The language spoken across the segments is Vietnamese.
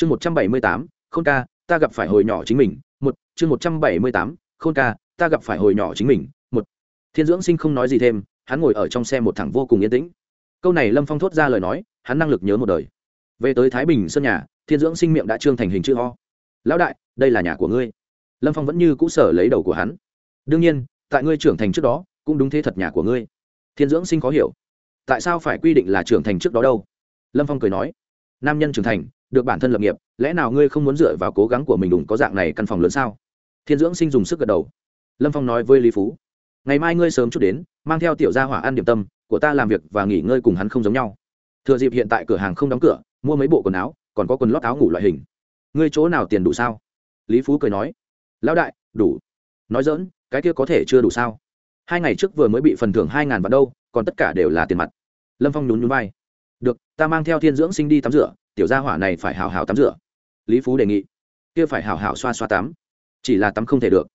chương một trăm bảy mươi tám, khôn ca, ta gặp phải hồi nhỏ chính mình. Một, chương một trăm bảy mươi tám, khôn ca, ta gặp phải hồi nhỏ chính mình. Một, thiên dưỡng sinh không nói gì thêm, hắn ngồi ở trong xe một thẳng vô cùng yên tĩnh. Câu này lâm phong thốt ra lời nói, hắn năng lực nhớ một đời. Về tới thái bình sân nhà, thiên dưỡng sinh miệng đã trương thành hình chữ ho lão đại, đây là nhà của ngươi. Lâm phong vẫn như cũ sở lấy đầu của hắn. Đương nhiên, tại ngươi trưởng thành trước đó, cũng đúng thế thật nhà của ngươi. Thiên dưỡng sinh khó hiểu. Tại sao phải quy định là trưởng thành trước đó đâu? Lâm phong cười nói. Nam nhân trưởng thành được bản thân lập nghiệp, lẽ nào ngươi không muốn dựa vào cố gắng của mình đủng có dạng này căn phòng lớn sao? Thiên dưỡng sinh dùng sức gật đầu. Lâm phong nói với lý phú, ngày mai ngươi sớm chút đến, mang theo tiểu gia hỏa ăn điểm tâm, của ta làm việc và nghỉ ngơi cùng hắn không giống nhau. Thừa dịp hiện tại cửa hàng không đóng cửa, mua mấy bộ quần áo, còn có quần lót áo ngủ loại hình. Ngươi chỗ nào tiền đủ sao? Lý phú cười nói, lão đại, đủ. Nói dỡn cái kia có thể chưa đủ sao? Hai ngày trước vừa mới bị phần thưởng hai ngàn vào đâu, còn tất cả đều là tiền mặt. Lâm phong nhún nhún vai, được, ta mang theo thiên dưỡng sinh đi tắm rửa tiểu gia hỏa này phải hào hào tắm rửa. Lý phú đề nghị. Kia phải hào hào xoa xoa tắm. Chỉ là tắm không thể được.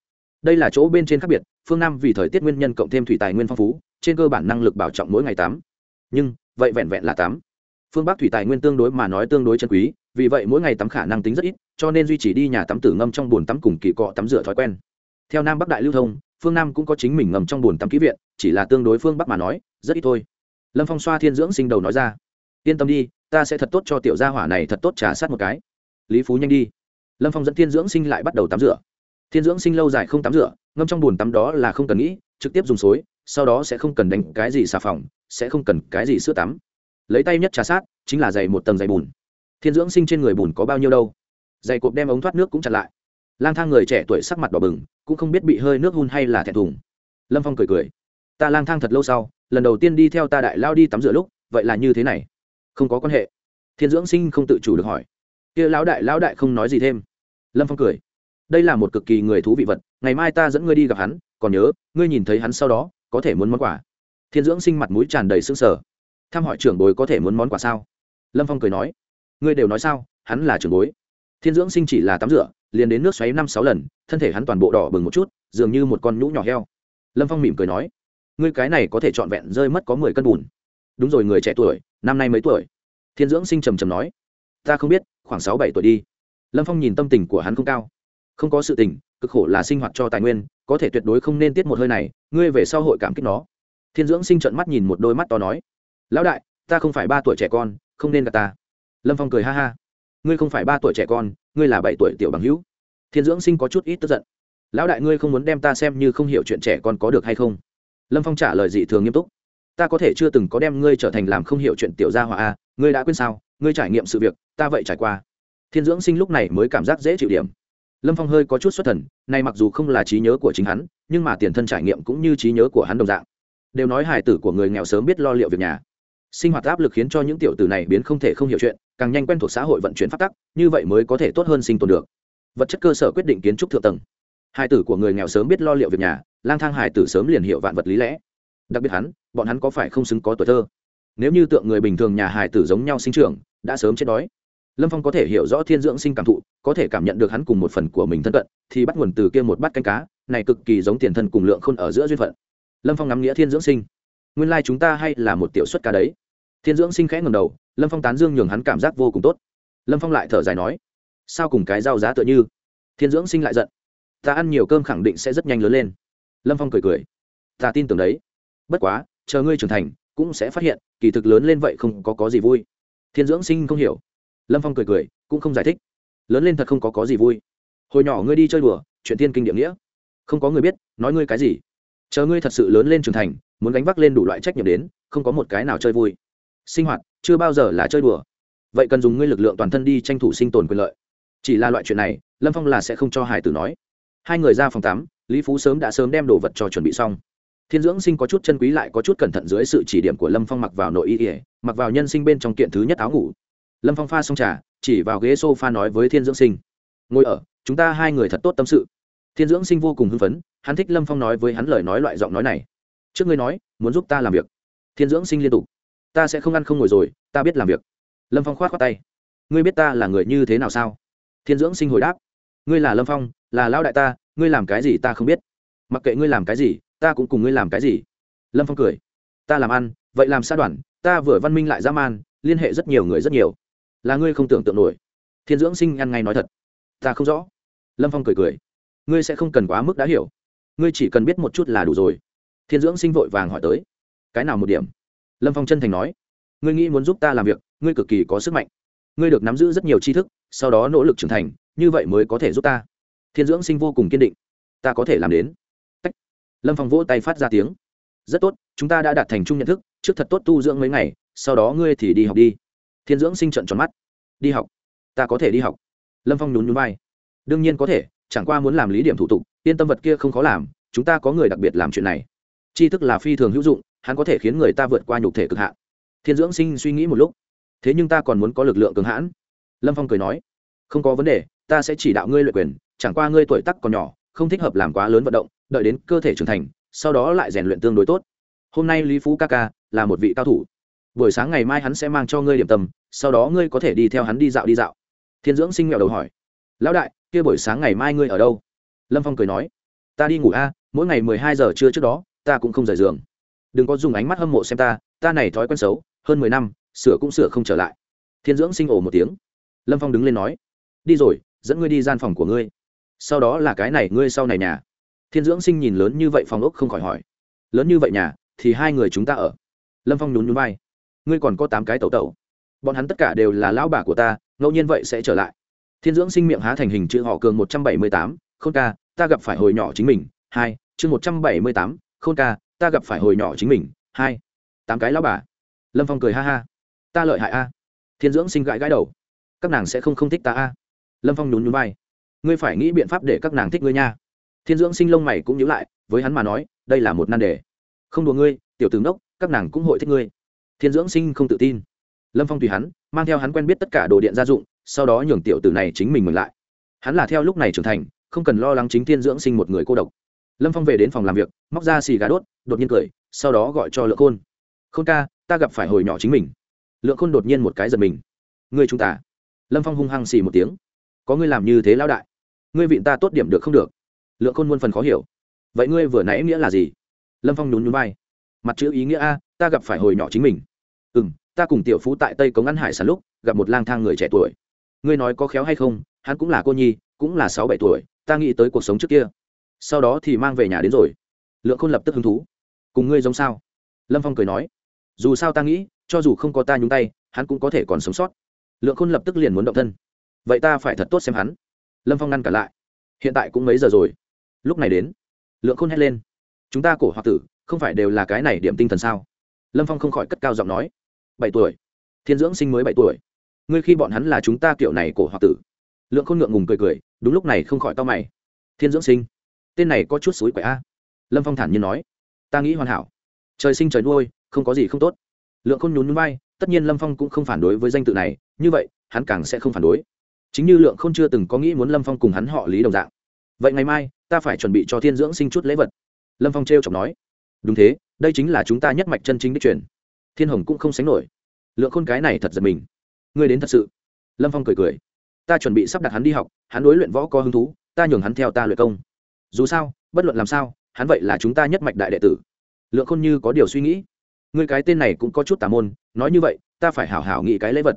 Đây là chỗ bên trên khác biệt, phương nam vì thời tiết nguyên nhân cộng thêm thủy tài nguyên phong phú, trên cơ bản năng lực bảo trọng mỗi ngày tắm. Nhưng, vậy vẹn vẹn là tắm. Phương bắc thủy tài nguyên tương đối mà nói tương đối chân quý, vì vậy mỗi ngày tắm khả năng tính rất ít, cho nên duy trì đi nhà tắm tử ngâm trong bồn tắm cùng kỳ cọ tắm rửa thói quen. Theo nam bắc đại lưu thông, phương nam cũng có chính mình ngầm trong bồn tắm ký viện, chỉ là tương đối phương bắc mà nói, rất ít thôi. Lâm phong xoa thiên dưỡng sinh đầu nói ra. Yên tâm đi ta sẽ thật tốt cho tiểu gia hỏa này thật tốt trà sát một cái. Lý phú nhanh đi. Lâm phong dẫn thiên dưỡng sinh lại bắt đầu tắm rửa. Thiên dưỡng sinh lâu dài không tắm rửa, ngâm trong bùn tắm đó là không cần nghĩ, trực tiếp dùng xối, sau đó sẽ không cần đánh cái gì xà phòng, sẽ không cần cái gì sữa tắm. Lấy tay nhất trà sát, chính là dày một tầng dày bùn. Thiên dưỡng sinh trên người bùn có bao nhiêu đâu? Dày cộp đem ống thoát nước cũng chặt lại. Lang thang người trẻ tuổi sắc mặt đỏ bừng, cũng không biết bị hơi nước hun hay là thẹn thùng. Lâm phong cười cười. Ta lang thang thật lâu sau, lần đầu tiên đi theo ta đại lao đi tắm rửa lúc, vậy là như thế này không có quan hệ. Thiên dưỡng sinh không tự chủ được hỏi. Kia lão đại lão đại không nói gì thêm. Lâm phong cười. Đây là một cực kỳ người thú vị vật, ngày mai ta dẫn ngươi đi gặp hắn, còn nhớ, ngươi nhìn thấy hắn sau đó, có thể muốn món quà. Thiên dưỡng sinh mặt mũi tràn đầy sưng sờ. Thăm hỏi trưởng bối có thể muốn món quà sao? Lâm phong cười nói. Ngươi đều nói sao, hắn là trưởng bối. Thiên dưỡng sinh chỉ là tắm rửa, liền đến nước xoáy năm sáu lần, thân thể hắn toàn bộ đỏ bừng một chút, dường như một con nhũ nhỏ heo. Lâm phong mỉm cười nói. Ngươi cái này có thể trọn vẹn rơi mất có mười cân bùn. Đúng rồi, người trẻ tuổi năm nay mấy tuổi? Thiên dưỡng sinh trầm trầm nói. Ta không biết, khoảng sáu bảy tuổi đi. Lâm phong nhìn tâm tình của hắn không cao. Không có sự tình, cực khổ là sinh hoạt cho tài nguyên, có thể tuyệt đối không nên tiết một hơi này, ngươi về sau hội cảm kích nó. Thiên dưỡng sinh trợn mắt nhìn một đôi mắt to nói. Lão đại, ta không phải ba tuổi trẻ con, không nên gặp ta. Lâm phong cười ha ha. Ngươi không phải ba tuổi trẻ con, ngươi là bảy tuổi tiểu bằng hữu. Thiên dưỡng sinh có chút ít tức giận. Lão đại ngươi không muốn đem ta xem như không hiểu chuyện trẻ con có được hay không? Lâm phong trả lời dị thường nghiêm túc ta có thể chưa từng có đem ngươi trở thành làm không hiểu chuyện tiểu gia hỏa a, ngươi đã quên sao? Ngươi trải nghiệm sự việc, ta vậy trải qua. Thiên dưỡng sinh lúc này mới cảm giác dễ chịu điểm. Lâm phong hơi có chút xuất thần, này mặc dù không là trí nhớ của chính hắn, nhưng mà tiền thân trải nghiệm cũng như trí nhớ của hắn đồng dạng. Đều nói hài tử của người nghèo sớm biết lo liệu việc nhà. Sinh hoạt áp lực khiến cho những tiểu tử này biến không thể không hiểu chuyện, càng nhanh quen thuộc xã hội vận chuyển phát tắc, như vậy mới có thể tốt hơn sinh tồn được. Vật chất cơ sở quyết định kiến trúc thượng tầng. Hài tử của người nghèo sớm biết lo liệu việc nhà, lang thang hài tử sớm liền hiểu vạn vật lý lẽ. Đặc biệt hắn bọn hắn có phải không xứng có tuổi thơ? Nếu như tượng người bình thường nhà hài tử giống nhau sinh trưởng, đã sớm chết đói. Lâm phong có thể hiểu rõ thiên dưỡng sinh cảm thụ, có thể cảm nhận được hắn cùng một phần của mình thân cận thì bắt nguồn từ kia một bát canh cá, này cực kỳ giống tiền thân cùng lượng khôn ở giữa duyên phận. Lâm phong ngắm nghĩa thiên dưỡng sinh. Nguyên lai、like、chúng ta hay là một tiểu xuất cá đấy. Thiên dưỡng sinh khẽ ngầm đầu, lâm phong tán dương nhường hắn cảm giác vô cùng tốt. Lâm phong lại thở dài nói, sao cùng cái dao giá tựa như? Thiên dưỡng sinh lại giận. Ta ăn nhiều cơm khẳng định sẽ rất nhanh lớn lên. Lâm phong cười cười, ta tin tưởng đấy. Bất quá chờ ngươi trưởng thành, cũng sẽ phát hiện, kỳ thực lớn lên vậy không có có gì vui. Thiên dưỡng sinh không hiểu. Lâm phong cười cười, cũng không giải thích. Lớn lên thật không có có gì vui. Hồi nhỏ ngươi đi chơi đùa, chuyện tiên kinh địa nghĩa. Không có người biết, nói ngươi cái gì. Chờ ngươi thật sự lớn lên trưởng thành, muốn gánh vác lên đủ loại trách nhiệm đến, không có một cái nào chơi vui. Sinh hoạt, chưa bao giờ là chơi đùa. Vậy cần dùng ngươi lực lượng toàn thân đi tranh thủ sinh tồn quyền lợi. Chỉ là loại chuyện này, lâm phong là sẽ không cho hải tử nói. Hai người ra phòng tắm, lý phú sớm đã sớm đem đồ vật cho chuẩn bị xong thiên dưỡng sinh có chút chân quý lại có chút cẩn thận dưới sự chỉ điểm của lâm phong mặc vào nội y ỉa mặc vào nhân sinh bên trong kiện thứ nhất áo ngủ. Lâm phong pha xong trà, chỉ vào ghế s o f a nói với thiên dưỡng sinh, ngồi ở, chúng ta hai người thật tốt tâm sự. Thiên dưỡng sinh vô cùng hưng phấn, hắn thích lâm phong nói với hắn lời nói loại giọng nói này. Trước ngươi nói, muốn giúp ta làm việc. Thiên dưỡng sinh liên tục, ta sẽ không ăn không ngồi rồi, ta biết làm việc. Lâm phong k h o á t khoác tay, ngươi biết ta là người như thế nào sao? Thiên dưỡng sinh hồi đáp, ngươi là lâm phong, là lao đại ta, ngươi làm cái gì ta không biết. Mặc kệ ngươi làm cái gì ta cũng cùng ngươi làm cái gì? Lâm phong cười. Ta làm ăn, vậy làm xa đoàn, ta vừa văn minh lại dã man, liên hệ rất nhiều người rất nhiều. Là ngươi không tưởng tượng nổi. Thiên dưỡng sinh ăn ngay nói thật. Ta không rõ. Lâm phong cười cười. Ngươi sẽ không cần quá mức đã hiểu. Ngươi chỉ cần biết một chút là đủ rồi. Thiên dưỡng sinh vội vàng hỏi tới. Cái nào một điểm? Lâm phong chân thành nói. Ngươi nghĩ muốn giúp ta làm việc, ngươi cực kỳ có sức mạnh. Ngươi được nắm giữ rất nhiều tri thức, sau đó nỗ lực trưởng thành, như vậy mới có thể giúp ta. Thiên dưỡng sinh vô cùng kiên định. Ta có thể làm đến lâm phong vỗ tay phát ra tiếng. Rất tốt, chúng ta đã đạt thành chung nhận thức, trước thật tốt tu dưỡng mấy ngày, sau đó ngươi thì đi học đi. Thiên dưỡng sinh trận tròn mắt. Đi học? Ta có thể đi học. Lâm phong nhún nhún vai. Đương nhiên có thể, chẳng qua muốn làm lý điểm thủ tục, yên tâm vật kia không khó làm, chúng ta có người đặc biệt làm chuyện này. Tri thức là phi thường hữu dụng, hắn có thể khiến người ta vượt qua nhục thể cực hạn. Thiên dưỡng sinh suy nghĩ một lúc. Thế nhưng ta còn muốn có lực lượng cường hãn. Lâm phong cười nói. Không có vấn đề, ta sẽ chỉ đạo ngươi luyện quyền, chẳng qua ngươi tuổi tắc còn nhỏ không thích hợp làm quá lớn vận động, đợi đến cơ thể trưởng thành, sau đó lại rèn luyện tương đối tốt. Hôm nay lý phú ca ca là một vị cao thủ. Buổi sáng ngày mai hắn sẽ mang cho ngươi điểm tâm, sau đó ngươi có thể đi theo hắn đi dạo đi dạo. Thiên dưỡng sinh nghèo đầu hỏi. Lão đại, kia buổi sáng ngày mai ngươi ở đâu? Lâm phong cười nói. Ta đi ngủ a, mỗi ngày mười hai giờ trưa trước đó, ta cũng không rời giường. Đừng có dùng ánh mắt hâm mộ xem ta ta này thói quen xấu, hơn mười năm, sửa cũng sửa không trở lại. Thiên dưỡng sinh ổ một tiếng. Lâm phong đứng lên nói. Đi rồi, dẫn ngươi đi gian phòng của ngươi sau đó là cái này, ngươi sau này nhà. Thiên dưỡng sinh nhìn lớn như vậy phòng ốc không khỏi hỏi. Lớn như vậy nhà, thì hai người chúng ta ở. Lâm phong nhún nhún vai. Ngươi còn có tám cái tẩu tẩu. Bọn hắn tất cả đều là lão bà của ta, ngẫu nhiên vậy sẽ trở lại. Thiên dưỡng sinh miệng há thành hình chữ họ cường một trăm bảy mươi tám, khôn ca, ta gặp phải hồi nhỏ chính mình. Hai, chương một trăm bảy mươi tám, khôn ca, ta gặp phải hồi nhỏ chính mình. Hai, tám cái lão bà. Lâm phong cười ha ha. Ta lợi hại a. Thiên dưỡng sinh gãi gãi đầu. Các nàng sẽ không không thích ta a. Lâm phong nhún nhún vai ngươi phải nghĩ biện pháp để các nàng thích ngươi nha. Thiên dưỡng sinh lông mày cũng nhớ lại, với hắn mà nói, đây là một nan đề. Không đùa ngươi, tiểu tướng đốc các nàng cũng hội thích ngươi. Thiên dưỡng sinh không tự tin. Lâm phong tùy hắn, mang theo hắn quen biết tất cả đồ điện gia dụng, sau đó nhường tiểu tử này chính mình mừng lại. Hắn là theo lúc này trưởng thành, không cần lo lắng chính thiên dưỡng sinh một người cô độc. Lâm phong về đến phòng làm việc, móc ra xì gà đốt, đột nhiên cười, sau đó gọi cho lượng khôn. Khôn ca, ta gặp phải hồi nhỏ chính mình. Lượng khôn đột nhiên một cái giật mình. Ngươi chúng ta. Lâm phong hung hăng xì một tiếng. Có ngươi làm như thế lão đại ngươi vịn ta tốt điểm được không được? Lượng khôn muôn phần khó hiểu. Vậy ngươi vừa nãy nghĩa là gì? Lâm phong nhún nhún vai. Mặt chữ ý nghĩa a, ta gặp phải hồi nhỏ chính mình. Ừ m ta cùng tiểu phú tại tây cống ăn hải sản lúc, gặp một lang thang người trẻ tuổi. Ngươi nói có khéo hay không, hắn cũng là cô nhi, cũng là sáu bảy tuổi, ta nghĩ tới cuộc sống trước kia. Sau đó thì mang về nhà đến rồi. Lượng khôn lập tức hứng thú. Cùng ngươi giống sao? Lâm phong cười nói. Dù sao ta nghĩ, cho dù không có ta nhúng tay, hắn cũng có thể còn sống sót. Lượng khôn lập tức liền muốn động thân. Vậy ta phải thật tốt xem hắn lâm phong ngăn cả lại. Hiện tại cũng mấy giờ rồi? Lúc này đến. Lượng khôn hét lên. Chúng ta cổ hoặc tử, không phải đều là cái này điểm tinh thần sao? Lâm phong không khỏi cất cao giọng nói. Bảy tuổi. Thiên dưỡng sinh mới bảy tuổi. Ngươi khi bọn hắn là chúng ta kiểu này cổ hoặc tử. Lượng khôn ngượng ngùng cười cười, đúng lúc này không khỏi to mày. Thiên dưỡng sinh. Tên này có chút suối quậy a. Lâm phong thản nhiên nói. Ta nghĩ hoàn hảo. Trời sinh trời nuôi, không có gì không tốt. Lượng khôn nhún nhún vai, tất nhiên lâm phong cũng không phản đối với danh tự này, như vậy, hắn càng sẽ không phản đối chính như lượng khôn chưa từng có nghĩ muốn lâm phong cùng hắn họ lý đồng dạng. Vậy ngày mai, ta phải chuẩn bị cho thiên dưỡng sinh chút lễ vật. Lâm phong t r e o chọc nói. Đúng thế, đây chính là chúng ta nhất mạch chân chính đích truyền. Thiên hồng cũng không sánh nổi. Lượng khôn cái này thật giật mình. Ngươi đến thật sự. Lâm phong cười cười. Ta chuẩn bị sắp đặt hắn đi học, hắn đối luyện võ có hứng thú, ta nhường hắn theo ta luyện công. Dù sao, bất luận làm sao, hắn vậy là chúng ta nhất mạch đại đệ tử. Lượng khôn như có điều suy nghĩ. Ngươi cái tên này cũng có chút tà môn, nói như vậy, ta phải hảo hảo nghĩ cái lễ vật.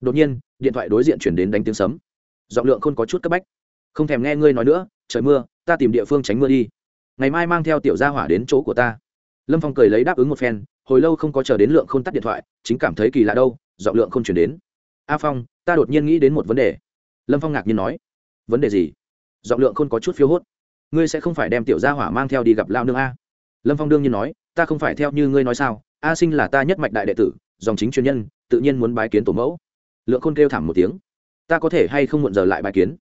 Đột nhiên, điện thoại đối diện chuyển đến đánh tiếng sấm giọng lượng khôn có chút cấp bách. Không thèm nghe ngươi nói nữa, trời mưa, ta tìm địa phương tránh mưa đi. Ngày mai mang theo tiểu gia hỏa đến chỗ của ta. Lâm phong cười lấy đáp ứng một phen, hồi lâu không có chờ đến lượng k h ô n tắt điện thoại, chính cảm thấy kỳ lạ đâu, giọng lượng không chuyển đến. A phong, ta đột nhiên nghĩ đến một vấn đề. Lâm phong ngạc nhiên nói. Vấn đề gì? Giọng lượng không có chút phiếu hốt. Ngươi sẽ không phải đem tiểu gia hỏa mang theo đi gặp lao nương a? Lâm phong đương nhiên nói, ta không phải theo như ngươi nói sao, a sinh là ta nhất mạch đại đệ tử, dòng chính truyền nhân, tự nhiên muốn bái kiến tổ mẫu. Lượng khôn kêu thảm một tiếng ta có thể hay không muộn giờ lại bài kiến?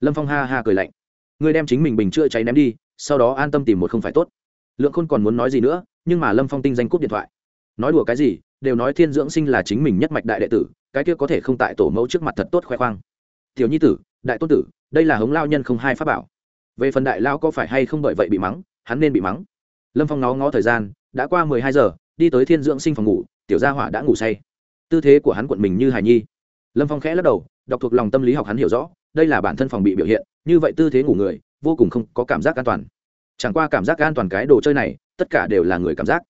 Lâm phong ha ha cười lạnh. Ngươi đem chính mình bình chữa cháy ném đi, sau đó an tâm tìm một không phải tốt. Lượng khôn còn muốn nói gì nữa, nhưng mà lâm phong tinh danh cúp điện thoại. Nói đùa cái gì, đều nói thiên dưỡng sinh là chính mình nhất mạch đại đệ tử, cái kia có thể không tại tổ mẫu trước mặt thật tốt khoe khoang. Tiểu nhi tử, đại tôn tử, đây là hống lao nhân không hai pháp bảo. Về phần đại lao có phải hay không bởi vậy bị mắng, hắn nên bị mắng. Lâm phong ngó ngó thời gian, đã qua mười hai giờ, đi tới thiên dưỡng sinh phòng ngủ, tiểu gia hỏa đã ngủ say. Tư thế của hắn quận mình như hài nhi lâm phong khẽ lắc đầu, đọc thuộc lòng tâm lý học hắn hiểu rõ, đây là bản thân phòng bị biểu hiện, như vậy tư thế ngủ người, vô cùng không có cảm giác an toàn. Chẳng qua cảm giác an toàn cái đồ chơi này, tất cả đều là người cảm giác.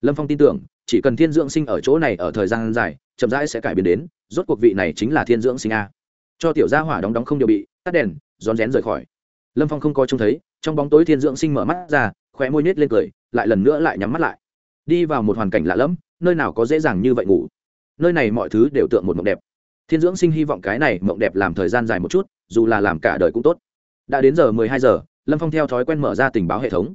Lâm phong tin tưởng, chỉ cần thiên dưỡng sinh ở chỗ này ở thời gian dài, chậm rãi sẽ cải biến đến, rốt cuộc vị này chính là thiên dưỡng sinh a. Cho tiểu gia hỏa đóng đóng không điều bị, tắt đèn, rón rén rời khỏi. Lâm phong không có trông thấy, trong bóng tối thiên dưỡng sinh mở mắt ra, khóe môi nết lên cười, lại lần nữa lại nhắm mắt lại. Đi vào một hoàn cảnh lạ lẫm, nơi nào có dễ dàng như vậy ngủ. Nơi này mọi thứ đều tượng một mộng đẹp thiên dưỡng sinh hy vọng cái này mộng đẹp làm thời gian dài một chút, dù là làm cả đời cũng tốt. Đã đến giờ mười hai giờ, lâm phong theo thói quen mở ra tình báo hệ thống.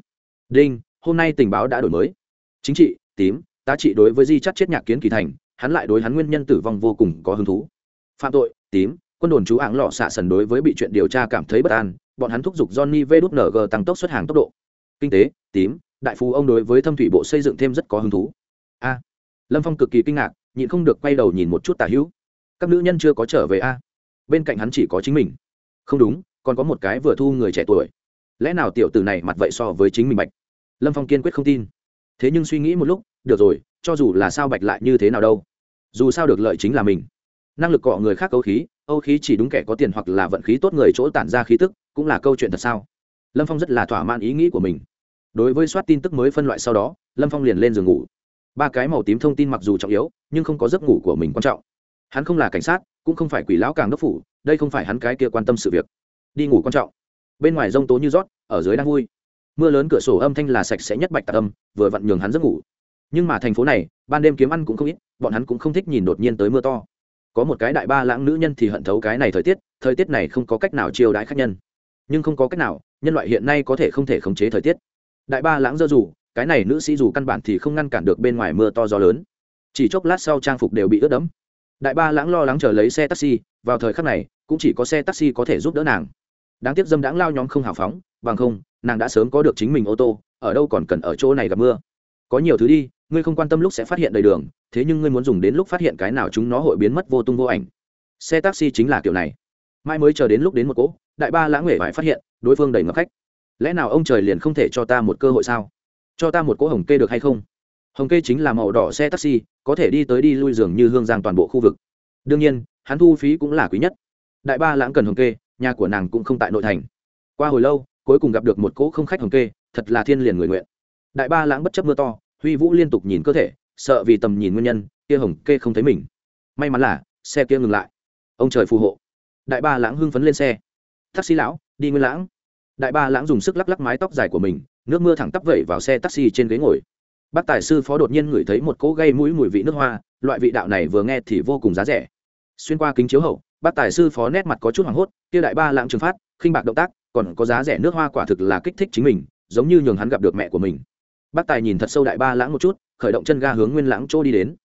Đinh, hôm nay tình báo đã đổi mới. Chính trị, tím, tá trị đối với di chắt chết nhạc kiến kỳ thành, hắn lại đối hắn nguyên nhân tử vong vô cùng có hứng thú. Phạm tội, tím, quân đồn chú áng lọ xạ sần đối với bị chuyện điều tra cảm thấy bất an, bọn hắn thúc giục johnny v đút ng tăng tốc xuất hàng tốc độ. Kinh tế, tím, đại phú ông đối với thâm thủy bộ xây dựng thêm rất có hứng thú. A, lâm phong cực kỳ kinh ngạc, nhịn không được quay đầu nhìn một chút tả hữu các nữ nhân chưa có trở về a? Bên cạnh hắn chỉ có chính mình. Không đúng, còn có một cái vừa thu người trẻ tuổi. Lẽ nào tiểu tử này mặt vậy so với chính mình bạch? Lâm phong kiên quyết không tin. Thế nhưng suy nghĩ một lúc, được rồi, cho dù là sao bạch lại như thế nào đâu? Dù sao được lợi chính là mình. Năng lực cọ người khác âu khí âu khí chỉ đúng kẻ có tiền hoặc là vận khí tốt người chỗ tản ra khí tức, cũng là câu chuyện thật sao? Lâm phong rất là thỏa mãn ý nghĩ của mình. Đối với soát tin tức mới phân loại sau đó, lâm phong liền lên giường ngủ. Ba cái màu tím thông tin mặc dù trọng yếu, nhưng không có giấc ngủ của mình quan trọng hắn không là cảnh sát, cũng không phải quỷ lão càng đốc phủ, đây không phải hắn cái kia quan tâm sự việc. Đi ngủ quan trọng. Bên ngoài rông tố như rót, ở dưới đang vui. Mưa lớn cửa sổ âm thanh là sạch sẽ nhất bạch tạc âm, vừa vặn nhường hắn giấc ngủ. Nhưng mà thành phố này, ban đêm kiếm ăn cũng không ít, bọn hắn cũng không thích nhìn đột nhiên tới mưa to. Có một cái đại ba lãng nữ nhân thì hận thấu cái này thời tiết thời tiết này không có cách nào chiêu đãi khách nhân. Nhưng không có cách nào, nhân loại hiện nay có thể không thể khống chế thời tiết. Đại ba lãng dơ dù, cái này nữ sĩ dù căn bản thì không ngăn cản được bên ngoài mưa to gió lớn. Chỉ chốc lát sau trang phục đều bị ướt đẫm đại ba lãng lo lắng chờ lấy xe taxi, vào thời khắc này, cũng chỉ có xe taxi có thể giúp đỡ nàng. Đáng tiếc dâm đãng lao nhóm không hào phóng, bằng không, nàng đã sớm có được chính mình ô tô, ở đâu còn cần ở chỗ này gặp mưa. Có nhiều thứ đi, ngươi không quan tâm lúc sẽ phát hiện đầy đường, thế nhưng ngươi muốn dùng đến lúc phát hiện cái nào chúng nó hội biến mất vô tung vô ảnh. Xe taxi chính là kiểu này. Mai mới chờ đến lúc đến một cỗ, đại ba lãng huệ phải phát hiện, đối phương đầy ngập khách. Lẽ nào ông trời liền không thể cho ta một cơ hội sao? Cho ta một cỗ hồng kê được hay không? Hồng kê chính là màu đỏ xe taxi, có thể đi tới đi lui giường như hương giang toàn bộ khu vực. Đương nhiên, hắn thu phí cũng là quý nhất. Đại ba lãng cần hồng kê, nhà của nàng cũng không tại nội thành. Qua hồi lâu, cuối cùng gặp được một cỗ không khách hồng kê, thật là thiên liền người nguyện. Đại ba lãng bất chấp mưa to, huy vũ liên tục nhìn cơ thể, sợ vì tầm nhìn nguyên nhân, kia hồng kê không thấy mình. May mắn là, xe kia ngừng lại. Ông trời phù hộ. Đại ba lãng hưng phấn lên xe. Taxi lão, đi nguyên lãng. Đại ba lãng dùng sức lắc lắc mái tóc dài của mình, nước mưa thẳng tắp vẩy vào xe taxi trên ghế ngồi bác tài sư phó đột nhiên ngửi thấy một cỗ gây mũi mùi vị nước hoa, loại vị đạo này vừa nghe thì vô cùng giá rẻ. Xuyên qua kính chiếu hậu, bác tài sư phó nét mặt có chút hoảng hốt, kia đại ba lãng trừng phát, khinh bạc động tác, còn có giá rẻ nước hoa quả thực là kích thích chính mình, giống như nhường hắn gặp được mẹ của mình. Bác tài nhìn thật sâu đại ba lãng một chút, khởi động chân ga hướng nguyên lãng chỗ đi đến.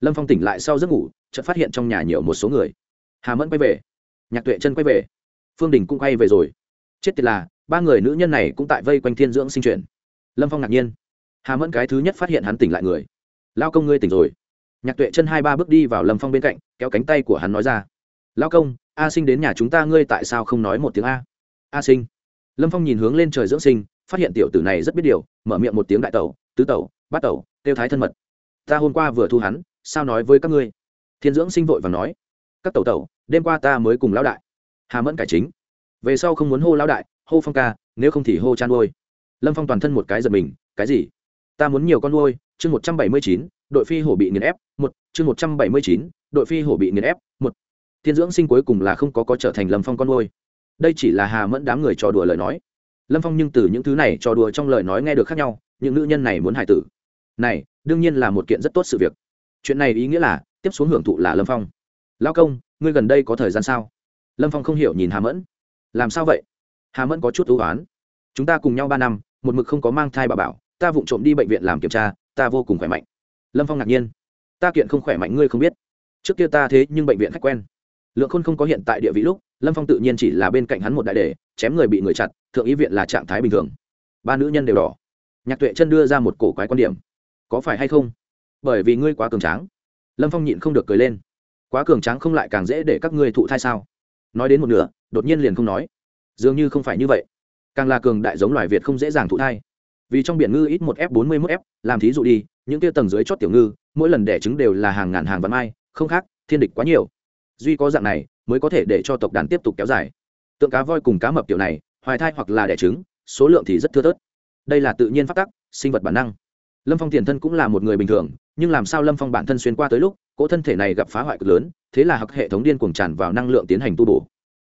Lâm phong tỉnh lại sau giấc ngủ, chợt phát hiện trong nhà nhiều một số người. Hà mẫn quay về. Nhạc tuệ chân quay về. Phương đình cũng quay về rồi. Chết tiệt là, ba người nữ nhân này cũng tại vây quanh thiên dưỡng sinh chuyển lâm phong ngạc nhiên hà mẫn cái thứ nhất phát hiện hắn tỉnh lại người. Lao công ngươi tỉnh rồi. Nhạc tuệ chân hai ba bước đi vào lâm phong bên cạnh, kéo cánh tay của hắn nói ra. Lao công, a sinh đến nhà chúng ta ngươi tại sao không nói một tiếng a? A sinh. Lâm phong nhìn hướng lên trời dưỡng sinh, phát hiện tiểu tử này rất biết điều, mở miệng một tiếng đại tẩu, tứ tẩu, bát tẩu, tiêu thái thân mật. Ta hôm qua vừa thu hắn, sao nói với các ngươi? Thiên dưỡng sinh vội và nói. Các tẩu tẩu, đêm qua ta mới cùng lão đại. Hà mẫn cải chính. Về sau không muốn hô lão đại, hô phong ca, nếu không thì hô chan ôi lâm phong toàn thân một cái giật mình, cái gì? Ta muốn nhiều con nuôi, chương một trăm bảy mươi chín, đội phi hổ bị nghiền ép, một, chương một trăm bảy mươi chín, đội phi hổ bị nghiền ép, một. Thiên dưỡng sinh cuối cùng là không có có trở thành lâm phong con nuôi. Đây chỉ là hà mẫn đám người trò đùa lời nói. Lâm phong nhưng từ những thứ này trò đùa trong lời nói nghe được khác nhau, những nữ nhân này muốn hài tử. Này, đương nhiên là một kiện rất tốt sự việc. Chuyện này ý nghĩa là, tiếp xuống hưởng thụ là lâm phong. Lao công, ngươi gần đây có thời gian sao? Lâm phong không hiểu nhìn hà mẫn. Làm sao vậy? Hà mẫn có chút ưu oán. Chúng ta cùng nhau ba năm, một mực không có mang thai bà bảo ta vụng trộm đi bệnh viện làm kiểm tra, ta vô cùng khỏe mạnh. Lâm phong ngạc nhiên. Ta kiện không khỏe mạnh ngươi không biết. Trước kia ta thế nhưng bệnh viện khách quen. Lượng khôn không có hiện tại địa vị lúc, lâm phong tự nhiên chỉ là bên cạnh hắn một đại đề chém người bị người chặt, thượng ý viện là trạng thái bình thường. Ba nữ nhân đều đỏ. Nhạc tuệ chân đưa ra một cổ quái quan điểm. Có phải hay không? Bởi vì ngươi quá cường tráng. Lâm phong nhịn không được cười lên. Quá cường tráng không lại càng dễ để các ngươi thụ thai sao? Nói đến một nửa, đột nhiên liền không nói. Dường như không phải như vậy. Càng là cường đại giống loài việt không dễ dàng thụ thai vì trong biển ngư ít một f bốn mươi một f làm thí dụ đi, những kia tầng dưới chót tiểu ngư, mỗi lần đẻ trứng đều là hàng ngàn hàng vạn mai, không khác, thiên địch quá nhiều. Duy có dạng này, mới có thể để cho tộc đàn tiếp tục kéo dài. Tượng cá voi cùng cá mập tiểu này, hoài thai hoặc là đẻ trứng, số lượng thì rất thưa thớt. Đây là tự nhiên phát tắc, sinh vật bản năng. Lâm phong tiền thân cũng là một người bình thường, nhưng làm sao lâm phong bản thân xuyên qua tới lúc, cỗ thân thể này gặp phá hoại cực lớn, thế là hặc hệ thống điên cuồng tràn vào năng lượng tiến hành tu bổ.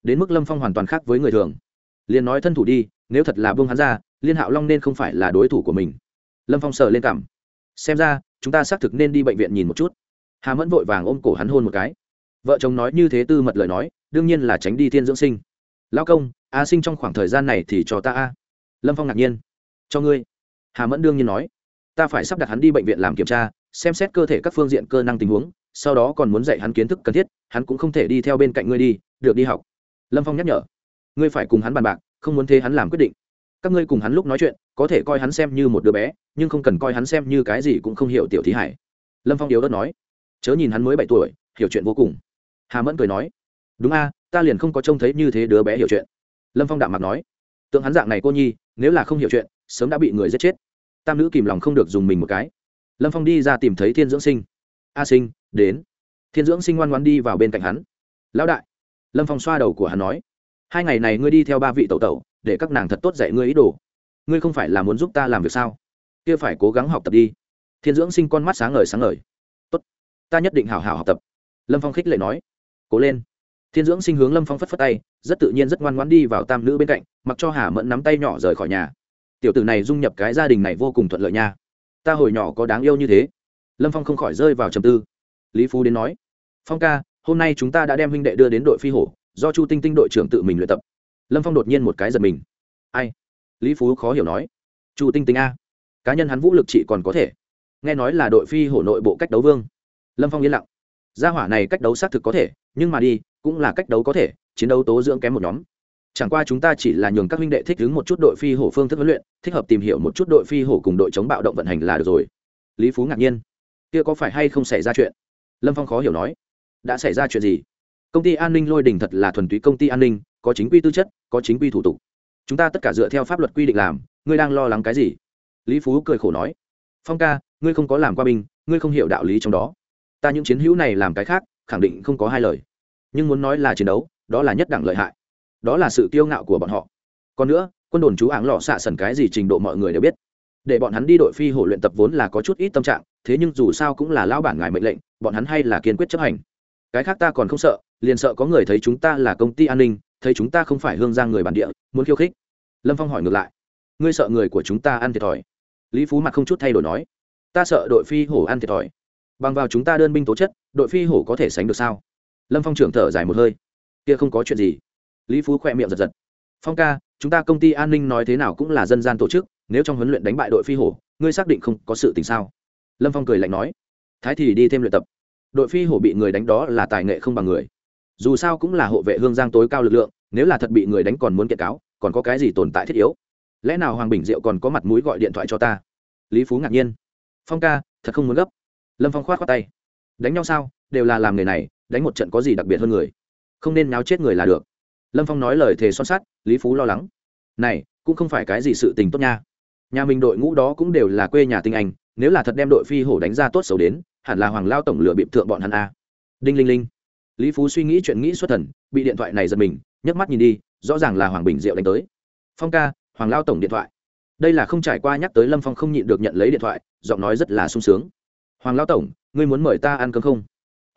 Đến mức lâm phong hoàn toàn khác với người thường. Liền nói thân thủ đi, nếu thật là buông hắn ra liên hạo long nên không phải là đối thủ của mình lâm phong sờ lên cảm xem ra chúng ta xác thực nên đi bệnh viện nhìn một chút hà mẫn vội vàng ôm cổ hắn hôn một cái vợ chồng nói như thế tư mật lời nói đương nhiên là tránh đi thiên dưỡng sinh Lão công a sinh trong khoảng thời gian này thì cho ta a lâm phong ngạc nhiên cho ngươi hà mẫn đương nhiên nói ta phải sắp đặt hắn đi bệnh viện làm kiểm tra xem xét cơ thể các phương diện cơ năng tình huống sau đó còn muốn dạy hắn kiến thức cần thiết hắn cũng không thể đi theo bên cạnh ngươi đi được đi học lâm phong nhắc nhở ngươi phải cùng hắn bàn bạc không muốn thế hắn làm quyết định các ngươi cùng hắn lúc nói chuyện, có thể coi hắn xem như một đứa bé, nhưng không cần coi hắn xem như cái gì cũng không hiểu tiểu thí hải. Lâm phong yếu đất nói. Chớ nhìn hắn mới bảy tuổi, hiểu chuyện vô cùng. Hà mẫn cười nói. Đúng a, ta liền không có trông thấy như thế đứa bé hiểu chuyện. Lâm phong đạm mặt nói. Tượng hắn dạng này cô nhi, nếu là không hiểu chuyện, sớm đã bị người giết chết. Tam nữ kìm lòng không được dùng mình một cái. Lâm phong đi ra tìm thấy thiên dưỡng sinh. A sinh, đến. Thiên dưỡng sinh ngoan ngoan đi vào bên cạnh hắn. Lão đại. Lâm phong xoa đầu của hắn nói. Hai ngày này ngươi đi theo ba vị tẩu tẩu để các nàng thật tốt dạy ngươi ý đồ. Ngươi không phải là muốn giúp ta làm việc sao? Kia phải cố gắng học tập đi. Thiên dưỡng sinh con mắt sáng ngời sáng ngời. Tốt, ta nhất định hảo hảo học tập. Lâm phong khích lệ nói. Cố lên. Thiên dưỡng sinh hướng lâm phong phất phất tay, rất tự nhiên rất ngoan ngoan đi vào tam nữ bên cạnh, mặc cho hà mẫn nắm tay nhỏ rời khỏi nhà. Tiểu tử này dung nhập cái gia đình này vô cùng thuận lợi nha. Ta hồi nhỏ có đáng yêu như thế. Lâm phong không khỏi rơi vào trầm tư. Lý phú đến nói. Phong ca, hôm nay chúng ta đã đem huynh đệ đưa đến đội phi hổ, do chu tinh tinh đội trưởng tự mình luyện tập lâm phong đột nhiên một cái giật mình. Ai? Lý phú khó hiểu nói. Chu tinh tinh a. Cá nhân hắn vũ lực chị còn có thể. Nghe nói là đội phi hổ nội bộ cách đấu vương. Lâm phong yên lặng. Gia hỏa này cách đấu xác thực có thể, nhưng mà đi, cũng là cách đấu có thể, chiến đấu tố dưỡng kém một nhóm. Chẳng qua chúng ta chỉ là nhường các huynh đệ thích ứng một chút đội phi hổ phương thức huấn luyện, thích hợp tìm hiểu một chút đội phi hổ cùng đội chống bạo động vận hành là được rồi. Lý phú ngạc nhiên. Kia có phải hay không xảy ra chuyện? Lâm phong khó hiểu nói. Đã xảy ra chuyện gì? Công ty an ninh lôi đình thật là thuần túy công ty an ninh có chính quy tư chất, có chính quy thủ tục. Chúng ta tất cả dựa theo pháp luật quy định làm, ngươi đang lo lắng cái gì? Lý phú cười khổ nói. Phong ca, ngươi không có làm qua binh, ngươi không hiểu đạo lý trong đó. Ta những chiến hữu này làm cái khác, khẳng định không có hai lời. Nhưng muốn nói là chiến đấu, đó là nhất đẳng lợi hại. Đó là sự kiêu ngạo của bọn họ. Còn nữa, quân đồn chú áng lò xạ sần cái gì trình độ mọi người đều biết. Để bọn hắn đi đội phi hổ luyện tập vốn là có chút ít tâm trạng, thế nhưng dù sao cũng là lao bản ngài mệnh lệnh, bọn hắn hay là kiên quyết chấp hành. Cái khác ta còn không sợ, liền sợ có người thấy chúng ta là công ty an ninh thấy chúng ta không phải hương giang người bản địa, muốn khiêu khích. Lâm phong hỏi ngược lại. Ngươi sợ người của chúng ta ăn thiệt thòi? Lý phú mặt không chút thay đổi nói. Ta sợ đội phi hổ ăn thiệt thòi. Bằng vào chúng ta đơn binh tố chất, đội phi hổ có thể sánh được sao? Lâm phong trưởng thở dài một hơi. Kia không có chuyện gì. Lý phú khỏe miệng giật giật. Phong ca, chúng ta công ty an ninh nói thế nào cũng là dân gian tổ chức, nếu trong huấn luyện đánh bại đội phi hổ, ngươi xác định không có sự tình sao? Lâm phong cười lạnh nói. Thái thì đi thêm luyện tập. Đội phi hổ bị người đánh đó là tài nghệ không bằng người. Dù sao cũng là hộ vệ hương giang tối cao lực lượng nếu là thật bị người đánh còn muốn kiện cáo, còn có cái gì tồn tại thiết yếu? Lẽ nào hoàng bình diệu còn có mặt mũi gọi điện thoại cho ta? Lý phú ngạc nhiên. Phong ca, thật không muốn gấp. Lâm phong khoát khoát tay. Đánh nhau sao? Đều là làm người này, đánh một trận có gì đặc biệt hơn người? Không nên náo chết người là được. Lâm phong nói lời thề son sắt, lý phú lo lắng. Này, cũng không phải cái gì sự tình tốt nha. Nhà mình đội ngũ đó cũng đều là quê nhà tinh anh, nếu là thật đem đội phi hổ đánh ra tốt xấu đến, hẳn là hoàng lao tổng lựa bịp thượng bọn hắn a. Đinh linh linh. Lý phú suy nghĩ chuyện nghĩ xuất thần, bị điện thoại này giật mình nhấc mắt nhìn đi, rõ ràng là hoàng bình diệu đánh tới. Phong ca, hoàng lao tổng điện thoại. Đây là không trải qua nhắc tới lâm phong không nhịn được nhận lấy điện thoại, giọng nói rất là sung sướng. Hoàng lao tổng, ngươi muốn mời ta ăn cơm không?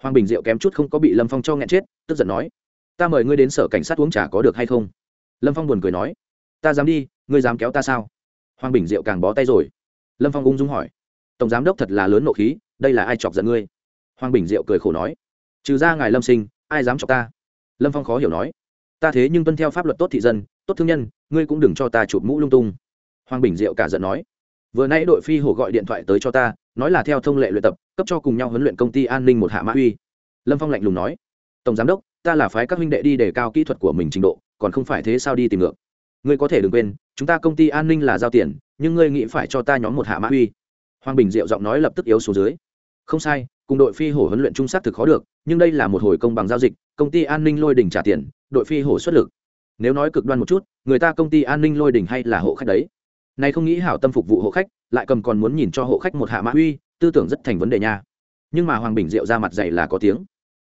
Hoàng bình diệu kém chút không có bị lâm phong cho nghẹn chết, tức giận nói. Ta mời ngươi đến sở cảnh sát uống trà có được hay không? Lâm phong buồn cười nói. Ta dám đi, ngươi dám kéo ta sao? Hoàng bình diệu càng bó tay rồi. Lâm phong ung dung hỏi. Tổng giám đốc thật là lớn nộ khí, đây là ai chọc giận ngươi? Hoàng bình diệu cười khổ nói. Trừ ra ngài lâm sinh, ai dám chọc ta? Lâm phong khó hiểu nói ta thế nhưng tuân theo pháp luật tốt thị dân, tốt thương nhân, ngươi cũng đừng cho ta chụp mũ lung tung. Hoàng bình diệu cả giận nói. Vừa nãy đội phi hổ gọi điện thoại tới cho ta, nói là theo thông lệ luyện tập, cấp cho cùng nhau huấn luyện công ty an ninh một hạ mã uy. Lâm phong lạnh lùng nói. Tổng giám đốc, ta là phái các huynh đệ đi để cao kỹ thuật của mình trình độ, còn không phải thế sao đi tìm ngược. Ngươi có thể đừng quên, chúng ta công ty an ninh là giao tiền, nhưng ngươi nghĩ phải cho ta nhóm một hạ mã uy. Hoàng bình diệu giọng nói lập tức yếu xuống dưới. Không sai, cùng đội phi hổ huấn luyện trung sát thực khó được, nhưng đây là một hồi công bằng giao dịch, công ty an ninh lôi đỉnh trả tiền đội phi hổ xuất lực. Nếu nói cực đoan một chút, người ta công ty an ninh lôi đỉnh hay là hộ khách đấy. Này không nghĩ hảo tâm phục vụ hộ khách, lại cầm còn muốn nhìn cho hộ khách một hạ mã uy, tư tưởng rất thành vấn đề nha. Nhưng mà hoàng bình diệu ra mặt dày là có tiếng.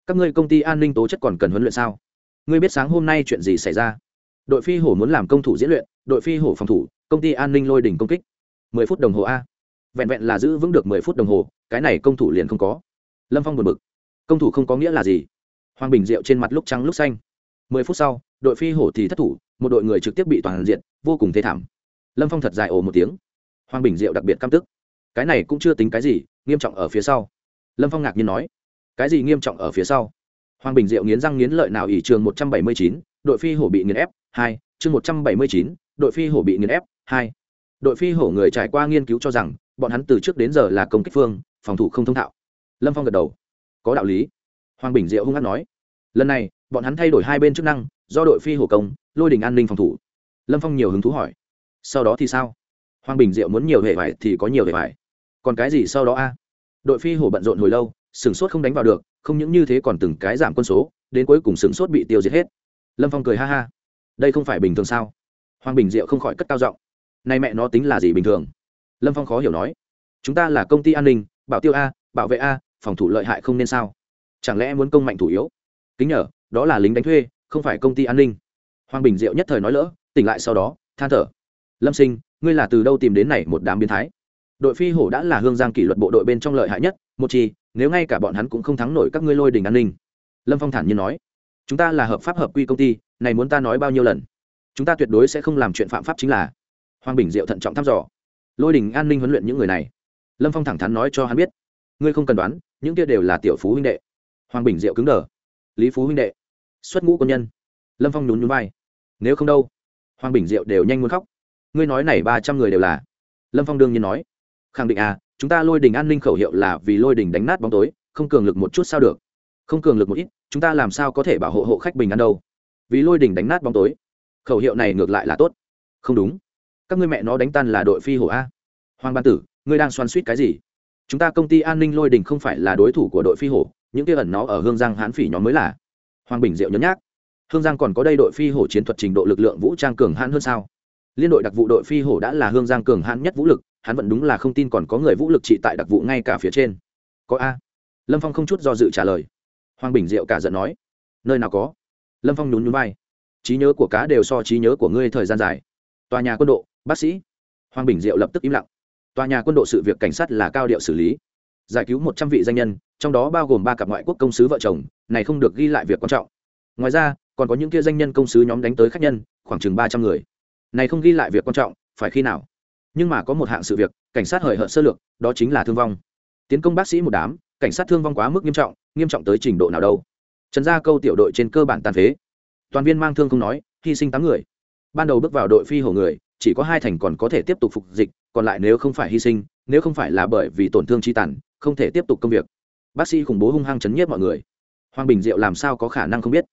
Các ngươi công ty an ninh tố chất còn cần huấn luyện sao? Ngươi biết sáng hôm nay chuyện gì xảy ra? Đội phi hổ muốn làm công thủ diễn luyện, đội phi hổ phòng thủ, công ty an ninh lôi đỉnh công kích. Mười phút đồng hồ a. Vẹn vẹn là giữ vững được mười phút đồng hồ, cái này công thủ liền không có. Lâm phong buồn bực. Công thủ không có nghĩa là gì? Hoàng bình diệu trên mặt lúc trắng lúc xanh mười phút sau, đội phi hổ thì thất thủ, một đội người trực tiếp bị toàn diện vô cùng thê thảm. Lâm phong thật dài ồ một tiếng. Hoàng bình diệu đặc biệt căm tức. Cái này cũng chưa tính cái gì, nghiêm trọng ở phía sau. Lâm phong ngạc nhiên nói. Cái gì nghiêm trọng ở phía sau? Hoàng bình diệu nghiến răng nghiến lợi nào ỷ trường một trăm bảy mươi chín, đội phi hổ bị nghiền ép, hai, chương một trăm bảy mươi chín, đội phi hổ bị nghiền ép, hai. Đội phi hổ người trải qua nghiên cứu cho rằng, bọn hắn từ trước đến giờ là công kích phương, phòng thủ không thông thạo. Lâm phong gật đầu. Có đạo lý. Hoàng bình diệu hung hăng nói. Lần này bọn hắn thay đổi hai bên chức năng, do đội phi hổ công, lôi đình an ninh phòng thủ. Lâm phong nhiều hứng thú hỏi, sau đó thì sao? Hoàng bình diệu muốn nhiều hệ vải thì có nhiều hệ vải. Còn cái gì sau đó a? Đội phi hổ bận rộn hồi lâu sửng sốt không đánh vào được, không những như thế còn từng cái giảm quân số, đến cuối cùng sửng sốt bị tiêu diệt hết. Lâm phong cười ha ha, đây không phải bình thường sao? Hoàng bình diệu không khỏi cất cao giọng nay mẹ nó tính là gì bình thường? Lâm phong khó hiểu nói, chúng ta là công ty an ninh, bảo tiêu a, bảo vệ a, phòng thủ lợi hại không nên sao? Chẳng lẽ muốn công mạnh thủ yếu? Kính nhờ đó là lính đánh thuê, không phải công ty an ninh. Hoàng bình diệu nhất thời nói lỡ, tỉnh lại sau đó, than thở. Lâm sinh, ngươi là từ đâu tìm đến này một đám biến thái? Đội phi hổ đã là hương giang kỷ luật bộ đội bên trong lợi hại nhất, một chi, nếu ngay cả bọn hắn cũng không thắng nổi các ngươi lôi đình an ninh. Lâm phong thản nhiên nói. Chúng ta là hợp pháp hợp quy công ty, này muốn ta nói bao nhiêu lần? Chúng ta tuyệt đối sẽ không làm chuyện phạm pháp chính là. Hoàng bình diệu thận trọng thăm dò. Lôi đình an ninh huấn luyện những người này. Lâm phong thẳng thắn nói cho hắn biết. Ngươi không cần đoán, những kia đều là tiểu phú huynh đệ. Hoàng bình diệu cứng đờ. Lý phú huynh đệ xuất ngũ quân nhân. Lâm phong nhún nhún vai. Nếu không đâu, hoàng bình diệu đều nhanh muốn khóc. Ngươi nói này ba trăm người đều là. Lâm phong đương nhiên nói. Khẳng định à chúng ta lôi đình an ninh khẩu hiệu là vì lôi đình đánh nát bóng tối, không cường lực một chút sao được. Không cường lực một ít, chúng ta làm sao có thể bảo hộ hộ khách bình an đâu. Vì lôi đình đánh nát bóng tối, khẩu hiệu này ngược lại là tốt. Không đúng. Các ngươi mẹ nó đánh tan là đội phi hổ a. Hoàng ban tử, ngươi đang xoan suýt cái gì? Chúng ta công ty an ninh lôi đình không phải là đối thủ của đội phi hổ, những kia ẩn nó ở hương giang hãn phỉ nhóm mới là hoàng bình diệu nhấn nhác. Hương giang còn có đây đội phi hổ chiến thuật trình độ lực lượng vũ trang cường hãn hơn sao? Liên đội đặc vụ đội phi hổ đã là hương giang cường hãn nhất vũ lực, hắn vẫn đúng là không tin còn có người vũ lực trị tại đặc vụ ngay cả phía trên. Có a? Lâm phong không chút do dự trả lời. Hoàng bình diệu cả giận nói. Nơi nào có? Lâm phong nhún nhún vai. Trí nhớ của cá đều so trí nhớ của ngươi thời gian dài. Tòa nhà quân độ bác sĩ. Hoàng bình diệu lập tức im lặng. Tòa nhà quân độ sự việc cảnh sát là cao điệu xử lý. Giải cứu một trăm vị danh nhân trong đó bao gồm ba cặp ngoại quốc công sứ vợ chồng, này không được ghi lại việc quan trọng. Ngoài ra, còn có những kia danh nhân công sứ nhóm đánh tới khách nhân, khoảng chừng ba trăm người. Này không ghi lại việc quan trọng, phải khi nào? Nhưng mà có một hạng sự việc, cảnh sát hời hợt sơ lược, đó chính là thương vong. Tiến công bác sĩ một đám, cảnh sát thương vong quá mức nghiêm trọng nghiêm trọng tới trình độ nào đâu. Trần gia câu tiểu đội trên cơ bản tàn phế. Toàn viên mang thương không nói, hy sinh tám người. Ban đầu bước vào đội phi hổ người, chỉ có hai thành còn có thể tiếp tục phục dịch, còn lại nếu không phải hy sinh, nếu không phải là bởi vì tổn thương chi tàn, không thể tiếp tục công việc bác sĩ khủng bố hung hăng chấn nhiếp mọi người. Hoàng bình diệu làm sao có khả năng không biết?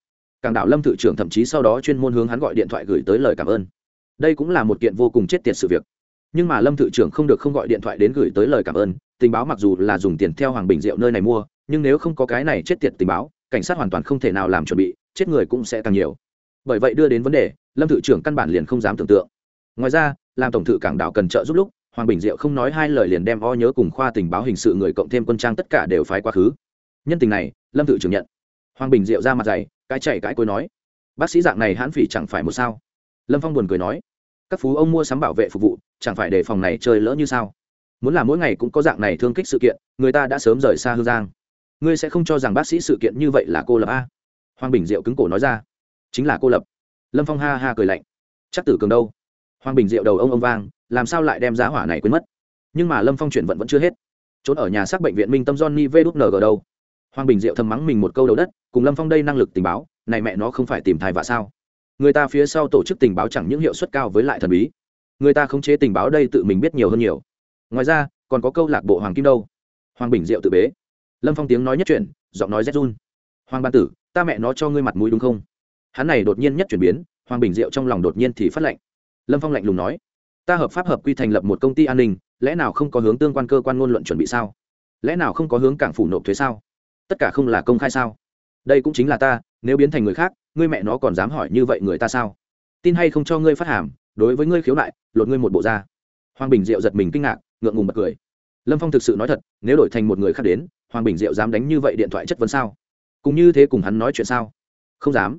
Cảng đạo lâm thự trưởng thậm chí sau đó chuyên môn hướng hắn gọi điện thoại gửi tới lời cảm ơn. Đây cũng là một kiện vô cùng chết tiệt sự việc. Nhưng mà lâm thự trưởng không được không gọi điện thoại đến gửi tới lời cảm ơn, tình báo mặc dù là dùng tiền theo hoàng bình diệu nơi này mua, nhưng nếu không có cái này chết tiệt tình báo, cảnh sát hoàn toàn không thể nào làm chuẩn bị, chết người cũng sẽ càng nhiều. Bởi vậy đưa đến vấn đề, lâm thự trưởng căn bản liền không dám tưởng tượng. Ngoài ra, làm tổng thự cảng đảo cần trợ giúp lúc hoàng bình diệu không nói hai lời liền đem o nhớ cùng khoa tình báo hình sự người cộng thêm quân trang tất cả đều phái quá khứ. Nhân tình này, lâm Tự trưởng nhận. Hoàng bình diệu ra mặt dày, cái chạy cãi cối nói, bác sĩ dạng này hãn phỉ chẳng phải một sao? Lâm phong buồn cười nói, các phú ông mua sắm bảo vệ phục vụ, chẳng phải để phòng này chơi lỡ như sao? Muốn là mỗi ngày cũng có dạng này thương kích sự kiện, người ta đã sớm rời xa hương giang. Ngươi sẽ không cho rằng bác sĩ sự kiện như vậy là cô lập a? Hoàng bình diệu cứng cổ nói ra, chính là cô lập. Lâm phong ha ha cười lạnh, chắc tử cường đâu? Hoàng bình diệu đầu ông ông vang làm sao lại đem giá hỏa này quên mất? Nhưng mà lâm phong chuyển vận vẫn chưa hết. Trốn ở nhà xác bệnh viện minh tâm johnny v đút ng đâu? Hoàng bình diệu thầm mắng mình một câu đầu đất, cùng lâm phong đây năng lực tình báo, này mẹ nó không phải tìm thai vạ sao? Người ta phía sau tổ chức tình báo chẳng những hiệu suất cao với lại thần bí. Người ta khống chế tình báo đây tự mình biết nhiều hơn nhiều. Ngoài ra, còn có câu lạc bộ hoàng kim đâu? Hoàng bình diệu tự bế. Lâm phong tiếng nói nhất chuyển, giọng nói rét run. Hoàng ban tử, ta mẹ nó cho ngươi mặt mũi đúng không? Hắn này đột nhiên nhất chuyển biến, hoàng bình diệu trong lòng đột nhiên thì phát lệnh. Lâm phong lạnh lùng nói ta hợp pháp hợp quy thành lập một công ty an ninh, lẽ nào không có hướng tương quan cơ quan ngôn luận chuẩn bị sao? Lẽ nào không có hướng cảng phủ nộp thuế sao? Tất cả không là công khai sao? Đây cũng chính là ta, nếu biến thành người khác, ngươi mẹ nó còn dám hỏi như vậy người ta sao? Tin hay không cho ngươi phát hàm, đối với ngươi khiếu nại, lột ngươi một bộ da. Hoàng bình diệu giật mình kinh ngạc, ngượng ngùng bật cười. Lâm phong thực sự nói thật, nếu đổi thành một người khác đến, hoàng bình diệu dám đánh như vậy điện thoại chất vấn sao? Cũng như thế cùng hắn nói chuyện sao? Không dám.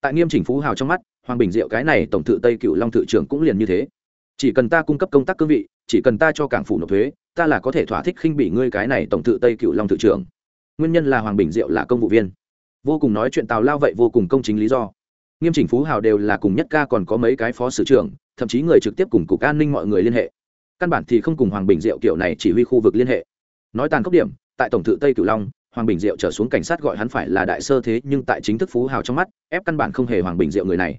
Tại nghiêm chỉnh phú hào trong mắt, hoàng bình diệu cái này tổng thự tây cựu long thự trưởng cũng liền như thế chỉ cần ta cung cấp công tác cương vị, chỉ cần ta cho cảng phủ nộp thuế, ta là có thể thỏa thích khinh bỉ ngươi cái này tổng thự tây cựu long thự trưởng. Nguyên nhân là hoàng bình diệu là công vụ viên. Vô cùng nói chuyện tào lao vậy vô cùng công chính lý do. Nghiêm chỉnh phú hào đều là cùng nhất ca còn có mấy cái phó sử trưởng, thậm chí người trực tiếp cùng cục an ninh mọi người liên hệ. Căn bản thì không cùng hoàng bình diệu kiểu này chỉ huy khu vực liên hệ. Nói tàn cốc điểm, tại tổng thự tây cửu long, hoàng bình diệu trở xuống cảnh sát gọi hắn phải là đại sơ thế, nhưng tại chính thức phú hào trong mắt, ép căn bản không hề hoàng bình diệu người này.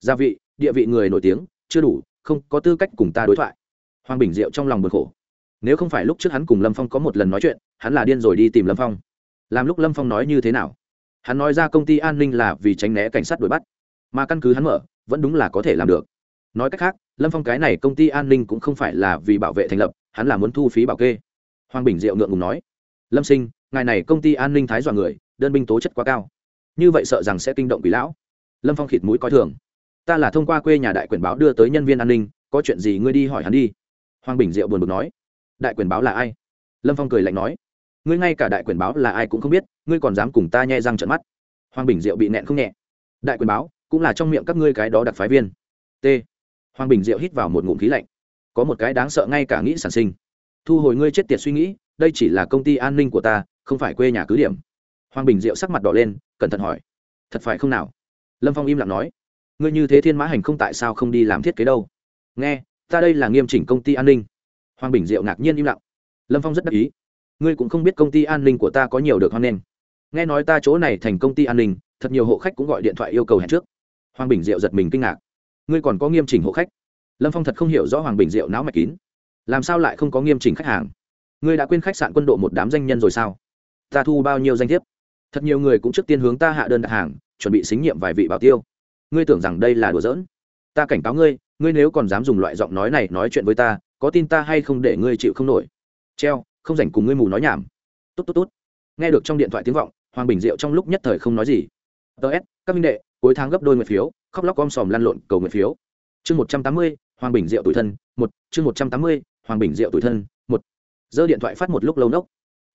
Gia vị, địa vị người nổi tiếng, chưa đủ không có tư cách cùng ta đối thoại. Hoàng bình diệu trong lòng bực khổ. Nếu không phải lúc trước hắn cùng lâm phong có một lần nói chuyện, hắn là điên rồi đi tìm lâm phong. Làm lúc lâm phong nói như thế nào? Hắn nói ra công ty an ninh là vì tránh né cảnh sát đuổi bắt. Mà căn cứ hắn mở, vẫn đúng là có thể làm được. Nói cách khác, lâm phong cái này công ty an ninh cũng không phải là vì bảo vệ thành lập, hắn là muốn thu phí bảo kê. Hoàng bình diệu ngượng ngùng nói, lâm sinh, ngài này công ty an ninh thái dọa người, đơn binh tố chất quá cao. Như vậy sợ rằng sẽ kinh động quỷ lão. Lâm phong khịt mũi coi thường ta là thông qua quê nhà đại quyền báo đưa tới nhân viên an ninh, có chuyện gì ngươi đi hỏi hắn đi. Hoàng bình diệu buồn bực nói. Đại quyền báo là ai? Lâm phong cười lạnh nói. Ngươi ngay cả đại quyền báo là ai cũng không biết, ngươi còn dám cùng ta nhẹ răng trận mắt. Hoàng bình diệu bị nẹn không nhẹ. Đại quyền báo, cũng là trong miệng các ngươi cái đó đặc phái viên. T. Hoàng bình diệu hít vào một ngụm khí lạnh. Có một cái đáng sợ ngay cả nghĩ sản sinh. Thu hồi ngươi chết tiệt suy nghĩ, đây chỉ là công ty an ninh của ta, không phải quê nhà cứ điểm. Hoàng bình diệu sắc mặt đỏ lên, cẩn thận hỏi. Thật phải không nào? Lâm phong im lặng nói ngươi như thế thiên mã hành không tại sao không đi làm thiết kế đâu? Nghe, ta đây là nghiêm chỉnh công ty an ninh. Hoàng bình diệu ngạc nhiên im lặng. Lâm phong rất đắc ý. Ngươi cũng không biết công ty an ninh của ta có nhiều được hoan nghênh. Nghe nói ta chỗ này thành công ty an ninh, thật nhiều hộ khách cũng gọi điện thoại yêu cầu hẹn trước. Hoàng bình diệu giật mình kinh ngạc. Ngươi còn có nghiêm chỉnh hộ khách? Lâm phong thật không hiểu rõ hoàng bình diệu não mạch kín. Làm sao lại không có nghiêm chỉnh khách hàng? Ngươi đã quên khách sạn quân độ một đám danh nhân rồi sao? Ta thu bao nhiêu danh thiếp? Thật nhiều người cũng trước tiên hướng ta hạ đơn đặt hàng, chuẩn bị xính nhiệm vài vị bảo tiêu ngươi tưởng rằng đây là đùa giỡn? Ta cảnh cáo ngươi ngươi nếu còn dám dùng loại giọng nói này nói chuyện với ta, có tin ta hay không để ngươi chịu không nổi? Treo, không dành cùng ngươi mù nói nhảm. Tốt tốt tốt. Nghe được trong điện thoại tiếng vọng, hoàng bình diệu trong lúc nhất thời không nói gì. Ts các minh đệ, cuối tháng gấp đôi nguyện phiếu, khóc lóc om sòm lăn lộn cầu nguyện phiếu. Chương một trăm tám mươi, hoàng bình diệu tuổi thân, một. Chương một trăm tám mươi, hoàng bình diệu tuổi thân, một. Giơ điện thoại phát một lúc lâu nốc.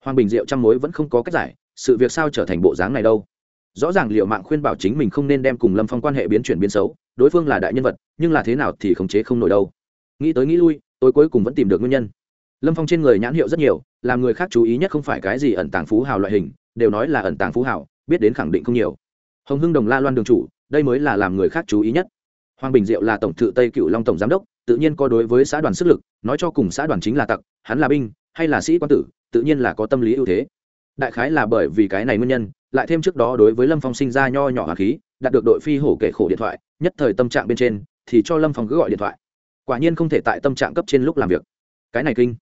Hoàng bình diệu trăm mối vẫn không có cách giải, sự việc sao trở thành bộ dáng này đâu? Rõ ràng liệu mạng khuyên bảo chính mình không nên đem cùng lâm phong quan hệ biến chuyển biến xấu, đối phương là đại nhân vật, nhưng là thế nào thì khống chế không nổi đâu. Nghĩ tới nghĩ lui, tôi cuối cùng vẫn tìm được nguyên nhân. Lâm phong trên người nhãn hiệu rất nhiều, làm người khác chú ý nhất không phải cái gì ẩn tàng phú hào loại hình, đều nói là ẩn tàng phú hào, biết đến khẳng định không nhiều. Hồng hưng đồng la loan đường chủ, đây mới là làm người khác chú ý nhất. Hoàng bình diệu là tổng thự tây cựu long tổng giám đốc, tự nhiên có đối với xã đoàn sức lực, nói cho cùng xã đoàn chính là tặc, hắn là binh, hay là sĩ quan tử, tự nhiên là có tâm lý ưu thế. Đại khái là bởi vì cái này nguyên nhân lại thêm trước đó đối với lâm phong sinh ra nho nhỏ hà khí, đạt được đội phi hổ kể khổ điện thoại, nhất thời tâm trạng bên trên, thì cho lâm phong cứ gọi điện thoại. Quả nhiên không thể tại tâm trạng cấp trên lúc làm việc. Cái này kinh,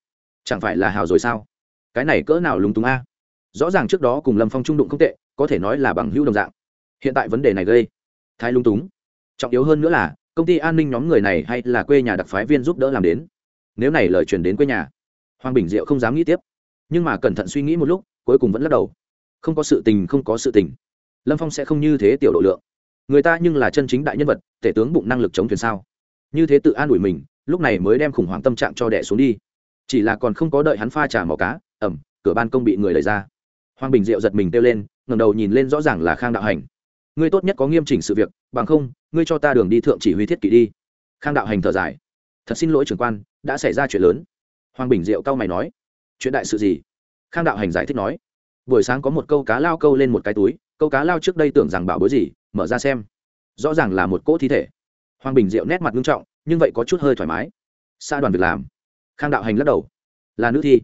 chẳng phải là hào rồi sao? Cái này cỡ nào lúng túng a? Rõ ràng trước đó cùng lâm phong trung đụng không tệ, có thể nói là bằng hữu đồng dạng. Hiện tại vấn đề này gây thái lung túng. Trọng yếu hơn nữa là, công ty an ninh nhóm người này hay là quê nhà đặc phái viên giúp đỡ làm đến. Nếu này lời truyền đến quê nhà, hoàng bình diệu không dám nghĩ tiếp. Nhưng mà cẩn thận suy nghĩ một lúc, cuối cùng vẫn lắc đầu không có sự tình, không có sự tình. Lâm phong sẽ không như thế tiểu độ lượng. Người ta nhưng là chân chính đại nhân vật, tể tướng bụng năng lực chống thuyền sao? Như thế tự an ủi mình, lúc này mới đem khủng hoảng tâm trạng cho đẻ xuống đi. Chỉ là còn không có đợi hắn pha trà mỏ cá, ẩm, cửa ban công bị người đẩy ra. Hoàng bình diệu giật mình kêu lên ngầm đầu nhìn lên rõ ràng là khang đạo hành. Ngươi tốt nhất có nghiêm chỉnh sự việc, bằng không, ngươi cho ta đường đi thượng chỉ huy thiết kỷ đi. Khang đạo hành thở dài. Thật xin lỗi trưởng quan, đã xảy ra chuyện lớn. Hoàng bình diệu cau mày nói. Chuyện đại sự gì? Khang đạo hành giải thích nói buổi sáng có một câu cá lao câu lên một cái túi, câu cá lao trước đây tưởng rằng bảo bối gì, mở ra xem. Rõ ràng là một cỗ thi thể. Hoàng bình diệu nét mặt nghiêm trọng, nhưng vậy có chút hơi thoải mái. Xã đoàn việc làm. Khang đạo hành lắc đầu. Là nữ thi.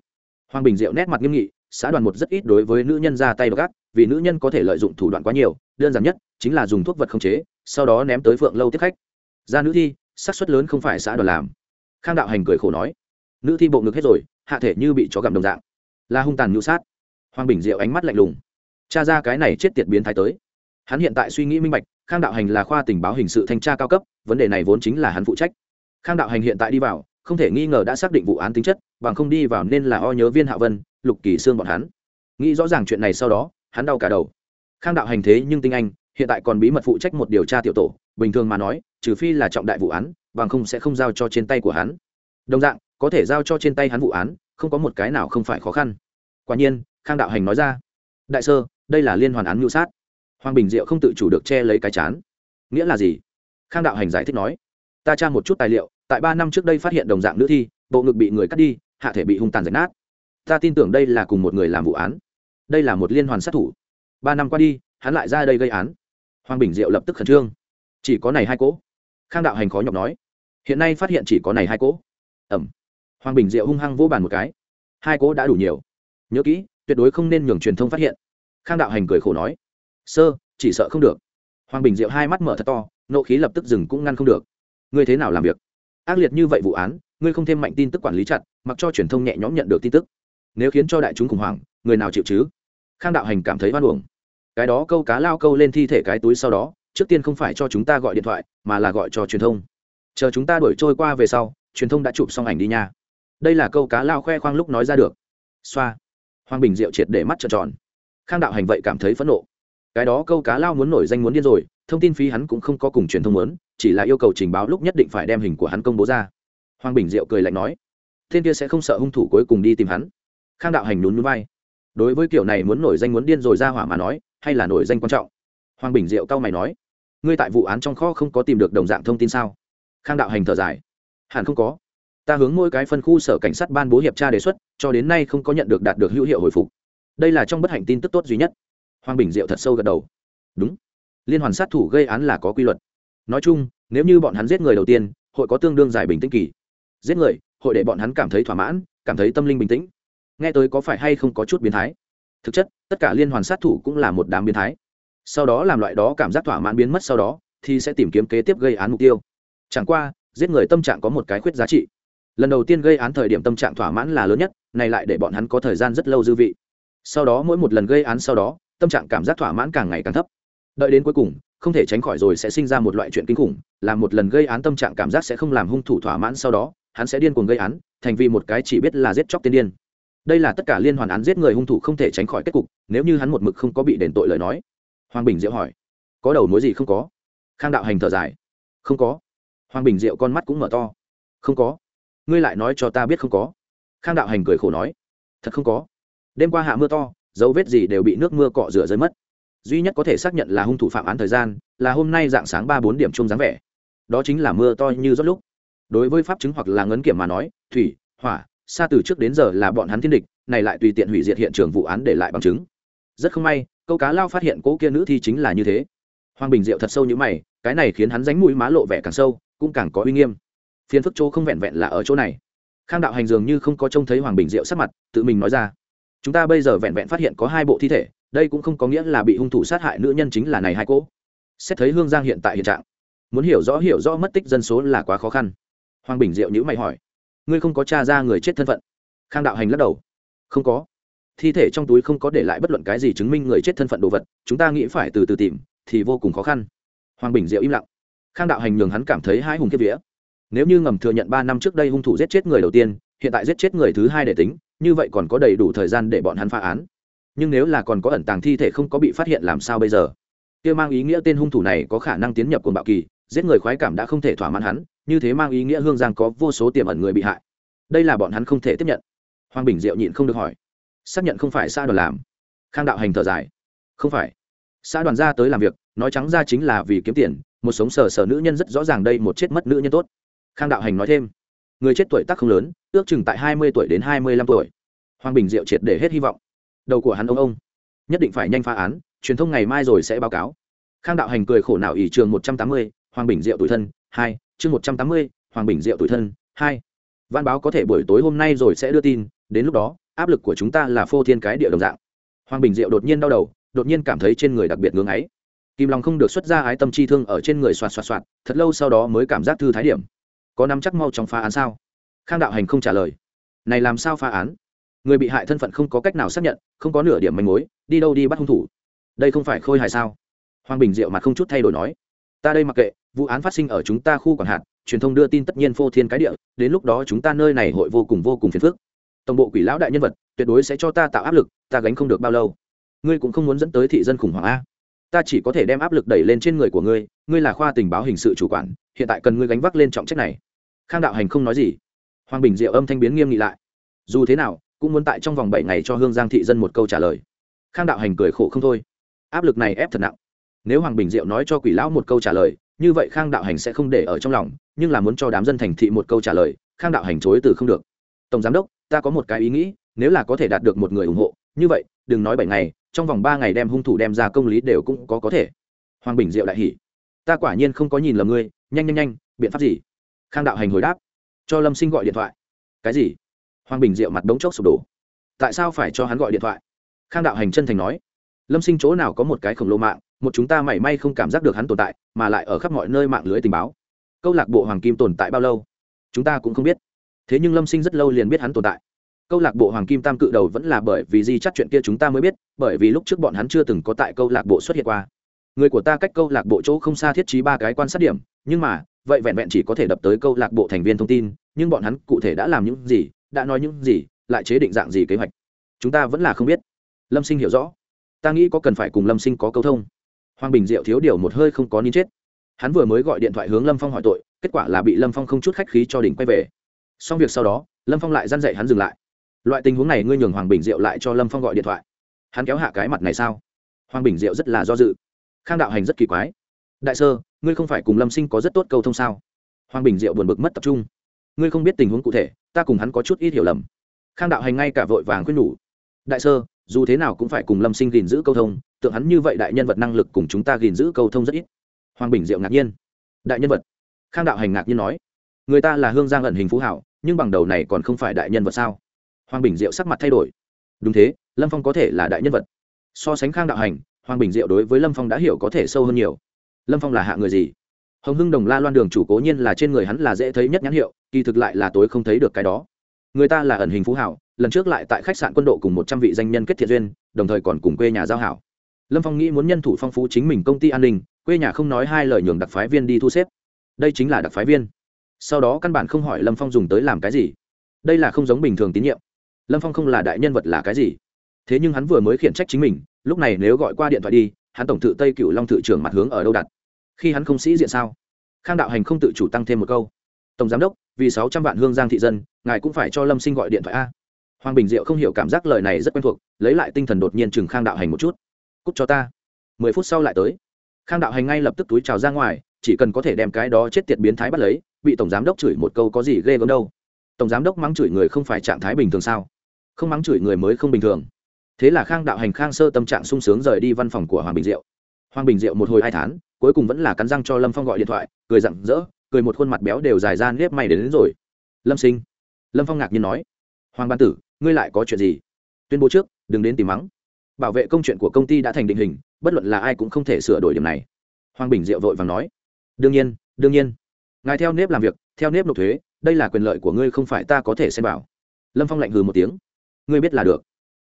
Hoàng bình diệu nét mặt nghiêm nghị, xã đoàn một rất ít đối với nữ nhân ra tay gác vì nữ nhân có thể lợi dụng thủ đoạn quá nhiều, đơn giản nhất chính là dùng thuốc vật khống chế, sau đó ném tới phượng lâu tiếp khách. Ra nữ thi, xác suất lớn không phải xã đoàn làm. Khang đạo hành cười khổ nói. Nữ thi bộ ngực hết rồi, hạ thể như bị chó gặm đồng dạng. Là hung tàn nhu sát hoàng bình diệu ánh mắt lạnh lùng. Cha ra cái này chết tiệt biến thái tới. Hắn hiện tại suy nghĩ minh bạch, khang đạo hành là khoa tình báo hình sự thanh tra cao cấp, vấn đề này vốn chính là hắn phụ trách. Khang đạo hành hiện tại đi vào, không thể nghi ngờ đã xác định vụ án tính chất, bằng không đi vào nên là o nhớ viên hạ vân, lục kỳ xương bọn hắn. Nghĩ rõ ràng chuyện này sau đó, hắn đau cả đầu. Khang đạo hành thế nhưng tinh anh, hiện tại còn bí mật phụ trách một điều tra tiểu tổ, bình thường mà nói, trừ phi là trọng đại vụ án, bằng không sẽ không giao cho trên tay của hắn. Đồng dạng, có thể giao cho trên tay hắn vụ án, không có một cái nào không phải khó khăn. Quả nhiên khang đạo hành nói ra, đại sơ, đây là liên hoàn án mưu sát. Hoàng bình diệu không tự chủ được che lấy cái chán. Nghĩa là gì? Khang đạo hành giải thích nói, ta tra một chút tài liệu, tại ba năm trước đây phát hiện đồng dạng nữ thi, bộ ngực bị người cắt đi, hạ thể bị hung tàn rạch nát. Ta tin tưởng đây là cùng một người làm vụ án. Đây là một liên hoàn sát thủ. Ba năm qua đi, hắn lại ra đây gây án. Hoàng bình diệu lập tức khẩn trương. Chỉ có này hai cỗ. Khang đạo hành khó nhọc nói, hiện nay phát hiện chỉ có này hai cỗ. Ẩm. Hoàng bình diệu hung hăng vỗ bàn một cái, hai cỗ đã đủ nhiều. Nhớ kỹ tuyệt đối không nên nhường truyền thông phát hiện. Khang đạo hành cười khổ nói, sơ, chỉ sợ không được. Hoàng bình diệu hai mắt mở thật to, nộ khí lập tức dừng cũng ngăn không được. Ngươi thế nào làm việc? Ác liệt như vậy vụ án, ngươi không thêm mạnh tin tức quản lý chặt, mặc cho truyền thông nhẹ nhõm nhận được tin tức. Nếu khiến cho đại chúng khủng hoảng, người nào chịu chứ? Khang đạo hành cảm thấy hoan hồng cái đó câu cá lao câu lên thi thể cái túi sau đó, trước tiên không phải cho chúng ta gọi điện thoại, mà là gọi cho truyền thông. Chờ chúng ta đuổi trôi qua về sau, truyền thông đã chụp xong ảnh đi nha. Đây là câu cá lao khoe khoang lúc nói ra được. Xoa hoàng bình diệu triệt để mắt trợn tròn. Khang đạo hành vậy cảm thấy phẫn nộ. Cái đó câu cá lao muốn nổi danh muốn điên rồi, thông tin phí hắn cũng không có cùng truyền thông muốn, chỉ là yêu cầu trình báo lúc nhất định phải đem hình của hắn công bố ra. Hoàng bình diệu cười lạnh nói, thiên kia sẽ không sợ hung thủ cuối cùng đi tìm hắn. Khang đạo hành nhún nhún vai. Đối với kiểu này muốn nổi danh muốn điên rồi ra hỏa mà nói, hay là nổi danh quan trọng? Hoàng bình diệu cao mày nói, ngươi tại vụ án trong kho không có tìm được đồng dạng thông tin sao? Khang đạo hành thở dài, hẳn không có ta hướng mỗi cái phân khu sở cảnh sát ban bố hiệp tra đề xuất, cho đến nay không có nhận được đạt được hữu hiệu hồi phục. Đây là trong bất hạnh tin tức tốt duy nhất. Hoàng bình diệu thật sâu gật đầu. Đúng. Liên hoàn sát thủ gây án là có quy luật. Nói chung, nếu như bọn hắn giết người đầu tiên, hội có tương đương giải bình tĩnh kỳ. Giết người, hội để bọn hắn cảm thấy thỏa mãn, cảm thấy tâm linh bình tĩnh. Nghe tới có phải hay không có chút biến thái? Thực chất, tất cả liên hoàn sát thủ cũng là một đám biến thái. Sau đó làm loại đó cảm giác thỏa mãn biến mất sau đó, thì sẽ tìm kiếm kế tiếp gây án mục tiêu. Chẳng qua, giết người tâm trạng có một cái khuyết giá trị lần đầu tiên gây án thời điểm tâm trạng thỏa mãn là lớn nhất, này lại để bọn hắn có thời gian rất lâu dư vị. Sau đó mỗi một lần gây án sau đó, tâm trạng cảm giác thỏa mãn càng ngày càng thấp. Đợi đến cuối cùng, không thể tránh khỏi rồi sẽ sinh ra một loại chuyện kinh khủng, là một lần gây án tâm trạng cảm giác sẽ không làm hung thủ thỏa mãn sau đó, hắn sẽ điên cuồng gây án, thành vì một cái chỉ biết là giết chóc tiên điên. Đây là tất cả liên hoàn án giết người hung thủ không thể tránh khỏi kết cục, nếu như hắn một mực không có bị đền tội lời nói. Hoàng bình diệu hỏi, có đầu mối gì không có? Khang đạo hành thở dài, không có. Hoàng bình diệu con mắt cũng mở to, không có ngươi lại nói cho ta biết không có. Khang đạo hành cười khổ nói, thật không có. Đêm qua hạ mưa to, dấu vết gì đều bị nước mưa cọ rửa rơi mất. Duy nhất có thể xác nhận là hung thủ phạm án thời gian, là hôm nay dạng sáng ba bốn điểm chung dáng vẻ. Đó chính là mưa to như rót lúc. Đối với pháp chứng hoặc là ngấn kiểm mà nói, thủy, hỏa xa từ trước đến giờ là bọn hắn thiên địch, này lại tùy tiện hủy diệt hiện trường vụ án để lại bằng chứng. Rất không may, câu cá lao phát hiện cỗ kia nữ thi chính là như thế. Hoàng bình diệu thật sâu như mày, cái này khiến hắn ránh mũi má lộ vẻ càng sâu, cũng càng có uy nghiêm phiền phức chỗ không vẹn vẹn là ở chỗ này. Khang đạo hành dường như không có trông thấy hoàng bình diệu sắc mặt, tự mình nói ra. Chúng ta bây giờ vẹn vẹn phát hiện có hai bộ thi thể, đây cũng không có nghĩa là bị hung thủ sát hại nữ nhân chính là này hai cỗ xét thấy hương giang hiện tại hiện trạng, muốn hiểu rõ hiểu rõ mất tích dân số là quá khó khăn. Hoàng bình diệu nhữ mày hỏi, ngươi không có t r a ra người chết thân phận? Khang đạo hành lắc đầu, không có. Thi thể trong túi không có để lại bất luận cái gì chứng minh người chết thân phận đồ vật, chúng ta nghĩ phải từ từ tìm, thì vô cùng khó khăn. Hoàng bình diệu im lặng. Khang đạo hành nhường hắn cảm thấy hai hùng kiếp vía nếu như ngầm thừa nhận ba năm trước đây hung thủ giết chết người đầu tiên, hiện tại giết chết người thứ hai để tính, như vậy còn có đầy đủ thời gian để bọn hắn phá án. Nhưng nếu là còn có ẩn tàng thi thể không có bị phát hiện làm sao bây giờ? Kia mang ý nghĩa tên hung thủ này có khả năng tiến nhập quần bạo kỳ, giết người khoái cảm đã không thể thỏa mãn hắn, như thế mang ý nghĩa hương giang có vô số tiềm ẩn người bị hại. Đây là bọn hắn không thể tiếp nhận. Hoàng bình diệu nhịn không được hỏi. Xác nhận không phải xã đoàn làm. Khang đạo hành thở dài. Không phải. Xã đoàn ra tới làm việc, nói trắng ra chính là vì kiếm tiền, một sống sờ sờ nữ nhân rất rõ ràng đây một chết mất nữ nhân tốt khang đạo hành nói thêm, người chết tuổi tác không lớn, ước chừng tại hai mươi tuổi đến hai mươi lăm tuổi. Hoàng bình diệu triệt để hết hy vọng. Đầu của hắn ông ông, nhất định phải nhanh phá án, truyền thông ngày mai rồi sẽ báo cáo. Khang đạo hành cười khổ nào ỷ trường một trăm tám mươi, hoàng bình diệu tuổi thân, hai, chương một trăm tám mươi, hoàng bình diệu tuổi thân, hai. Văn báo có thể buổi tối hôm nay rồi sẽ đưa tin, đến lúc đó, áp lực của chúng ta là phô thiên cái địa đồng dạng. Hoàng bình diệu đột nhiên đau đầu, đột nhiên cảm thấy trên người đặc biệt ngưng ấy kim long không được xuất ra ái tâm chi thương ở trên người xoạt xoạt xoạt, thật lâu sau đó mới cảm giác thư thái điểm có nắm chắc mau trong phá án sao? Khang đạo hành không trả lời. Này làm sao phá án? Người bị hại thân phận không có cách nào xác nhận, không có nửa điểm manh mối, đi đâu đi bắt hung thủ? Đây không phải khôi hài sao? Hoàng bình diệu mặt không chút thay đổi nói. Ta đây mặc kệ, vụ án phát sinh ở chúng ta khu quản hạt, truyền thông đưa tin tất nhiên phô thiên cái địa, đến lúc đó chúng ta nơi này hội vô cùng vô cùng phiền phức. Tổng bộ quỷ lão đại nhân vật, tuyệt đối sẽ cho ta tạo áp lực, ta gánh không được bao lâu. Ngươi cũng không muốn dẫn tới thị dân khủng hoảng a? Ta chỉ có thể đem áp lực đẩy lên trên người của ngươi ngươi là khoa tình báo hình sự chủ quản, hiện tại cần ngươi gánh vác lên trọng trách này khang đạo hành không nói gì. Hoàng bình diệu âm thanh biến nghiêm nghị lại. Dù thế nào, cũng muốn tại trong vòng bảy ngày cho hương giang thị dân một câu trả lời. Khang đạo hành cười khổ không thôi. Áp lực này ép thật nặng. Nếu hoàng bình diệu nói cho quỷ lão một câu trả lời, như vậy khang đạo hành sẽ không để ở trong lòng, nhưng là muốn cho đám dân thành thị một câu trả lời, khang đạo hành chối từ không được. Tổng giám đốc, ta có một cái ý nghĩ, nếu là có thể đạt được một người ủng hộ, như vậy, đừng nói bảy ngày, trong vòng ba ngày đem hung thủ đem ra công lý đều cũng có có thể. Hoàng bình diệu đại hỉ. Ta quả nhiên không có nhìn lầm ngươi, nhanh nhanh nhanh, biện pháp gì? Khang đạo hành hồi đáp. Cho lâm sinh gọi điện thoại. Cái gì? Hoàng bình diệu mặt đống chốc sụp đổ. Tại sao phải cho hắn gọi điện thoại? Khang đạo hành chân thành nói. Lâm sinh chỗ nào có một cái khổng lồ mạng, một chúng ta mảy may không cảm giác được hắn tồn tại, mà lại ở khắp mọi nơi mạng lưới tình báo. Câu lạc bộ hoàng kim tồn tại bao lâu? Chúng ta cũng không biết. Thế nhưng lâm sinh rất lâu liền biết hắn tồn tại. Câu lạc bộ hoàng kim tam cự đầu vẫn là bởi vì di chắc chuyện kia chúng ta mới biết, bởi vì lúc trước bọn hắn chưa từng có tại câu lạc bộ xuất hiện qua. Người của ta cách câu lạc bộ chỗ không xa thiết trí ba cái quan sát điểm nhưng mà, vậy vẹn vẹn chỉ có thể đập tới câu lạc bộ thành viên thông tin, nhưng bọn hắn cụ thể đã làm những gì, đã nói những gì, lại chế định dạng gì kế hoạch? Chúng ta vẫn là không biết. Lâm sinh hiểu rõ. Ta nghĩ có cần phải cùng lâm sinh có câu thông. Hoàng bình diệu thiếu điều một hơi không có nín chết. Hắn vừa mới gọi điện thoại hướng lâm phong hỏi tội, kết quả là bị lâm phong không chút khách khí cho đỉnh quay về. Xong việc sau đó, lâm phong lại dăn dậy hắn dừng lại. Loại tình huống này ngươi nhường hoàng bình diệu lại cho lâm phong gọi điện thoại. Hắn kéo hạ cái mặt này sao? Hoàng bình diệu rất là do dự. Khang đạo hành rất kỳ quái đại sơ, ngươi không phải cùng lâm sinh có rất tốt câu thông sao? Hoàng bình diệu buồn bực mất tập trung. Ngươi không biết tình huống cụ thể, ta cùng hắn có chút ít hiểu lầm. Khang đạo hành ngay cả vội vàng khuyên nhủ. Đại sơ, dù thế nào cũng phải cùng lâm sinh gìn giữ câu thông, tượng hắn như vậy đại nhân vật năng lực cùng chúng ta gìn giữ câu thông rất ít. Hoàng bình diệu ngạc nhiên. Đại nhân vật? Khang đạo hành ngạc nhiên nói. Người ta là hương giang ẩn hình phú hảo, nhưng bằng đầu này còn không phải đại nhân vật sao? Hoàng bình diệu sắc mặt thay đổi. Đúng thế, lâm phong có thể là đại nhân vật. So sánh khang đạo hành, hoàng bình diệu đối với lâm phong đã hiểu có thể sâu hơn nhiều lâm phong là hạ người gì hồng hưng đồng la loan đường chủ cố nhiên là trên người hắn là dễ thấy nhất nhãn hiệu kỳ thực lại là tối không thấy được cái đó người ta là ẩn hình phú hảo lần trước lại tại khách sạn quân đội cùng một trăm vị danh nhân kết thiện duyên đồng thời còn cùng quê nhà giao hảo lâm phong nghĩ muốn nhân thủ phong phú chính mình công ty an ninh quê nhà không nói hai lời nhường đặc phái viên đi thu xếp đây chính là đặc phái viên sau đó căn bản không hỏi lâm phong dùng tới làm cái gì đây là không giống bình thường tín nhiệm lâm phong không là đại nhân vật là cái gì thế nhưng hắn vừa mới khiển trách chính mình lúc này nếu gọi qua điện thoại đi hắn tổng thự tây cựu long thự trưởng mặt hướng ở đâu đặt? Khi hắn không sĩ diện sao? Khang đạo hành không tự chủ tăng thêm một câu. Tổng giám đốc, vì sáu trăm vạn hương giang thị dân, ngài cũng phải cho lâm sinh gọi điện thoại a. Hoàng bình diệu không hiểu cảm giác lời này rất quen thuộc, lấy lại tinh thần đột nhiên chừng khang đạo hành một chút. Cúc cho ta. Mười phút sau lại tới. Khang đạo hành ngay lập tức túi trào ra ngoài, chỉ cần có thể đem cái đó chết tiệt biến thái bắt lấy, bị tổng giám đốc chửi một câu có gì ghê gớm đâu. Tổng giám đốc mắng chửi người không phải trạng thái bình thường sao? Không mắng chửi người mới không bình thường thế là khang đạo hành khang sơ tâm trạng sung sướng rời đi văn phòng của hoàng bình diệu. Hoàng bình diệu một hồi hai tháng cuối cùng vẫn là cắn răng cho lâm phong gọi điện thoại cười rặng rỡ cười một khuôn mặt béo đều dài ra nếp may đến, đến rồi. Lâm sinh. Lâm phong ngạc nhiên nói. Hoàng ban tử ngươi lại có chuyện gì? Tuyên bố trước đừng đến tìm mắng. Bảo vệ công chuyện của công ty đã thành định hình bất luận là ai cũng không thể sửa đổi điểm này. Hoàng bình diệu vội vàng nói. Đương nhiên đương nhiên. Ngài theo nếp làm việc theo nếp nộp thuế đây là quyền lợi của ngươi không phải ta có thể xem bảo lâm phong lạnh hừ một tiếng. Ngươi biết là được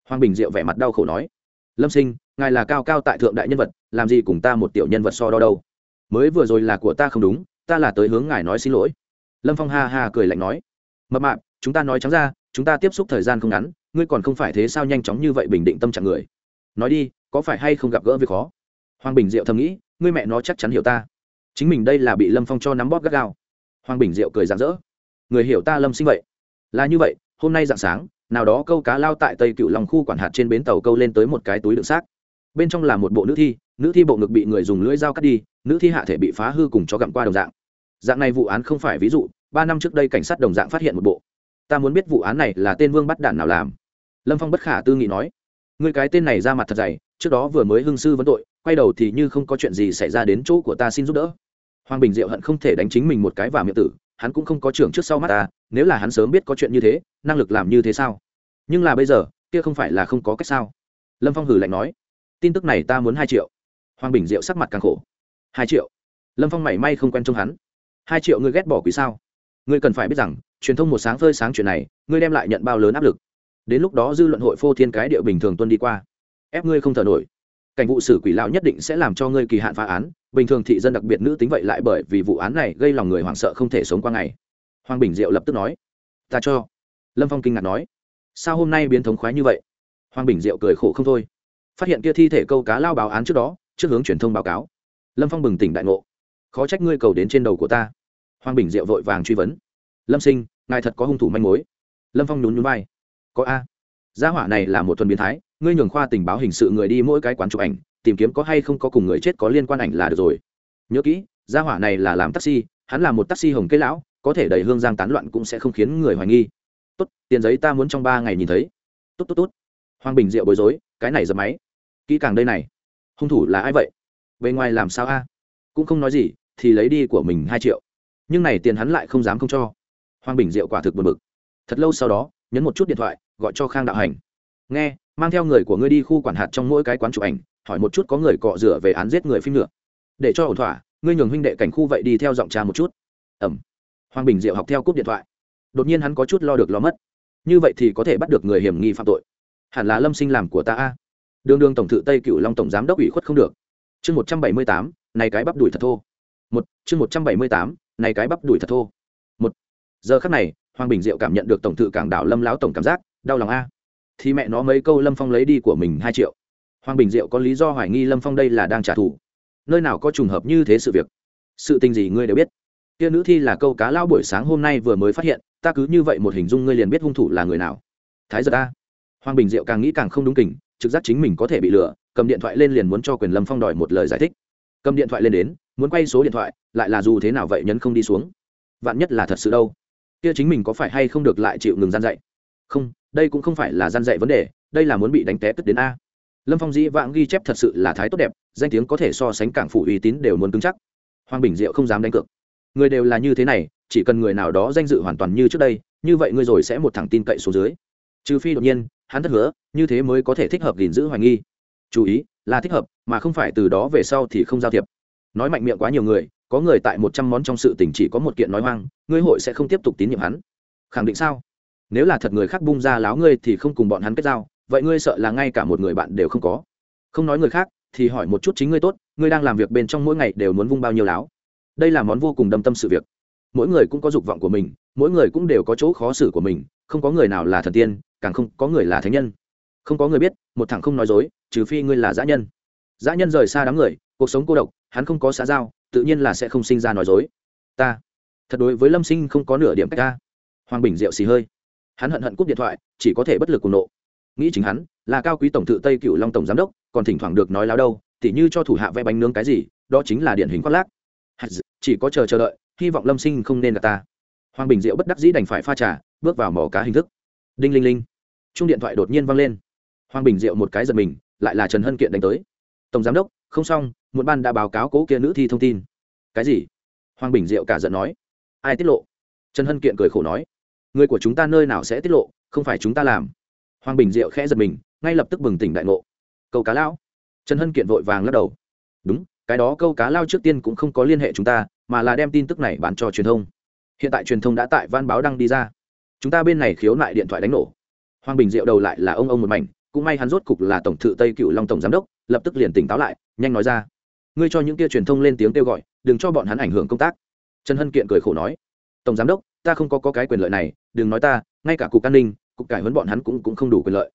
hoàng bình diệu vẻ mặt đau khổ nói, lâm sinh, ngài là cao cao tại thượng đại nhân vật, làm gì cùng ta một tiểu nhân vật so đo đâu? Mới vừa rồi là của ta không đúng, ta là tới hướng ngài nói xin lỗi. Lâm phong ha ha cười lạnh nói, mập mạp, chúng ta nói trắng ra, chúng ta tiếp xúc thời gian không ngắn, ngươi còn không phải thế sao nhanh chóng như vậy bình định tâm trạng người? Nói đi, có phải hay không gặp gỡ việc khó? Hoàng bình diệu thầm nghĩ, ngươi mẹ nó chắc chắn hiểu ta. Chính mình đây là bị lâm phong cho nắm bóp gắt gao. Hoàng bình diệu cười rạng rỡ, người hiểu ta lâm sinh vậy? Là như vậy, hôm nay dạng sáng nào đó câu cá lao tại tây cựu lòng khu quản hạt trên bến tàu câu lên tới một cái túi đựng xác. Bên trong là một bộ nữ thi nữ thi bộ ngực bị người dùng lưỡi dao cắt đi, nữ thi hạ thể bị phá hư cùng cho gặm qua đồng dạng. Dạng này vụ án không phải ví dụ, ba năm trước đây cảnh sát đồng dạng phát hiện một bộ. Ta muốn biết vụ án này là tên vương bắt đản nào làm? Lâm phong bất khả tư nghị nói. Người cái tên này ra mặt thật dày, trước đó vừa mới hưng sư vấn tội, quay đầu thì như không có chuyện gì xảy ra đến chỗ của ta xin giúp đỡ. Hoàng bình diệu hận không thể đánh chính mình một cái và miệng tử, hắn cũng không có trưởng trước sau mắt ta, nếu là hắn sớm biết có chuyện như thế, năng lực làm như thế sao? Nhưng là bây giờ, kia không phải là không có cách sao? Lâm phong hử lạnh nói, tin tức này ta muốn hai triệu. Hoàng bình diệu sắc mặt càng khổ. Hai triệu? Lâm phong mảy may không quen trông hắn. Hai triệu ngươi ghét bỏ quý sao? Ngươi cần phải biết rằng, truyền thông một sáng phơi sáng chuyện này, ngươi đem lại nhận bao lớn áp lực. Đến lúc đó dư luận hội phô thiên cái địa bình thường tuân đi qua. Ép ngươi không thở nổi. Cảnh vụ xử quỷ lão nhất định sẽ làm cho ngươi kỳ hạn phá án. Bình thường thị dân đặc biệt nữ tính vậy lại bởi vì vụ án này gây lòng người hoảng sợ không thể sống qua ngày. Hoàng bình diệu lập tức nói, ta cho. Lâm phong kinh ngạc nói sao hôm nay biến thống khoái như vậy? Hoàng bình diệu cười khổ không thôi. Phát hiện kia thi thể câu cá lao báo án trước đó, trước hướng truyền thông báo cáo. Lâm phong bừng tỉnh đại ngộ. Khó trách ngươi cầu đến trên đầu của ta. Hoàng bình diệu vội vàng truy vấn. Lâm sinh, ngài thật có hung thủ manh mối. Lâm phong nhún nhún vai. Có a. Gia hỏa này là một thuần biến thái, ngươi nhường khoa tình báo hình sự người đi mỗi cái quán chụp ảnh, tìm kiếm có hay không có cùng người chết có liên quan ảnh là được rồi. Nhớ kỹ, gia hỏa này là làm taxi, hắn là một taxi hồng cây lão, có thể đầy hương giang tán loạn cũng sẽ không khiến người hoài nghi tốt, tiền giấy ta muốn trong ba ngày nhìn thấy. Tốt tốt tốt. Hoàng bình diệu bối rối, cái này dập máy. Kỹ càng đây này. Hung thủ là ai vậy? Bề ngoài làm sao a? Cũng không nói gì, thì lấy đi của mình hai triệu. Nhưng này tiền hắn lại không dám không cho. Hoàng bình diệu quả thực buồn bực. Thật lâu sau đó, nhấn một chút điện thoại, gọi cho khang đạo hành. Nghe, mang theo người của ngươi đi khu quản hạt trong mỗi cái quán chụp ảnh, hỏi một chút có người cọ rửa về án giết người phim nữa. Để cho ổn thỏa, ngươi nhường huynh đệ cảnh khu vậy đi theo giọng cha một chút. Ẩm. Hoàng bình diệu học theo cúp điện thoại đột nhiên hắn có chút lo được lo mất. Như vậy thì có thể bắt được người hiểm nghi phạm tội. Hẳn là lâm sinh làm của ta a. Đường đường tổng thự tây cựu long tổng giám đốc ủy khuất không được. Chương một trăm bảy mươi tám, này cái bắp đùi thật thô. Một, chương một trăm bảy mươi tám, này cái bắp đùi thật thô. Một, giờ khắc này, hoàng bình diệu cảm nhận được tổng thự cảng đảo lâm lão tổng cảm giác đau lòng a. Thì mẹ nó mấy câu lâm phong lấy đi của mình hai triệu. Hoàng bình diệu có lý do hoài nghi lâm phong đây là đang trả thù. Nơi nào có trùng hợp như thế sự việc? Sự tình gì ngươi đều biết? Kia nữ thi là câu cá lao buổi sáng hôm nay vừa mới phát hiện, ta cứ như vậy một hình dung ngươi liền biết hung thủ là người nào. Thái giật ta hoàng bình diệu càng nghĩ càng không đúng kỉnh trực giác chính mình có thể bị lừa, cầm điện thoại lên liền muốn cho quyền lâm phong đòi một lời giải thích. Cầm điện thoại lên đến, muốn quay số điện thoại, lại là dù thế nào vậy nhấn không đi xuống. Vạn nhất là thật sự đâu? Kia chính mình có phải hay không được lại chịu ngừng gian dạy? Không, đây cũng không phải là gian dạy vấn đề, đây là muốn bị đánh té tức đến a. Lâm phong dĩ vãng ghi chép thật sự là thái tốt đẹp, danh tiếng có thể so sánh cảng phủ uy tín đều muốn cứng chắc. Hoàng bình diệu không dám đánh cược người đều là như thế này, chỉ cần người nào đó danh dự hoàn toàn như trước đây, như vậy ngươi rồi sẽ một thẳng tin cậy xuống dưới. Trừ phi đột nhiên, hắn thất hứa, như thế mới có thể thích hợp gìn giữ hoài nghi. Chú ý, là thích hợp, mà không phải từ đó về sau thì không giao thiệp. Nói mạnh miệng quá nhiều người, có người tại một trăm món trong sự tình chỉ có một kiện nói hoang, ngươi hội sẽ không tiếp tục tín nhiệm hắn. Khẳng định sao? Nếu là thật người khác bung ra láo ngươi thì không cùng bọn hắn kết giao, vậy ngươi sợ là ngay cả một người bạn đều không có. Không nói người khác, thì hỏi một chút chính ngươi tốt, ngươi đang làm việc bên trong mỗi ngày đều muốn vung bao nhiêu láo? Đây là món vô cùng đâm tâm sự việc. Mỗi người cũng có dục vọng của mình, mỗi người cũng đều có chỗ khó xử của mình, không có người nào là thần tiên, càng không có người là thánh nhân. Không có người biết, một thằng không nói dối, trừ phi ngươi là dã nhân. Dã nhân rời xa đám người, cuộc sống cô độc, hắn không có xã giao, tự nhiên là sẽ không sinh ra nói dối. Ta, thật đối với lâm sinh không có nửa điểm cách ta. Hoàng bình rượu xì hơi. Hắn hận hận cúp điện thoại, chỉ có thể bất lực cùng nộ. Nghĩ chính hắn, là cao quý tổng thự tây cựu long tổng giám đốc, còn thỉnh thoảng được nói láo đâu, tỉ như cho thủ hạ vẽ bánh nướng cái gì, đó chính là điển hình khoác lác chỉ có chờ chờ đợi, hy vọng lâm sinh không nên gặp ta. Hoàng bình diệu bất đắc dĩ đành phải pha trà, bước vào mỏ cá hình thức. Đinh linh linh. Chung điện thoại đột nhiên văng lên. Hoàng bình diệu một cái giật mình, lại là trần hân kiện đánh tới. Tổng giám đốc, không xong, một ban đã báo cáo cố kia nữ thi thông tin. Cái gì? Hoàng bình diệu cả giận nói. Ai tiết lộ? Trần hân kiện cười khổ nói. Người của chúng ta nơi nào sẽ tiết lộ, không phải chúng ta làm. Hoàng bình diệu khẽ giật mình, ngay lập tức bừng tỉnh đại ngộ. Câu cá lão. Trần hân kiện vội vàng lắc đầu. Đúng cái đó câu cá lao trước tiên cũng không có liên hệ chúng ta mà là đem tin tức này bán cho truyền thông. Hiện tại truyền thông đã tại văn báo đăng đi ra. Chúng ta bên này khiếu nại điện thoại đánh nổ. Hoàng bình diệu đầu lại là ông ông một mảnh cũng may hắn rốt cục là tổng thự tây cựu long tổng giám đốc lập tức liền tỉnh táo lại nhanh nói ra. Ngươi cho những kia truyền thông lên tiếng kêu gọi đừng cho bọn hắn ảnh hưởng công tác. Trần hân kiện cười khổ nói. Tổng giám đốc ta không có, có cái quyền lợi này đừng nói ta ngay cả cục an ninh cục cải huấn bọn hắn cũng, cũng không đủ quyền lợi.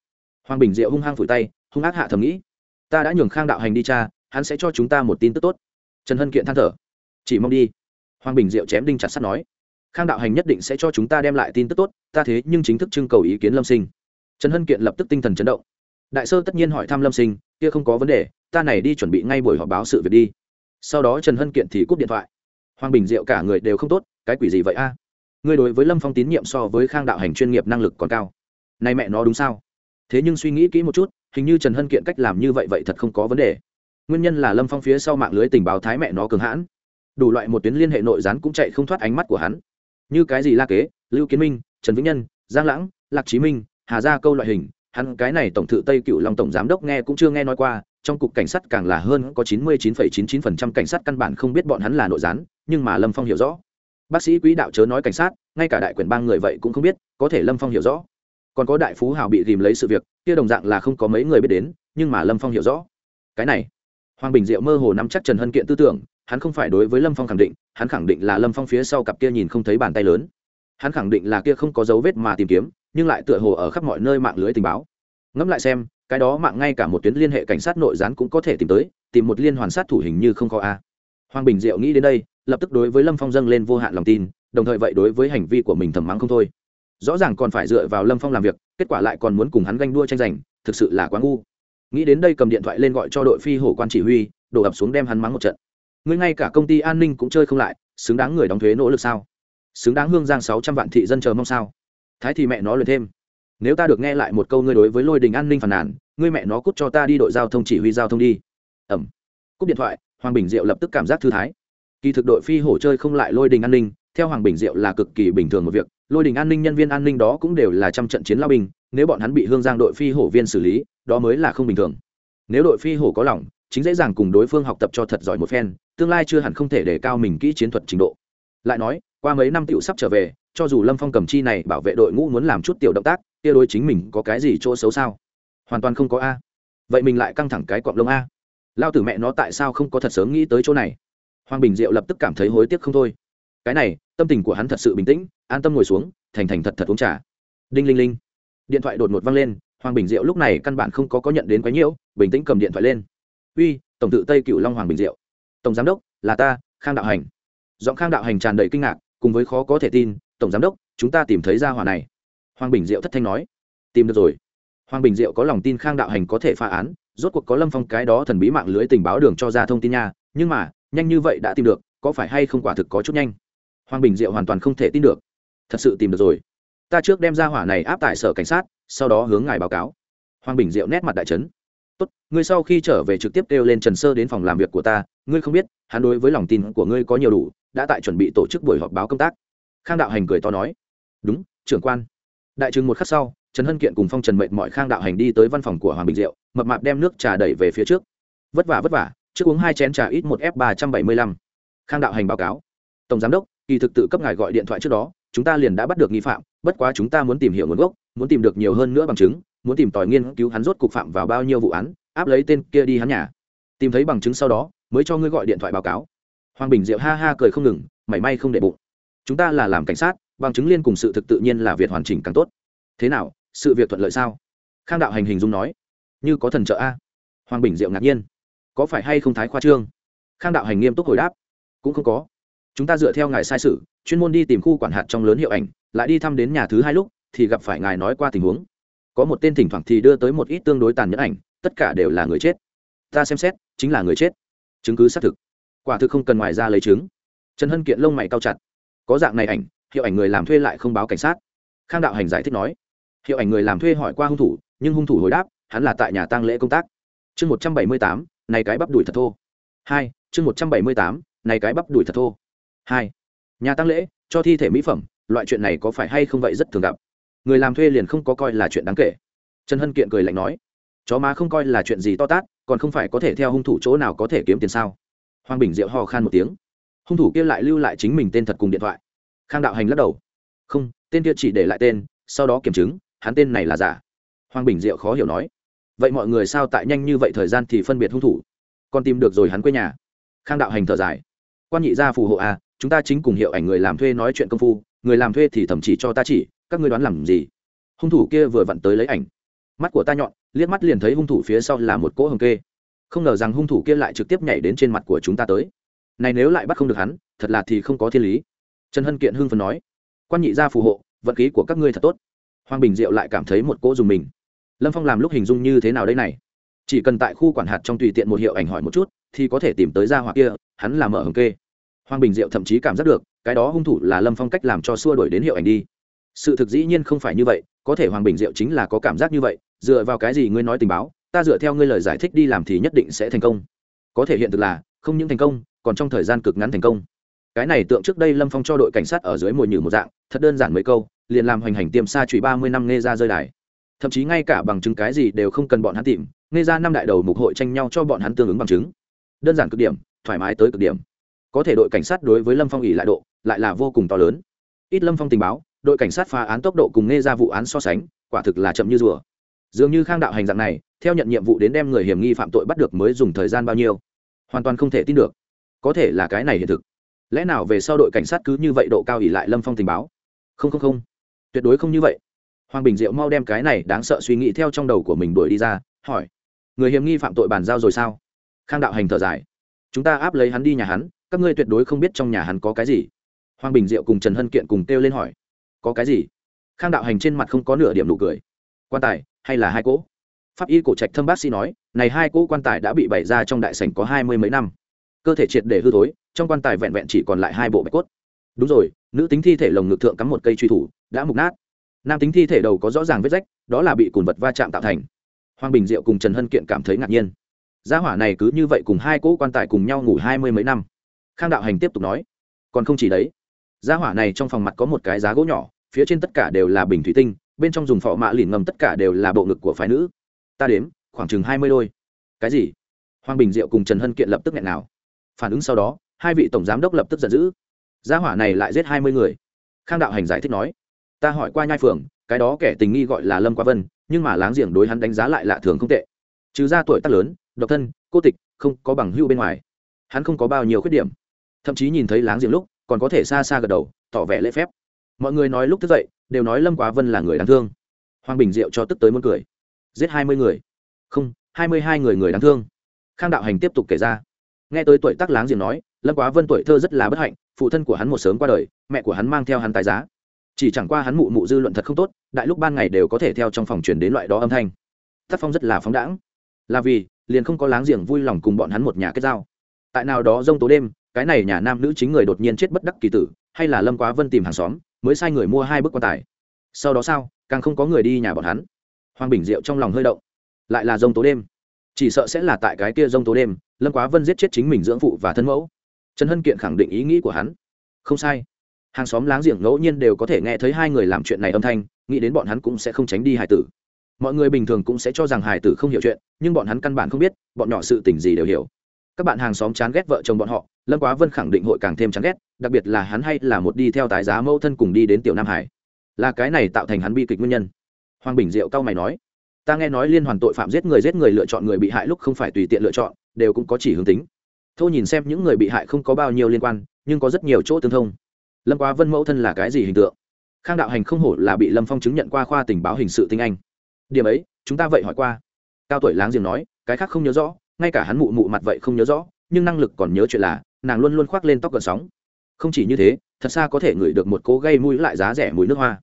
Hoàng bình diệu hung hăng phủi tay hung ác hạ thầm nghĩ. Ta đã nhường khang đạo hành đi cha hắn sẽ cho chúng ta một tin tức tốt. Trần hân kiện than thở. Chỉ mong đi. Hoàng bình diệu chém đinh chặt sắt nói. Khang đạo hành nhất định sẽ cho chúng ta đem lại tin tức tốt, ta thế nhưng chính thức trưng cầu ý kiến lâm sinh. Trần hân kiện lập tức tinh thần chấn động. Đại sơ tất nhiên hỏi thăm lâm sinh, kia không có vấn đề, ta này đi chuẩn bị ngay buổi họp báo sự việc đi. Sau đó trần hân kiện thì cúp điện thoại. Hoàng bình diệu cả người đều không tốt, cái quỷ gì vậy a? Ngươi đối với lâm phong tín nhiệm so với khang đạo hành chuyên nghiệp năng lực còn cao. Này mẹ nó đúng sao? Thế nhưng suy nghĩ kỹ một chút, hình như trần hân kiện cách làm như vậy vậy thật không có vấn đề nguyên nhân là lâm phong phía sau mạng lưới tình báo thái mẹ nó cường hãn. Đủ loại một tuyến liên hệ nội gián cũng chạy không thoát ánh mắt của hắn. Như cái gì la kế, lưu kiến minh, trần vĩnh nhân, giang lãng, lạc chí minh, hà gia câu loại hình, hắn cái này tổng thự tây cựu long tổng giám đốc nghe cũng chưa nghe nói qua, trong cục cảnh sát càng là hơn có chín mươi chín phẩy chín chín phần trăm cảnh sát căn bản không biết bọn hắn là nội gián, nhưng mà lâm phong hiểu rõ. Bác sĩ quỹ đạo chớ nói cảnh sát, ngay cả đại quyền bang người vậy cũng không biết, có thể lâm phong hiểu rõ. Còn có đại phú hào bị tìm lấy sự việc, kia đồng dạng là không có mấy người biết đến, nhưng mà lâm phong hiểu rõ. Cái này hoàng bình diệu mơ hồ nắm chắc trần hân kiện tư tưởng, hắn không phải đối với lâm phong khẳng định, hắn khẳng định là lâm phong phía sau cặp kia nhìn không thấy bàn tay lớn. Hắn khẳng định là kia không có dấu vết mà tìm kiếm, nhưng lại tựa hồ ở khắp mọi nơi mạng lưới tình báo. Ngẫm lại xem, cái đó mạng ngay cả một tuyến liên hệ cảnh sát nội gián cũng có thể tìm tới, tìm một liên hoàn sát thủ hình như không có a. Hoàng bình diệu nghĩ đến đây, lập tức đối với lâm phong dâng lên vô hạn lòng tin, đồng thời vậy đối với hành vi của mình thầm mắng không thôi. Rõ ràng còn phải dựa vào lâm phong làm việc, kết quả lại còn muốn cùng hắn ganh đua tranh giành, thực sự là quá ngu nghĩ đến đây cầm điện thoại lên gọi cho đội phi hổ quan chỉ huy, đổ ập xuống đem hắn mắng một trận. Ngươi ngay cả công ty an ninh cũng chơi không lại, xứng đáng người đóng thuế nỗ lực sao? Xứng đáng hương giang sáu trăm vạn thị dân chờ mong sao? Thái thì mẹ nó luyện thêm. Nếu ta được nghe lại một câu ngươi đối với lôi đình an ninh phản nàn, ngươi mẹ nó cút cho ta đi đội giao thông chỉ huy giao thông đi. Ẩm. Cúp điện thoại, hoàng bình diệu lập tức cảm giác thư thái. Kỳ thực đội phi hổ chơi không lại lôi đình an ninh, theo hoàng bình diệu là cực kỳ bình thường một việc lôi đình an ninh nhân viên an ninh đó cũng đều là trăm trận chiến lao binh, nếu bọn hắn bị hương giang đội phi hổ viên xử lý, đó mới là không bình thường. Nếu đội phi hổ có lòng, chính dễ dàng cùng đối phương học tập cho thật giỏi một phen, tương lai chưa hẳn không thể để cao mình kỹ chiến thuật trình độ. Lại nói, qua mấy năm tựu sắp trở về, cho dù lâm phong cầm chi này bảo vệ đội ngũ muốn làm chút tiểu động tác, kia đôi chính mình có cái gì chỗ xấu sao? Hoàn toàn không có a. Vậy mình lại căng thẳng cái cọng lông a. Lao tử mẹ nó tại sao không có thật sớm nghĩ tới chỗ này? Hoàng bình diệu lập tức cảm thấy hối tiếc không thôi. Cái này tâm tình của hắn thật sự bình tĩnh, an tâm ngồi xuống, thành thành thật thật uống trà. Đinh linh linh. Điện thoại đột ngột văng lên, hoàng bình diệu lúc này căn bản không có có nhận đến quái nhiễu, bình tĩnh cầm điện thoại lên. Uy, tổng tự tây cựu long hoàng bình diệu. Tổng giám đốc, là ta, khang đạo hành. Giọng khang đạo hành tràn đầy kinh ngạc, cùng với khó có thể tin, tổng giám đốc, chúng ta tìm thấy ra hỏa này. Hoàng bình diệu thất thanh nói. Tìm được rồi. Hoàng bình diệu có lòng tin khang đạo hành có thể phá án, rốt cuộc có lâm phong cái đó thần bí mạng lưới tình báo đường cho ra thông tin nha, nhưng mà, nhanh như vậy đã tìm được, có phải hay không quả thực có chút nhanh? Hoàng bình diệu hoàn toàn không thể tin được. Thật sự tìm được rồi. Ta trước đem ra hỏa này áp tại sở cảnh sát, sau đó hướng ngài báo cáo. Hoàng bình diệu nét mặt đại trấn tốt, ngươi sau khi trở về trực tiếp kêu lên trần sơ đến phòng làm việc của ta, ngươi không biết, hắn đối với lòng tin của ngươi có nhiều đủ, đã tại chuẩn bị tổ chức buổi họp báo công tác. Khang đạo hành cười to nói. Đúng, trưởng quan. Đại trừng một khắc sau, trần hân kiện cùng phong trần mệnh mọi khang đạo hành đi tới văn phòng của hoàng bình diệu, mập mạp đem nước trà đẩy về phía trước. Vất vả vất vả, trước uống hai chén trà ít một f ba trăm bảy mươi lăm. Khang đạo hành báo cáo. Tổng giám đốc kỳ thực tự cấp ngài gọi điện thoại trước đó, chúng ta liền đã bắt được nghi phạm, bất quá chúng ta muốn tìm hiểu nguồn gốc, muốn tìm được nhiều hơn nữa bằng chứng, muốn tìm tòi nghiên cứu hắn rốt cục phạm vào bao nhiêu vụ án, áp lấy tên kia đi hắn nhà. Tìm thấy bằng chứng sau đó, mới cho ngươi gọi điện thoại báo cáo. Hoàng bình diệu ha ha cười không ngừng, mảy may không để bụng. Chúng ta là làm cảnh sát, bằng chứng liên cùng sự thực tự nhiên là việc hoàn chỉnh càng tốt. Thế nào, sự việc thuận lợi sao? Khang đạo hành hình dung nói. Như có thần trợ a. Hoàng bình diệu ngạc nhiên. Có phải hay không thái khoa trương? Khang đạo hành nghiêm túc hồi đáp. Cũng không có chúng ta dựa theo ngài sai sự, chuyên môn đi tìm khu quản hạt trong lớn hiệu ảnh, lại đi thăm đến nhà thứ hai lúc, thì gặp phải ngài nói qua tình huống. Có một tên thỉnh thoảng thì đưa tới một ít tương đối tàn nhẫn ảnh, tất cả đều là người chết. Ta xem xét, chính là người chết. Chứng cứ xác thực. Quả thực không cần ngoài ra lấy chứng. Trần hân kiện lông mày cao chặt. Có dạng này ảnh, hiệu ảnh người làm thuê lại không báo cảnh sát. Khang đạo hành giải thích nói. Hiệu ảnh người làm thuê hỏi qua hung thủ, nhưng hung thủ hồi đáp, hắn là tại nhà tang lễ công tác. Chương một trăm bảy mươi tám, này cái bắp đùi thật thô. Hai, chương một trăm bảy mươi tám, này cái bắp đùi thật thô hai, nhà tăng lễ, cho thi thể mỹ phẩm, loại chuyện này có phải hay không vậy rất thường gặp. Người làm thuê liền không có coi là chuyện đáng kể. Trần hân kiện cười lạnh nói, chó má không coi là chuyện gì to tát, còn không phải có thể theo hung thủ chỗ nào có thể kiếm tiền sao? Hoàng bình diệu ho khan một tiếng. Hung thủ kia lại lưu lại chính mình tên thật cùng điện thoại. Khang đạo hành lắc đầu. Không, tên kia chỉ để lại tên, sau đó kiểm chứng, hắn tên này là giả. Hoàng bình diệu khó hiểu nói. Vậy mọi người sao tại nhanh như vậy thời gian thì phân biệt hung thủ? Còn tìm được rồi hắn quê nhà. Khang đạo hành thở dài. Quan nhị gia phù hộ à chúng ta chính cùng hiệu ảnh người làm thuê nói chuyện công phu, người làm thuê thì thậm chí cho ta chỉ, các ngươi đoán làm gì? Hung thủ kia vừa vặn tới lấy ảnh. Mắt của ta nhọn, liếc mắt liền thấy hung thủ phía sau là một cỗ hồng kê. Không ngờ rằng hung thủ kia lại trực tiếp nhảy đến trên mặt của chúng ta tới. Này nếu lại bắt không được hắn, thật là thì không có thiên lý. Trần hân kiện hưng phần nói. Quan nhị gia phù hộ, vận khí của các ngươi thật tốt. Hoàng bình diệu lại cảm thấy một cỗ dùng mình. Lâm phong làm lúc hình dung như thế nào đây này? Chỉ cần tại khu quản hạt trong tùy tiện một hiệu ảnh hỏi một chút, thì có thể tìm tới ra hoặc kia, hắn làm mở hồng kê hoàng bình diệu thậm chí cảm giác được, cái đó hung thủ là lâm phong cách làm cho xua đuổi đến hiệu ảnh đi. Sự thực dĩ nhiên không phải như vậy, có thể hoàng bình diệu chính là có cảm giác như vậy, dựa vào cái gì ngươi nói tình báo, ta dựa theo ngươi lời giải thích đi làm thì nhất định sẽ thành công. Có thể hiện thực là, không những thành công, còn trong thời gian cực ngắn thành công. Cái này tượng trước đây lâm phong cho đội cảnh sát ở dưới mồi nhử một dạng, thật đơn giản mấy câu, liền làm hoành hành tiêm xa chùy ba mươi năm nghe ra rơi đài. Thậm chí ngay cả bằng chứng cái gì đều không cần bọn hắn tìm, nghe ra năm đại đầu mục hội tranh nhau cho bọn hắn tương ứng bằng chứng. Đơn giản cực điểm, thoải mái tới cực điểm có thể đội cảnh sát đối với lâm phong ỉ lại độ, lại là vô cùng to lớn. Ít lâm phong tình báo, đội cảnh sát phá án tốc độ cùng nghe ra vụ án so sánh, quả thực là chậm như rùa. Dường như khang đạo hành dạng này, theo nhận nhiệm vụ đến đem người hiểm nghi phạm tội bắt được mới dùng thời gian bao nhiêu. Hoàn toàn không thể tin được. Có thể là cái này hiện thực. Lẽ nào về sau đội cảnh sát cứ như vậy độ cao ỉ lại lâm phong tình báo? Không không không. Tuyệt đối không như vậy. Hoàng bình diệu mau đem cái này đáng sợ suy nghĩ theo trong đầu của mình đuổi đi ra, hỏi. Người hiểm nghi phạm tội bàn giao rồi sao? Khang đạo hành thở dài. Chúng ta áp lấy hắn đi nhà hắn các ngươi tuyệt đối không biết trong nhà hắn có cái gì. Hoàng bình diệu cùng trần hân kiện cùng kêu lên hỏi, có cái gì? Khang đạo hành trên mặt không có nửa điểm nụ cười. Quan tài, hay là hai cỗ? Pháp y cổ trạch thâm bác sĩ nói, này hai cỗ quan tài đã bị bày ra trong đại sảnh có hai mươi mấy năm. Cơ thể triệt để hư thối, trong quan tài vẹn vẹn chỉ còn lại hai bộ bạch cốt. Đúng rồi, nữ tính thi thể lồng ngực thượng cắm một cây truy thủ, đã mục nát. Nam tính thi thể đầu có rõ ràng vết rách, đó là bị cùn vật va chạm tạo thành. Hoàng bình diệu cùng trần hân kiện cảm thấy ngạc nhiên. Gia hỏa này cứ như vậy cùng hai cỗ quan tài cùng nhau ngủ hai mươi mấy năm khang đạo hành tiếp tục nói, còn không chỉ đấy, gia hỏa này trong phòng mặt có một cái giá gỗ nhỏ, phía trên tất cả đều là bình thủy tinh, bên trong dùng phọ mạ lìn ngầm tất cả đều là bộ ngực của phái nữ. Ta đếm, khoảng chừng hai mươi đôi. Cái gì? Hoàng bình diệu cùng trần hân kiện lập tức nghẹn nào. Phản ứng sau đó, hai vị tổng giám đốc lập tức giận dữ. Gia hỏa này lại giết hai mươi người. Khang đạo hành giải thích nói, ta hỏi qua nhai phường cái đó kẻ tình nghi gọi là lâm quá vân, nhưng mà láng giềng đối hắn đánh giá lại lạ thường không tệ. Trừ ra tuổi tác lớn, độc thân, cô tịch, không có bằng hưu bên ngoài. Hắn không có bao nhiêu khuyết điểm thậm chí nhìn thấy láng giềng lúc, còn có thể xa xa gật đầu, tỏ vẻ lễ phép. Mọi người nói lúc thức dậy, đều nói lâm quá vân là người đáng thương. Hoàng bình diệu cho tức tới muốn cười. Giết hai mươi người. Không, hai mươi hai người người đáng thương. Khang đạo hành tiếp tục kể ra. Nghe tới tuổi tác láng giềng nói, lâm quá vân tuổi thơ rất là bất hạnh, phụ thân của hắn một sớm qua đời, mẹ của hắn mang theo hắn tài giá. Chỉ chẳng qua hắn mụ mụ dư luận thật không tốt, đại lúc ban ngày đều có thể theo trong phòng truyền đến loại đó âm thanh. Tác phong rất là phóng đãng. Là vì, liền không có láng giềng vui lòng cùng bọn hắn một nhà kết giao. Tại nào đó rông tố đêm cái này nhà nam nữ chính người đột nhiên chết bất đắc kỳ tử, hay là lâm quá vân tìm hàng xóm, mới sai người mua hai bức quan tài. Sau đó sao, càng không có người đi nhà bọn hắn. Hoàng bình diệu trong lòng hơi động. Lại là rông tố đêm. Chỉ sợ sẽ là tại cái kia rông tố đêm, lâm quá vân giết chết chính mình dưỡng phụ và thân mẫu. Trần hân kiện khẳng định ý nghĩ của hắn. Không sai. Hàng xóm láng giềng ngẫu nhiên đều có thể nghe thấy hai người làm chuyện này âm thanh, nghĩ đến bọn hắn cũng sẽ không tránh đi hải tử. Mọi người bình thường cũng sẽ cho rằng hải tử không hiểu chuyện, nhưng bọn hắn căn bản không biết, bọn nhỏ sự tình gì đều hiểu các bạn hàng xóm chán ghét vợ chồng bọn họ, lâm quá vân khẳng định hội càng thêm chán ghét, đặc biệt là hắn hay là một đi theo tái giá mẫu thân cùng đi đến tiểu nam hải. Là cái này tạo thành hắn bi kịch nguyên nhân. Hoàng bình diệu cao mày nói, ta nghe nói liên hoàn tội phạm giết người giết người lựa chọn người bị hại lúc không phải tùy tiện lựa chọn, đều cũng có chỉ hướng tính. Thô nhìn xem những người bị hại không có bao nhiêu liên quan, nhưng có rất nhiều chỗ tương thông. Lâm quá vân mẫu thân là cái gì hình tượng? Khang đạo hành không hổ là bị lâm phong chứng nhận qua khoa tình báo hình sự tinh anh. Điểm ấy, chúng ta vậy hỏi qua. Cao tuổi láng giềng nói, cái khác không nhớ rõ ngay cả hắn mụ mụ mặt vậy không nhớ rõ, nhưng năng lực còn nhớ chuyện là, nàng luôn luôn khoác lên tóc gần sóng. Không chỉ như thế, thật xa có thể ngửi được một cố gây mũi lại giá rẻ mùi nước hoa.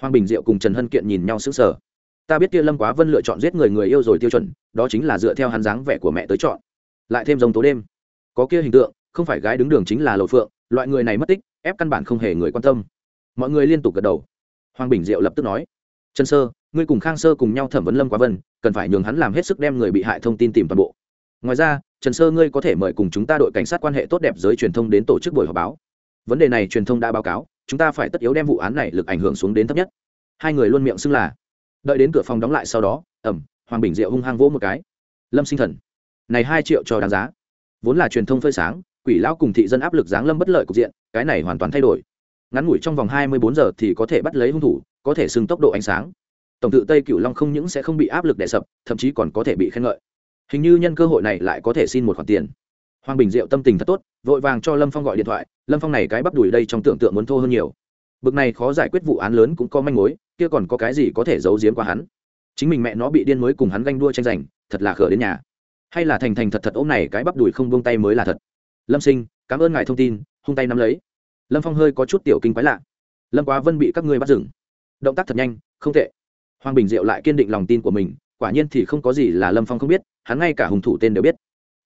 Hoàng bình diệu cùng trần hân kiện nhìn nhau sững sờ. Ta biết kia lâm quá vân lựa chọn giết người người yêu rồi tiêu chuẩn, đó chính là dựa theo hắn dáng vẻ của mẹ tới chọn. Lại thêm dòng tố đêm. Có kia hình tượng, không phải gái đứng đường chính là lộ phượng, loại người này mất tích, ép căn bản không hề người quan tâm. Mọi người liên tục gật đầu. Hoàng bình diệu lập tức nói, trần sơ, ngươi cùng khang sơ cùng nhau thẩm vấn lâm quá vân, cần phải nhường hắn làm hết sức đem người bị hại thông tin tìm toàn bộ ngoài ra, trần sơ ngươi có thể mời cùng chúng ta đội cảnh sát quan hệ tốt đẹp giới truyền thông đến tổ chức buổi họp báo. Vấn đề này truyền thông đã báo cáo, chúng ta phải tất yếu đem vụ án này lực ảnh hưởng xuống đến thấp nhất. Hai người luôn miệng xưng là. Đợi đến cửa phòng đóng lại sau đó, ẩm, hoàng bình diệu hung hăng vỗ một cái. Lâm sinh thần, này hai triệu cho đáng giá. Vốn là truyền thông phơi sáng, quỷ lão cùng thị dân áp lực giáng lâm bất lợi cục diện, cái này hoàn toàn thay đổi. Ngắn ngủi trong vòng hai mươi bốn giờ thì có thể bắt lấy hung thủ, có thể xưng tốc độ ánh sáng. Tổng tự tây cửu long không những sẽ không bị áp lực đè sập, thậm chí còn có thể bị khen ngợi hình như nhân cơ hội này lại có thể xin một khoản tiền. Hoàng bình diệu tâm tình thật tốt, vội vàng cho lâm phong gọi điện thoại, lâm phong này cái bắp đùi đây trong tưởng tượng muốn thô hơn nhiều. Bực này khó giải quyết vụ án lớn cũng có manh mối, kia còn có cái gì có thể giấu giếm qua hắn? Chính mình mẹ nó bị điên mới cùng hắn ganh đua tranh giành, thật là khở đến nhà. Hay là thành thành thật thật ôm này cái bắp đùi không buông tay mới là thật. Lâm sinh, cảm ơn ngài thông tin, hung tay nắm lấy. Lâm phong hơi có chút tiểu kinh quái lạ. Lâm quá vân bị các ngươi bắt dừng. Động tác thật nhanh, không tệ. Hoàng bình diệu lại kiên định lòng tin của mình quả nhiên thì không có gì là lâm phong không biết, hắn ngay cả hùng thủ tên đều biết.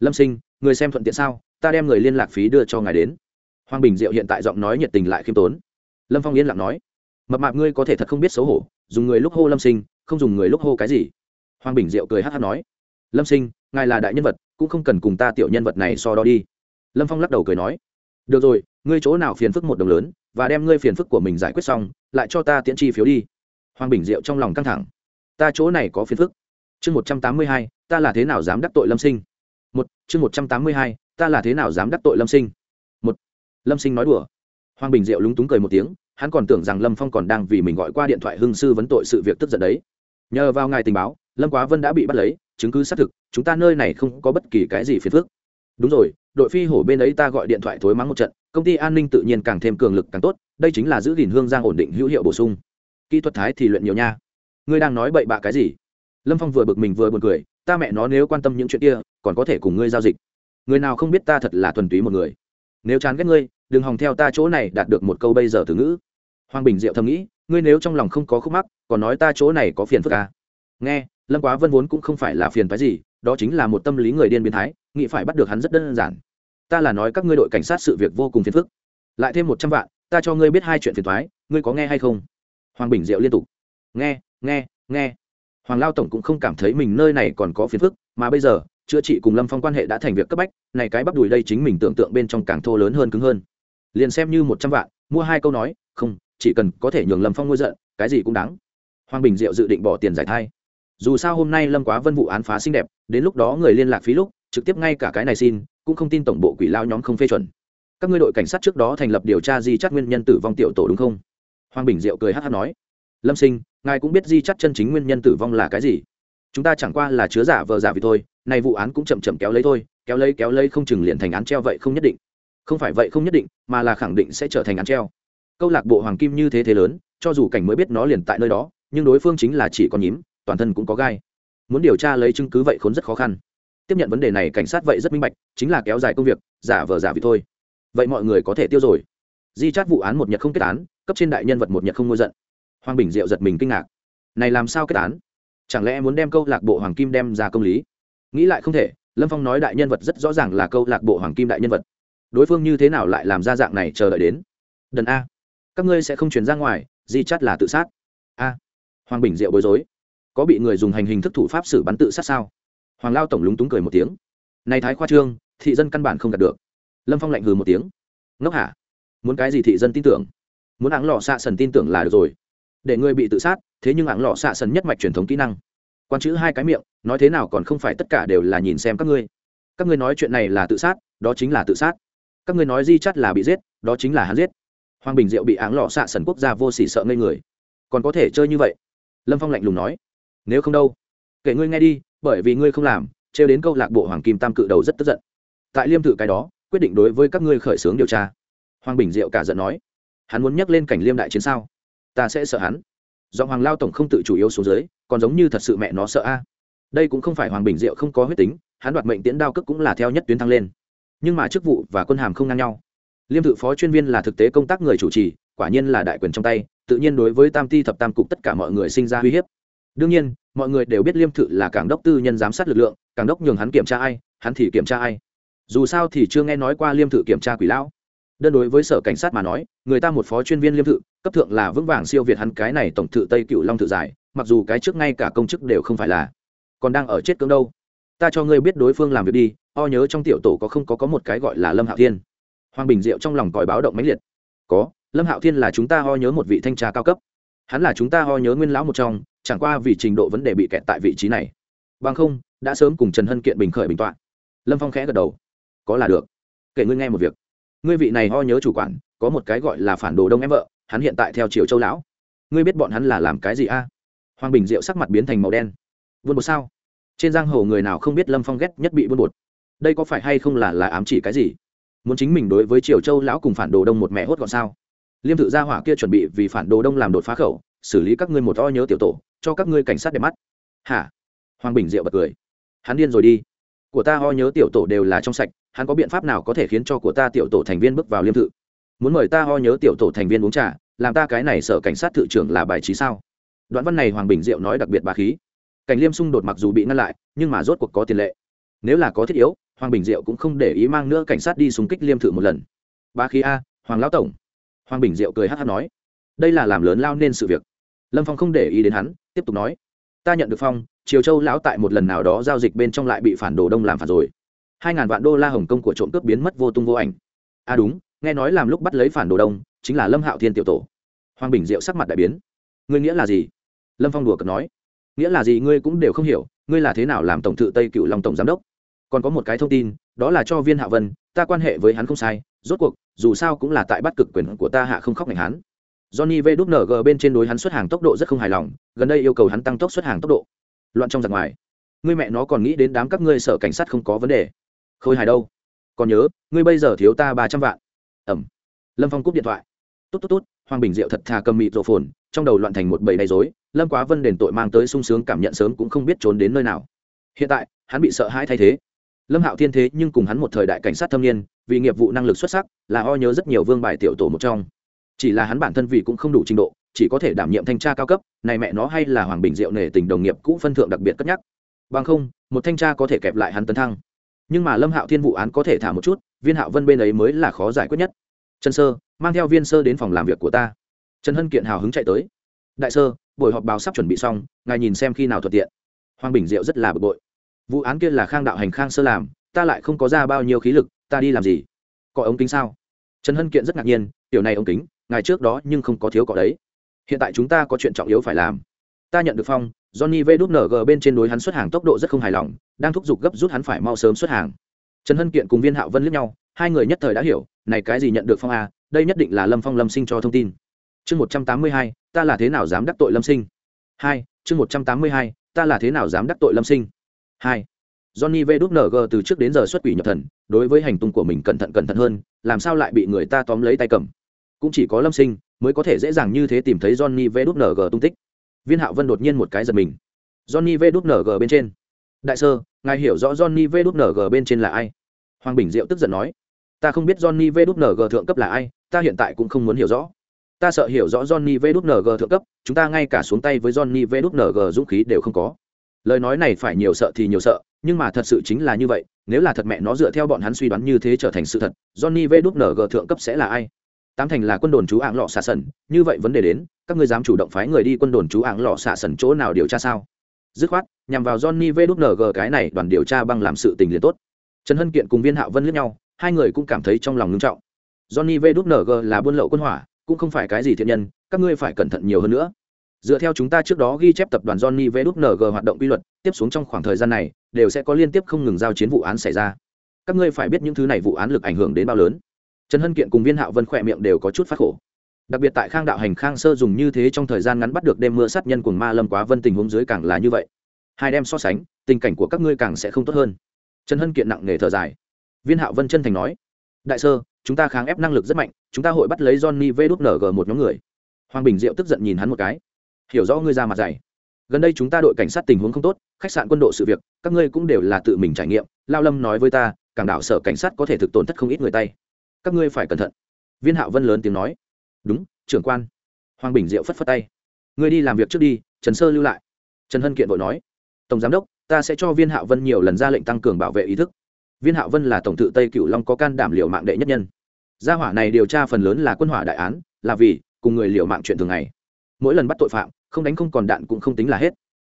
Lâm sinh, người xem thuận tiện sao? Ta đem người liên lạc phí đưa cho ngài đến. Hoàng bình diệu hiện tại giọng nói nhiệt tình lại khiêm tốn. Lâm phong yên lặng nói, mập mạp ngươi có thể thật không biết xấu hổ, dùng người lúc hô lâm sinh, không dùng người lúc hô cái gì. Hoàng bình diệu cười hát hát nói, lâm sinh, ngài là đại nhân vật, cũng không cần cùng ta tiểu nhân vật này so đo đi. Lâm phong lắc đầu cười nói, được rồi, ngươi chỗ nào phiền phức một đồng lớn, và đem ngươi phiền phức của mình giải quyết xong, lại cho ta tiễn chi phiếu đi. Hoàng bình diệu trong lòng căng thẳng, ta chỗ này có phiền phức chương một trăm tám mươi hai, ta là thế nào dám đắc tội lâm sinh? Một, chương một trăm tám mươi hai, ta là thế nào dám đắc tội lâm sinh? Một, lâm sinh nói đùa. Hoàng bình diệu lúng túng cười một tiếng, hắn còn tưởng rằng lâm phong còn đang vì mình gọi qua điện thoại hưng sư vấn tội sự việc tức giận đấy. Nhờ vào ngài tình báo, lâm quá vân đã bị bắt lấy, chứng cứ xác thực, chúng ta nơi này không có bất kỳ cái gì phiền phức. Đúng rồi, đội phi hổ bên ấy ta gọi điện thoại thối mắng một trận, công ty an ninh tự nhiên càng thêm cường lực càng tốt, đây chính là giữ gìn hương giang ổn định hữu hiệu bổ sung. Kỹ thuật thái thì luyện nhiều nha. Ngươi đang nói bậy bạ cái gì? Lâm phong vừa bực mình vừa b u ồ n cười, ta mẹ nó nếu quan tâm những chuyện kia, còn có thể cùng ngươi giao dịch. Người nào không biết ta thật là thuần túy một người. Nếu chán ghét ngươi, đừng hòng theo ta chỗ này đạt được một câu bây giờ từ ngữ. Hoàng bình diệu thầm nghĩ, ngươi nếu trong lòng không có khúc mắc, còn nói ta chỗ này có phiền phức à. nghe, lâm quá vân vốn cũng không phải là phiền phái gì, đó chính là một tâm lý người điên biến thái, nghĩ phải bắt được hắn rất đơn giản. Ta là nói các ngươi đội cảnh sát sự việc vô cùng phiền phức. Lại thêm một trăm vạn, ta cho ngươi biết hai chuyện phiền thoái ngươi có nghe hay không? Hoàng bình diệu liên tục. Nghe nghe nghe hoàng lao tổng cũng không cảm thấy mình nơi này còn có phiền phức, mà bây giờ, chữa trị cùng lâm phong quan hệ đã thành việc cấp bách, này cái bắp đùi đây chính mình tưởng tượng bên trong càng thô lớn hơn cứng hơn. Liền xem như một trăm vạn, mua hai câu nói, không, chỉ cần có thể nhường lâm phong ngôi giận, cái gì cũng đáng. Hoàng bình diệu dự định bỏ tiền giải thai. Dù sao hôm nay lâm quá vân vụ án phá xinh đẹp, đến lúc đó người liên lạc phí lúc, trực tiếp ngay cả cái này xin, cũng không tin tổng bộ quỷ lao nhóm không phê chuẩn. Các ngươi đội cảnh sát trước đó thành lập điều tra di chắt nguyên nhân tử vong tiểu tổ đúng không? Hoàng bình diệu cười hát hát nói. Lâm sinh ngài cũng biết di chắt chân chính nguyên nhân tử vong là cái gì. Chúng ta chẳng qua là chứa giả vờ giả vì thôi, này vụ án cũng chậm chậm kéo lấy thôi, kéo lấy kéo lấy không chừng liền thành án treo vậy không nhất định. Không phải vậy không nhất định, mà là khẳng định sẽ trở thành án treo. Câu lạc bộ hoàng kim như thế thế lớn, cho dù cảnh mới biết nó liền tại nơi đó, nhưng đối phương chính là chỉ có nhím, toàn thân cũng có gai. Muốn điều tra lấy chứng cứ vậy khốn rất khó khăn. Tiếp nhận vấn đề này cảnh sát vậy rất minh bạch, chính là kéo dài công việc, giả vờ giả vì thôi. Vậy mọi người có thể tiêu rồi. Di chát vụ án một nhật không kết án, cấp trên đại nhân vật một nhật không ngôi giận hoàng bình diệu giật mình kinh ngạc. Này làm sao kết án? Chẳng lẽ muốn đem câu lạc bộ hoàng kim đem ra công lý? Nghĩ lại không thể, lâm phong nói đại nhân vật rất rõ ràng là câu lạc bộ hoàng kim đại nhân vật. Đối phương như thế nào lại làm ra dạng này chờ đợi đến? Đần a, các ngươi sẽ không chuyển ra ngoài, di chắt là tự sát. A, hoàng bình diệu bối rối. Có bị người dùng hành hình thức thủ pháp xử bắn tự sát sao? Hoàng lao tổng lúng túng cười một tiếng. Này thái khoa trương, thị dân căn bản không đạt được. Lâm phong lạnh hừ một tiếng. Ngốc hả? Muốn cái gì thị dân tin tưởng? Muốn áng lọ xạ sần tin tưởng là được rồi để ngươi bị tự sát, thế nhưng áng lọ xạ sần nhất mạch truyền thống kỹ năng. Quan chữ hai cái miệng, nói thế nào còn không phải tất cả đều là nhìn xem các ngươi. Các ngươi nói chuyện này là tự sát, đó chính là tự sát. Các ngươi nói di chắt là bị giết, đó chính là hắn giết. Hoàng bình diệu bị áng lọ xạ sần quốc gia vô s ỉ sợ ngây người. Còn có thể chơi như vậy? Lâm phong lạnh lùng nói. Nếu không đâu? Kể ngươi nghe đi, bởi vì ngươi không làm, trêu đến câu lạc bộ hoàng kim tam cự đầu rất tức giận. Tại liêm thử cái đó, quyết định đối với các ngươi khởi xướng điều tra. Hoàng bình diệu cả giận nói. Hắn muốn nhắc lên cảnh liêm đại chiến sao? Ta sẽ sợ hắn. Do hoàng lao tổng không tự chủ yếu xuống dưới, còn giống như thật sự mẹ nó sợ a. Đây cũng không phải hoàng bình diệu không có huyết tính, hắn đoạt mệnh tiễn đao cước cũng là theo nhất tuyến thăng lên. Nhưng mà chức vụ và quân hàm không ngang nhau. Liêm thự phó chuyên viên là thực tế công tác người chủ trì, quả nhiên là đại quyền trong tay, tự nhiên đối với tam ti thập tam cục tất cả mọi người sinh ra uy hiếp. Đương nhiên, mọi người đều biết liêm thự là cảng đốc tư nhân giám sát lực lượng, cảng đốc nhường hắn kiểm tra ai, hắn thì kiểm tra ai. Dù sao thì chưa nghe nói qua liêm thự kiểm tra quỷ lão. Đơn đối với sở cảnh sát mà nói, người ta một phó chuyên viên liêm thự cấp thượng là vững vàng siêu việt hắn cái này tổng thự tây cựu long thự giải, mặc dù cái trước ngay cả công chức đều không phải là. Còn đang ở chết cưỡng đâu? Ta cho ngươi biết đối phương làm việc đi, o nhớ trong tiểu tổ có không có có một cái gọi là lâm hạo thiên. Hoàng bình diệu trong lòng còi báo động mãnh liệt. Có, lâm hạo thiên là chúng ta ho nhớ một vị thanh tra cao cấp. Hắn là chúng ta ho nhớ nguyên lão một trong, chẳng qua vì trình độ vấn đề bị kẹt tại vị trí này. Bằng không, đã sớm cùng trần hân kiện bình khởi bình tọa. Lâm phong khẽ gật đầu. Có là được. Kể ngươi nghe một việc. Ngươi vị này ho nhớ chủ quản, có một cái gọi là phản đồ đông em vợ hắn hiện tại theo triều châu lão. Ngươi biết bọn hắn là làm cái gì a? Hoàng bình diệu sắc mặt biến thành màu đen. Buôn bột sao? Trên giang hồ người nào không biết lâm phong ghét nhất bị buôn bột? Đây có phải hay không là là ám chỉ cái gì? Muốn chính mình đối với triều châu lão cùng phản đồ đông một mẹ hốt gọn sao? Liêm thự gia hỏa kia chuẩn bị vì phản đồ đông làm đột phá khẩu, xử lý các ngươi một o nhớ tiểu tổ, cho các ngươi cảnh sát đẹp mắt. Hả? Hoàng bình diệu bật cười. Hắn điên rồi đi. Của ta ho nhớ tiểu tổ đều là trong sạch, hắn có biện pháp nào có thể khiến cho của ta tiểu tổ thành viên bước vào liêm thự muốn mời ta ho nhớ tiểu tổ thành viên uống trà, làm ta cái này sợ cảnh sát thự trưởng là bài trí sao? Đoạn văn này hoàng bình diệu nói đặc biệt bà khí. Cảnh liêm xung đột mặc dù bị ngăn lại, nhưng mà rốt cuộc có tiền lệ. Nếu là có thiết yếu, hoàng bình diệu cũng không để ý mang nữa cảnh sát đi xung kích liêm thự một lần. Bà khí a, hoàng lão tổng. Hoàng bình diệu cười hát hát nói, đây là làm lớn lao nên sự việc. Lâm phong không để ý đến hắn, tiếp tục nói, ta nhận được phong, triều châu lão tại một lần nào đó giao dịch bên trong lại bị phản đồ đông làm phản rồi. Hai ngàn vạn đô la hồng kông của trộm cướp biến mất vô tung vô ảnh. À đúng nghe nói làm lúc bắt lấy phản đồ đông, chính là lâm hạo thiên tiểu tổ. Hoàng bình diệu sắc mặt đại biến. Ngươi nghĩa là gì? Lâm phong đùa cợt nói. Nghĩa là gì ngươi cũng đều không hiểu, ngươi là thế nào làm tổng thự tây cựu long tổng giám đốc? Còn có một cái thông tin, đó là cho viên hạ vân, ta quan hệ với hắn không sai, rốt cuộc, dù sao cũng là tại bắt cực quyền của ta hạ không khóc ngành hắn. Johnny v đúc n g bên trên đối hắn xuất hàng tốc độ rất không hài lòng, gần đây yêu cầu hắn tăng tốc xuất hàng tốc độ. Loạn trong giặc ngoài. Ngươi mẹ nó còn nghĩ đến đám các ngươi sở cảnh sát không có vấn đề. Khôi hài đâu? Còn nhớ, ngươi bây giờ thiếu ta ba trăm vạn ẩm. Lâm phong cúp điện thoại. Tốt tốt tốt hoàng bình diệu thật thà cầm mịt rộ phồn, trong đầu loạn thành một bầy đầy dối lâm quá vân đền tội mang tới sung sướng cảm nhận sớm cũng không biết trốn đến nơi nào. Hiện tại, hắn bị sợ hãi thay thế. Lâm hạo thiên thế nhưng cùng hắn một thời đại cảnh sát thâm niên, vì nghiệp vụ năng lực xuất sắc, là o nhớ rất nhiều vương bài tiểu tổ một trong. Chỉ là hắn bản thân vì cũng không đủ trình độ, chỉ có thể đảm nhiệm thanh tra cao cấp, này mẹ nó hay là hoàng bình diệu nể tình đồng nghiệp cũ phân thượng đặc biệt cất nhắc. Bằng không, một thanh tra có thể kẹp lại hắn tấn thăng. Nhưng mà lâm hạo thiên vụ án có thể thả một chút viên hạo vân bên ấy mới là khó giải quyết nhất. Trần sơ, mang theo viên sơ đến phòng làm việc của ta. Trần hân kiện hào hứng chạy tới. Đại sơ, buổi họp báo sắp chuẩn bị xong, ngài nhìn xem khi nào thuận tiện. Hoàng bình diệu rất là bực bội. Vụ án kia là khang đạo hành khang sơ làm, ta lại không có ra bao nhiêu khí lực, ta đi làm gì? Có ống kính sao? Trần hân kiện rất ngạc nhiên, tiểu này ống kính, ngài trước đó nhưng không có thiếu cọ đấy. Hiện tại chúng ta có chuyện trọng yếu phải làm. Ta nhận được phong, johnny vđng bên trên đối hắn xuất hàng tốc độ rất không hài lòng, đang thúc giục gấp rút hắn phải mau sớm xuất hàng trần hân kiện cùng viên hạo vân liếc nhau, hai người nhất thời đã hiểu, này cái gì nhận được phong a, đây nhất định là lâm phong lâm sinh cho thông tin. Chương một trăm tám mươi hai, ta là thế nào dám đắc tội lâm sinh? Hai, chương một trăm tám mươi hai, ta là thế nào dám đắc tội lâm sinh? Hai, johnny vđng từ trước đến giờ xuất quỷ nhập thần, đối với hành tung của mình cẩn thận cẩn thận hơn, làm sao lại bị người ta tóm lấy tay cầm? Cũng chỉ có lâm sinh mới có thể dễ dàng như thế tìm thấy johnny vđng tung tích. Viên hạo vân đột nhiên một cái giật mình. Johnny vđng bên trên. Đại sơ ngài hiểu rõ johnny vđng bên trên là ai? Hoàng bình diệu tức giận nói, ta không biết johnny vđng thượng cấp là ai, ta hiện tại cũng không muốn hiểu rõ. Ta sợ hiểu rõ johnny vđng thượng cấp, chúng ta ngay cả xuống tay với johnny vđng dũng khí đều không có. Lời nói này phải nhiều sợ thì nhiều sợ, nhưng mà thật sự chính là như vậy, nếu là thật mẹ nó dựa theo bọn hắn suy đoán như thế trở thành sự thật, johnny vđng thượng cấp sẽ là ai? Tám thành là quân đồn chú ảng lọ xạ sần, như vậy vấn đề đến, các ngươi dám chủ động phái người đi quân đồn chú ảng lọ xạ sần chỗ nào điều tra sao? Dứt khoát, nhằm vào johnny vđng cái này đoàn điều tra băng làm sự tình liền tốt. Trần hân kiện cùng viên hạo vân lướt nhau, hai người cũng cảm thấy trong lòng ngưng trọng. Johnny vđng là buôn lậu quân hỏa, cũng không phải cái gì thiện nhân, các ngươi phải cẩn thận nhiều hơn nữa. Dựa theo chúng ta trước đó ghi chép tập đoàn johnny vđng hoạt động quy luật, tiếp xuống trong khoảng thời gian này, đều sẽ có liên tiếp không ngừng giao chiến vụ án xảy ra. Các ngươi phải biết những thứ này vụ án lực ảnh hưởng đến bao lớn. Trần hân kiện cùng viên hạo vân khỏe miệng đều có chút phát khổ đặc biệt tại khang đạo hành, khang sơ dùng như thế trong thời gian ngắn bắt được đêm mưa sát nhân cùng ma lâm quá vân tình huống dưới càng là như vậy. Hai đem so sánh, tình cảnh của các ngươi càng sẽ không tốt hơn. Trần hân kiện nặng nề thở dài. Viên hạo vân chân thành nói, đại sơ, chúng ta kháng ép năng lực rất mạnh, chúng ta hội bắt lấy johnny vđng một nhóm người. Hoàng bình diệu tức giận nhìn hắn một cái. Hiểu rõ ngươi ra mặt dày gần đây chúng ta đội cảnh sát tình huống không tốt, khách sạn quân đội sự việc, các ngươi cũng đều là tự mình trải nghiệm. Lao lâm nói với ta, cảng đảo sở cảnh sát có thể thực tổn thất không ít người tay. Các ngươi phải cẩn thận. Viên hạo vân lớn tiếng nói đúng, trưởng quan. Hoàng bình diệu phất phất tay. Ngươi đi làm việc trước đi, trần sơ lưu lại. Trần hân kiện vội nói. Tổng giám đốc, ta sẽ cho viên hạo vân nhiều lần ra lệnh tăng cường bảo vệ ý thức. Viên hạo vân là tổng thự tây cựu long có can đảm liệu mạng đệ nhất nhân. Gia hỏa này điều tra phần lớn là quân hỏa đại án, là vì cùng người liệu mạng chuyện thường ngày. Mỗi lần bắt tội phạm, không đánh không còn đạn cũng không tính là hết.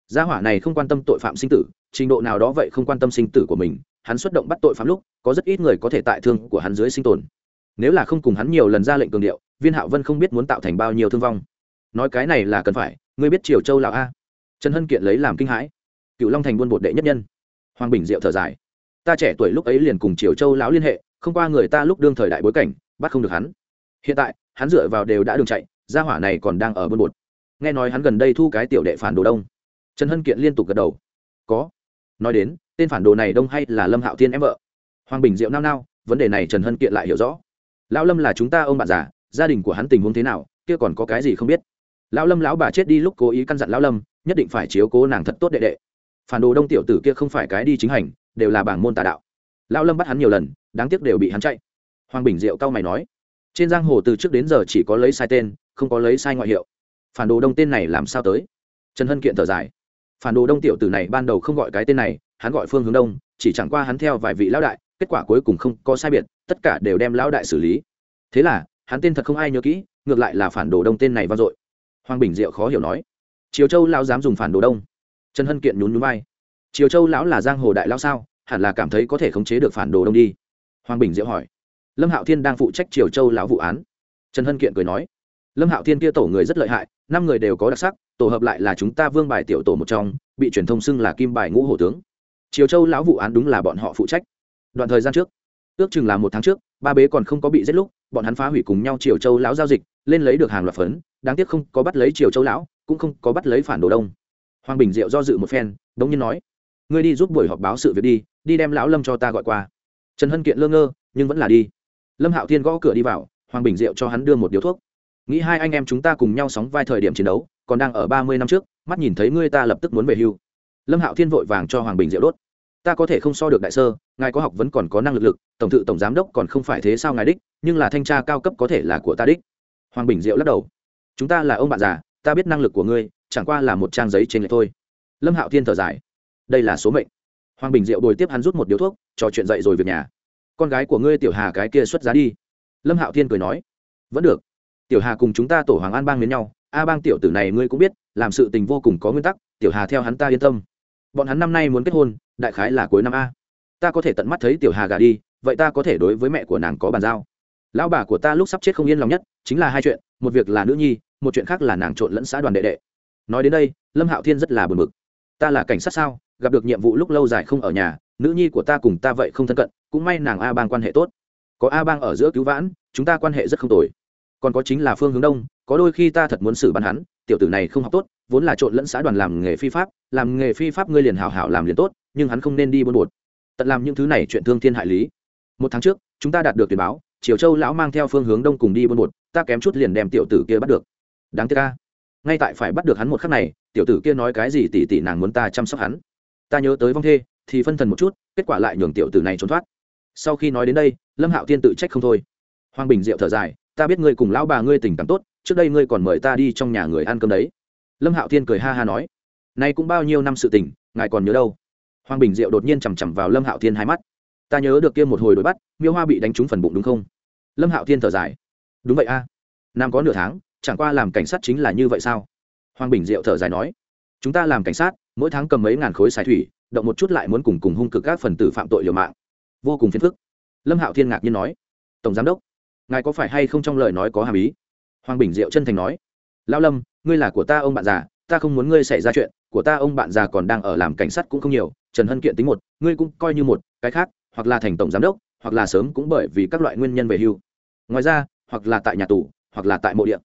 Gia hỏa này không quan tâm tội phạm sinh tử, trình độ nào đó vậy không quan tâm sinh tử của mình. Hắn xuất động bắt tội phạm lúc, có rất ít người có thể tại thương của hắn dưới sinh tồn. Nếu là không cùng hắn nhiều lần ra lệnh cường điệu viên hạo vân không biết muốn tạo thành bao nhiêu thương vong. Nói cái này là cần phải, ngươi biết triều châu là a? Trần hân kiện lấy làm kinh hãi. Cựu long thành buôn bột đệ nhất nhân. Hoàng bình diệu thở dài. Ta trẻ tuổi lúc ấy liền cùng triều châu lão liên hệ, không qua người ta lúc đương thời đại bối cảnh, bắt không được hắn. Hiện tại, hắn dựa vào đều đã đường chạy, gia hỏa này còn đang ở buôn bột. Nghe nói hắn gần đây thu cái tiểu đệ phản đồ đông. Trần hân kiện liên tục gật đầu. Có. Nói đến, tên phản đồ này đông hay là lâm hạo thiên em vợ? Hoàng bình diệu nao nao, vấn đề này trần hân kiện lại hiểu rõ. Lão lâm là chúng ta ông bạn già gia đình của hắn tình huống thế nào, kia còn có cái gì không biết. Lão lâm lão bà chết đi lúc cố ý căn dặn lão lâm, nhất định phải chiếu cố nàng thật tốt đệ đệ. Phản đồ đông tiểu tử kia không phải cái đi chính hành, đều là bảng môn tà đạo. Lão lâm bắt hắn nhiều lần, đáng tiếc đều bị hắn chạy. Hoàng bình diệu cao mày nói, trên giang hồ từ trước đến giờ chỉ có lấy sai tên, không có lấy sai ngoại hiệu. Phản đồ đông tên này làm sao tới? Trần hân kiện thở dài. Phản đồ đông tiểu tử này ban đầu không gọi cái tên này, hắn gọi phương hướng đông, chỉ chẳng qua hắn theo vài vị lão đại, kết quả cuối cùng không có sai biệt, tất cả đều đem lão đại xử lý. Thế là hắn tên thật không ai nhớ kỹ, ngược lại là phản đồ đông tên này vang dội. Hoàng bình diệu khó hiểu nói, triều châu lão dám dùng phản đồ đông? Trần hân kiện nhún nhún vai, triều châu lão là giang hồ đại lão sao, hẳn là cảm thấy có thể khống chế được phản đồ đông đi. Hoàng bình diệu hỏi, lâm hạo thiên đang phụ trách triều châu lão vụ án? Trần hân kiện cười nói, lâm hạo thiên kia tổ người rất lợi hại, năm người đều có đặc sắc, tổ hợp lại là chúng ta vương bài tiểu tổ một trong, bị truyền thông xưng là kim bài ngũ hổ tướng. Triều châu lão vụ án đúng là bọn họ phụ trách. Đoạn thời gian trước, ước chừng là một tháng trước, ba bế còn không có bị giết lúc bọn hắn phá hủy cùng nhau triều châu lão giao dịch, lên lấy được hàng loạt phấn, đáng tiếc không có bắt lấy triều châu lão, cũng không có bắt lấy phản đồ đông. Hoàng bình diệu do dự một phen, đống nhiên nói, ngươi đi giúp buổi họp báo sự việc đi đi đem lão lâm cho ta gọi qua. Trần hân kiện lơ ngơ, nhưng vẫn là đi. Lâm hạo thiên gõ cửa đi vào, hoàng bình diệu cho hắn đưa một điếu thuốc. Nghĩ hai anh em chúng ta cùng nhau sóng vai thời điểm chiến đấu, còn đang ở ba mươi năm trước, mắt nhìn thấy ngươi ta lập tức muốn về hưu. Lâm hạo thiên vội vàng cho hoàng bình diệu đốt ta có thể không so được đại sơ, ngài có học vẫn còn có năng lực lực, tổng thự tổng giám đốc còn không phải thế sao ngài đích, nhưng là thanh tra cao cấp có thể là của ta đích. Hoàng bình diệu lắc đầu. Chúng ta là ông bạn già, ta biết năng lực của ngươi, chẳng qua là một trang giấy trên lệch thôi. Lâm hạo thiên thở dài. Đây là số mệnh. Hoàng bình diệu bồi tiếp hắn rút một điếu thuốc, trò chuyện dậy rồi việc nhà. Con gái của ngươi tiểu hà cái kia xuất giá đi. Lâm hạo thiên cười nói. Vẫn được. Tiểu hà cùng chúng ta tổ hoàng an bang đến nhau, a bang tiểu tử này ngươi cũng biết, làm sự tình vô cùng có nguyên tắc, tiểu hà theo hắn ta yên tâm. Bọn hắn năm nay muốn kết hôn đại khái là cuối năm a. Ta có thể tận mắt thấy tiểu hà gà đi, vậy ta có thể đối với mẹ của nàng có bàn giao. Lão bà của ta lúc sắp chết không yên lòng nhất, chính là hai chuyện, một việc là nữ nhi, một chuyện khác là nàng trộn lẫn xã đoàn đệ đệ. Nói đến đây, lâm hạo thiên rất là buồn bực. Ta là cảnh sát sao, gặp được nhiệm vụ lúc lâu dài không ở nhà, nữ nhi của ta cùng ta vậy không thân cận, cũng may nàng a bang quan hệ tốt. Có a bang ở giữa cứu vãn, chúng ta quan hệ rất không tồi. Còn có chính là phương hướng đông, có đôi khi ta thật muốn xử bắn hắn, tiểu tử này không học tốt, vốn là trộn lẫn xã đoàn làm nghề phi pháp, làm nghề phi pháp ngươi liền hào hảo làm liền tốt nhưng hắn không nên đi buôn bột. Tận làm những thứ này chuyện thương thiên hại lý. Một tháng trước, chúng ta đạt được tuyển báo, triều châu lão mang theo phương hướng đông cùng đi buôn bột, ta kém chút liền đem tiểu tử kia bắt được. Đáng tiếc ca ngay tại phải bắt được hắn một khắc này, tiểu tử kia nói cái gì tỉ tỉ nàng muốn ta chăm sóc hắn. Ta nhớ tới vong thê, thì phân thần một chút, kết quả lại nhường tiểu tử này trốn thoát. Sau khi nói đến đây, lâm hạo tiên tự trách không thôi. Hoàng bình diệu thở dài, ta biết ngươi cùng lão bà ngươi tình cảm tốt, trước đây ngươi còn mời ta đi trong nhà người ăn cơm đấy. Lâm hạo tiên cười ha ha nói, nay cũng bao nhiêu năm sự tình, ngài còn nhớ đâu? Hoàng bình diệu đột nhiên chằm chằm vào lâm hạo thiên hai mắt. Ta nhớ được kia một hồi đuổi bắt, miêu hoa bị đánh trúng phần bụng đúng không? Lâm hạo thiên thở dài. Đúng vậy a. À. nam có nửa tháng, chẳng qua làm cảnh sát chính là như vậy sao? Hoàng bình diệu thở dài nói. Chúng ta làm cảnh sát, mỗi tháng cầm mấy ngàn khối xài thủy, động một chút lại muốn cùng cùng hung cực các phần tử phạm tội liều mạng. Vô cùng phiền phức. Lâm hạo thiên ngạc nhiên nói. Tổng giám đốc, ngài có phải hay không trong lời nói có hàm ý? Hoàng bình diệu chân thành nói. Lão lâm, ngươi là của ta ông bạn già, ta không muốn ngươi xảy ra chuyện, của ta ông bạn già còn đang ở làm cảnh sát cũng không nhiều trần hân kiện tính một, ngươi cũng coi như một, cái khác, hoặc là thành tổng giám đốc, hoặc là sớm cũng bởi vì các loại nguyên nhân về hưu. Ngoài ra, hoặc là tại nhà tù, hoặc là tại mộ điện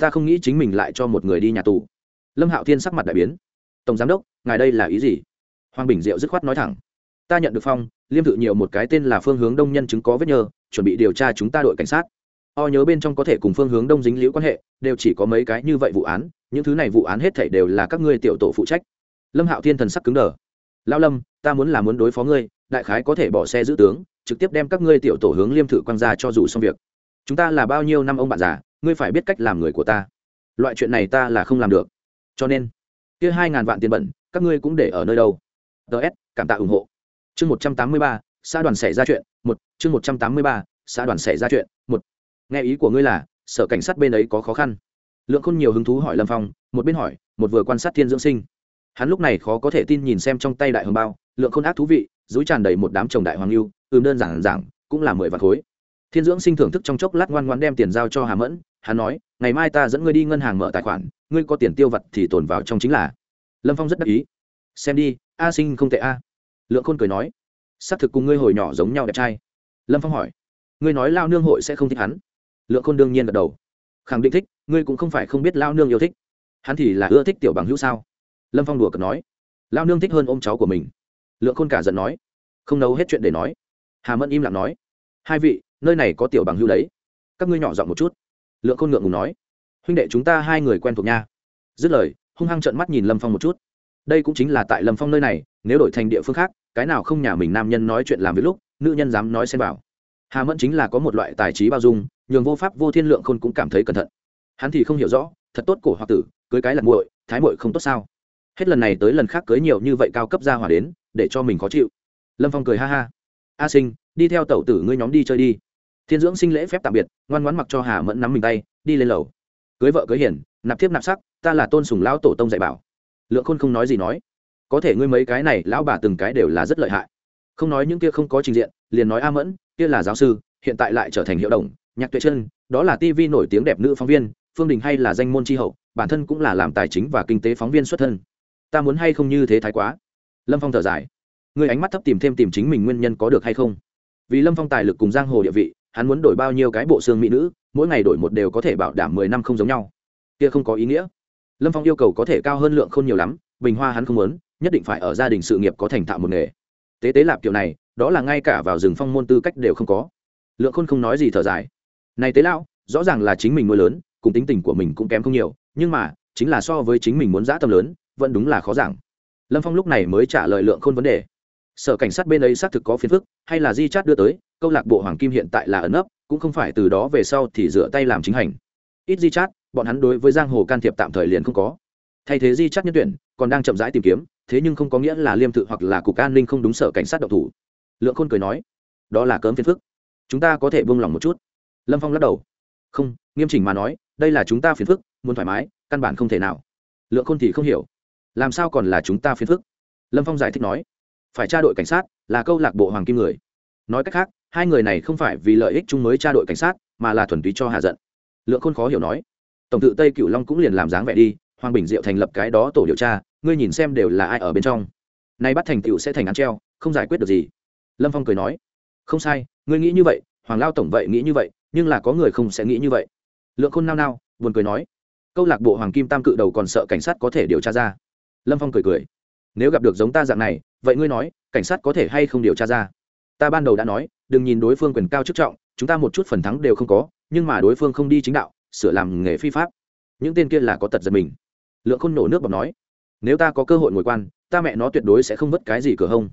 ta không nghĩ chính mình lại cho một người đi nhà tù. Lâm hạo thiên sắc mặt đại biến. Tổng giám đốc, ngài đây là ý gì? Hoàng bình diệu dứt khoát nói thẳng. Ta nhận được phong, liêm tự nhiều một cái tên là phương hướng đông nhân chứng có vết nhơ, chuẩn bị điều tra chúng ta đội cảnh sát. O nhớ bên trong có thể cùng phương hướng đông dính liễu quan hệ, đều chỉ có mấy cái như vậy vụ án, những thứ này vụ án hết thảy đều là các ngươi tiểu tổ phụ trách. Lâm hạo thiên thần sắc cứng đờ lao lâm, ta muốn là muốn đối phó ngươi, đại khái có thể bỏ xe giữ tướng, trực tiếp đem các ngươi tiểu tổ hướng liêm thử quang ra cho dù xong việc. Chúng ta là bao nhiêu năm ông bạn già, ngươi phải biết cách làm người của ta. Loại chuyện này ta là không làm được. Cho nên, kia hai ngàn vạn tiền bẩn, các ngươi cũng để ở nơi đâu. Ts cảm tạ ủng hộ. Chương một trăm tám mươi ba, xã đoàn xảy ra chuyện, một, chương một trăm tám mươi ba, xã đoàn xảy ra chuyện, một. Nghe ý của ngươi là, sở cảnh sát bên ấy có khó khăn. Lượng khôn nhiều hứng thú hỏi lâm phong, một bên hỏi, một vừa quan sát thiên dưỡng sinh hắn lúc này khó có thể tin nhìn xem trong tay đại hồng bao, lượng khôn ác thú vị dối tràn đầy một đám chồng đại hoàng lưu ừm đơn giản giản cũng là mười vạn khối. Thiên dưỡng sinh thưởng thức trong chốc lát ngoan ngoan đem tiền giao cho hà mẫn, hắn nói, ngày mai ta dẫn ngươi đi ngân hàng mở tài khoản, ngươi có tiền tiêu vặt thì tồn vào trong chính là. Lâm phong rất đắc ý. Xem đi, a sinh không tệ a. Lượng khôn cười nói, xác thực cùng ngươi hồi nhỏ giống nhau đẹp trai. Lâm phong hỏi, ngươi nói lao nương hội sẽ không thích hắn? Lượng khôn đương nhiên gật đầu. Khẳng định thích, ngươi cũng không phải không biết lao nương yêu thích. Hắn thì là ưa thích tiểu bằng hữu sao? Lâm phong đùa cợt nói lao nương thích hơn ôm cháu của mình. Lượng khôn cả giận nói, không nấu hết chuyện để nói. Hà mẫn im lặng nói, hai vị, nơi này có tiểu bằng hưu đấy. Các ngươi nhỏ giọng một chút. Lượng khôn ngượng ngùng nói, huynh đệ chúng ta hai người quen thuộc nha. Dứt lời, hung hăng trợn mắt nhìn lâm phong một chút. Đây cũng chính là tại lâm phong nơi này, nếu đổi thành địa phương khác, cái nào không nhà mình nam nhân nói chuyện làm với lúc, nữ nhân dám nói xem vào. Hà mẫn chính là có một loại tài trí bao dung, nhường vô pháp vô thiên lượng khôn cũng cảm thấy cẩn thận. Hắn thì không hiểu rõ, thật tốt cổ hoặc tử, cưới cái là muội, thái muội không tốt sao? Hết lần này tới lần khác cưới nhiều như vậy cao cấp ra hỏa đến, để cho mình khó chịu. Lâm phong cười ha ha. A sinh, đi theo tẩu tử ngươi nhóm đi chơi đi. Thiên dưỡng sinh lễ phép tạm biệt, ngoan ngoãn mặc cho hà mẫn nắm mình tay, đi lên lầu. Cưới vợ cưới hiền, nạp thiếp nạp sắc, ta là tôn sùng lão tổ tông dạy bảo. Lượng khôn không nói gì nói. Có thể ngươi mấy cái này, lão bà từng cái đều là rất lợi hại. Không nói những kia không có trình diện, liền nói a mẫn, kia là giáo sư, hiện tại lại trở thành hiệu đồng, nhạc tuệ chân, đó là tv nổi tiếng đẹp nữ phóng viên, phương đình hay là danh môn tri hậu, bản thân cũng là làm tài chính và kinh tế phóng viên xuất thân ta muốn hay không như thế thái quá? Lâm phong thở dài. Người ánh mắt thấp tìm thêm tìm chính mình nguyên nhân có được hay không? Vì lâm phong tài lực cùng giang hồ địa vị, hắn muốn đổi bao nhiêu cái bộ xương mỹ nữ, mỗi ngày đổi một đều có thể bảo đảm mười năm không giống nhau. Kia không có ý nghĩa. Lâm phong yêu cầu có thể cao hơn lượng không nhiều lắm, bình hoa hắn không muốn, nhất định phải ở gia đình sự nghiệp có thành thạo một nghề. Tế tế lạp kiểu này, đó là ngay cả vào rừng phong môn tư cách đều không có. Lượng khôn không nói gì thở dài. Này tế lão, rõ ràng là chính mình nuôi lớn, cùng tính tình của mình cũng kém không nhiều, nhưng mà, chính là so với chính mình muốn giã tâm lớn vẫn đúng là khó giảng. Lâm phong lúc này mới trả lời lượng khôn vấn đề. Sở cảnh sát bên ấy xác thực có phiền phức, hay là di chát đưa tới, câu lạc bộ hoàng kim hiện tại là ẩn ấp cũng không phải từ đó về sau thì dựa tay làm chính hành. Ít di chát, bọn hắn đối với giang hồ can thiệp tạm thời liền không có. Thay thế di chát nhân tuyển, còn đang chậm rãi tìm kiếm, thế nhưng không có nghĩa là liêm tự hoặc là cục an ninh không đúng sở cảnh sát độc thủ. Lượng khôn cười nói, đó là cớm phiền phức. Chúng ta có thể buông lỏng một chút. Lâm phong lắc đầu. Không, nghiêm chỉnh mà nói, đây là chúng ta phiền phức, muốn thoải mái, căn bản không thể nào. Lượng khôn thì không hiểu làm sao còn là chúng ta phiền phức? Lâm phong giải thích nói. Phải tra đội cảnh sát, là câu lạc bộ hoàng kim người. Nói cách khác, hai người này không phải vì lợi ích chung mới tra đội cảnh sát, mà là thuần túy cho hạ giận. Lượng khôn khó hiểu nói. Tổng tự tây cửu long cũng liền làm dáng vẻ đi, hoàng bình diệu thành lập cái đó tổ điều tra, ngươi nhìn xem đều là ai ở bên trong. Nay bắt thành tựu sẽ thành án treo, không giải quyết được gì. Lâm phong cười nói. Không sai, ngươi nghĩ như vậy, hoàng lao tổng vậy nghĩ như vậy, nhưng là có người không sẽ nghĩ như vậy. Lượng khôn nao nao, buồn cười nói. Câu lạc bộ hoàng kim tam cự đầu còn sợ cảnh sát có thể điều tra ra lâm phong cười cười. Nếu gặp được giống ta dạng này, vậy ngươi nói, cảnh sát có thể hay không điều tra ra? Ta ban đầu đã nói, đừng nhìn đối phương quyền cao chức trọng, chúng ta một chút phần thắng đều không có, nhưng mà đối phương không đi chính đạo, sửa làm nghề phi pháp. Những tên kia là có tật giật mình. Lượng khôn nổ nước bọc nói, nếu ta có cơ hội ngồi quan, ta mẹ nó tuyệt đối sẽ không mất cái gì cửa hông.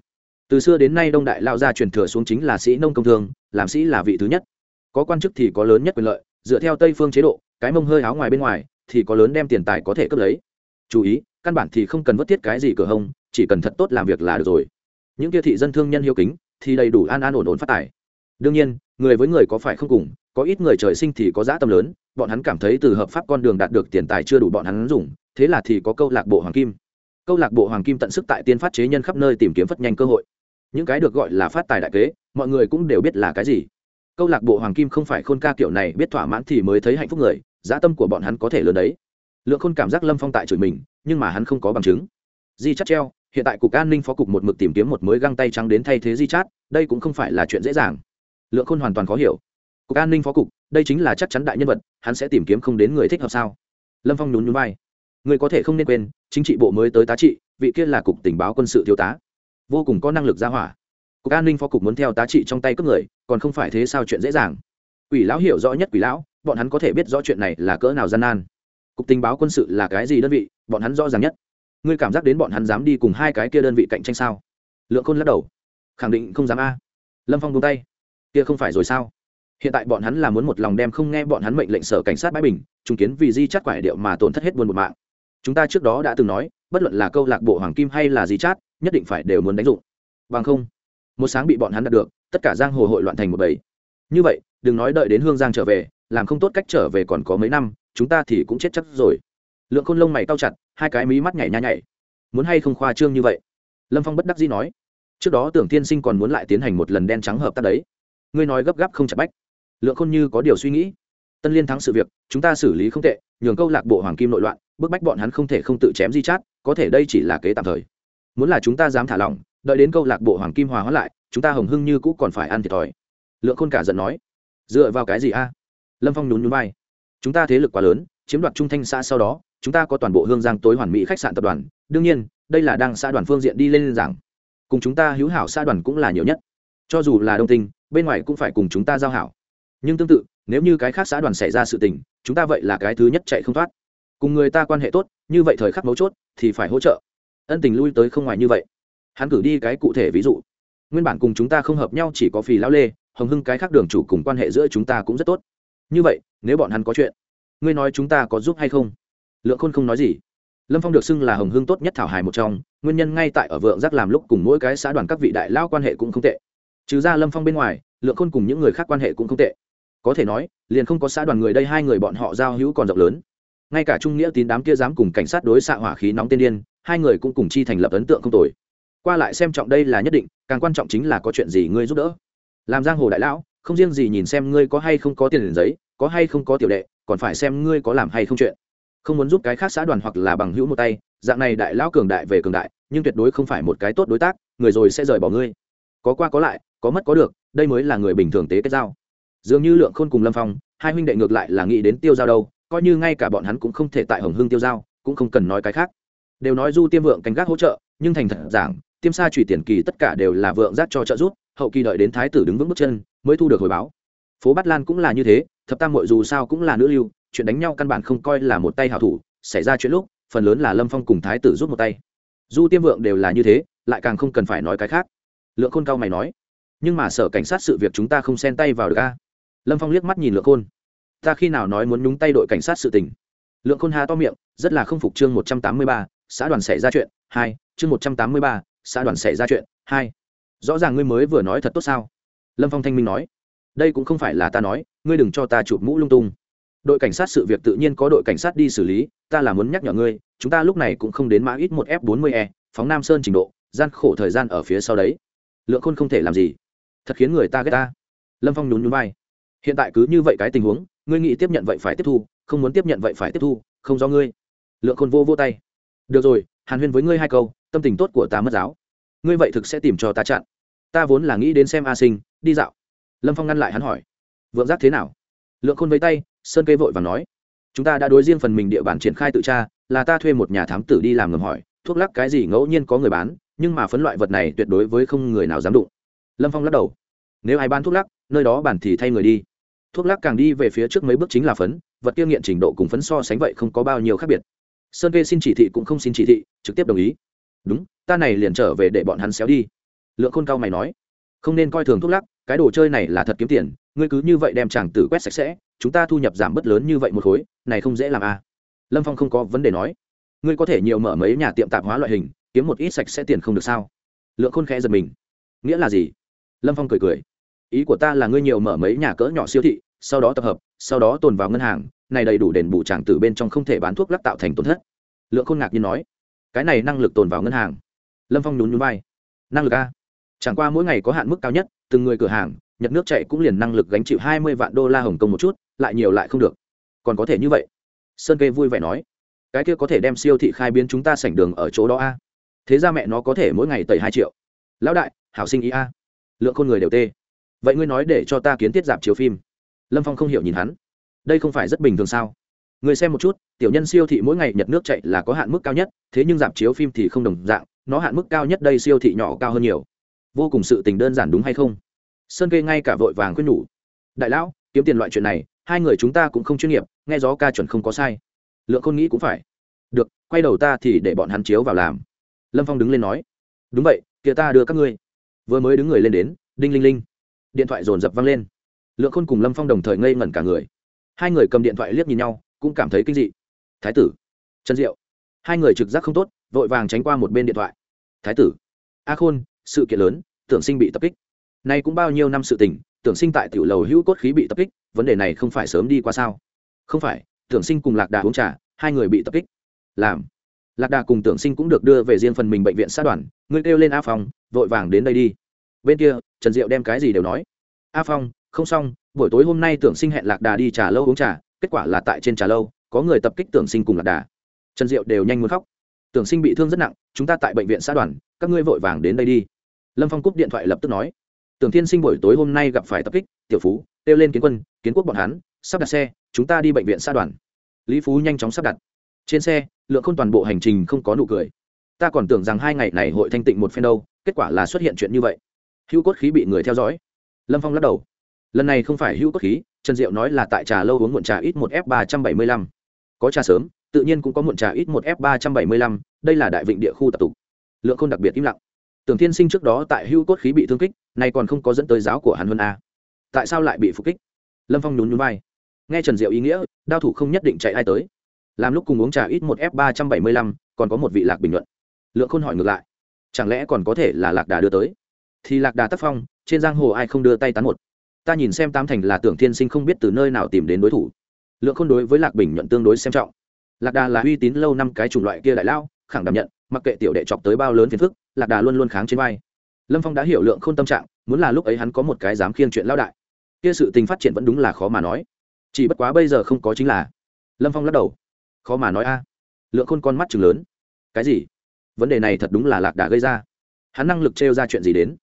Từ xưa đến nay đông đại lao ra truyền thừa xuống chính là sĩ nông công thương, làm sĩ là vị thứ nhất. Có quan chức thì có lớn nhất quyền lợi, dựa theo tây phương chế độ, cái mông hơi áo ngoài bên ngoài, thì có lớn đem tiền tài có thể cướp lấy. Chú ý căn bản thì không cần vất thiết cái gì cửa hông, chỉ cần thật tốt làm việc là được rồi. Những kia thị dân thương nhân hiếu kính thì đầy đủ an an ổn ổn phát tài. Đương nhiên, người với người có phải không cùng, có ít người trời sinh thì có giá tâm lớn, bọn hắn cảm thấy từ hợp pháp con đường đạt được tiền tài chưa đủ bọn hắn dùng, thế là thì có câu lạc bộ hoàng kim. Câu lạc bộ hoàng kim tận sức tại tiên phát chế nhân khắp nơi tìm kiếm phất nhanh cơ hội. Những cái được gọi là phát tài đại kế, mọi người cũng đều biết là cái gì. Câu lạc bộ hoàng kim không phải khôn ca kiểu này, biết thỏa mãn thì mới thấy hạnh phúc người dã tâm của bọn hắn có thể lớn đấy lượng khôn cảm giác lâm phong tại chửi mình, nhưng mà hắn không có bằng chứng. Di chắt treo, hiện tại cục an ninh phó cục một mực tìm kiếm một mới găng tay trắng đến thay thế di chát, đây cũng không phải là chuyện dễ dàng. Lượng khôn hoàn toàn khó hiểu. Cục an ninh phó cục, đây chính là chắc chắn đại nhân vật, hắn sẽ tìm kiếm không đến người thích hợp sao? Lâm phong nhún nhún vai. Người có thể không nên quên, chính trị bộ mới tới tá trị, vị kia là cục tình báo quân sự thiếu tá. Vô cùng có năng lực ra hỏa. Cục an ninh phó cục muốn theo tá trị trong tay cướp người, còn không phải thế sao chuyện dễ dàng? Quỷ lão hiểu rõ nhất quỷ lão, bọn hắn có thể biết rõ chuyện này là cỡ nào gian nan cục tình báo quân sự là cái gì đơn vị, bọn hắn rõ ràng nhất. Ngươi cảm giác đến bọn hắn dám đi cùng hai cái kia đơn vị cạnh tranh sao? Lượng khôn lắc đầu. Khẳng định không dám a. Lâm phong buông tay. Kia không phải rồi sao? Hiện tại bọn hắn là muốn một lòng đem không nghe bọn hắn mệnh lệnh sở cảnh sát bãi bình chứng kiến vì di chát quải điệu mà tổn thất hết buôn một mạng. Chúng ta trước đó đã từng nói, bất luận là câu lạc bộ hoàng kim hay là di chát, nhất định phải đều muốn đánh dụng. Bằng không, một sáng bị bọn hắn đạt được, tất cả giang hồ hội loạn thành một bầy. Như vậy, đừng nói đợi đến hương giang trở về, làm không tốt cách trở về còn có mấy năm chúng ta thì cũng chết chắc rồi. Lượng khôn lông mày cao chặt, hai cái mí mắt nhảy nha nhảy. Muốn hay không khoa trương như vậy? Lâm phong bất đắc dĩ nói. Trước đó tưởng tiên sinh còn muốn lại tiến hành một lần đen trắng hợp tác đấy. Ngươi nói gấp gáp không chặt bách. Lượng khôn như có điều suy nghĩ. Tân liên thắng sự việc, chúng ta xử lý không tệ, nhường câu lạc bộ hoàng kim nội loạn, bức bách bọn hắn không thể không tự chém di chát, có thể đây chỉ là kế tạm thời. Muốn là chúng ta dám thả lỏng, đợi đến câu lạc bộ hoàng kim hòa hóa lại, chúng ta hồng hưng như cũ còn phải ăn thiệt thòi. Lượng khôn cả giận nói. Dựa vào cái gì a? Lâm phong nhún nhún vai chúng ta thế lực quá lớn, chiếm đoạt trung thanh xã sau đó, chúng ta có toàn bộ hương giang tối hoàn mỹ khách sạn tập đoàn. Đương nhiên, đây là đang xã đoàn phương diện đi lên giảng. Cùng chúng ta hữu hảo xã đoàn cũng là nhiều nhất. Cho dù là đông tinh, bên ngoài cũng phải cùng chúng ta giao hảo. Nhưng tương tự, nếu như cái khác xã đoàn xảy ra sự tình, chúng ta vậy là cái thứ nhất chạy không thoát. Cùng người ta quan hệ tốt, như vậy thời khắc mấu chốt, thì phải hỗ trợ. Ân tình lui tới không ngoài như vậy. Hắn cử đi cái cụ thể ví dụ. Nguyên bản cùng chúng ta không hợp nhau chỉ có phì lão lê, hồng hưng cái khác đường chủ cùng quan hệ giữa chúng ta cũng rất tốt. Như vậy nếu bọn hắn có chuyện, ngươi nói chúng ta có giúp hay không? Lượng khôn không nói gì. Lâm phong được xưng là hồng hương tốt nhất thảo hài một trong, nguyên nhân ngay tại ở vượng giác làm lúc cùng mỗi cái xã đoàn các vị đại lao quan hệ cũng không tệ. Trừ ra lâm phong bên ngoài, lượng khôn cùng những người khác quan hệ cũng không tệ. Có thể nói, liền không có xã đoàn người đây hai người bọn họ giao hữu còn rộng lớn. Ngay cả trung nghĩa tín đám kia dám cùng cảnh sát đối xạ hỏa khí nóng tiên điên, hai người cũng cùng chi thành lập ấn tượng không tồi. Qua lại xem trọng đây là nhất định, càng quan trọng chính là có chuyện gì ngươi giúp đỡ. Làm giang hồ đại lão, không riêng gì nhìn xem ngươi có hay không có tiền liền giấy có hay không có tiểu đệ, còn phải xem ngươi có làm hay không chuyện. Không muốn giúp cái khác xã đoàn hoặc là bằng hữu một tay, dạng này đại lão cường đại về cường đại, nhưng tuyệt đối không phải một cái tốt đối tác, người rồi sẽ rời bỏ ngươi. Có qua có lại, có mất có được, đây mới là người bình thường tế kết giao. Dường như lượng khôn cùng lâm phong, hai huynh đệ ngược lại là nghĩ đến tiêu giao đâu, coi như ngay cả bọn hắn cũng không thể tại hồng hương tiêu giao, cũng không cần nói cái khác. Đều nói du tiêm vượng canh gác hỗ trợ, nhưng thành thật giảng, tiêm sa trùy tiền kỳ tất cả đều là vượng giác cho trợ giúp, hậu kỳ đợi đến thái tử đứng vững bước chân, mới thu được hồi báo. Phố bát lan cũng là như thế thập tam mội dù sao cũng là nữ lưu, chuyện đánh nhau căn bản không coi là một tay hảo thủ, xảy ra chuyện lúc, phần lớn là lâm phong cùng thái tử rút một tay. Du tiêm vượng đều là như thế, lại càng không cần phải nói cái khác. Lượng khôn cao mày nói, nhưng mà sở cảnh sát sự việc chúng ta không xen tay vào được a? Lâm phong liếc mắt nhìn lượng khôn, ta khi nào nói muốn nhúng tay đội cảnh sát sự tình? Lượng khôn hà to miệng, rất là không phục chương một trăm tám mươi ba, xã đoàn xảy ra chuyện, hai, chương một trăm tám mươi ba, xã đoàn xảy ra chuyện, hai. Rõ ràng ngươi mới vừa nói thật tốt sao? Lâm phong thanh minh nói đây cũng không phải là ta nói, ngươi đừng cho ta chụp mũ lung tung. Đội cảnh sát sự việc tự nhiên có đội cảnh sát đi xử lý, ta là muốn nhắc nhở ngươi, chúng ta lúc này cũng không đến mã ít một f 40 e phóng nam sơn trình độ, gian khổ thời gian ở phía sau đấy. Lượng khôn không thể làm gì. Thật khiến người ta ghét ta. Lâm phong nhún nhún vai. Hiện tại cứ như vậy cái tình huống, ngươi nghĩ tiếp nhận vậy phải tiếp thu, không muốn tiếp nhận vậy phải tiếp thu, không do ngươi. Lượng khôn vô vô tay. Được rồi, hàn huyên với ngươi hai câu, tâm tình tốt của ta mất giáo. Ngươi vậy thực sẽ tìm cho ta chặn. Ta vốn là nghĩ đến xem a sinh, đi dạo lâm phong ngăn lại hắn hỏi vượng giác thế nào lượng khôn với tay sơn kê vội và nói chúng ta đã đối riêng phần mình địa bàn triển khai tự tra là ta thuê một nhà thám tử đi làm ngầm hỏi thuốc lắc cái gì ngẫu nhiên có người bán nhưng mà phấn loại vật này tuyệt đối với không người nào dám đụng lâm phong lắc đầu nếu ai bán thuốc lắc nơi đó bản thì thay người đi thuốc lắc càng đi về phía trước mấy bước chính là phấn vật kia nghiện trình độ cùng phấn so sánh vậy không có bao nhiêu khác biệt sơn kê xin chỉ thị cũng không xin chỉ thị trực tiếp đồng ý đúng ta này liền trở về để bọn hắn xéo đi lượng khôn cao mày nói không nên coi thường thuốc lắc cái đồ chơi này là thật kiếm tiền, ngươi cứ như vậy đem chàng tử quét sạch sẽ, chúng ta thu nhập giảm bớt lớn như vậy một khối, này không dễ làm à. lâm phong không có vấn đề nói. Ngươi có thể nhiều mở mấy nhà tiệm tạp hóa loại hình, kiếm một ít sạch sẽ tiền không được sao? Lượng khôn khẽ giật mình. Nghĩa là gì? Lâm phong cười cười. Ý của ta là ngươi nhiều mở mấy nhà cỡ nhỏ siêu thị, sau đó tập hợp, sau đó tồn vào ngân hàng, này đầy đủ đền bù tràng tử bên trong không thể bán thuốc lắc tạo thành tổn thất. Lượng khôn ngạc nhiên nói. Cái này năng lực tồn vào ngân hàng. Lâm phong nhún nhún vai. Năng lực a? Chẳng qua mỗi ngày có hạn mức cao nhất, từng người cửa hàng, nhật nước chạy cũng liền năng lực gánh chịu hai mươi vạn đô la hồng kông một chút, lại nhiều lại không được. Còn có thể như vậy? Sơn kê vui vẻ nói. Cái kia có thể đem siêu thị khai biến chúng ta sảnh đường ở chỗ đó a. Thế ra mẹ nó có thể mỗi ngày tẩy hai triệu. Lão đại, hảo sinh ý a. Lượng con người đều tê. Vậy ngươi nói để cho ta kiến tiết dạp chiếu phim. Lâm phong không hiểu nhìn hắn. Đây không phải rất bình thường sao? Người xem một chút, tiểu nhân siêu thị mỗi ngày nhật nước chạy là có hạn mức cao nhất, thế nhưng dạp chiếu phim thì không đồng dạng, nó hạn mức cao nhất đây siêu thị nhỏ cao hơn nhiều vô cùng sự tình đơn giản đúng hay không? Sơn kê ngay cả vội vàng khuyên nhủ. Đại lão, kiếm tiền loại chuyện này, hai người chúng ta cũng không chuyên nghiệp, nghe gió ca chuẩn không có sai. Lượng khôn nghĩ cũng phải. Được, quay đầu ta thì để bọn hắn chiếu vào làm. Lâm phong đứng lên nói. Đúng vậy, kia ta đưa các ngươi. Vừa mới đứng người lên đến, đinh linh linh. Điện thoại dồn dập văng lên. Lượng khôn cùng lâm phong đồng thời ngây ngẩn cả người. Hai người cầm điện thoại liếc nhìn nhau, cũng cảm thấy kinh dị. Thái tử. Trần diệu. Hai người trực giác không tốt, vội vàng tránh qua một bên điện thoại. Thái tử. A khôn sự kiện lớn, tưởng sinh bị tập kích. Nay cũng bao nhiêu năm sự tình, tưởng sinh tại tiểu lầu hữu cốt khí bị tập kích, vấn đề này không phải sớm đi qua sao? Không phải, tưởng sinh cùng lạc đà uống trà, hai người bị tập kích. Làm. Lạc đà cùng tưởng sinh cũng được đưa về riêng phần mình bệnh viện xã đoàn ngươi kêu lên a phong, vội vàng đến đây đi. Bên kia, trần diệu đem cái gì đều nói. A phong, không xong, buổi tối hôm nay tưởng sinh hẹn lạc đà đi trà lâu uống trà, kết quả là tại trên trà lâu, có người tập kích tưởng sinh cùng lạc đà. Trần diệu đều nhanh muốn khóc. Tưởng sinh bị thương rất nặng, chúng ta tại bệnh viện xã đoàn, các ngươi vội vàng đến đây đi lâm phong cúp điện thoại lập tức nói, tưởng thiên sinh buổi tối hôm nay gặp phải tập kích, tiểu phú, kêu lên kiến quân, kiến quốc bọn hắn, sắp đặt xe, chúng ta đi bệnh viện xa đoàn. Lý phú nhanh chóng sắp đặt. Trên xe, lượng k h ô n toàn bộ hành trình không có nụ cười. Ta còn tưởng rằng hai ngày này hội thanh tịnh một phen đâu, kết quả là xuất hiện chuyện như vậy. Hữu cốt khí bị người theo dõi. Lâm phong lắc đầu. Lần này không phải hữu cốt khí, trần diệu nói là tại trà lâu uống muộn trà ít một f ba trăm bảy mươi lăm. Có trà sớm, tự nhiên cũng có muộn trà ít một f ba trăm bảy mươi lăm, đây là đại vịnh địa khu tập tục. Lượng không đặc biệt im lặng tưởng thiên sinh trước đó tại hưu cốt khí bị thương kích, nay còn không có dẫn tới giáo của hắn hơn a. Tại sao lại bị phục kích? Lâm phong nhún nhún vai. Nghe trần diệu ý nghĩa, đao thủ không nhất định chạy ai tới. Làm lúc cùng uống trà ít một f ba trăm bảy mươi lăm, còn có một vị lạc bình luận lượng khôn hỏi ngược lại. Chẳng lẽ còn có thể là lạc đà đưa tới? Thì lạc đà tác phong, trên giang hồ ai không đưa tay tán một? Ta nhìn xem tam thành là tưởng thiên sinh không biết từ nơi nào tìm đến đối thủ. Lượng khôn đối với lạc bình nhuận tương đối xem trọng. Lạc đà là uy tín lâu năm cái chủng loại kia đại lao, khẳng đảm nhận mặc kệ tiểu đệ chọc tới bao lớn phiền phức, lạc đà luôn luôn kháng trên vai. Lâm phong đã hiểu lượng k h ô n tâm trạng, muốn là lúc ấy hắn có một cái dám khiêng chuyện lao đại. Kia sự tình phát triển vẫn đúng là khó mà nói. Chỉ bất quá bây giờ không có chính là. Lâm phong lắc đầu. Khó mà nói a. Lượng khôn con mắt chừng lớn. Cái gì? Vấn đề này thật đúng là lạc đà gây ra. Hắn năng lực treo ra chuyện gì đến?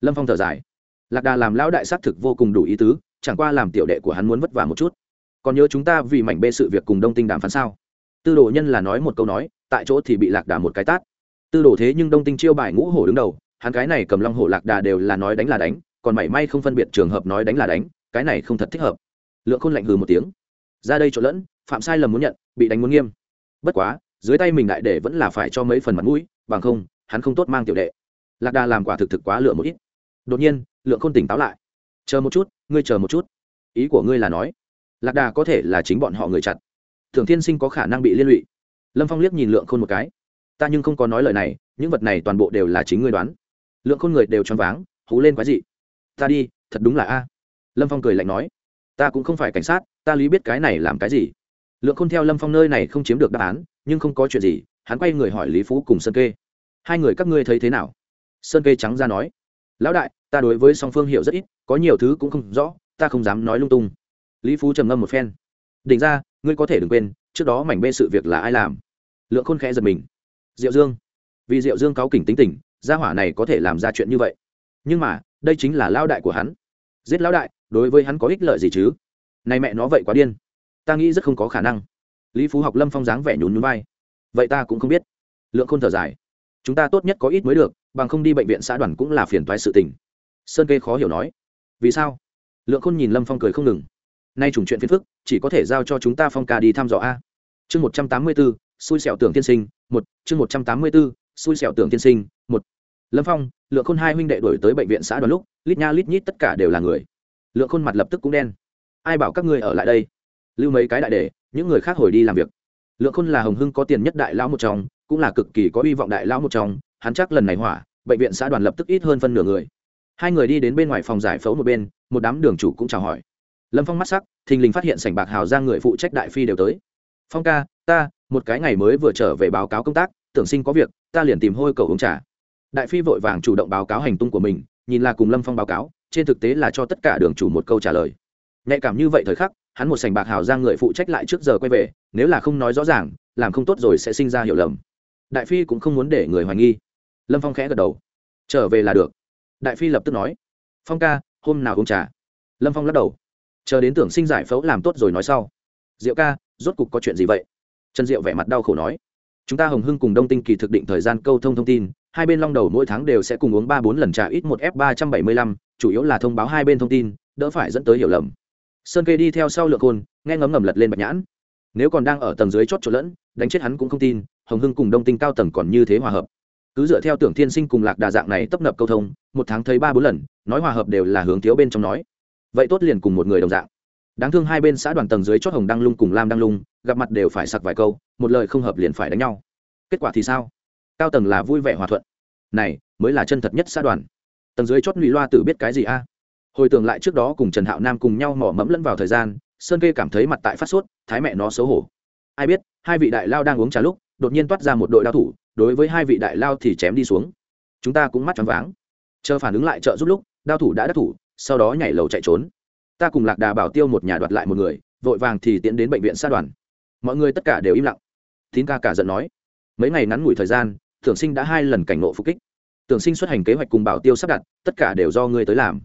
Lâm phong thở dài. Lạc đà làm lão đại s á t thực vô cùng đủ ý tứ, chẳng qua làm tiểu đệ của hắn muốn vất vả một chút. Còn nhớ chúng ta vì mảnh bê sự việc cùng đông tinh đàm phán sao? Tư đồ nhân là nói một câu nói tại chỗ thì bị lạc đà một cái tát. Tư đồ thế nhưng đông tinh chiêu bài ngũ hổ đứng đầu, hắn cái này cầm long hổ lạc đà đều là nói đánh là đánh, còn mảy may không phân biệt trường hợp nói đánh là đánh, cái này không thật thích hợp. Lượng khôn lạnh hừ một tiếng. Ra đây trộn lẫn, phạm sai lầm muốn nhận, bị đánh muốn nghiêm. Bất quá, dưới tay mình đại để vẫn là phải cho mấy phần mặt mũi, bằng không, hắn không tốt mang tiểu đệ. Lạc đà làm quả thực thực quá lựa một ít. Đột nhiên, lượng khôn tỉnh táo lại. Chờ một chút, ngươi chờ một chút. Ý của ngươi là nói, lạc đà có thể là chính bọn họ người chặt. Thường thiên sinh có khả năng bị liên lụy lâm phong liếc nhìn lượng khôn một cái. Ta nhưng không có nói lời này, những vật này toàn bộ đều là chính ngươi đoán. Lượng khôn người đều choáng váng, hú lên quái dị. Ta đi, thật đúng là a. Lâm phong cười lạnh nói. Ta cũng không phải cảnh sát, ta lý biết cái này làm cái gì. Lượng khôn theo lâm phong nơi này không chiếm được đáp án, nhưng không có chuyện gì, hắn quay người hỏi lý phú cùng sơn kê. Hai người các ngươi thấy thế nào? Sơn kê trắng ra nói. Lão đại, ta đối với song phương hiểu rất ít, có nhiều thứ cũng không rõ, ta không dám nói lung tung. Lý phú trầm ngâm một phen. Đỉnh ra ngươi có thể đừng quên, trước đó mảnh bê sự việc là ai làm? Lượng khôn khẽ giật mình. Diệu dương. Vì diệu dương cáu kỉnh tính tình, gia hỏa này có thể làm ra chuyện như vậy. Nhưng mà, đây chính là lao đại của hắn. Giết lao đại, đối với hắn có ích lợi gì chứ? Này mẹ nó vậy quá điên. Ta nghĩ rất không có khả năng. Lý phú học lâm phong dáng vẻ nhún nhún vai. Vậy ta cũng không biết. Lượng khôn thở dài. Chúng ta tốt nhất có ít mới được, bằng không đi bệnh viện xã đoàn cũng là phiền toái sự tình. Sơn kê khó hiểu nói. Vì sao? Lượng khôn nhìn lâm phong cười không ngừng nay chủng chuyện phiền phức, chỉ có thể giao cho chúng ta phong ca đi thăm dò a. Chương một trăm tám mươi bốn, xui xẻo tưởng tiên sinh, một, chương một trăm tám mươi bốn, xui xẻo tưởng tiên sinh, một. Lâm phong, lượng khôn hai huynh đệ đổi tới bệnh viện xã đoàn lúc, lít nha lít nhít tất cả đều là người. Lượng khôn mặt lập tức cũng đen. Ai bảo các ngươi ở lại đây? Lưu mấy cái đại để những người khác hồi đi làm việc. Lượng khôn là hồng hưng có tiền nhất đại lão một trong, cũng là cực kỳ có hy vọng đại lão một trong, hắn chắc lần này hỏa, bệnh viện xã đoàn lập tức ít hơn phân nửa người. Hai người đi đến bên ngoài phòng giải phẫu một bên, một đám đường chủ cũng chào hỏi lâm phong mắt sắc, thình lình phát hiện sảnh bạc hào ra người phụ trách đại phi đều tới. Phong ca, ta, một cái ngày mới vừa trở về báo cáo công tác, tưởng sinh có việc, ta liền tìm hôi cầu uống trà. Đại phi vội vàng chủ động báo cáo hành tung của mình, nhìn là cùng lâm phong báo cáo, trên thực tế là cho tất cả đường chủ một câu trả lời. Nhạy cảm như vậy thời khắc, hắn một sành bạc hào ra người phụ trách lại trước giờ quay về, nếu là không nói rõ ràng, làm không tốt rồi sẽ sinh ra hiểu lầm. Đại phi cũng không muốn để người hoài nghi. Lâm phong khẽ gật đầu. Trở về là được. Đại phi lập tức nói. Phong ca, hôm nào uống trà? Lâm phong lắc đầu chờ đến tưởng sinh giải phẫu làm tốt rồi nói sau. Diệu ca, rốt cục có chuyện gì vậy? Trần diệu vẻ mặt đau khổ nói. Chúng ta hồng hưng cùng đông tinh kỳ thực định thời gian câu thông thông tin, hai bên long đầu mỗi tháng đều sẽ cùng uống ba bốn lần trà ít một f ba trăm bảy mươi lăm, chủ yếu là thông báo hai bên thông tin, đỡ phải dẫn tới hiểu lầm. Sơn kê đi theo sau lượng khôn, nghe ngấm ngầm lật lên bạch nhãn. Nếu còn đang ở tầng dưới chót chỗ lẫn, đánh chết hắn cũng không tin, hồng hưng cùng đông tinh cao tầng còn như thế hòa hợp. Cứ dựa theo tưởng thiên sinh cùng lạc đà dạng này tấp nập câu thông, một tháng thấy ba bốn lần, nói hòa hợp đều là hướng thiếu bên trong nói vậy tốt liền cùng một người đồng dạng. Đáng thương hai bên xã đoàn tầng dưới chót hồng đăng lung cùng lam đăng lung, gặp mặt đều phải sặc vài câu, một lời không hợp liền phải đánh nhau. Kết quả thì sao? Cao tầng là vui vẻ hòa thuận. Này, mới là chân thật nhất xã đoàn. Tầng dưới chót lụy loa tự biết cái gì a? Hồi tưởng lại trước đó cùng trần hạo nam cùng nhau mỏ mẫm lẫn vào thời gian, sơn kê cảm thấy mặt tại phát sốt, thái mẹ nó xấu hổ. Ai biết, hai vị đại lao đang uống trà lúc, đột nhiên toát ra một đội đao thủ, đối với hai vị đại lao thì chém đi xuống. Chúng ta cũng mắt choáng váng. Chờ phản ứng lại trợ giúp lúc, đao thủ đã đắc thủ sau đó nhảy lầu chạy trốn. Ta cùng lạc đà bảo tiêu một nhà đoạt lại một người, vội vàng thì tiến đến bệnh viện xa đoàn. Mọi người tất cả đều im lặng. Tín ca cả giận nói, mấy ngày ngắn ngủi thời gian, tưởng sinh đã hai lần cảnh nộ phục kích. Tưởng sinh xuất hành kế hoạch cùng bảo tiêu sắp đặt, tất cả đều do ngươi tới làm.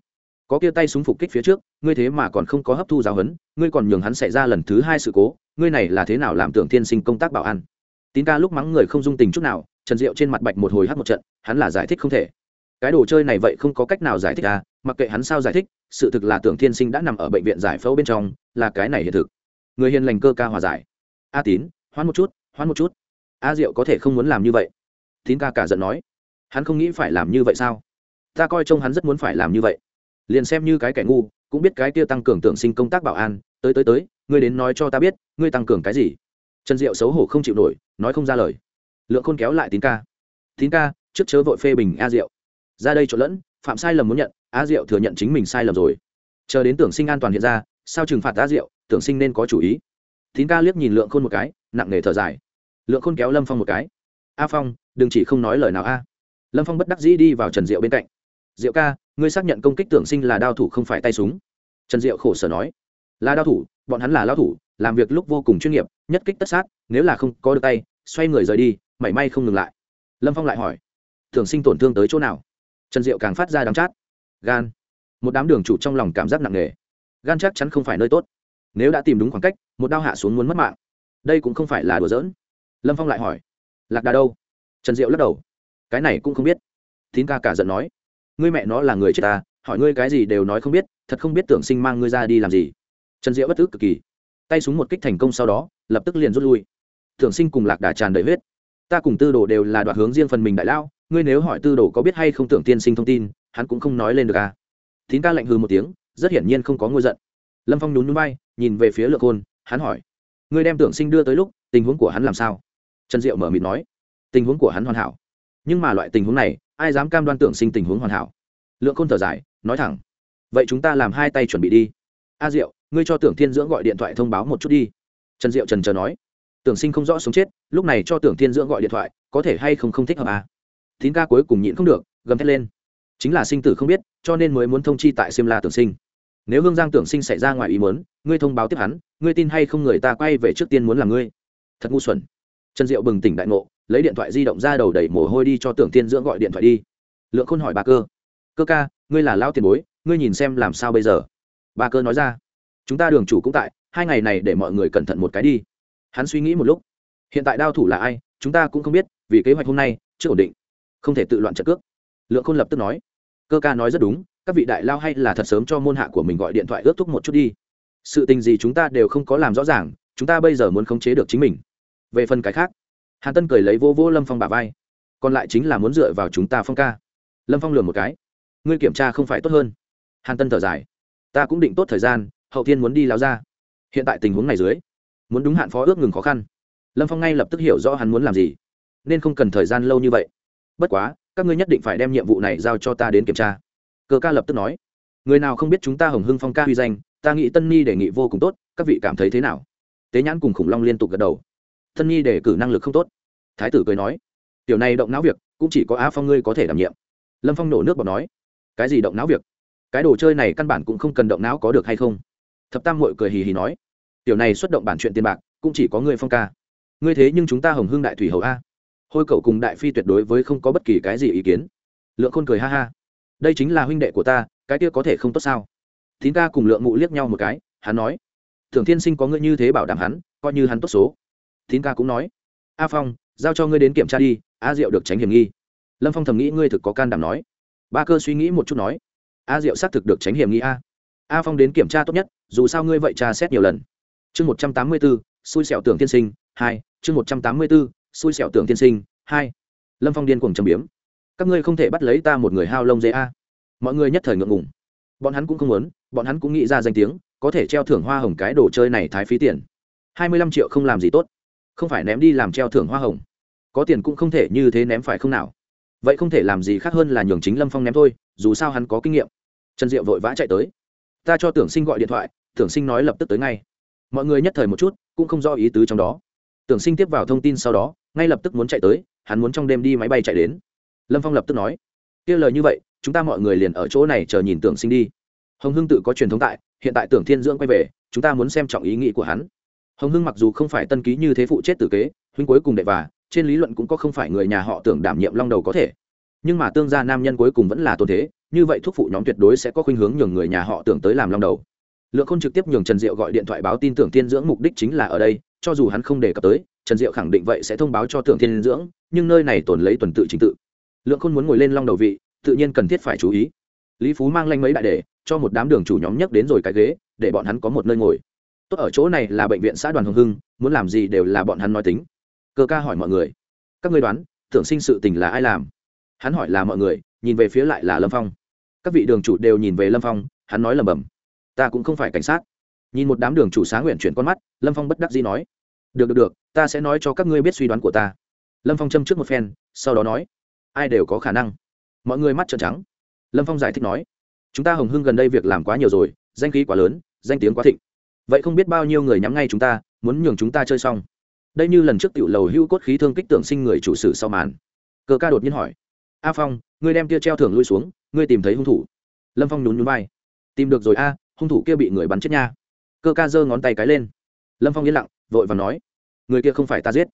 Có kia tay súng phục kích phía trước, ngươi thế mà còn không có hấp thu giáo huấn, ngươi còn nhường hắn xảy ra lần thứ hai sự cố, ngươi này là thế nào làm tưởng thiên sinh công tác bảo an? Tín ca lúc mắng người không dung tình chút nào, trần diệu trên mặt bạch một hồi hát một trận, hắn là giải thích không thể cái đồ chơi này vậy không có cách nào giải thích à mặc kệ hắn sao giải thích, sự thực là tưởng thiên sinh đã nằm ở bệnh viện giải phẫu bên trong, là cái này hiện thực. Người hiền lành cơ ca hòa giải. A tín, hoan một chút, hoan một chút. A diệu có thể không muốn làm như vậy. Tín ca cả giận nói. Hắn không nghĩ phải làm như vậy sao? Ta coi trông hắn rất muốn phải làm như vậy. Liền xem như cái kẻ ngu, cũng biết cái kia tăng cường tưởng sinh công tác bảo an. Tới tới tới, ngươi đến nói cho ta biết, ngươi tăng cường cái gì? Trần diệu xấu hổ không chịu nổi, nói không ra lời. Lượng khôn kéo lại tín ca. Tín ca, trước chớ vội phê bình a diệu ra đây trộn lẫn, phạm sai lầm muốn nhận a diệu thừa nhận chính mình sai lầm rồi. Chờ đến tưởng sinh an toàn hiện ra, sao trừng phạt a diệu, tưởng sinh nên có chủ ý. Tín ca liếc nhìn lượng khôn một cái, nặng nề thở dài. Lượng khôn kéo lâm phong một cái. A phong, đừng chỉ không nói lời nào a. Lâm phong bất đắc dĩ đi vào trần diệu bên cạnh. Diệu ca, ngươi xác nhận công kích tưởng sinh là đao thủ không phải tay súng. Trần diệu khổ sở nói. Là đao thủ, bọn hắn là lao thủ, làm việc lúc vô cùng chuyên nghiệp, nhất kích tất sát, nếu là không có được tay, xoay người rời đi, mảy may không ngừng lại. Lâm phong lại hỏi. Tưởng sinh tổn thương tới chỗ nào? Trần diệu càng phát ra đắng chát. Gan. Một đám đường chủ trong lòng cảm giác nặng nề. Gan chắc chắn không phải nơi tốt. Nếu đã tìm đúng khoảng cách, một đao hạ xuống muốn mất mạng. Đây cũng không phải là đùa giỡn. Lâm phong lại hỏi. Lạc đà đâu? Trần diệu lắc đầu. Cái này cũng không biết. Tín ca cả giận nói. Ngươi mẹ nó là người chết ta, hỏi ngươi cái gì đều nói không biết, thật không biết tưởng sinh mang ngươi ra đi làm gì. Trần diệu bất tức cực kỳ. Tay súng một kích thành công sau đó, lập tức liền rút lui. Tưởng sinh cùng lạc đà tràn đầy huyết. Ta cùng tư đồ đều là đoạt hướng riêng phần mình đại lao ngươi nếu hỏi tư đồ có biết hay không tưởng tiên sinh thông tin, hắn cũng không nói lên được à. Tín ca lạnh hư một tiếng, rất hiển nhiên không có ngôi giận. Lâm phong nhún núi bay nhìn về phía lượng khôn hắn hỏi, ngươi đem tưởng sinh đưa tới lúc, tình huống của hắn làm sao? Trần diệu mở mịt nói, tình huống của hắn hoàn hảo. Nhưng mà loại tình huống này, ai dám cam đoan tưởng sinh tình huống hoàn hảo? Lượng khôn thở dài, nói thẳng, vậy chúng ta làm hai tay chuẩn bị đi. A diệu, ngươi cho tưởng thiên dưỡng gọi điện thoại thông báo một chút đi. Trần diệu trần chờ nói, tưởng sinh không rõ sống chết, lúc này cho tưởng thiên dưỡng gọi điện thoại, có thể hay không không thích hợp à? Tín ca cuối cùng nhịn không được, gầm thét lên. Chính là sinh tử không biết, cho nên mới muốn thông chi tại xiêm la tưởng sinh. Nếu hương giang tưởng sinh xảy ra ngoài ý muốn, ngươi thông báo tiếp hắn, ngươi tin hay không người ta quay về trước tiên muốn làm ngươi. Thật ngu xuẩn. Trần diệu bừng tỉnh đại ngộ, lấy điện thoại di động ra đầu đẩy mồ hôi đi cho tưởng thiên dưỡng gọi điện thoại đi. Lượng khôn hỏi bà cơ. Cơ ca, ngươi là lao tiền bối, ngươi nhìn xem làm sao bây giờ? Bà cơ nói ra. Chúng ta đường chủ cũng tại, hai ngày này để mọi người cẩn thận một cái đi. Hắn suy nghĩ một lúc. Hiện tại đao thủ là ai, chúng ta cũng không biết, vì kế hoạch hôm nay, chưa ổn định không thể tự loạn trận cước. Lượng khôn lập tức nói, cơ ca nói rất đúng, các vị đại lao hay là thật sớm cho môn hạ của mình gọi điện thoại ước thúc một chút đi. Sự tình gì chúng ta đều không có làm rõ ràng, chúng ta bây giờ muốn khống chế được chính mình. Về phần cái khác, hàn tân cười lấy vô vô lâm phong bà vai, còn lại chính là muốn dựa vào chúng ta phong ca. Lâm phong lừa một cái, ngươi kiểm tra không phải tốt hơn. Hàn tân thở dài, ta cũng định tốt thời gian, hậu thiên muốn đi láo ra. Hiện tại tình huống này dưới, muốn đúng hạn phó ước ngừng khó khăn. Lâm phong ngay lập tức hiểu rõ hắn muốn làm gì, nên không cần thời gian lâu như vậy bất quá, các ngươi nhất định phải đem nhiệm vụ này giao cho ta đến kiểm tra. Cơ ca lập tức nói. Người nào không biết chúng ta hồng hưng phong ca huy danh, ta nghĩ tân Nhi đề nghị vô cùng tốt, các vị cảm thấy thế nào? Tế nhãn cùng khủng long liên tục gật đầu. Tân Nhi đề cử năng lực không tốt. Thái tử cười nói. Tiểu này động não việc, cũng chỉ có á phong ngươi có thể đảm nhiệm. Lâm phong nổ nước bọt nói. Cái gì động não việc? Cái đồ chơi này căn bản cũng không cần động não có được hay không? Thập tam hội cười hì hì nói. Tiểu này xuất động bản chuyện tiền bạc, cũng chỉ có ngươi phong ca. Ngươi thế nhưng chúng ta hồng hưng đại thủy hầu a hôi cậu cùng đại phi tuyệt đối với không có bất kỳ cái gì ý kiến. Lượng khôn cười ha ha. Đây chính là huynh đệ của ta, cái kia có thể không tốt sao? Thín ca cùng lượng mụ liếc nhau một cái, hắn nói. Thường thiên sinh có ngươi như thế bảo đảm hắn, coi như hắn tốt số. Thín ca cũng nói. A phong, giao cho ngươi đến kiểm tra đi, a diệu được tránh hiểm nghi. Lâm phong thầm nghĩ ngươi thực có can đảm nói. Ba cơ suy nghĩ một chút nói. A diệu xác thực được tránh hiểm nghi a. A phong đến kiểm tra tốt nhất, dù sao ngươi vậy tra xét nhiều lần. Chương một trăm tám mươi bốn xui xẻo tưởng tiên sinh, hai, chương một trăm tám mươi bốn xui xẻo tưởng tiên sinh, hai, lâm phong điên cuồng trầm biếm. Các ngươi không thể bắt lấy ta một người hao lông dễ a. Mọi người nhất thời ngượng ngùng. Bọn hắn cũng không muốn, bọn hắn cũng nghĩ ra danh tiếng, có thể treo thưởng hoa hồng cái đồ chơi này thái phí tiền. Hai mươi lăm triệu không làm gì tốt. Không phải ném đi làm treo thưởng hoa hồng. Có tiền cũng không thể như thế ném phải không nào. Vậy không thể làm gì khác hơn là nhường chính lâm phong ném thôi, dù sao hắn có kinh nghiệm. Trần diệu vội vã chạy tới. Ta cho tưởng sinh gọi điện thoại, tưởng sinh nói lập tức tới ngay. Mọi người nhất thời một chút, cũng không do ý tứ trong đó. Tưởng sinh tiếp vào thông tin sau đó ngay lập tức muốn chạy tới, hắn muốn trong đêm đi máy bay chạy đến. Lâm phong lập tức nói, kia lời như vậy, chúng ta mọi người liền ở chỗ này chờ nhìn tưởng sinh đi. Hồng hưng tự có truyền thống tại, hiện tại tưởng thiên dưỡng quay về, chúng ta muốn xem trọng ý nghĩ của hắn. Hồng hưng mặc dù không phải tân ký như thế phụ chết tử kế, huynh cuối cùng đệ và, trên lý luận cũng có không phải người nhà họ tưởng đảm nhiệm long đầu có thể. Nhưng mà tương gia nam nhân cuối cùng vẫn là tôn thế, như vậy thuốc phụ nhóm tuyệt đối sẽ có khuynh hướng nhường người nhà họ tưởng tới làm long đầu. Lượng không trực tiếp nhường trần diệu gọi điện thoại báo tin tưởng thiên dưỡng mục đích chính là ở đây, cho dù hắn không đề cập tới trần diệu khẳng định vậy sẽ thông báo cho tưởng thiên dưỡng, nhưng nơi này tồn lấy tuần tự chính tự. Lượng khôn muốn ngồi lên long đầu vị, tự nhiên cần thiết phải chú ý. Lý phú mang lanh mấy đại đề cho một đám đường chủ nhóm nhấc đến rồi cái ghế, để bọn hắn có một nơi ngồi. Tốt ở chỗ này là bệnh viện xã đoàn hồng hưng, muốn làm gì đều là bọn hắn nói tính. Cơ ca hỏi mọi người. Các ngươi đoán, tưởng sinh sự tình là ai làm? Hắn hỏi là mọi người, nhìn về phía lại là lâm phong. Các vị đường chủ đều nhìn về lâm phong, hắn nói lầm bầm ta cũng không phải cảnh sát. Nhìn một đám đường chủ sáng nguyện chuyển con mắt, lâm phong bất đắc dĩ nói được được được, ta sẽ nói cho các ngươi biết suy đoán của ta. Lâm phong châm trước một phen, sau đó nói, ai đều có khả năng. Mọi người mắt trợn trắng. Lâm phong giải thích nói, chúng ta hồng hưng gần đây việc làm quá nhiều rồi, danh khí quá lớn, danh tiếng quá thịnh. Vậy không biết bao nhiêu người nhắm ngay chúng ta, muốn nhường chúng ta chơi xong. Đây như lần trước tiểu lầu hưu cốt khí thương kích tưởng sinh người chủ sử sau màn. Cờ ca đột nhiên hỏi, a phong, ngươi đem kia treo thưởng lui xuống, ngươi tìm thấy hung thủ. Lâm phong nhún nhún vai, tìm được rồi a, hung thủ kia bị người bắn chết nha. Cơ ca giơ ngón tay cái lên. Lâm phong yên lặng vội và nói, người kia không phải ta giết.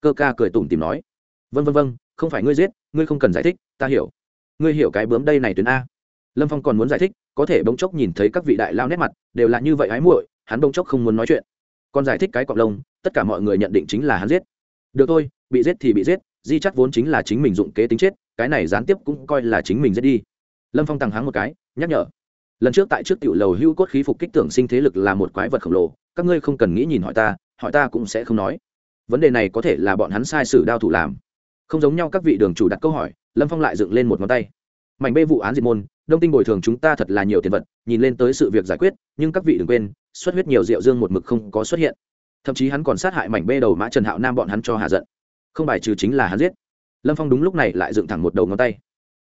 Cơ ca cười tủm tìm nói vân vân vân không phải ngươi giết, ngươi không cần giải thích, ta hiểu. Ngươi hiểu cái bướm đây này tuyến a. Lâm phong còn muốn giải thích, có thể bỗng chốc nhìn thấy các vị đại lao nét mặt, đều là như vậy ái muội, hắn bỗng chốc không muốn nói chuyện. Còn giải thích cái cọc lông, tất cả mọi người nhận định chính là hắn giết. Được thôi, bị giết thì bị giết, di chắt vốn chính là chính mình dụng kế tính chết, cái này gián tiếp cũng coi là chính mình giết đi. Lâm phong tăng háng một cái, nhắc nhở, lần trước tại trước tiểu lầu hưu cốt khí phục kích tưởng sinh thế lực là một quái vật khổng lồ, các ngươi không cần nghĩ nhìn hỏi ta hỏi ta cũng sẽ không nói. Vấn đề này có thể là bọn hắn sai sử đao thủ làm. Không giống nhau các vị đường chủ đặt câu hỏi, lâm phong lại dựng lên một ngón tay. Mảnh bê vụ án diệt môn, đông tinh bồi thường chúng ta thật là nhiều tiền vật, nhìn lên tới sự việc giải quyết, nhưng các vị đừng quên, xuất huyết nhiều rượu dương một mực không có xuất hiện. Thậm chí hắn còn sát hại mảnh bê đầu mã trần hạo nam bọn hắn cho hạ giận. Không bài trừ chính là hắn giết. Lâm phong đúng lúc này lại dựng thẳng một đầu ngón tay.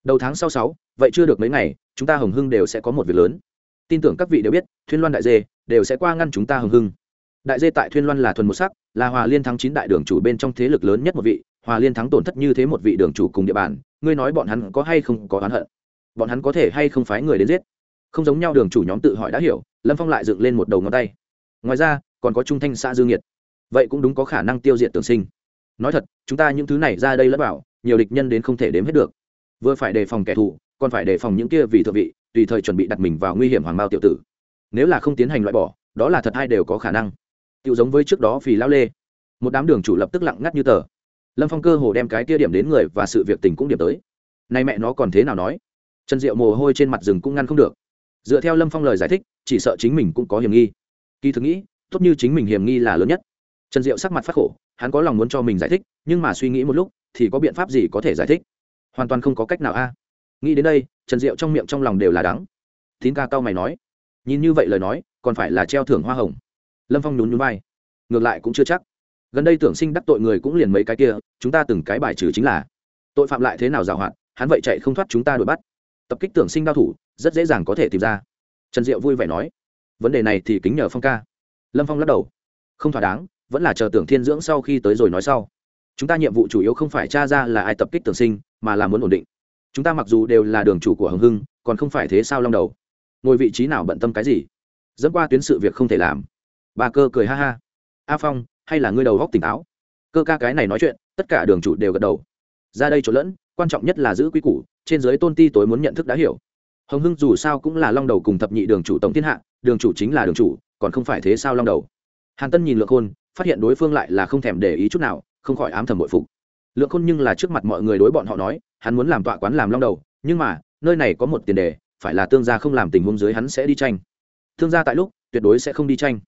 Đầu tháng sau sáu, vậy chưa được mấy ngày, chúng ta hồng hưng đều sẽ có một việc lớn. Tin tưởng các vị đều biết, thuyên loan đại dê đều sẽ qua ngăn chúng ta hồng hưng đại dê tại thuyên loan là thuần một sắc, là hòa liên thắng chín đại đường chủ bên trong thế lực lớn nhất một vị, hòa liên thắng tổn thất như thế một vị đường chủ cùng địa bàn, ngươi nói bọn hắn có hay không có oán hận? Bọn hắn có thể hay không phái người đến giết? Không giống nhau, đường chủ nhóm tự hỏi đã hiểu, lâm phong lại dựng lên một đầu ngón tay. Ngoài ra, còn có trung thanh xã dương nhiệt. Vậy cũng đúng có khả năng tiêu diệt tường sinh. Nói thật, chúng ta những thứ này ra đây lẫn bảo nhiều địch nhân đến không thể đếm hết được. Vừa phải đề phòng kẻ thù, còn phải đề phòng những kia vì thượng vị, tùy thời chuẩn bị đặt mình vào nguy hiểm hoàng mao tiểu tử. Nếu là không tiến hành loại bỏ, đó là thật ai đều có khả năng tự giống với trước đó vì lao lê. Một đám đường chủ lập tức lặng ngắt như tờ. Lâm phong cơ hồ đem cái kia điểm đến người và sự việc tình cũng điểm tới. Nay mẹ nó còn thế nào nói? Trần diệu mồ hôi trên mặt rừng cũng ngăn không được. Dựa theo lâm phong lời giải thích, chỉ sợ chính mình cũng có hiểm nghi. Kỳ thực nghĩ, tốt như chính mình hiểm nghi là lớn nhất. Trần diệu sắc mặt phát khổ, hắn có lòng muốn cho mình giải thích, nhưng mà suy nghĩ một lúc, thì có biện pháp gì có thể giải thích? Hoàn toàn không có cách nào a. Nghĩ đến đây, trần diệu trong miệng trong lòng đều là đắng. Tín ca cao mày nói. Nhìn như vậy lời nói, còn phải là treo thưởng hoa hồng lâm phong nhún nhún vai. Ngược lại cũng chưa chắc. Gần đây tưởng sinh đắc tội người cũng liền mấy cái kia, chúng ta từng cái bài trừ chính là. Tội phạm lại thế nào giảo hoạt, hắn vậy chạy không thoát chúng ta đuổi bắt. Tập kích tưởng sinh đao thủ, rất dễ dàng có thể tìm ra. Trần diệu vui vẻ nói. Vấn đề này thì kính nhờ phong ca. Lâm phong lắc đầu. Không thỏa đáng, vẫn là chờ tưởng thiên dưỡng sau khi tới rồi nói sau. Chúng ta nhiệm vụ chủ yếu không phải t r a ra là ai tập kích tưởng sinh, mà là muốn ổn định. Chúng ta mặc dù đều là đường chủ của hồng hưng, còn không phải thế sao long đầu? Ngồi vị trí nào bận tâm cái gì? Dẫn qua tuyến sự việc không thể làm bà cơ cười ha ha. A phong, hay là ngươi đầu góc tỉnh táo? Cơ ca cái này nói chuyện, tất cả đường chủ đều gật đầu. Ra đây trộn lẫn, quan trọng nhất là giữ quy củ, trên dưới tôn ti tối muốn nhận thức đã hiểu. Hồng hưng dù sao cũng là long đầu cùng thập nhị đường chủ tổng thiên hạ, đường chủ chính là đường chủ, còn không phải thế sao long đầu? Hàn tân nhìn lượng khôn, phát hiện đối phương lại là không thèm để ý chút nào, không khỏi ám thầm bội phục. Lượng khôn nhưng là trước mặt mọi người đối bọn họ nói, hắn muốn làm tọa quán làm long đầu, nhưng mà, nơi này có một tiền đề, phải là tương gia không làm tình huống dưới hắn sẽ đi tranh. Thương gia tại lúc, tuyệt đối sẽ không đi tranh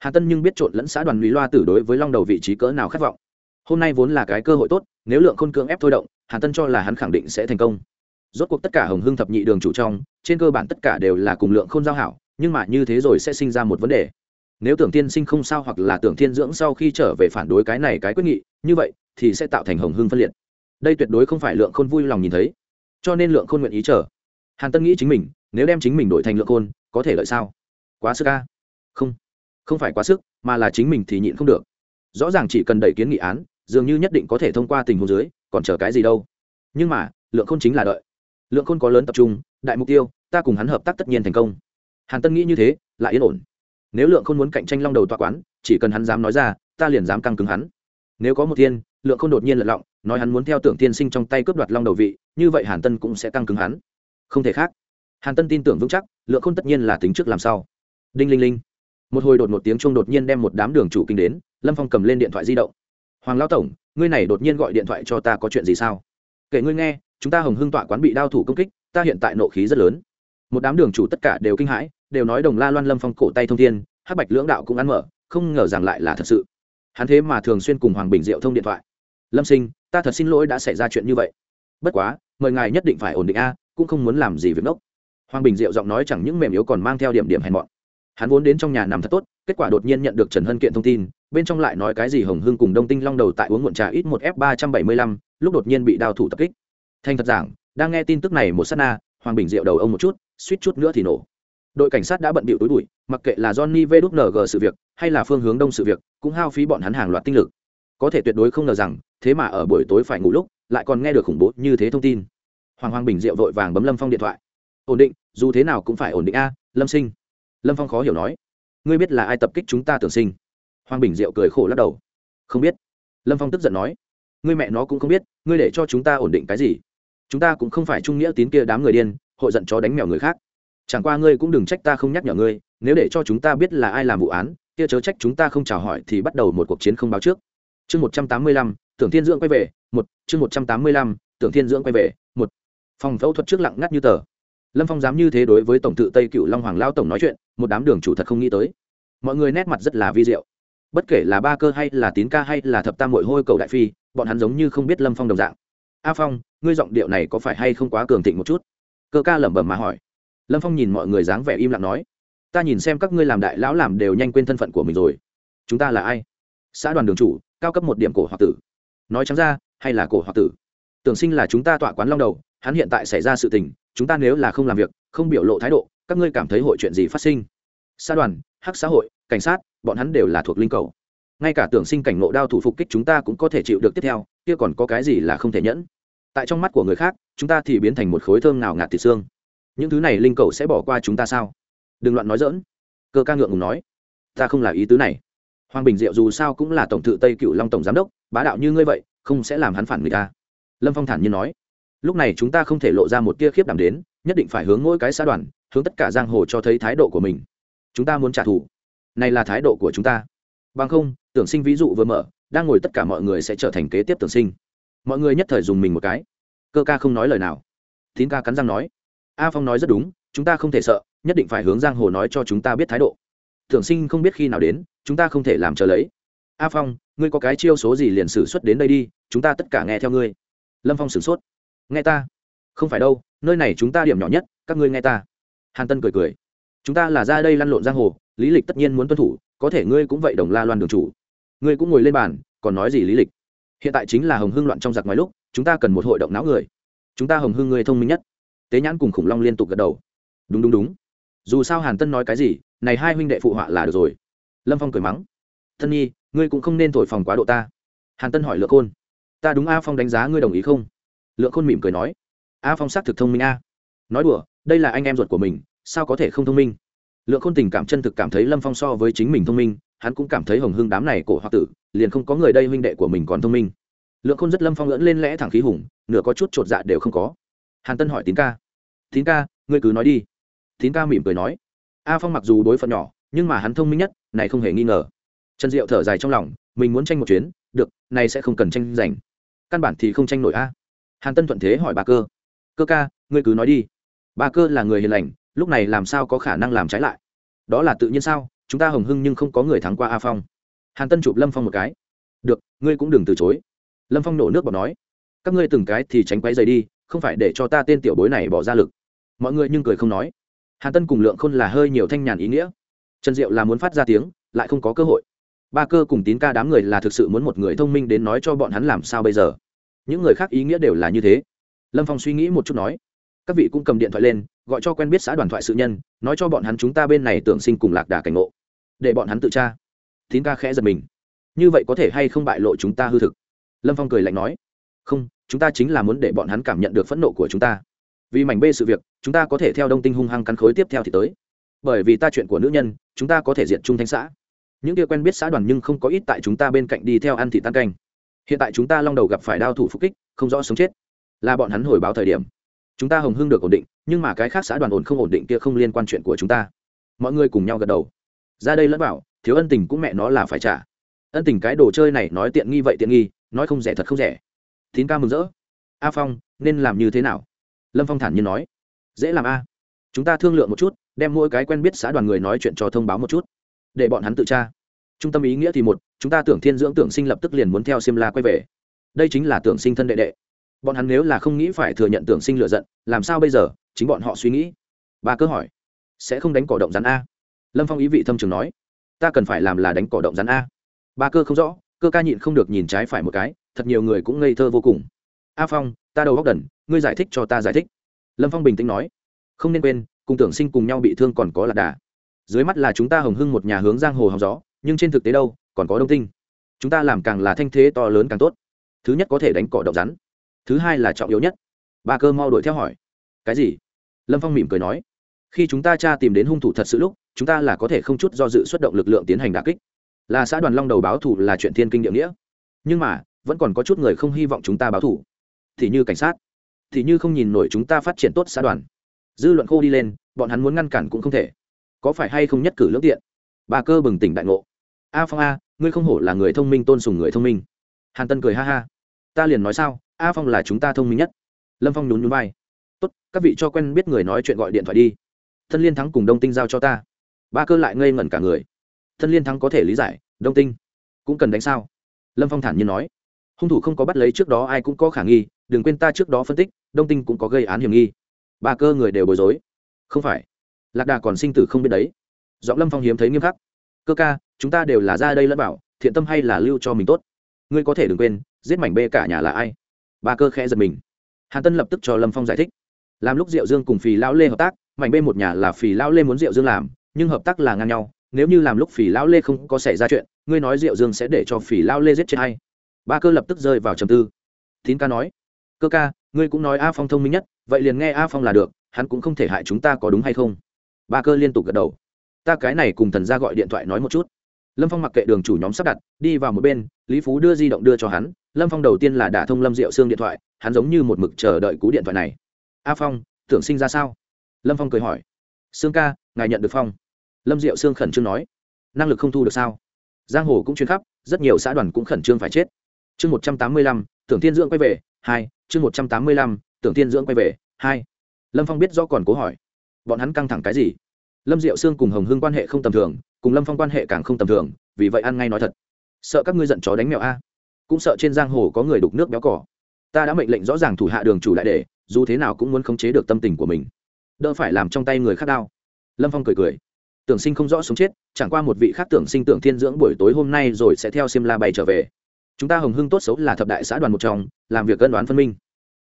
hà tân nhưng biết trộn lẫn xã đoàn lý loa tử đối với long đầu vị trí cỡ nào khát vọng. Hôm nay vốn là cái cơ hội tốt, nếu lượng khôn cưỡng ép thôi động, hà tân cho là hắn khẳng định sẽ thành công. Rốt cuộc tất cả hồng hưng thập nhị đường chủ trong, trên cơ bản tất cả đều là cùng lượng khôn giao hảo, nhưng mà như thế rồi sẽ sinh ra một vấn đề. Nếu tưởng tiên sinh không sao hoặc là tưởng thiên dưỡng sau khi trở về phản đối cái này cái quyết nghị, như vậy thì sẽ tạo thành hồng hưng phân liệt. Đây tuyệt đối không phải lượng khôn vui lòng nhìn thấy. Cho nên lượng khôn nguyện ý chờ. Hàn tân nghĩ chính mình, nếu đem chính mình đổi thành lượng khôn, có thể lợi sao? Quá sức ca không không phải quá sức, mà là chính mình thì nhịn không được. Rõ ràng chỉ cần đẩy kiến nghị án, dường như nhất định có thể thông qua tình huống dưới, còn chờ cái gì đâu. Nhưng mà, lượng khôn chính là đợi. Lượng khôn có lớn tập trung, đại mục tiêu, ta cùng hắn hợp tác tất nhiên thành công. Hàn tân nghĩ như thế, lại yên ổn. Nếu lượng khôn muốn cạnh tranh long đầu tọa quán, chỉ cần hắn dám nói ra, ta liền dám căng cứng hắn. Nếu có một thiên, lượng khôn đột nhiên lật lọng, nói hắn muốn theo tưởng tiên sinh trong tay cướp đoạt long đầu vị, như vậy hàn tân cũng sẽ căng cứng hắn. Không thể khác. Hàn tân tin tưởng vững chắc, lượng khôn tất nhiên là tính trước làm sao đinh linh linh một hồi đột một tiếng chuông đột nhiên đem một đám đường chủ kinh đến, lâm phong cầm lên điện thoại di động. Hoàng lao tổng, ngươi này đột nhiên gọi điện thoại cho ta có chuyện gì sao? Kể ngươi nghe, chúng ta hồng hưng tọa quán bị đao thủ công kích, ta hiện tại nộ khí rất lớn. Một đám đường chủ tất cả đều kinh hãi, đều nói đồng la loan lâm phong cổ tay thông thiên, hắc bạch lưỡng đạo cũng ăn mở, không ngờ rằng lại là thật sự. Hắn thế mà thường xuyên cùng hoàng bình diệu thông điện thoại. Lâm sinh, ta thật xin lỗi đã xảy ra chuyện như vậy. Bất quá, mời ngài nhất định phải ổn định a, cũng không muốn làm gì việc ngốc hoàng bình diệu giọng nói chẳng những mềm yếu còn mang theo điểm điểm hèn mọn hắn vốn đến trong nhà nằm thật tốt, kết quả đột nhiên nhận được trần hân kiện thông tin, bên trong lại nói cái gì hồng hưng cùng đông tinh long đầu tại uống muộn trà ít một f ba trăm bảy mươi lăm, lúc đột nhiên bị đào thủ tập kích. Thành thật giảng, đang nghe tin tức này một s á t na, hoàng bình diệu đầu ông một chút, suýt chút nữa thì nổ. Đội cảnh sát đã bận bịu túi bụi, mặc kệ là johnny vng sự việc, hay là phương hướng đông sự việc, cũng hao phí bọn hắn hàng loạt tinh lực. Có thể tuyệt đối không ngờ rằng, thế mà ở buổi tối phải ngủ lúc, lại còn nghe được khủng bố như thế thông tin. Hoàng hoàng bình diệu vội vàng bấm lâm phong điện thoại. Ổn định, dù thế nào cũng phải ổn định a, lâm sinh lâm phong khó hiểu nói, ngươi biết là ai tập kích chúng ta tưởng sinh? Hoàng bình diệu cười khổ lắc đầu, không biết. Lâm phong tức giận nói, ngươi mẹ nó cũng không biết, ngươi để cho chúng ta ổn định cái gì? Chúng ta cũng không phải trung nghĩa tín kia đám người điên, hội giận chó đánh mèo người khác. Chẳng qua ngươi cũng đừng trách ta không nhắc nhở ngươi, nếu để cho chúng ta biết là ai làm vụ án, kia chớ trách chúng ta không chào hỏi thì bắt đầu một cuộc chiến không báo trước. Chương một trăm tám mươi lăm, tưởng thiên dưỡng quay về, một, chương một trăm tám mươi lăm, tưởng thiên dưỡng quay về, một. Phòng phẫu thuật trước lặng ngắt như tờ lâm phong dám như thế đối với tổng tự tây cựu long hoàng lao tổng nói chuyện, một đám đường chủ thật không nghĩ tới. Mọi người nét mặt rất là vi diệu. Bất kể là ba cơ hay là tín ca hay là thập tam mội hôi cầu đại phi, bọn hắn giống như không biết lâm phong đồng dạng. A phong, ngươi giọng điệu này có phải hay không quá cường thịnh một chút? Cơ ca lẩm bẩm mà hỏi. Lâm phong nhìn mọi người dáng vẻ im lặng nói. Ta nhìn xem các ngươi làm đại lão làm đều nhanh quên thân phận của mình rồi. Chúng ta là ai? Xã đoàn đường chủ, cao cấp một điểm cổ hoặc tử. Nói trắng ra, hay là cổ hoặc tử? Tưởng sinh là chúng ta tọa quán long đầu, hắn hiện tại xảy ra sự tình chúng ta nếu là không làm việc, không biểu lộ thái độ, các ngươi cảm thấy hội chuyện gì phát sinh? Xã đoàn, hắc xã hội, cảnh sát, bọn hắn đều là thuộc linh cầu. Ngay cả tưởng sinh cảnh ngộ đao thủ phục kích chúng ta cũng có thể chịu được tiếp theo, kia còn có cái gì là không thể nhẫn? Tại trong mắt của người khác, chúng ta thì biến thành một khối thơm nào ngạt thịt xương. Những thứ này linh cầu sẽ bỏ qua chúng ta sao? Đừng loạn nói dỡn cơ ca ngượng ngùng nói. Ta không là ý tứ này. Hoàng bình diệu dù sao cũng là tổng thự tây cựu long tổng giám đốc, bá đạo như ngươi vậy, không sẽ làm hắn phản người ta. Lâm phong thản nhiên nói lúc này chúng ta không thể lộ ra một tia khiếp đảm đến, nhất định phải hướng mỗi cái xã đoàn, hướng tất cả giang hồ cho thấy thái độ của mình. Chúng ta muốn trả thù. Này là thái độ của chúng ta. Bằng không, tưởng sinh ví dụ vừa mở, đang ngồi tất cả mọi người sẽ trở thành kế tiếp tưởng sinh. Mọi người nhất thời dùng mình một cái. Cơ ca không nói lời nào. Tín ca cắn răng nói. A phong nói rất đúng, chúng ta không thể sợ, nhất định phải hướng giang hồ nói cho chúng ta biết thái độ. Tưởng sinh không biết khi nào đến, chúng ta không thể làm chờ lấy. A phong, ngươi có cái chiêu số gì liền xử xuất đến đây đi, chúng ta tất cả nghe theo ngươi. Lâm phong sửng sốt nghe ta. Không phải đâu, nơi này chúng ta điểm nhỏ nhất, các ngươi nghe ta. Hàn tân cười cười. Chúng ta là ra đây lăn lộn giang hồ, lý lịch tất nhiên muốn tuân thủ, có thể ngươi cũng vậy đồng la loan đường chủ. Ngươi cũng ngồi lên bàn, còn nói gì lý lịch? Hiện tại chính là hồng hưng loạn trong giặc ngoài lúc, chúng ta cần một hội động não người. Chúng ta hồng hưng người thông minh nhất. Tế nhãn cùng khủng long liên tục gật đầu. Đúng đúng đúng. Dù sao hàn tân nói cái gì, này hai huynh đệ phụ họa là được rồi. Lâm phong cười mắng. Thân nhi, ngươi cũng không nên thổi phòng quá độ ta. Hàn tân hỏi lựa khôn. Ta đúng a phong đánh giá ngươi đồng ý không? Lượng khôn mỉm cười nói, a phong xác thực thông minh a. Nói đùa, đây là anh em ruột của mình, sao có thể không thông minh? Lượng khôn tình cảm chân thực cảm thấy lâm phong so với chính mình thông minh, hắn cũng cảm thấy hồng hưng đám này cổ hoặc tử, liền không có người đây huynh đệ của mình còn thông minh. Lượng khôn rất lâm phong lẫn lên lẽ thẳng khí hùng, nửa có chút chột dạ đều không có. Hàn tân hỏi tín ca tín ca, ngươi cứ nói đi. Tín ca mỉm cười nói, a phong mặc dù đối phận nhỏ, nhưng mà hắn thông minh nhất, này không hề nghi ngờ. Trần diệu thở dài trong lòng, mình muốn tranh một chuyến, được, này sẽ không cần tranh giành. Căn bản thì không tranh nổi a hàn tân thuận thế hỏi bà cơ. Cơ ca, ngươi cứ nói đi. Bà cơ là người hiền lành, lúc này làm sao có khả năng làm trái lại? Đó là tự nhiên sao? Chúng ta hồng hưng nhưng không có người thắng qua a phong. Hàn tân chụp lâm phong một cái. Được, ngươi cũng đừng từ chối. Lâm phong nổ nước bọt nói. Các ngươi từng cái thì tránh quay dày đi, không phải để cho ta tên tiểu bối này bỏ ra lực. Mọi người nhưng cười không nói. Hàn tân cùng lượng khôn là hơi nhiều thanh nhàn ý nghĩa. Trần diệu là muốn phát ra tiếng, lại không có cơ hội. Ba cơ cùng tín ca đám người là thực sự muốn một người thông minh đến nói cho bọn hắn làm sao bây giờ những người khác ý nghĩa đều là như thế. Lâm phong suy nghĩ một chút nói, các vị cũng cầm điện thoại lên, gọi cho quen biết xã đoàn thoại sự nhân, nói cho bọn hắn chúng ta bên này tưởng sinh cùng lạc đà cảnh ngộ. Để bọn hắn tự tra. Tín ca khẽ giật mình. Như vậy có thể hay không bại lộ chúng ta hư thực? Lâm phong cười lạnh nói, không, chúng ta chính là muốn để bọn hắn cảm nhận được phẫn nộ của chúng ta. Vì mảnh bê sự việc, chúng ta có thể theo đông tinh hung hăng cắn khối tiếp theo thì tới. Bởi vì ta chuyện của nữ nhân, chúng ta có thể diện trung thanh xã. Những kia quen biết xã đoàn nhưng không có ít tại chúng ta bên cạnh đi theo ăn thị tan canh hiện tại chúng ta long đầu gặp phải đao thủ phục kích, không rõ sống chết. Là bọn hắn hồi báo thời điểm. Chúng ta hồng hưng được ổn định, nhưng mà cái khác xã đoàn ổn không ổn định kia không liên quan chuyện của chúng ta. Mọi người cùng nhau gật đầu. Ra đây lẫn bảo thiếu ân tình cũng mẹ nó là phải trả. Ân tình cái đồ chơi này nói tiện nghi vậy tiện nghi, nói không rẻ thật không rẻ. Tín ca mừng rỡ. A phong, nên làm như thế nào? Lâm phong thản nhiên nói. Dễ làm a. Chúng ta thương lượng một chút, đem mỗi cái quen biết xã đoàn người nói chuyện cho thông báo một chút. Để bọn hắn tự tra. Trung tâm ý nghĩa thì một chúng ta tưởng thiên dưỡng tưởng sinh lập tức liền muốn theo la quay về. Đây chính là tưởng sinh thân đệ đệ. Bọn hắn nếu là không nghĩ phải thừa nhận tưởng sinh lựa giận, làm sao bây giờ? Chính bọn họ suy nghĩ. Ba cơ hỏi. Sẽ không đánh cỏ động rắn a. Lâm phong ý vị thâm trường nói. Ta cần phải làm là đánh cỏ động rắn a. Ba cơ không rõ, cơ ca nhịn không được nhìn trái phải một cái, thật nhiều người cũng ngây thơ vô cùng. A phong, ta đầu góc đần, ngươi giải thích cho ta giải thích. Lâm phong bình tĩnh nói. Không nên quên, cùng tưởng sinh cùng nhau bị thương còn có lạc đà. Dưới mắt là chúng ta hồng hưng một nhà hướng giang hồ hòng gió, nhưng trên thực tế đâu còn có đông tinh. Chúng ta làm càng là thanh thế to lớn càng tốt. Thứ nhất có thể đánh cỏ động rắn. Thứ hai là trọng yếu nhất. Ba cơ mau đuổi theo hỏi. Cái gì? Lâm phong mỉm cười nói. Khi chúng ta tra tìm đến hung thủ thật sự lúc, chúng ta là có thể không chút do dự xuất động lực lượng tiến hành đà kích. Là xã đoàn long đầu báo thủ là chuyện thiên kinh địa nghĩa. Nhưng mà, vẫn còn có chút người không hy vọng chúng ta báo thủ thì như cảnh sát. Thì như không nhìn nổi chúng ta phát triển tốt xã đoàn. Dư luận khô đi lên, bọn hắn muốn ngăn cản cũng không thể. Có phải hay không nhất cử lưỡng tiện? Bà cơ bừng tỉnh đại ngộ. A phong a ngươi không hổ là người thông minh tôn sùng người thông minh. Hàn tân cười ha ha. Ta liền nói sao, a phong là chúng ta thông minh nhất. Lâm phong nhún nhún vai. Tốt, các vị cho quen biết người nói chuyện gọi điện thoại đi. Thân liên thắng cùng đông tinh giao cho ta. Ba cơ lại ngây ngẩn cả người. Thân liên thắng có thể lý giải, đông tinh cũng cần đánh sao? Lâm phong thản nhiên nói. Hung thủ không có bắt lấy trước đó, ai cũng có khả nghi, đừng quên ta trước đó phân tích, đông tinh cũng có gây án hiểm nghi. Ba cơ người đều bối rối. Không phải, lạc đà còn sinh tử không biết đấy. Giọng lâm phong hiếm thấy nghiêm khắc. Cơ ca chúng ta đều là ra đây lẫn bảo thiện tâm hay là lưu cho mình tốt? Ngươi có thể đừng quên, giết mảnh bê cả nhà là ai? Ba cơ khẽ giật mình. Hàn tân lập tức cho lâm phong giải thích. Làm lúc diệu dương cùng phì lão lê hợp tác, mảnh bê một nhà là phì lão lê muốn diệu dương làm, nhưng hợp tác là ngang nhau. Nếu như làm lúc phì lão lê không có xảy ra chuyện, ngươi nói diệu dương sẽ để cho phì lão lê giết chết hay ba cơ lập tức rơi vào trầm tư. Tín ca nói, cơ ca, ngươi cũng nói a phong thông minh nhất, vậy liền nghe a phong là được, hắn cũng không thể hại chúng ta có đúng hay không? Ba cơ liên tục gật đầu. Ta cái này cùng thần ra gọi điện thoại nói một chút lâm phong mặc kệ đường chủ nhóm sắp đặt, đi vào một bên, lý phú đưa di động đưa cho hắn. Lâm phong đầu tiên là đả thông lâm diệu xương điện thoại, hắn giống như một mực chờ đợi cú điện thoại này. A phong, tưởng sinh ra sao? Lâm phong cười hỏi. Sương ca, ngài nhận được phong. Lâm diệu sương khẩn trương nói. Năng lực không thu được sao? Giang hồ cũng chuyên khắp, rất nhiều xã đoàn cũng khẩn trương phải chết. Chương một trăm tám mươi lăm, tưởng tiên dưỡng quay về, hai. Chương một trăm tám mươi lăm, tưởng tiên dưỡng quay về, hai. Lâm phong biết do còn cố hỏi. Bọn hắn căng thẳng cái gì? Lâm diệu sương cùng hồng hưng quan hệ không tầm thường cùng lâm phong quan hệ càng không tầm thường vì vậy ăn ngay nói thật sợ các ngươi giận chó đánh mèo a cũng sợ trên giang hồ có người đục nước béo cỏ ta đã mệnh lệnh rõ ràng thủ hạ đường chủ đại để dù thế nào cũng muốn khống chế được tâm tình của mình đỡ phải làm trong tay người khác đau lâm phong cười cười tưởng sinh không rõ sống chết chẳng qua một vị khác tưởng sinh tưởng thiên dưỡng buổi tối hôm nay rồi sẽ theo xiêm la bay trở về chúng ta hồng hưng tốt xấu là thập đại xã đoàn một trong làm việc cân đoán phân minh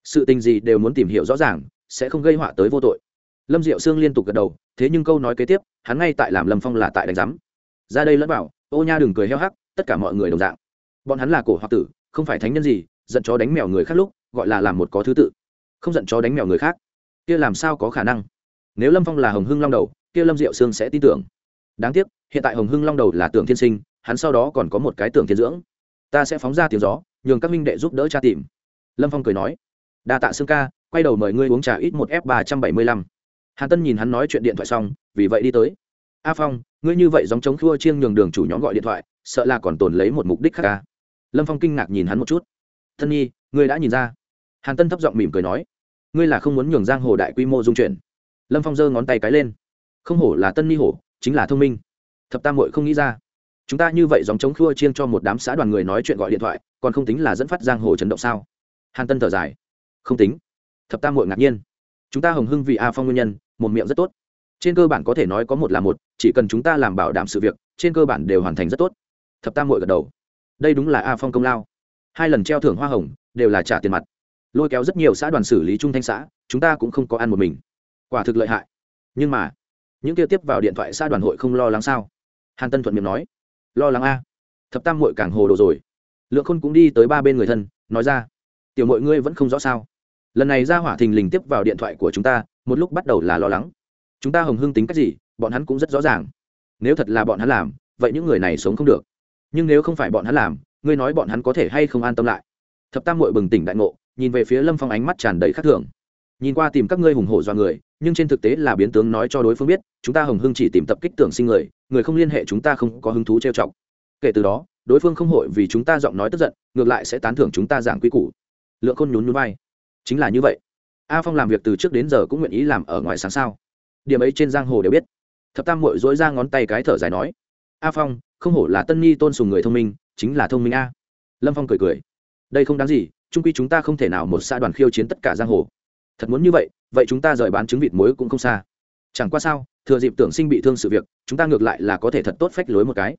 sự tình gì đều muốn tìm hiểu rõ ràng sẽ không gây họa tới vô tội lâm diệu sương liên tục gật đầu, thế nhưng câu nói kế tiếp, hắn ngay tại làm lâm phong là tại đánh giám. Ra đây lẫn bảo, ô nha đừng cười heo hắc, tất cả mọi người đồng dạng. Bọn hắn là cổ hoặc tử, không phải thánh nhân gì, giận chó đánh mèo người khác lúc, gọi là làm một có thứ tự. Không giận chó đánh mèo người khác. Kia làm sao có khả năng? Nếu lâm phong là hồng hưng long đầu, kia lâm diệu sương sẽ tin tưởng. Đáng tiếc, hiện tại hồng hưng long đầu là tưởng thiên sinh, hắn sau đó còn có một cái tưởng thiên dưỡng. Ta sẽ phóng ra tiếng gió, nhường các minh đệ giúp đỡ cha tìm. Lâm phong cười nói, đa tạ sương ca, quay đầu mời ngươi uống trà ít một f ba trăm bảy mươi lăm hàn tân nhìn hắn nói chuyện điện thoại xong, vì vậy đi tới. A phong, ngươi như vậy giống chống khua chiêng nhường đường chủ nhóm gọi điện thoại, sợ là còn tồn lấy một mục đích khác ca lâm phong kinh ngạc nhìn hắn một chút. Thân nhi, ngươi đã nhìn ra. Hàn tân thấp giọng mỉm cười nói. Ngươi là không muốn nhường giang hồ đại quy mô dung chuyển. Lâm phong giơ ngón tay cái lên. Không hổ là tân ni hổ, chính là thông minh. Thập tam hội không nghĩ ra. Chúng ta như vậy dòng chống khua chiêng cho một đám xã đoàn người nói chuyện gọi điện thoại, còn không tính là dẫn phát giang hồ chấn động sao? Hàn tân thở dài. Không tính. Thập tam hội ngạc nhiên. Chúng ta hồng hưng vì a phong nguyên nhân một miệng rất tốt. Trên cơ bản có thể nói có một là một, chỉ cần chúng ta làm bảo đảm sự việc, trên cơ bản đều hoàn thành rất tốt. Thập tam hội gật đầu. Đây đúng là a phong công lao. Hai lần treo thưởng hoa hồng, đều là trả tiền mặt. Lôi kéo rất nhiều xã đoàn xử lý trung thanh xã, chúng ta cũng không có ăn một mình. Quả thực lợi hại. Nhưng mà, những kia tiếp vào điện thoại xã đoàn hội không lo lắng sao? Hàn tân thuận miệng nói. Lo lắng a. Thập tam hội càng hồ đồ rồi. Lượng khôn cũng đi tới ba bên người thân, nói ra. Tiểu mọi ngươi vẫn không rõ sao? Lần này ra hỏa thình lình tiếp vào điện thoại của chúng ta một lúc bắt đầu là lo lắng. Chúng ta hồng hưng tính cách gì, bọn hắn cũng rất rõ ràng. Nếu thật là bọn hắn làm, vậy những người này sống không được. Nhưng nếu không phải bọn hắn làm, ngươi nói bọn hắn có thể hay không an tâm lại? Thập tam mội bừng tỉnh đại ngộ, nhìn về phía lâm phong ánh mắt tràn đầy khắc thường. Nhìn qua tìm các ngươi hùng hổ do người, nhưng trên thực tế là biến tướng nói cho đối phương biết, chúng ta hồng hưng chỉ tìm tập kích tưởng sinh người người không liên hệ chúng ta không có hứng thú trêu chọc. Kể từ đó, đối phương không hội vì chúng ta giọng nói tức giận, ngược lại sẽ tán thưởng chúng ta giảng quy củ. Lượng khôn nhún nhún vai. Chính là như vậy a phong làm việc từ trước đến giờ cũng nguyện ý làm ở ngoài sáng sao. Điểm ấy trên giang hồ đều biết. Thập tam mội dối ra ngón tay cái thở dài nói, a phong, không hổ là tân nhi tôn sùng người thông minh, chính là thông minh a. Lâm phong cười cười, đây không đáng gì trung quy chúng ta không thể nào một xã đoàn khiêu chiến tất cả giang hồ. Thật muốn như vậy vậy chúng ta rời bán trứng vịt muối cũng không xa. Chẳng qua sao, thừa dịp tưởng sinh bị thương sự việc, chúng ta ngược lại là có thể thật tốt phách lối một cái.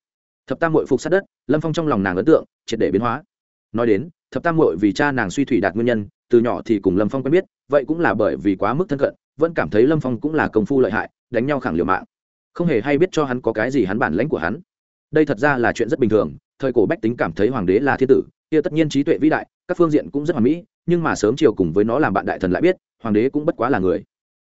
Thập tam mội phục sát đất, lâm phong trong lòng nàng ấn tượng, triệt để biến hóa. Nói đến, thập tam mội vì cha nàng suy thủy đạt nguyên nhân từ nhỏ thì cùng lâm phong quen biết, vậy cũng là bởi vì quá mức thân cận, vẫn cảm thấy lâm phong cũng là công phu lợi hại, đánh nhau khẳng liều mạng. Không hề hay biết cho hắn có cái gì hắn bản lãnh của hắn. Đây thật ra là chuyện rất bình thường, thời cổ bách tính cảm thấy hoàng đế là thiên tử, kia tất nhiên trí tuệ vĩ đại, các phương diện cũng rất hoàn mỹ, nhưng mà sớm chiều cùng với nó làm bạn đại thần lại biết, hoàng đế cũng bất quá là người.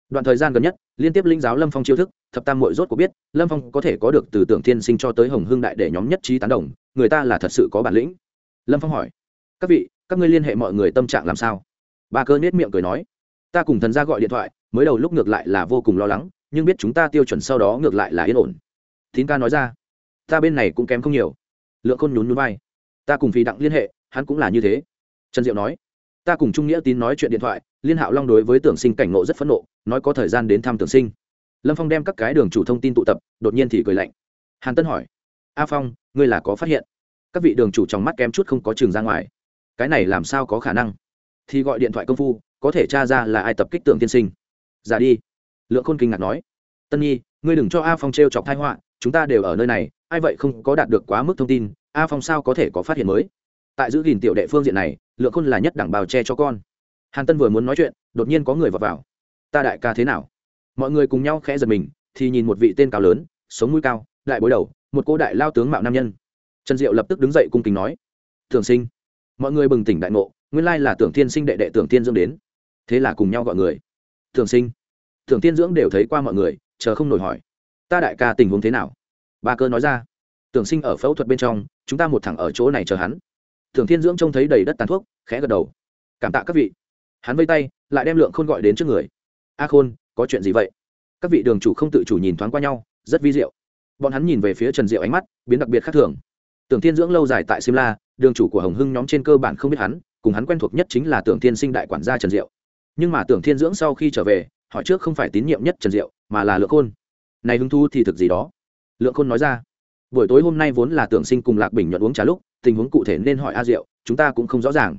Đoạn thời gian gần nhất, liên tiếp linh giáo lâm phong chiêu thức, thập tam mội rốt của biết, lâm phong có thể có được từ tưởng thiên sinh cho tới hồng hương đại để nhóm nhất trí tán đồng, người ta là thật sự có bản lĩnh. Lâm phong hỏi, các vị, các ngươi liên hệ mọi người tâm trạng làm sao? Ba cơ nết miệng cười nói, ta cùng thần gia gọi điện thoại, mới đầu lúc ngược lại là vô cùng lo lắng, nhưng biết chúng ta tiêu chuẩn sau đó ngược lại là yên ổn. Thín ca nói ra, ta bên này cũng kém không nhiều. Lượng khôn nhún nhún vai, ta cùng phi đặng liên hệ, hắn cũng là như thế. Trần diệu nói, ta cùng trung nghĩa tín nói chuyện điện thoại, liên hạo long đối với tưởng sinh cảnh ngộ rất phẫn nộ, nói có thời gian đến thăm tưởng sinh. Lâm phong đem các cái đường chủ thông tin tụ tập, đột nhiên thì cười lạnh. Hàn tân hỏi, a phong, ngươi là có phát hiện? Các vị đường chủ trong mắt kém chút không có trường ra ngoài. Cái này làm sao có khả năng? Thì gọi điện thoại công phu, có thể tra ra là ai tập kích tưởng tiên sinh. Ra đi. Lượng khôn kinh ngạc nói. Tân nhi, ngươi đừng cho a phong t r e o chọc thai họa, chúng ta đều ở nơi này, ai vậy không có đạt được quá mức thông tin, a phong sao có thể có phát hiện mới? Tại giữ gìn tiểu đệ phương diện này, lượng khôn là nhất đẳng bào che cho con. Hàn tân vừa muốn nói chuyện, đột nhiên có người vào vào. Ta đại ca thế nào? Mọi người cùng nhau khẽ giật mình, thì nhìn một vị tên cao lớn, sống mũi cao, đại bối đầu, một cô đại lao tướng mạo nam nhân. Trần diệu lập tức đứng dậy cung kính nói. Thường sinh. Mọi người bừng tỉnh đại ngộ nguyên lai là tưởng thiên sinh đệ đệ tưởng thiên dưỡng đến. Thế là cùng nhau gọi người. Thường sinh. Tưởng thiên dưỡng đều thấy qua mọi người, chờ không nổi hỏi. Ta đại ca tình huống thế nào? Ba cơ nói ra. Tưởng sinh ở phẫu thuật bên trong, chúng ta một thẳng ở chỗ này chờ hắn. Tưởng thiên dưỡng trông thấy đầy đất tàn thuốc, khẽ gật đầu. Cảm tạ các vị. Hắn vây tay, lại đem lượng khôn gọi đến trước người. A khôn, có chuyện gì vậy? Các vị đường chủ không tự chủ nhìn thoáng qua nhau, rất vi diệu. Bọn hắn nhìn về phía trần diệu ánh mắt, biến đặc biệt khác thường. Tưởng thiên dưỡng lâu dài tại simla, đường chủ của hồng hưng nhóm trên cơ bản không biết hắn cùng hắn quen thuộc nhất chính là tưởng thiên sinh đại quản gia trần diệu nhưng mà tưởng thiên dưỡng sau khi trở về hỏi trước không phải tín nhiệm nhất trần diệu mà là lượng khôn này hứng thu thì thực gì đó lượng khôn nói ra buổi tối hôm nay vốn là tưởng sinh cùng lạc bình nhuận uống trà lúc tình huống cụ thể nên hỏi a diệu chúng ta cũng không rõ ràng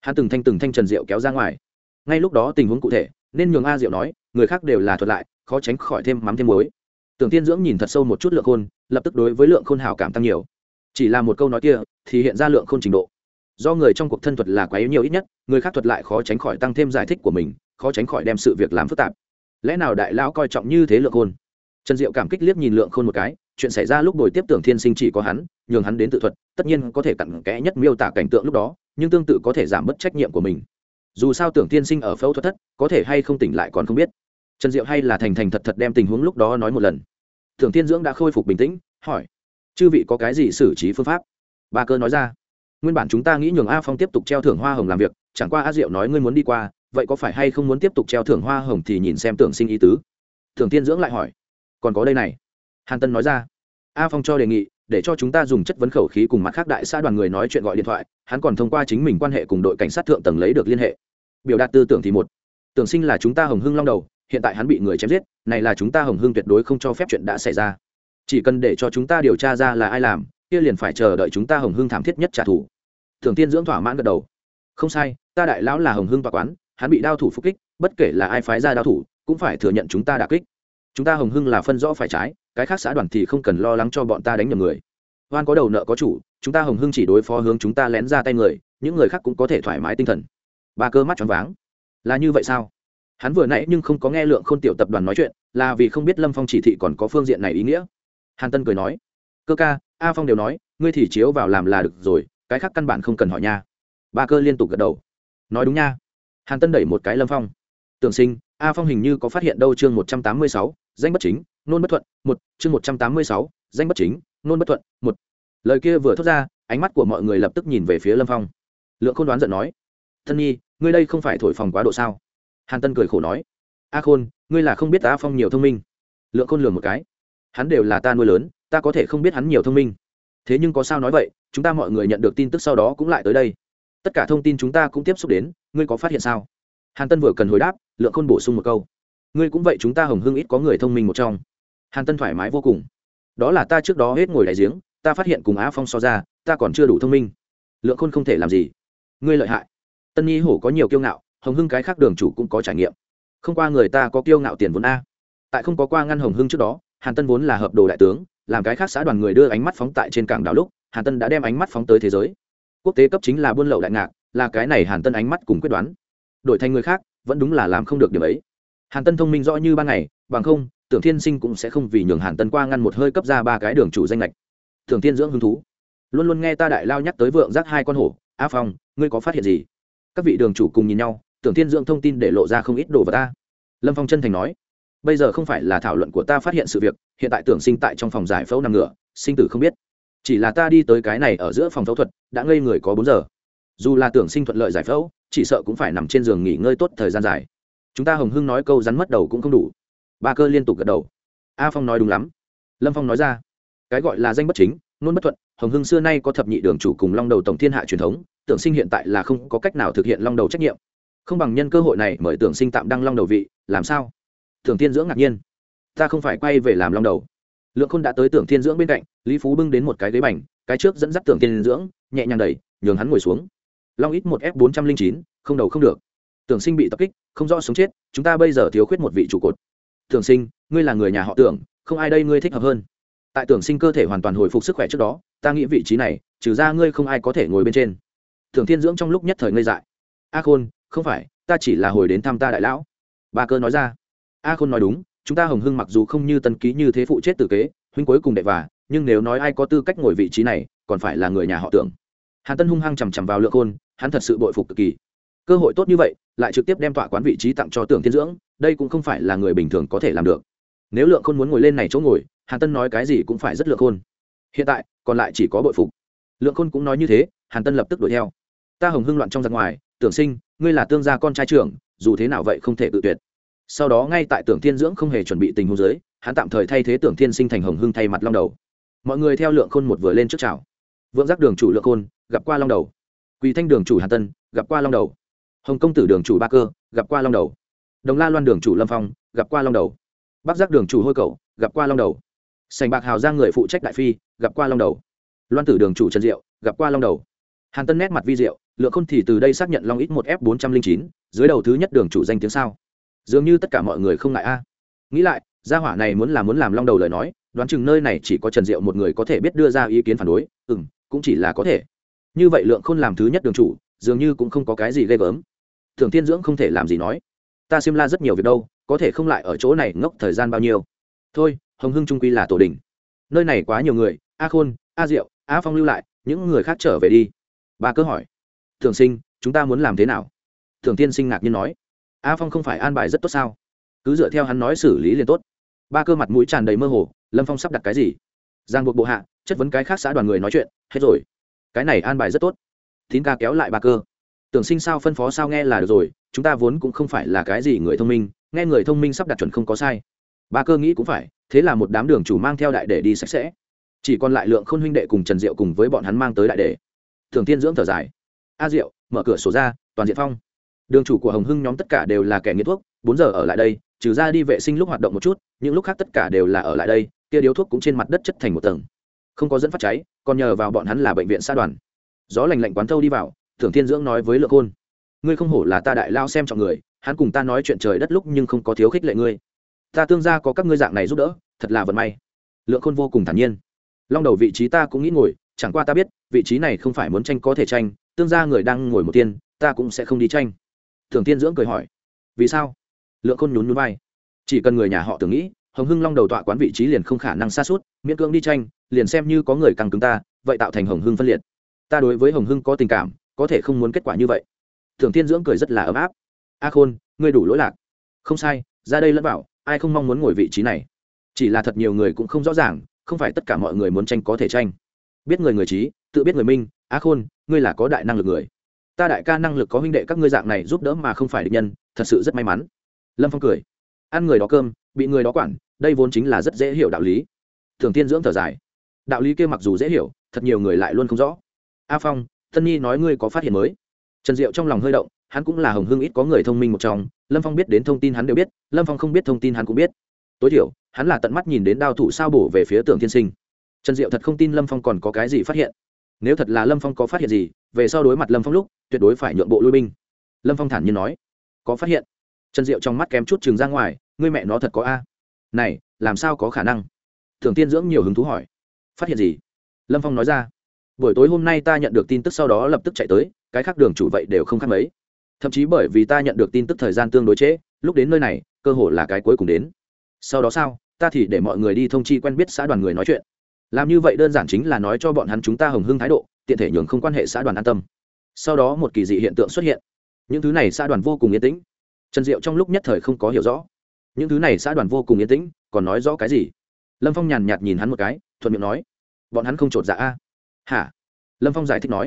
hắn từng thanh từng thanh trần diệu kéo ra ngoài ngay lúc đó tình huống cụ thể nên nhường a diệu nói người khác đều là thuật lại khó tránh khỏi thêm mắm thêm muối tưởng tiên dưỡng nhìn thật sâu một chút lượng khôn lập tức đối với lượng khôn hào cảm tăng nhiều chỉ là một câu nói kia thì hiện ra lượng khôn trình độ do người trong cuộc thân thuật là quá yếu nhiều ít nhất, người khác thuật lại khó tránh khỏi tăng thêm giải thích của mình, khó tránh khỏi đem sự việc làm phức tạp. Lẽ nào đại lão coi trọng như thế lượng khôn? Trần diệu cảm kích liếc nhìn lượng khôn một cái, chuyện xảy ra lúc buổi tiếp tưởng thiên sinh chỉ có hắn, nhường hắn đến tự thuật, tất nhiên có thể cặn kẽ nhất miêu tả cảnh tượng lúc đó, nhưng tương tự có thể giảm bớt trách nhiệm của mình. Dù sao tưởng thiên sinh ở phẫu thuật thất, có thể hay không tỉnh lại còn không biết. Trần diệu hay là thành thành thật thật đem tình huống lúc đó nói một lần. Tưởng thiên dưỡng đã khôi phục bình tĩnh, hỏi, chư vị có cái gì xử trí phương pháp? Ba cơ nói ra nguyên bản chúng ta nghĩ nhường a phong tiếp tục treo thưởng hoa hồng làm việc, chẳng qua a diệu nói ngươi muốn đi qua, vậy có phải hay không muốn tiếp tục treo thưởng hoa hồng thì nhìn xem tưởng sinh ý tứ? Thường tiên dưỡng lại hỏi. Còn có đây này. Hàn tân nói ra. A phong cho đề nghị, để cho chúng ta dùng chất vấn khẩu khí cùng mặt khác đại xã đoàn người nói chuyện gọi điện thoại, hắn còn thông qua chính mình quan hệ cùng đội cảnh sát thượng tầng lấy được liên hệ. Biểu đạt tư tưởng thì một. Tưởng sinh là chúng ta hồng hưng long đầu, hiện tại hắn bị người chém giết, này là chúng ta hồng hưng tuyệt đối không cho phép chuyện đã xảy ra. Chỉ cần để cho chúng ta điều tra ra là ai làm, kia liền phải chờ đợi chúng ta hồng hưng thảm thiết nhất trả thù thường tiên dưỡng thỏa mãn gật đầu. Không sai, ta đại lão là hồng hưng tòa quán, hắn bị đao thủ phục kích, bất kể là ai phái ra đao thủ, cũng phải thừa nhận chúng ta đà kích. Chúng ta hồng hưng là phân rõ phải trái, cái khác xã đoàn thì không cần lo lắng cho bọn ta đánh nhầm người. Hoan có đầu nợ có chủ, chúng ta hồng hưng chỉ đối phó hướng chúng ta lén ra tay người, những người khác cũng có thể thoải mái tinh thần. Ba cơ mắt choáng váng. Là như vậy sao? Hắn vừa nãy nhưng không có nghe lượng k h ô n tiểu tập đoàn nói chuyện, là vì không biết lâm phong chỉ thị còn có phương diện này ý nghĩa. Hàn tân cười nói, cơ ca, a phong đều nói, ngươi thì chiếu vào làm là được rồi cái khác căn bản không cần hỏi nha. Ba cơ liên tục gật đầu. Nói đúng nha. Hàn tân đẩy một cái lâm phong. Tưởng sinh, a phong hình như có phát hiện đâu chương một trăm tám mươi sáu, danh bất chính, nôn bất thuận, một, chương một trăm tám mươi sáu, danh bất chính, nôn bất thuận, một. Lời kia vừa thốt ra, ánh mắt của mọi người lập tức nhìn về phía lâm phong. Lượng khôn đoán giận nói, thân nhi, ngươi đây không phải thổi phòng quá độ sao? Hàn tân cười khổ nói, a khôn, ngươi là không biết a phong nhiều thông minh. Lượng khôn lường một cái, hắn đều là ta nuôi lớn, ta có thể không biết hắn nhiều thông minh. Thế nhưng có sao nói vậy chúng ta mọi người nhận được tin tức sau đó cũng lại tới đây. Tất cả thông tin chúng ta cũng tiếp xúc đến, ngươi có phát hiện sao? Hàn tân vừa cần hồi đáp, lượng khôn bổ sung một câu. Ngươi cũng vậy, chúng ta hồng hưng ít có người thông minh một trong. Hàn tân thoải mái vô cùng. Đó là ta trước đó hết ngồi đại giếng, ta phát hiện cùng á phong so ra, ta còn chưa đủ thông minh. Lượng khôn không thể làm gì. Ngươi lợi hại. Tân nhi hổ có nhiều kiêu ngạo, hồng hưng cái khác đường chủ cũng có trải nghiệm. Không qua người ta có kiêu ngạo tiền vốn a. Tại không có qua ngăn hồng hưng trước đó, hàn tân vốn là hợp đồ đại tướng, làm cái khác xã đoàn người đưa ánh mắt phóng tại trên cảng đảo lúc hàn tân đã đem ánh mắt phóng tới thế giới. Quốc tế cấp chính là buôn lậu đại ngạc, là cái này hàn tân ánh mắt cùng quyết đoán. Đổi thành người khác, vẫn đúng là làm không được điểm ấy. Hàn tân thông minh rõ như ban ngày, bằng không, tưởng thiên sinh cũng sẽ không vì nhường hàn tân qua ngăn một hơi cấp ra ba cái đường chủ danh lệch thường tiên dưỡng hứng thú. Luôn luôn nghe ta đại lao nhắc tới vượng giác hai con hổ, a phong, ngươi có phát hiện gì? Các vị đường chủ cùng nhìn nhau, tưởng tiên dưỡng thông tin để lộ ra không ít đồ vào ta. Lâm phong chân thành nói, bây giờ không phải là thảo luận của ta phát hiện sự việc, hiện tại tưởng sinh tại trong phòng giải phẫu nằm ngựa sinh tử không biết chỉ là ta đi tới cái này ở giữa phòng phẫu thuật, đã ngây người có bốn giờ. Dù là tưởng sinh thuận lợi giải phẫu, chỉ sợ cũng phải nằm trên giường nghỉ ngơi tốt thời gian dài. Chúng ta hồng hưng nói câu rắn mất đầu cũng không đủ. Ba cơ liên tục gật đầu. A phong nói đúng lắm. Lâm phong nói ra, cái gọi là danh bất chính, nôn bất thuận, hồng hưng xưa nay có thập nhị đường chủ cùng long đầu tổng thiên hạ truyền thống, tưởng sinh hiện tại là không có cách nào thực hiện long đầu trách nhiệm. Không bằng nhân cơ hội này mời tưởng sinh tạm đăng long đầu vị, làm sao? Thường tiên dưỡng ngạc nhiên. Ta không phải quay về làm long đầu lượng khôn đã tới tưởng thiên dưỡng bên cạnh, lý phú bưng đến một cái ghế bành, cái trước dẫn dắt tưởng thiên dưỡng, nhẹ nhàng đẩy, nhường hắn ngồi xuống. Long ít một f bốn trăm linh chín, không đầu không được. Tưởng sinh bị tập kích, không rõ sống chết, chúng ta bây giờ thiếu khuyết một vị trụ cột. Tưởng sinh, ngươi là người nhà họ tưởng, không ai đây ngươi thích hợp hơn. Tại tưởng sinh cơ thể hoàn toàn hồi phục sức khỏe trước đó, ta nghĩ vị trí này, trừ ra ngươi không ai có thể ngồi bên trên. Tưởng thiên dưỡng trong lúc nhất thời ngây dại. A khôn, không phải, ta chỉ là hồi đến thăm ta đại lão. Ba cơ nói ra. A khôn nói đúng chúng ta hồng hưng mặc dù không như tân ký như thế phụ chết tử kế, huynh cuối cùng đệ và, nhưng nếu nói ai có tư cách ngồi vị trí này, còn phải là người nhà họ tưởng. Hàn tân hung hăng chằm chằm vào lượng khôn, hắn thật sự bội phục cực kỳ. Cơ hội tốt như vậy, lại trực tiếp đem tọa quán vị trí tặng cho tưởng thiên dưỡng, đây cũng không phải là người bình thường có thể làm được. Nếu lượng khôn muốn ngồi lên này chỗ ngồi, hàn tân nói cái gì cũng phải rất lượng khôn. Hiện tại, còn lại chỉ có bội phục. Lượng khôn cũng nói như thế, hàn tân lập tức đuổi theo. Ta hồng hưng loạn trong giặc ngoài, tưởng sinh, ngươi là tương gia con trai trưởng, dù thế nào vậy không thể tự tuyệt sau đó ngay tại tưởng thiên dưỡng không hề chuẩn bị tình huống giới hắn tạm thời thay thế tưởng thiên sinh thành hồng hưng thay mặt long đầu. Mọi người theo lượng khôn một vừa lên trước chào. Vượng giác đường chủ lượng khôn, gặp qua long đầu. Quỳ thanh đường chủ hàn tân, gặp qua long đầu. Hồng công tử đường chủ ba cơ, gặp qua long đầu. Đồng la loan đường chủ lâm phong, gặp qua long đầu. Bắc giác đường chủ hôi cầu gặp qua long đầu. Sành bạc hào giang người phụ trách đại phi, gặp qua long đầu. Loan tử đường chủ trần diệu, gặp qua long đầu. Hàn tân nét mặt vi diệu, lượng khôn thì từ đây xác nhận long ít một f bốn trăm linh chín, dưới đầu thứ nhất đường chủ danh tiếng sao dường như tất cả mọi người không ngại a. À. Nghĩ lại, gia hỏa này muốn làm muốn làm long đầu lời nói, đoán chừng nơi này chỉ có trần diệu một người có thể biết đưa ra ý kiến phản đối ừ m cũng chỉ là có thể. Như vậy lượng khôn làm thứ nhất đường chủ, dường như cũng không có cái gì ghê gớm. Thường thiên dưỡng không thể làm gì nói. Ta xiêm la rất nhiều việc đâu, có thể không lại ở chỗ này ngốc thời gian bao nhiêu. Thôi, hồng hưng trung quy là tổ đình. Nơi này quá nhiều người, a khôn, a diệu, a phong lưu lại, những người khác trở về đi. Ba cơ hỏi. Thường sinh, chúng ta muốn làm thế nào? Thường tiên sinh ngạc nhiên nói a phong không phải an bài rất tốt sao? Cứ dựa theo hắn nói xử lý liền tốt. Ba cơ mặt mũi tràn đầy mơ hồ, lâm phong sắp đặt cái gì? Giang buộc bộ hạ, chất vấn cái khác xã đoàn người nói chuyện, hết rồi. Cái này an bài rất tốt. Tín ca kéo lại ba cơ. Tưởng sinh sao phân phó sao nghe là được rồi, chúng ta vốn cũng không phải là cái gì người thông minh, nghe người thông minh sắp đặt chuẩn không có sai. Ba cơ nghĩ cũng phải, thế là một đám đường chủ mang theo đại để đi sạch sẽ. Chỉ còn lại lượng khôn huynh đệ cùng trần diệu cùng với bọn hắn mang tới đại để. Thường tiên dưỡng thở dài. A diệu, mở cửa sổ ra, toàn diện phong đường chủ của hồng hưng nhóm tất cả đều là kẻ nghiện thuốc, bốn giờ ở lại đây, trừ ra đi vệ sinh lúc hoạt động một chút, những lúc khác tất cả đều là ở lại đây, kia điếu thuốc cũng trên mặt đất chất thành một tầng. Không có dẫn phát cháy, còn nhờ vào bọn hắn là bệnh viện xã đoàn. Gió lành lạnh quán thâu đi vào, thưởng thiên dưỡng nói với lượng khôn, ngươi không hổ là ta đại lao xem trọng người, hắn cùng ta nói chuyện trời đất lúc nhưng không có thiếu khích lệ ngươi. Ta tương gia có các ngươi dạng này giúp đỡ, thật là vận may. Lượng khôn vô cùng thản nhiên. Long đầu vị trí ta cũng nghĩ ngồi, chẳng qua ta biết, vị trí này không phải muốn tranh có thể tranh, tương gia người đang ngồi một tiên, ta cũng sẽ không đi tranh thường tiên dưỡng cười hỏi, vì sao? Lượng khôn nhún nhún vai. Chỉ cần người nhà họ tưởng nghĩ, hồng hưng long đầu tọa quán vị trí liền không khả năng xa suốt, miễn cưỡng đi tranh, liền xem như có người càng cứng ta, vậy tạo thành hồng hưng phân liệt. Ta đối với hồng hưng có tình cảm, có thể không muốn kết quả như vậy. Thường thiên dưỡng cười rất là ấm áp. A khôn, ngươi đủ lỗi lạc. Không sai, ra đây lẫn bảo ai không mong muốn ngồi vị trí này? Chỉ là thật nhiều người cũng không rõ ràng, không phải tất cả mọi người muốn tranh có thể tranh. Biết người người trí, tự biết người minh, a khôn, ngươi là có đại năng lực người ta đại ca năng lực có huynh đệ các ngươi dạng này giúp đỡ mà không phải địch nhân, thật sự rất may mắn. Lâm phong cười. Ăn người đó cơm, bị người đó quản, đây vốn chính là rất dễ hiểu đạo lý. Thường tiên dưỡng thở dài. Đạo lý kia mặc dù dễ hiểu, thật nhiều người lại luôn không rõ. A phong, tân nhi nói ngươi có phát hiện mới. Trần diệu trong lòng hơi động, hắn cũng là hồng hưng ít có người thông minh một trong, lâm phong biết đến thông tin hắn đều biết, lâm phong không biết thông tin hắn cũng biết. Tối thiểu, hắn là tận mắt nhìn đến đao thủ sao bổ về phía tưởng tiên sinh. Trần diệu thật không tin lâm phong còn có cái gì phát hiện. Nếu thật là lâm phong có phát hiện gì, về sau đối mặt lâm phong lúc tuyệt đối phải nhượng bộ lui binh. Lâm phong thản nhiên nói. Có phát hiện. Trần diệu trong mắt kém chút chừng ra ngoài, ngươi mẹ nó thật có a. Này, làm sao có khả năng? Thường tiên dưỡng nhiều hứng thú hỏi. Phát hiện gì? Lâm phong nói ra. Buổi tối hôm nay ta nhận được tin tức sau đó lập tức chạy tới, cái khác đường chủ vậy đều không khác mấy. Thậm chí bởi vì ta nhận được tin tức thời gian tương đối trễ, lúc đến nơi này, cơ hội là cái cuối cùng đến. Sau đó sao, ta thì để mọi người đi thông chi quen biết xã đoàn người nói chuyện. Làm như vậy đơn giản chính là nói cho bọn hắn chúng ta hồng hưng thái độ, tiện thể nhường không quan hệ xã đoàn an tâm sau đó một kỳ dị hiện tượng xuất hiện. Những thứ này xã đoàn vô cùng yên tĩnh. Trần diệu trong lúc nhất thời không có hiểu rõ. Những thứ này xã đoàn vô cùng yên tĩnh, còn nói rõ cái gì? Lâm phong nhàn nhạt nhìn hắn một cái, thuận miệng nói, bọn hắn không t r ộ t dạ a. Hả? Lâm phong giải thích nói,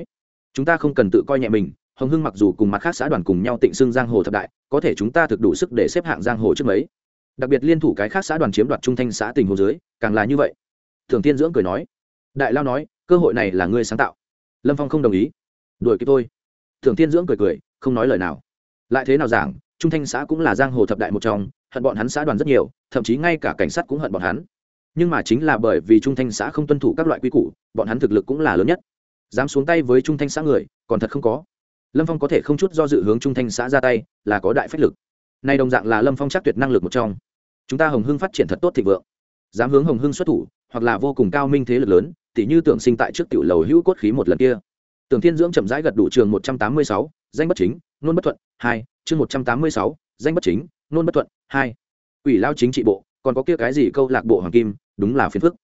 chúng ta không cần tự coi nhẹ mình, hồng hưng mặc dù cùng mặt khác xã đoàn cùng nhau tịnh xưng giang hồ thập đại, có thể chúng ta thực đủ sức để xếp hạng giang hồ trước mấy. Đặc biệt liên thủ cái khác xã đoàn chiếm đoạt trung thanh xã tình hồ dưới, càng là như vậy. Thường tiên dưỡng cười nói, đại lao nói, cơ hội này là ngươi sáng tạo. Lâm phong không đồng ý đuổi kịp tôi. Thường tiên dưỡng cười cười, không nói lời nào. Lại thế nào giảng, trung thanh xã cũng là giang hồ thập đại một trong, hận bọn hắn xã đoàn rất nhiều, thậm chí ngay cả cảnh sát cũng hận bọn hắn. Nhưng mà chính là bởi vì trung thanh xã không tuân thủ các loại quy củ, bọn hắn thực lực cũng là lớn nhất. Dám xuống tay với trung thanh xã người, còn thật không có. Lâm phong có thể không chút do dự hướng trung thanh xã ra tay, là có đại phách lực. Nay đồng dạng là lâm phong chắc tuyệt năng lực một trong. Chúng ta hồng hưng phát triển thật tốt thịnh vượng. Dám hướng hồng hưng xuất thủ, hoặc là vô cùng cao minh thế lực lớn, tỉ như tưởng sinh tại trước tiểu lầu hữu cốt khí một lần kia tưởng thiên dưỡng chậm rãi gật đủ trường một trăm tám mươi sáu, danh bất chính, nôn bất thuận, hai, chương một trăm tám mươi sáu, danh bất chính, nôn bất thuận, hai. Quỷ lao chính trị bộ, còn có kia cái gì câu lạc bộ hoàng kim, đúng là phiền phức.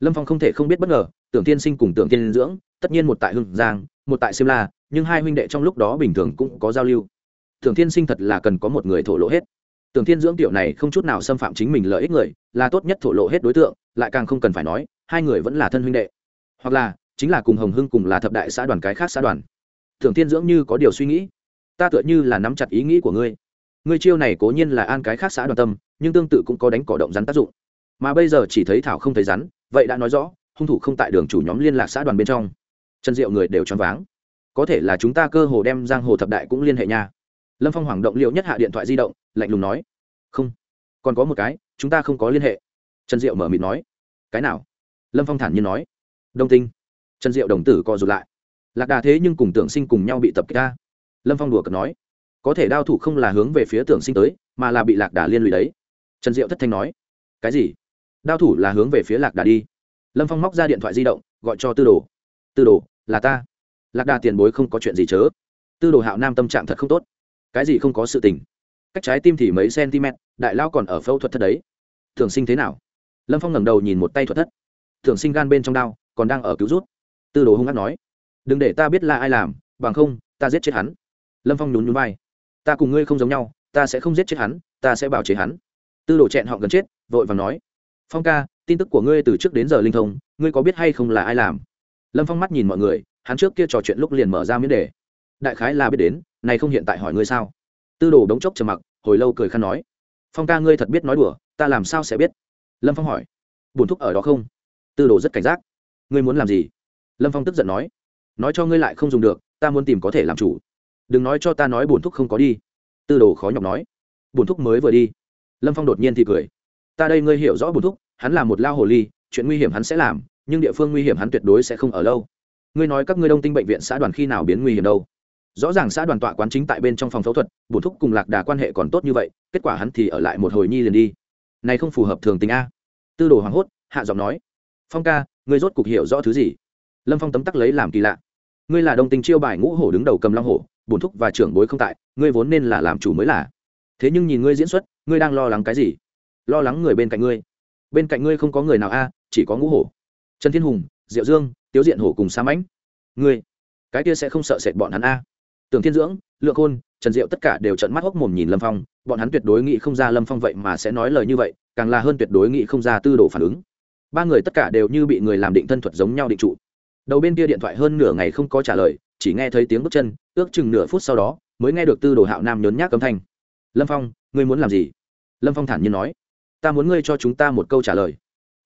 Lâm phong không thể không biết bất ngờ, tưởng Thiên sinh cùng tưởng Thiên dưỡng, tất nhiên một tại hưng giang, một tại simla nhưng hai huynh đệ trong lúc đó bình thường cũng có giao lưu. Tưởng Thiên sinh thật là cần có một người thổ lộ hết. Tưởng Thiên dưỡng tiểu này không chút nào xâm phạm chính mình lợi ích người, là tốt nhất thổ lộ hết đối tượng, lại càng không cần phải nói, hai người vẫn là thân huynh đệ. Hoặc là chính là cùng hồng hưng cùng là thập đại xã đoàn cái khác xã đoàn. Thường tiên dưỡng như có điều suy nghĩ, ta tựa như là nắm chặt ý nghĩ của ngươi. Ngươi chiêu này cố nhiên là an cái khác xã đoàn tâm, nhưng tương tự cũng có đánh cỏ động rắn tác dụng. Mà bây giờ chỉ thấy thảo không thấy rắn, vậy đã nói rõ, hung thủ không tại đường chủ nhóm liên lạc xã đoàn bên trong. Chân diệu người đều choáng váng. Có thể là chúng ta cơ hồ đem giang hồ thập đại cũng liên hệ nha. Lâm phong hoảng động liệu nhất hạ điện thoại di động, lạnh lùng nói. Không. Còn có một cái, chúng ta không có liên hệ. Trần diệu mở mịt nói. Cái nào? Lâm phong thản nhiên nói. Đông tinh trần diệu đồng tử co rụt lại. Lạc đà thế nhưng cùng tưởng sinh cùng nhau bị tập kích ta. Lâm phong đùa cợt nói, có thể đao thủ không là hướng về phía tưởng sinh tới, mà là bị lạc đà liên lụy đấy. Trần diệu thất thanh nói, cái gì? Đao thủ là hướng về phía lạc đà đi. Lâm phong móc ra điện thoại di động, gọi cho tư đồ. Tư đồ, là ta. Lạc đà tiền bối không có chuyện gì chớ. Tư đồ hạo nam tâm trạng thật không tốt. Cái gì không có sự tình? Cách trái tim thì mấy cm đại lao còn ở phẫu thuật thất đấy. Thường sinh thế nào? Lâm phong ngẩng đầu nhìn một tay thuật thất. Thường sinh gan bên trong đao còn đang ở cứu rút tư đồ hung hát nói, đừng để ta biết là ai làm, bằng không, ta giết chết hắn. Lâm phong nhún nhún vai, ta cùng ngươi không giống nhau, ta sẽ không giết chết hắn, ta sẽ bảo chế hắn. Tư đồ chẹn họ gần chết, vội và nói, phong ca, tin tức của ngươi từ trước đến giờ linh thông, ngươi có biết hay không là ai làm? Lâm phong mắt nhìn mọi người, hắn trước kia trò chuyện lúc liền mở ra miễn đề. Đại khái là biết đến, này không hiện tại hỏi ngươi sao? Tư đồ đống chốc trầm mặc, hồi lâu cười khăn nói, phong ca ngươi thật biết nói đùa, ta làm sao sẽ biết? Lâm phong hỏi bùn thúc ở đó không? Tư đồ rất cảnh giác, ngươi muốn làm gì? Lâm phong tức giận nói nói cho ngươi lại không dùng được, ta muốn tìm có thể làm chủ. Đừng nói cho ta nói bổn thúc không có đi. Tư đồ khó nhọc nói, bổn thúc mới vừa đi. Lâm phong đột nhiên thì cười, ta đây ngươi hiểu rõ bổn thúc, hắn là một lao hồ ly, chuyện nguy hiểm hắn sẽ làm, nhưng địa phương nguy hiểm hắn tuyệt đối sẽ không ở lâu. Ngươi nói các ngươi đông tinh bệnh viện xã đoàn khi nào biến nguy hiểm đâu? Rõ ràng xã đoàn tọa quán chính tại bên trong phòng phẫu thuật, bổn thúc cùng lạc đà quan hệ còn tốt như vậy, kết quả hắn thì ở lại một hồi nhi liền đi. Này không phù hợp thường tình a. Tư đồ hoảng hốt, hạ giọng nói, phong ca, ngươi rốt cục hiểu rõ thứ gì? Lâm phong tấm tắc lấy làm kỳ lạ ngươi là đồng tình chiêu bài ngũ hổ đứng đầu cầm long hổ bổn thúc và trưởng bối không tại ngươi vốn nên là làm chủ mới là thế nhưng nhìn ngươi diễn xuất ngươi đang lo lắng cái gì lo lắng người bên cạnh ngươi bên cạnh ngươi không có người nào a chỉ có ngũ hổ trần thiên hùng diệu dương tiếu diện hổ cùng sa mãnh ngươi cái kia sẽ không sợ sệt bọn hắn a tưởng thiên dưỡng lượng khôn trần diệu tất cả đều trận mắt hốc mồm nhìn lâm phong bọn hắn tuyệt đối nghĩ không ra lâm phong vậy mà sẽ nói lời như vậy càng là hơn tuyệt đối nghĩ không ra tư đồ phản ứng ba người tất cả đều như bị người làm định thân thuật giống nhau định trụ đầu bên kia điện thoại hơn nửa ngày không có trả lời, chỉ nghe thấy tiếng bước chân, ước chừng nửa phút sau đó, mới nghe được tư đồ hạo nam nhốn nhác cấm thanh. Lâm phong, ngươi muốn làm gì? Lâm phong thản nhiên nói. Ta muốn ngươi cho chúng ta một câu trả lời.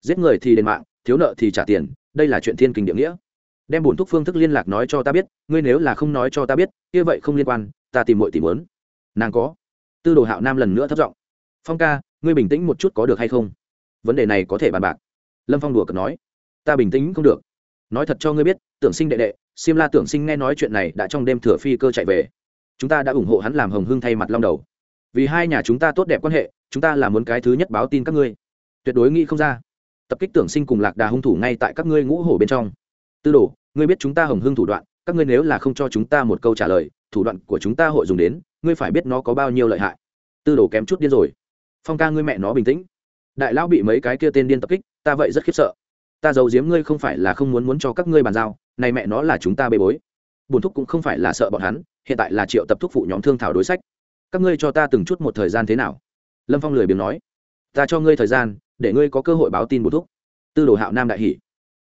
Giết người thì đền mạng, thiếu nợ thì trả tiền, đây là chuyện thiên kinh địa nghĩa. Đem bổn thúc phương thức liên lạc nói cho ta biết, ngươi nếu là không nói cho ta biết như vậy không liên quan, ta tìm mọi tìm muốn. Nàng có. Tư đồ hạo nam lần nữa thất giọng. Phong ca, ngươi bình tĩnh một chút có được hay không? Vấn đề này có thể bàn bạc. Lâm phong đùa cợt nói. Ta bình tĩnh không được nói thật cho ngươi biết tưởng sinh đệ đệ xiêm La tưởng sinh nghe nói chuyện này đã trong đêm thừa phi cơ chạy về. Chúng ta đã ủng hộ hắn làm Hồng Hưng thay mặt long đầu. Vì hai nhà chúng ta tốt đẹp quan hệ, chúng ta là muốn cái thứ nhất báo tin các ngươi. Tuyệt đối nghĩ không ra. Tập kích tưởng sinh cùng Lạc Đà hung thủ ngay tại các ngươi ngũ hổ bên trong. Tư đồ, ngươi biết chúng ta Hồng Hưng thủ đoạn, các ngươi nếu là không cho chúng ta một câu trả lời, thủ đoạn của chúng ta hội dùng đến, ngươi phải biết nó có bao nhiêu lợi hại. Tư đồ kém chút điên rồi. Phong ca ngươi mẹ nó bình tĩnh. Đại lão bị mấy cái kia tên điên tập kích, ta vậy rất khiếp sợ ta giấu giếm ngươi không phải là không muốn muốn cho các ngươi bàn giao, này mẹ nó là chúng ta bê bối. Bùn thúc cũng không phải là sợ bọn hắn, hiện tại là triệu tập thúc phụ nhóm thương thảo đối sách. Các ngươi cho ta từng chút một thời gian thế nào? Lâm phong lười biếng nói. Ta cho ngươi thời gian, để ngươi có cơ hội báo tin bùn thúc. Tư đồ hạo nam đại hỷ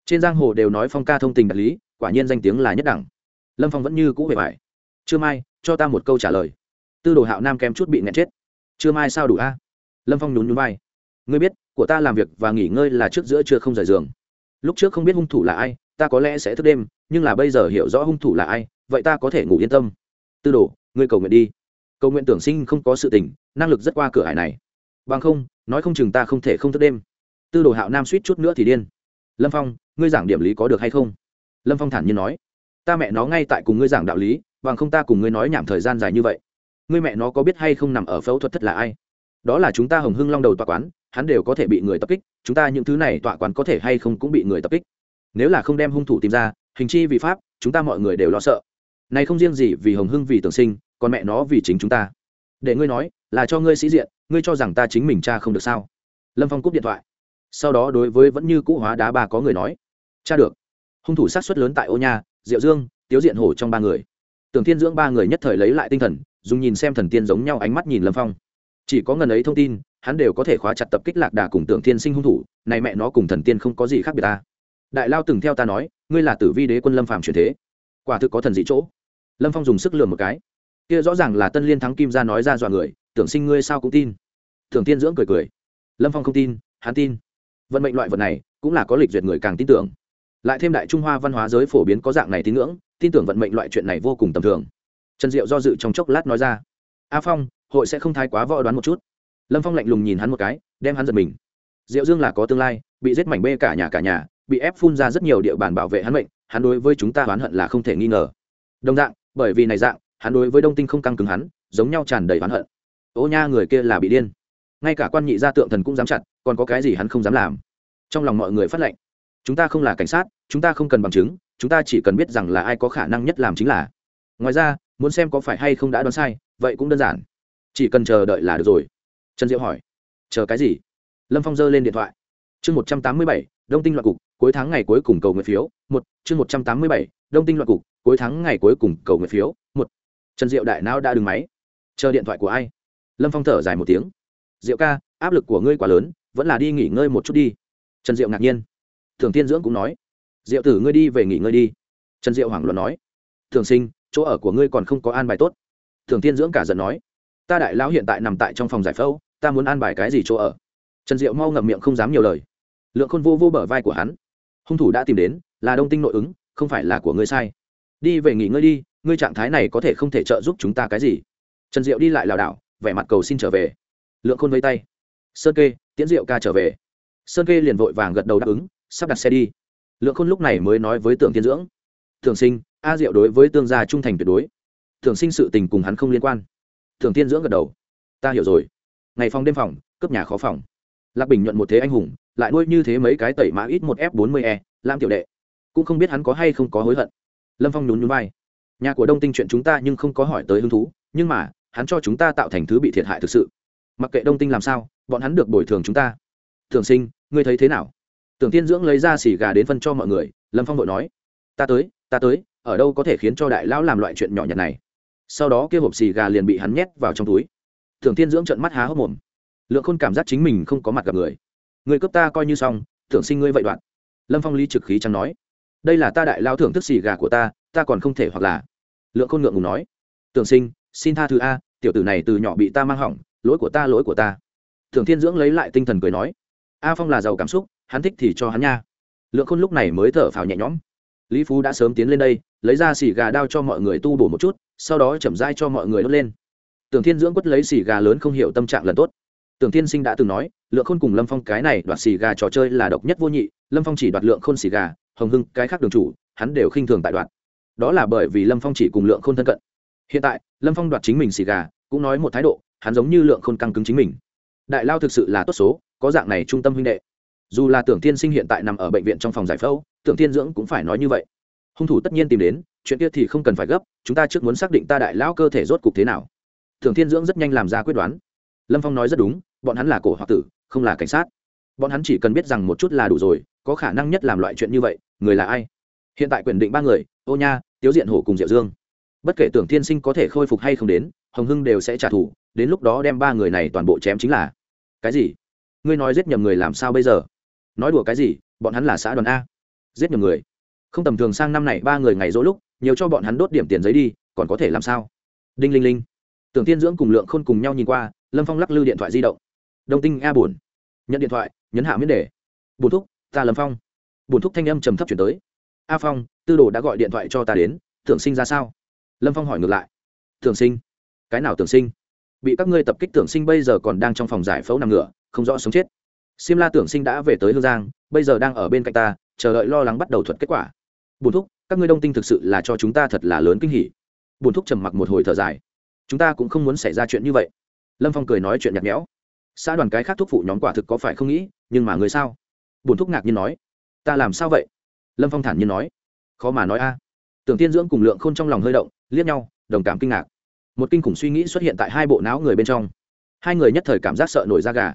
trên giang hồ đều nói phong ca thông tình đạt lý, quả nhiên danh tiếng là nhất đẳng. Lâm phong vẫn như cũ về bài chưa mai, cho ta một câu trả lời. Tư đồ hạo nam kém chút bị nghẹn chết. Chưa mai sao đủ a? Lâm phong nhún nhún vai. Ngươi biết, của ta làm việc và nghỉ ngơi là trước giữa chưa không rời giường lúc trước không biết hung thủ là ai, ta có lẽ sẽ thức đêm, nhưng là bây giờ hiểu rõ hung thủ là ai, vậy ta có thể ngủ yên tâm. Tư đồ, ngươi cầu nguyện đi. Cầu nguyện tưởng sinh không có sự tình, năng lực rất qua cửa hải này. Bằng không, nói không chừng ta không thể không thức đêm. Tư đồ hạo nam suýt chút nữa thì điên. Lâm phong, ngươi giảng điểm lý có được hay không? Lâm phong thản nhiên nói. Ta mẹ nó ngay tại cùng ngươi giảng đạo lý, bằng không ta cùng ngươi nói nhảm thời gian dài như vậy. Ngươi mẹ nó có biết hay không nằm ở phẫu thuật thất là ai? Đó là chúng ta hồng hưng long đầu tòa quán hắn đều có thể bị người tập kích, chúng ta những thứ này tọa quán có thể hay không cũng bị người tập kích. Nếu là không đem hung thủ tìm ra, hình chi vì pháp, chúng ta mọi người đều lo sợ. Này không riêng gì vì hồng hưng vì tưởng sinh, còn mẹ nó vì chính chúng ta. Để ngươi nói, là cho ngươi sĩ diện, ngươi cho rằng ta chính mình cha không được sao? Lâm phong cúp điện thoại. Sau đó đối với vẫn như cũ hóa đá ba có người nói. Cha được. Hung thủ sát xuất lớn tại ô nha, diệu dương, tiếu diện hổ trong ba người. Tưởng thiên dưỡng ba người nhất thời lấy lại tinh thần, dùng nhìn xem thần tiên giống nhau ánh mắt nhìn lâm phong. Chỉ có ngần ấy thông tin hắn đều có thể khóa chặt tập kích lạc đà cùng tưởng thiên sinh hung thủ, này mẹ nó cùng thần tiên không có gì khác biệt ta. Đại lao từng theo ta nói, ngươi là tử vi đế quân lâm phàm truyền thế. Quả thực có thần dị chỗ. Lâm phong dùng sức lừa một cái. Kia rõ ràng là tân liên thắng kim ra nói ra dọa người, tưởng sinh ngươi sao cũng tin. Tưởng tiên dưỡng cười cười. Lâm phong không tin, hắn tin. Vận mệnh loại vật này, cũng là có lịch duyệt người càng tin tưởng. Lại thêm đại trung hoa văn hóa giới phổ biến có dạng này tín ngưỡng, tin tưởng vận mệnh loại chuyện này vô cùng tầm thường. Trần diệu do dự trong chốc lát nói ra. A phong, hội sẽ không thái quá võ đoán một chút lâm phong lạnh lùng nhìn hắn một cái đem hắn giật mình diệu dương là có tương lai bị giết mảnh bê cả nhà cả nhà bị ép phun ra rất nhiều địa bàn bảo vệ hắn mệnh hắn đối với chúng ta oán hận là không thể nghi ngờ đồng dạng bởi vì này dạng hắn đối với đông tinh không căng cứng hắn giống nhau tràn đầy oán hận ô nha người kia là bị điên ngay cả quan nhị gia tượng thần cũng dám chặt còn có cái gì hắn không dám làm trong lòng mọi người phát lệnh chúng ta không là cảnh sát chúng ta không cần bằng chứng chúng ta chỉ cần biết rằng là ai có khả năng nhất làm chính là ngoài ra muốn xem có phải hay không đã đoán sai vậy cũng đơn giản chỉ cần chờ đợi là được rồi trần diệu hỏi, chờ cái gì? Lâm phong giơ lên điện thoại. Chương một trăm tám mươi bảy, đông tinh loạn cục, cuối tháng ngày cuối cùng cầu nguyện phiếu, một, chương một trăm tám mươi bảy, đông tinh loạn cục, cuối tháng ngày cuối cùng cầu nguyện phiếu, một. Trần diệu đại não đã đừng máy. Chờ điện thoại của ai? Lâm phong thở dài một tiếng. Diệu ca, áp lực của ngươi quá lớn, vẫn là đi nghỉ ngơi một chút đi. Trần diệu ngạc nhiên. Thường tiên dưỡng cũng nói. Diệu tử ngươi đi về nghỉ ngơi đi. Trần diệu hoảng loạn nói. Thường sinh, chỗ ở của ngươi còn không có an bài tốt. Thường tiên dưỡng cả giận nói ta đại lão hiện tại nằm tại trong phòng giải phẫu, ta muốn an bài cái gì chỗ ở? Trần diệu mau ngậm miệng không dám nhiều lời. Lượng khôn vô vô bờ vai của hắn. Hung thủ đã tìm đến, là đông tinh nội ứng, không phải là của ngươi sai. Đi về nghỉ ngơi đi, ngươi trạng thái này có thể không thể trợ giúp chúng ta cái gì? Trần diệu đi lại lảo đảo, vẻ mặt cầu xin trở về. Lượng khôn vây tay. Sơn kê, tiễn diệu ca trở về. Sơn kê liền vội vàng gật đầu đáp ứng, sắp đặt xe đi. Lượng khôn lúc này mới nói với tưởng tiên dưỡng. Thường sinh, a diệu đối với tương gia trung thành tuyệt đối. Thường sinh sự tình cùng hắn không liên quan thường tiên dưỡng gật đầu. Ta hiểu rồi. Ngày phòng đêm phòng, cướp nhà khó phòng. Lạc bình nhuận một thế anh hùng, lại nuôi như thế mấy cái tẩy mã ít một f bốn mươi e lam tiểu đệ. Cũng không biết hắn có hay không có hối hận. Lâm phong nhún nhún vai. Nhà của đông tinh chuyện chúng ta nhưng không có hỏi tới hứng thú, nhưng mà, hắn cho chúng ta tạo thành thứ bị thiệt hại thực sự. Mặc kệ đông tinh làm sao, bọn hắn được bồi thường chúng ta. Thường sinh, ngươi thấy thế nào? Tưởng tiên dưỡng lấy ra xì gà đến phân cho mọi người, lâm phong vội nói. Ta tới ta tới, ở đâu có thể khiến cho đại lão làm loại chuyện nhỏ nhặt này? Sau đó kia hộp xì gà liền bị hắn nhét vào trong túi. Thường thiên dưỡng trợn mắt há hốc mồm. Lượng khôn cảm giác chính mình không có mặt gặp người. Người cấp ta coi như xong Thượng sinh ngươi vậy đoạn. Lâm phong ly trực khí chẳng nói. Đây là ta đại lao thưởng thức xì gà của ta ta còn không thể hoặc là. Lượng khôn ngượng ngùng nói. Tưởng sinh, xin tha thứ a, tiểu tử này từ nhỏ bị ta mang hỏng, lỗi của ta, lỗi của ta. Thường thiên dưỡng lấy lại tinh thần cười nói. A phong là giàu cảm xúc, hắn thích thì cho hắn nha. Lượng khôn lúc này mới thở phào nhẹ nhõm. Lý phú đã sớm tiến lên đây lấy ra xì gà đao cho mọi người tu bổ một chút, sau đó chậm dai cho mọi người đốt lên. Tưởng thiên dưỡng quất lấy xì gà lớn không hiểu tâm trạng lần tốt. Tưởng thiên sinh đã từng nói, lượng khôn cùng lâm phong cái này đoạt xì gà trò chơi là độc nhất vô nhị, lâm phong chỉ đoạt lượng khôn xì gà, hồng hưng, cái khác đường chủ, hắn đều khinh thường tại đoạt. Đó là bởi vì lâm phong chỉ cùng lượng khôn thân cận. Hiện tại, lâm phong đoạt chính mình xì gà, cũng nói một thái độ, hắn giống như lượng khôn căng cứng chính mình. Đại lao thực sự là tốt số, có dạng này trung tâm huynh đệ. Dù là tưởng tiên sinh hiện tại nằm ở bệnh viện trong phòng giải phẫu, tưởng tiên dưỡng cũng phải nói như vậy hung thủ tất nhiên tìm đến, chuyện kia thì không cần phải gấp, chúng ta trước muốn xác định ta đại lao cơ thể rốt cục thế nào. Thường thiên dưỡng rất nhanh làm ra quyết đoán. Lâm phong nói rất đúng, bọn hắn là cổ hoặc tử, không là cảnh sát. Bọn hắn chỉ cần biết rằng một chút là đủ rồi, có khả năng nhất làm loại chuyện như vậy, người là ai? Hiện tại quyền định ba người, ô nha, tiếu diện hổ cùng diệu dương. Bất kể tưởng thiên sinh có thể khôi phục hay không đến, hồng hưng đều sẽ trả thù, đến lúc đó đem ba người này toàn bộ chém chính là. Cái gì? Ngươi nói giết nhầm người làm sao bây giờ? Nói đùa cái gì? Bọn hắn là xã đoàn a. Giết nhầm người không tầm thường sang năm này ba người ngày dỗ lúc, nhiều cho bọn hắn đốt điểm tiền giấy đi, còn có thể làm sao? Đinh linh linh, tưởng tiên dưỡng cùng lượng khôn cùng nhau nhìn qua, lâm phong lắc lư điện thoại di động. Đông tinh a buồn, nhận điện thoại, nhấn hạ miễn đề. Bùn thúc, ta lâm phong. Bùn thúc thanh âm trầm thấp chuyển tới. A phong, tư đồ đã gọi điện thoại cho ta đến, tưởng sinh ra sao? Lâm phong hỏi ngược lại. Tưởng sinh, cái nào tưởng sinh? Bị các ngươi tập kích tưởng sinh bây giờ còn đang trong phòng giải phẫu nằm ngửa, không rõ sống chết. Xiêm la tưởng sinh đã về tới hương giang, bây giờ đang ở bên cạnh ta, chờ đợi lo lắng bắt đầu thuật kết quả bùn thúc, các ngươi đông tinh thực sự là cho chúng ta thật là lớn kinh hỉ. Bùn thúc trầm mặc một hồi thở dài. Chúng ta cũng không muốn xảy ra chuyện như vậy. Lâm phong cười nói chuyện nhạt nhẽo. Xã đoàn cái khác thúc phụ nhóm quả thực có phải không nghĩ, nhưng mà người sao? Bùn thúc ngạc nhiên nói. Ta làm sao vậy? Lâm phong thản nhiên nói. Khó mà nói a. Tưởng tiên dưỡng cùng lượng k h ô n trong lòng hơi động, liếc nhau, đồng cảm kinh ngạc. Một kinh khủng suy nghĩ xuất hiện tại hai bộ não người bên trong. Hai người nhất thời cảm giác sợ nổi da gà.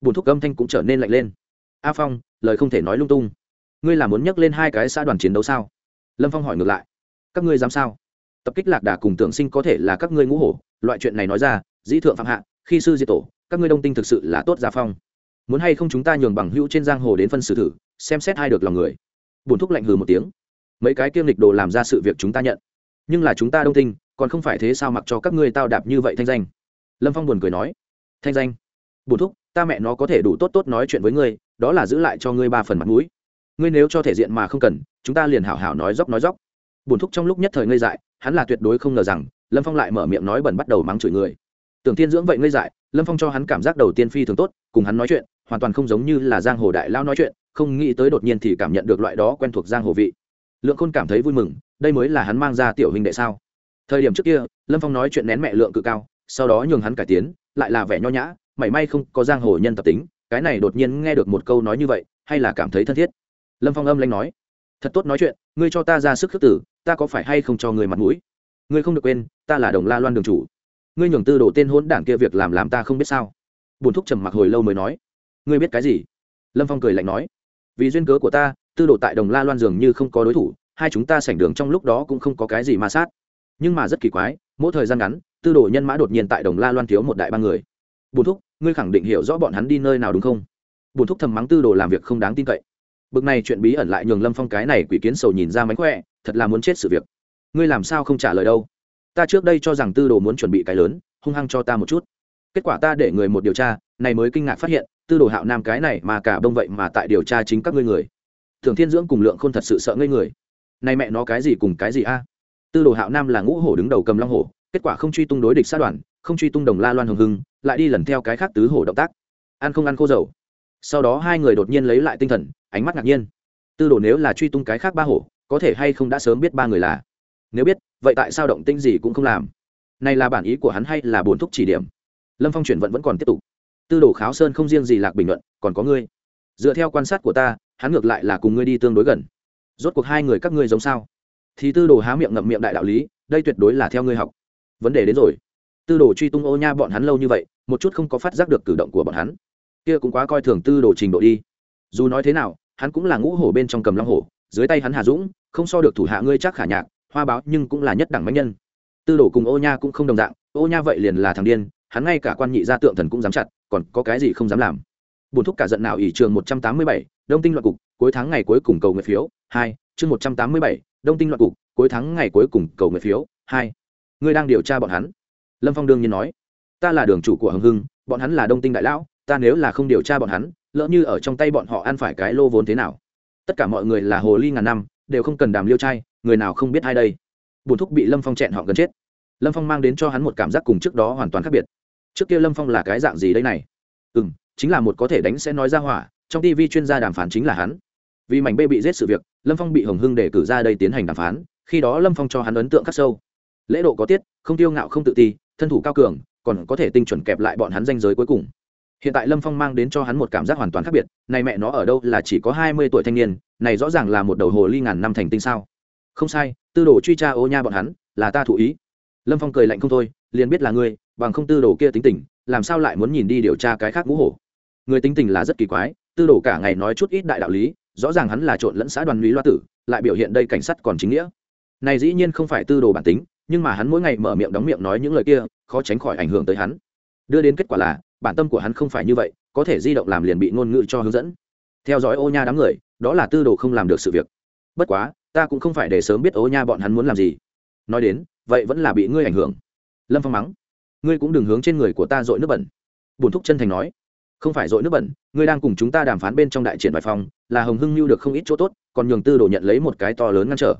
Bùn thúc âm thanh cũng trở nên lạnh lên. A phong, lời không thể nói lung tung ngươi là muốn nhắc lên hai cái xã đoàn chiến đấu sao? Lâm phong hỏi ngược lại. Các ngươi dám sao? Tập kích lạc đà cùng tưởng sinh có thể là các ngươi ngũ hổ. Loại chuyện này nói ra, dĩ thượng phạm hạ, khi sư diệt tổ, các ngươi đông tinh thực sự là tốt gia phong. Muốn hay không chúng ta nhường bằng hữu trên giang hồ đến phân xử thử, xem xét hai được lòng người. Bùn thúc lạnh hừ một tiếng. Mấy cái kiêm lịch đồ làm ra sự việc chúng ta nhận. Nhưng là chúng ta đông tinh, còn không phải thế sao mặc cho các ngươi tao đạp như vậy thanh danh? Lâm phong buồn cười nói. Thanh danh? Bùn thúc, ta mẹ nó có thể đủ tốt tốt nói chuyện với ngươi, đó là giữ lại cho ngươi ba phần mặt mũi ngươi nếu cho thể diện mà không cần, chúng ta liền hảo hảo nói dốc nói dốc. Bùn thúc trong lúc nhất thời ngây dại, hắn là tuyệt đối không ngờ rằng, lâm phong lại mở miệng nói bẩn bắt đầu mắng chửi người. Tưởng tiên dưỡng vậy ngây dại, lâm phong cho hắn cảm giác đầu tiên phi thường tốt, cùng hắn nói chuyện, hoàn toàn không giống như là giang hồ đại lao nói chuyện, không nghĩ tới đột nhiên thì cảm nhận được loại đó quen thuộc giang hồ vị. Lượng khôn cảm thấy vui mừng, đây mới là hắn mang ra tiểu hình đệ sao? Thời điểm trước kia, lâm phong nói chuyện nén mẹ lượng cự cao, sau đó nhường hắn cải tiến, lại là vẻ nho nhã, mảy may không có giang hồ nhân tập tính, cái này đột nhiên nghe được một câu nói như vậy, hay là cảm thấy thân thiết? Lâm phong âm lanh nói, thật tốt nói chuyện, ngươi cho ta ra sức khước tử, ta có phải hay không cho ngươi mặt mũi? Ngươi không được quên, ta là đồng la loan đường chủ. Ngươi nhường tư đổ tên hôn đảng kia việc làm làm ta không biết sao. Bùn thúc trầm mặc hồi lâu mới nói, ngươi biết cái gì? Lâm phong cười lạnh nói, vì duyên cớ của ta, tư đồ tại đồng la loan dường như không có đối thủ, hai chúng ta sảnh đường trong lúc đó cũng không có cái gì ma sát. Nhưng mà rất kỳ quái, mỗi thời gian ngắn, tư đồ nhân mã đột nhiên tại đồng la loan thiếu một đại ba người. Bùn thúc, ngươi khẳng định hiểu rõ bọn hắn đi nơi nào đúng không? Bùn thúc thầm mắng tư đồ làm việc không đáng tin cậy bực này chuyện bí ẩn lại nhường lâm phong cái này quỷ kiến sầu nhìn ra mánh khỏe, thật là muốn chết sự việc. Ngươi làm sao không trả lời đâu? Ta trước đây cho rằng tư đồ muốn chuẩn bị cái lớn, hung hăng cho ta một chút. Kết quả ta để người một điều tra, này mới kinh ngạc phát hiện, tư đồ hạo nam cái này mà cả bông vậy mà tại điều tra chính các ngươi người. Thường thiên dưỡng cùng lượng k h ô n thật sự sợ ngây người. Nay mẹ nó cái gì cùng cái gì a? Tư đồ hạo nam là ngũ hổ đứng đầu cầm long hổ, kết quả không truy tung đối địch sát đoàn, không truy tung đồng la loan hồng hưng, lại đi lần theo cái khác tứ hổ động tác. Ăn không ăn khô dầu. Sau đó hai người đột nhiên lấy lại tinh thần ánh mắt ngạc nhiên. Tư đồ nếu là truy tung cái khác ba hổ, có thể hay không đã sớm biết ba người là? Nếu biết, vậy tại sao động tinh gì cũng không làm? Này là bản ý của hắn hay là bốn thúc chỉ điểm? Lâm phong chuyển vận vẫn còn tiếp tục. Tư đồ kháo sơn không riêng gì lạc bình luận, còn có ngươi. Dựa theo quan sát của ta, hắn ngược lại là cùng ngươi đi tương đối gần. Rốt cuộc hai người các ngươi giống sao? Thì tư đồ há miệng ngậm miệng đại đạo lý, đây tuyệt đối là theo ngươi học. Vấn đề đến rồi. Tư đồ truy tung ô nha bọn hắn lâu như vậy, một chút không có phát giác được cử động của bọn hắn. Kia cũng quá coi thường tư đồ trình độ đi dù nói thế nào, hắn cũng là ngũ hổ bên trong cầm long hổ, dưới tay hắn hà dũng, không so được thủ hạ ngươi chắc khả nhạc, hoa báo nhưng cũng là nhất đẳng bánh nhân. Tư đồ cùng ô nha cũng không đồng dạng, ô nha vậy liền là thằng điên, hắn ngay cả quan nhị gia tượng thần cũng dám chặt, còn có cái gì không dám làm. Buồn thúc cả giận nào ỷ trường một trăm tám mươi bảy, đông tinh loạn cục, cuối tháng ngày cuối cùng cầu nguyện phiếu, hai, chương một trăm tám mươi bảy, đông tinh loạn cục, cuối tháng ngày cuối cùng cầu nguyện phiếu, hai. Ngươi đang điều tra bọn hắn? Lâm phong đương nhiên nói. Ta là đường chủ của hồng hưng, bọn hắn là đông tinh đại lão, ta nếu là không điều tra bọn hắn lỡ như ở trong tay bọn họ ăn phải cái lô vốn thế nào. Tất cả mọi người là hồ ly ngàn năm, đều không cần đàm liêu trai, người nào không biết ai đây. Bùn thúc bị lâm phong chẹn họ gần chết. Lâm phong mang đến cho hắn một cảm giác cùng trước đó hoàn toàn khác biệt. Trước kia lâm phong là cái dạng gì đây này? Ừ m chính là một có thể đánh sẽ nói ra hỏa, trong tv chuyên gia đàm phán chính là hắn. Vì mảnh bê bị giết sự việc, lâm phong bị hồng hưng để cử ra đây tiến hành đàm phán, khi đó lâm phong cho hắn ấn tượng khắc sâu. Lễ độ có tiết, không tiêu ngạo không tự ti, thân thủ cao cường, còn có thể tinh chuẩn kẹp lại bọn hắn danh giới cuối cùng hiện tại lâm phong mang đến cho hắn một cảm giác hoàn toàn khác biệt, này mẹ nó ở đâu là chỉ có hai mươi tuổi thanh niên, này rõ ràng là một đầu hồ ly ngàn năm thành tinh sao? Không sai, tư đồ truy tra ô nha bọn hắn, là ta thụ ý. Lâm phong cười lạnh không thôi, liền biết là ngươi, bằng không tư đồ kia tính tình, làm sao lại muốn nhìn đi điều tra cái khác ngũ hổ? Người tính tình là rất kỳ quái, tư đồ cả ngày nói chút ít đại đạo lý, rõ ràng hắn là trộn lẫn xã đoàn lý loa tử, lại biểu hiện đây cảnh sát còn chính nghĩa. Này dĩ nhiên không phải tư đồ bản tính, nhưng mà hắn mỗi ngày mở miệng đóng miệng nói những lời kia, khó tránh khỏi ảnh hưởng tới hắn. Đưa đến kết quả là bản tâm của hắn không phải như vậy, có thể di động làm liền bị ngôn ngữ cho hướng dẫn. Theo dõi ô nha đám người, đó là tư đồ không làm được sự việc. Bất quá, ta cũng không phải để sớm biết ô nha bọn hắn muốn làm gì. Nói đến, vậy vẫn là bị ngươi ảnh hưởng. Lâm phong mắng. Ngươi cũng đừng hướng trên người của ta dội nước bẩn. Bùn thúc chân thành nói. Không phải dội nước bẩn, ngươi đang cùng chúng ta đàm phán bên trong đại triển bài phòng là hồng hưng lưu được không ít chỗ tốt, còn nhường tư đồ nhận lấy một cái to lớn ngăn trở.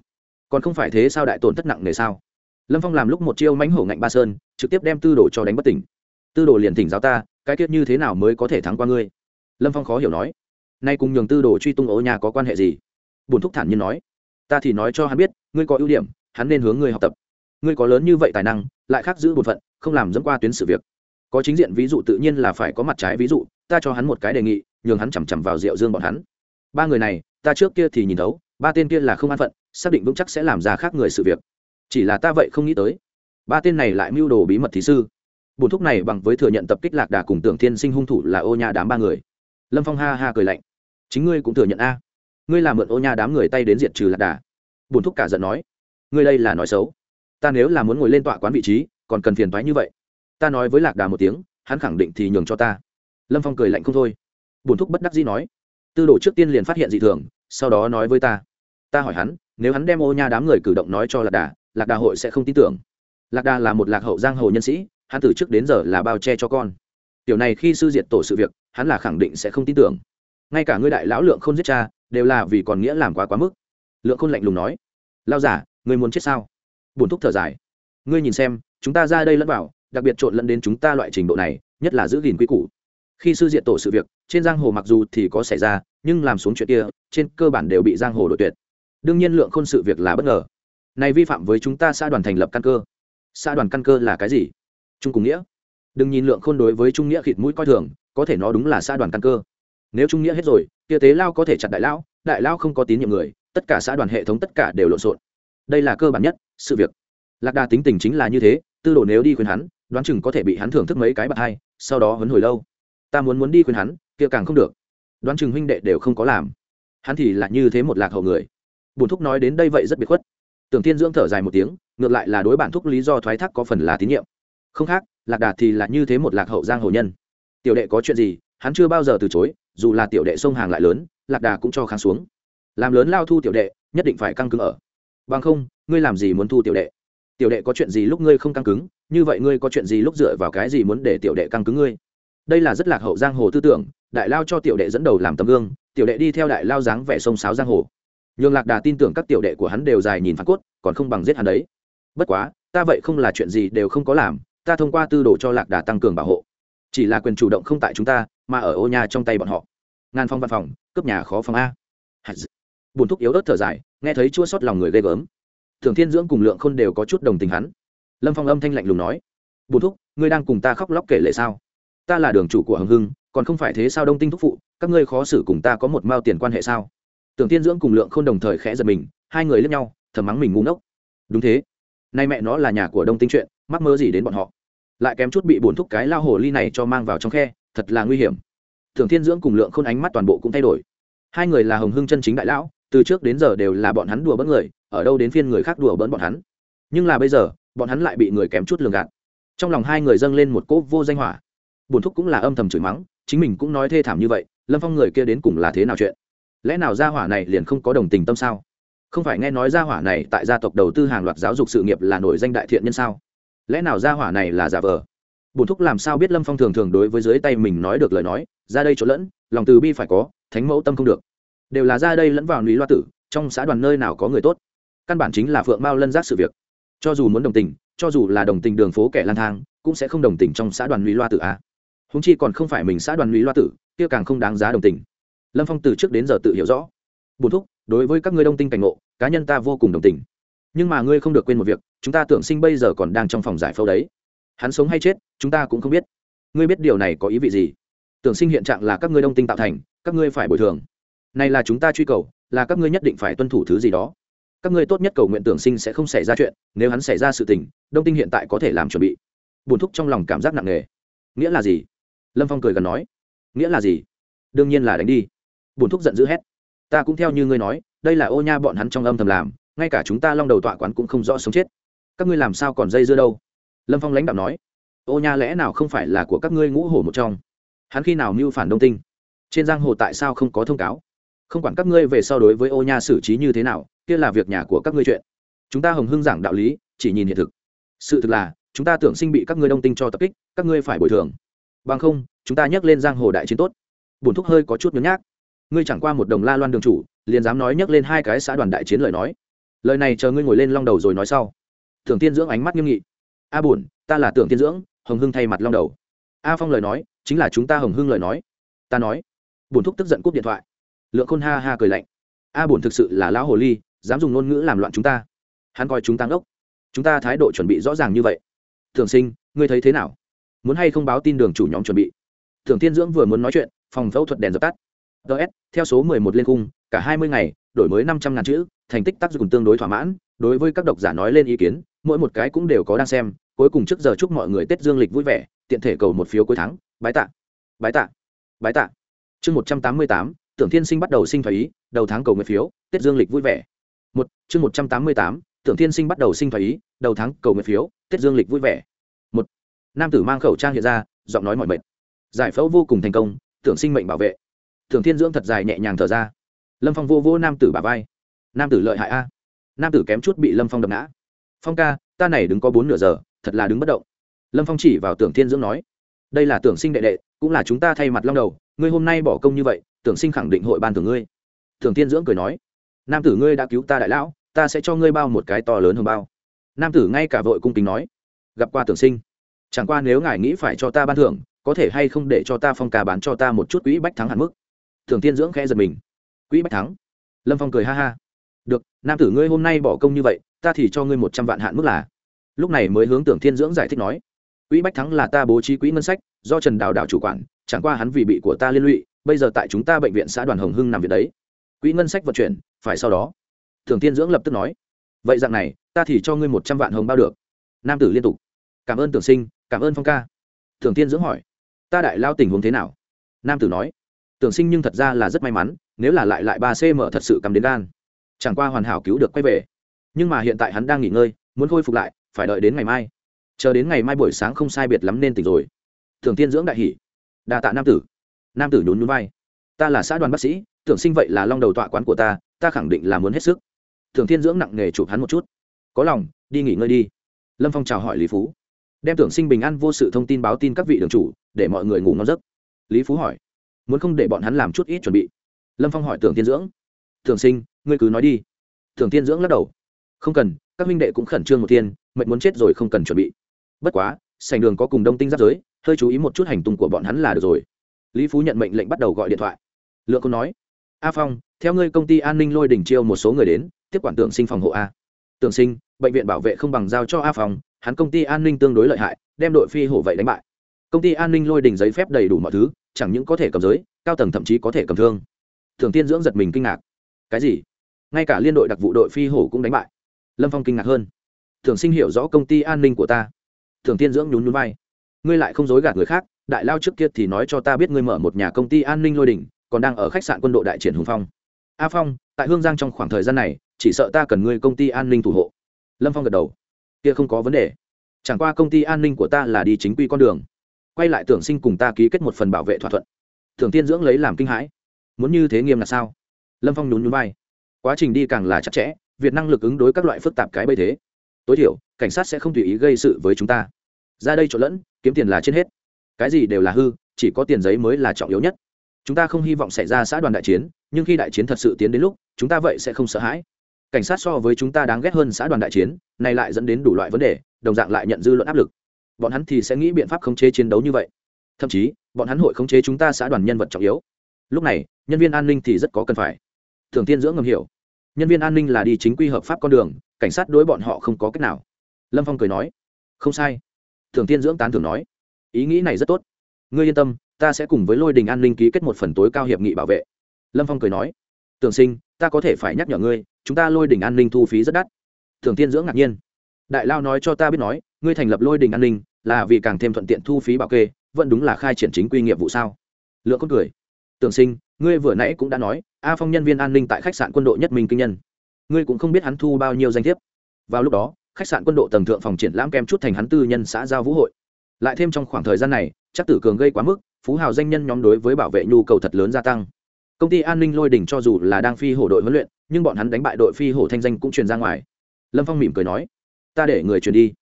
Còn không phải thế sao đại tổn thất nặng nề sao? Lâm phong làm lúc một chiêu mánh hổ ngạnh ba sơn, trực tiếp đem tư đồ cho đánh bất tỉnh tư đồ liền thỉnh giáo ta, cái tiết như thế nào mới có thể thắng qua ngươi? Lâm phong khó hiểu nói. Nay cùng nhường tư đồ truy tung ố nhà có quan hệ gì? Bùn thúc thản nhiên nói. Ta thì nói cho hắn biết, ngươi có ưu điểm, hắn nên hướng ngươi học tập. Ngươi có lớn như vậy tài năng, lại khác giữ bổn phận, không làm dẫn qua tuyến sự việc. Có chính diện ví dụ tự nhiên là phải có mặt trái ví dụ, ta cho hắn một cái đề nghị, nhường hắn chằm chằm vào rượu dương bọn hắn. Ba người này, ta trước kia thì nhìn thấu, ba tên kia là không an phận, xác định vững chắc sẽ làm ra khác người sự việc. Chỉ là ta vậy không nghĩ tới. Ba tên này lại mưu đồ bí mật thí sư bùn thúc này bằng với thừa nhận tập kích lạc đà cùng tưởng thiên sinh hung thủ là ô nha đám ba người. Lâm phong ha ha cười lạnh. Chính ngươi cũng thừa nhận a. Ngươi làm mượn ô nha đám người tay đến diệt trừ lạc đà. Bùn thúc cả giận nói. Ngươi đây là nói xấu. Ta nếu là muốn ngồi lên tọa quán vị trí, còn cần phiền thoái như vậy. Ta nói với lạc đà một tiếng, hắn khẳng định thì nhường cho ta. Lâm phong cười lạnh không thôi. Bùn thúc bất đắc dĩ nói. Tư đồ trước tiên liền phát hiện dị thường, sau đó nói với ta. Ta hỏi hắn, nếu hắn đem ô nha đám người cử động nói cho lạc đà lạc đà hội sẽ không tin tưởng. Lạc đà là một lạc hậu giang hồ nhân sĩ hắn từ trước đến giờ là bao che cho con. Tiểu này khi sư diệt tổ sự việc, hắn là khẳng định sẽ không tin tưởng. Ngay cả ngươi đại lão lượng không giết cha, đều là vì còn nghĩa làm quá quá mức. Lượng khôn lạnh lùng nói lao giả, ngươi muốn chết sao? Buồn thúc thở dài, ngươi nhìn xem, chúng ta ra đây lẫn vào, đặc biệt trộn lẫn đến chúng ta loại trình độ này, nhất là giữ gìn quy củ. Khi sư diện tổ sự việc, trên giang hồ mặc dù thì có xảy ra, nhưng làm xuống chuyện kia, trên cơ bản đều bị giang hồ đội tuyệt. Đương nhiên lượng khôn sự việc là bất ngờ. Này vi phạm với chúng ta xã đoàn thành lập căn cơ. Xã đoàn căn cơ là cái gì? Trung cùng nghĩa. Đừng nhìn lượng khôn đối với trung nghĩa khịt mũi coi thường, có thể nó đúng là xã đoàn căn cơ. Nếu trung nghĩa hết rồi, kia tế lao có thể chặt đại lao đại lao không có tín nhiệm người, tất cả xã đoàn hệ thống tất cả đều lộn xộn. Đây là cơ bản nhất, sự việc. Lạc đà tính tình chính là như thế, tư đồ nếu đi khuyên hắn, đoán chừng có thể bị hắn thưởng thức mấy cái bạc hai, sau đó hấn hồi lâu. Ta muốn muốn đi khuyên hắn, kia càng không được. Đoán chừng huynh đệ đều không có làm. Hắn thì là như thế một lạc hậu người. Bùn thúc nói đến đây vậy rất biệt khuất. Tưởng thiên dưỡng thở dài một tiếng, ngược lại là đối bản thúc lý do thoái thác có phần là tín nhiệm không khác, lạc đà thì là như thế một lạc hậu giang hồ nhân. Tiểu đệ có chuyện gì, hắn chưa bao giờ từ chối, dù là tiểu đệ sông hàng lại lớn, lạc đà cũng cho kháng xuống. Làm lớn lao thu tiểu đệ, nhất định phải căng cứng ở. Bằng không, ngươi làm gì muốn thu tiểu đệ? Tiểu đệ có chuyện gì lúc ngươi không căng cứng, như vậy ngươi có chuyện gì lúc dựa vào cái gì muốn để tiểu đệ căng cứng ngươi? Đây là rất lạc hậu giang hồ tư tưởng, đại lao cho tiểu đệ dẫn đầu làm tấm gương, tiểu đệ đi theo đại lao dáng vẻ sông sáo giang hồ. Nhường lạc đà tin tưởng các tiểu đệ của hắn đều dài nhìn phản cốt, còn không bằng giết hắn đấy. Bất quá, ta vậy không là chuyện gì đều không có làm ta thông qua tư đồ cho lạc đà tăng cường bảo hộ. Chỉ là quyền chủ động không tại chúng ta, mà ở ô nhà trong tay bọn họ. Ngàn phong văn phòng, cướp nhà khó phòng a. Buồn thúc yếu ớt thở dài, nghe thấy chua sót lòng người ghê gớm. Thường thiên dưỡng cùng lượng khôn đều có chút đồng tình hắn. Lâm phong âm thanh lạnh lùng nói buồn thúc, ngươi đang cùng ta khóc lóc kể lệ sao? Ta là đường chủ của hồng hưng, còn không phải thế sao đông tinh thúc phụ, các ngươi khó xử cùng ta có một mao tiền quan hệ sao? Tưởng thiên dưỡng cùng lượng khôn đồng thời khẽ giật mình, hai người lướt nhau, thầm mắng mình ngu ngốc. Đúng thế. Nay mẹ nó là nhà của đông tinh chuyện, mắc mơ gì đến bọn họ? Lại kém chút bị bổn thúc cái lao hồ ly này cho mang vào trong khe, thật là nguy hiểm. Thường thiên dưỡng cùng lượng khôn ánh mắt toàn bộ cũng thay đổi. Hai người là hồng hưng chân chính đại lão, từ trước đến giờ đều là bọn hắn đùa bỡn người, ở đâu đến phiên người khác đùa bỡn bọn hắn. Nhưng là bây giờ, bọn hắn lại bị người kém chút lường gạt. Trong lòng hai người dâng lên một cỗ vô danh hỏa. Bổn thúc cũng là âm thầm chửi mắng, chính mình cũng nói thê thảm như vậy, lâm phong người kia đến cùng là thế nào chuyện? Lẽ nào gia hỏa này liền không có đồng tình tâm sao? Không phải nghe nói gia hỏa này tại gia tộc đầu tư hàng loạt giáo dục sự nghiệp là nổi danh đại thiện nhân sao? Lẽ nào gia hỏa này là giả vờ? Bổn thúc làm sao biết lâm phong thường thường đối với dưới tay mình nói được lời nói, ra đây chỗ lẫn, lòng từ bi phải có, thánh mẫu tâm không được. Đều là ra đây lẫn vào núi loa tử, trong xã đoàn nơi nào có người tốt. Căn bản chính là phượng mao lân giác sự việc. Cho dù muốn đồng tình, cho dù là đồng tình đường phố kẻ lang thang, cũng sẽ không đồng tình trong xã đoàn núi loa tử à. a húng chi còn không phải mình xã đoàn núi loa tử, kia càng không đáng giá đồng tình. Lâm phong từ trước đến giờ tự hiểu rõ. Bùn thúc, đối với các ngươi đông tinh cảnh ngộ, cá nhân ta vô cùng đồng tình nhưng mà ngươi không được quên một việc, chúng ta tưởng sinh bây giờ còn đang trong phòng giải phẫu đấy. Hắn sống hay chết, chúng ta cũng không biết. Ngươi biết điều này có ý vị gì? Tưởng sinh hiện trạng là các ngươi đông tinh tạo thành, các ngươi phải bồi thường. Này là chúng ta truy cầu, là các ngươi nhất định phải tuân thủ thứ gì đó. Các ngươi tốt nhất cầu nguyện tưởng sinh sẽ không xảy ra chuyện, nếu hắn xảy ra sự tình, đông tinh hiện tại có thể làm chuẩn bị. Buồn thúc trong lòng cảm giác nặng nề. Nghĩa là gì? Lâm phong cười gần nói. Nghĩa là gì? Đương nhiên là đánh đi. Buồn thúc giận dữ hét. Ta cũng theo như ngươi nói, đây là ô nha bọn hắn trong âm thầm làm ngay cả chúng ta long đầu tọa quán cũng không rõ sống chết. Các ngươi làm sao còn dây dưa đâu? Lâm phong lãnh đạo nói. Ô nha, lẽ nào không phải là của các ngươi ngũ hổ một trong? Hắn khi nào mưu phản đông tinh? Trên giang hồ tại sao không có thông cáo? Không quản các ngươi về so đối với ô nha xử trí như thế nào, kia là việc nhà của các ngươi chuyện. Chúng ta hồng hưng giảng đạo lý, chỉ nhìn hiện thực. Sự thực là, chúng ta tưởng sinh bị các ngươi đông tinh cho tập kích, các ngươi phải bồi thường. Bằng không, chúng ta nhắc lên giang hồ đại chiến tốt. Bùn thúc hơi có chút nhớ nhác. Ngươi chẳng qua một đồng la loan đường chủ, liền dám nói nhắc lên hai cái xã đoàn đại chiến lời nói lời này chờ ngươi ngồi lên long đầu rồi nói sau. Tưởng tiên dưỡng ánh mắt nghiêm nghị. A buồn ta là tưởng tiên dưỡng, hồng hưng thay mặt long đầu. A phong lời nói, chính là chúng ta hồng hưng lời nói. Ta nói. Bùn thúc tức giận cúp điện thoại. Lượng khôn ha ha cười lạnh. A bùn thực sự là lão hồ ly, dám dùng ngôn ngữ làm loạn chúng ta. Hắn coi chúng ta ngốc. Chúng ta thái độ chuẩn bị rõ ràng như vậy. Thường sinh, ngươi thấy thế nào? Muốn hay không báo tin đường chủ nhóm chuẩn bị? Thường tiên dưỡng vừa muốn nói chuyện, phòng phẫu thuật đèn dập tắt. Ts theo số mười một lên cung, cả hai mươi ngày đổi mới năm trăm ngàn chữ, thành tích tác dụng tương đối thỏa mãn, đối với các độc giả nói lên ý kiến, mỗi một cái cũng đều có đang xem, cuối cùng trước giờ chúc mọi người tết dương lịch vui vẻ, tiện thể cầu một phiếu cuối tháng, bái tạ bái tạ bái tạ. Chương một trăm tám mươi tám, tưởng thiên sinh bắt đầu sinh phái ý, đầu tháng cầu nguyện phiếu, tết dương lịch vui vẻ. Một, chương một trăm tám mươi tám, tưởng thiên sinh bắt đầu sinh phái ý, đầu tháng cầu nguyện phiếu, tết dương lịch vui vẻ. Một, nam tử mang khẩu trang hiện ra, giọng nói mọi mệt. Giải phẫu vô cùng thành công, tưởng sinh mệnh bảo vệ. Tưởng thiên dưỡng thật dài nhẹ nhàng thở ra lâm phong vô vô nam tử bà vai. Nam tử lợi hại a. Nam tử kém chút bị lâm phong đập ngã. Phong ca, ta này đứng có bốn nửa giờ, thật là đứng bất động. Lâm phong chỉ vào tưởng thiên dưỡng nói, đây là tưởng sinh đệ đệ, cũng là chúng ta thay mặt long đầu, ngươi hôm nay bỏ công như vậy, tưởng sinh khẳng định hội ban tưởng ngươi. Tưởng thiên dưỡng cười nói, nam tử ngươi đã cứu ta đại lão, ta sẽ cho ngươi bao một cái to lớn hơn bao. Nam tử ngay cả vội cung kính nói, gặp qua tưởng sinh. Chẳng qua nếu ngài nghĩ phải cho ta ban thưởng, có thể hay không để cho ta phong ca bán cho ta một chút quỹ bách thắng hạn mức. Thường tiên dưỡng khẽ giật mình quỹ bách thắng. Lâm phong cười ha ha. Được, nam tử ngươi hôm nay bỏ công như vậy, ta thì cho ngươi một trăm vạn hạn mức là. Lúc này mới hướng tưởng thiên dưỡng giải thích nói. Quỹ bách thắng là ta bố trí quỹ ngân sách, do trần đào đào chủ quản, chẳng qua hắn vì bị của ta liên lụy, bây giờ tại chúng ta bệnh viện xã đoàn hồng hưng nằm việc đấy. Quỹ ngân sách vận chuyển, phải sau đó. Thường thiên dưỡng lập tức nói. Vậy dạng này, ta thì cho ngươi một trăm vạn hồng bao được. Nam tử liên tục. Cảm ơn tưởng sinh, cảm ơn phong ca. Thường thiên dưỡng hỏi. Ta đại lao tình huống thế nào? Nam tử nói. Tưởng sinh nhưng thật ra là rất may mắn nếu là lại lại ba cm thật sự cầm đến gan. Chẳng qua hoàn hảo cứu được quay về. Nhưng mà hiện tại hắn đang nghỉ ngơi, muốn khôi phục lại, phải đợi đến ngày mai. Chờ đến ngày mai buổi sáng không sai biệt lắm nên tỉnh rồi. Thường tiên dưỡng đại hỷ, đa tạ nam tử. Nam tử nhún nhún vai. Ta là xã đoàn bác sĩ, tưởng sinh vậy là long đầu tọa quán của ta ta khẳng định là muốn hết sức. Thường thiên dưỡng nặng nghề chụp hắn một chút. Có lòng, đi nghỉ ngơi đi. Lâm phong chào hỏi lý phú. Đem tưởng sinh bình an vô sự thông tin báo tin các vị đường chủ, để mọi người ngủ ngon giấc. Lý phú hỏi, muốn không để bọn hắn làm chút ít chuẩn bị? Lâm phong hỏi tưởng tiên dưỡng, tưởng sinh, ngươi cứ nói đi. Tưởng tiên dưỡng lắc đầu, không cần, các minh đệ cũng khẩn trương một tiên mệnh muốn chết rồi không cần chuẩn bị. Bất quá sành đường có cùng đông tinh giáp giới, hơi chú ý một chút hành tung của bọn hắn là được rồi. Lý phú nhận mệnh lệnh bắt đầu gọi điện thoại. Lượng cô nói, a phong, theo ngươi công ty an ninh lôi đỉnh chiêu một số người đến, tiếp quản tưởng sinh phòng hộ a. Tưởng sinh, bệnh viện bảo vệ không bằng giao cho a phong, hắn công ty an ninh tương đối lợi hại, đem đội phi hổ vậy đánh bại. Công ty an ninh lôi đình giấy phép đầy đủ mọi thứ, chẳng những có thể cầm giới, cao tầng thậm chí có thể cầm thương thường tiên dưỡng giật mình kinh ngạc. Cái gì? Ngay cả liên đội đặc vụ đội phi hổ cũng đánh bại. Lâm phong kinh ngạc hơn. Thường sinh hiểu rõ công ty an ninh của ta. Thường tiên dưỡng nhún nhún vai. Ngươi lại không dối gạt người khác, đại lao trước kia thì nói cho ta biết ngươi mở một nhà công ty an ninh lôi đình còn đang ở khách sạn quân đội đại triển hùng phong. A phong, tại hương giang trong khoảng thời gian này, chỉ sợ ta cần ngươi công ty an ninh thủ hộ. Lâm phong gật đầu. Kia không có vấn đề. Chẳng qua công ty an ninh của ta là đi chính quy con đường. Quay lại tưởng sinh cùng ta ký kết một phần bảo vệ thỏa thuận. Thường tiên dưỡng lấy làm kinh hãi muốn như thế nghiêm là sao? Lâm phong nhún nhún vai. Quá trình đi càng là chặt chẽ, việc năng lực ứng đối các loại phức tạp cái bây thế. Tối thiểu, cảnh sát sẽ không tùy ý gây sự với chúng ta. Ra đây trộn lẫn, kiếm tiền là trên hết. Cái gì đều là hư, chỉ có tiền giấy mới là trọng yếu nhất. Chúng ta không hy vọng xảy ra xã đoàn đại chiến, nhưng khi đại chiến thật sự tiến đến lúc, chúng ta vậy sẽ không sợ hãi. Cảnh sát so với chúng ta đáng ghét hơn xã đoàn đại chiến, này lại dẫn đến đủ loại vấn đề, đồng dạng lại nhận dư luận áp lực. Bọn hắn thì sẽ nghĩ biện pháp khống chế chiến đấu như vậy. Thậm chí, bọn hắn hội khống chế chúng ta xã đoàn nhân vật trọng yếu. Lúc này nhân viên an ninh thì rất có cần phải. Thường tiên dưỡng ngầm hiểu. Nhân viên an ninh là đi chính quy hợp pháp con đường, cảnh sát đối bọn họ không có cách nào. Lâm phong cười nói. Không sai. Thường tiên dưỡng tán thường nói. Ý nghĩ này rất tốt. Ngươi yên tâm, ta sẽ cùng với lôi đình an ninh ký kết một phần tối cao hiệp nghị bảo vệ. Lâm phong cười nói. Tưởng sinh, ta có thể phải nhắc nhở ngươi, chúng ta lôi đình an ninh thu phí rất đắt. Thường tiên dưỡng ngạc nhiên. Đại lao nói cho ta biết nói, ngươi thành lập lôi đình an ninh là vì càng thêm thuận tiện thu phí bảo kê, vẫn đúng là khai triển chính quy nghiệp vụ sao? Lượng con cười tưởng sinh, ngươi vừa nãy cũng đã nói, a phong nhân viên an ninh tại khách sạn quân đội nhất minh kinh nhân. Ngươi cũng không biết hắn thu bao nhiêu danh thiếp. Vào lúc đó, khách sạn quân đội tầng thượng phòng triển lãm kem chút thành hắn tư nhân xã giao vũ hội. Lại thêm trong khoảng thời gian này, chắc tử cường gây quá mức, phú hào danh nhân nhóm đối với bảo vệ nhu cầu thật lớn gia tăng. Công ty an ninh lôi đỉnh cho dù là đang phi hổ đội huấn luyện, nhưng bọn hắn đánh bại đội phi hổ thanh danh cũng truyền ra ngoài. Lâm phong mỉm cười nói, ta để người truyền đi.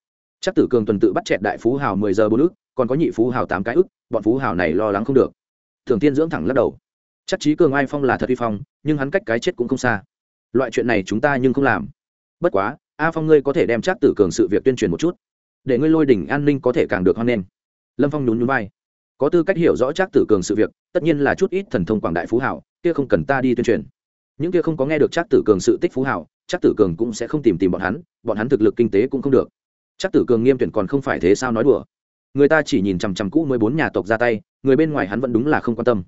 Chắc tử cường tuần tự bắt chẹt đại phú hào mười giờ bốn ức, còn có nhị phú hào tám cái ức, bọn phú hào này lo lắng không được thường tiên dưỡng thẳng lắc đầu. Chắc Chí cường ai phong là thật uy phong, nhưng hắn cách cái chết cũng không xa. Loại chuyện này chúng ta nhưng không làm. Bất quá, a phong ngươi có thể đem chắc tử cường sự việc tuyên truyền một chút. Để ngươi lôi đỉnh an ninh có thể càng được hoan nghênh. Lâm phong nhún nhún vai. Có tư cách hiểu rõ chắc tử cường sự việc, tất nhiên là chút ít thần thông quảng đại phú hảo, kia không cần ta đi tuyên truyền. Những kia không có nghe được chắc tử cường sự tích phú hảo, chắc tử cường cũng sẽ không tìm tìm bọn hắn bọn hắn thực lực kinh tế cũng không được. Chắc tử cường nghiêm tuyển còn không phải thế sao nói đùa. Người ta chỉ nhìn chằm chằm cũ mười bốn nhà tộc ra tay người bên ngoài hắn vẫn đúng là không quan tâm.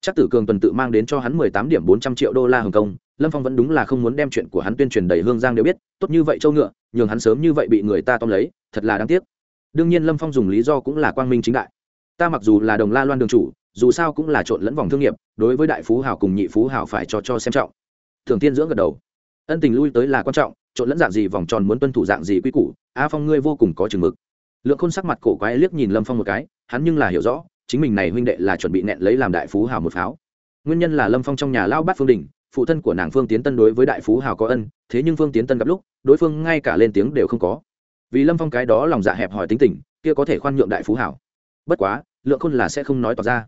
Chắc tử cường tuần tự mang đến cho hắn mười tám điểm bốn trăm triệu đô la hồng kông, lâm phong vẫn đúng là không muốn đem chuyện của hắn tuyên truyền đầy hương giang đều biết, tốt như vậy châu ngựa, nhường hắn sớm như vậy bị người ta tóm lấy, thật là đáng tiếc. Đương nhiên lâm phong dùng lý do cũng là quang minh chính đại. Ta mặc dù là đồng la loan đường chủ, dù sao cũng là trộn lẫn vòng thương nghiệp, đối với đại phú hào cùng nhị phú hào phải cho cho xem trọng. Thường tiên dưỡng gật đầu. Ân tình lui tới là quan trọng, trộn lẫn dạng gì vòng tròn muốn tuân thủ dạng gì quy củ, a phong ngươi vô cùng có chừng mực. Lượng khôn sắc mặt cổ quái liếc nhìn lâm phong một cái, hắn nhưng là hiểu rõ chính mình này huynh đệ là chuẩn bị nẹn lấy làm đại phú hào một pháo. Nguyên nhân là lâm phong trong nhà lao bắt phương đình, phụ thân của nàng phương tiến tân đối với đại phú hào có ân, thế nhưng phương tiến tân gặp lúc, đối phương ngay cả lên tiếng đều không có. Vì lâm phong cái đó lòng dạ hẹp hỏi tính tình, kia có thể khoan nhượng đại phú hảo bất quá, lượng khôn là sẽ không nói tỏ ra.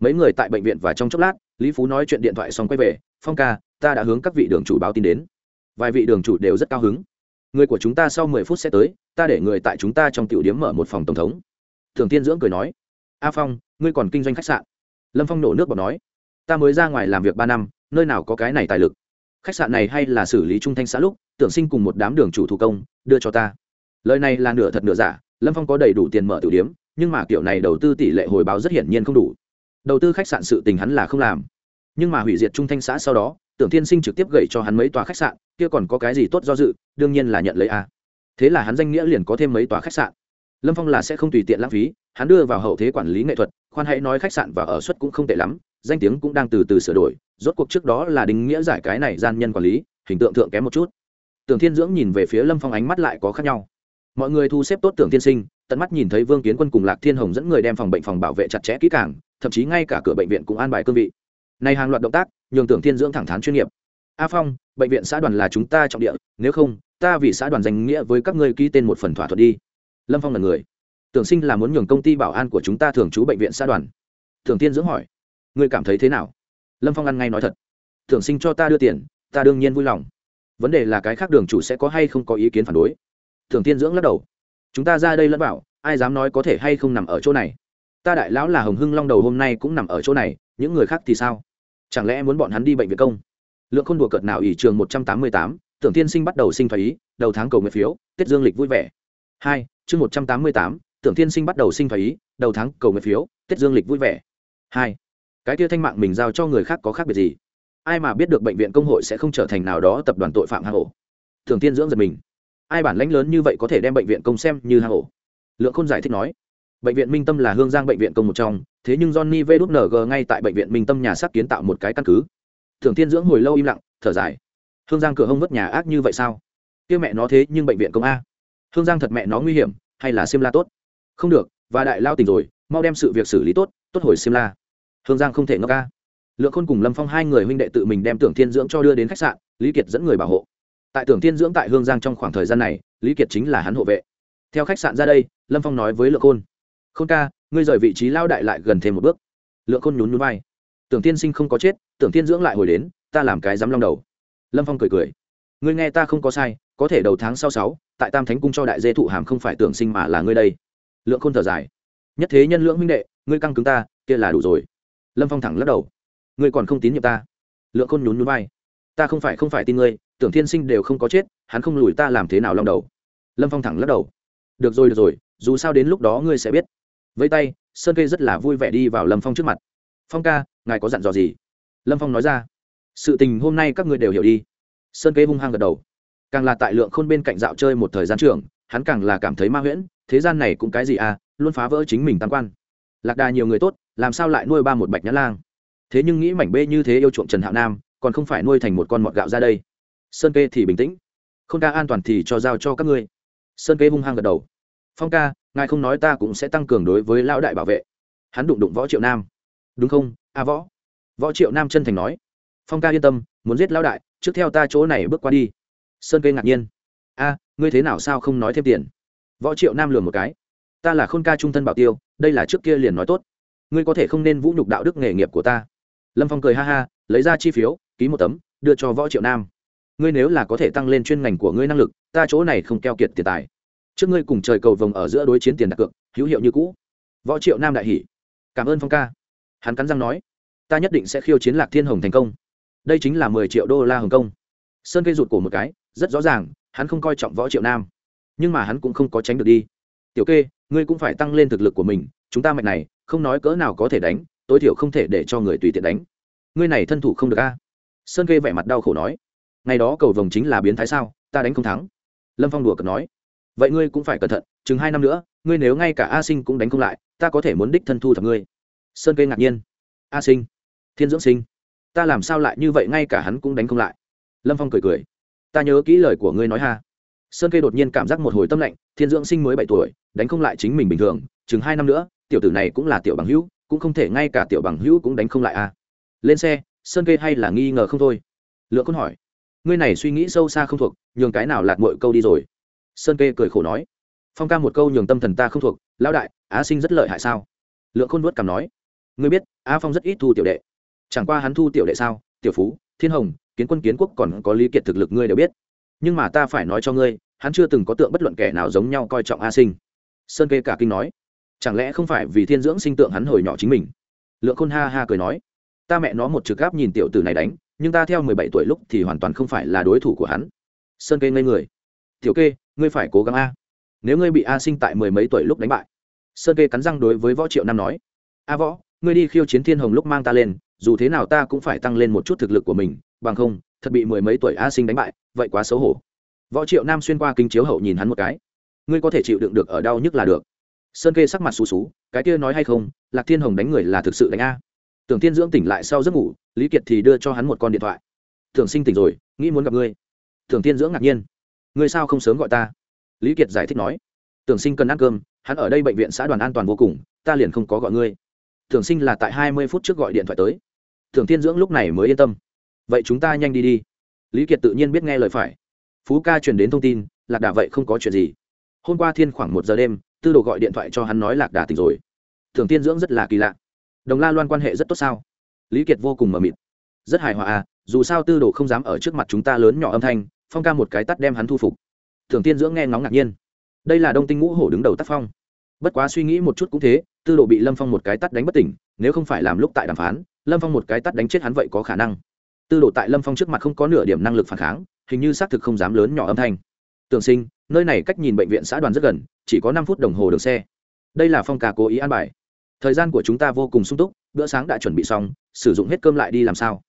Mấy người tại bệnh viện và trong chốc lát, lý phú nói chuyện điện thoại xong quay về, phong ca, ta đã hướng các vị đường chủ báo tin đến. Vài vị đường chủ đều rất cao hứng. Người của chúng ta sau mười phút sẽ tới, ta để người tại chúng ta trong tiểu điếm mở một phòng tổng thống. Thường tiên dưỡng cười nói a phong, ngươi còn kinh doanh khách sạn? Lâm phong nổ nước bọt nói, ta mới ra ngoài làm việc ba năm, nơi nào có cái này tài lực? Khách sạn này hay là xử lý trung thanh xã lúc, tưởng sinh cùng một đám đường chủ thủ công, đưa cho ta. Lời này là nửa thật nửa giả, lâm phong có đầy đủ tiền mở tiểu điếm, nhưng mà kiểu này đầu tư tỷ lệ hồi báo rất hiển nhiên không đủ. Đầu tư khách sạn sự tình hắn là không làm. Nhưng mà hủy diệt trung thanh xã sau đó, tưởng tiên sinh trực tiếp gậy cho hắn mấy tòa khách sạn, kia còn có cái gì tốt do dự, đương nhiên là nhận lấy a. Thế là hắn danh nghĩa liền có thêm mấy tòa khách sạn lâm phong là sẽ không tùy tiện lãng phí, hắn đưa vào hậu thế quản lý nghệ thuật, khoan hãy nói khách sạn và ở suất cũng không tệ lắm, danh tiếng cũng đang từ từ sửa đổi, rốt cuộc trước đó là đính nghĩa giải cái này gian nhân quản lý, hình tượng thượng kém một chút. Tưởng thiên dưỡng nhìn về phía lâm phong ánh mắt lại có khác nhau. Mọi người thu xếp tốt tưởng tiên sinh, tận mắt nhìn thấy vương kiến quân cùng lạc thiên hồng dẫn người đem phòng bệnh phòng bảo vệ chặt chẽ kỹ càng, thậm chí ngay cả cửa bệnh viện cũng an bài cương vị. Này hàng loạt động tác, nhường tưởng thiên dưỡng thẳng thắn chuyên nghiệp. A phong, bệnh viện xã đoàn là chúng ta trọng địa, nếu không, ta vì xã đoàn danh nghĩa với các ngươi ký tên một phần thỏa thuận đi lâm phong là người. Tưởng sinh là muốn nhường công ty bảo an của chúng ta thường trú bệnh viện xã đoàn. Thường tiên dưỡng hỏi. Ngươi cảm thấy thế nào? Lâm phong ăn ngay nói thật. Thường sinh cho ta đưa tiền, ta đương nhiên vui lòng. Vấn đề là cái khác đường chủ sẽ có hay không có ý kiến phản đối. Thường tiên dưỡng lắc đầu. Chúng ta ra đây lẫn bảo, ai dám nói có thể hay không nằm ở chỗ này? Ta đại lão là hồng hưng long đầu hôm nay cũng nằm ở chỗ này, những người khác thì sao? Chẳng lẽ muốn bọn hắn đi bệnh viện công? Lượng khôn đùa cợt nào ỷ trường một trăm tám mươi tám, tưởng tiên sinh bắt đầu sinh phải ý, đầu tháng cầu nguyện phiếu, tết dương lịch vui vẻ. Hai chương một trăm tám mươi tám, tưởng Thiên sinh bắt đầu sinh phải ý, đầu tháng cầu nguyện phiếu, tết dương lịch vui vẻ. Hai, cái kia thanh mạng mình giao cho người khác có khác biệt gì? Ai mà biết được bệnh viện công hội sẽ không trở thành nào đó tập đoàn tội phạm hang ổ? Thường tiên dưỡng giật mình. Ai bản lãnh lớn như vậy có thể đem bệnh viện công xem như hang ổ? Lượng khôn giải thích nói, bệnh viện minh tâm là hương giang bệnh viện công một trong, thế nhưng johnny vđng ngay tại bệnh viện minh tâm nhà sắc kiến tạo một cái căn cứ. Thường tiên dưỡng hồi lâu im lặng, thở dài. Hương giang cửa hông vất nhà ác như vậy sao? Kia mẹ nó thế nhưng bệnh viện công a hương giang thật mẹ nó nguy hiểm, hay là xiêm la tốt? Không được, và đại lao tình rồi, mau đem sự việc xử lý tốt tốt hồi xiêm la. Hương giang không thể ngốc ca. Lượng khôn cùng lâm phong hai người huynh đệ tự mình đem tưởng thiên dưỡng cho đưa đến khách sạn, lý kiệt dẫn người bảo hộ. Tại tưởng thiên dưỡng tại hương giang trong khoảng thời gian này, lý kiệt chính là hắn hộ vệ. Theo khách sạn ra đây, lâm phong nói với lượng khôn. Khôn ca, ngươi rời vị trí lao đại lại gần thêm một bước. Lượng khôn nhún nhún vai. Tưởng tiên sinh không có chết, tưởng tiên dưỡng lại hồi đến, ta làm cái dám long đầu. Lâm phong cười cười. Ngươi nghe ta không có sai có thể đầu tháng sau sáu, tại tam thánh cung cho đại dê thụ hàm không phải tưởng sinh mà là ngươi đây. Lượng khôn thở dài. Nhất thế nhân lưỡng huynh đệ, ngươi căng cứng ta, kia là đủ rồi. Lâm phong thẳng lắc đầu. Ngươi còn không tín nhiệm ta. Lượng khôn nhún nhún vai. Ta không phải không phải tin ngươi, tưởng thiên sinh đều không có chết, hắn không lùi ta làm thế nào lòng đầu. Lâm phong thẳng lắc đầu. Được rồi được rồi, dù sao đến lúc đó ngươi sẽ biết. Vây tay, sơn kê rất là vui vẻ đi vào lâm phong trước mặt. Phong ca, ngài có dặn dò gì? Lâm phong nói ra. Sự tình hôm nay các ngươi đều hiểu đi. Sơn kê hung hăng gật đầu càng là tại lượng khôn bên cạnh dạo chơi một thời gian trường, hắn càng là cảm thấy ma huyễn, thế gian này cũng cái gì à luôn phá vỡ chính mình tam quan. Lạc đà nhiều người tốt, làm sao lại nuôi ba một bạch nhã lang? Thế nhưng nghĩ mảnh bê như thế yêu chuộng trần hạo nam, còn không phải nuôi thành một con mọt gạo ra đây. Sơn kê thì bình tĩnh. Không ca an toàn thì cho giao cho các ngươi. Sơn kê hung hăng gật đầu. Phong ca, ngài không nói ta cũng sẽ tăng cường đối với lão đại bảo vệ. Hắn đụng đụng võ triệu nam. Đúng không? A võ. Võ triệu nam chân thành nói. Phong ca yên tâm, muốn giết lão đại, trước theo ta chỗ này bước qua đi sơn cây ngạc nhiên. A, ngươi thế nào sao không nói thêm tiền? Võ triệu nam lường một cái. Ta là khôn ca trung thân bảo tiêu, đây là trước kia liền nói tốt. Ngươi có thể không nên vũ nhục đạo đức nghề nghiệp của ta. Lâm phong cười ha ha, lấy ra chi phiếu, ký một tấm, đưa cho võ triệu nam. Ngươi nếu là có thể tăng lên chuyên ngành của ngươi năng lực, ta chỗ này không keo kiệt tiền tài. Trước ngươi cùng trời cầu vồng ở giữa đối chiến tiền đặt cược, hữu hiệu như cũ. Võ triệu nam đại hỷ cảm ơn phong ca. Hắn cắn răng nói, ta nhất định sẽ khiêu chiến lạc thiên hồng thành công. Đây chính là mười triệu đô la hồng công sơn cây rụt cổ một cái rất rõ ràng, hắn không coi trọng võ triệu nam, nhưng mà hắn cũng không có tránh được đi. Tiểu kê, ngươi cũng phải tăng lên thực lực của mình, chúng ta mạch này, không nói cỡ nào có thể đánh, tối thiểu không thể để cho người tùy tiện đánh. Ngươi này thân thủ không được a. Sơn kê vẻ mặt đau khổ nói. Ngày đó cầu vồng chính là biến thái sao, ta đánh không thắng. Lâm phong đùa cợt nói. Vậy ngươi cũng phải cẩn thận, chừng hai năm nữa, ngươi nếu ngay cả a sinh cũng đánh không lại, ta có thể muốn đích thân thu thập ngươi. Sơn kê ngạc nhiên. A sinh, thiên dưỡng sinh, ta làm sao lại như vậy, ngay cả hắn cũng đánh không lại. Lâm phong cười cười ta nhớ kỹ lời của ngươi nói ha. Sơn kê đột nhiên cảm giác một hồi tâm lạnh, thiên dưỡng sinh mới bảy tuổi, đánh không lại chính mình bình thường, chừng hai năm nữa, tiểu tử này cũng là tiểu bằng hữu, cũng không thể ngay cả tiểu bằng hữu cũng đánh không lại a lên xe, sơn kê hay là nghi ngờ không thôi. Lượng con hỏi, ngươi này suy nghĩ sâu xa không thuộc, nhường cái nào lạc mọi câu đi rồi? Sơn kê cười khổ nói, phong ca một câu nhường tâm thần ta không thuộc, lão đại, á sinh rất lợi hại sao? Lượng khôn vuốt cằm nói, ngươi biết, á phong rất ít thu tiểu đệ. Chẳng qua hắn thu tiểu đệ sao? Tiểu phú, thiên hồng kiến quân kiến quốc còn có lý kiệt thực lực ngươi đều biết. Nhưng mà ta phải nói cho ngươi, hắn chưa từng có tượng bất luận kẻ nào giống nhau coi trọng a sinh. Sơn kê cả kinh nói, chẳng lẽ không phải vì thiên dưỡng sinh tượng hắn hồi nhỏ chính mình? Lượng khôn ha ha cười nói, ta mẹ nó một trực gáp nhìn tiểu tử này đánh, nhưng ta theo mười bảy tuổi lúc thì hoàn toàn không phải là đối thủ của hắn. Sơn kê ngây người, tiểu kê, ngươi phải cố gắng a. Nếu ngươi bị a sinh tại mười mấy tuổi lúc đánh bại, sơn kê cắn răng đối với võ triệu nam nói, a võ, ngươi đi khiêu chiến thiên hồng lúc mang ta lên, dù thế nào ta cũng phải tăng lên một chút thực lực của mình bằng không, thật bị mười mấy tuổi a sinh đánh bại, vậy quá xấu hổ. Võ triệu nam xuyên qua kính chiếu hậu nhìn hắn một cái. Ngươi có thể chịu đựng được ở đau nhức là được. Sơn kê sắc mặt xú xú, cái kia nói hay không, lạc thiên hồng đánh người là thực sự đánh a. Tưởng thiên dưỡng tỉnh lại sau giấc ngủ, lý kiệt thì đưa cho hắn một con điện thoại. Tưởng sinh tỉnh rồi, nghĩ muốn gặp ngươi. Tưởng thiên dưỡng ngạc nhiên. Ngươi sao không sớm gọi ta? Lý kiệt giải thích nói. Tưởng sinh cần ăn cơm, hắn ở đây bệnh viện xã đoàn an toàn vô cùng, ta liền không có gọi ngươi. Tưởng sinh là tại hai mươi phút trước gọi điện thoại tới. Tưởng thiên dưỡng lúc này mới yên tâm vậy chúng ta nhanh đi đi. Lý kiệt tự nhiên biết nghe lời phải. Phú ca truyền đến thông tin, lạc đà vậy không có chuyện gì. Hôm qua thiên khoảng một giờ đêm, tư đồ gọi điện thoại cho hắn nói lạc đà tỉnh rồi. Thường thiên dưỡng rất là kỳ lạ. Đồng la loan quan hệ rất tốt sao? Lý kiệt vô cùng mờ mịt. Rất hài hòa à dù sao tư đồ không dám ở trước mặt chúng ta lớn nhỏ âm thanh, phong ca một cái tắt đem hắn thu phục. Thường tiên dưỡng nghe ngóng ngạc nhiên. Đây là đông tinh ngũ hổ đứng đầu tác phong. Bất quá suy nghĩ một chút cũng thế, tư đồ bị lâm phong một cái tắt đánh bất tỉnh, nếu không phải làm lúc tại đàm phán, lâm phong một cái tắt đánh chết hắn vậy có khả năng tư đồ tại lâm phong trước mặt không có nửa điểm năng lực phản kháng, hình như xác thực không dám lớn nhỏ âm thanh. Tường sinh, nơi này cách nhìn bệnh viện xã đoàn rất gần, chỉ có năm phút đồng hồ đường xe. Đây là phong ca cố ý an bài. Thời gian của chúng ta vô cùng sung túc, bữa sáng đã chuẩn bị xong, sử dụng hết cơm lại đi làm sao?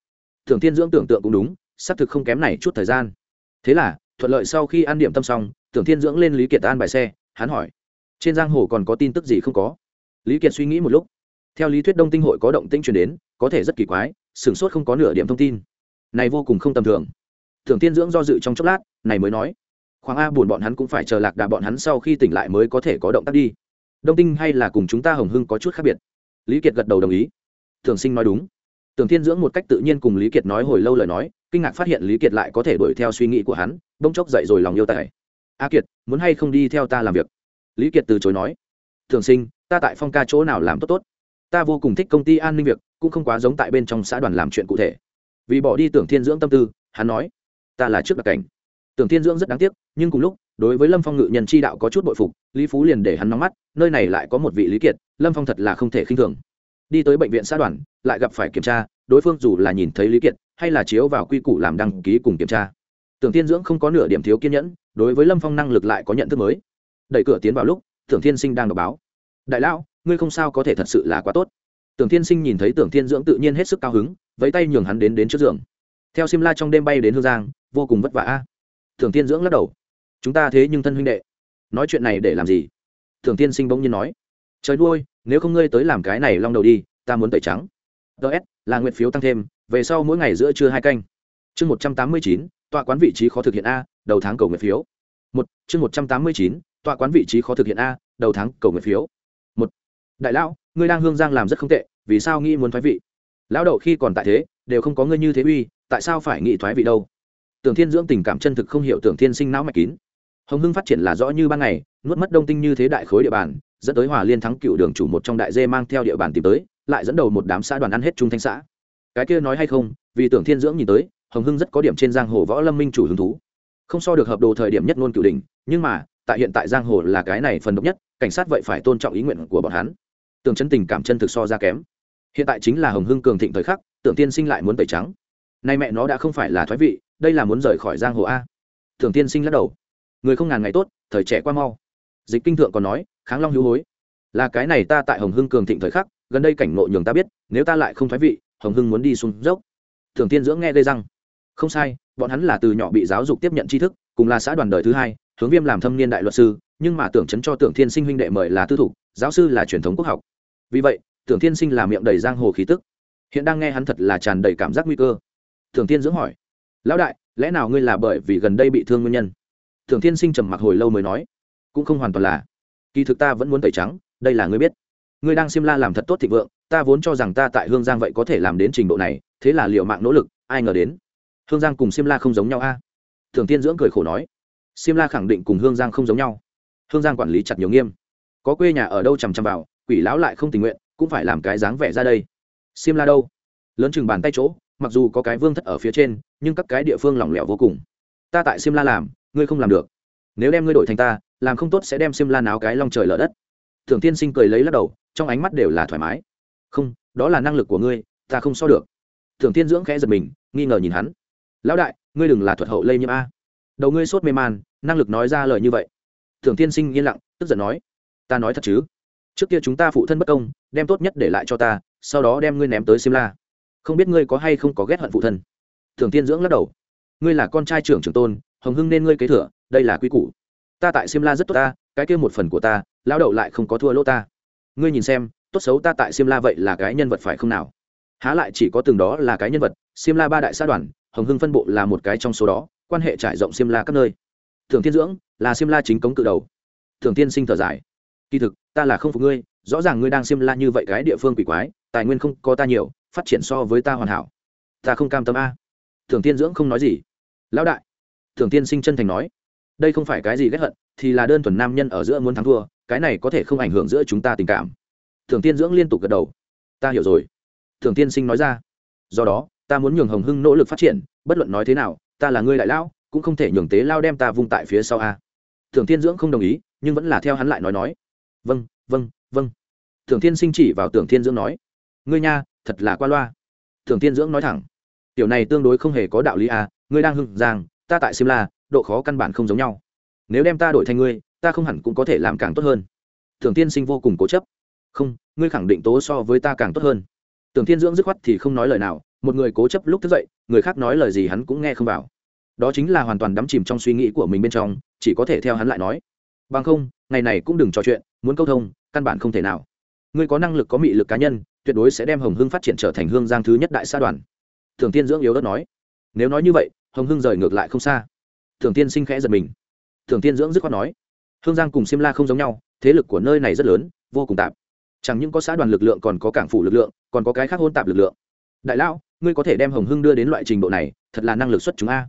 Thường Thiên dưỡng tưởng tượng cũng đúng, xác thực không kém này chút thời gian. Thế là, thuận lợi sau khi ăn điểm tâm xong tưởng thiên dưỡng lên lý kiệt an bài xe, hắn hỏi, trên giang hồ còn có tin tức gì không có? Lý kiệt suy nghĩ một lúc. Theo lý thuyết đông tinh hội có động tinh truyền đến, có thể rất kỳ quái sửng sốt không có nửa điểm thông tin. Này vô cùng không tầm thường. Thường thiên dưỡng do dự trong chốc lát, này mới nói, khoảng a buồn bọn hắn cũng phải chờ lạc đà bọn hắn sau khi tỉnh lại mới có thể có động tác đi. Đông tinh hay là cùng chúng ta hồng hưng có chút khác biệt? Lý kiệt gật đầu đồng ý. Thường sinh nói đúng. Tưởng thiên dưỡng một cách tự nhiên cùng lý kiệt nói hồi lâu lời nói, kinh ngạc phát hiện lý kiệt lại có thể đuổi theo suy nghĩ của hắn, bỗng chốc dậy rồi lòng yêu tài. A kiệt, muốn hay không đi theo ta làm việc? Lý kiệt từ chối nói. Thường sinh, ta tại phong ca chỗ nào làm tốt tốt? Ta vô cùng thích công ty an ninh việc, cũng không quá giống tại bên trong xã đoàn làm chuyện cụ thể. Vì bỏ đi tưởng thiên dưỡng tâm tư, hắn nói, ta là trước đặc cảnh. Tưởng thiên dưỡng rất đáng tiếc, nhưng cùng lúc, đối với lâm phong ngự nhân chi đạo có chút bội phục, lý phú liền để hắn nóng mắt, nơi này lại có một vị lý kiệt, lâm phong thật là không thể khinh thường. Đi tới bệnh viện xã đoàn, lại gặp phải kiểm tra, đối phương dù là nhìn thấy lý kiệt, hay là chiếu vào quy củ làm đăng ký cùng kiểm tra. Tưởng thiên dưỡng không có nửa điểm thiếu kiên nhẫn, đối với lâm phong năng lực lại có nhận thức mới. Đẩy cửa tiến vào lúc, tưởng thiên sinh đang đọc báo. Đại lão ngươi không sao có thể thật sự là quá tốt. Tưởng thiên sinh nhìn thấy tưởng thiên dưỡng tự nhiên hết sức cao hứng, vẫy tay nhường hắn đến đến trước giường. Theo sim la trong đêm bay đến hương giang, vô cùng vất vả a. Tưởng thiên dưỡng lắc đầu. Chúng ta thế nhưng thân huynh đệ. Nói chuyện này để làm gì? Tưởng thiên sinh bỗng nhiên nói. Trời nuôi, nếu không ngươi tới làm cái này long đầu đi, ta muốn tẩy trắng. Ts là nguyện phiếu tăng thêm, về sau mỗi ngày giữa trưa hai canh. Chương một trăm tám mươi chín, tọa quán vị trí khó thực hiện a, đầu tháng cầu nguyện phiếu. Một, chương một trăm tám mươi chín, tọa quán vị trí khó thực hiện a, đầu tháng cầu nguyện phiếu đại lão, ngươi đang hương giang làm rất không tệ, vì sao nghĩ muốn thoái vị? Lão đậu khi còn tại thế, đều không có ngươi như thế uy, tại sao phải nghĩ thoái vị đâu? Tưởng thiên dưỡng tình cảm chân thực không hiểu tưởng thiên sinh não mạch kín. Hồng hưng phát triển là rõ như ban ngày, nuốt mất đông tinh như thế đại khối địa bàn, dẫn tới hòa liên thắng cựu đường chủ một trong đại dê mang theo địa bàn tìm tới, lại dẫn đầu một đám xã đoàn ăn hết trung thanh xã. Cái kia nói hay không, vì tưởng thiên dưỡng nhìn tới, hồng hưng rất có điểm trên giang hồ võ lâm minh chủ hứng thú. Không so được hợp đồ thời điểm nhất ngôn cửu đình nhưng mà, tại hiện tại giang hồ là cái này phần độc nhất, cảnh sát vậy phải tôn trọng ý nguyện của bọn hắn tưởng chân tình cảm chân thực so ra kém. Hiện tại chính là hồng hưng cường thịnh thời khắc, tưởng tiên sinh lại muốn tẩy trắng. Nay mẹ nó đã không phải là thoái vị, đây là muốn rời khỏi giang hồ a. Tưởng tiên sinh lắc đầu. Người không ngàn ngày tốt, thời trẻ qua mau. Dịch kinh thượng còn nói, kháng long hữu hối. Là cái này ta tại hồng hưng cường thịnh thời khắc, gần đây cảnh ngộ nhường ta biết, nếu ta lại không thoái vị, hồng hưng muốn đi xuống dốc. Thường tiên dưỡng nghe gây răng. Không sai, bọn hắn là từ nhỏ bị giáo dục tiếp nhận tri thức, cùng là xã đoàn đời thứ hai, hướng viêm làm thâm niên đại luật sư, nhưng mà tưởng chấn cho tưởng thiên sinh huynh đệ mời là tư thục giáo sư là truyền thống quốc học vì vậy, tưởng thiên sinh là miệng đầy giang hồ khí tức. Hiện đang nghe hắn thật là tràn đầy cảm giác nguy cơ. Tưởng thiên dưỡng hỏi, lão đại, lẽ nào ngươi là bởi vì gần đây bị thương nguyên nhân? Tưởng thiên sinh trầm mặc hồi lâu mới nói, cũng không hoàn toàn là. Kỳ thực ta vẫn muốn tẩy trắng, đây là ngươi biết. Ngươi đang xiêm la làm thật tốt thịnh vượng, ta vốn cho rằng ta tại hương giang vậy có thể làm đến trình độ này, thế là liệu mạng nỗ lực, ai ngờ đến, hương giang cùng xiêm la không giống nhau a. À? thường tiên dưỡng cười khổ nói, xiêm la khẳng định cùng hương giang không giống nhau. Hương giang quản lý chặt nhiều nghiêm. Có quê nhà ở đâu chằm chằm vào quỷ lão lại không tình nguyện, cũng phải làm cái dáng vẻ ra đây. Xiêm la đâu? Lớn chừng bàn tay chỗ, mặc dù có cái vương thất ở phía trên, nhưng các cái địa phương lỏng lẻo vô cùng. Ta tại xiêm la làm, ngươi không làm được. Nếu đem ngươi đổi thành ta, làm không tốt sẽ đem xiêm la náo cái long trời lở đất. Thường tiên sinh cười lấy lắc đầu, trong ánh mắt đều là thoải mái. Không, đó là năng lực của ngươi, ta không so được. Thường tiên dưỡng khẽ giật mình, nghi ngờ nhìn hắn. Lão đại, ngươi đừng là thuật hậu lây nhiễm a. Đầu ngươi sốt mê man, năng lực nói ra lời như vậy. Thường tiên sinh yên lặng, tức giận nói. Ta nói thật chứ? Trước kia chúng ta phụ thân bất công, đem tốt nhất để lại cho ta, sau đó đem ngươi ném tới simla không biết ngươi có hay không có ghét hận phụ thân? Thường tiên dưỡng lắc đầu. Ngươi là con trai trưởng trưởng tôn, hồng hưng nên ngươi kế thừa, đây là quy củ. Ta tại simla rất tốt ta, cái kia một phần của ta lao đậu lại không có thua lỗ ta. Ngươi nhìn xem, tốt xấu ta tại simla vậy là cái nhân vật phải không nào? Há lại chỉ có từng đó là cái nhân vật simla ba đại xã đoàn, hồng hưng phân bộ là một cái trong số đó, quan hệ trải rộng simla các nơi. Thường thiên dưỡng, là simla chính cống cự đầu. Thường tiên sinh thở dài kỳ thực, ta là không phục ngươi, rõ ràng ngươi đang xiêm la như vậy cái địa phương quỷ quái, tài nguyên không có ta nhiều, phát triển so với ta hoàn hảo. Ta không cam tâm a. Thường tiên dưỡng không nói gì. Lão đại. Thường tiên sinh chân thành nói. Đây không phải cái gì ghét hận, thì là đơn thuần nam nhân ở giữa muốn thắng thua, cái này có thể không ảnh hưởng giữa chúng ta tình cảm. Thường tiên dưỡng liên tục gật đầu. Ta hiểu rồi. Thường tiên sinh nói ra. Do đó, ta muốn nhường hồng hưng nỗ lực phát triển, bất luận nói thế nào, ta là ngươi đại lão, cũng không thể nhường tế lao đem ta vung tại phía sau a. Thường tiên dưỡng không đồng ý, nhưng vẫn là theo hắn lại nói nói vâng vâng vâng. Thường Thiên sinh chỉ vào tưởng thiên dưỡng nói. Ngươi nha, thật là qua loa. Thường Thiên dưỡng nói thẳng. Tiểu này tương đối không hề có đạo lý à? ngươi đang hưng giang, ta tại simla độ khó căn bản không giống nhau. Nếu đem ta đổi thành ngươi, ta không hẳn cũng có thể làm càng tốt hơn. Thường tiên sinh vô cùng cố chấp. Không, ngươi khẳng định tố so với ta càng tốt hơn. Tưởng thiên dưỡng dứt khoát thì không nói lời nào, một người cố chấp lúc thức dậy, người khác nói lời gì hắn cũng nghe không vào. Đó chính là hoàn toàn đắm chìm trong suy nghĩ của mình bên trong, chỉ có thể theo hắn lại nói bằng không, ngày này cũng đừng trò chuyện, muốn câu thông, căn bản không thể nào. Ngươi có năng lực có mị lực cá nhân, tuyệt đối sẽ đem hồng hưng phát triển trở thành hương giang thứ nhất đại sa đoàn. Thường tiên dưỡng yếu đất nói. Nếu nói như vậy, hồng hưng rời ngược lại không xa. Thường tiên sinh khẽ giật mình. Thường tiên dưỡng dứt khoát nói. Hương giang cùng simla không giống nhau, thế lực của nơi này rất lớn, vô cùng tạp. Chẳng những có xã đoàn lực lượng còn có cảng phủ lực lượng, còn có cái khác hôn tạp lực lượng. Đại lão, ngươi có thể đem hồng hưng đưa đến loại trình độ này, thật là năng lực xuất chúng a.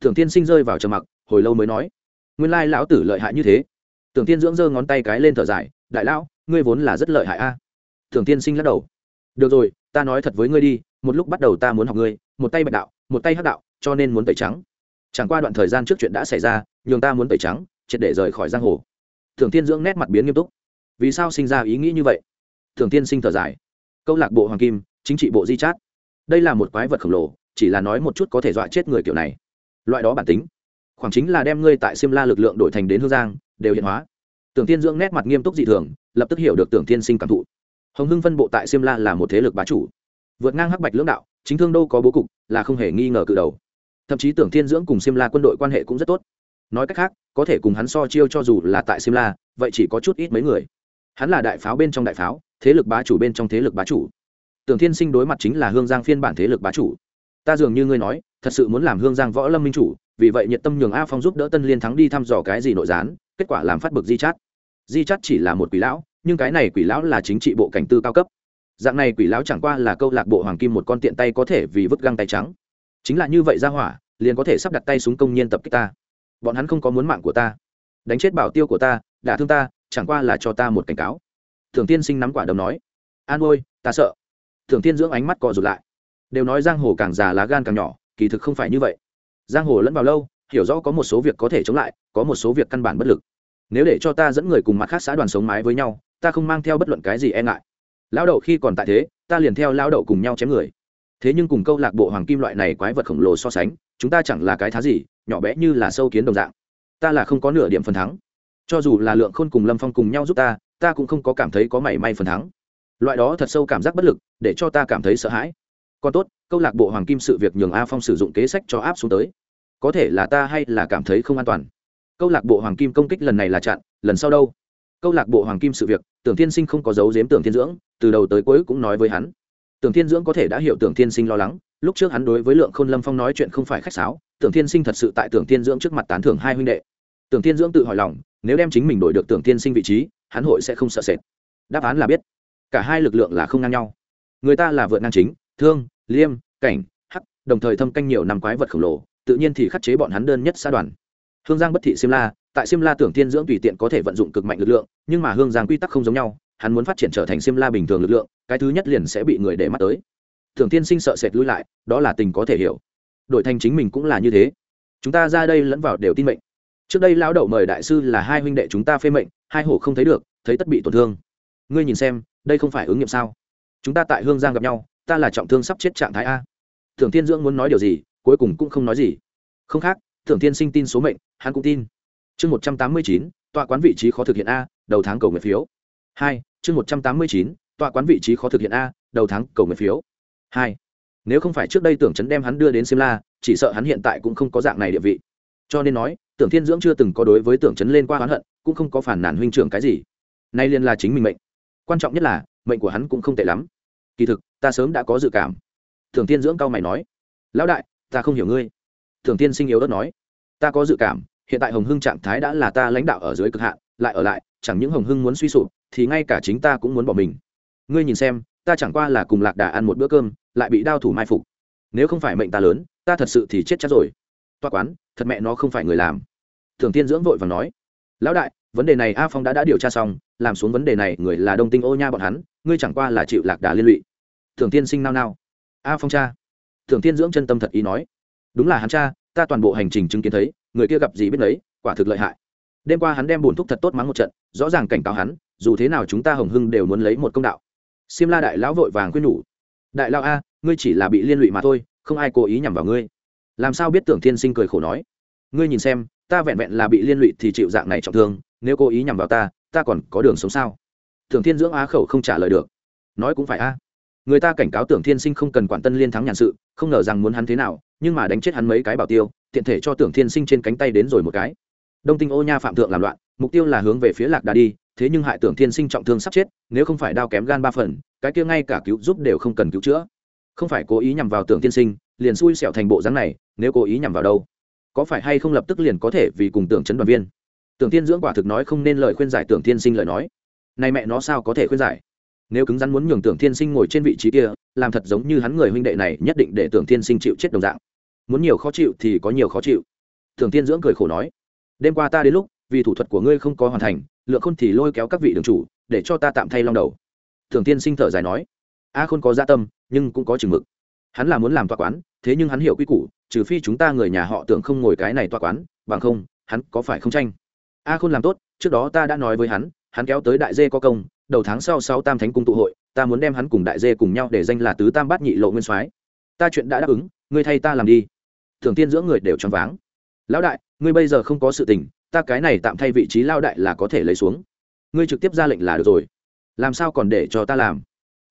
Thường tiên sinh rơi vào trầm mặc, hồi lâu mới nói. Nguyên lai lão tử lợi hại như thế tưởng tiên dưỡng giơ ngón tay cái lên thở dài, đại lão, ngươi vốn là rất lợi hại a. Tưởng tiên sinh lắc đầu. Được rồi, ta nói thật với ngươi đi, một lúc bắt đầu ta muốn học ngươi, một tay bạch đạo, một tay hắc đạo, cho nên muốn tẩy trắng. Chẳng qua đoạn thời gian trước chuyện đã xảy ra, nhường ta muốn tẩy trắng, triệt để rời khỏi giang hồ. Tưởng tiên dưỡng nét mặt biến nghiêm túc. Vì sao sinh ra ý nghĩ như vậy? Thường tiên sinh thở dài. Câu lạc bộ hoàng kim, chính trị bộ di chát. Đây là một quái vật khổng lồ, chỉ là nói một chút có thể dọa chết người kiểu này. Loại đó bản tính khoảng chính là đem ngươi tại simla lực lượng đổi thành đến hương giang, đều hiện hóa. Tưởng tiên dưỡng nét mặt nghiêm túc dị thường, lập tức hiểu được tưởng tiên sinh cảm thụ. Hồng hưng phân bộ tại simla là một thế lực bá chủ. Vượt ngang hắc bạch lưỡng đạo, chính thương Đô có bố cục, là không hề nghi ngờ cự đầu. Thậm chí tưởng thiên dưỡng cùng simla quân đội quan hệ cũng rất tốt. Nói cách khác, có thể cùng hắn so chiêu cho dù là tại simla, vậy chỉ có chút ít mấy người. Hắn là đại pháo bên trong đại pháo, thế lực bá chủ bên trong thế lực bá chủ. Tưởng thiên sinh đối mặt chính là hương giang phiên bản thế lực bá chủ. Ta dường như ngươi nói, thật sự muốn làm hương giang võ lâm minh chủ vì vậy nhiệt tâm nhường a phong giúp đỡ tân liên thắng đi thăm dò cái gì nội gián, kết quả làm phát bực di chát. Di chát chỉ là một quỷ lão, nhưng cái này quỷ lão là chính trị bộ cảnh tư cao cấp. Dạng này quỷ lão chẳng qua là câu lạc bộ hoàng kim một con tiện tay có thể vì vứt găng tay trắng. Chính là như vậy ra hỏa, liền có thể sắp đặt tay súng công nhiên tập kích ta. Bọn hắn không có muốn mạng của ta. Đánh chết bảo tiêu của ta, đả thương ta, chẳng qua là cho ta một cảnh cáo. Thường tiên sinh nắm quả đồng nói, an ôi, ta sợ. Thường tiên dưỡng ánh mắt cò rụt lại. Đều nói giang hồ càng già lá gan càng nhỏ, kỳ thực không phải như vậy giang hồ lẫn vào lâu, hiểu rõ có một số việc có thể chống lại, có một số việc căn bản bất lực. Nếu để cho ta dẫn người cùng mặt khác xã đoàn sống mái với nhau, ta không mang theo bất luận cái gì e ngại. Lão đậu khi còn tại thế, ta liền theo lão đậu cùng nhau chém người. Thế nhưng cùng câu lạc bộ hoàng kim loại này quái vật khổng lồ so sánh, chúng ta chẳng là cái thá gì, nhỏ bé như là sâu kiến đồng dạng. Ta là không có nửa điểm phần thắng. Cho dù là lượng khôn cùng lâm phong cùng nhau giúp ta ta cũng không có cảm thấy có mảy may phần thắng. Loại đó thật sâu cảm giác bất lực, để cho ta cảm thấy sợ hãi còn tốt, câu lạc bộ hoàng kim sự việc nhường a phong sử dụng kế sách cho áp xuống tới. Có thể là ta hay là cảm thấy không an toàn. Câu lạc bộ hoàng kim công kích lần này là chặn, lần sau đâu? Câu lạc bộ hoàng kim sự việc, tưởng tiên sinh không có dấu giếm tưởng thiên dưỡng, từ đầu tới cuối cũng nói với hắn. Tưởng thiên dưỡng có thể đã hiểu tưởng thiên sinh lo lắng, lúc trước hắn đối với lượng khôn lâm phong nói chuyện không phải khách sáo, tưởng thiên sinh thật sự tại tưởng thiên dưỡng trước mặt tán thưởng hai huynh đệ. Tưởng thiên dưỡng tự hỏi lòng, nếu đem chính mình đổi được tưởng thiên sinh vị trí, hắn hội sẽ không sợ sệt. Đáp án là biết. Cả hai lực lượng là không ngang nhau. Người ta là vượt ngang chính thương, liêm, cảnh, hắc, đồng thời thâm canh nhiều năm quái vật khổng lồ, tự nhiên thì khắc chế bọn hắn đơn nhất xã đoàn. Hương giang bất thị xiêm la, tại xiêm la tưởng thiên dưỡng tùy tiện có thể vận dụng cực mạnh lực lượng, nhưng mà hương giang quy tắc không giống nhau, hắn muốn phát triển trở thành xiêm la bình thường lực lượng, cái thứ nhất liền sẽ bị người để mắt tới. Tưởng thiên sinh sợ sệt lui lại, đó là tình có thể hiểu. Đội thành chính mình cũng là như thế. Chúng ta ra đây lẫn vào đều tin mệnh. Trước đây lão đậu mời đại sư là hai huynh đệ chúng ta phê mệnh, hai hổ không thấy được, thấy tất bị tổn thương. Ngươi nhìn xem, đây không phải ứng nghiệm sao? Chúng ta tại hương giang gặp nhau ta là trọng thương sắp chết trạng thái a. Thường thiên dưỡng muốn nói điều gì, cuối cùng cũng không nói gì. Không khác thường thiên sinh tin số mệnh, hắn cũng tin. Chương một trăm tám mươi chín, tọa quán vị trí khó thực hiện a, đầu tháng cầu nguyện phiếu. Hai, chương một trăm tám mươi chín, tọa quán vị trí khó thực hiện a, đầu tháng cầu nguyện phiếu. Hai, nếu không phải trước đây tưởng chấn đem hắn đưa đến simla chỉ sợ hắn hiện tại cũng không có dạng này địa vị. Cho nên nói tưởng thiên dưỡng chưa từng có đối với tưởng chấn lên qua oán hận, cũng không có phản nản huynh trưởng cái gì. Nay liên là chính mình mệnh. Quan trọng nhất là, mệnh của hắn cũng không tệ lắm. Kỳ thực ta sớm đã có dự cảm. Thường tiên dưỡng cao mày nói, lão đại, ta không hiểu ngươi. Thường tiên sinh yếu đất nói, ta có dự cảm, hiện tại hồng hưng trạng thái đã là ta lãnh đạo ở dưới cực hạn, lại ở lại, chẳng những hồng hưng muốn suy sụp, thì ngay cả chính ta cũng muốn bỏ mình. Ngươi nhìn xem, ta chẳng qua là cùng lạc đà ăn một bữa cơm, lại bị đao thủ mai phục. Nếu không phải mệnh ta lớn, ta thật sự thì chết chắc rồi. Toa quán, thật mẹ nó không phải người làm. Thường tiên dưỡng vội và nói, lão đại, vấn đề này a phong đã đã điều tra xong, làm xuống vấn đề này người là đông tinh ô nha bọn hắn, ngươi chẳng qua là chịu lạc đà liên lụy thường tiên sinh nao nao a phong cha thường tiên dưỡng chân tâm thật ý nói đúng là hắn cha ta toàn bộ hành trình chứng kiến thấy người kia gặp gì biết đấy, quả thực lợi hại đêm qua hắn đem bổn thúc thật tốt mắng một trận rõ ràng cảnh cáo hắn dù thế nào chúng ta hồng hưng đều muốn lấy một công đạo xiêm La đại lão vội vàng khuyên nhủ. Đại lão a, ngươi chỉ là bị liên lụy mà thôi, không ai cố ý nhằm vào ngươi. Làm sao biết Tưởng Thiên Sinh cười khổ nói, ngươi nhìn xem, ta vẹn vẹn là bị liên lụy thì chịu dạng này trọng thương, nếu cố ý nhằm vào ta, ta còn có đường sống sao? Tưởng Thiên dưỡng á khẩu không trả lời được. Nói cũng phải a. Người ta cảnh cáo Tưởng Thiên Sinh không cần quản Tân Liên thắng nhàn sự, không ngờ rằng muốn hắn thế nào, nhưng mà đánh chết hắn mấy cái bảo tiêu, tiện thể cho Tưởng Thiên Sinh trên cánh tay đến rồi một cái. Đông Tinh Ô Nha phạm thượng làm loạn, mục tiêu là hướng về phía Lạc Đà đi, thế nhưng hại tưởng thiên sinh trọng thương sắp chết nếu không phải đao kém gan ba phần cái kia ngay cả cứu giúp đều không cần cứu chữa. Không phải cố ý nhằm vào tưởng thiên sinh liền xui xẻo thành bộ dáng này nếu cố ý nhằm vào đâu? Có phải hay không lập tức liền có thể vì cùng tưởng chấn đoàn viên? Tưởng thiên dưỡng quả thực nói không nên lời khuyên giải tưởng thiên sinh lời nói. Này mẹ nó sao có thể khuyên giải? Nếu cứng rắn muốn nhường tưởng thiên sinh ngồi trên vị trí kia, làm thật giống như hắn người huynh đệ này nhất định để tưởng thiên sinh chịu chết đồng dạng. Muốn nhiều khó chịu thì có nhiều khó chịu. Tưởng thiên dưỡng cười khổ nói, đêm qua ta đến lúc, vì thủ thuật của ngươi không có hoàn thành, lượng khôn thì lôi kéo các vị đường chủ, để cho ta tạm thay long đầu. Tưởng thiên sinh thở dài nói, a khôn có gia dạ tâm, nhưng cũng có chừng mực. Hắn là muốn làm tòa quán, thế nhưng hắn hiểu quy củ, trừ phi chúng ta người nhà họ tưởng không ngồi cái này tòa quán, bằng không, hắn có phải không tranh? A khôn làm tốt, trước đó ta đã nói với hắn hắn kéo tới đại dê có công đầu tháng sau sau tam thánh cung tụ hội, ta muốn đem hắn cùng đại dê cùng nhau để danh là tứ tam bát nhị lộ nguyên soái. Ta chuyện đã đáp ứng, ngươi thay ta làm đi. Thường tiên giữa người đều choáng váng. Lão đại, ngươi bây giờ không có sự tình, ta cái này tạm thay vị trí lao đại là có thể lấy xuống. Ngươi trực tiếp ra lệnh là được rồi. Làm sao còn để cho ta làm?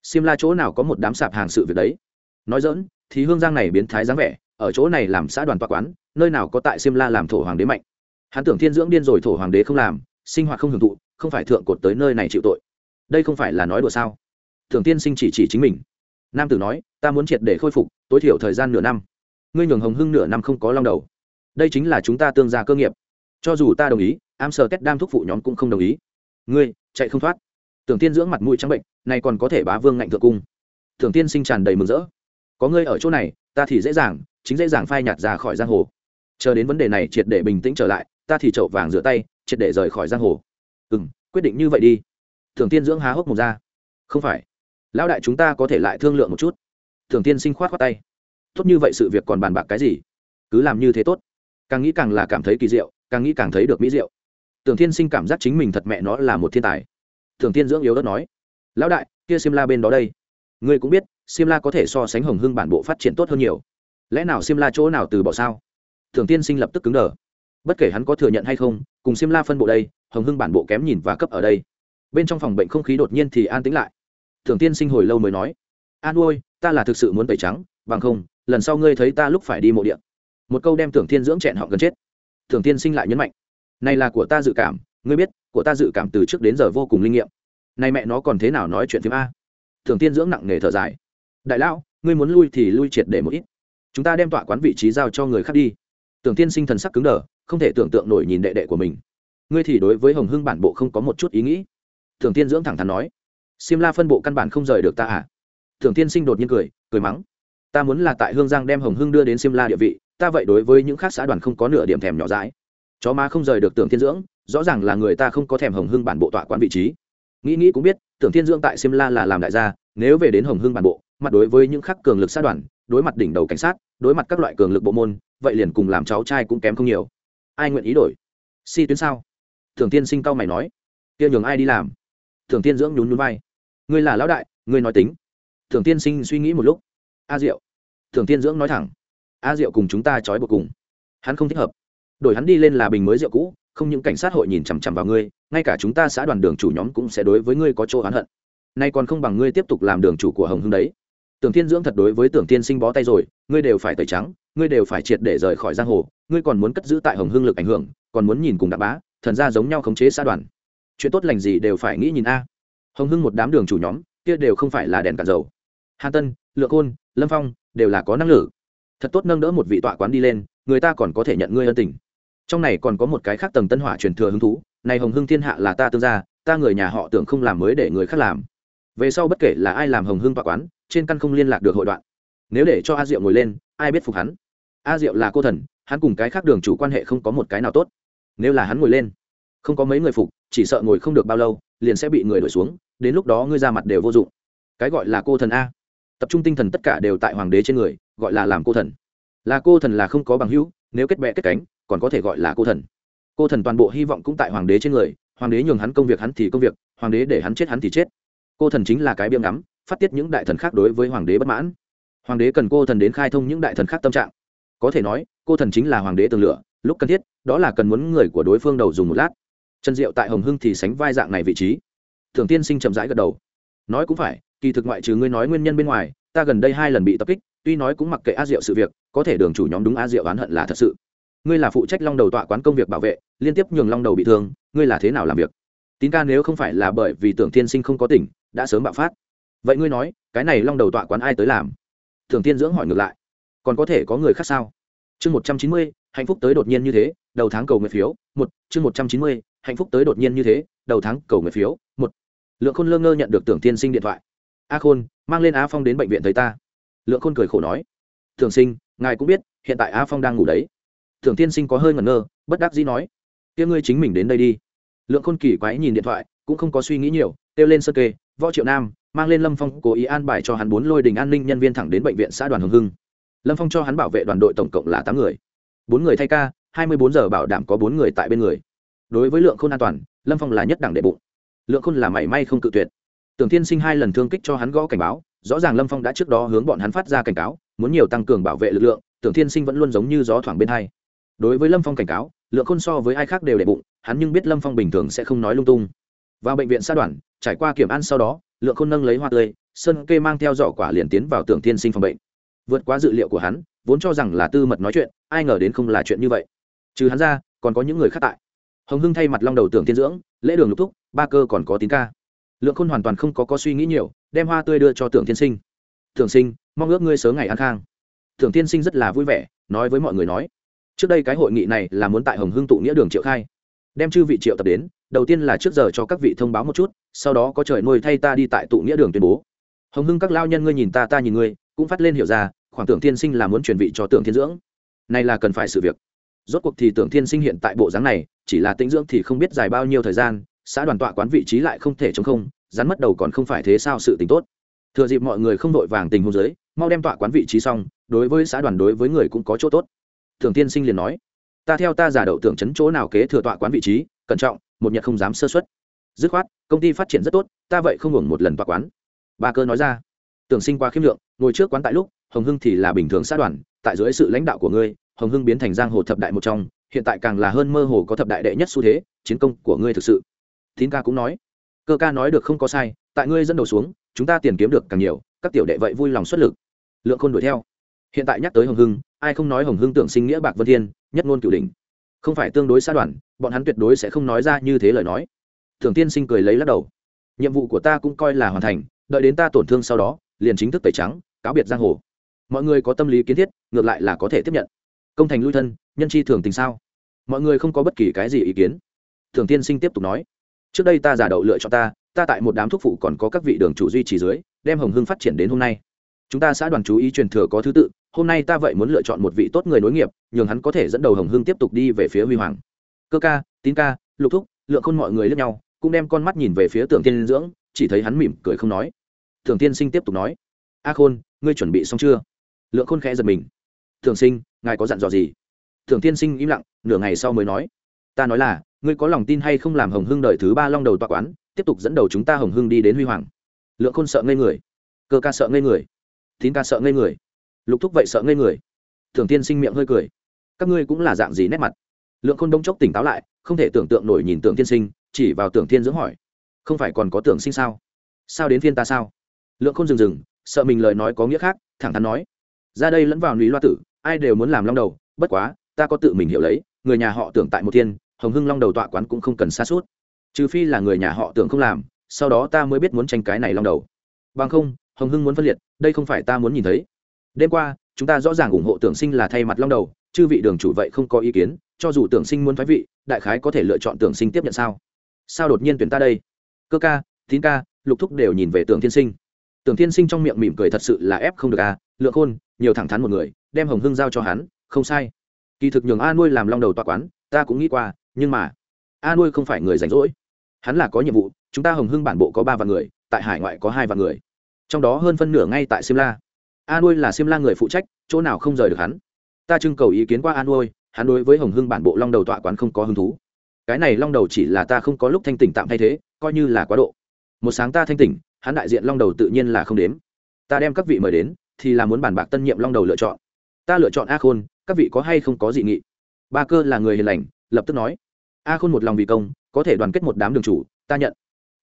Xiêm la chỗ nào có một đám sạp hàng sự việc đấy? Nói dỡn thì hương giang này biến thái dáng vẻ, ở chỗ này làm xã đoàn tọa quán, nơi nào có tại xiêm la làm thổ hoàng đế mạnh. Hắn tưởng thiên dưỡng điên rồi thổ hoàng đế không làm, sinh hoạt không hưởng thụ, không phải thượng cột tới nơi này chịu tội đây không phải là nói đùa sao? Thường tiên sinh chỉ chỉ chính mình. Nam tử nói, ta muốn triệt để khôi phục, tối thiểu thời gian nửa năm. Ngươi nhường hồng hưng nửa năm không có long đầu. Đây chính là chúng ta tương gia cơ nghiệp. Cho dù ta đồng ý, am sờ kết đam thúc phụ nhóm cũng không đồng ý. Ngươi, chạy không thoát. Tưởng tiên dưỡng mặt mũi trắng bệnh này còn có thể bá vương ngạnh thượng cung. Thường tiên sinh tràn đầy mừng rỡ. Có ngươi ở chỗ này, ta thì dễ dàng, chính dễ dàng phai nhạt ra khỏi giang hồ. Chờ đến vấn đề này triệt để bình tĩnh trở lại, ta thì chậu vàng rửa tay, triệt để rời khỏi giang hồ. Ừ quyết định như vậy đi. Thường tiên dưỡng há hốc một ra. Không phải. Lão đại chúng ta có thể lại thương lượng một chút. Thường tiên sinh khoát khoát tay. Tốt như vậy sự việc còn bàn bạc cái gì? Cứ làm như thế tốt. Càng nghĩ càng là cảm thấy kỳ diệu, càng nghĩ càng thấy được mỹ diệu. Tưởng thiên sinh cảm giác chính mình thật mẹ nó là một thiên tài. Thường thiên dưỡng yếu đất nói. Lão đại, kia xiêm la bên đó đây. Ngươi cũng biết, xiêm la có thể so sánh hồng hưng bản bộ phát triển tốt hơn nhiều. Lẽ nào xiêm la chỗ nào từ bỏ sao? Thường tiên sinh lập tức cứng đờ. Bất kể hắn có thừa nhận hay không, cùng xiêm la phân bộ đây, hồng hưng bản bộ kém nhìn và cấp ở đây bên trong phòng bệnh không khí đột nhiên thì an tĩnh lại. Thường tiên sinh hồi lâu mới nói, an ôi, ta là thực sự muốn tẩy trắng, bằng không, lần sau ngươi thấy ta lúc phải đi mộ điện một câu đem tưởng thiên dưỡng chẹn họ gần chết. Thường tiên sinh lại nhấn mạnh, này là của ta dự cảm, ngươi biết, của ta dự cảm từ trước đến giờ vô cùng linh nghiệm. Này mẹ nó còn thế nào nói chuyện phim a? Thường tiên dưỡng nặng nề thở dài, đại lão, ngươi muốn lui thì lui triệt để một ít. Chúng ta đem tọa quán vị trí giao cho người khác đi. Tưởng tiên sinh thần sắc cứng đờ, không thể tưởng tượng nổi nhìn đệ đệ của mình. Ngươi thì đối với hồng hưng bản bộ không có một chút ý nghĩ thường tiên dưỡng thẳng thắn nói, xiêm la phân bộ căn bản không rời được ta à? Thường tiên sinh đột nhiên cười cười mắng, ta muốn là tại hương giang đem hồng hưng đưa đến xiêm la địa vị, ta vậy đối với những khác xã đoàn không có nửa điểm thèm nhỏ dãi. Chó má không rời được tưởng thiên dưỡng, rõ ràng là người ta không có thèm hồng hưng bản bộ tọa quán vị trí. Nghĩ nghĩ cũng biết, tưởng thiên dưỡng tại simla là làm đại gia, nếu về đến hồng hưng bản bộ, mặt đối với những khắc cường lực sát đoàn, đối mặt đỉnh đầu cảnh sát, đối mặt các loại cường lực bộ môn, vậy liền cùng làm cháu trai cũng kém không nhiều. Ai nguyện ý đổi? Si tuyến sao? Tưởng tiên sinh cao mày nói, kia nhường ai đi làm? Thường tiên dưỡng nhún nhún vai. Ngươi là lão đại, ngươi nói tính. Thường tiên sinh suy nghĩ một lúc. A diệu. Thường tiên dưỡng nói thẳng. A diệu cùng chúng ta trói buộc cùng. Hắn không thích hợp. Đổi hắn đi lên là bình mới rượu cũ, không những cảnh sát hội nhìn chằm chằm vào ngươi, ngay cả chúng ta xã đoàn đường chủ nhóm cũng sẽ đối với ngươi có chỗ oán hận. Nay còn không bằng ngươi tiếp tục làm đường chủ của hồng hưng đấy. Tưởng thiên dưỡng thật đối với tưởng tiên sinh bó tay rồi, ngươi đều phải tẩy trắng, ngươi đều phải triệt để rời khỏi giang hồ, ngươi còn muốn cất giữ tại hồng hưng lực ảnh hưởng, còn muốn nhìn cùng đạp bá, thần ra giống nhau khống chế xã đoàn chuyện tốt lành gì đều phải nghĩ nhìn a. Hồng hưng một đám đường chủ nhóm, kia đều không phải là đèn cạn dầu. Hà tân lượng côn, lâm phong, đều là có năng lực. Thật tốt nâng đỡ một vị tọa quán đi lên, người ta còn có thể nhận ngươi ân tình. Trong này còn có một cái khác tầng tân hỏa truyền thừa hứng thú, này hồng hưng thiên hạ là ta tương gia, ta người nhà họ tưởng không làm mới để người khác làm. Về sau bất kể là ai làm hồng hưng tọa quán, trên căn không liên lạc được hội đoạn. Nếu để cho a diệu ngồi lên, ai biết phục hắn? A diệu là cô thần, hắn cùng cái khác đường chủ quan hệ không có một cái nào tốt. Nếu là hắn ngồi lên không có mấy người phục, chỉ sợ ngồi không được bao lâu, liền sẽ bị người đuổi xuống, đến lúc đó ngươi ra mặt đều vô dụng. Cái gọi là cô thần a. Tập trung tinh thần tất cả đều tại hoàng đế trên người, gọi là làm cô thần. Là cô thần là không có bằng hữu, nếu kết bẹ kết cánh, còn có thể gọi là cô thần. Cô thần toàn bộ hy vọng cũng tại hoàng đế trên người, hoàng đế nhường hắn công việc hắn thì công việc, hoàng đế để hắn chết hắn thì chết. Cô thần chính là cái biêm ngắm, phát tiết những đại thần khác đối với hoàng đế bất mãn. Hoàng đế cần cô thần đến khai thông những đại thần khác tâm trạng. Có thể nói, cô thần chính là hoàng đế tường lửa, lúc cần thiết, đó là cần muốn người của đối phương đầu dùng một lát trần diệu tại hồng hưng thì sánh vai dạng này vị trí. Thường tiên sinh chậm rãi gật đầu. Nói cũng phải, kỳ thực ngoại trừ ngươi nói nguyên nhân bên ngoài, ta gần đây hai lần bị tập kích, tuy nói cũng mặc kệ a diệu sự việc, có thể đường chủ nhóm đúng a diệu oán hận là thật sự. Ngươi là phụ trách long đầu tọa quán công việc bảo vệ, liên tiếp nhường long đầu bị thương, ngươi là thế nào làm việc? Tín ca nếu không phải là bởi vì tưởng tiên sinh không có tỉnh, đã sớm bạo phát. Vậy ngươi nói, cái này long đầu tọa quán ai tới làm? Thường tiên dưỡng hỏi ngược lại. Còn có thể có người khác sao? Chương một trăm chín mươi, hạnh phúc tới đột nhiên như thế, đầu tháng cầu nguyện phiếu, một, chương một trăm chín mươi hạnh phúc tới đột nhiên như thế, đầu tháng cầu người phiếu, một. Lượng khôn lơ ngơ nhận được tưởng tiên sinh điện thoại. A khôn, mang lên a phong đến bệnh viện thấy ta. Lượng khôn cười khổ nói. Thường sinh, ngài cũng biết, hiện tại a phong đang ngủ đấy. Thường tiên sinh có hơi ngẩn ngơ, bất đắc dĩ nói. Kia ngươi chính mình đến đây đi. Lượng khôn kỳ quái nhìn điện thoại, cũng không có suy nghĩ nhiều, kêu lên sơ kê, võ triệu nam, mang lên lâm phong cố ý an bài cho hắn bốn lôi đình an ninh nhân viên thẳng đến bệnh viện xã đoàn hồng hưng. Lâm phong cho hắn bảo vệ đoàn đội tổng cộng là tám người. Bốn người thay ca, hai mươi bốn giờ bảo đảm có bốn người tại bên người đối với lượng khôn an toàn, lâm phong là nhất đẳng đệ bụng. Lượng khôn là mảy may không cự tuyệt. Tưởng tiên sinh hai lần thương kích cho hắn gõ cảnh báo, rõ ràng lâm phong đã trước đó hướng bọn hắn phát ra cảnh cáo, muốn nhiều tăng cường bảo vệ lực lượng, tưởng tiên sinh vẫn luôn giống như gió thoảng bên hai. Đối với lâm phong cảnh cáo, lượng khôn so với ai khác đều đệ bụng, hắn nhưng biết lâm phong bình thường sẽ không nói lung tung. Vào bệnh viện xa đoàn, trải qua kiểm ăn sau đó, lượng khôn nâng lấy hoa tươi, sơn kê mang theo giỏ quả liền tiến vào tưởng tiên sinh phòng bệnh. Vượt qua dự liệu của hắn, vốn cho rằng là tư mật nói chuyện, ai ngờ đến không là chuyện như vậy. Trừ hắn ra, còn có những người khác tại hồng hưng thay mặt long đầu tưởng tiên dưỡng lễ đường lục thúc ba cơ còn có tín ca lượng khôn hoàn toàn không có có suy nghĩ nhiều đem hoa tươi đưa cho tưởng tiên sinh tưởng sinh mong ước ngươi sớm ngày an khang tưởng tiên sinh rất là vui vẻ nói với mọi người nói trước đây cái hội nghị này là muốn tại hồng hưng tụ nghĩa đường triệu khai đem chư vị triệu tập đến đầu tiên là trước giờ cho các vị thông báo một chút sau đó có trời nuôi thay ta đi tại tụ nghĩa đường tuyên bố hồng hưng các lao nhân ngươi nhìn ta ta nhìn ngươi cũng phát lên hiểu ra khoảng tưởng tiên sinh là muốn truyền vị cho tưởng thiên dưỡng này là cần phải sự việc rốt cuộc thì tưởng thiên sinh hiện tại bộ dáng này chỉ là tĩnh dưỡng thì không biết dài bao nhiêu thời gian, xã đoàn tọa quán vị trí lại không thể chống không, rắn mất đầu còn không phải thế sao sự tình tốt. Thừa dịp mọi người không đội vàng tình hôn giới mau đem tọa quán vị trí xong, đối với xã đoàn đối với người cũng có chỗ tốt. Thường tiên sinh liền nói, ta theo ta giả đậu tưởng chấn chỗ nào kế thừa tọa quán vị trí, cẩn trọng, một nhật không dám sơ xuất dứt khoát, công ty phát triển rất tốt, ta vậy không hưởng một lần tọa quán. Ba cơ nói ra, tưởng sinh qua khiêm lượng, ngồi trước quán tại lúc, hồng hưng thì là bình thường xã đoàn, tại dưới sự lãnh đạo của ngươi, hồng hưng biến thành giang hồ thập đại một trong hiện tại càng là hơn mơ hồ có thập đại đệ nhất xu thế, chiến công của ngươi thực sự. Tín ca cũng nói. Cơ ca nói được không có sai, tại ngươi dẫn đầu xuống, chúng ta tiền kiếm được càng nhiều, các tiểu đệ vậy vui lòng xuất lực. Lượng khôn đuổi theo. Hiện tại nhắc tới hồng hưng, ai không nói hồng hưng tưởng sinh nghĩa bạc vân thiên, nhất ngôn cửu đình không phải tương đối xa đoàn bọn hắn tuyệt đối sẽ không nói ra như thế lời nói. Thường tiên sinh cười lấy lắc đầu. Nhiệm vụ của ta cũng coi là hoàn thành, đợi đến ta tổn thương sau đó, liền chính thức tẩy trắng, cáo biệt giang hồ. Mọi người có tâm lý kiến thiết, ngược lại là có thể tiếp nhận. Công thành lui thân, nhân chi thường tình sao? Mọi người không có bất kỳ cái gì ý kiến. Thường tiên sinh tiếp tục nói, trước đây ta giả đậu lựa chọn ta ta tại một đám thuốc phụ còn có các vị đường chủ duy trì dưới, đem hồng hưng phát triển đến hôm nay. Chúng ta xã đoàn chú ý truyền thừa có thứ tự, hôm nay ta vậy muốn lựa chọn một vị tốt người nối nghiệp, nhường hắn có thể dẫn đầu hồng hưng tiếp tục đi về phía huy hoàng. Cơ ca, tín ca, lục thúc, lượng khôn mọi người lẫn nhau, cũng đem con mắt nhìn về phía tưởng tiên dưỡng, chỉ thấy hắn mỉm cười không nói. Thường tiên sinh tiếp tục nói, a khôn, ngươi chuẩn bị xong chưa? Lượng khôn khẽ giật mình, thường sinh, ngài có dặn dò gì? Thường tiên sinh im lặng, nửa ngày sau mới nói. Ta nói là, ngươi có lòng tin hay không làm hồng hưng đợi thứ ba long đầu tọa quán, tiếp tục dẫn đầu chúng ta hồng hưng đi đến huy hoàng. Lượng khôn sợ ngây người. Cơ ca sợ ngây người. Tín ca sợ ngây người. Lục thúc vậy sợ ngây người. Thường tiên sinh miệng hơi cười. Các ngươi cũng là dạng gì nét mặt? Lượng khôn đông chốc tỉnh táo lại, không thể tưởng tượng nổi nhìn tưởng tiên sinh, chỉ vào tưởng Thiên dưỡng hỏi. Không phải còn có tưởng sinh sao? Sao đến phiên ta sao? Lượng khôn dừng dừng, sợ mình lời nói có nghĩa khác, thẳng thắn nói. Ra đây lẫn vào núi loa tử, ai đều muốn làm long đầu, bất quá ta có tự mình hiểu lấy, người nhà họ tưởng tại một thiên, hồng hưng long đầu tọa quán cũng không cần xa suốt. Trừ phi là người nhà họ tưởng không làm, sau đó ta mới biết muốn tranh cái này long đầu. Bằng không, hồng hưng muốn phân liệt, đây không phải ta muốn nhìn thấy. Đêm qua, chúng ta rõ ràng ủng hộ tưởng sinh là thay mặt long đầu, chư vị đường chủ vậy không có ý kiến, cho dù tưởng sinh muốn thoái vị, đại khái có thể lựa chọn tưởng sinh tiếp nhận sao? Sao đột nhiên tuyển ta đây? Cơ ca, tín ca, lục thúc đều nhìn về tưởng thiên sinh. Tưởng thiên sinh trong miệng mỉm cười thật sự là ép không được à lượng khôn, nhiều thẳng thắn một người, đem hồng hưng giao cho hắn, không sai kỳ thực nhường a nuôi làm long đầu tọa quán, ta cũng nghĩ qua, nhưng mà, a nuôi không phải người rảnh rỗi. Hắn là có nhiệm vụ, chúng ta hồng hưng bản bộ có ba vạn người, tại hải ngoại có hai vạn người. Trong đó hơn phân nửa ngay tại simla a nuôi là simla người phụ trách, chỗ nào không rời được hắn. Ta trưng cầu ý kiến qua a nuôi, hắn đối với hồng hưng bản bộ long đầu tọa quán không có hứng thú. Cái này long đầu chỉ là ta không có lúc thanh tỉnh tạm thay thế, coi như là quá độ. Một sáng ta thanh tỉnh, hắn đại diện long đầu tự nhiên là không đến ta đem các vị mời đến, thì là muốn bàn bạc tân nhiệm long đầu lựa chọn. Ta lựa chọn a khôn các vị có hay không có dị nghị? Ba cơ là người hiền lành, lập tức nói. A khôn một lòng vì công, có thể đoàn kết một đám đường chủ, ta nhận.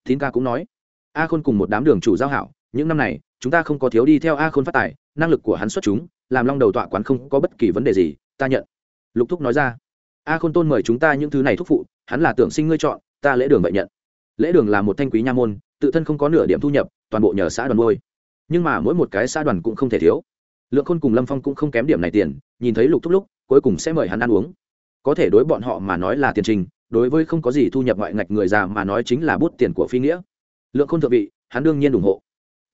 Tín ca cũng nói. A khôn cùng một đám đường chủ giao hảo, những năm này, chúng ta không có thiếu đi theo a khôn phát tài, năng lực của hắn xuất chúng, làm long đầu tọa quán không có bất kỳ vấn đề gì, ta nhận. Lục thúc nói ra. A khôn tôn mời chúng ta những thứ này thúc phụ, hắn là tưởng sinh ngươi chọn, ta lễ đường vậy nhận. Lễ đường là một thanh quý nha môn, tự thân không có nửa điểm thu nhập, toàn bộ nhờ xã đoàn nuôi. Nhưng mà mỗi một cái xã đoàn cũng không thể thiếu lượng khôn cùng lâm phong cũng không kém điểm này tiền, nhìn thấy lục thúc lúc, cuối cùng sẽ mời hắn ăn uống. Có thể đối bọn họ mà nói là tiền trình, đối với không có gì thu nhập ngoại ngạch người già mà nói chính là bút tiền của phi nghĩa. Lượng khôn thượng vị, hắn đương nhiên ủng hộ.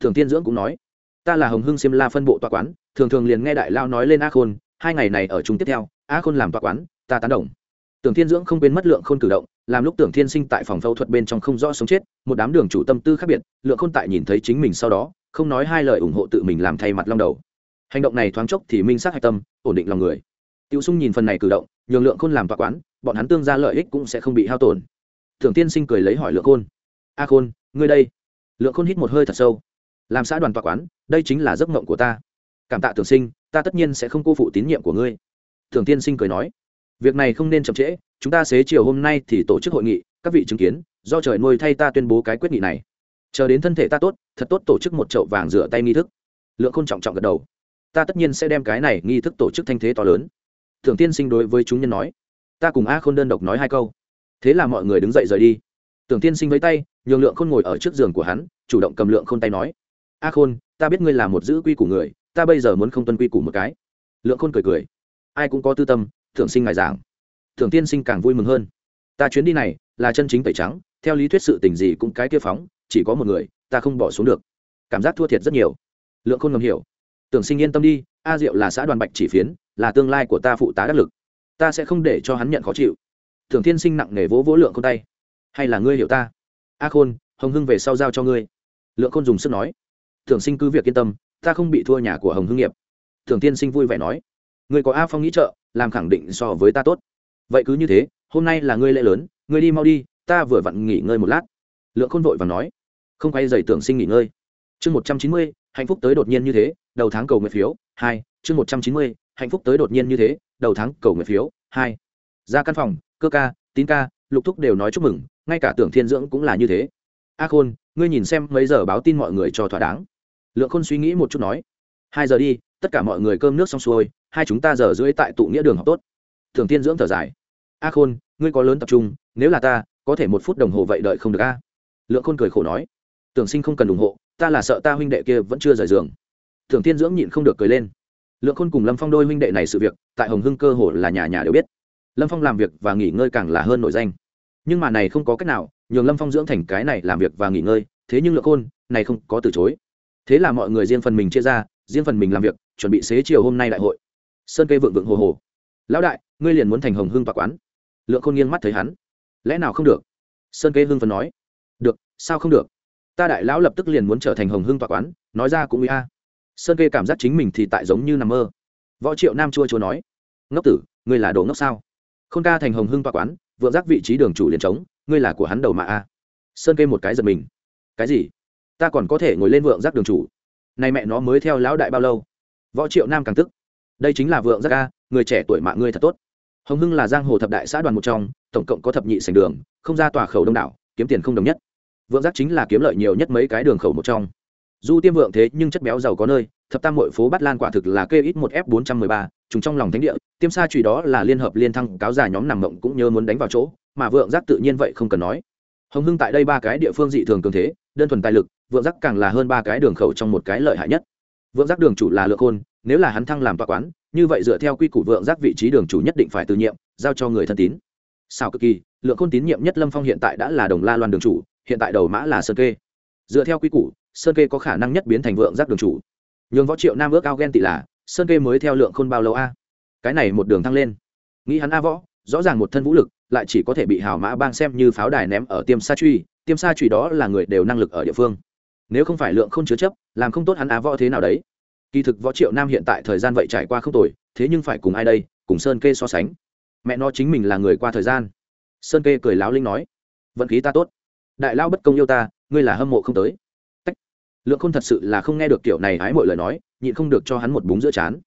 Thường tiên dưỡng cũng nói, ta là hồng hưng xiêm la phân bộ tòa quán, thường thường liền nghe đại lao nói lên a khôn, hai ngày này ở chung tiếp theo, a khôn làm tòa quán, ta tán đồng. Tưởng thiên dưỡng không quên mất lượng khôn cử động, làm lúc tưởng thiên sinh tại phòng phẫu thuật bên trong không rõ sống chết, một đám đường chủ tâm tư khác biệt, lượng khôn tại nhìn thấy chính mình sau đó, không nói hai lời ủng hộ tự mình làm thay mặt long đầu hành động này thoáng chốc thì minh sát hạch tâm ổn định lòng người Tiêu Sung nhìn phần này cử động, nhường Lượng Khôn làm tọa quán, bọn hắn tương ra lợi ích cũng sẽ không bị hao tổn. Thường Tiên Sinh cười lấy hỏi Lượng Khôn: "A Khôn, ngươi đây?" Lượng Khôn hít một hơi thật sâu. "Làm xã đoàn tọa quán, đây chính là giấc mộng của ta. Cảm tạ Tưởng Sinh, ta tất nhiên sẽ không cô phụ tín nhiệm của ngươi." Thường Tiên Sinh cười nói: "Việc này không nên chậm trễ, chúng ta xế chiều hôm nay thì tổ chức hội nghị, các vị chứng kiến, do trời nuôi thay ta tuyên bố cái quyết nghị này. Chờ đến thân thể ta tốt, thật tốt tổ chức một chậu vàng rửa tay nghi thức." Lượng Khôn trọng trọng gật đầu. "Ta tất nhiên sẽ đem cái này nghi thức tổ chức thanh thế to lớn." thường tiên sinh đối với chúng nhân nói, ta cùng a k h ô n đơn độc nói hai câu. Thế là mọi người đứng dậy rời đi. Tưởng tiên sinh với tay, nhường lượng khôn ngồi ở trước giường của hắn, chủ động cầm lượng khôn tay nói, a khôn, ta biết ngươi là một giữ quy của người, ta bây giờ muốn không tuân quy củ một cái. Lượng khôn cười cười, ai cũng có tư tâm thưởng sinh ngài giảng. Thưởng tiên sinh càng vui mừng hơn, ta chuyến đi này là chân chính tẩy trắng, theo lý thuyết sự tình gì cũng cái kia phóng, chỉ có một người, ta không bỏ xuống được. Cảm giác thua thiệt rất nhiều. Lượng khôn ngầm hiểu tưởng sinh yên tâm đi, a diệu là xã đoàn bạch chỉ phiến, là tương lai của ta phụ tá đắc lực. Ta sẽ không để cho hắn nhận khó chịu. Tưởng thiên sinh nặng nề vỗ vỗ lượng con tay. Hay là ngươi hiểu ta? A khôn, hồng hưng về sau giao cho ngươi. Lượng khôn dùng sức nói. Tưởng sinh cứ việc yên tâm, ta không bị thua nhà của hồng hưng nghiệp. Tưởng tiên sinh vui vẻ nói. Người có a phong nghĩ trợ, làm khẳng định so với ta tốt. Vậy cứ như thế, hôm nay là ngươi lễ lớn, ngươi đi mau đi, ta vừa vặn nghỉ ngơi một lát. Lượng khôn vội và nói. Không quay dày tưởng sinh nghỉ ngơi. Chương một trăm chín mươi, hạnh phúc tới đột nhiên như thế đầu tháng cầu nguyện phiếu, hai, chương một trăm chín mươi, hạnh phúc tới đột nhiên như thế, đầu tháng cầu nguyện phiếu, hai. Ra căn phòng, cơ ca, tín ca, lục thúc đều nói chúc mừng, ngay cả tưởng thiên dưỡng cũng là như thế. A khôn, ngươi nhìn xem mấy giờ báo tin mọi người cho thỏa đáng. Lượng khôn suy nghĩ một chút nói, hai giờ đi, tất cả mọi người cơm nước xong xuôi, hai chúng ta giờ rưỡi tại tụ nghĩa đường học tốt. Thường tiên dưỡng thở dài, a khôn, ngươi có lớn tập trung, nếu là ta, có thể một phút đồng hồ vậy đợi không được a. Lượng khôn cười khổ nói, tưởng sinh không cần ủng hộ, ta là sợ ta huynh đệ kia vẫn chưa rời giường thường thiên dưỡng nhịn không được cười lên. Lượng khôn cùng lâm phong đôi huynh đệ này sự việc, tại hồng hưng cơ hồ là nhà nhà đều biết. Lâm phong làm việc và nghỉ ngơi càng là hơn nổi danh. Nhưng mà này không có cách nào, nhường lâm phong dưỡng thành cái này làm việc và nghỉ ngơi, thế nhưng lượng khôn, này không có từ chối. Thế là mọi người riêng phần mình chia ra, riêng phần mình làm việc, chuẩn bị xế chiều hôm nay đại hội. Sơn cây vượng vượng hồ hồ. Lão đại, ngươi liền muốn thành hồng hưng tòa quán? Lượng khôn nghiêng mắt thấy hắn. Lẽ nào không được? Sơn cây hưng phần nói. Được, sao không được? Ta đại lão lập tức liền muốn trở thành hồng hưng tòa quán, nói ra cũng ý a sơn kê cảm giác chính mình thì tại giống như nằm mơ. Võ triệu nam chua chua nói, ngốc tử, ngươi là đồ ngốc sao? Không ca thành hồng hưng tòa quán, vượng giác vị trí đường chủ liền trống, ngươi là của hắn đầu mà a. Sơn kê một cái giật mình. Cái gì? Ta còn có thể ngồi lên vượng giác đường chủ? Nay mẹ nó mới theo lão đại bao lâu? Võ triệu nam càng tức. Đây chính là vượng giác a, người trẻ tuổi mạng ngươi thật tốt. Hồng hưng là giang hồ thập đại xã đoàn một trong, tổng cộng có thập nhị sành đường, không ra tòa khẩu đông đảo, kiếm tiền không đồng nhất. Vượng giác chính là kiếm lợi nhiều nhất mấy cái đường khẩu một trong du tiêm vượng thế nhưng chất béo giàu có nơi, thập tam mội phố bắt lan quả thực là kê ít một f bốn trăm mười ba, trùng trong lòng thánh địa, tiêm sa trùy đó là liên hợp liên thăng, cáo già nhóm nằm mộng cũng nhớ muốn đánh vào chỗ, mà vượng giác tự nhiên vậy không cần nói. Hồng hưng tại đây ba cái địa phương dị thường cường thế, đơn thuần tài lực, vượng giác càng là hơn ba cái đường khẩu trong một cái lợi hại nhất. Vượng giác đường chủ là lượng khôn, nếu là hắn thăng làm tọa quán, như vậy dựa theo quy củ vượng giác vị trí đường chủ nhất định phải từ nhiệm, giao cho người thân tín. Sao cực kỳ, lượng khôn tín nhiệm nhất lâm phong hiện tại đã là đồng la loan đường chủ, hiện tại đầu mã là sơn kê. Dựa theo quy củ sơn kê có khả năng nhất biến thành vượng giác đường chủ. Nhường võ triệu nam ước ao ghen tị là, sơn kê mới theo lượng khôn bao lâu a? Cái này một đường thăng lên. Nghĩ hắn a võ, rõ ràng một thân vũ lực, lại chỉ có thể bị hào mã bang xem như pháo đài ném ở tiêm sa truy, tiêm sa truy đó là người đều năng lực ở địa phương. Nếu không phải lượng không chứa chấp, làm không tốt hắn á võ thế nào đấy? Kỳ thực võ triệu nam hiện tại thời gian vậy trải qua không tồi, thế nhưng phải cùng ai đây, cùng sơn kê so sánh. Mẹ nó chính mình là người qua thời gian. Sơn kê cười láo linh nói, vận khí ta tốt. Đại lao bất công yêu ta, ngươi là hâm mộ không tới lượng khôn thật sự là không nghe được kiểu này hái mọi lời nói, nhịn không được cho hắn một búng giữa chán.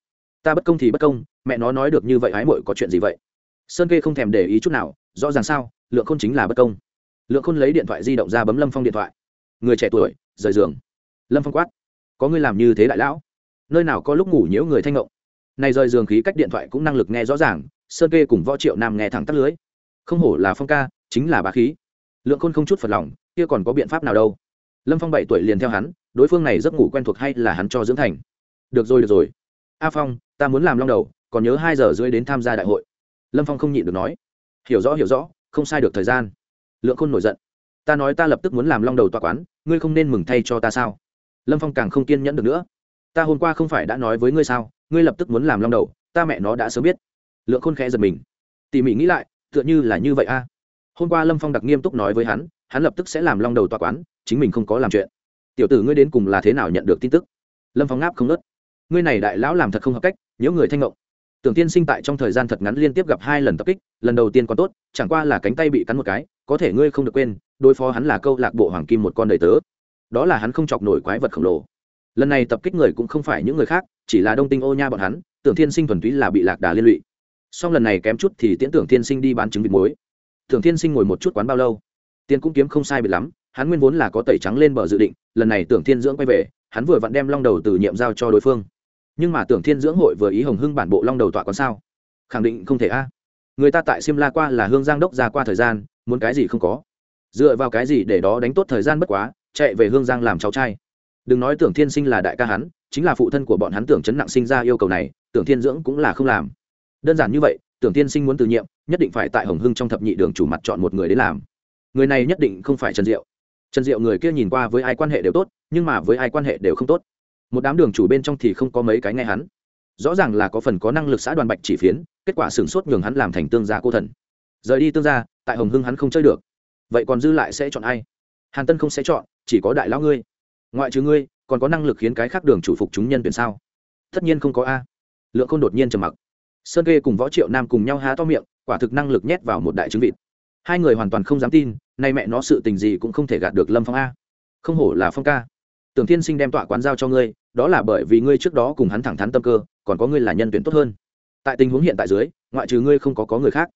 Ta bất công thì bất công, mẹ nó nói được như vậy hái mội có chuyện gì vậy? Sơn kê không thèm để ý chút nào, rõ ràng sao, lượng khôn chính là bất công. Lượng khôn lấy điện thoại di động ra bấm lâm phong điện thoại. Người trẻ tuổi, rời giường. Lâm phong quát. Có người làm như thế đại lão? Nơi nào có lúc ngủ nhiễu người thanh ngộng? Này rời giường khí cách điện thoại cũng năng lực nghe rõ ràng, sơn kê cùng võ triệu nam nghe thẳng tắt lưới. Không hổ là phong ca, chính là bá khí. Lượng khôn không chút phật lòng, kia còn có biện pháp nào đâu? Lâm phong bảy tuổi liền theo hắn đối phương này giấc ngủ quen thuộc hay là hắn cho dưỡng thành? Được rồi được rồi. A phong, ta muốn làm long đầu, còn nhớ hai giờ rưỡi đến tham gia đại hội. Lâm phong không nhịn được nói. Hiểu rõ hiểu rõ, không sai được thời gian. Lượng khôn nổi giận. Ta nói ta lập tức muốn làm long đầu tòa quán, ngươi không nên mừng thay cho ta sao? Lâm phong càng không kiên nhẫn được nữa. Ta hôm qua không phải đã nói với ngươi sao? Ngươi lập tức muốn làm long đầu, ta mẹ nó đã sớm biết. Lượng khôn khẽ giật mình. Tỉ mỉ nghĩ lại, tựa như là như vậy a. Hôm qua lâm phong đặc nghiêm túc nói với hắn hắn lập tức sẽ làm long đầu tòa quán, chính mình không có làm chuyện tiểu tử ngươi đến cùng là thế nào nhận được tin tức? Lâm phong ngáp không nớt ngươi này đại lão làm thật không hợp cách, nhớ người thanh ngộng. Tưởng tiên sinh tại trong thời gian thật ngắn liên tiếp gặp hai lần tập kích, lần đầu tiên còn tốt, chẳng qua là cánh tay bị cắn một cái, có thể ngươi không được quên, đối phó hắn là câu lạc bộ hoàng kim một con đầy tớ. Đó là hắn không chọc nổi quái vật khổng lồ. Lần này tập kích người cũng không phải những người khác, chỉ là đông tinh ô nha bọn hắn, tưởng thiên sinh thuần túy là bị lạc đà liên lụy. Song lần này kém chút thì tiễn tưởng thiên sinh đi bán trứng vịt muối. Tưởng thiên sinh ngồi một chút quán bao lâu? Tiền cũng kiếm không sai bị lắm hắn nguyên vốn là có tẩy trắng lên bờ dự định, lần này tưởng thiên dưỡng quay về, hắn vừa vặn đem long đầu từ nhiệm giao cho đối phương. Nhưng mà tưởng thiên dưỡng hội vừa ý hồng hưng bản bộ long đầu tọa còn sao? Khẳng định không thể a. Người ta tại la qua là hương giang đốc ra qua thời gian, muốn cái gì không có. Dựa vào cái gì để đó đánh tốt thời gian bất quá, chạy về hương giang làm cháu trai. Đừng nói tưởng thiên sinh là đại ca hắn, chính là phụ thân của bọn hắn tưởng chấn nặng sinh ra yêu cầu này, tưởng thiên dưỡng cũng là không làm. Đơn giản như vậy, tưởng thiên sinh muốn từ nhiệm, nhất định phải tại hồng hưng trong thập nhị đường chủ mặt chọn một người đến làm. Người này nhất định không phải trần diệu trần diệu người kia nhìn qua với ai quan hệ đều tốt, nhưng mà với ai quan hệ đều không tốt. Một đám đường chủ bên trong thì không có mấy cái nghe hắn. Rõ ràng là có phần có năng lực xã đoàn bạch chỉ phiến, kết quả sửng sốt nhường hắn làm thành tương gia cô thần. Rời đi tương gia, tại hồng hưng hắn không chơi được. Vậy còn dư lại sẽ chọn ai? Hàn tân không sẽ chọn, chỉ có đại lão ngươi. Ngoại trừ ngươi, còn có năng lực khiến cái khác đường chủ phục chúng nhân tuyển sao? Tất nhiên không có a. Lượng khôn đột nhiên trầm mặc. Sơn kê cùng võ triệu nam cùng nhau há to miệng, quả thực năng lực nhét vào một đại chứng vịt. Hai người hoàn toàn không dám tin nay mẹ nó sự tình gì cũng không thể gạt được lâm phong a. Không hổ là phong ca. Tưởng thiên sinh đem tọa quán giao cho ngươi, đó là bởi vì ngươi trước đó cùng hắn thẳng thắn tâm cơ, còn có ngươi là nhân tuyển tốt hơn. Tại tình huống hiện tại dưới, ngoại trừ ngươi không có có người khác.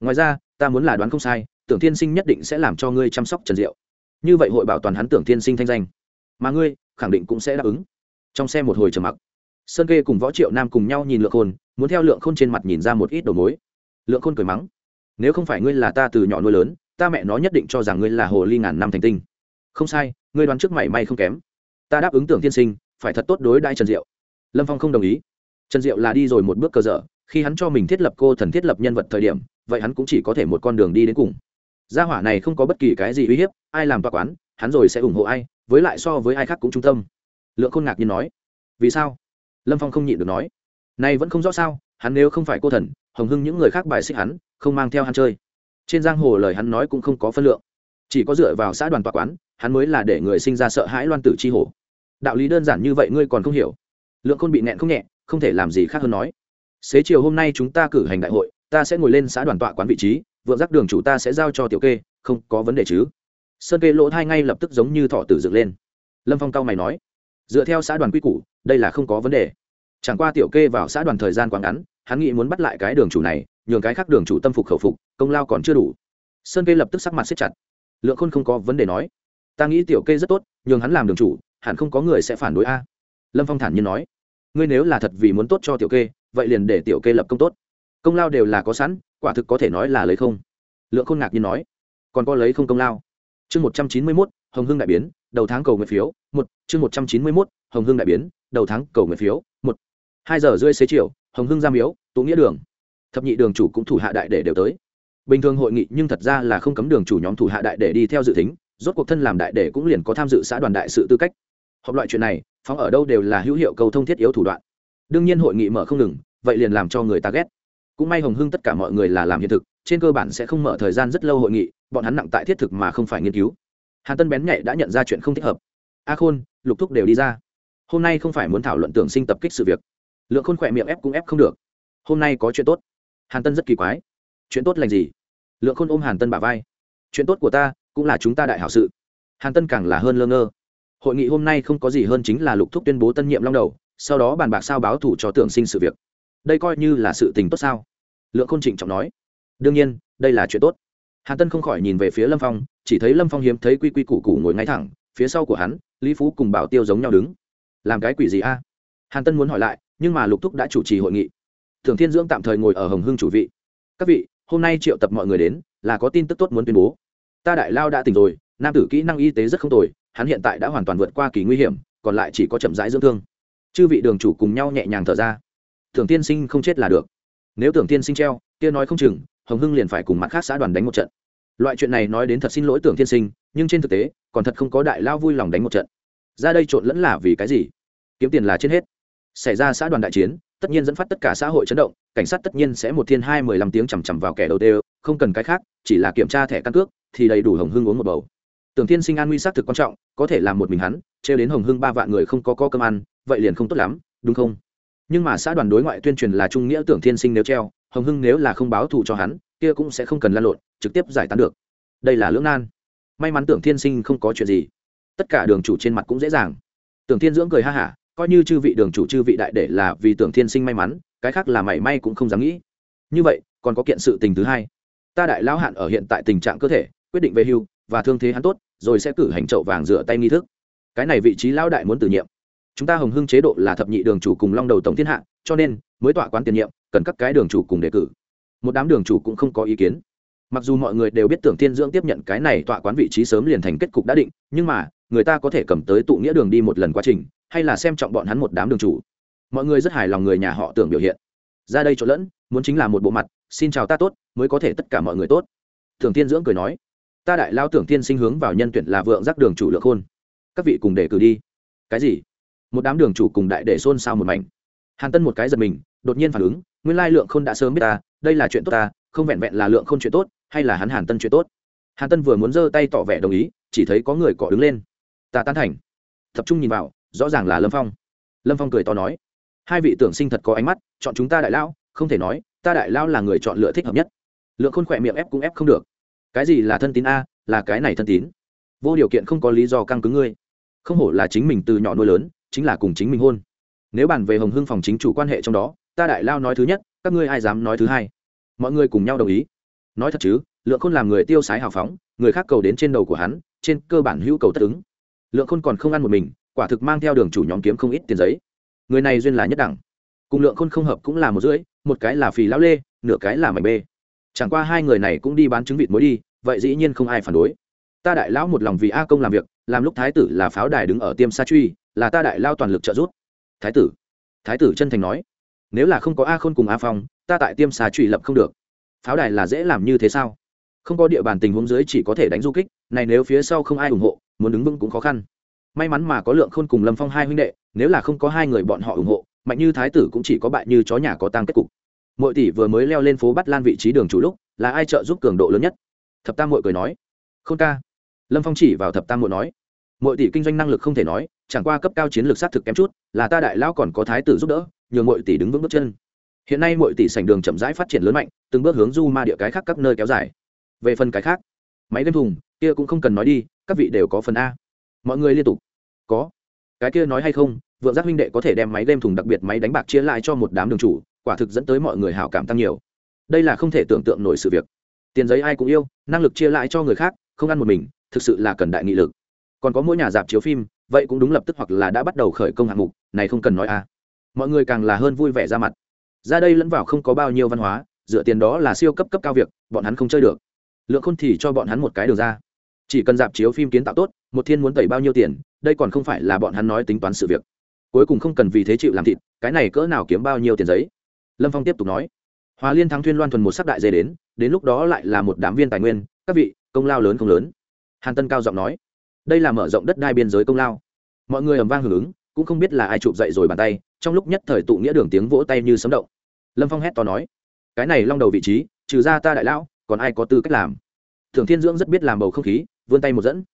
Ngoài ra, ta muốn là đoán không sai, tưởng thiên sinh nhất định sẽ làm cho ngươi chăm sóc trần diệu. Như vậy hội bảo toàn hắn tưởng thiên sinh thanh danh. Mà ngươi, khẳng định cũng sẽ đáp ứng. Trong xe một hồi trầm mặc. Sơn kê cùng võ triệu nam cùng nhau nhìn lượng khôn, muốn theo lượng khôn trên mặt nhìn ra một ít đầu mối. Lượng khôn cười mắng. Nếu không phải ngươi là ta từ nhỏ nuôi lớn ta mẹ nó nhất định cho rằng ngươi là hồ ly ngàn năm thành tinh. Không sai, ngươi đoán trước mảy may không kém. Ta đáp ứng tưởng tiên sinh, phải thật tốt đối đãi trần diệu. Lâm phong không đồng ý. Trần diệu là đi rồi một bước cơ dở, khi hắn cho mình thiết lập cô thần thiết lập nhân vật thời điểm, vậy hắn cũng chỉ có thể một con đường đi đến cùng. Gia hỏa này không có bất kỳ cái gì uy hiếp, ai làm tòa quán, hắn rồi sẽ ủng hộ ai, với lại so với ai khác cũng trung tâm. Lượng khôn ngạc nhiên nói. Vì sao? Lâm phong không nhịn được nói. Nay vẫn không rõ sao, hắn nếu không phải cô thần, hồng hưng những người khác bài xích hắn, không mang theo hắn chơi trên giang hồ lời hắn nói cũng không có phân lượng. Chỉ có dựa vào xã đoàn tòa quán, hắn mới là để người sinh ra sợ hãi loan tử chi hổ. Đạo lý đơn giản như vậy ngươi còn không hiểu. Lượng khôn bị nẹn không nhẹ, không thể làm gì khác hơn nói. Xế chiều hôm nay chúng ta cử hành đại hội, ta sẽ ngồi lên xã đoàn tọa quán vị trí, vượng giác đường chủ ta sẽ giao cho tiểu kê, không có vấn đề chứ. Sơn kê lỗ thai ngay lập tức giống như thọ tử dựng lên. Lâm phong cao mày nói, dựa theo xã đoàn quy củ, đây là không có vấn đề. Chẳng qua tiểu kê vào xã đoàn thời gian quá ngắn, hắn nghĩ muốn bắt lại cái đường chủ này nhường cái khác đường chủ tâm phục khẩu phục, công lao còn chưa đủ. Sơn kê lập tức sắc mặt xếp chặt. Lượng khôn không có vấn đề nói. Ta nghĩ tiểu kê rất tốt, nhường hắn làm đường chủ, hẳn không có người sẽ phản đối a. Lâm phong thản nhiên nói. Ngươi nếu là thật vì muốn tốt cho tiểu kê, vậy liền để tiểu kê lập công tốt. Công lao đều là có sẵn, quả thực có thể nói là lấy không. Lượng khôn ngạc nhiên nói. Còn có lấy không công lao? Chương một trăm chín mươi mốt, hồng hưng đại biến, đầu tháng cầu nguyện phiếu, một, chương một trăm chín mươi mốt, hồng hưng đại biến, đầu tháng cầu nguyện phiếu, một. Hai giờ rưỡi xế chiều, hồng hưng ra miếu tụ nghĩa đường thập nhị đường chủ cũng thủ hạ đại để đều tới. Bình thường hội nghị nhưng thật ra là không cấm đường chủ nhóm thủ hạ đại để đi theo dự tính, rốt cuộc thân làm đại để cũng liền có tham dự xã đoàn đại sự tư cách. Họp loại chuyện này, phóng ở đâu đều là hữu hiệu cầu thông thiết yếu thủ đoạn. Đương nhiên hội nghị mở không ngừng, vậy liền làm cho người ta ghét. Cũng may hồng hưng tất cả mọi người là làm hiện thực, trên cơ bản sẽ không mở thời gian rất lâu hội nghị, bọn hắn nặng tại thiết thực mà không phải nghiên cứu. Hàn tân bén nhạy đã nhận ra chuyện không thích hợp. A khôn, lục thúc đều đi ra. Hôm nay không phải muốn thảo luận tưởng sinh tập kích sự việc. Lượng khôn khỏe miệng ép cũng ép không được. Hôm nay có chuyện tốt hàn tân rất kỳ quái. Chuyện tốt lành gì? Lượng khôn ôm hàn tân bả vai. Chuyện tốt của ta cũng là chúng ta đại hảo sự. Hàn tân càng là hơn lơ ngơ. Hội nghị hôm nay không có gì hơn chính là lục thúc tuyên bố tân nhiệm long đầu, sau đó bàn bạc sao báo thủ cho tưởng sinh sự việc. Đây coi như là sự tình tốt sao? Lượng khôn trịnh trọng nói. Đương nhiên, đây là chuyện tốt. Hàn tân không khỏi nhìn về phía lâm phong, chỉ thấy lâm phong hiếm thấy quy quy củ củ ngồi ngay thẳng, phía sau của hắn, lý phú cùng bảo tiêu giống nhau đứng. Làm cái quỷ gì a? Hàn tân muốn hỏi lại, nhưng mà lục thúc đã chủ trì hội nghị thường thiên dưỡng tạm thời ngồi ở hồng hưng chủ vị. Các vị, hôm nay triệu tập mọi người đến, là có tin tức tốt muốn tuyên bố. Ta đại lao đã tỉnh rồi, nam tử kỹ năng y tế rất không tồi, hắn hiện tại đã hoàn toàn vượt qua kỳ nguy hiểm, còn lại chỉ có chậm rãi dưỡng thương. Chư vị đường chủ cùng nhau nhẹ nhàng thở ra. Thường tiên sinh không chết là được. Nếu tưởng tiên sinh treo, kia nói không chừng, hồng hưng liền phải cùng mặt khác xã đoàn đánh một trận. Loại chuyện này nói đến thật xin lỗi tưởng tiên sinh, nhưng trên thực tế, còn thật không có đại lao vui lòng đánh một trận. Ra đây trộn lẫn là vì cái gì? Kiếm tiền là trên hết. Xảy ra xã đoàn đại chiến tất nhiên dẫn phát tất cả xã hội chấn động, cảnh sát tất nhiên sẽ một thiên hai mười lăm tiếng chằm chằm vào kẻ đầu tiên không cần cái khác, chỉ là kiểm tra thẻ căn cước, thì đầy đủ hồng hưng uống một bầu. Tưởng thiên sinh an nguy xác thực quan trọng, có thể làm một mình hắn, trêu đến hồng hưng ba vạn người không có co cơm ăn, vậy liền không tốt lắm, đúng không? Nhưng mà xã đoàn đối ngoại tuyên truyền là trung nghĩa tưởng thiên sinh nếu treo, hồng hưng nếu là không báo thù cho hắn, kia cũng sẽ không cần lan lộn, trực tiếp giải tán được. Đây là lưỡng nan. May mắn tưởng thiên sinh không có chuyện gì. Tất cả đường chủ trên mặt cũng dễ dàng. Tưởng thiên dưỡng cười ha hả coi như chư vị đường chủ chư vị đại để là vì tưởng thiên sinh may mắn, cái khác là mảy may cũng không dám nghĩ. Như vậy, còn có kiện sự tình thứ hai. Ta đại lão hạn ở hiện tại tình trạng cơ thể, quyết định về hưu, và thương thế hắn tốt, rồi sẽ cử hành chậu vàng rửa tay nghi thức. Cái này vị trí lão đại muốn từ nhiệm. Chúng ta hồng hưng chế độ là thập nhị đường chủ cùng long đầu tổng thiên hạ, cho nên mới tọa quán tiền nhiệm, cần các cái đường chủ cùng đề cử. Một đám đường chủ cũng không có ý kiến. Mặc dù mọi người đều biết tưởng thiên dưỡng tiếp nhận cái này tọa quán vị trí sớm liền thành kết cục đã định, nhưng mà, người ta có thể cầm tới tụ nghĩa đường đi một lần quá trình hay là xem trọng bọn hắn một đám đường chủ? Mọi người rất hài lòng người nhà họ tưởng biểu hiện. Ra đây chỗ lẫn, muốn chính là một bộ mặt, xin chào ta tốt, mới có thể tất cả mọi người tốt. Thường thiên dưỡng cười nói, ta đại lao tưởng thiên sinh hướng vào nhân tuyển là vượng giác đường chủ lượng khôn. Các vị cùng để cử đi. Cái gì? Một đám đường chủ cùng đại để xôn xao một mảnh. Hàn tân một cái giật mình, đột nhiên phản ứng, nguyên lai lượng khôn đã sớm biết ta, đây là chuyện tốt ta, không vẹn vẹn là lượng khôn chuyện tốt, hay là hắn hàn tân chuyện tốt. Hàn tân vừa muốn giơ tay tỏ vẻ đồng ý, chỉ thấy có người cọ đứng lên. Ta tán thành. Tập trung nhìn vào rõ ràng là lâm phong lâm phong cười to nói hai vị tưởng sinh thật có ánh mắt chọn chúng ta đại lão không thể nói ta đại lão là người chọn lựa thích hợp nhất lượng khôn khỏe miệng ép cũng ép không được cái gì là thân tín a là cái này thân tín vô điều kiện không có lý do căng cứng ngươi không hổ là chính mình từ nhỏ nuôi lớn chính là cùng chính mình hôn nếu bàn về hồng hưng phòng chính chủ quan hệ trong đó ta đại lao nói thứ nhất các ngươi ai dám nói thứ hai mọi người cùng nhau đồng ý nói thật chứ lượng khôn làm người tiêu sái hào phóng người khác cầu đến trên đầu của hắn trên cơ bản hữu cầu tất ứng lượng khôn còn không ăn một mình quả thực mang theo đường chủ nhóm kiếm không ít tiền giấy. Người này duyên là nhất đẳng. Cùng lượng khôn không hợp cũng là một rưỡi, một cái là phì lão lê, nửa cái là mảnh bê. Chẳng qua hai người này cũng đi bán trứng vịt muối đi, vậy dĩ nhiên không ai phản đối. Ta đại lão một lòng vì a công làm việc, làm lúc thái tử là pháo đài đứng ở tiêm sa truy, là ta đại lao toàn lực trợ giúp. Thái tử thái tử chân thành nói, nếu là không có a khôn cùng a phong, ta tại tiêm sa truy lập không được. Pháo đài là dễ làm như thế sao? Không có địa bàn tình huống dưới chỉ có thể đánh du kích, này nếu phía sau không ai ủng hộ, muốn đứng vững cũng khó khăn may mắn mà có lượng khôn cùng lâm phong hai huynh đệ nếu là không có hai người bọn họ ủng hộ mạnh như thái tử cũng chỉ có bại như chó nhà có tăng kết cục mỗi tỷ vừa mới leo lên phố bắt lan vị trí đường chủ lúc là ai trợ giúp cường độ lớn nhất thập tam mội cười nói không ca lâm phong chỉ vào thập tam mội nói mỗi tỷ kinh doanh năng lực không thể nói chẳng qua cấp cao chiến lược xác thực kém chút là ta đại lão còn có thái tử giúp đỡ nhường mỗi tỷ đứng vững bước chân hiện nay mỗi tỷ sảnh đường chậm rãi phát triển lớn mạnh từng bước hướng du ma địa cái khác các nơi kéo dài về phần cái khác máy game thùng kia cũng không cần nói đi các vị đều có phần a mọi người liên tục. Có. Cái kia nói hay không, vượng giác huynh đệ có thể đem máy game thùng đặc biệt máy đánh bạc chia lại cho một đám đường chủ, quả thực dẫn tới mọi người hào cảm tăng nhiều. Đây là không thể tưởng tượng nổi sự việc. Tiền giấy ai cũng yêu, năng lực chia lại cho người khác, không ăn một mình, thực sự là cần đại nghị lực. Còn có mỗi nhà dạp chiếu phim, vậy cũng đúng lập tức hoặc là đã bắt đầu khởi công hạng mục, này không cần nói à. mọi người càng là hơn vui vẻ ra mặt. Ra đây lẫn vào không có bao nhiêu văn hóa, dựa tiền đó là siêu cấp cấp cao việc, bọn hắn không chơi được. Lượng khôn thì cho bọn hắn một cái đường ra. Chỉ cần dạp chiếu phim kiến tạo tốt một thiên muốn tẩy bao nhiêu tiền, đây còn không phải là bọn hắn nói tính toán sự việc. Cuối cùng không cần vì thế chịu làm thịt, cái này cỡ nào kiếm bao nhiêu tiền giấy? Lâm phong tiếp tục nói. Hòa liên thắng thuyên loan thuần một sắc đại dê đến đến lúc đó lại là một đám viên tài nguyên, các vị, công lao lớn không lớn. Hàn tân cao giọng nói. Đây là mở rộng đất đai biên giới công lao. Mọi người ầm vang hưởng ứng, cũng không biết là ai chụp dậy rồi bàn tay, trong lúc nhất thời tụ nghĩa đường tiếng vỗ tay như sấm động. Lâm phong hét to nói. Cái này long đầu vị trí, trừ ra ta đại lão, còn ai có tư cách làm? Thường thiên dưỡng rất biết làm bầu không khí, vươn tay một dẫn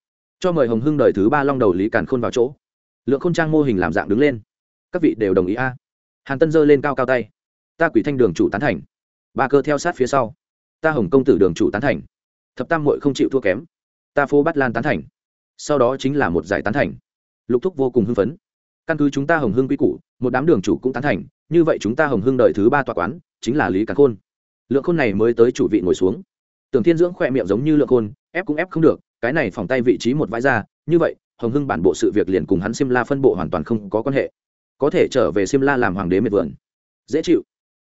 cho mời hồng hưng đời thứ ba long đầu lý càn khôn vào chỗ. Lượng khôn trang mô hình làm dạng đứng lên. Các vị đều đồng ý a. Hàn tân giơ lên cao cao tay. Ta quỷ thanh đường chủ tán thành. Ba cơ theo sát phía sau. Ta hồng công tử đường chủ tán thành. Thập tam mội không chịu thua kém. Ta phố bắt lan tán thành. Sau đó chính là một giải tán thành. Lục thúc vô cùng hưng phấn. Căn cứ chúng ta hồng hưng quy củ, một đám đường chủ cũng tán thành. Như vậy chúng ta hồng hưng đợi thứ ba tòa quán, chính là lý càn khôn. Lượng khôn này mới tới chủ vị ngồi xuống. Tưởng thiên dưỡng khỏe miệng giống như lượng khôn, ép cũng ép không được cái này phòng tay vị trí một vãi ra, như vậy, hồng hưng bản bộ sự việc liền cùng hắn simla phân bộ hoàn toàn không có quan hệ. Có thể trở về simla làm hoàng đế miệt vườn. Dễ chịu.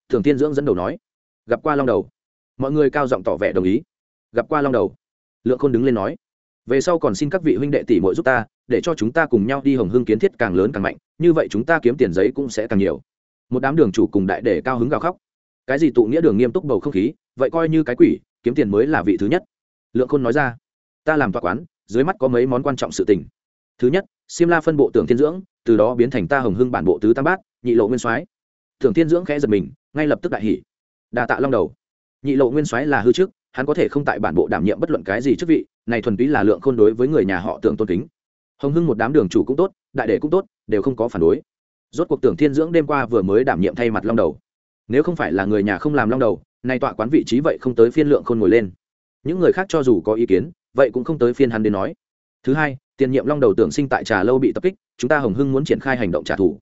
Thường tiên dưỡng dẫn đầu nói. Gặp qua long đầu. Mọi người cao giọng tỏ vẻ đồng ý. Gặp qua long đầu. Lượng khôn đứng lên nói. Về sau còn xin các vị huynh đệ tỷ muội giúp ta, để cho chúng ta cùng nhau đi hồng hưng kiến thiết càng lớn càng mạnh, như vậy chúng ta kiếm tiền giấy cũng sẽ càng nhiều. Một đám đường chủ cùng đại để cao hứng gào khóc. Cái gì tụ nghĩa đường nghiêm túc bầu không khí, vậy coi như cái quỷ, kiếm tiền mới là vị thứ nhất. Lượng khôn nói ra ta làm tọa quán dưới mắt có mấy món quan trọng sự tình. Thứ nhất xiêm la phân bộ tưởng thiên dưỡng từ đó biến thành ta hồng hưng bản bộ tứ tam bát nhị lộ nguyên soái. Tưởng thiên dưỡng khẽ giật mình ngay lập tức đại hỉ. Đà tạ long đầu. Nhị lộ nguyên soái là hư chức, hắn có thể không tại bản bộ đảm nhiệm bất luận cái gì chức vị này thuần túy là lượng khôn đối với người nhà họ tưởng tôn kính. Hồng hưng một đám đường chủ cũng tốt đại đệ cũng tốt đều không có phản đối. Rốt cuộc tưởng thiên dưỡng đêm qua vừa mới đảm nhiệm thay mặt long đầu. Nếu không phải là người nhà không làm long đầu nay tọa quán vị trí vậy không tới phiên lượng khôn ngồi lên. Những người khác cho dù có ý kiến vậy cũng không tới phiên hắn đến nói. Thứ hai, tiền nhiệm long đầu tưởng sinh tại trà lâu bị tập kích, chúng ta hồng hưng muốn triển khai hành động trả thù.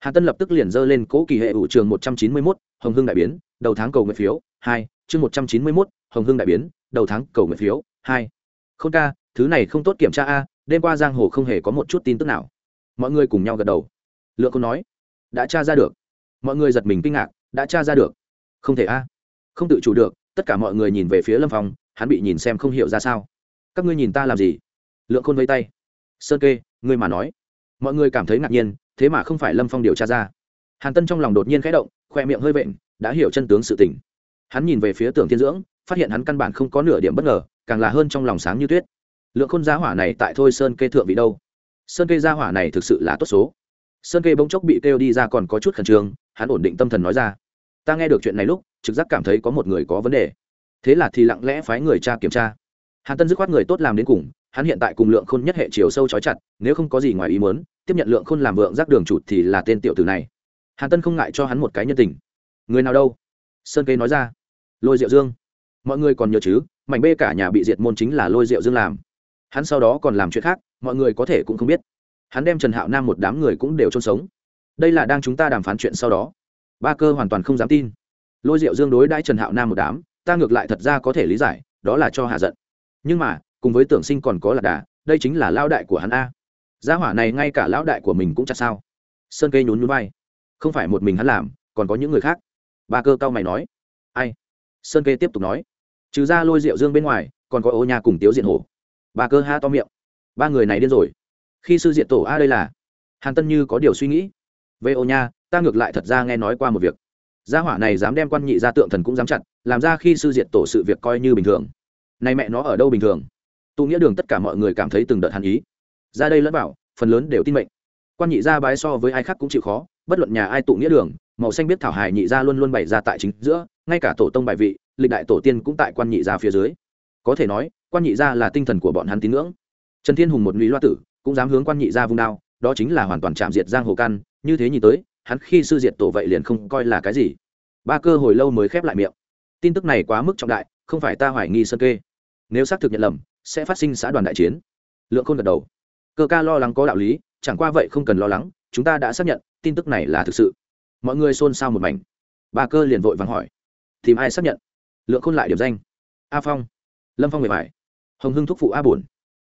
Hà tân lập tức liền dơ lên cố kỳ hệ ủ trường một trăm chín mươi mốt, hồng hưng đại biến, đầu tháng cầu nguyện phiếu, hai, chương một trăm chín mươi mốt, hồng hưng đại biến, đầu tháng cầu nguyện phiếu, hai. Không ca, thứ này không tốt kiểm tra a, đêm qua giang hồ không hề có một chút tin tức nào. Mọi người cùng nhau gật đầu. Lượng không nói, đã tra ra được. Mọi người giật mình kinh ngạc, đã tra ra được. Không thể a. Không tự chủ được, tất cả mọi người nhìn về phía lâm phong, hắn bị nhìn xem không hiểu ra sao các ngươi nhìn ta làm gì? Lượng khôn vây tay. Sơn kê, ngươi mà nói. Mọi người cảm thấy ngạc nhiên, thế mà không phải lâm phong điều tra ra. Hàn tân trong lòng đột nhiên khẽ động, khoe miệng hơi vện, đã hiểu chân tướng sự tình. Hắn nhìn về phía tưởng thiên dưỡng, phát hiện hắn căn bản không có nửa điểm bất ngờ, càng là hơn trong lòng sáng như tuyết. Lượng khôn giá hỏa này tại thôi sơn kê thượng vị đâu? Sơn kê gia hỏa này thực sự là tốt số. Sơn kê bỗng chốc bị kêu đi ra còn có chút khẩn trương, hắn ổn định tâm thần nói ra. Ta nghe được chuyện này lúc, trực giác cảm thấy có một người có vấn đề. Thế là thì lặng lẽ phái người cha kiểm tra hàn tân dứt khoát người tốt làm đến cùng, hắn hiện tại cùng lượng khôn nhất hệ chiều sâu trói chặt, nếu không có gì ngoài ý muốn, tiếp nhận lượng khôn làm vượng giác đường chụt thì là tên tiểu tử này. Hàn tân không ngại cho hắn một cái nhân tình. Người nào đâu? Sơn kê nói ra. Lôi diệu dương. Mọi người còn nhớ chứ, mảnh bê cả nhà bị diệt môn chính là lôi diệu dương làm. Hắn sau đó còn làm chuyện khác, mọi người có thể cũng không biết. Hắn đem trần hạo nam một đám người cũng đều chôn sống. Đây là đang chúng ta đàm phán chuyện sau đó. Ba cơ hoàn toàn không dám tin. Lôi diệu dương đối đãi trần hạo nam một đám, ta ngược lại thật ra có thể lý giải, đó là cho hạ giận nhưng mà, cùng với tưởng sinh còn có lạc đà, đây chính là lao đại của hắn a. Gia hỏa này ngay cả lão đại của mình cũng chặt sao? Sơn cây nhún nhún vai. Không phải một mình hắn làm, còn có những người khác. Ba cơ cao mày nói. Ai? Sơn kê tiếp tục nói. Trừ ra lôi rượu dương bên ngoài, còn có ô nhà cùng tiếu diện hổ. Ba cơ ha to miệng. Ba người này điên rồi. Khi sư diện tổ a đây là. Hàn tân như có điều suy nghĩ. Về ô nha, ta ngược lại thật ra nghe nói qua một việc. Gia hỏa này dám đem quan nhị ra tượng thần cũng dám chặt, làm ra khi sư diện tổ sự việc coi như bình thường này mẹ nó ở đâu bình thường? Tụ nghĩa đường tất cả mọi người cảm thấy từng đợt hàn ý. Ra đây lẫn bảo phần lớn đều tin mệnh. Quan nhị gia bái so với ai khác cũng chịu khó, bất luận nhà ai tụ nghĩa đường, màu xanh biết thảo hài nhị gia luôn luôn bày ra tại chính giữa, ngay cả tổ tông bài vị, lịch đại tổ tiên cũng tại quan nhị gia phía dưới. Có thể nói, quan nhị gia là tinh thần của bọn hắn tín ngưỡng. Trần thiên hùng một lũy loa tử, cũng dám hướng quan nhị gia vung đao, đó chính là hoàn toàn chạm diệt giang hồ căn, như thế nhìn tới, hắn khi sư diệt tổ vậy liền không coi là cái gì. Ba cơ hồi lâu mới khép lại miệng. Tin tức này quá mức trọng đại, không phải ta hoài nghi sơn kê nếu xác thực nhận lầm, sẽ phát sinh xã đoàn đại chiến. Lượng khôn gật đầu. Cơ ca lo lắng có đạo lý, chẳng qua vậy không cần lo lắng, chúng ta đã xác nhận, tin tức này là thực sự. Mọi người xôn xao một mảnh. Ba cơ liền vội vàng hỏi. Tìm ai xác nhận? Lượng khôn lại điểm danh. A phong. Lâm phong mười bảy hồng hưng thúc phụ a bổn.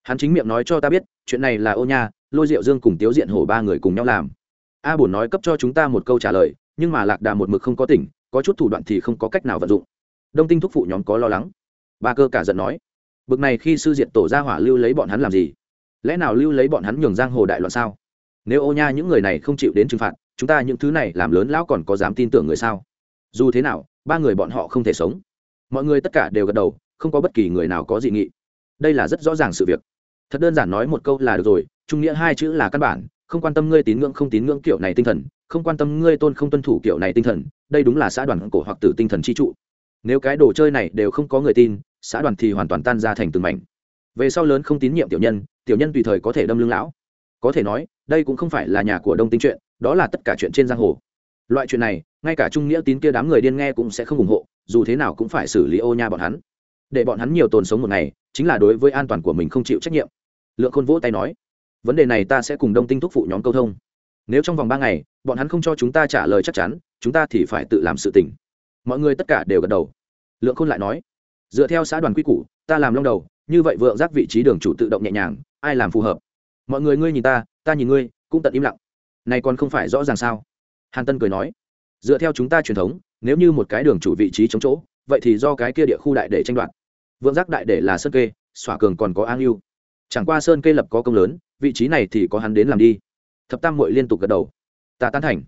Hắn chính miệng nói cho ta biết, chuyện này là ô nha, lôi diệu dương cùng tiếu diện hổ ba người cùng nhau làm. A bổn nói cấp cho chúng ta một câu trả lời, nhưng mà lạc đà một mực không có tỉnh, có chút thủ đoạn thì không có cách nào vận dụng. Đông tinh thúc phụ nhóm có lo lắng. Ba cơ cả giận nói bực này khi sư diện tổ ra hỏa lưu lấy bọn hắn làm gì? Lẽ nào lưu lấy bọn hắn nhường giang hồ đại loạn sao? Nếu ô nha những người này không chịu đến trừng phạt, chúng ta những thứ này làm lớn lão còn có dám tin tưởng người sao? Dù thế nào, ba người bọn họ không thể sống. Mọi người tất cả đều gật đầu, không có bất kỳ người nào có dị nghị. Đây là rất rõ ràng sự việc. Thật đơn giản nói một câu là được rồi, trung nghĩa hai chữ là căn bản, không quan tâm ngươi tín ngưỡng không tín ngưỡng kiểu này tinh thần, không quan tâm ngươi tôn không tuân thủ kiểu này tinh thần, đây đúng là xã đoàn cổ hoặc tử tinh thần chi trụ. Nếu cái đồ chơi này đều không có người tin xã đoàn thì hoàn toàn tan ra thành từng mảnh. Về sau lớn không tín nhiệm tiểu nhân tiểu nhân tùy thời có thể đâm lưng lão. Có thể nói, đây cũng không phải là nhà của đông tinh chuyện, đó là tất cả chuyện trên giang hồ. Loại chuyện này, ngay cả trung nghĩa tín kia đám người điên nghe cũng sẽ không ủng hộ, dù thế nào cũng phải xử lý ô nha bọn hắn. Để bọn hắn nhiều tồn sống một ngày, chính là đối với an toàn của mình không chịu trách nhiệm. Lượng khôn vỗ tay nói, vấn đề này ta sẽ cùng đông tinh thúc phụ nhóm câu thông. Nếu trong vòng ba ngày, bọn hắn không cho chúng ta trả lời chắc chắn, chúng ta thì phải tự làm sự tình. mọi người tất cả đều gật đầu. Lượng khôn lại nói dựa theo xã đoàn quy củ, ta làm long đầu, như vậy vượng giác vị trí đường chủ tự động nhẹ nhàng, ai làm phù hợp? Mọi người ngươi nhìn ta ta nhìn ngươi, cũng tận im lặng. Này còn không phải rõ ràng sao? Hàn tân cười nói. Dựa theo chúng ta truyền thống, nếu như một cái đường chủ vị trí chống chỗ, vậy thì do cái kia địa khu đại để tranh đoạt. Vượng giác đại để là sơn kê, xỏa cường còn có an yêu chẳng qua sơn kê lập có công lớn, vị trí này thì có hắn đến làm đi. Thập tam mội liên tục gật đầu. Ta tán thành.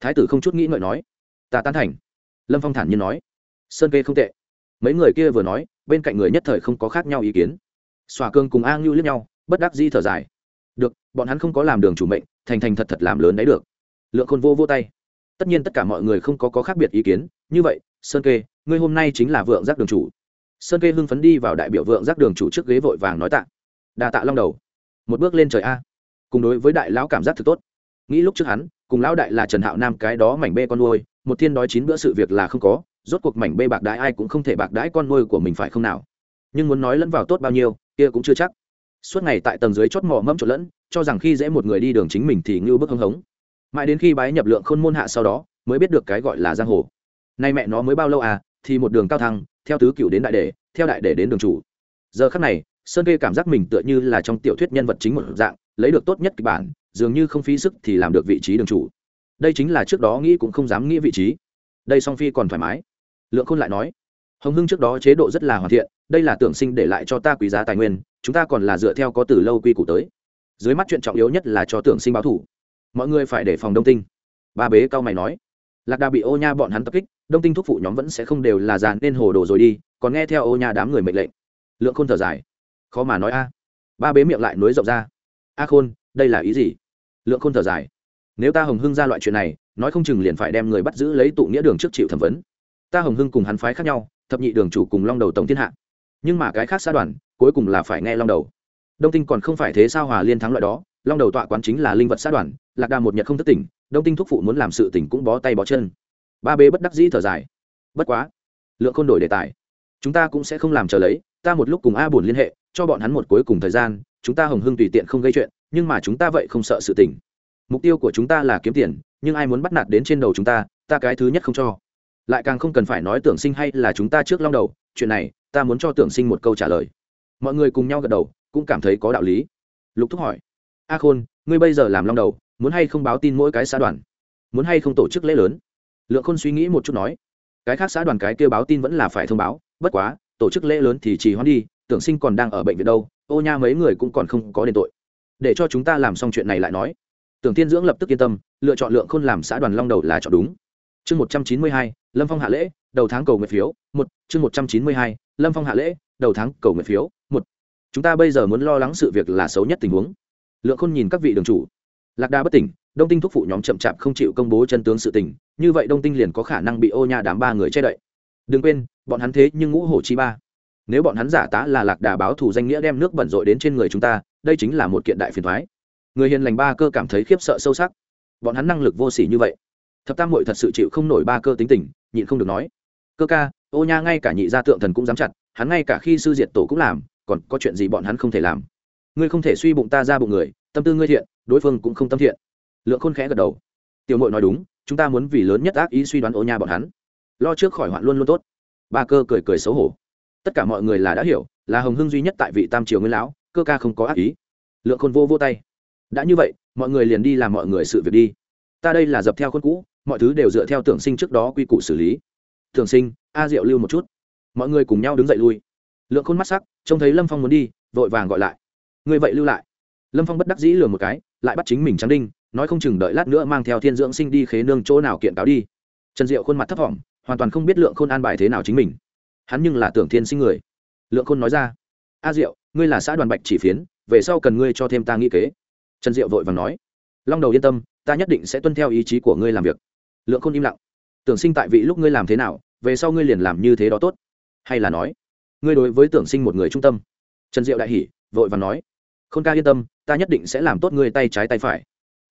Thái tử không chút nghĩ ngợi nói. Ta tán thành. Lâm phong thản nhiên nói. Sơn kê không tệ mấy người kia vừa nói bên cạnh người nhất thời không có khác nhau ý kiến. Xòa cương cùng a ngưu liếc nhau bất đắc di thở dài. Được bọn hắn không có làm đường chủ mệnh thành thành thật thật làm lớn đấy được. Lượng khôn vô vô tay. Tất nhiên tất cả mọi người không có, có khác biệt ý kiến. Như vậy sơn kê ngươi hôm nay chính là vượng giác đường chủ. Sơn kê hưng phấn đi vào đại biểu vượng giác đường chủ trước ghế vội vàng nói tạ. Đà tạ long đầu. Một bước lên trời a. Cùng đối với đại lão cảm giác thực tốt. Nghĩ lúc trước hắn cùng lão đại là trần hạo nam cái đó mảnh bê con nuôi một thiên đói chín bữa sự việc là không có rốt cuộc mảnh bê bạc đái ai cũng không thể bạc đái con nuôi của mình phải không nào? Nhưng muốn nói lẫn vào tốt bao nhiêu, kia cũng chưa chắc. Suốt ngày tại tầng dưới chót mỏ mẫm trộn lẫn, cho rằng khi dễ một người đi đường chính mình thì ngưu bức hưng hống. Mãi đến khi bái nhập lượng khôn môn hạ sau đó, mới biết được cái gọi là giang hồ. Nay mẹ nó mới bao lâu à thì một đường cao thăng, theo tứ cựu đến đại đề theo đại đề đến đường chủ. Giờ khắc này, sơn kê cảm giác mình tựa như là trong tiểu thuyết nhân vật chính một dạng, lấy được tốt nhất kịch bản, dường như không phí sức thì làm được vị trí đường chủ. Đây chính là trước đó nghĩ cũng không dám nghĩ vị trí. Đây song phi còn thoải mái lượng khôn lại nói, hồng hưng trước đó chế độ rất là hoàn thiện, đây là tưởng sinh để lại cho ta quý giá tài nguyên, chúng ta còn là dựa theo có từ lâu quy củ tới. Dưới mắt chuyện trọng yếu nhất là cho tưởng sinh báo thủ. Mọi người phải để phòng đông tinh. Ba bế cao mày nói, lạc đà bị ô nha bọn hắn tập kích, đông tinh thúc phụ nhóm vẫn sẽ không đều là dàn nên hồ đồ rồi đi, còn nghe theo ô nha đám người mệnh lệnh. Lượng khôn thở dài, khó mà nói a. Ba bế miệng lại nối rộng ra, a khôn, đây là ý gì? Lượng khôn thở dài, nếu ta hồng hưng ra loại chuyện này, nói không chừng liền phải đem người bắt giữ lấy tụ nghĩa đường trước chịu thẩm vấn ta hồng hưng cùng hắn phái khác nhau, thập nhị đường chủ cùng long đầu tổng thiên hạ. Nhưng mà cái khác xã đoàn, cuối cùng là phải nghe long đầu. Đông tinh còn không phải thế sao hòa liên thắng loại đó, long đầu tọa quán chính là linh vật xã đoàn, lạc đà một nhật không thất tỉnh, đông tinh thúc phụ muốn làm sự tỉnh cũng bó tay bó chân. Ba bê bất đắc dĩ thở dài. Bất quá, lượng khôn đổi đề tài. Chúng ta cũng sẽ không làm chờ lấy, ta một lúc cùng a buồn liên hệ, cho bọn hắn một cuối cùng thời gian, chúng ta hồng hưng tùy tiện không gây chuyện, nhưng mà chúng ta vậy không sợ sự tỉnh mục tiêu của chúng ta là kiếm tiền, nhưng ai muốn bắt nạt đến trên đầu chúng ta ta cái thứ nhất không cho lại càng không cần phải nói tưởng sinh hay là chúng ta trước long đầu, chuyện này, ta muốn cho tưởng sinh một câu trả lời. Mọi người cùng nhau gật đầu, cũng cảm thấy có đạo lý. Lục thúc hỏi, a khôn, ngươi bây giờ làm long đầu, muốn hay không báo tin mỗi cái xã đoàn? Muốn hay không tổ chức lễ lớn? Lượng khôn suy nghĩ một chút nói, cái khác xã đoàn cái kêu báo tin vẫn là phải thông báo, bất quá, tổ chức lễ lớn thì chỉ hoãn đi, tưởng sinh còn đang ở bệnh viện đâu, ô nha mấy người cũng còn không có đền tội. Để cho chúng ta làm xong chuyện này lại nói. Tưởng tiên dưỡng lập tức yên tâm, lựa chọn lượng khôn làm xã đoàn long đầu là chọn đúng chương một trăm chín mươi hai, lâm phong hạ lễ, đầu tháng cầu nguyện phiếu, một. Chương một trăm chín mươi hai, lâm phong hạ lễ, đầu tháng cầu nguyện phiếu, một. Chúng ta bây giờ muốn lo lắng sự việc là xấu nhất tình huống. Lượng khôn nhìn các vị đường chủ. Lạc đà bất tỉnh, đông tinh thúc phụ nhóm chậm chạp không chịu công bố chân tướng sự tình, như vậy đông tinh liền có khả năng bị ô nha đám ba người che đậy. Đừng quên, bọn hắn thế nhưng ngũ hổ chi ba. Nếu bọn hắn giả tá là lạc đà báo thù danh nghĩa đem nước bẩn rội đến trên người chúng ta, đây chính là một kiện đại phiền thoái người hiền lành ba cơ cảm thấy khiếp sợ sâu sắc. Bọn hắn năng lực vô s ỉ như vậy thập tam mội thật sự chịu không nổi ba cơ tính tình, nhịn không được nói. Cơ ca, ô nha ngay cả nhị gia tượng thần cũng dám chặt, hắn ngay cả khi sư diệt tổ cũng làm, còn có chuyện gì bọn hắn không thể làm? Ngươi không thể suy bụng ta ra bụng người, tâm tư ngươi thiện, đối phương cũng không tâm thiện. Lượng khôn khẽ gật đầu. Tiểu mội nói đúng, chúng ta muốn vì lớn nhất ác ý suy đoán ô nha bọn hắn. Lo trước khỏi hoạn luôn luôn tốt. Ba cơ cười cười xấu hổ. Tất cả mọi người là đã hiểu, là hồng hưng duy nhất tại vị tam triều nguyên lão, cơ ca không có ác ý. Lượng khôn vô vô tay. Đã như vậy, mọi người liền đi làm mọi người sự việc đi. Ta đây là dập theo khuôn cũ mọi thứ đều dựa theo tưởng sinh trước đó quy củ xử lý. Tưởng sinh, a diệu lưu một chút. Mọi người cùng nhau đứng dậy lui. Lượng khôn mắt sắc, trông thấy lâm phong muốn đi, vội vàng gọi lại. Người vậy lưu lại. Lâm phong bất đắc dĩ lừa một cái, lại bắt chính mình trắng đinh, nói không chừng đợi lát nữa mang theo thiên dưỡng sinh đi khế nương chỗ nào kiện cáo đi. Trần diệu khuôn mặt thấp t hoàn toàn không biết lượng khôn an bài thế nào chính mình. Hắn nhưng là tưởng thiên sinh người. Lượng khôn nói ra, a diệu, ngươi là xã đoàn bạch chỉ phiến, về sau cần ngươi cho thêm ta nghĩ kế. Trần diệu vội vàng nói, long đầu yên tâm, ta nhất định sẽ tuân theo ý chí của ngươi làm việc lượng khôn im lặng. Tưởng sinh tại vị lúc ngươi làm thế nào, về sau ngươi liền làm như thế đó tốt. Hay là nói, ngươi đối với tưởng sinh một người trung tâm. Trần diệu đại hỉ, vội và nói, khôn ca yên tâm, ta nhất định sẽ làm tốt ngươi tay trái tay phải.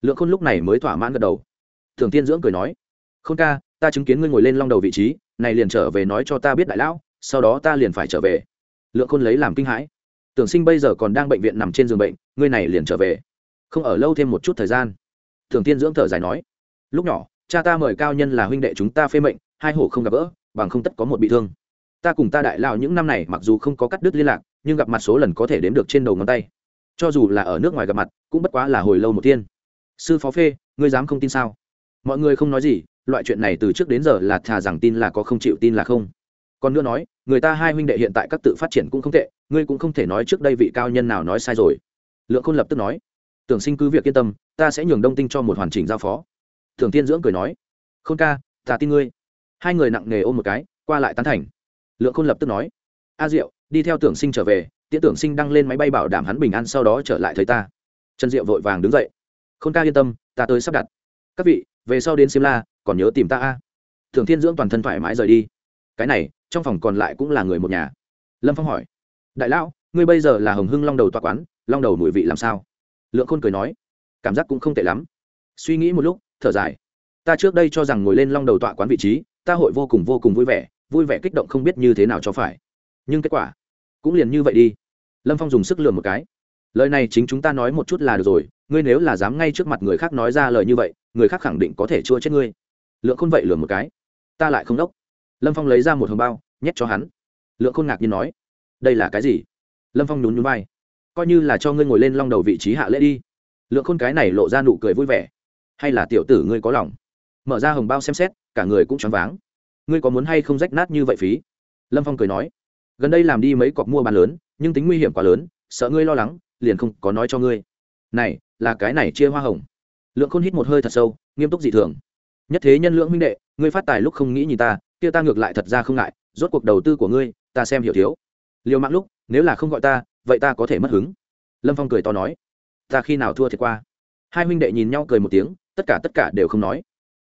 Lượng khôn lúc này mới thỏa mãn gật đầu. Thường tiên dưỡng cười nói, khôn ca, ta chứng kiến ngươi ngồi lên long đầu vị trí, này liền trở về nói cho ta biết đại lão, sau đó ta liền phải trở về. Lượng khôn lấy làm kinh hãi. Tưởng sinh bây giờ còn đang bệnh viện nằm trên giường bệnh, ngươi này liền trở về. Không ở lâu thêm một chút thời gian. Thường tiên dưỡng thở dài nói, lúc nhỏ cha ta mời cao nhân là huynh đệ chúng ta phê mệnh, hai hổ không gặp gỡ, bằng không tất có một bị thương. Ta cùng ta đại lao những năm này mặc dù không có cắt đứt liên lạc, nhưng gặp mặt số lần có thể đếm được trên đầu ngón tay. Cho dù là ở nước ngoài gặp mặt, cũng bất quá là hồi lâu một tiên sư phó phê, ngươi dám không tin sao? Mọi người không nói gì, loại chuyện này từ trước đến giờ là thà rằng tin là có không chịu tin là không. Còn nữa nói, người ta hai huynh đệ hiện tại các tự phát triển cũng không tệ, ngươi cũng không thể nói trước đây vị cao nhân nào nói sai rồi. Lượng khôn lập tức nói, tưởng sinh cứ việc yên tâm, ta sẽ nhường đông tinh cho một hoàn chỉnh giao phó thường tiên dưỡng cười nói, khôn ca, ta tin ngươi. Hai người nặng nề ôm một cái, qua lại tán thành. Lượng khôn lập tức nói, a diệu, đi theo tưởng sinh trở về, tiễn tưởng sinh đăng lên máy bay bảo đảm hắn bình an sau đó trở lại thấy ta. Trần diệu vội vàng đứng dậy, khôn ca yên tâm, ta tới sắp đặt. Các vị, về sau đến xiêm la còn nhớ tìm ta a. Thường thiên dưỡng toàn thân thoải mái rời đi. Cái này, trong phòng còn lại cũng là người một nhà. Lâm phong hỏi, đại lão, ngươi bây giờ là hồng hưng long đầu toa quán, long đầu mùi vị làm sao? Lượng khôn cười nói, cảm giác cũng không tệ lắm. Suy nghĩ một lúc thở dài. Ta trước đây cho rằng ngồi lên long đầu tọa quán vị trí, ta hội vô cùng vô cùng vui vẻ vui vẻ kích động không biết như thế nào cho phải. Nhưng kết quả cũng liền như vậy đi. Lâm phong dùng sức lừa một cái. Lời này chính chúng ta nói một chút là được rồi, ngươi nếu là dám ngay trước mặt người khác nói ra lời như vậy, người khác khẳng định có thể chua chết ngươi. Lượng khôn vậy lừa một cái. Ta lại không đốc. Lâm phong lấy ra một hồng bao, nhét cho hắn. Lượng khôn ngạc nhiên nói, đây là cái gì? Lâm phong nhún nhún vai, coi như là cho ngươi ngồi lên long đầu vị trí hạ lễ đi. Lượng khôn cái này lộ ra nụ cười vui vẻ hay là tiểu tử ngươi có lòng? Mở ra hồng bao xem xét, cả người cũng choáng váng. Ngươi có muốn hay không rách nát như vậy phí? Lâm phong cười nói, gần đây làm đi mấy cọc mua bán lớn, nhưng tính nguy hiểm quá lớn, sợ ngươi lo lắng, liền không có nói cho ngươi. Này, là cái này chia hoa hồng. Lượng khôn hít một hơi thật sâu, nghiêm túc dị thường. Nhất thế nhân lượng minh đệ, ngươi phát tài lúc không nghĩ nhìn ta, kia ta ngược lại thật ra không ngại, rốt cuộc đầu tư của ngươi, ta xem hiểu thiếu. Liều mạng lúc, nếu là không gọi ta, vậy ta có thể mất hứng. Lâm phong cười to nói, ta khi nào thua thiệt qua. Hai huynh đệ nhìn nhau cười một tiếng tất cả tất cả đều không nói.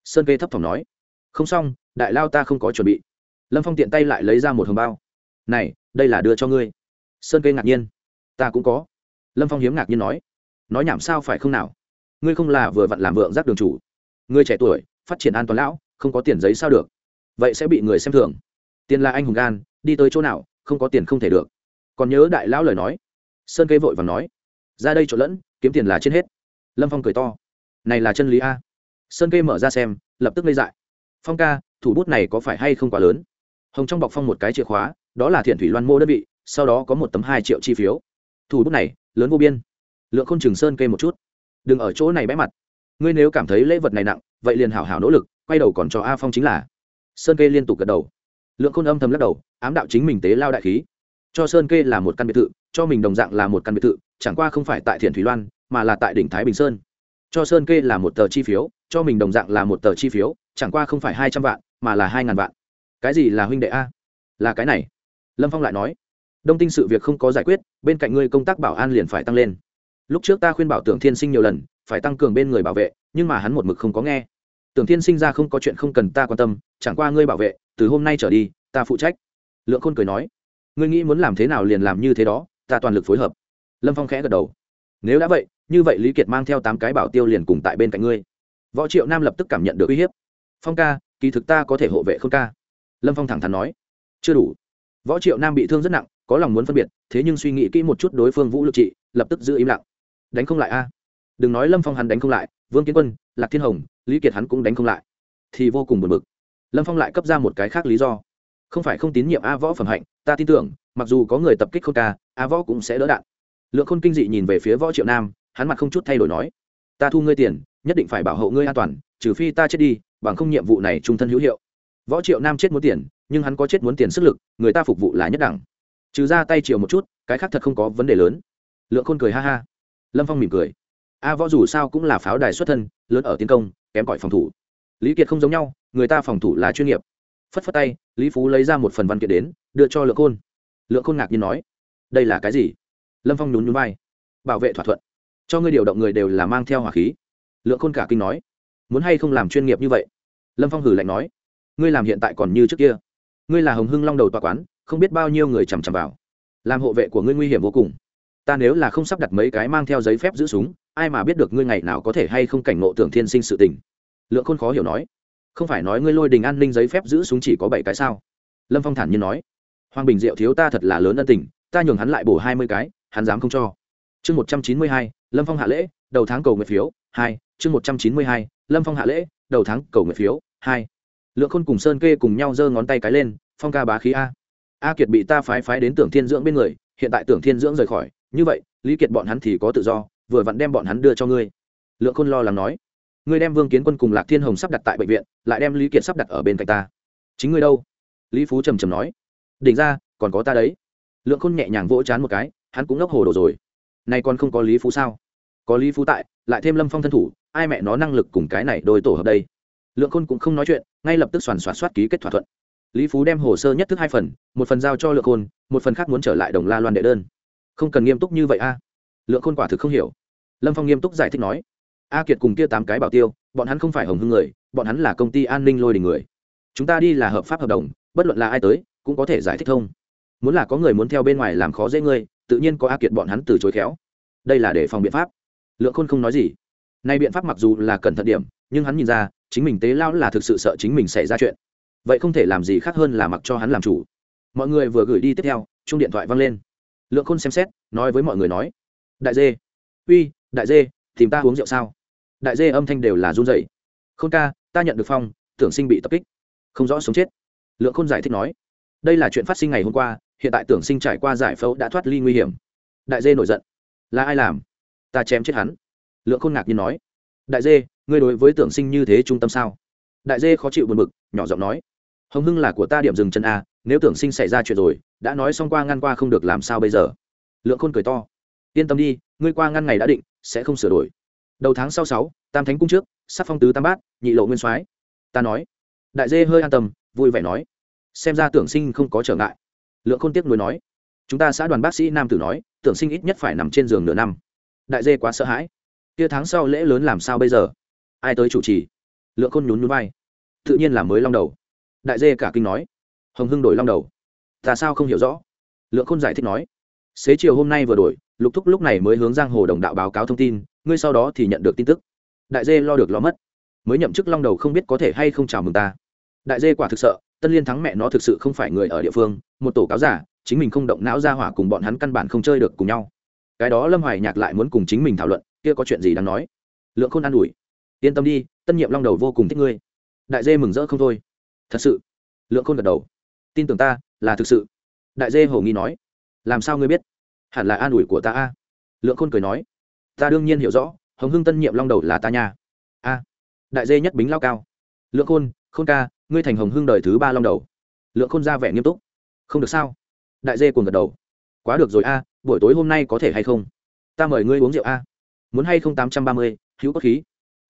Sơn kê thấp thỏm nói, không xong, đại lao ta không có chuẩn bị. Lâm phong tiện tay lại lấy ra một hồng bao. Này, đây là đưa cho ngươi. Sơn kê ngạc nhiên. Ta cũng có. Lâm phong hiếm ngạc nhiên nói nói nhảm sao phải không nào? Ngươi không là vừa vặn làm vượng giác đường chủ. Ngươi trẻ tuổi, phát triển an toàn lão, không có tiền giấy sao được? Vậy sẽ bị người xem thường. Tiền là anh hùng gan, đi tới chỗ nào, không có tiền không thể được. Còn nhớ đại lão lời nói. Sơn kê vội và nói, ra đây trộn lẫn, kiếm tiền là trên hết. Lâm phong cười to này là chân lý a. Sơn kê mở ra xem, lập tức lây dại. Phong ca, thủ bút này có phải hay không quá lớn? Hồng trong bọc phong một cái chìa khóa, đó là thiện thủy loan mô đơn vị, sau đó có một tấm hai triệu chi phiếu. Thủ bút này, lớn vô biên. Lượng khôn chừng sơn kê một chút. Đừng ở chỗ này bẽ mặt. Ngươi nếu cảm thấy lễ vật này nặng, vậy liền hảo hảo nỗ lực, quay đầu còn cho a phong chính là. Sơn kê liên tục gật đầu. Lượng khôn âm thầm lắc đầu, ám đạo chính mình tế lao đại khí. Cho sơn kê là một căn biệt thự, cho mình đồng dạng là một căn biệt thự, chẳng qua không phải tại thiện thủy loan, mà là tại đỉnh thái bình sơn cho sơn kê là một tờ chi phiếu, cho mình đồng dạng là một tờ chi phiếu, chẳng qua không phải hai trăm vạn, mà là hai ngàn vạn. Cái gì là huynh đệ a? Là cái này. Lâm phong lại nói. Đông tinh sự việc không có giải quyết, bên cạnh ngươi công tác bảo an liền phải tăng lên. Lúc trước ta khuyên bảo tưởng thiên sinh nhiều lần, phải tăng cường bên người bảo vệ, nhưng mà hắn một mực không có nghe. Tưởng thiên sinh ra không có chuyện không cần ta quan tâm, chẳng qua ngươi bảo vệ, từ hôm nay trở đi, ta phụ trách. Lượng khôn cười nói. Ngươi nghĩ muốn làm thế nào liền làm như thế đó, ta toàn lực phối hợp. Lâm phong khẽ gật đầu. Nếu đã vậy như vậy lý kiệt mang theo tám cái bảo tiêu liền cùng tại bên cạnh ngươi. Võ triệu nam lập tức cảm nhận được uy hiếp. Phong ca, kỳ thực ta có thể hộ vệ không ca. Lâm phong thẳng thắn nói. Chưa đủ. Võ triệu nam bị thương rất nặng, có lòng muốn phân biệt, thế nhưng suy nghĩ kỹ một chút đối phương vũ lực trị, lập tức giữ im lặng. Đánh không lại a. Đừng nói lâm phong hắn đánh không lại, vương kiến quân, lạc thiên hồng, lý kiệt hắn cũng đánh không lại. Thì vô cùng buồn bực. Lâm phong lại cấp ra một cái khác lý do. Không phải không tín nhiệm a võ phẩm hạnh, ta tin tưởng, mặc dù có người tập kích không ca, a võ cũng sẽ đỡ đạn. Lượng khôn kinh dị nhìn về phía võ triệu nam hắn mặt không chút thay đổi nói, ta thu ngươi tiền, nhất định phải bảo hộ ngươi an toàn, trừ phi ta chết đi, bằng không nhiệm vụ này trung thân hữu hiệu. Võ triệu nam chết muốn tiền, nhưng hắn có chết muốn tiền sức lực, người ta phục vụ là nhất đẳng. Trừ ra tay triệu một chút, cái khác thật không có vấn đề lớn. Lượng khôn cười ha ha. Lâm phong mỉm cười. A, võ dù sao cũng là pháo đài xuất thân, lớn ở tiến công, kém cỏi phòng thủ. Lý kiệt không giống nhau, người ta phòng thủ là chuyên nghiệp. Phất phất tay, lý phú lấy ra một phần văn kiện đến, đưa cho lượng khôn. Lượng khôn ngạc nhiên nói, đây là cái gì? Lâm phong nhún nhún vai. Bảo vệ thỏa thuận cho ngươi điều động người đều là mang theo hỏa khí. Lượng khôn cả kinh nói, muốn hay không làm chuyên nghiệp như vậy? Lâm phong hử lạnh nói, ngươi làm hiện tại còn như trước kia. Ngươi là hồng hưng long đầu tòa quán, không biết bao nhiêu người chằm chằm vào. Làm hộ vệ của ngươi nguy hiểm vô cùng. Ta nếu là không sắp đặt mấy cái mang theo giấy phép giữ súng, ai mà biết được ngươi ngày nào có thể hay không cảnh ngộ tưởng thiên sinh sự tình? Lượng khôn khó hiểu nói, không phải nói ngươi lôi đình an ninh giấy phép giữ súng chỉ có bảy cái sao? Lâm phong thản nhiên nói, hoàng bình diệu thiếu ta thật là lớn ân tình, ta nhường hắn lại bổ hai mươi cái, hắn dám không cho. Chương một trăm chín mươi hai lâm phong hạ lễ, đầu tháng cầu nguyện phiếu, hai, chương một trăm chín mươi hai, lâm phong hạ lễ, đầu tháng cầu nguyện phiếu, hai. Lượng khôn cùng sơn kê cùng nhau giơ ngón tay cái lên, phong ca bá khí a. A kiệt bị ta phái phái đến tưởng thiên dưỡng bên người, hiện tại tưởng thiên dưỡng rời khỏi, như vậy, lý kiệt bọn hắn thì có tự do, vừa vặn đem bọn hắn đưa cho ngươi. Lượng khôn lo lắng nói, ngươi đem vương kiến quân cùng lạc thiên hồng sắp đặt tại bệnh viện, lại đem lý kiệt sắp đặt ở bên cạnh ta. Chính ngươi đâu? Lý phú trầm trầm nói, đỉnh ra, còn có ta đấy. Lượng khôn nhẹ nhàng vỗ chán một cái, hắn cũng ngốc hồ đồ rồi nay còn không có lý phú sao? Có lý phú tại, lại thêm lâm phong thân thủ, ai mẹ nó năng lực cùng cái này đôi tổ hợp đây? Lượng khôn cũng không nói chuyện, ngay lập tức soàn soạt soát ký kết thỏa thuận. Lý phú đem hồ sơ nhất thức hai phần, một phần giao cho lượng khôn, một phần khác muốn trở lại đồng la loan đệ đơn. Không cần nghiêm túc như vậy a. Lượng khôn quả thực không hiểu. Lâm phong nghiêm túc giải thích nói, a kiệt cùng kia tám cái bảo tiêu, bọn hắn không phải hồng hưng người, bọn hắn là công ty an ninh lôi đình người. Chúng ta đi là hợp pháp hợp đồng, bất luận là ai tới, cũng có thể giải thích thông. Muốn là có người muốn theo bên ngoài làm khó dễ ngươi tự nhiên có a kiệt bọn hắn từ chối khéo. Đây là để phòng biện pháp. Lượng khôn không nói gì. Nay biện pháp mặc dù là cẩn thận điểm, nhưng hắn nhìn ra, chính mình tế lao là thực sự sợ chính mình xảy ra chuyện. Vậy không thể làm gì khác hơn là mặc cho hắn làm chủ. Mọi người vừa gửi đi tiếp theo chung điện thoại văng lên. Lượng khôn xem xét, nói với mọi người nói, đại dê, uy, đại dê, tìm ta uống rượu sao? Đại dê âm thanh đều là run dậy không ca, ta nhận được phong, tưởng sinh bị tập kích, không rõ sống chết. Lượng khôn giải thích nói, đây là chuyện phát sinh ngày hôm qua hiện tại tưởng sinh trải qua giải phẫu đã thoát ly nguy hiểm. Đại dê nổi giận. Là ai làm? Ta chém chết hắn. Lượng khôn ngạc nhiên nói. Đại dê, ngươi đối với tưởng sinh như thế trung tâm sao? Đại dê khó chịu buồn bực, nhỏ giọng nói. Hồng hưng là của ta điểm dừng chân a, nếu tưởng sinh xảy ra chuyện rồi, đã nói xong qua ngăn qua không được làm sao bây giờ? Lượng khôn cười to. Yên tâm đi, ngươi qua ngăn ngày đã định, sẽ không sửa đổi. Đầu tháng sau sáu, tam thánh cung trước, sắc phong tứ tam bát, nhị lộ nguyên soái. Ta nói. Đại dê hơi an tâm, vui vẻ nói. Xem ra tưởng sinh không có trở ngại lượng khôn tiếc nuối nói, chúng ta xã đoàn bác sĩ nam tử nói, tưởng sinh ít nhất phải nằm trên giường nửa năm. Đại dê quá sợ hãi. Kia tháng sau lễ lớn làm sao bây giờ? Ai tới chủ trì? Lượng khôn nhún nhún vai. Tự nhiên là mới long đầu. Đại dê cả kinh nói. Hồng hưng đổi long đầu. Ta sao không hiểu rõ? Lượng khôn giải thích nói. Xế chiều hôm nay vừa đổi, lục thúc lúc này mới hướng giang hồ đồng đạo báo cáo thông tin, ngươi sau đó thì nhận được tin tức. Đại dê lo được lo mất. Mới nhậm chức long đầu không biết có thể hay không chào mừng ta. Đại dê quả thực sợ tân liên thắng mẹ nó thực sự không phải người ở địa phương, một tổ cáo giả, chính mình không động não ra hỏa cùng bọn hắn căn bản không chơi được cùng nhau. Cái đó lâm hoài nhạc lại muốn cùng chính mình thảo luận, kia có chuyện gì đáng nói? Lượng khôn an ủi, yên tâm đi, tân nhiệm long đầu vô cùng thích ngươi. Đại dê mừng rỡ không thôi. Thật sự? Lượng khôn gật đầu. Tin tưởng ta, là thực sự. Đại dê hổ nghi nói. Làm sao ngươi biết? Hẳn là an ủi của ta a. Lượng khôn cười nói. Ta đương nhiên hiểu rõ, hồng hưng tân nhiệm long đầu là ta nha. A. Đại dê nhất bính lao cao. Lượng khôn khôn ca ngươi thành hồng hưng đời thứ ba long đầu. Lượng khôn ra vẻ nghiêm túc. Không được sao? Đại dê cuồng gật đầu. Quá được rồi a, buổi tối hôm nay có thể hay không? Ta mời ngươi uống rượu a. Muốn hay không tám trăm ba mươi, hữu cốt khí.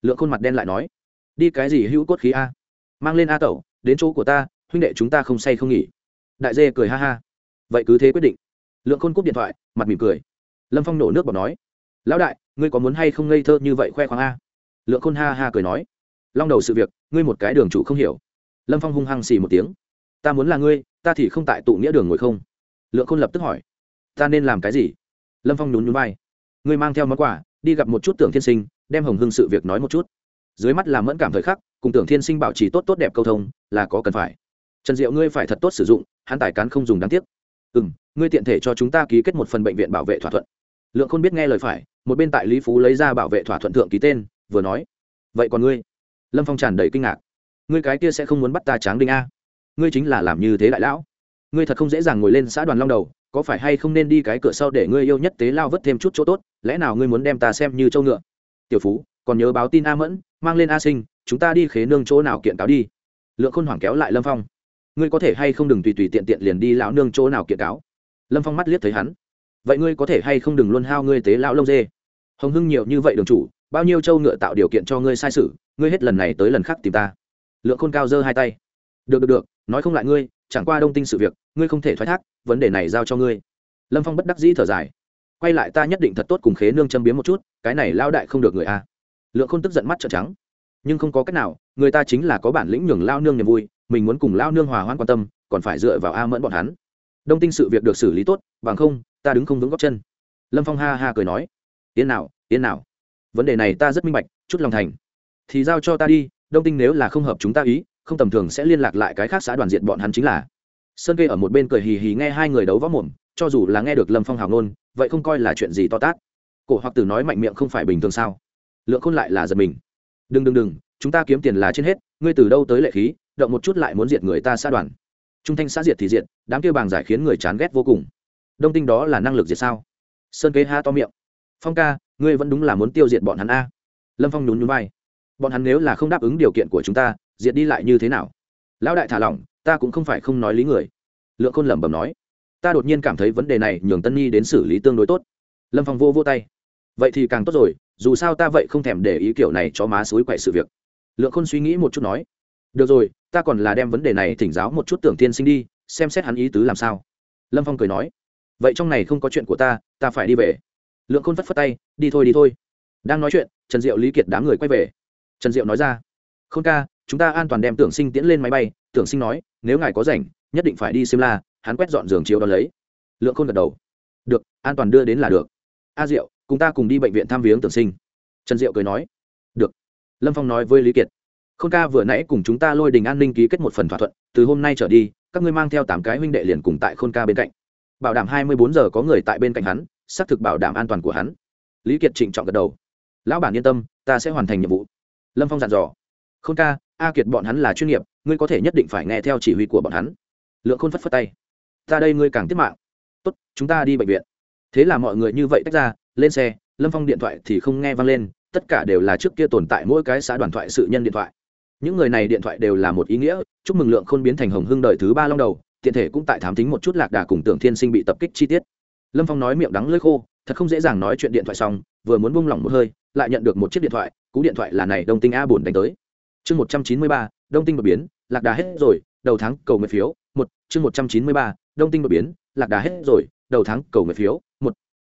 Lượng khôn mặt đen lại nói. Đi cái gì hữu cốt khí a? Mang lên a tẩu, đến chỗ của ta, huynh đệ chúng ta không say không nghỉ. Đại dê cười ha ha. Vậy cứ thế quyết định. Lượng khôn cúp điện thoại, mặt mỉm cười. Lâm phong nổ nước bọt nói. Lão đại, ngươi có muốn hay không ngây thơ như vậy khoe khoang a? Lượng khôn ha ha cười nói. Long đầu sự việc, ngươi một cái đường chủ không hiểu lâm phong hung hăng xì một tiếng. Ta muốn là ngươi, ta thì không tại tụ nghĩa đường ngồi không. Lượng khôn lập tức hỏi. Ta nên làm cái gì? Lâm phong nhún nhún vai. Ngươi mang theo món quà, đi gặp một chút tưởng thiên sinh, đem hồng hưng sự việc nói một chút. Dưới mắt làm mẫn cảm thời khắc, cùng tưởng thiên sinh bảo trì tốt tốt đẹp câu thông, là có cần phải. Trần diệu ngươi phải thật tốt sử dụng, hắn tài cán không dùng đáng tiếc. Ừ m ngươi tiện thể cho chúng ta ký kết một phần bệnh viện bảo vệ thỏa thuận. Lượng không biết nghe lời phải, một bên tại lý phú lấy ra bảo vệ thỏa thuận thượng ký tên, vừa nói. Vậy còn ngươi? Lâm phong tràn đầy kinh ngạc ngươi cái kia sẽ không muốn bắt ta tráng đinh a. Ngươi chính là làm như thế đại lão. Ngươi thật không dễ dàng ngồi lên xã đoàn long đầu, có phải hay không nên đi cái cửa sau để ngươi yêu nhất tế lao vất thêm chút chỗ tốt, lẽ nào ngươi muốn đem ta xem như châu ngựa? Tiểu phú, còn nhớ báo tin a mẫn, mang lên a sinh, chúng ta đi khế nương chỗ nào kiện cáo đi. Lượng khôn hoảng kéo lại lâm phong. Ngươi có thể hay không đừng tùy tùy tiện tiện liền đi lão nương chỗ nào kiện cáo? Lâm phong mắt liếc thấy hắn. Vậy ngươi có thể hay không đừng luôn hao ngươi tế lão lông dê? Hồng hưng nhiều như vậy đường chủ, bao nhiêu châu ngựa tạo điều kiện cho ngươi sai sự, ngươi hết lần này tới lần khác tìm ta lượng khôn cao giơ hai tay. Được được được, nói không lại ngươi, chẳng qua đông tinh sự việc, ngươi không thể thoái thác, vấn đề này giao cho ngươi. Lâm phong bất đắc dĩ thở dài. Quay lại ta nhất định thật tốt cùng khế nương châm biếm một chút, cái này lao đại không được người a. Lượng khôn tức giận mắt trợn trắng. Nhưng không có cách nào, người ta chính là có bản lĩnh nhường lao nương niềm vui, mình muốn cùng lao nương hòa hoãn quan tâm, còn phải dựa vào a mẫn bọn hắn. Đông tinh sự việc được xử lý tốt, bằng không, ta đứng không vững góc chân. Lâm phong ha ha cười nói. Yên nào yên nào. Vấn đề này ta rất minh bạch, chút lòng thành. Thì giao cho ta đi đông tinh nếu là không hợp chúng ta ý, không tầm thường sẽ liên lạc lại cái khác xã đoàn diện bọn hắn chính là. Sơn kê ở một bên cười hì hì nghe hai người đấu võ mồm, cho dù là nghe được lâm phong hào ngôn, vậy không coi là chuyện gì to tát. Cổ hoặc từ nói mạnh miệng không phải bình thường sao? Lượng khôn lại là giật mình. Đừng đừng đừng, chúng ta kiếm tiền là trên hết, ngươi từ đâu tới lệ khí, động một chút lại muốn diệt người ta xã đoàn. Trung thanh xã diệt thì diệt, đám kêu bàng giải khiến người chán ghét vô cùng. Đông tinh đó là năng lực diệt sao? Sơn kế ha to miệng. Phong ca, ngươi vẫn đúng là muốn tiêu diệt bọn hắn a. Lâm phong nhún nhún vai bọn hắn nếu là không đáp ứng điều kiện của chúng ta, diệt đi lại như thế nào? Lão đại thả lỏng, ta cũng không phải không nói lý người. Lượng khôn lẩm bẩm nói. Ta đột nhiên cảm thấy vấn đề này nhường tân nhi đến xử lý tương đối tốt. Lâm phong vô vô tay. Vậy thì càng tốt rồi, dù sao ta vậy không thèm để ý kiểu này cho má suối quậy sự việc. Lượng khôn suy nghĩ một chút nói. Được rồi, ta còn là đem vấn đề này thỉnh giáo một chút tưởng tiên sinh đi, xem xét hắn ý tứ làm sao. Lâm phong cười nói. Vậy trong này không có chuyện của ta ta phải đi về. Lượng khôn phất phất tay, đi thôi đi thôi. Đang nói chuyện, trần diệu, lý kiệt đám người quay về trần diệu nói ra k h ô n ca, chúng ta an toàn đem tưởng sinh tiễn lên máy bay. Tưởng sinh nói, nếu ngài có rảnh, nhất định phải đi xem la. Hắn quét dọn giường chiếu đón lấy. Lượng khôn gật đầu, được, an toàn đưa đến là được. A diệu, cùng ta cùng đi bệnh viện thăm viếng tưởng sinh. Trần diệu cười nói, được. Lâm phong nói với lý kiệt không ca vừa nãy cùng chúng ta lôi đình an ninh ký kết một phần thỏa thuận, từ hôm nay trở đi, các ngươi mang theo tám cái huynh đệ liền cùng tại khôn ca bên cạnh. Bảo đảm hai mươi bốn giờ có người tại bên cạnh hắn, xác thực bảo đảm an toàn của hắn. Lý kiệt trịnh trọng gật đầu, lão bản yên tâm, ta sẽ hoàn thành nhiệm vụ lâm phong dặn dò. Khôn ca, a kiệt bọn hắn là chuyên nghiệp, ngươi có thể nhất định phải nghe theo chỉ huy của bọn hắn. Lượng khôn phất phất tay. Ta đây ngươi càng tiếp mạng. Tốt, chúng ta đi bệnh viện. Thế là mọi người như vậy tách ra, lên xe, lâm phong điện thoại thì không nghe vang lên, tất cả đều là trước kia tồn tại mỗi cái xã đoàn thoại sự nhân điện thoại. Những người này điện thoại đều là một ý nghĩa, chúc mừng lượng khôn biến thành hồng hưng đời thứ ba long đầu, tiện thể cũng tại thám tính một chút lạc đà cùng tưởng thiên sinh bị tập kích chi tiết. Lâm phong nói miệng đắng lơi khô, thật không dễ dàng nói chuyện điện thoại xong, vừa muốn bung lỏng một hơi lại nhận được một chiếc điện thoại, cú điện thoại là này đông tinh a bổn đánh tới. Chương một trăm chín mươi ba, đông tinh đột biến, lạc đà hết rồi, đầu tháng cầu nguyện phiếu, một, chương một trăm chín mươi ba, đông tinh đột biến, lạc đà hết rồi, đầu tháng cầu nguyện phiếu, một.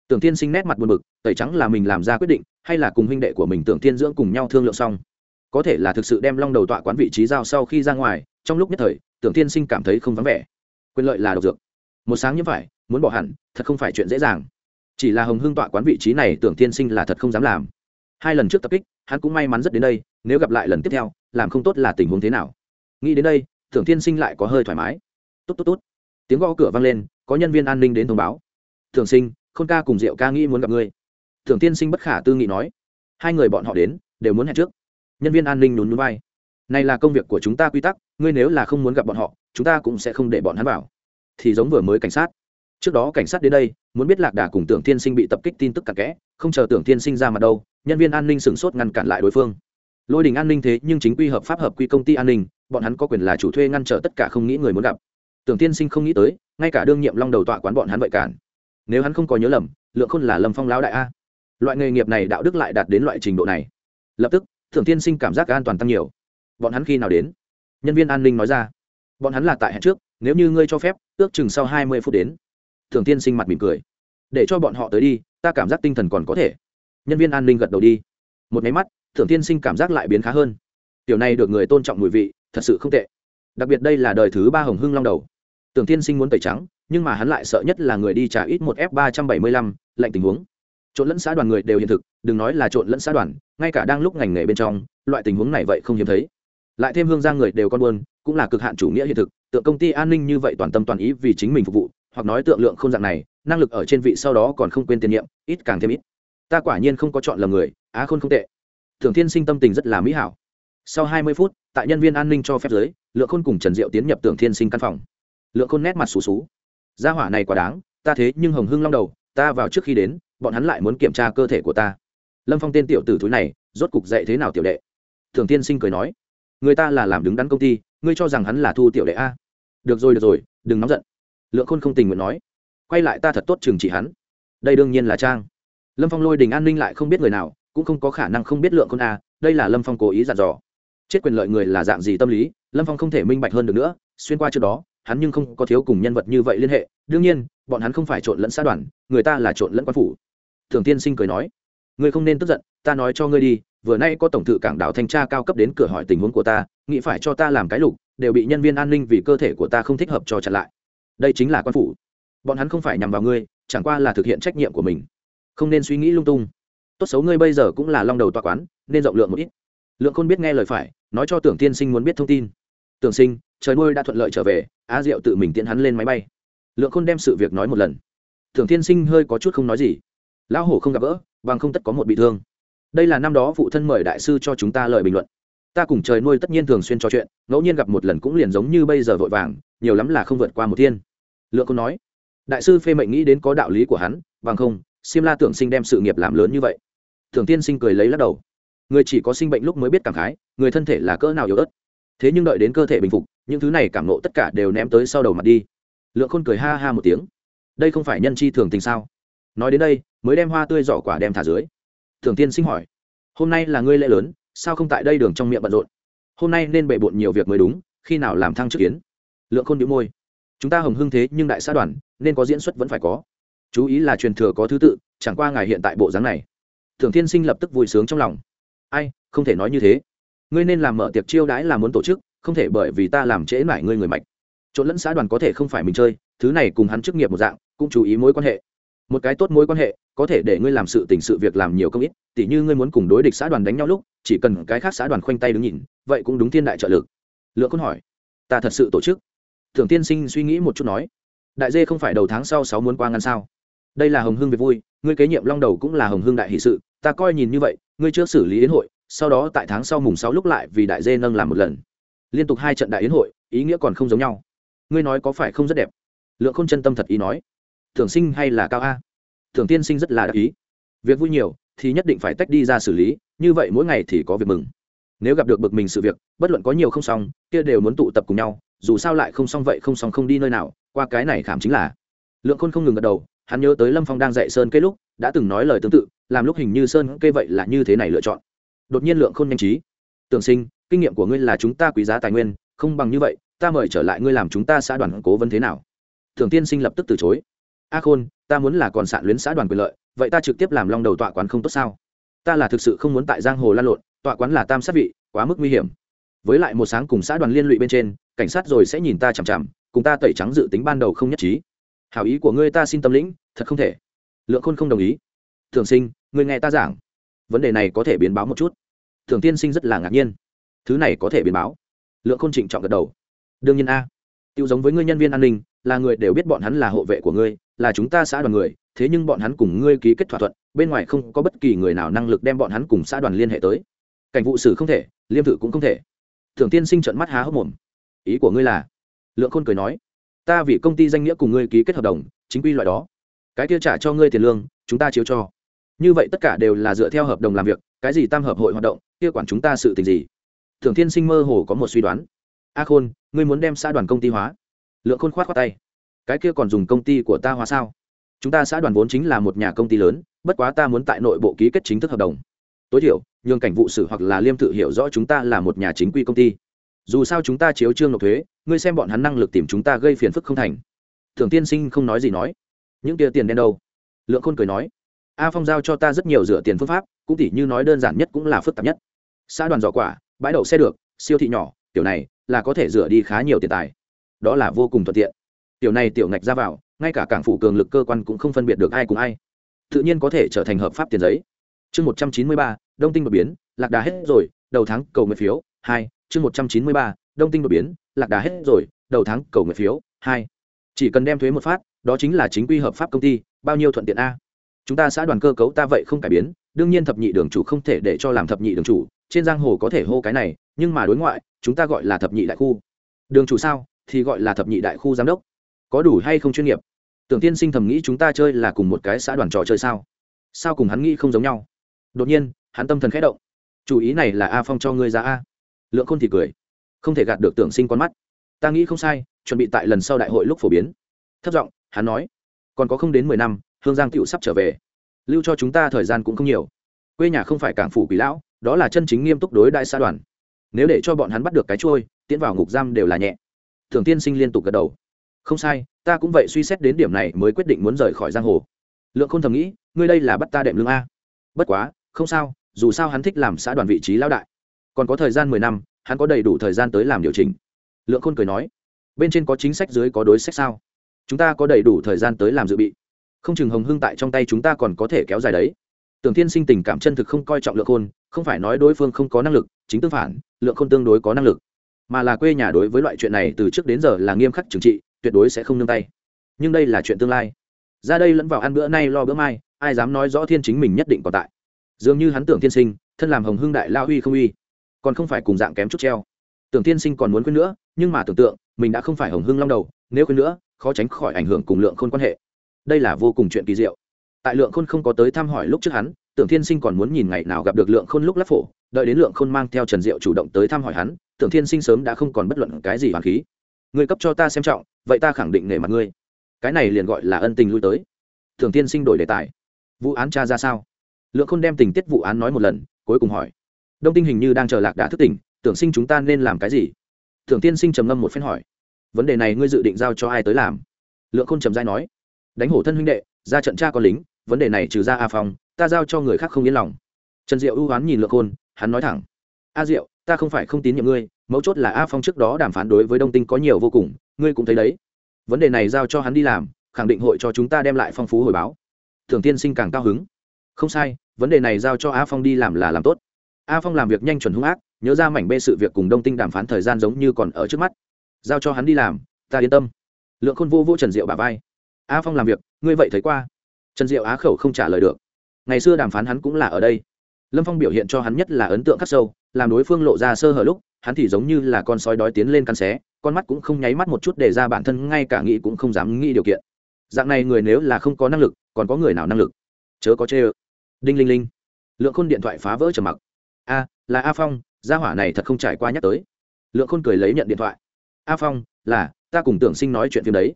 Tưởng thiên sinh nét mặt buồn bực, tẩy trắng là mình làm ra quyết định, hay là cùng huynh đệ của mình tưởng thiên dưỡng cùng nhau thương lượng xong? Có thể là thực sự đem long đầu tọa quán vị trí giao sau khi ra ngoài, trong lúc nhất thời, tưởng thiên sinh cảm thấy không vắng vẻ. Quyền lợi là độc dược. Một sáng như phải muốn bỏ hẳn, thật không phải chuyện dễ dàng. Chỉ là hồng hương tọa quán vị trí này tưởng thiên sinh là thật không dám làm hai lần trước tập kích, hắn cũng may mắn rất đến đây, nếu gặp lại lần tiếp theo, làm không tốt là tình huống thế nào. Nghĩ đến đây thưởng thiên sinh lại có hơi thoải mái. Tốt tốt tốt. Tiếng gõ cửa vang lên, có nhân viên an ninh đến thông báo. Thường sinh, khôn ca cùng diệu ca nghĩ muốn gặp ngươi. Thường tiên sinh bất khả tư nghị nói. Hai người bọn họ đến, đều muốn hẹn trước. Nhân viên an ninh nhún núi vai. Này là công việc của chúng ta quy tắc, ngươi nếu là không muốn gặp bọn họ, chúng ta cũng sẽ không để bọn hắn vào. Thì giống vừa mới cảnh sát. Trước đó cảnh sát đến đây, muốn biết lạc đà cùng tưởng tiên sinh bị tập kích tin tức cặn kẽ, không chờ tưởng tiên sinh ra mặt đâu nhân viên an ninh sửng sốt ngăn cản lại đối phương. Lôi đình an ninh thế nhưng chính quy hợp pháp hợp quy công ty an ninh, bọn hắn có quyền là chủ thuê ngăn trở tất cả không nghĩ người muốn gặp. Tưởng tiên sinh không nghĩ tới, ngay cả đương nhiệm long đầu tọa quán bọn hắn vậy cản. Nếu hắn không có nhớ lầm, lượng khôn là lâm phong lão đại a. Loại nghề nghiệp này đạo đức lại đạt đến loại trình độ này. Lập tức thượng tiên sinh cảm giác an toàn tăng nhiều. Bọn hắn khi nào đến? Nhân viên an ninh nói ra. Bọn hắn là tại hẹn trước, nếu như ngươi cho phép, ước chừng sau hai mươi phút đến. Thượng tiên sinh mặt mỉm cười. Để cho bọn họ tới đi, ta cảm giác tinh thần còn có thể nhân viên an ninh gật đầu đi. Một máy mắt thường tiên sinh cảm giác lại biến khá hơn. Tiểu này được người tôn trọng mùi vị, thật sự không tệ. Đặc biệt đây là đời thứ ba hồng hưng long đầu. Tưởng tiên sinh muốn tẩy trắng, nhưng mà hắn lại sợ nhất là người đi trả ít một f ba trăm bảy mươi lăm, lạnh tình huống. Trộn lẫn xã đoàn người đều hiện thực, đừng nói là trộn lẫn xã đoàn, ngay cả đang lúc ngành nghề bên trong, loại tình huống này vậy không hiếm thấy. Lại thêm hương giang người đều con buôn, cũng là cực hạn chủ nghĩa hiện thực, tượng công ty an ninh như vậy toàn tâm toàn ý vì chính mình phục vụ, hoặc nói tượng lượng không dạng này, năng lực ở trên vị sau đó còn không quên tiền nhiệm, ít càng thêm ít ta quả nhiên không có chọn lầm người, á khôn không tệ. Thường thiên sinh tâm tình rất là mỹ hảo. Sau hai mươi phút, tại nhân viên an ninh cho phép giới, lượng khôn cùng trần diệu tiến nhập tưởng thiên sinh căn phòng. Lượng khôn nét mặt xù xú. Gia hỏa này quá đáng, ta thế nhưng hồng hưng long đầu, ta vào trước khi đến, bọn hắn lại muốn kiểm tra cơ thể của ta. Lâm phong tên tiểu tử thúi này, rốt cục dạy thế nào tiểu đệ? Thường tiên sinh cười nói. Người ta là làm đứng đắn công ty, ngươi cho rằng hắn là thu tiểu đệ a? Được rồi được rồi, đừng nóng giận. Lượng khôn không tình nguyện nói. Quay lại ta thật tốt trừng trị hắn. Đây đương nhiên là trang lâm phong lôi đình an ninh lại không biết người nào, cũng không có khả năng không biết lượng con a, đây là lâm phong cố ý dặn dò. Chết quyền lợi người là dạng gì tâm lý, lâm phong không thể minh bạch hơn được nữa, xuyên qua trước đó, hắn nhưng không có thiếu cùng nhân vật như vậy liên hệ. Đương nhiên, bọn hắn không phải trộn lẫn xã đoàn, người ta là trộn lẫn quan phủ. Thường tiên sinh cười nói, ngươi không nên tức giận, ta nói cho ngươi đi, vừa nay có tổng thự cảng đảo thanh tra cao cấp đến cửa hỏi tình huống của ta, nghĩ phải cho ta làm cái lục, đều bị nhân viên an ninh vì cơ thể của ta không thích hợp cho chặn lại. Đây chính là quan phủ. Bọn hắn không phải nhằm vào ngươi, chẳng qua là thực hiện trách nhiệm của mình không nên suy nghĩ lung tung. Tốt xấu ngươi bây giờ cũng là long đầu tọa quán, nên rộng lượng một ít. Lượng khôn biết nghe lời phải, nói cho tưởng tiên sinh muốn biết thông tin. Tưởng sinh, trời nuôi đã thuận lợi trở về, á diệu tự mình tiễn hắn lên máy bay. Lượng khôn đem sự việc nói một lần. Tưởng tiên sinh hơi có chút không nói gì. Lão hổ không gặp gỡ, bằng không tất có một bị thương. Đây là năm đó phụ thân mời đại sư cho chúng ta lời bình luận. Ta cùng trời nuôi tất nhiên thường xuyên trò chuyện, ngẫu nhiên gặp một lần cũng liền giống như bây giờ vội vàng, nhiều lắm là không vượt qua một thiên. Lượng khôn nói, đại sư phê mệnh nghĩ đến có đạo lý của hắn, bằng không siêm la tưởng sinh đem sự nghiệp làm lớn như vậy. Thường tiên sinh cười lấy lắc đầu. Người chỉ có sinh bệnh lúc mới biết cảm khái, người thân thể là cỡ nào yếu ớt. Thế nhưng đợi đến cơ thể bình phục, những thứ này cảm nộ tất cả đều ném tới sau đầu mặt đi. Lượng khôn cười ha ha một tiếng. Đây không phải nhân chi thường tình sao? Nói đến đây, mới đem hoa tươi giỏ quả đem thả dưới. Thường tiên sinh hỏi. Hôm nay là ngươi lễ lớn, sao không tại đây đường trong miệng bận rộn? Hôm nay nên bệ bộn nhiều việc mới đúng, khi nào làm thăng chức kiến lượng khôn đĩu môi. Chúng ta hồng hưng thế nhưng đại xã đoàn, nên có diễn xuất vẫn phải có chú ý là truyền thừa có thứ tự, chẳng qua ngài hiện tại bộ dáng này. Thường tiên sinh lập tức vui sướng trong lòng. Ai, không thể nói như thế. Ngươi nên làm mở tiệc chiêu đãi là muốn tổ chức, không thể bởi vì ta làm trễ mải ngươi người mạch. Trộn lẫn xã đoàn có thể không phải mình chơi, thứ này cùng hắn chức nghiệp một dạng, cũng chú ý mối quan hệ. Một cái tốt mối quan hệ, có thể để ngươi làm sự tình sự việc làm nhiều công ít, tỉ như ngươi muốn cùng đối địch xã đoàn đánh nhau lúc, chỉ cần cái khác xã đoàn khoanh tay đứng nhìn, vậy cũng đúng thiên đại trợ lực. Lượng con hỏi, ta thật sự tổ chức? Thường tiên sinh suy nghĩ một chút nói, đại dê không phải đầu tháng sau sáu muốn qua ngăn sao? Đây là hồng hưng việc vui, ngươi kế nhiệm long đầu cũng là hồng hưng đại hỷ sự, ta coi nhìn như vậy, ngươi chưa xử lý yến hội, sau đó tại tháng sau mùng sáu lúc lại vì đại dê nâng làm một lần. Liên tục hai trận đại yến hội, ý nghĩa còn không giống nhau. Ngươi nói có phải không rất đẹp? Lượng không chân tâm thật ý nói. Thường sinh hay là cao a? Thường tiên sinh rất là đắc ý. Việc vui nhiều, thì nhất định phải tách đi ra xử lý, như vậy mỗi ngày thì có việc mừng. Nếu gặp được bực mình sự việc, bất luận có nhiều không xong, kia đều muốn tụ tập cùng nhau, dù sao lại không xong vậy không xong không đi nơi nào, qua cái này khảm chính là. Lượng khôn không ngừng gật đầu hắn nhớ tới lâm phong đang dạy sơn cây lúc, đã từng nói lời tương tự, làm lúc hình như sơn cây vậy là như thế này lựa chọn. Đột nhiên lượng khôn nhanh trí. Tưởng sinh, kinh nghiệm của ngươi là chúng ta quý giá tài nguyên, không bằng như vậy, ta mời trở lại ngươi làm chúng ta xã đoàn cố vấn thế nào? Thường tiên sinh lập tức từ chối. A khôn, ta muốn là còn sạn luyến xã đoàn quyền lợi, vậy ta trực tiếp làm long đầu tọa quán không tốt sao? Ta là thực sự không muốn tại giang hồ lan lộn, tọa quán là tam sát vị, quá mức nguy hiểm. Với lại một sáng cùng xã đoàn liên lụy bên trên, cảnh sát rồi sẽ nhìn ta chằm chằm, cùng ta tẩy trắng dự tính ban đầu không nhất trí hảo ý của ngươi ta xin tâm lĩnh, thật không thể. Lượng khôn không đồng ý. Thường sinh, ngươi nghe ta giảng. Vấn đề này có thể biến báo một chút. Thường tiên sinh rất là ngạc nhiên. Thứ này có thể biến báo. Lượng khôn trịnh trọng gật đầu. Đương nhiên a. Tiêu giống với ngươi nhân viên an ninh, là người đều biết bọn hắn là hộ vệ của ngươi, là chúng ta xã đoàn người, thế nhưng bọn hắn cùng ngươi ký kết thỏa thuận, bên ngoài không có bất kỳ người nào năng lực đem bọn hắn cùng xã đoàn liên hệ tới. Cảnh vụ xử không thể, liêm thử cũng không thể. Thường tiên sinh trận mắt há hốc mồm. Ý của ngươi là? Lượng khôn cười nói ta vì công ty danh nghĩa cùng ngươi ký kết hợp đồng, chính quy loại đó. Cái kia trả cho ngươi tiền lương, chúng ta chiếu cho. Như vậy tất cả đều là dựa theo hợp đồng làm việc, cái gì tam hợp hội hoạt động, kia quản chúng ta sự tình gì? Thường thiên sinh mơ hồ có một suy đoán. A khôn, ngươi muốn đem xã đoàn công ty hóa? Lượng khôn khoát khoát tay. Cái kia còn dùng công ty của ta hóa sao? Chúng ta xã đoàn vốn chính là một nhà công ty lớn, bất quá ta muốn tại nội bộ ký kết chính thức hợp đồng. Tối thiểu, nhường cảnh vụ sử hoặc là liêm tự hiểu rõ chúng ta là một nhà chính quy công ty dù sao chúng ta chiếu trương nộp thuế, ngươi xem bọn hắn năng lực tìm chúng ta gây phiền phức không thành. Thường tiên sinh không nói gì nói. Những kia tiền đen đâu? Lượng khôn cười nói. A phong giao cho ta rất nhiều rửa tiền phương pháp, cũng tỉ như nói đơn giản nhất cũng là phức tạp nhất. Xã đoàn giỏ quả, bãi đậu xe được, siêu thị nhỏ, tiểu này là có thể rửa đi khá nhiều tiền tài. Đó là vô cùng thuận tiện. Tiểu này tiểu ngạch ra vào, ngay cả cảng phủ cường lực cơ quan cũng không phân biệt được ai cùng ai. Tự nhiên có thể trở thành hợp pháp tiền giấy. Chương một trăm chín mươi ba, đông tinh đột biến, lạc đà hết rồi, đầu tháng cầu nguyện phiếu, hai chương một trăm chín mươi ba, đông tinh đột biến, lạc đà hết rồi, đầu tháng cầu nguyện phiếu, hai. Chỉ cần đem thuế một phát, đó chính là chính quy hợp pháp công ty, bao nhiêu thuận tiện a? Chúng ta xã đoàn cơ cấu ta vậy không cải biến, đương nhiên thập nhị đường chủ không thể để cho làm thập nhị đường chủ, trên giang hồ có thể hô cái này, nhưng mà đối ngoại, chúng ta gọi là thập nhị đại khu. Đường chủ sao, thì gọi là thập nhị đại khu giám đốc. Có đủ hay không chuyên nghiệp? Tưởng tiên sinh thầm nghĩ chúng ta chơi là cùng một cái xã đoàn trò chơi sao? Sao cùng hắn nghĩ không giống nhau? Đột nhiên, hắn tâm thần khẽ động. Chủ ý này là a phong cho ngươi ra a lượng khôn thì cười. Không thể gạt được tưởng sinh con mắt. Ta nghĩ không sai, chuẩn bị tại lần sau đại hội lúc phổ biến. Thất giọng, hắn nói. Còn có không đến mười năm, hương giang cựu sắp trở về. Lưu cho chúng ta thời gian cũng không nhiều. Quê nhà không phải cảng phủ quỷ lão, đó là chân chính nghiêm túc đối đại xã đoàn. Nếu để cho bọn hắn bắt được cái trôi tiến vào ngục giam đều là nhẹ. Thường tiên sinh liên tục gật đầu. Không sai, ta cũng vậy suy xét đến điểm này mới quyết định muốn rời khỏi giang hồ. Lượng k h ô n thầm nghĩ, ngươi đây là bắt ta đệm lương a. Bất quá, không sao, dù sao hắn thích làm xã đoàn vị trí lão đại còn có thời gian mười năm, hắn có đầy đủ thời gian tới làm điều chỉnh. Lượng khôn cười nói, bên trên có chính sách dưới có đối sách sao? Chúng ta có đầy đủ thời gian tới làm dự bị. Không chừng hồng hưng tại trong tay chúng ta còn có thể kéo dài đấy. Tưởng thiên sinh tình cảm chân thực không coi trọng lượng khôn, không phải nói đối phương không có năng lực, chính tương phản, lượng khôn tương đối có năng lực. Mà là quê nhà đối với loại chuyện này từ trước đến giờ là nghiêm khắc trừng trị, tuyệt đối sẽ không nương tay. Nhưng đây là chuyện tương lai. Ra đây lẫn vào ăn bữa nay lo bữa mai, ai dám nói rõ thiên chính mình nhất định còn tại. Dường như hắn tưởng thiên sinh, thân làm hồng hưng đại lao uy không uy còn không phải cùng dạng kém chút treo. Tưởng thiên sinh còn muốn quên nữa, nhưng mà tưởng tượng, mình đã không phải hồng hưng long đầu, nếu quên nữa, khó tránh khỏi ảnh hưởng cùng lượng khôn quan hệ. Đây là vô cùng chuyện kỳ diệu. Tại lượng khôn không có tới thăm hỏi lúc trước hắn, tưởng thiên sinh còn muốn nhìn ngày nào gặp được lượng khôn lúc lắp phổ, đợi đến lượng khôn mang theo trần diệu chủ động tới thăm hỏi hắn, tưởng thiên sinh sớm đã không còn bất luận cái gì hoàn khí. Người cấp cho ta xem trọng, vậy ta khẳng định nể mặt ngươi. Cái này liền gọi là ân tình lui tới. Tưởng thiên sinh đổi đề tài. Vụ án cha ra sao? Lượng khôn đem tình tiết vụ án nói một lần, cuối cùng hỏi đông tinh hình như đang chờ lạc đã thức tỉnh, tưởng sinh chúng ta nên làm cái gì? Tưởng tiên sinh trầm ngâm một phen hỏi. Vấn đề này ngươi dự định giao cho ai tới làm? Lượng khôn trầm dai nói. Đánh hổ thân huynh đệ, ra trận cha con lính, vấn đề này trừ ra a phong, ta giao cho người khác không yên lòng. Trần diệu ưu hoán nhìn lượng khôn, hắn nói thẳng. A diệu, ta không phải không tín nhiệm ngươi, mấu chốt là a phong trước đó đàm phán đối với đông tinh có nhiều vô cùng, ngươi cũng thấy đấy. Vấn đề này giao cho hắn đi làm, khẳng định hội cho chúng ta đem lại phong phú hồi báo. Thường tiên sinh càng cao hứng. Không sai, vấn đề này giao cho a phong đi làm là làm tốt a phong làm việc nhanh chuẩn hung ác, nhớ ra mảnh bê sự việc cùng đông tinh đàm phán thời gian giống như còn ở trước mắt. Giao cho hắn đi làm, ta yên tâm. Lượng khôn vô vô trần diệu bà vai. A phong làm việc, ngươi vậy thấy qua? Trần diệu á khẩu không trả lời được. Ngày xưa đàm phán hắn cũng là ở đây. Lâm phong biểu hiện cho hắn nhất là ấn tượng khắc sâu, làm đối phương lộ ra sơ hở lúc, hắn thì giống như là con sói đói tiến lên căn xé, con mắt cũng không nháy mắt một chút để ra bản thân, ngay cả nghĩ cũng không dám nghĩ điều kiện. Dạng này người nếu là không có năng lực, còn có người nào năng lực? Chớ có chê ơ. Đinh linh linh. Lượng khôn điện thoại phá vỡ trầm mặc a, là a phong, gia hỏa này thật không trải qua nhắc tới. Lượng khôn cười lấy nhận điện thoại. A phong, là, ta cùng tưởng sinh nói chuyện phim đấy.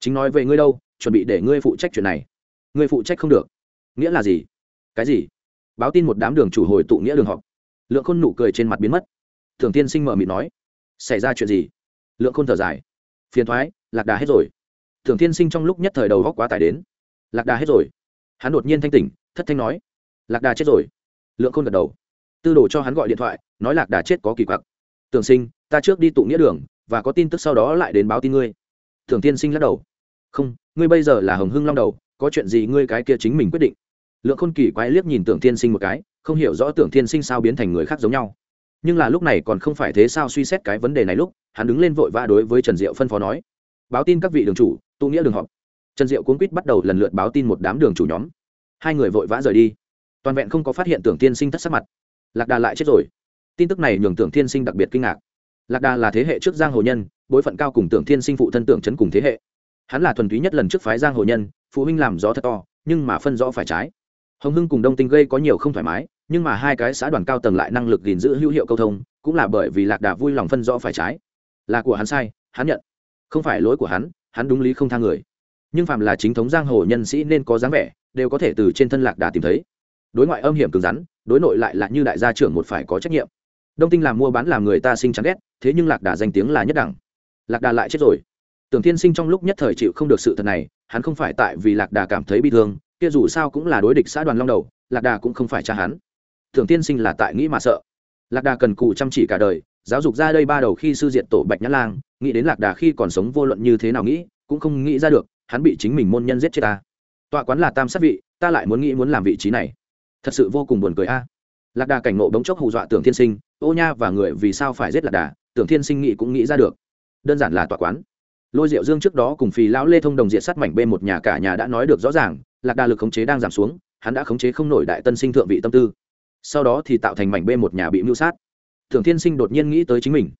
Chính nói về ngươi đâu, chuẩn bị để ngươi phụ trách chuyện này. Ngươi phụ trách không được. Nghĩa là gì? Cái gì? Báo tin một đám đường chủ hồi tụ nghĩa đường họp. Lượng khôn nụ cười trên mặt biến mất. Thường tiên sinh mở mịt nói, xảy ra chuyện gì? Lượng khôn thở dài, phiền thoái, lạc đà hết rồi. Thường tiên sinh trong lúc nhất thời đầu góc quá tải đến. Lạc đà hết rồi. Hắn đột nhiên thanh tỉnh, thất thanh nói, lạc đà chết rồi. Lượng khôn gật đầu tư đồ cho hắn gọi điện thoại, nói lạc đà chết có kỳ quặc. Tưởng sinh, ta trước đi tụ nghĩa đường, và có tin tức sau đó lại đến báo tin ngươi. Thường tiên sinh lắc đầu. Không, ngươi bây giờ là hồng hưng long đầu, có chuyện gì ngươi cái kia chính mình quyết định. Lượng khôn kỳ quái liếc nhìn tưởng tiên sinh một cái, không hiểu rõ tưởng tiên sinh sao biến thành người khác giống nhau. Nhưng là lúc này còn không phải thế sao suy xét cái vấn đề này lúc, hắn đứng lên vội vã đối với trần diệu phân phó nói. Báo tin các vị đường chủ, tụ nghĩa đường họp. Trần diệu cuốn quýt bắt đầu lần lượt báo tin một đám đường chủ nhóm. Hai người vội vã rời đi. Toàn vẹn không có phát hiện tưởng tiên sinh thất sắc mặt lạc đà lại chết rồi. Tin tức này nhường tưởng Thiên sinh đặc biệt kinh ngạc. Lạc đà là thế hệ trước giang hồ nhân, bối phận cao cùng tưởng Thiên sinh phụ thân tưởng chấn cùng thế hệ. Hắn là thuần túy nhất lần trước phái giang hồ nhân, phụ huynh làm gió thật to, nhưng mà phân rõ phải trái. Hồng hưng cùng đông tinh gây có nhiều không thoải mái, nhưng mà hai cái xã đoàn cao tầng lại năng lực gìn giữ hữu hiệu câu thông, cũng là bởi vì lạc đà vui lòng phân rõ phải trái. Là của hắn sai, hắn nhận. Không phải lỗi của hắn hắn đúng lý không tha người. Nhưng phạm là chính thống giang hồ nhân sĩ nên có dáng vẻ, đều có thể từ trên thân lạc đà tìm thấy. Đối ngoại âm hiểm cứng rắn đối nội lại là như đại gia trưởng một phải có trách nhiệm. Đông tinh làm mua bán làm người ta sinh chán ghét, thế nhưng lạc đà danh tiếng là nhất đẳng. Lạc đà lại chết rồi. Tưởng thiên sinh trong lúc nhất thời chịu không được sự thật này, hắn không phải tại vì lạc đà cảm thấy bi thương, kia dù sao cũng là đối địch xã đoàn long đầu, lạc đà cũng không phải cha hắn. Tưởng thiên sinh là tại nghĩ mà sợ. Lạc đà cần cù chăm chỉ cả đời, giáo dục ra đây ba đầu khi sư diện tổ bạch nhã lang, nghĩ đến lạc đà khi còn sống vô luận như thế nào nghĩ, cũng không nghĩ ra được, hắn bị chính mình môn nhân giết chết ta. Tọa quán là tam sát vị, ta lại muốn nghĩ muốn làm vị trí này thật sự vô cùng buồn cười a. Lạc đà cảnh ngộ bỗng chốc hù dọa tưởng thiên sinh, ô nha và người vì sao phải giết lạc đà, tưởng thiên sinh nghĩ cũng nghĩ ra được. Đơn giản là tọa quán. Lôi diệu dương trước đó cùng phì lão lê thông đồng diện sát mảnh bên một nhà cả nhà đã nói được rõ ràng, lạc đà lực khống chế đang giảm xuống, hắn đã khống chế không nổi đại tân sinh thượng vị tâm tư. Sau đó thì tạo thành mảnh bên một nhà bị mưu sát. Tưởng thiên sinh đột nhiên nghĩ tới chính mình.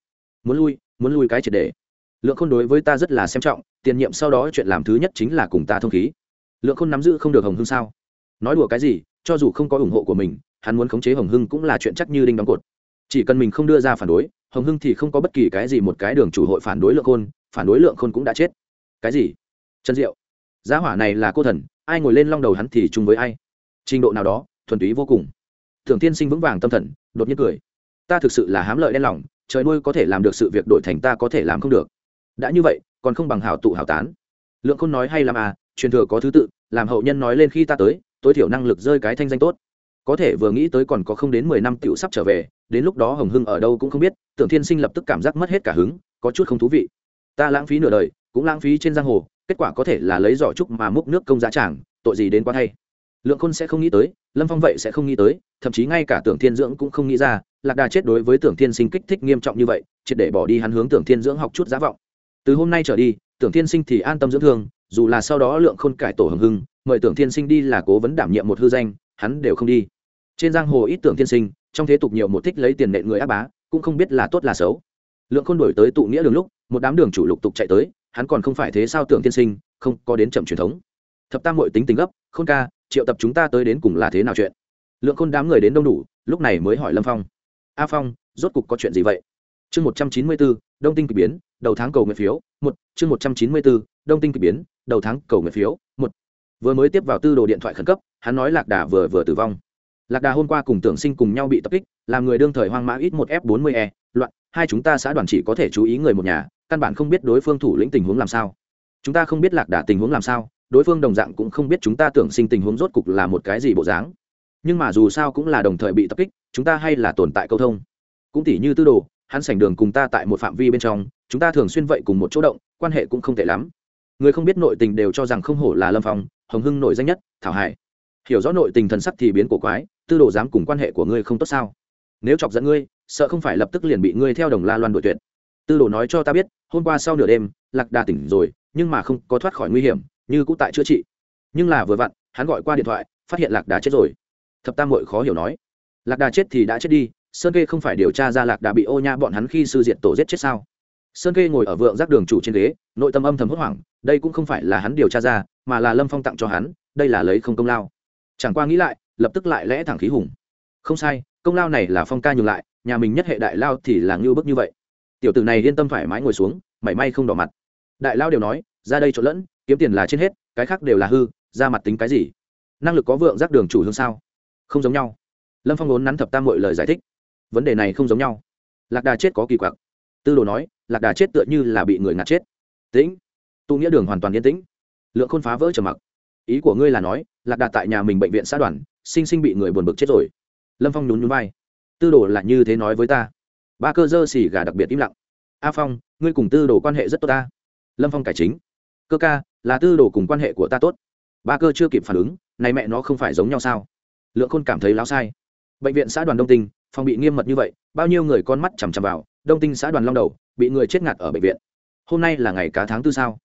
Muốn lui muốn lui cái triệt đề lượng khôn đối với ta rất là xem trọng, tiền nhiệm sau đó chuyện làm thứ nhất chính là cùng ta thông khí. Lượng khôn nắm giữ không được hồng hương sao? Nói đùa cái gì cho dù không có ủng hộ của mình, hắn muốn khống chế hồng hưng cũng là chuyện chắc như đinh đóng cột. Chỉ cần mình không đưa ra phản đối, hồng hưng thì không có bất kỳ cái gì một cái đường chủ hội phản đối lượng khôn, phản đối lượng khôn cũng đã chết. Cái gì? Trần diệu giá hỏa này là cô thần, ai ngồi lên long đầu hắn thì chung với ai? Trình độ nào đó, thuần túy vô cùng. Thường tiên sinh vững vàng tâm thần, đột nhiên cười. Ta thực sự là hám lợi đen lòng, trời nuôi có thể làm được sự việc đổi thành ta có thể làm không được. Đã như vậy, còn không bằng hảo tụ hảo tán. Lượng khôn nói hay làm à truyền thừa có thứ tự, làm hậu nhân nói lên khi ta tới tối thiểu năng lực rơi cái thanh danh tốt. Có thể vừa nghĩ tới còn có không đến mười năm tựu sắp trở về, đến lúc đó hồng hưng ở đâu cũng không biết, tưởng thiên sinh lập tức cảm giác mất hết cả hứng, có chút không thú vị. Ta lãng phí nửa đời, cũng lãng phí trên giang hồ, kết quả có thể là lấy giỏ trúc mà múc nước công giá tràng, tội gì đến quá thay. Lượng khôn sẽ không nghĩ tới, lâm phong vậy sẽ không nghĩ tới, thậm chí ngay cả tưởng thiên dưỡng cũng không nghĩ ra, lạc đà chết đối với tưởng thiên sinh kích thích nghiêm trọng như vậy, triệt để bỏ đi hắn hướng tưởng thiên dưỡng học chút giá vọng. Từ hôm nay trở đi, tưởng thiên sinh thì an tâm dưỡng thương dù là sau đó lượng khôn cải tổ hưng hưng, mời tưởng thiên sinh đi là cố vấn đảm nhiệm một hư danh, hắn đều không đi. Trên giang hồ ít tưởng thiên sinh, trong thế tục nhiều một thích lấy tiền nện người áp bá, cũng không biết là tốt là xấu. Lượng khôn đổi tới tụ nghĩa đường lúc, một đám đường chủ lục tục chạy tới, hắn còn không phải thế sao tưởng thiên sinh, không có đến chậm truyền thống. Thập tam hội tính tình gấp, khôn ca, triệu tập chúng ta tới đến cùng là thế nào chuyện? Lượng khôn đám người đến đông đủ, lúc này mới hỏi lâm phong. A phong, rốt cục có chuyện gì vậy? Chương một trăm chín mươi bốn, đông tinh k ỳ biến, đầu tháng cầu nguyện phiếu, một, chương một trăm chín mươi bốn, đông tinh k ỳ biến đầu tháng cầu nguyện phiếu, một. Vừa mới tiếp vào tư đồ điện thoại khẩn cấp, hắn nói lạc đà vừa vừa tử vong. Lạc đà hôm qua cùng tưởng sinh cùng nhau bị tập kích, làm người đương thời hoang mã ít một f bốn mươi e loạn, hai chúng ta xã đoàn chỉ có thể chú ý người một nhà, căn bản không biết đối phương thủ lĩnh tình huống làm sao. Chúng ta không biết lạc đà tình huống làm sao, đối phương đồng dạng cũng không biết chúng ta tưởng sinh tình huống rốt cục là một cái gì bộ dáng. Nhưng mà dù sao cũng là đồng thời bị tập kích, chúng ta hay là tồn tại câu thông. Cũng tỉ như tư đồ, hắn sảnh đường cùng ta tại một phạm vi bên trong, chúng ta thường xuyên vậy cùng một chỗ động, quan hệ cũng không tệ lắm người không biết nội tình đều cho rằng không hổ là lâm phong, hồng hưng nổi danh nhất, thảo hải. Hiểu rõ nội tình thần sắc thì biến cổ quái, tư đồ dám cùng quan hệ của ngươi không tốt sao? Nếu chọc dẫn ngươi, sợ không phải lập tức liền bị ngươi theo đồng la loan đội tuyệt. Tư đồ nói cho ta biết, hôm qua sau nửa đêm, lạc đà tỉnh rồi, nhưng mà không có thoát khỏi nguy hiểm, như cũ tại chữa trị. Nhưng là vừa vặn, hắn gọi qua điện thoại, phát hiện lạc đà chết rồi. Thập tam hội khó hiểu nói. Lạc đà chết thì đã chết đi, sơn kê không phải điều tra ra lạc đà bị ô nha bọn hắn khi sư diện tổ giết chết sao? Sơn kê ngồi ở vượng giác đường chủ trên ghế, nội tâm âm thầm hốt hoảng đây cũng không phải là hắn điều tra ra, mà là lâm phong tặng cho hắn, đây là lấy không công lao. Chẳng qua nghĩ lại, lập tức lại lẽ thẳng khí hùng. Không sai, công lao này là phong ca nhường lại, nhà mình nhất hệ đại lao thì là ngưu bức như vậy. Tiểu tử này yên tâm thoải mái ngồi xuống, mảy may không đỏ mặt. Đại lao đều nói, ra đây trộn lẫn, kiếm tiền là trên hết, cái khác đều là hư, ra mặt tính cái gì? Năng lực có vượng giác đường chủ hương sao? Không giống nhau. Lâm phong vốn nắn thập tam mọi lời giải thích. Vấn đề này không giống nhau. Lạc đà chết có kỳ quặc. Tư đồ nói, lạc đà chết tựa như là bị người ngạt chết. Tĩnh tụ nghĩa đường hoàn toàn yên tĩnh. Lượng khôn phá vỡ trầm mặc. Ý của ngươi là nói, lạc đạt tại nhà mình bệnh viện xã đoàn, sinh sinh bị người buồn bực chết rồi. Lâm phong nhún nhún vai. Tư đồ là như thế nói với ta. Ba cơ dơ xì gà đặc biệt im lặng. A phong, ngươi cùng tư đồ quan hệ rất tốt ta. Lâm phong cải chính. Cơ ca, là tư đồ cùng quan hệ của ta tốt. Ba cơ chưa kịp phản ứng, này mẹ nó không phải giống nhau sao? Lượng khôn cảm thấy láo sai. Bệnh viện xã đoàn đông tinh, phòng bị nghiêm mật như vậy, bao nhiêu người con mắt chằm chằm vào, đông tinh xã đoàn long đầu, bị người chết ngạt ở bệnh viện. Hôm nay là ngày cá tháng tư sao?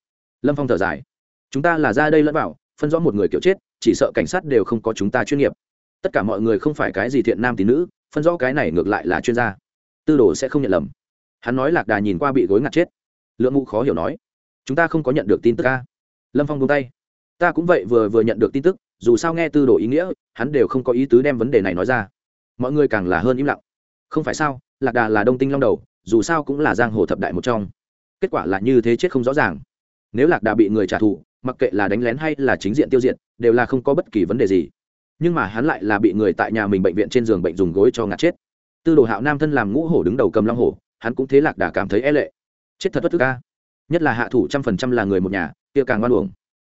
Lâm phong thở dài. Chúng ta là ra đây lẫn vào, phân rõ một người kiểu chết, chỉ sợ cảnh sát đều không có chúng ta chuyên nghiệp. Tất cả mọi người không phải cái gì thiện nam tín nữ, phân rõ cái này ngược lại là chuyên gia. Tư đồ sẽ không nhận lầm. Hắn nói lạc đà nhìn qua bị gối ngạt chết. Lượng ngũ khó hiểu nói, chúng ta không có nhận được tin tức ca lâm phong buông tay, ta cũng vậy vừa vừa nhận được tin tức, dù sao nghe tư đồ ý nghĩa, hắn đều không có ý tứ đem vấn đề này nói ra. Mọi người càng là hơn im lặng. Không phải sao, lạc đà là đông tinh long đầu, dù sao cũng là giang hồ thập đại một trong. Kết quả là như thế chết không rõ ràng nếu lạc đà bị người trả thù, mặc kệ là đánh lén hay là chính diện tiêu diệt, đều là không có bất kỳ vấn đề gì. Nhưng mà hắn lại là bị người tại nhà mình bệnh viện trên giường bệnh dùng gối cho ngạt chết. Tư đồ hạo nam thân làm ngũ hổ đứng đầu cầm long hổ, hắn cũng thế lạc đà cảm thấy e lệ. Chết thật bất thức ca nhất là hạ thủ trăm phần trăm là người một nhà, kia càng ngoan uổng.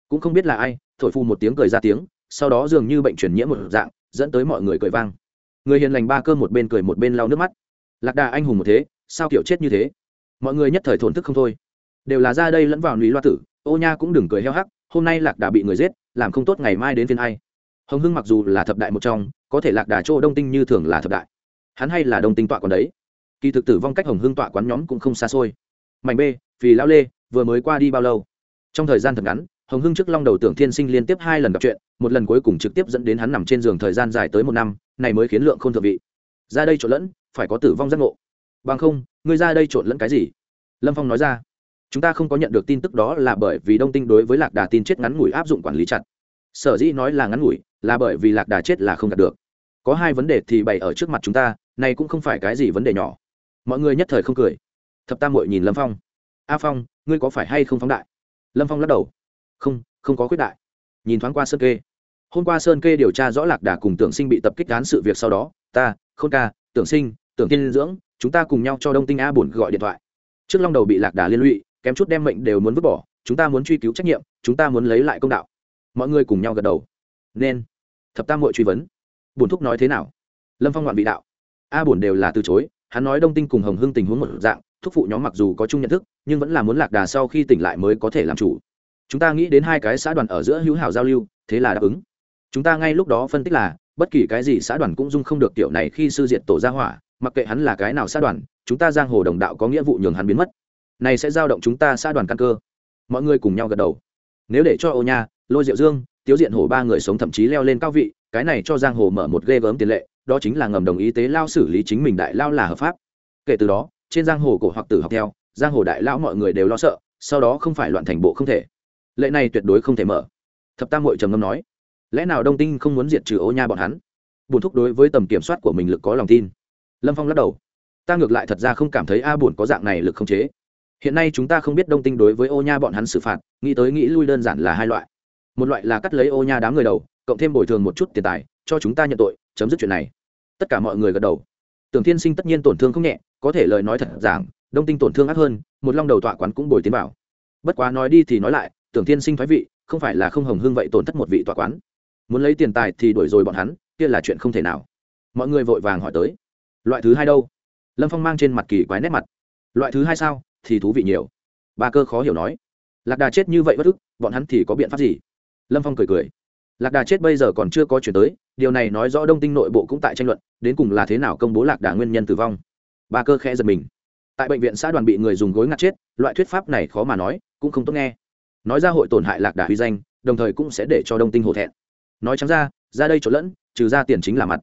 Cũng không biết là ai, thổi phu một tiếng cười ra tiếng, sau đó dường như bệnh truyền nhiễm một dạng, dẫn tới mọi người cười vang. Người hiền lành ba cơ một bên cười một bên lau nước mắt. Lạc đà anh hùng một thế, sao kiểu chết như thế? Mọi người nhất thời thổn thức không thôi đều là ra đây lẫn vào núi loa tử, ô nha cũng đừng cười heo hắc, hôm nay lạc đà bị người giết, làm không tốt ngày mai đến phiên ai. Hồng hưng mặc dù là thập đại một trong, có thể lạc đà chỗ đông tinh như thường là thập đại. Hắn hay là đông tinh tọa quán đấy. Kỳ thực tử vong cách hồng hưng tọa quán nhóm cũng không xa xôi. Mảnh b vì lão lê, vừa mới qua đi bao lâu? Trong thời gian thật ngắn, hồng hưng trước long đầu tưởng thiên sinh liên tiếp hai lần gặp chuyện, một lần cuối cùng trực tiếp dẫn đến hắn nằm trên giường thời gian dài tới một năm, này mới khiến lượng không thượng vị. Ra đây trộn lẫn, phải có tử vong giác ngộ. Bằng không, ngươi ra đây trộn lẫn cái gì? Lâm phong nói ra chúng ta không có nhận được tin tức đó là bởi vì đông tinh đối với lạc đà tin chết ngắn ngủi áp dụng quản lý chặt. Sở dĩ nói là ngắn ngủi, là bởi vì lạc đà chết là không đạt được. Có hai vấn đề thì bày ở trước mặt chúng ta, này cũng không phải cái gì vấn đề nhỏ. Mọi người nhất thời không cười. Thập tam mội nhìn lâm phong. A phong, ngươi có phải hay không phóng đại? Lâm phong lắc đầu. Không không có khuyết đại. Nhìn thoáng qua sơn kê. Hôm qua sơn kê điều tra rõ lạc đà cùng tưởng sinh bị tập kích án sự việc sau đó, ta, khôn ca, tưởng sinh, tưởng tiên dưỡng chúng ta cùng nhau cho đông tinh a bổn gọi điện thoại. Trước long đầu bị lạc đà liên lụy kém chút đem mệnh đều muốn vứt bỏ, chúng ta muốn truy cứu trách nhiệm, chúng ta muốn lấy lại công đạo. Mọi người cùng nhau gật đầu. Nên. Thập tam hội truy vấn. Bổn thúc nói thế nào? Lâm phong ngoạn vị đạo. A bổn đều là từ chối, hắn nói đông tinh cùng hồng hưng tình huống một dạng, thúc phụ nhóm mặc dù có chung nhận thức, nhưng vẫn là muốn lạc đà sau khi tỉnh lại mới có thể làm chủ. Chúng ta nghĩ đến hai cái xã đoàn ở giữa hữu hảo giao lưu, thế là đáp ứng. Chúng ta ngay lúc đó phân tích là, bất kỳ cái gì xã đoàn cũng dung không được tiểu này khi sư diện tổ gia hỏa, mặc kệ hắn là cái nào xã đoàn, chúng ta giang hồ đồng đạo có nghĩa vụ nhường hắn biến mất này sẽ giao động chúng ta xã đoàn căn cơ. Mọi người cùng nhau gật đầu. Nếu để cho ô nha, lôi diệu dương, tiếu diện hổ ba người sống thậm chí leo lên cao vị, cái này cho giang hồ mở một ghê gớm tiền lệ, đó chính là ngầm đồng ý tế lao xử lý chính mình đại lao là hợp pháp. Kể từ đó, trên giang hồ cổ hoặc tử học theo, giang hồ đại lão mọi người đều lo sợ, sau đó không phải loạn thành bộ không thể. Lệ này tuyệt đối không thể mở. Thập tam hội trầm ngâm nói, lẽ nào đông tinh không muốn diệt trừ ô nha bọn hắn? Buồn thúc đối với tầm kiểm soát của mình lực có lòng tin. Lâm phong lắc đầu, ta ngược lại thật ra không cảm thấy a buồn có dạng này lực không chế hiện nay chúng ta không biết đông tinh đối với ô nha bọn hắn xử phạt, nghĩ tới nghĩ lui đơn giản là hai loại. Một loại là cắt lấy ô nha đám người đầu, cộng thêm bồi thường một chút tiền tài, cho chúng ta nhận tội, chấm dứt chuyện này. Tất cả mọi người gật đầu. Tưởng thiên sinh tất nhiên tổn thương không nhẹ, có thể lời nói thật giảng, đông tinh tổn thương ác hơn, một long đầu tọa quán cũng bồi tiến bảo bất quá nói đi thì nói lại, tưởng thiên sinh thoái vị, không phải là không hồng hương vậy tổn thất một vị tọa quán. Muốn lấy tiền tài thì đuổi rồi bọn hắn, kia là chuyện không thể nào. Mọi người vội vàng hỏi tới. Loại thứ hai đâu? Lâm phong mang trên mặt kỳ quái nét mặt. Loại thứ hai sao? Thì thú vị nhiều. Ba cơ khó hiểu nói. Lạc đà chết như vậy bất ức, bọn hắn thì có biện pháp gì? Lâm phong cười cười. Lạc đà chết bây giờ còn chưa có chuyển tới, điều này nói rõ đông tinh nội bộ cũng tại tranh luận, đến cùng là thế nào công bố lạc đà nguyên nhân tử vong. Ba cơ khẽ giật mình. Tại bệnh viện xã đoàn bị người dùng gối ngặt chết, loại thuyết pháp này khó mà nói, cũng không tốt nghe. Nói ra hội tổn hại lạc đà huy danh, đồng thời cũng sẽ để cho đông tinh hổ thẹn. Nói trắng ra ra đây trộn lẫn, trừ ra tiền chính là mặt.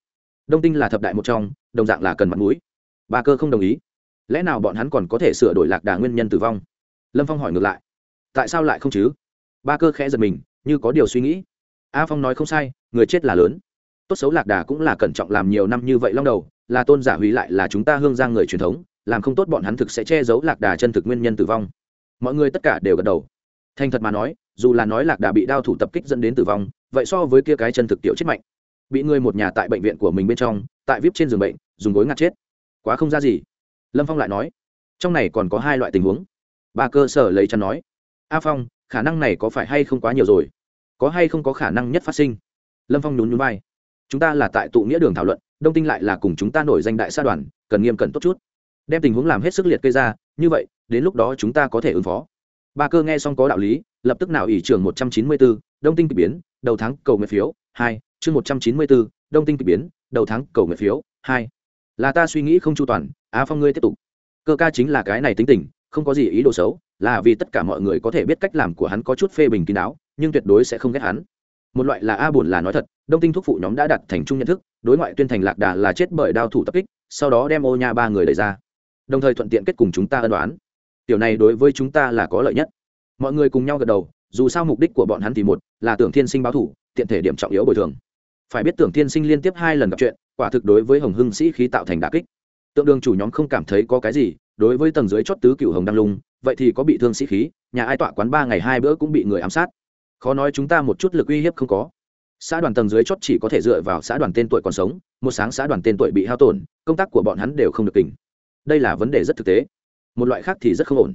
Đông tinh là thập đại một trong, đồng dạng là cần mặt mũi. Ba cơ không đồng ý lẽ nào bọn hắn còn có thể sửa đổi lạc đà nguyên nhân tử vong? Lâm phong hỏi ngược lại. Tại sao lại không chứ? Ba cơ khẽ giật mình, như có điều suy nghĩ. A phong nói không sai, người chết là lớn. Tốt xấu lạc đà cũng là cẩn trọng làm nhiều năm như vậy long đầu, là tôn giả hủy lại là chúng ta hương giang người truyền thống, làm không tốt bọn hắn thực sẽ che giấu lạc đà chân thực nguyên nhân tử vong. Mọi người tất cả đều gật đầu. Thành thật mà nói, dù là nói lạc đà bị đao thủ tập kích dẫn đến tử vong, vậy so với kia cái chân thực tiểu chết mạnh. Bị người một nhà tại bệnh viện của mình bên trong, tại vip trên giường bệnh, dùng gối ngạt chết. Quá không ra gì lâm phong lại nói, trong này còn có hai loại tình huống. Ba cơ sở lấy chắn nói, a phong, khả năng này có phải hay không quá nhiều rồi? Có hay không có khả năng nhất phát sinh? Lâm phong nhún nhún vai, chúng ta là tại tụ nghĩa đường thảo luận, đông tinh lại là cùng chúng ta nổi danh đại sa đoàn, cần nghiêm cẩn tốt chút. Đem tình huống làm hết sức liệt kê ra, như vậy, đến lúc đó chúng ta có thể ứng phó. Ba cơ nghe xong có đạo lý, lập tức nào ỷ trường một trăm chín mươi bốn đông tinh k ị biến, đầu tháng cầu nguyện phiếu, hai, chương một trăm chín mươi bốn đông tinh k ị biến, đầu tháng cầu nguyện phiếu, hai. Là ta suy nghĩ không chu toàn á phong ngươi tiếp tục. Cơ ca chính là cái này tính tình, không có gì ý đồ xấu, là vì tất cả mọi người có thể biết cách làm của hắn có chút phê bình kín đáo, nhưng tuyệt đối sẽ không ghét hắn. Một loại là a buồn là nói thật, đông tinh thúc phụ nhóm đã đặt thành chung nhận thức, đối ngoại tuyên thành lạc đà là chết bởi đao thủ tập kích, sau đó đem ô nha ba người đẩy ra. Đồng thời thuận tiện kết cùng chúng ta ân đoán điều này đối với chúng ta là có lợi nhất. Mọi người cùng nhau gật đầu, dù sao mục đích của bọn hắn thì một, là tưởng thiên sinh báo thủ, tiện thể điểm trọng yếu bồi thường. Phải biết tưởng thiên sinh liên tiếp hai lần gặp chuyện, quả thực đối với hồng hưng sĩ khí tạo thành đà kích tượng đường chủ nhóm không cảm thấy có cái gì, đối với tầng dưới chót tứ cựu hồng đăng lung, vậy thì có bị thương sĩ khí, nhà ai tọa quán ba ngày hai bữa cũng bị người ám sát. Khó nói chúng ta một chút lực uy hiếp không có. Xã đoàn tầng dưới chót chỉ có thể dựa vào xã đoàn tên tuổi còn sống, một sáng xã đoàn tên tuổi bị hao tổn, công tác của bọn hắn đều không được tỉnh đây là vấn đề rất thực tế. Một loại khác thì rất không ổn.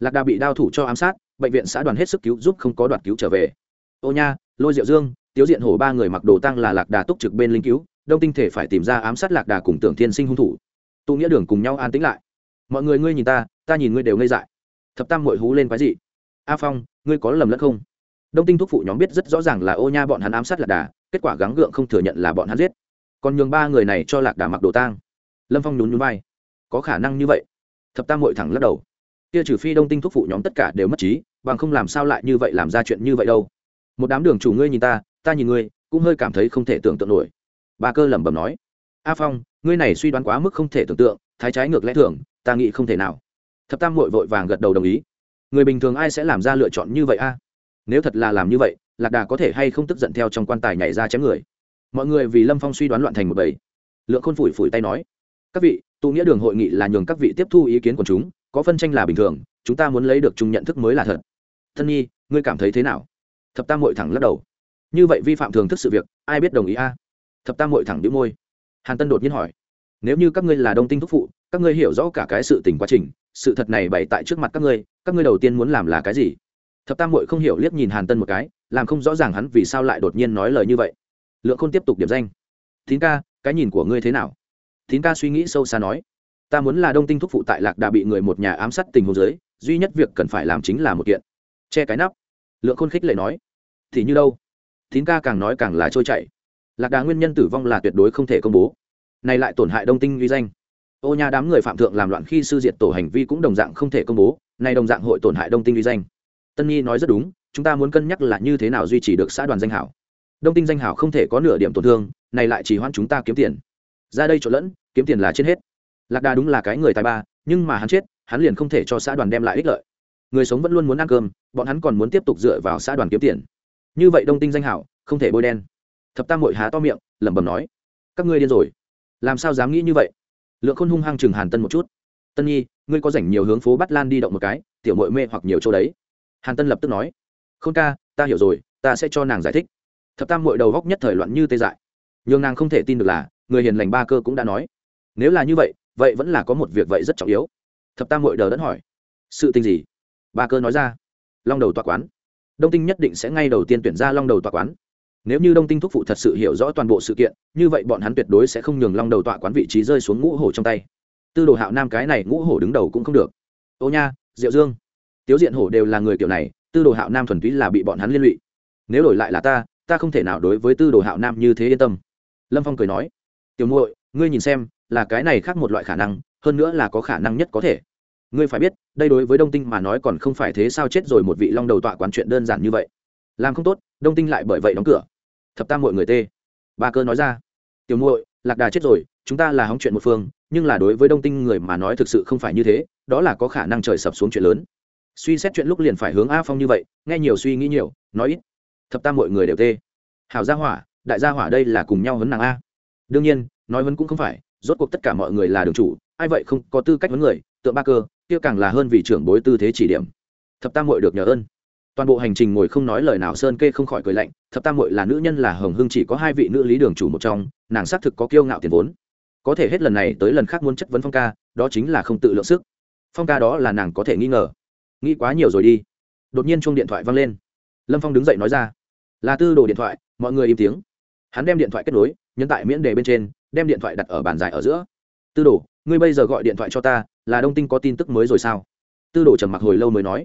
Lạc đà bị đao thủ cho ám sát, bệnh viện xã đoàn hết sức cứu giúp không có đoạt cứu trở về. Ô nha, lôi diệu dương, tiếu diện hổ ba người mặc đồ tăng là lạc đà túc trực bên linh cứu, đông tinh thể phải tìm ra ám sát lạc đà cùng tưởng thiên sinh hung thủ tụ nghĩa đường cùng nhau an tĩnh lại. Mọi người ngươi nhìn ta ta nhìn ngươi đều ngây dại. Thập tam mội hú lên quái gì a phong, ngươi có lầm lẫn không? Đông tinh thuốc phụ nhóm biết rất rõ ràng là ô nha bọn hắn ám sát lạc đà, kết quả gắng gượng không thừa nhận là bọn hắn giết. Còn nhường ba người này cho lạc đà mặc đồ tang. Lâm phong nhún nhún vai. Có khả năng như vậy. Thập tam mội thẳng lắc đầu. Kia trừ phi đông tinh thuốc phụ nhóm tất cả đều mất trí, bằng không làm sao lại như vậy làm ra chuyện như vậy đâu. Một đám đường chủ ngươi nhìn ta ta nhìn ngươi, cũng hơi cảm thấy không thể tưởng tượng nổi. Ba cơ lẩm bẩm nói a phong, ngươi này suy đoán quá mức không thể tưởng tượng, thái trái ngược lẽ thường, ta nghĩ không thể nào. Thập tam vội vội vàng gật đầu đồng ý. Người bình thường ai sẽ làm ra lựa chọn như vậy a? Nếu thật là làm như vậy, lạc đà có thể hay không tức giận theo trong quan tài nhảy ra chém người? Mọi người vì lâm phong suy đoán loạn thành một bầy. Lượng khôn phủi phủi tay nói, các vị, tụ nghĩa đường hội nghị là nhường các vị tiếp thu ý kiến của chúng, có phân tranh là bình thường, chúng ta muốn lấy được chung nhận thức mới là thật. Thân nhi, ngươi cảm thấy thế nào? Thập tam Hội thẳng lắc đầu. Như vậy vi phạm thường thức sự việc, ai biết đồng ý a? Thập tam Hội thẳng đĩu môi hàn tân đột nhiên hỏi, nếu như các ngươi là đông tinh thúc phụ, các ngươi hiểu rõ cả cái sự tình quá trình, sự thật này bày tại trước mặt các ngươi các ngươi đầu tiên muốn làm là cái gì? Thập tam mội không hiểu liếc nhìn hàn tân một cái, làm không rõ ràng hắn vì sao lại đột nhiên nói lời như vậy. Lượng khôn tiếp tục điểm danh thín ca, cái nhìn của ngươi thế nào? Thín ca suy nghĩ sâu xa nói, ta muốn là đông tinh thúc phụ tại lạc đã bị người một nhà ám sát tình hồ dưới, duy nhất việc cần phải làm chính là một kiện, che cái nắp. Lượng khôn khích lệ nói, thì như đâu? Thín ca càng nói càng là trôi chảy lạc đà nguyên nhân tử vong là tuyệt đối không thể công bố. Này lại tổn hại đông tinh uy danh. Ô nha đám người phạm thượng làm loạn khi sư diệt tổ hành vi cũng đồng dạng không thể công bố, này đồng dạng hội tổn hại đông tinh uy danh. Tân nhi nói rất đúng, chúng ta muốn cân nhắc là như thế nào duy trì được xã đoàn danh hảo. Đông tinh danh hảo không thể có nửa điểm tổn thương, này lại chỉ hoãn chúng ta kiếm tiền. Ra đây trộn lẫn, kiếm tiền là trên hết. Lạc đà đúng là cái người tài ba, nhưng mà hắn chết, hắn liền không thể cho xã đoàn đem lại ích lợi. Người sống vẫn luôn muốn ăn cơm, bọn hắn còn muốn tiếp tục dựa vào xã đoàn kiếm tiền. Như vậy đông tinh danh hảo, không thể bôi đen thập tam mội há to miệng, lẩm bẩm nói, các ngươi điên rồi. Làm sao dám nghĩ như vậy? Lượng khôn hung hăng chừng hàn tân một chút. Tân nhi, ngươi có rảnh nhiều hướng phố bắt lan đi động một cái, tiểu mội mê hoặc nhiều chỗ đấy. Hàn tân lập tức nói không ca, ta hiểu rồi, ta sẽ cho nàng giải thích. Thập tam mội đầu góc nhất thời loạn như tê dại. Nhưng nàng không thể tin được là, người hiền lành ba cơ cũng đã nói, nếu là như vậy vậy vẫn là có một việc vậy rất trọng yếu. Thập tam mội đờ đẫn hỏi, sự tình gì? Ba cơ nói ra, long đầu tọa quán. Đông tinh nhất định sẽ ngay đầu tiên tuyển ra long đầu tọa quán nếu như đông tinh thúc phụ thật sự hiểu rõ toàn bộ sự kiện, như vậy bọn hắn tuyệt đối sẽ không nhường long đầu tọa quán vị trí rơi xuống ngũ hổ trong tay. Tư đồ hạo nam cái này ngũ hổ đứng đầu cũng không được. Ô nha, diệu dương. Tiếu diện hổ đều là người kiểu này, tư đồ hạo nam thuần túy là bị bọn hắn liên lụy. Nếu đổi lại là ta ta không thể nào đối với tư đồ hạo nam như thế yên tâm. Lâm phong cười nói. Tiểu muội, ngươi nhìn xem, là cái này khác một loại khả năng, hơn nữa là có khả năng nhất có thể. Ngươi phải biết, đây đối với đông tinh mà nói còn không phải thế sao chết rồi một vị long đầu tọa quán chuyện đơn giản như vậy làm không tốt, đông tinh lại bởi vậy đóng cửa. Thập tam mọi người tê. Ba cơ nói ra, tiểu muội, lạc đà chết rồi, chúng ta là hóng chuyện một phương, nhưng là đối với đông tinh người mà nói thực sự không phải như thế, đó là có khả năng trời sập xuống chuyện lớn. Suy xét chuyện lúc liền phải hướng a phong như vậy, nghe nhiều suy nghĩ nhiều, nói ít. Thập tam mọi người đều tê. Hảo gia hỏa, đại gia hỏa đây là cùng nhau hấn nàng a. Đương nhiên, nói hấn cũng không phải, rốt cuộc tất cả mọi người là đường chủ, ai vậy không có tư cách hấn người, tượng ba cơ, kia càng là hơn vì trưởng bối tư thế chỉ điểm. Thập tam hội được nhờ ơn toàn bộ hành trình ngồi không nói lời nào, sơn kê không khỏi cười lạnh, thập tam hội là nữ nhân là hồng hưng chỉ có hai vị nữ lý đường chủ một trong, nàng xác thực có kiêu ngạo tiền vốn. Có thể hết lần này tới lần khác muốn chất vấn phong ca, đó chính là không tự lượng sức. Phong ca đó là nàng có thể nghi ngờ. Nghĩ quá nhiều rồi đi. Đột nhiên chuông điện thoại vang lên. Lâm phong đứng dậy nói ra. Là tư đồ điện thoại, mọi người im tiếng. Hắn đem điện thoại kết nối, nhấn tại miễn đề bên trên, đem điện thoại đặt ở bàn dài ở giữa. Tư đồ, ngươi bây giờ gọi điện thoại cho ta, là đông tinh có tin tức mới rồi sao? Tư đồ trầm mặc hồi lâu mới nói.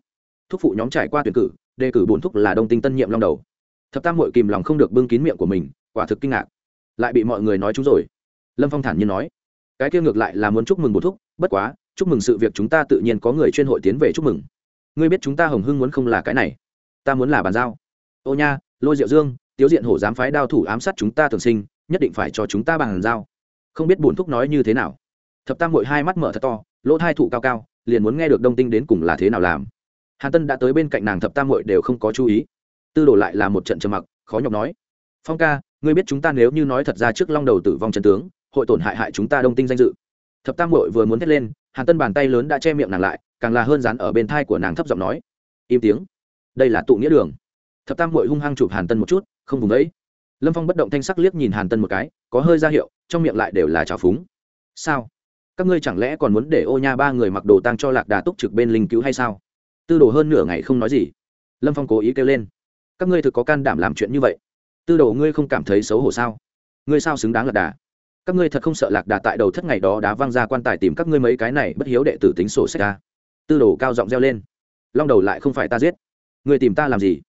Thúc phụ nhóm trải qua tuyển cử đề cử bổn thúc là đông tinh tân nhiệm long đầu. Thập tam hội kìm lòng không được bưng kín miệng của mình, quả thực kinh ngạc. Lại bị mọi người nói chúng rồi. Lâm phong thản nhiên nói, cái kia ngược lại là muốn chúc mừng bổn thúc, bất quá, chúc mừng sự việc chúng ta tự nhiên có người chuyên hội tiến về chúc mừng. Ngươi biết chúng ta hồng hưng muốn không là cái này. Ta muốn là bàn giao. Ô nha, lôi diệu dương, tiếu diện hổ dám phái đao thủ ám sát chúng ta thường sinh, nhất định phải cho chúng ta bàn giao. Không biết bổn thúc nói như thế nào. Thập tam hội hai mắt mở thật to, lỗ hai thụ cao cao, liền muốn nghe được đông tinh đến cùng là thế nào làm hàn tân đã tới bên cạnh nàng thập tam hội đều không có chú ý. Tư đồ lại là một trận trầm mặc, khó nhọc nói. Phong ca, ngươi biết chúng ta nếu như nói thật ra trước long đầu tử vong trần tướng, hội tổn hại hại chúng ta đông tinh danh dự. Thập tam hội vừa muốn thét lên, hàn tân bàn tay lớn đã che miệng nàng lại, càng là hơn dán ở bên thai của nàng thấp giọng nói. Im tiếng. Đây là tụ nghĩa đường. Thập tam hội hung hăng chụp hàn tân một chút, không vùng đấy. Lâm phong bất động thanh sắc liếc nhìn hàn tân một cái, có hơi ra hiệu, trong miệng lại đều là trào phúng. Sao? Các ngươi chẳng lẽ còn muốn để ô nha ba người mặc đồ tăng cho lạc đà túc trực bên linh cứu hay sao? Tư đồ hơn nửa ngày không nói gì. Lâm phong cố ý kêu lên, các ngươi thực có can đảm làm chuyện như vậy? Tư đồ ngươi không cảm thấy xấu hổ sao? Ngươi sao xứng đáng lạc đà? Các ngươi thật không sợ lạc đà tại đầu thất ngày đó đá văng ra quan tài tìm các ngươi mấy cái này bất hiếu đệ tử tính sổ sách ta tư đồ cao giọng reo lên, long đầu lại không phải ta giết. Ngươi tìm ta làm gì?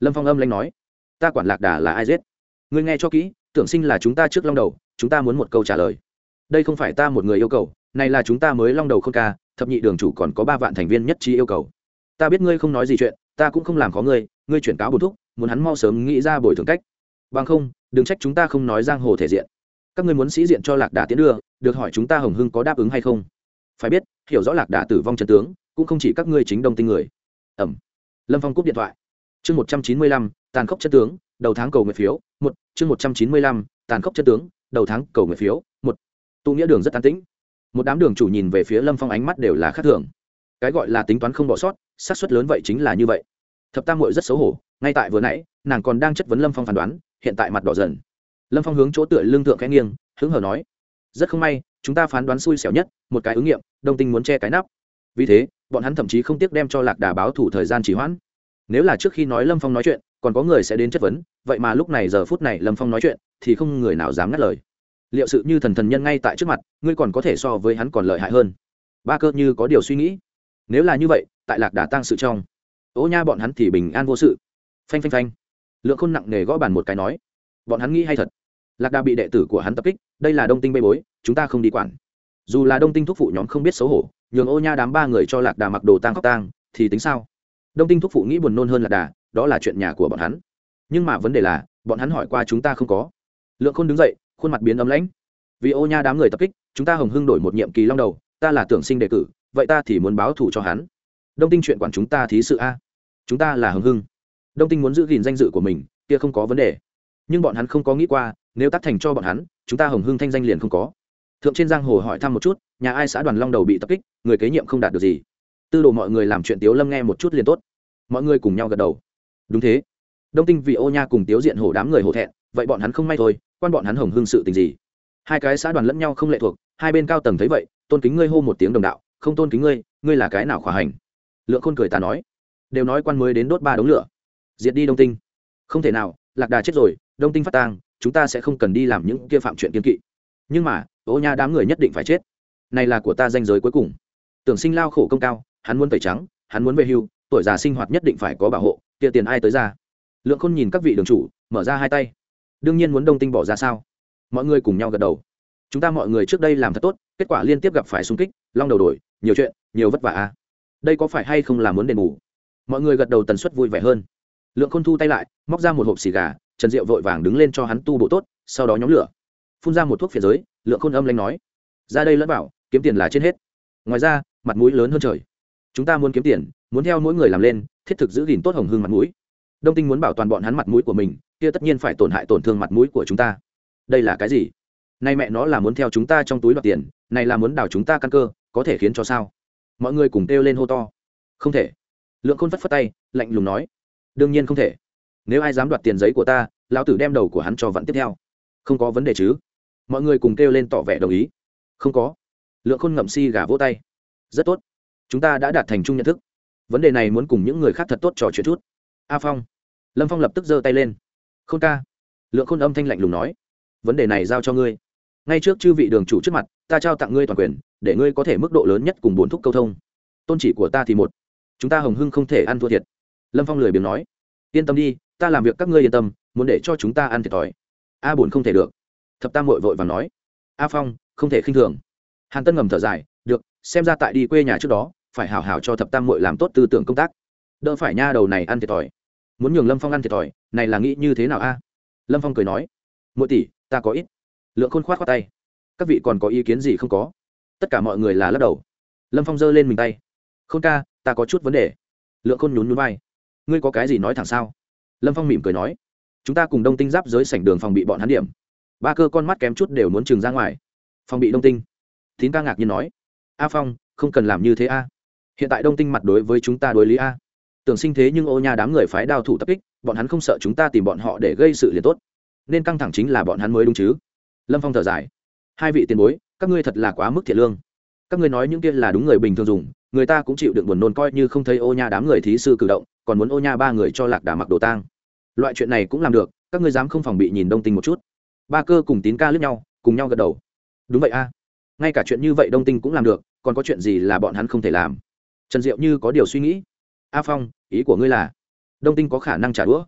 Lâm phong âm lanh nói, ta quản lạc đà là ai giết? Ngươi nghe cho kỹ, tưởng sinh là chúng ta trước long đầu, chúng ta muốn một câu trả lời. Đây không phải ta một người yêu cầu, này là chúng ta mới long đầu không ca, thập nhị đường chủ còn có ba vạn thành viên nhất trí yêu cầu ta biết ngươi không nói gì chuyện, ta cũng không làm khó ngươi ngươi chuyển cáo bổ thúc, muốn hắn mau sớm nghĩ ra bồi thường cách. Bằng không, đừng trách chúng ta không nói giang hồ thể diện. Các ngươi muốn sĩ diện cho lạc đà tiến đưa, được hỏi chúng ta hồng hưng có đáp ứng hay không? Phải biết, hiểu rõ lạc đà tử vong trần tướng, cũng không chỉ các ngươi chính đông tinh người. Ẩm. Lâm phong cúp điện thoại. Chương một trăm chín mươi lăm, tàn khốc chân tướng, đầu tháng cầu nguyện phiếu, một, chương một trăm chín mươi lăm, tàn khốc chân tướng, đầu tháng cầu nguyện phiếu, một. Tụ nghĩa đường rất tán tĩnh. Một đám đường chủ nhìn về phía lâm phong ánh mắt đều là khác thường cái gọi là tính toán không bỏ sót, xác suất lớn vậy chính là như vậy. Thập tam hội rất xấu hổ, ngay tại vừa nãy, nàng còn đang chất vấn lâm phong phán đoán, hiện tại mặt đỏ dần. Lâm phong hướng chỗ tựa lương thượng khẽ nghiêng, hứng hở nói, rất không may, chúng ta phán đoán xui xẻo nhất, một cái ứng nghiệm, đông tinh muốn che cái nắp. Vì thế, bọn hắn thậm chí không tiếc đem cho lạc đà báo thủ thời gian trì hoãn. Nếu là trước khi nói lâm phong nói chuyện, còn có người sẽ đến chất vấn, vậy mà lúc này giờ phút này lâm phong nói chuyện, thì không người nào dám ngắt lời. Liệu sự như thần thần nhân ngay tại trước mặt, ngươi còn có thể so với hắn còn lợi hại hơn. Ba cơ như có điều suy nghĩ nếu là như vậy, tại lạc đà tăng sự trong ố nha bọn hắn thì bình an vô sự. Phanh phanh phanh. Lượng khôn nặng nề gõ bàn một cái nói, bọn hắn nghĩ hay thật. Lạc đà bị đệ tử của hắn tập kích, đây là đông tinh bê bối, chúng ta không đi quản. Dù là đông tinh thúc phụ nhóm không biết xấu hổ, nhường ô nha đám ba người cho lạc đà mặc đồ tang khóc tang, thì tính sao? Đông tinh thúc phụ nghĩ buồn nôn hơn lạc đà, đó là chuyện nhà của bọn hắn. Nhưng mà vấn đề là, bọn hắn hỏi qua chúng ta không có. Lượng khôn đứng dậy, khuôn mặt biến ấm lãnh. Vì ô nha đám người tập kích, chúng ta hồng hưng đổi một nhiệm kỳ long đầu, ta là tưởng sinh đề cử vậy ta thì muốn báo thù cho hắn. Đông tinh chuyện quản chúng ta thí sự a. Chúng ta là hưng hưng. Đông tinh muốn giữ gìn danh dự của mình, kia không có vấn đề. Nhưng bọn hắn không có nghĩ qua, nếu tác thành cho bọn hắn, chúng ta hồng hưng thanh danh liền không có. Thượng trên giang hồ hỏi thăm một chút, nhà ai xã đoàn long đầu bị tập kích, người kế nhiệm không đạt được gì. Tư đồ mọi người làm chuyện tiếu lâm nghe một chút liền tốt. Mọi người cùng nhau gật đầu. Đúng thế. Đông tinh vì ô nha cùng tiếu diện hổ đám người hổ thẹn, vậy bọn hắn không may thôi, quan bọn hắn hồng hưng sự tình gì? Hai cái xã đoàn lẫn nhau không lệ thuộc, hai bên cao tầng thấy vậy, tôn kính ngươi hô một tiếng đồng đạo không tôn kính ngươi ngươi là cái nào khỏa hành? Lượng khôn cười ta nói. Đều nói quan mới đến đốt ba đống lửa. Diệt đi đông tinh. Không thể nào, lạc đà chết rồi, đông tinh phát tang, chúng ta sẽ không cần đi làm những kia phạm chuyện kiên kỵ. Nhưng mà, ô nha đám người nhất định phải chết. Này là của ta danh giới cuối cùng. Tưởng sinh lao khổ công cao, hắn muốn tẩy trắng, hắn muốn về hưu, tuổi già sinh hoạt nhất định phải có bảo hộ, kia tiền ai tới ra? Lượng khôn nhìn các vị đường chủ, mở ra hai tay. Đương nhiên muốn đông tinh bỏ ra sao? Mọi người cùng nhau gật đầu chúng ta mọi người trước đây làm thật tốt, kết quả liên tiếp gặp phải xung kích, long đầu đổi, nhiều chuyện, nhiều vất vả à. đây có phải hay không là muốn đền bù? Mọi người gật đầu tần suất vui vẻ hơn. Lượng khôn thu tay lại, móc ra một hộp xì gà, trần diệu vội vàng đứng lên cho hắn tu bộ tốt, sau đó nhóm lửa. Phun ra một thuốc phiền giới, lượng khôn âm lanh nói, ra đây lẫn bảo kiếm tiền là trên hết. Ngoài ra, mặt mũi lớn hơn trời. Chúng ta muốn kiếm tiền, muốn theo mỗi người làm lên, thiết thực giữ gìn tốt hồng hương mặt mũi. Đông tinh muốn bảo toàn bọn hắn mặt mũi của mình, kia tất nhiên phải tổn hại tổn thương mặt mũi của chúng ta. Đây là cái gì? Nay mẹ nó là muốn theo chúng ta trong túi đoạt tiền, này là muốn đào chúng ta căn cơ, có thể khiến cho sao? Mọi người cùng kêu lên hô to. Không thể. Lượng khôn phất phất tay, lạnh lùng nói. Đương nhiên không thể. Nếu ai dám đoạt tiền giấy của ta, lão tử đem đầu của hắn cho vặn tiếp theo. Không có vấn đề chứ? Mọi người cùng kêu lên tỏ vẻ đồng ý. Không có. Lượng khôn ngậm si gà vỗ tay. Rất tốt. Chúng ta đã đạt thành chung nhận thức. Vấn đề này muốn cùng những người khác thật tốt trò chuyện chút. A phong. Lâm phong lập tức giơ tay lên. Khôn ca. Lượng khôn âm thanh lạnh lùng nói. Vấn đề này giao cho ngươi ngay trước chư vị đường chủ trước mặt, ta trao tặng ngươi toàn quyền, để ngươi có thể mức độ lớn nhất cùng bốn thúc câu thông. Tôn chỉ của ta thì một. Chúng ta hồng hưng không thể ăn thua thiệt. Lâm phong lười biếng nói. Yên tâm đi, ta làm việc các ngươi yên tâm, muốn để cho chúng ta ăn thiệt thòi. A bổn không thể được. Thập tam vội vội và nói. A phong, không thể khinh thường. Hàn tân ngầm thở dài. Được, xem ra tại đi quê nhà trước đó, phải hảo hảo cho thập tam muội làm tốt tư tưởng công tác. Đỡ phải nha đầu này ăn thiệt thòi. Muốn nhường lâm phong ăn thiệt thòi, này là nghĩ như thế nào a? Lâm phong cười nói. Mỗi tỷ, ta có ít lượng khôn khoát khoát tay. Các vị còn có ý kiến gì không có? Tất cả mọi người là lắc đầu. Lâm phong giơ lên mình tay. Khôn ca, ta có chút vấn đề. Lượng khôn nhún nhún vai. Ngươi có cái gì nói thẳng sao? Lâm phong mỉm cười nói. Chúng ta cùng đông tinh giáp giới sảnh đường phòng bị bọn hắn điểm. Ba cơ con mắt kém chút đều muốn trừng ra ngoài. Phòng bị đông tinh. Tín ca ngạc nhiên nói. A phong, không cần làm như thế a. Hiện tại đông tinh mặt đối với chúng ta đối lý a. Tưởng sinh thế nhưng ô nhà đám người phái đao thủ tập kích, bọn hắn không sợ chúng ta tìm bọn họ để gây sự liền tốt. Nên căng thẳng chính là bọn hắn mới đúng chứ lâm phong thở dài. Hai vị tiền bối, các ngươi thật là quá mức thiệt lương. Các ngươi nói những kia là đúng người bình thường dùng, người ta cũng chịu đựng buồn nôn coi như không thấy ô nha đám người thí sư cử động, còn muốn ô nha ba người cho lạc đà mặc đồ tang. Loại chuyện này cũng làm được, các ngươi dám không phòng bị nhìn đông tinh một chút. Ba cơ cùng tín ca lướt nhau, cùng nhau gật đầu. Đúng vậy a. Ngay cả chuyện như vậy đông tinh cũng làm được, còn có chuyện gì là bọn hắn không thể làm? Trần diệu như có điều suy nghĩ. A phong, ý của ngươi là, đông tinh có khả năng trả đũa?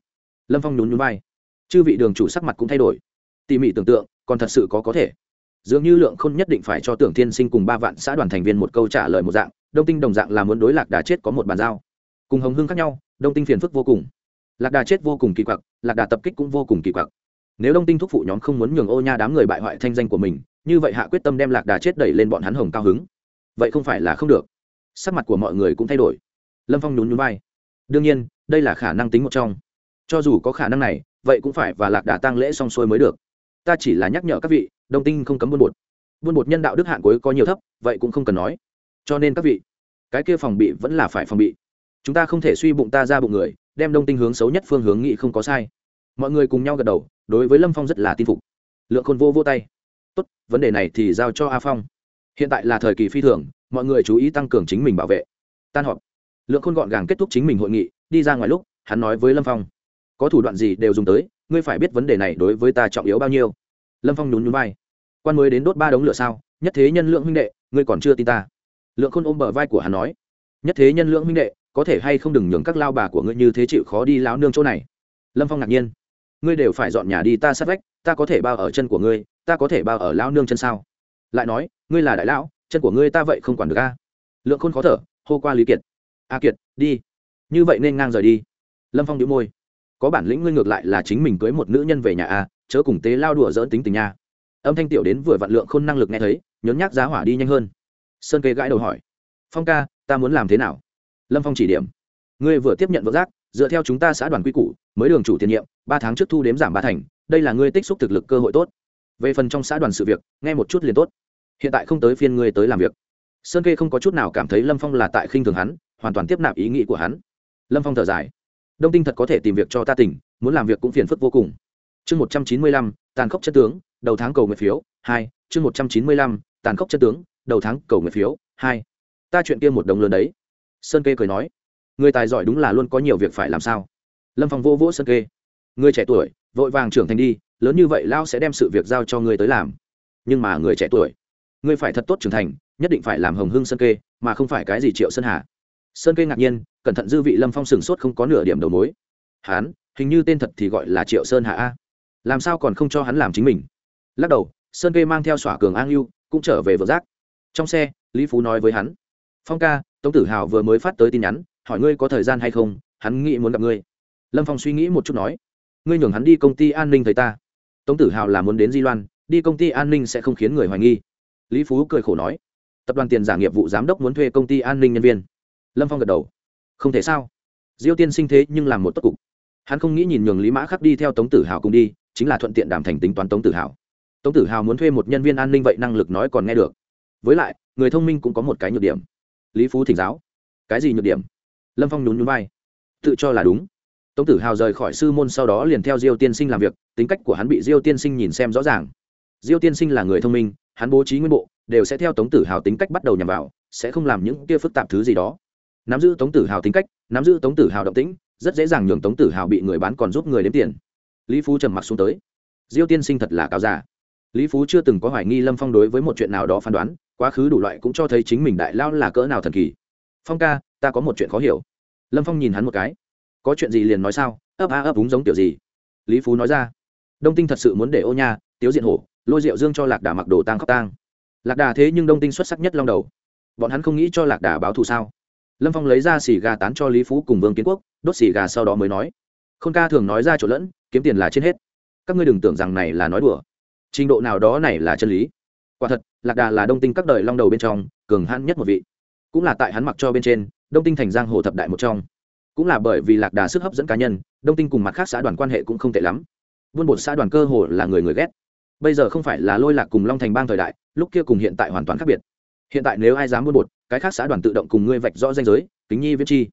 Lâm phong nhún nhún vai. Chư vị đường chủ sắc mặt cũng thay đổi. Tỉ mỉ tưởng tượng còn thật sự có có thể. Dường như lượng không nhất định phải cho tưởng thiên sinh cùng ba vạn xã đoàn thành viên một câu trả lời một dạng, đông tinh đồng dạng là muốn đối lạc đà chết có một bàn giao. Cùng hồng hưng khác nhau, đông tinh phiền phức vô cùng. Lạc đà chết vô cùng kỳ quặc, lạc đà tập kích cũng vô cùng kỳ quặc. Nếu đông tinh thúc phụ nhóm không muốn nhường ô nha đám người bại hoại thanh danh của mình, như vậy hạ quyết tâm đem lạc đà chết đẩy lên bọn hắn hồng cao hứng. Vậy không phải là không được. Sắc mặt của mọi người cũng thay đổi. Lâm phong nhún nhún vai. Đương nhiên, đây là khả năng tính một trong. Cho dù có khả năng này, vậy cũng phải và lạc đà tăng lễ xong xuôi mới được ta chỉ là nhắc nhở các vị, đông tinh không cấm buôn bột. Buôn bột nhân đạo đức hạn cuối có nhiều thấp, vậy cũng không cần nói. Cho nên các vị, cái kia phòng bị vẫn là phải phòng bị. Chúng ta không thể suy bụng ta ra bụng người, đem đông tinh hướng xấu nhất phương hướng nghị không có sai. Mọi người cùng nhau gật đầu, đối với lâm phong rất là tin phục. Lượng khôn vô vô tay. Tốt, vấn đề này thì giao cho a phong. Hiện tại là thời kỳ phi thường, mọi người chú ý tăng cường chính mình bảo vệ. Tan họp. Lượng khôn gọn gàng kết thúc chính mình hội nghị, đi ra ngoài lúc, hắn nói với lâm phong. Có thủ đoạn gì đều dùng tới ngươi phải biết vấn đề này đối với ta trọng yếu bao nhiêu. Lâm phong nhún nhún vai. Quan mới đến đốt ba đống lửa sao? Nhất thế nhân lượng huynh đệ, ngươi còn chưa tin ta. Lượng khôn ôm bờ vai của hắn nói. Nhất thế nhân lượng huynh đệ, có thể hay không đừng nhường các lao bà của ngươi như thế chịu khó đi láo nương chỗ này? Lâm phong ngạc nhiên. Ngươi đều phải dọn nhà đi, ta sát vách, ta có thể bao ở chân của ngươi, ta có thể bao ở lao nương chân sao? Lại nói, ngươi là đại lão, chân của ngươi ta vậy không quản được a. Lượng khôn khó thở, hô qua lý kiệt. A kiệt, đi. Như vậy nên ngang rời đi. Lâm phong đĩu môi có bản lĩnh ngươi ngược lại là chính mình cưới một nữ nhân về nhà a, chớ cùng tế lao đùa dỡn tính tình nha. Âm thanh tiểu đến vừa vặn lượng khôn năng lực nghe thấy nhấn nhác giá hỏa đi nhanh hơn. Sơn kê gãi đầu hỏi, phong ca, ta muốn làm thế nào? Lâm phong chỉ điểm, ngươi vừa tiếp nhận vợ giác dựa theo chúng ta xã đoàn quy củ, mới đường chủ tiền nhiệm, ba tháng trước thu đếm giảm ba thành, đây là ngươi tích xúc thực lực cơ hội tốt. Về phần trong xã đoàn sự việc, nghe một chút liền tốt. Hiện tại không tới phiên ngươi tới làm việc. Sơn kê không có chút nào cảm thấy lâm phong là tại khinh thường hắn, hoàn toàn tiếp nạp ý nghĩ của hắn. Lâm phong thở dài đông tinh thật có thể tìm việc cho ta tỉnh, muốn làm việc cũng phiền phức vô cùng. Chương một trăm chín mươi lăm, tàn khốc chất tướng, đầu tháng cầu nguyện phiếu, hai, chương một trăm chín mươi lăm, tàn khốc chất tướng, đầu tháng cầu nguyện phiếu, hai. Ta chuyện kia một đồng lớn đấy. Sơn kê cười nói. Người tài giỏi đúng là luôn có nhiều việc phải làm sao? Lâm phong vô vỗ sơn kê. Người trẻ tuổi, vội vàng trưởng thành đi, lớn như vậy lao sẽ đem sự việc giao cho ngươi tới làm. Nhưng mà người trẻ tuổi ngươi phải thật tốt trưởng thành, nhất định phải làm hồng hưng sơn kê, mà không phải cái gì triệu sơn hà sơn kê ngạc nhiên, cẩn thận dư vị lâm phong sừng sốt không có nửa điểm đầu mối. Hán, hình như tên thật thì gọi là triệu sơn hạ a. Làm sao còn không cho hắn làm chính mình? Lắc đầu, sơn kê mang theo xỏa cường an lưu cũng trở về vợ giác trong xe, lý phú nói với hắn. Phong ca, tống tử hào vừa mới phát tới tin nhắn, hỏi ngươi có thời gian hay không, hắn nghĩ muốn gặp ngươi. Lâm phong suy nghĩ một chút nói. Ngươi nhường hắn đi công ty an ninh thấy ta. Tống tử hào là muốn đến di loan, đi công ty an ninh sẽ không khiến người hoài nghi. Lý phú cười khổ nói. Tập đoàn tiền giả nghiệp vụ giám đốc muốn thuê công ty an ninh nhân viên lâm phong gật đầu. Không thể sao? Diêu tiên sinh thế nhưng làm một tốt cục. Hắn không nghĩ nhìn nhường lý mã khắc đi theo tống tử hào cùng đi, chính là thuận tiện đảm thành tính toán tống tử hào. Tống tử hào muốn thuê một nhân viên an ninh vậy năng lực nói còn nghe được. Với lại, người thông minh cũng có một cái nhược điểm. Lý phú thỉnh giáo. Cái gì nhược điểm? Lâm phong nhún nhún vai. Tự cho là đúng. Tống tử hào rời khỏi sư môn sau đó liền theo diêu tiên sinh làm việc, tính cách của hắn bị diêu tiên sinh nhìn xem rõ ràng. Diêu tiên sinh là người thông minh, hắn bố trí nguyên bộ, đều sẽ theo tống tử hào tính cách bắt đầu nhằm vào, sẽ không làm những kia phức tạp thứ gì đó nắm giữ tống tử hào tính cách, nắm giữ tống tử hào động tĩnh, rất dễ dàng nhường tống tử hào bị người bán còn giúp người đếm tiền. Lý phú trầm mặc xuống tới. Diêu tiên sinh thật là cao giả lý phú chưa từng có hoài nghi lâm phong đối với một chuyện nào đó phán đoán, quá khứ đủ loại cũng cho thấy chính mình đại lao là cỡ nào thần kỳ. Phong ca, ta có một chuyện khó hiểu. Lâm phong nhìn hắn một cái. Có chuyện gì liền nói sao? Ấp a ấp úng giống kiểu gì? Lý phú nói ra. Đông tinh thật sự muốn để ô nha, tiếu diện hổ, lôi rượu dương cho lạc đà mặc đồ tang khóc tang. Lạc đà thế nhưng đông tinh xuất sắc nhất long đầu. Bọn hắn không nghĩ cho lạc đà báo thù sao? Lâm phong lấy ra xì gà tán cho lý phú cùng vương kiến quốc, đốt xì gà sau đó mới nói. K h ô n ca thường nói ra chỗ lẫn, kiếm tiền là trên hết. Các ngươi đừng tưởng rằng này là nói đùa. Trình độ nào đó này là chân lý. Quả thật, lạc đà là đông tinh các đời long đầu bên trong, cường hãn nhất một vị. Cũng là tại hắn mặc cho bên trên, đông tinh thành giang hồ thập đại một trong. Cũng là bởi vì lạc đà sức hấp dẫn cá nhân, đông tinh cùng mặt khác xã đoàn quan hệ cũng không tệ lắm. Buôn bột xã đoàn cơ hồ là người người ghét. Bây giờ không phải là lôi lạc cùng long thành bang thời đại, lúc kia cùng hiện tại hoàn toàn khác biệt. Hiện tại nếu ai dám buôn bột cái khác xã đoàn tự động cùng ngươi vạch rõ danh giới, kính nhi viết chi.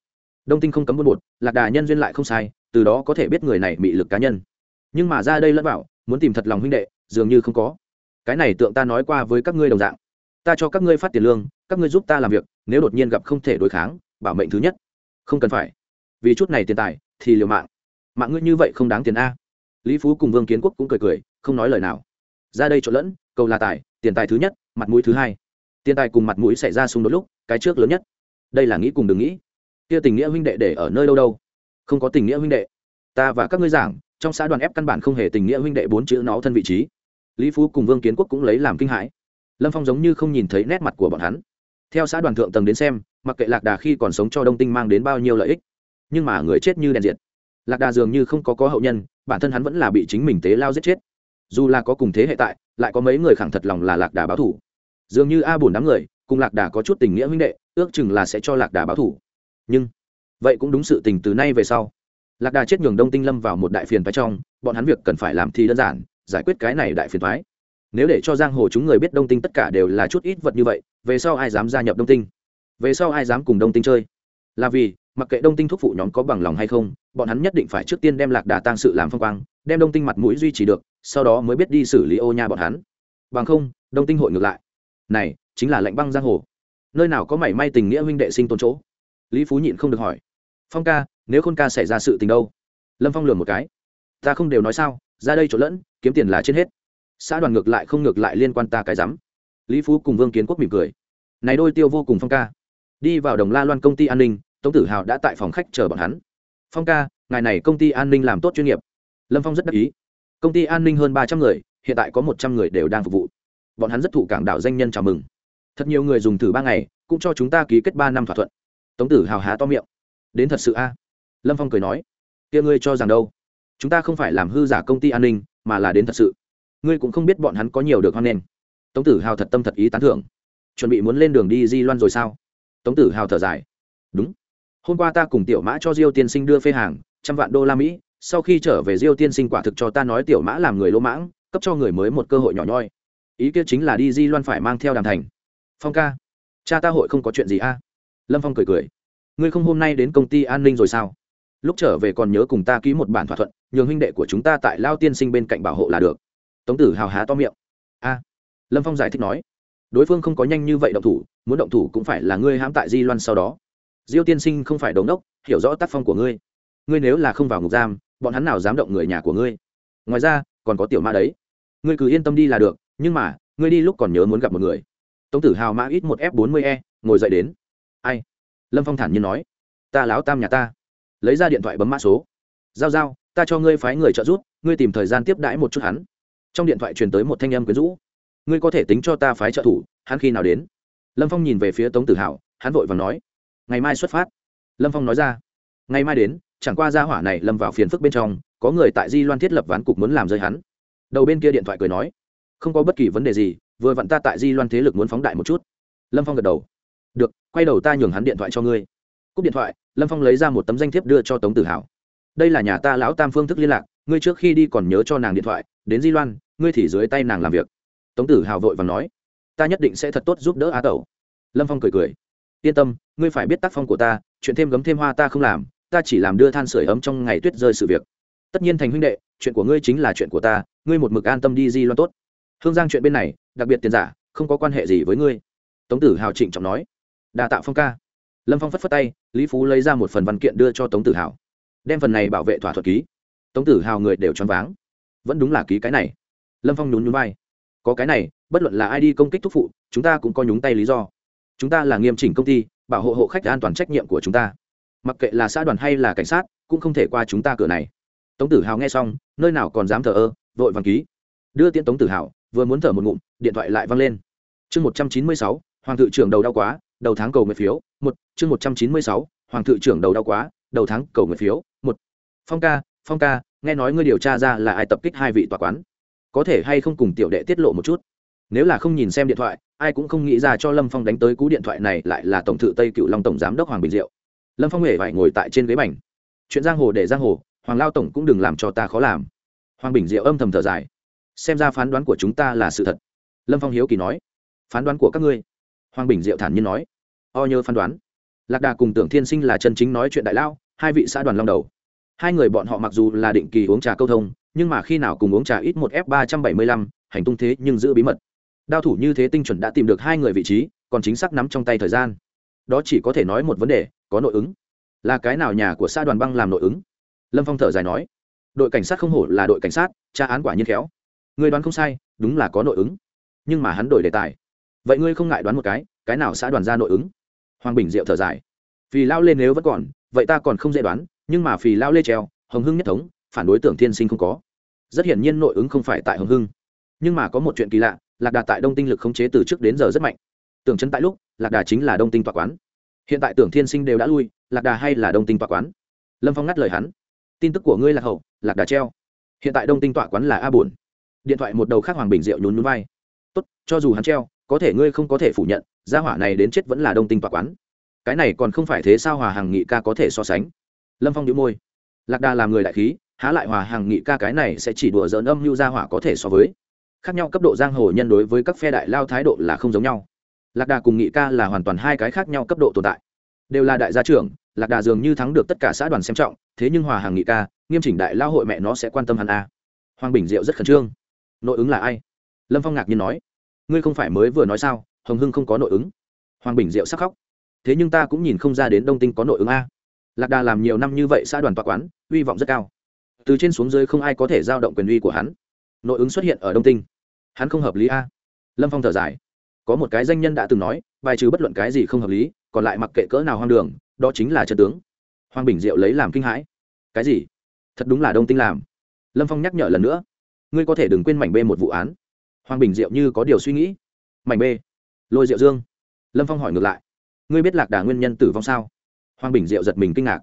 Đông tinh không cấm buôn bột, lạc đà nhân duyên lại không sai, từ đó có thể biết người này bị lực cá nhân. Nhưng mà ra đây lẫn bảo muốn tìm thật lòng huynh đệ, dường như không có. Cái này tượng ta nói qua với các ngươi đồng dạng. Ta cho các ngươi phát tiền lương, các ngươi giúp ta làm việc, nếu đột nhiên gặp không thể đối kháng, bảo mệnh thứ nhất. Không cần phải. Vì chút này tiền tài, thì liều mạng. Mạng ngươi như vậy không đáng tiền a. Lý phú cùng vương kiến quốc cũng cười cười, không nói lời nào. Ra đây trộn lẫn, cầu là tài, tiền tài thứ nhất, mặt mũi thứ hai tiền tài cùng mặt mũi xảy ra xung đột lúc, cái trước lớn nhất. Đây là nghĩ cùng đừng nghĩ. Kia tình nghĩa huynh đệ để ở nơi đâu đâu? Không có tình nghĩa huynh đệ. Ta và các ngươi giảng, trong xã đoàn ép căn bản không hề tình nghĩa huynh đệ bốn chữ nó thân vị trí. Lý phú cùng vương kiến quốc cũng lấy làm kinh hãi. Lâm phong giống như không nhìn thấy nét mặt của bọn hắn. Theo xã đoàn thượng tầng đến xem, mặc kệ lạc đà khi còn sống cho đông tinh mang đến bao nhiêu lợi ích, nhưng mà người chết như đèn diệt. Lạc đà dường như không có có hậu nhân, bản thân hắn vẫn là bị chính mình tế lao giết chết. Dù là có cùng thế hệ tại, lại có mấy người khẳng thật lòng là lạc đà báo thủ dường như a bổn đám người, cùng lạc đà có chút tình nghĩa huynh đệ, ước chừng là sẽ cho lạc đà báo thủ. Nhưng, vậy cũng đúng sự tình từ nay về sau. Lạc đà chết nhường đông tinh lâm vào một đại phiền phái trong, bọn hắn việc cần phải làm thì đơn giản, giải quyết cái này đại phiền thoái nếu để cho giang hồ chúng người biết đông tinh tất cả đều là chút ít vật như vậy, về sau ai dám gia nhập đông tinh? Về sau ai dám cùng đông tinh chơi? Là vì, mặc kệ đông tinh thúc phụ nhóm có bằng lòng hay không, bọn hắn nhất định phải trước tiên đem lạc đà tăng sự làm phong quang, đem đông tinh mặt mũi duy trì được, sau đó mới biết đi xử lý ô nha bọn hắn. Bằng không, đông tinh hội ngược lại này, chính là lệnh băng giang hồ. Nơi nào có mảy may tình nghĩa huynh đệ sinh tồn chỗ? Lý phú nhịn không được hỏi. Phong ca, nếu khôn ca xảy ra sự tình đâu? Lâm phong lừa một cái. Ta không đều nói sao, ra đây chỗ lẫn, kiếm tiền là trên hết. Xã đoàn ngược lại không ngược lại liên quan ta cái rắm. Lý phú cùng vương kiến quốc mỉm cười. Này đôi tiêu vô cùng phong ca. Đi vào đồng la loan công ty an ninh, tống tử hào đã tại phòng khách chờ bọn hắn. Phong ca, ngài này công ty an ninh làm tốt chuyên nghiệp. Lâm phong rất đắc ý. Công ty an ninh hơn ba trăm người, hiện tại có một trăm người đều đang phục vụ bọn hắn rất thụ cảng đảo danh nhân chào mừng. Thật nhiều người dùng thử ba ngày, cũng cho chúng ta ký kết ba năm thỏa thuận. Tống tử hào há to miệng. Đến thật sự a? Lâm phong cười nói. Kia ngươi cho rằng đâu? Chúng ta không phải làm hư giả công ty an ninh, mà là đến thật sự. Ngươi cũng không biết bọn hắn có nhiều được hoan nghênh. Tống tử hào thật tâm thật ý tán thưởng. Chuẩn bị muốn lên đường đi di loan rồi sao? Tống tử hào thở dài. Đúng. Hôm qua ta cùng tiểu mã cho diêu tiên sinh đưa phê hàng, trăm vạn đô la mỹ, sau khi trở về diêu tiên sinh quả thực cho ta nói tiểu mã làm người lỗ mãng, cấp cho người mới một cơ hội nhỏ nhoi ý kia chính là đi di loan phải mang theo đàm thành. Phong ca, cha ta hội không có chuyện gì a? Lâm phong cười cười. Ngươi không hôm nay đến công ty an ninh rồi sao? Lúc trở về còn nhớ cùng ta ký một bản thỏa thuận, nhường huynh đệ của chúng ta tại lao tiên sinh bên cạnh bảo hộ là được. Tống tử hào há to miệng. A. Lâm phong giải thích nói. Đối phương không có nhanh như vậy động thủ, muốn động thủ cũng phải là ngươi hãm tại di loan sau đó. Diêu tiên sinh không phải đống đốc, hiểu rõ tác phong của ngươi. Ngươi nếu là không vào ngục giam, bọn hắn nào dám động người nhà của ngươi? Ngoài ra, còn có tiểu ma đấy. Ngươi cứ yên tâm đi là được nhưng mà, ngươi đi lúc còn nhớ muốn gặp một người. Tống tử hào mã ít một f bốn mươi e ngồi dậy đến. Ai? Lâm phong thản nhiên nói. Ta láo tam nhà ta. Lấy ra điện thoại bấm mã số. Giao giao, ta cho ngươi phái người trợ giúp, ngươi tìm thời gian tiếp đãi một chút hắn. Trong điện thoại truyền tới một thanh âm quyến rũ. Ngươi có thể tính cho ta phái trợ thủ, hắn khi nào đến? Lâm phong nhìn về phía tống tử hào, hắn vội và nói. Ngày mai xuất phát. Lâm phong nói ra. Ngày mai đến, chẳng qua gia hỏa này lâm vào phiền phức bên trong, có người tại di loan thiết lập ván cục muốn làm rơi hắn. Đầu bên kia điện thoại cười nói không có bất kỳ vấn đề gì, vừa vặn ta tại di loan thế lực muốn phóng đại một chút. Lâm phong gật đầu. Được, quay đầu ta nhường hắn điện thoại cho ngươi. Cúp điện thoại, lâm phong lấy ra một tấm danh thiếp đưa cho tống tử hảo đây là nhà ta lão tam phương thức liên lạc, ngươi trước khi đi còn nhớ cho nàng điện thoại, đến di loan, ngươi thì dưới tay nàng làm việc. Tống tử hào vội và nói, ta nhất định sẽ thật tốt giúp đỡ á tẩu. Lâm phong cười cười, yên tâm, ngươi phải biết tác phong của ta, chuyện thêm gấm thêm hoa ta không làm, ta chỉ làm đưa than sửa ấm trong ngày tuyết rơi sự việc. Tất nhiên thành huynh đệ, chuyện của ngươi chính là chuyện của ta, ngươi một mực an tâm đi di loan tốt hương giang chuyện bên này, đặc biệt tiền giả, không có quan hệ gì với ngươi. Tống tử hào trịnh trọng nói. Đà tạo phong ca. Lâm phong phất phất tay, lý phú lấy ra một phần văn kiện đưa cho tống tử hào. Đem phần này bảo vệ thỏa thuật ký. Tống tử hào người đều choáng váng. Vẫn đúng là ký cái này. Lâm phong nhún nhún vai. Có cái này, bất luận là ai đi công kích thúc phụ, chúng ta cũng có nhúng tay lý do. Chúng ta là nghiêm chỉnh công ty, bảo hộ hộ khách an toàn trách nhiệm của chúng ta. Mặc kệ là xã đoàn hay là cảnh sát, cũng không thể qua chúng ta cửa này. Tống tử hào nghe xong, nơi nào còn dám thờ ơ, vội vàng ký. Đưa tiễn tống tử hào vừa muốn thở một ngụm, điện thoại lại văng lên. Chương một trăm chín mươi sáu, hoàng thự trưởng đầu đau quá, đầu tháng cầu nguyện phiếu, một, chương một trăm chín mươi sáu, hoàng thự trưởng đầu đau quá, đầu tháng cầu nguyện phiếu, một. Phong ca phong ca, nghe nói ngươi điều tra ra là ai tập kích hai vị tòa quán. Có thể hay không cùng tiểu đệ tiết lộ một chút? Nếu là không nhìn xem điện thoại, ai cũng không nghĩ ra cho lâm phong đánh tới cú điện thoại này lại là tổng thự tây cựu long tổng giám đốc hoàng bình diệu. Lâm phong hề phải ngồi tại trên ghế bành. Chuyện giang hồ để giang hồ, hoàng lao tổng cũng đừng làm cho ta khó làm. Hoàng bình diệu âm thầm thở dài xem ra phán đoán của chúng ta là sự thật. Lâm phong hiếu kỳ nói. Phán đoán của các ngươi. Hoàng bình diệu thản nhiên nói. O nhớ phán đoán. Lạc đà cùng tưởng thiên sinh là chân chính nói chuyện đại lao, hai vị xã đoàn long đầu. Hai người bọn họ mặc dù là định kỳ uống trà câu thông, nhưng mà khi nào cùng uống trà ít một f ba trăm bảy mươi lăm, hành tung thế nhưng giữ bí mật. Đao thủ như thế tinh chuẩn đã tìm được hai người vị trí, còn chính xác nắm trong tay thời gian. Đó chỉ có thể nói một vấn đề, có nội ứng. Là cái nào nhà của xã đoàn băng làm nội ứng? Lâm phong thở dài nói. Đội cảnh sát không hổ là đội cảnh sát, tra án quả nhiên khéo. Ngươi đoán không sai, đúng là có nội ứng. Nhưng mà hắn đổi đề tài. Vậy ngươi không ngại đoán một cái cái nào xã đoàn ra nội ứng? Hoàng bình diệu thở dài. Vì lao lên nếu vẫn còn, vậy ta còn không dễ đoán, nhưng mà phì lao lê treo hồng hưng nhất thống, phản đối tưởng thiên sinh không có. Rất hiển nhiên nội ứng không phải tại hồng hưng. Nhưng mà có một chuyện kỳ lạ, lạc đà tại đông tinh lực khống chế từ trước đến giờ rất mạnh. Tưởng chân tại lúc, lạc đà chính là đông tinh tọa quán. Hiện tại tưởng thiên sinh đều đã lui, lạc đà hay là đông tinh tọa quán? Lâm phong ngắt lời hắn. Tin tức của ngươi là hậu, lạc đà treo. Hiện tại đông tinh tọa quán là a bổn điện thoại một đầu khác hoàng bình diệu nhún nhún vai. Tốt, cho dù hắn treo, có thể ngươi không có thể phủ nhận, gia hỏa này đến chết vẫn là đông tinh tọa quán. Cái này còn không phải thế sao hòa hàng nghị ca có thể so sánh? Lâm phong đĩu môi. Lạc đà làm người đại khí, há lại hòa hàng nghị ca cái này sẽ chỉ đùa dỡn âm mưu gia hỏa có thể so với. Khác nhau cấp độ giang hồ nhân đối với các phe đại lao thái độ là không giống nhau. Lạc đà cùng nghị ca là hoàn toàn hai cái khác nhau cấp độ tồn tại. Đều là đại gia trưởng, lạc đà dường như thắng được tất cả xã đoàn xem trọng, thế nhưng hòa hàng nghị ca, nghiêm chỉnh đại lao hội mẹ nó sẽ quan tâm hắn a. Hoàng bình diệu rất khẩn trương nội ứng là ai? Lâm phong ngạc nhiên nói. Ngươi không phải mới vừa nói sao? Hồng hưng không có nội ứng. Hoàng bình diệu sắc khóc. Thế nhưng ta cũng nhìn không ra đến đông tinh có nội ứng a. Lạc đà làm nhiều năm như vậy xã đoàn tọa quán, uy vọng rất cao. Từ trên xuống dưới không ai có thể giao động quyền uy của hắn. Nội ứng xuất hiện ở đông tinh. Hắn không hợp lý a. Lâm phong thở dài. Có một cái danh nhân đã từng nói, bài trừ bất luận cái gì không hợp lý, còn lại mặc kệ cỡ nào hoang đường, đó chính là trận tướng. Hoàng bình diệu lấy làm kinh hãi. Cái gì? Thật đúng là đông tinh làm. Lâm phong nhắc nhở lần nữa ngươi có thể đừng quên mảnh b một vụ án. Hoàng bình diệu như có điều suy nghĩ. Mảnh b lôi diệu dương. Lâm phong hỏi ngược lại. Ngươi biết lạc đà nguyên nhân tử vong sao? Hoàng bình diệu giật mình kinh ngạc.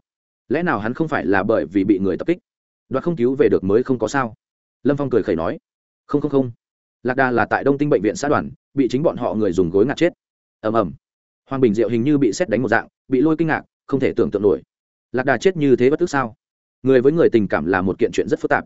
Lẽ nào hắn không phải là bởi vì bị người tập kích? Đoạt không cứu về được mới không có sao? Lâm phong cười khẩy nói. Không không không. Lạc đà là tại đông tinh bệnh viện xã đoàn, bị chính bọn họ người dùng gối ngạt chết. Ầm ầm. Hoàng bình diệu hình như bị xét đánh một dạng, bị lôi kinh ngạc, không thể tưởng tượng nổi. Lạc đà chết như thế bất tức sao? Người với người tình cảm là một kiện chuyện rất phức tạp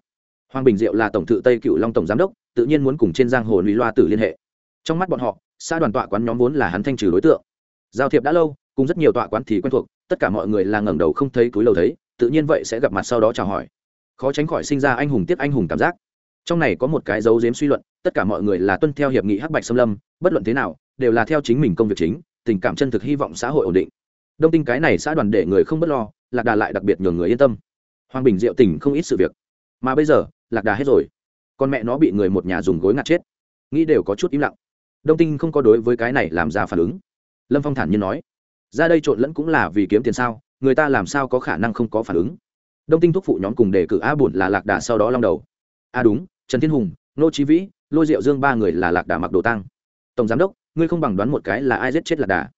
hoàng bình diệu là tổng thự tây cựu long tổng giám đốc, tự nhiên muốn cùng trên giang hồ lũy loa tử liên hệ. Trong mắt bọn họ, xã đoàn tọa quán nhóm vốn là hắn thanh trừ đối tượng. Giao thiệp đã lâu, cùng rất nhiều tọa quán thì quen thuộc, tất cả mọi người là ngẩng đầu không thấy túi lầu thấy, tự nhiên vậy sẽ gặp mặt sau đó chào hỏi. Khó tránh khỏi sinh ra anh hùng tiếp anh hùng cảm giác. Trong này có một cái dấu dếm suy luận, tất cả mọi người là tuân theo hiệp nghị hắc bạch xâm lâm, bất luận thế nào, đều là theo chính mình công việc chính, tình cảm chân thực hy vọng xã hội ổn định. Đông tinh cái này xã đoàn để người không b ấ t lo, lạc đà lại đặc biệt nhường người yên tâm. Hoàng bình diệu tỉnh không ít sự việc. Mà bây giờ lạc đà hết rồi. Con mẹ nó bị người một nhà dùng gối ngạt chết. Nghĩ đều có chút im lặng. Đông tinh không có đối với cái này làm ra phản ứng. Lâm phong thản nhiên nói, ra đây trộn lẫn cũng là vì kiếm tiền sao? Người ta làm sao có khả năng không có phản ứng? Đông tinh thúc phụ nhóm cùng đề cử a bổn là lạc đà sau đó long đầu. A à đúng, trần thiên hùng, nô trí vĩ, lôi diệu dương ba người là lạc đà mặc đồ tăng tổng giám đốc, ngươi không bằng đoán một cái là ai giết chết lạc đà?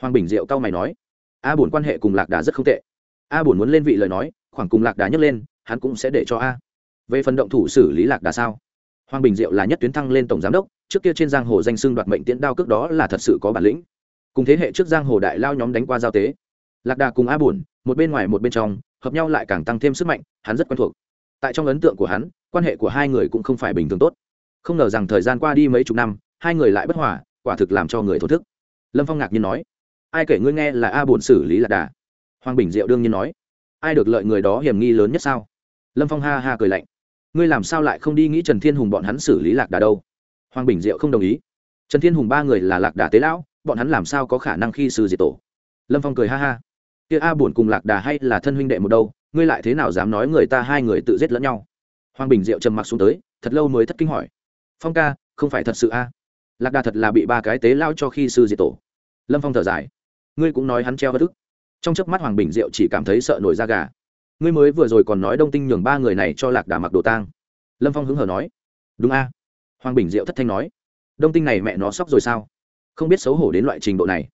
Hoàng bình diệu cao mày nói, a bổn quan hệ cùng lạc đà rất không tệ. A bổn muốn lên vị lời nói, khoảng cùng lạc đà nhấc lên, hắn cũng sẽ để cho a về phần động thủ xử lý lạc đà sao? Hoàng bình diệu là nhất tuyến thăng lên tổng giám đốc, trước kia trên giang hồ danh xưng đoạt mệnh tiễn đao cước đó là thật sự có bản lĩnh. Cùng thế hệ trước giang hồ đại lao nhóm đánh qua giao tế. Lạc đà cùng a bùn một bên ngoài một bên trong, hợp nhau lại càng tăng thêm sức mạnh, hắn rất quen thuộc. Tại trong ấn tượng của hắn, quan hệ của hai người cũng không phải bình thường tốt. Không ngờ rằng thời gian qua đi mấy chục năm, hai người lại bất hòa, quả thực làm cho người thổ thức. Lâm phong ngạc nhiên nói, ai kể ngươi nghe là a bổn xử lý lạc đà? Hoàng bình diệu đương nhiên nói, ai được lợi người đó hiểm nghi lớn nhất sao? Lâm phong ha ha cười lạnh ngươi làm sao lại không đi nghĩ trần thiên hùng bọn hắn xử lý lạc đà đâu? Hoàng bình diệu không đồng ý. Trần thiên hùng ba người là lạc đà tế lão, bọn hắn làm sao có khả năng khi sư diệt tổ? Lâm phong cười ha ha. Kia a buồn cùng lạc đà hay là thân huynh đệ một đâu, ngươi lại thế nào dám nói người ta hai người tự giết lẫn nhau? Hoàng bình diệu trầm mặc xuống tới, thật lâu mới thất kinh hỏi. Phong ca, không phải thật sự a? Lạc đà thật là bị ba cái tế lao cho khi sư diệt tổ. Lâm phong thở dài. Ngươi cũng nói hắn treo bất ức. Trong chớp mắt hoàng bình diệu chỉ cảm thấy sợ nổi da gà ngươi mới vừa rồi còn nói đông tinh nhường ba người này cho lạc đà mặc đồ tang. Lâm phong hứng hở nói. Đúng a. Hoàng bình diệu thất thanh nói. Đông tinh này mẹ nó sóc rồi sao? Không biết xấu hổ đến loại trình độ này.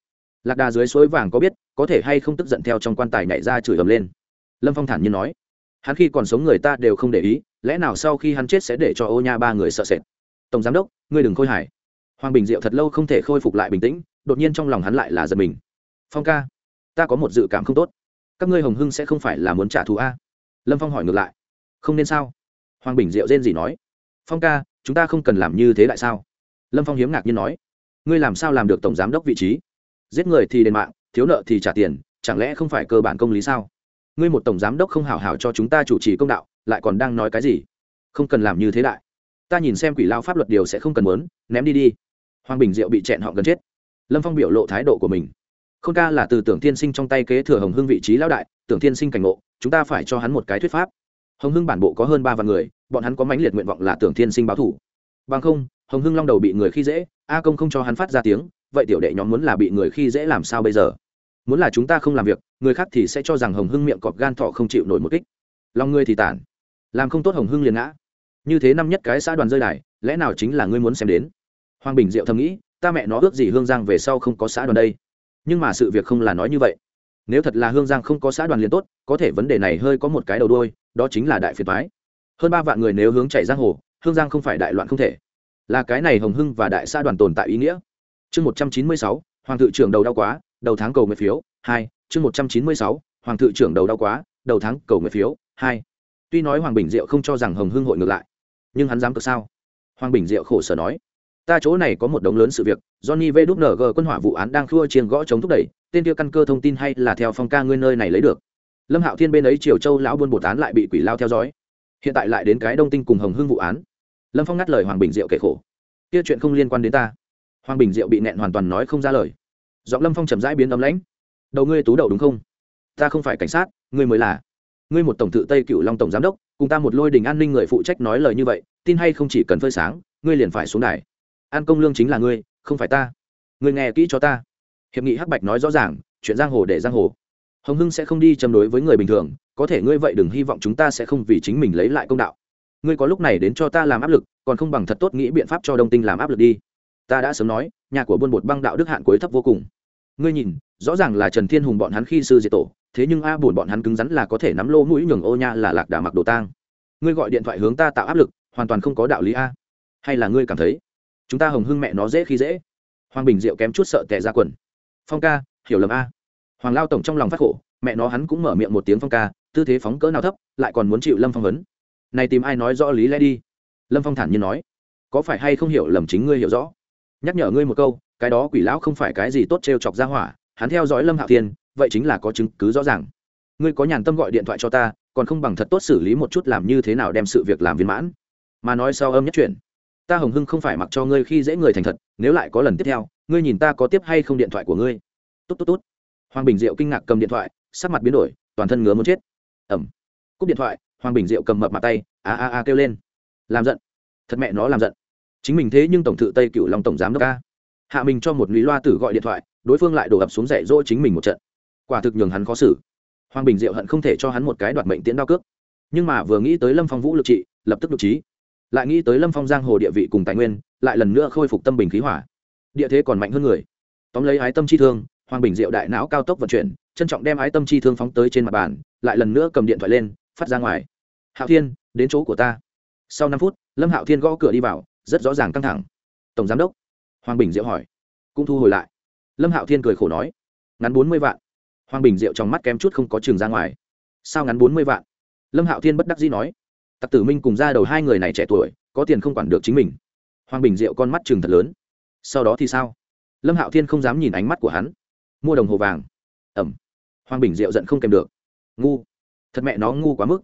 Lạc đà dưới suối vàng có biết, có thể hay không tức giận theo trong quan tài nhảy ra chửi ầm lên. Lâm phong thản nhiên nói. Hắn khi còn sống người ta đều không để ý, lẽ nào sau khi hắn chết sẽ để cho ô nha ba người sợ sệt? Tổng giám đốc, ngươi đừng khôi hài. Hoàng bình diệu thật lâu không thể khôi phục lại bình tĩnh, đột nhiên trong lòng hắn lại là giật mình. Phong ca, ta có một dự cảm không tốt các ngươi hồng hưng sẽ không phải là muốn trả thù a? Lâm phong hỏi ngược lại. Không nên sao? Hoàng bình diệu rên gì nói. Phong ca, chúng ta không cần làm như thế lại sao? Lâm phong hiếm ngạc nhiên nói. Ngươi làm sao làm được tổng giám đốc vị trí? Giết người thì đền mạng, thiếu nợ thì trả tiền, chẳng lẽ không phải cơ bản công lý sao? Ngươi một tổng giám đốc không hảo hảo cho chúng ta chủ trì công đạo, lại còn đang nói cái gì? Không cần làm như thế đại. Ta nhìn xem quỷ lao pháp luật điều sẽ không cần muốn, ném đi đi. Hoàng bình diệu bị chẹn họ gần chết. Lâm phong biểu lộ thái độ của mình khôn ca là từ tưởng tiên sinh trong tay kế thừa hồng hưng vị trí lão đại, tưởng tiên sinh cảnh ngộ, chúng ta phải cho hắn một cái thuyết pháp. Hồng hưng bản bộ có hơn ba vạn người, bọn hắn có mãnh liệt nguyện vọng là tưởng tiên sinh báo thủ. Bằng không, hồng hưng long đầu bị người khi dễ, a công không cho hắn phát ra tiếng, vậy tiểu đệ nhóm muốn là bị người khi dễ làm sao bây giờ? Muốn là chúng ta không làm việc, người khác thì sẽ cho rằng hồng hưng miệng cọp gan thọ không chịu nổi một kích. Lòng ngươi thì tản. Làm không tốt hồng hưng liền ngã. Như thế năm nhất cái xã đoàn rơi đài, lẽ nào chính là ngươi muốn xem đến? Hoàng bình diệu thầm nghĩ, ta mẹ nó ước gì hương giang về sau không có xã đoàn đây? Nhưng mà sự việc không là nói như vậy. Nếu thật là hương giang không có xã đoàn liền tốt, có thể vấn đề này hơi có một cái đầu đôi đó chính là đại phiền thoái hơn ba vạn người nếu hướng chạy giang hồ, hương giang không phải đại loạn không thể. Là cái này hồng hưng và đại xã đoàn tồn tại ý nghĩa. Chương một trăm chín mươi sáu, hoàng thự trưởng đầu đau quá, đầu tháng cầu nguyện phiếu, hai, chương một trăm chín mươi sáu, hoàng thự trưởng đầu đau quá, đầu tháng cầu nguyện phiếu, hai. Tuy nói hoàng bình diệu không cho rằng hồng hưng hội ngược lại, nhưng hắn dám cực sao? Hoàng bình diệu khổ sở nói ta chỗ này có một đống lớn sự việc, johnny vđng quân hỏa vụ án đang khua chiên gõ chống thúc đẩy, tên kia căn cơ thông tin hay là theo phong ca ngươi nơi này lấy được? Lâm hạo thiên bên ấy triều châu lão buôn bột án lại bị quỷ lao theo dõi. Hiện tại lại đến cái đông tinh cùng hồng hưng vụ án. Lâm phong ngắt lời hoàng bình diệu kể khổ. Kia chuyện không liên quan đến ta. Hoàng bình diệu bị nẹn hoàn toàn nói không ra lời. Giọng lâm phong chậm rãi biến ấm lãnh. Đầu ngươi tú đầu đúng không? Ta không phải cảnh sát, ngươi mới là. Ngươi một tổng thự tây cựu long tổng giám đốc, cùng ta một lôi đình an ninh người phụ trách nói lời như vậy, tin hay không chỉ cần phơi sáng, ngươi liền phải xuống đài an công lương chính là ngươi, không phải ta. Ngươi nghe kỹ cho ta. Hiệp nghị hắc bạch nói rõ ràng, chuyện giang hồ để giang hồ. Hồng hưng sẽ không đi châm đối với người bình thường, có thể ngươi vậy đừng hy vọng chúng ta sẽ không vì chính mình lấy lại công đạo. Ngươi có lúc này đến cho ta làm áp lực, còn không bằng thật tốt nghĩ biện pháp cho đông tinh làm áp lực đi. Ta đã sớm nói, nhà của buôn bột băng đạo đức hạn cuối thấp vô cùng. Ngươi nhìn, rõ ràng là trần thiên hùng bọn hắn khi sư diệt tổ, thế nhưng a buồn bọn hắn cứng rắn là có thể nắm lô mũi nhường ô nha là lạc đà mặc đồ tang. Ngươi gọi điện thoại hướng ta tạo áp lực, hoàn toàn không có đạo lý a. Hay là ngươi cảm thấy chúng ta hồng hưng mẹ nó dễ khi dễ. Hoàng bình diệu kém chút sợ tẻ ra quần. Phong ca, hiểu lầm a. Hoàng lao tổng trong lòng phát khổ, mẹ nó hắn cũng mở miệng một tiếng phong ca, tư thế phóng cỡ nào thấp, lại còn muốn chịu lâm phong vấn. Này tìm ai nói rõ lý lẽ đi. Lâm phong thản nhiên nói. Có phải hay không hiểu lầm chính ngươi hiểu rõ? Nhắc nhở ngươi một câu, cái đó quỷ lão không phải cái gì tốt t chọc ra hỏa, hắn theo dõi lâm Hạ thiên, vậy chính là có chứng cứ rõ ràng. Ngươi có nhàn tâm gọi điện thoại cho ta, còn không bằng thật tốt xử lý một chút làm như thế nào đem sự việc làm viên mãn. Mà nói sau âm nhất chuyển ta hồng hưng không phải mặc cho ngươi khi dễ người thành thật, nếu lại có lần tiếp theo, ngươi nhìn ta có tiếp hay không điện thoại của ngươi. Tốt tốt tốt hoàng bình diệu kinh ngạc cầm điện thoại, sắc mặt biến đổi, toàn thân ngứa muốn chết. Ẩm. Cúp điện thoại, hoàng bình diệu cầm mập mặt tay, a a a kêu lên. Làm giận. Thật mẹ nó làm giận. Chính mình thế nhưng tổng thự tây cựu long tổng giám đốc ca hạ mình cho một lý loa tử gọi điện thoại, đối phương lại đổ ập xuống dạy dỗ chính mình một trận. Quả thực nhường hắn khó xử. Hoàng bình diệu hận không thể cho hắn một cái đoạt mệnh tiễn đao cước. Nhưng mà vừa nghĩ tới lâm phong vũ lực trị, lập tức đ trí lại nghĩ tới lâm phong giang hồ địa vị cùng tài nguyên, lại lần nữa khôi phục tâm bình khí hỏa. Địa thế còn mạnh hơn người. Tóm lấy ái tâm chi thương, hoàng bình diệu đại não cao tốc vận chuyển, trân trọng đem ái tâm chi thương phóng tới trên mặt bàn, lại lần nữa cầm điện thoại lên, phát ra ngoài. Hạo thiên, đến chỗ của ta. Sau năm phút, lâm hạo thiên gõ cửa đi vào, rất rõ ràng căng thẳng. Tổng giám đốc. Hoàng bình diệu hỏi. Cũng thu hồi lại. Lâm hạo thiên cười khổ nói. Ngắn bốn mươi vạn. Hoàng bình diệu trong mắt kém chút không có trường ra ngoài. Sao ngắn bốn mươi vạn? Lâm hạo thiên bất đắc dĩ nói tặc tử minh cùng ra đầu hai người này trẻ tuổi, có tiền không quản được chính mình. Hoàng bình diệu con mắt chừng thật lớn. Sau đó thì sao? Lâm hạo thiên không dám nhìn ánh mắt của hắn. Mua đồng hồ vàng. Ẩm. Hoàng bình diệu giận không kèm được. Ngu. Thật mẹ nó ngu quá mức.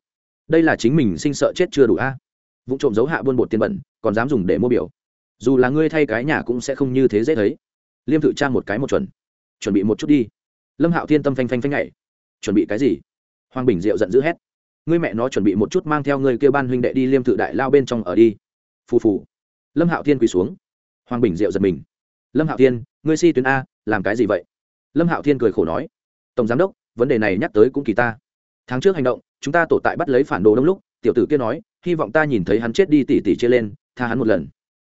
Đây là chính mình sinh sợ chết chưa đủ a. À? vụ trộm giấu hạ buôn bột tiền bẩn, còn dám dùng để mua biểu. Dù là ngươi thay cái nhà cũng sẽ không như thế dễ thấy. Liêm thự trang một cái một chuẩn. Chuẩn bị một chút đi. Lâm hạo thiên tâm phanh phanh phanh nhảy. Chuẩn bị cái gì? Hoàng bình diệu giận dữ hét ngươi mẹ nó chuẩn bị một chút mang theo ngươi kêu ban huynh đệ đi liêm tự đại lao bên trong ở đi. Phù phù. Lâm hạo thiên quỳ xuống. Hoàng bình diệu giật mình. Lâm hạo thiên, ngươi si tuyến a, làm cái gì vậy? Lâm hạo thiên cười khổ nói. Tổng giám đốc, vấn đề này nhắc tới cũng kỳ ta. Tháng trước hành động, chúng ta tổ tại bắt lấy phản đồ đông lúc, tiểu tử kia nói, hy vọng ta nhìn thấy hắn chết đi tỉ tỉ chia lên, tha hắn một lần.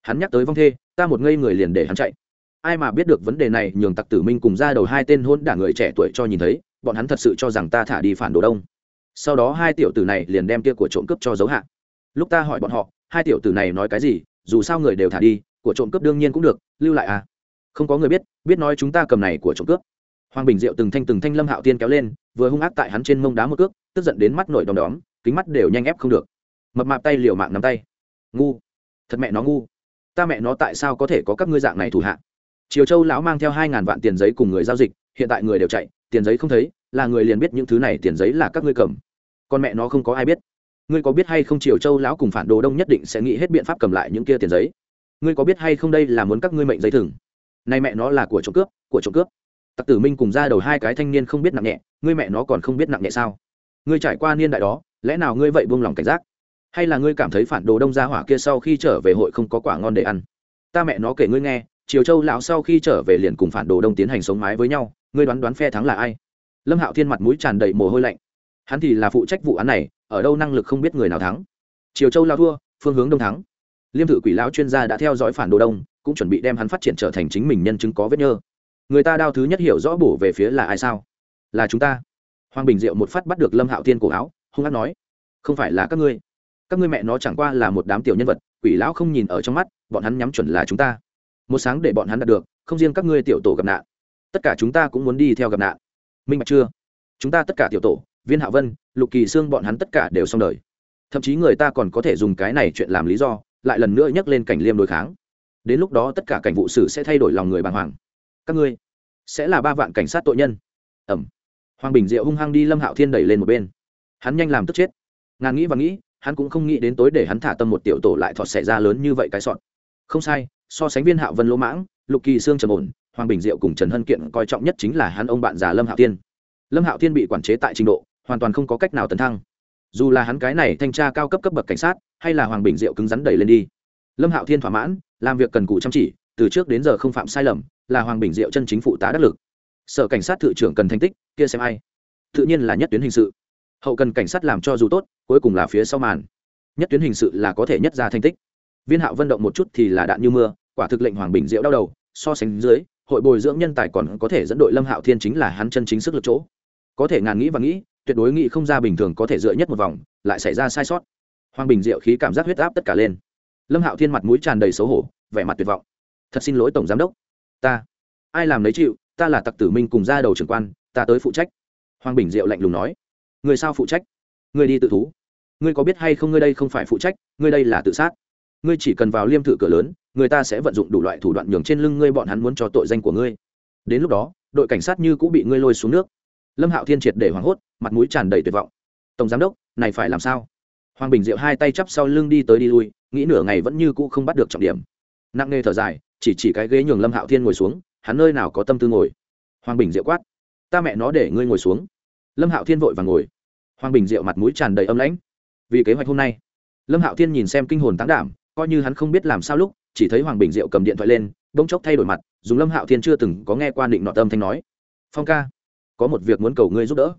Hắn nhắc tới vong thê, ta một ngây người liền để hắn chạy. Ai mà biết được vấn đề này, nhường tặc tử minh cùng ra đầu hai tên hôn đả người trẻ tuổi cho nhìn thấy, bọn hắn thật sự cho rằng ta thả đi phản đồ đông sau đó hai tiểu tử này liền đem kia của trộm cướp cho giấu hạ. Lúc ta hỏi bọn họ, hai tiểu tử này nói cái gì, dù sao người đều thả đi, của trộm cướp đương nhiên cũng được, lưu lại à? Không có người biết biết nói chúng ta cầm này của trộm cướp. Hoàng bình diệu từng thanh từng thanh lâm hạo tiên kéo lên, vừa hung ác tại hắn trên mông đá một cước, tức giận đến mắt nổi đom đóm, kính mắt đều nhanh ép không được. Mập mạp tay liều mạng nắm tay. Ngu. Thật mẹ nó ngu. Ta mẹ nó tại sao có thể có các ngươi dạng này thủ hạ? Triều châu lão mang theo hai ngàn vạn tiền giấy cùng người giao dịch, hiện tại người đều chạy, tiền giấy không thấy là người liền biết những thứ này tiền giấy là các ngươi cầm. Con mẹ nó không có ai biết. Ngươi có biết hay không triều châu lão cùng phản đồ đông nhất định sẽ nghĩ hết biện pháp cầm lại những kia tiền giấy? Ngươi có biết hay không đây là muốn các ngươi mệnh giấy thừng? Nay mẹ nó là của trộm cướp, của trộm cướp. Tặc tử minh cùng ra đầu hai cái thanh niên không biết nặng nhẹ, ngươi mẹ nó còn không biết nặng nhẹ sao? Ngươi trải qua niên đại đó, lẽ nào ngươi vậy buông lòng cảnh giác? Hay là ngươi cảm thấy phản đồ đông gia hỏa kia sau khi trở về hội không có quả ngon để ăn? Ta mẹ nó kể ngươi nghe, triều châu lão sau khi trở về liền cùng phản đồ đông tiến hành sống mái với nhau, ngươi đoán đoán phe thắng là ai? Lâm hạo thiên mặt mũi tràn đầy mồ hôi lạnh. Hắn thì là phụ trách vụ án này, ở đâu năng lực không biết người nào thắng. Triều châu lao thua, phương hướng đông thắng. Liêm thử quỷ lão chuyên gia đã theo dõi phản đồ đông, cũng chuẩn bị đem hắn phát triển trở thành chính mình nhân chứng có vết nhơ. Người ta đao thứ nhất hiểu rõ bổ về phía là ai sao? Là chúng ta. Hoàng bình diệu một phát bắt được lâm hạo thiên cổ áo, hung hát nói, không phải là các ngươi. Các ngươi mẹ nó chẳng qua là một đám tiểu nhân vật, quỷ lão không nhìn ở trong mắt, bọn hắn nhắm chuẩn là chúng ta. Một sáng để bọn hắn đạt được, không riêng các ngươi tiểu tổ gặp nạn, tất cả chúng ta cũng muốn đi theo gặp nạn minh bạch chưa? Chúng ta tất cả tiểu tổ, viên hạ vân, lục kỳ xương bọn hắn tất cả đều xong đời. Thậm chí người ta còn có thể dùng cái này chuyện làm lý do, lại lần nữa nhắc lên cảnh liêm đối kháng. Đến lúc đó tất cả cảnh vụ sử sẽ thay đổi lòng người bàng hoàng. Các ngươi sẽ là ba vạn cảnh sát tội nhân. Ẩm. Hoàng bình diệu hung hăng đi lâm hạo thiên đẩy lên một bên. Hắn nhanh làm tức chết. Ngàn nghĩ và nghĩ, hắn cũng không nghĩ đến tối để hắn thả tâm một tiểu tổ lại thọt xảy ra lớn như vậy cái sọn. Không sai, so sánh viên hạo vân lỗ mãng, lục kỳ sương trầm ổn hoàng bình diệu cùng trần hân kiện coi trọng nhất chính là hắn ông bạn già lâm hạo thiên. Lâm hạo thiên bị quản chế tại trình độ, hoàn toàn không có cách nào tấn thăng. Dù là hắn cái này thanh tra cao cấp cấp bậc cảnh sát, hay là hoàng bình diệu cứng rắn đẩy lên đi. Lâm hạo thiên thỏa mãn, làm việc cần cù chăm chỉ, từ trước đến giờ không phạm sai lầm, là hoàng bình diệu chân chính phụ tá đắc lực. Sở cảnh sát thự trưởng cần thành tích, kia xem ai. Tự nhiên là nhất tuyến hình sự. Hậu cần cảnh sát làm cho dù tốt, cuối cùng là phía sau màn. Nhất tuyến hình sự là có thể nhất ra thành tích. Viên hạo vận động một chút thì là đạn như mưa, quả thực lệnh hoàng bình diệu đau đầu, so sánh dưới hội bồi dưỡng nhân tài còn có thể dẫn đội lâm hạo thiên chính là hắn chân chính sức lực chỗ. Có thể ngàn nghĩ và nghĩ, tuyệt đối nghĩ không ra bình thường có thể dựa nhất một vòng, lại xảy ra sai sót. Hoàng bình diệu khí cảm giác huyết áp tất cả lên. Lâm hạo thiên mặt mũi tràn đầy xấu hổ, vẻ mặt tuyệt vọng. Thật xin lỗi tổng giám đốc. Ta, ai làm lấy chịu, ta là tặc tử minh cùng ra đầu trưởng quan, ta tới phụ trách. Hoàng bình diệu lạnh lùng nói. Người sao phụ trách? Người đi tự thú. Ngươi có biết hay không ngươi đây không phải phụ trách, ngươi đây là tự sát. Ngươi chỉ cần vào liêm thự cửa lớn người ta sẽ vận dụng đủ loại thủ đoạn nhường trên lưng ngươi bọn hắn muốn cho tội danh của ngươi. Đến lúc đó, đội cảnh sát như cũng bị ngươi lôi xuống nước. Lâm hạo thiên triệt để hoảng hốt, mặt mũi tràn đầy tuyệt vọng. Tổng giám đốc, này phải làm sao? Hoàng bình diệu hai tay chắp sau lưng đi tới đi lui, nghĩ nửa ngày vẫn như cũ không bắt được trọng điểm. Nặng nề thở dài, chỉ chỉ cái ghế nhường lâm hạo thiên ngồi xuống, hắn nơi nào có tâm tư ngồi? Hoàng bình diệu quát, ta mẹ nó để ngươi ngồi xuống. Lâm hạo thiên vội và ngồi. Hoàng bình diệu mặt mũi tràn đầy âm lãnh. Vì kế hoạch hôm nay. Lâm hạo thiên nhìn xem kinh hồn tán đảm, coi như hắn không biết làm sao lúc chỉ thấy hoàng bình diệu cầm điện thoại lên, bỗng chốc thay đổi mặt, dùng lâm hạo thiên chưa từng có nghe quan định nọ tâm thanh nói, phong ca, có một việc muốn cầu ngươi giúp đỡ.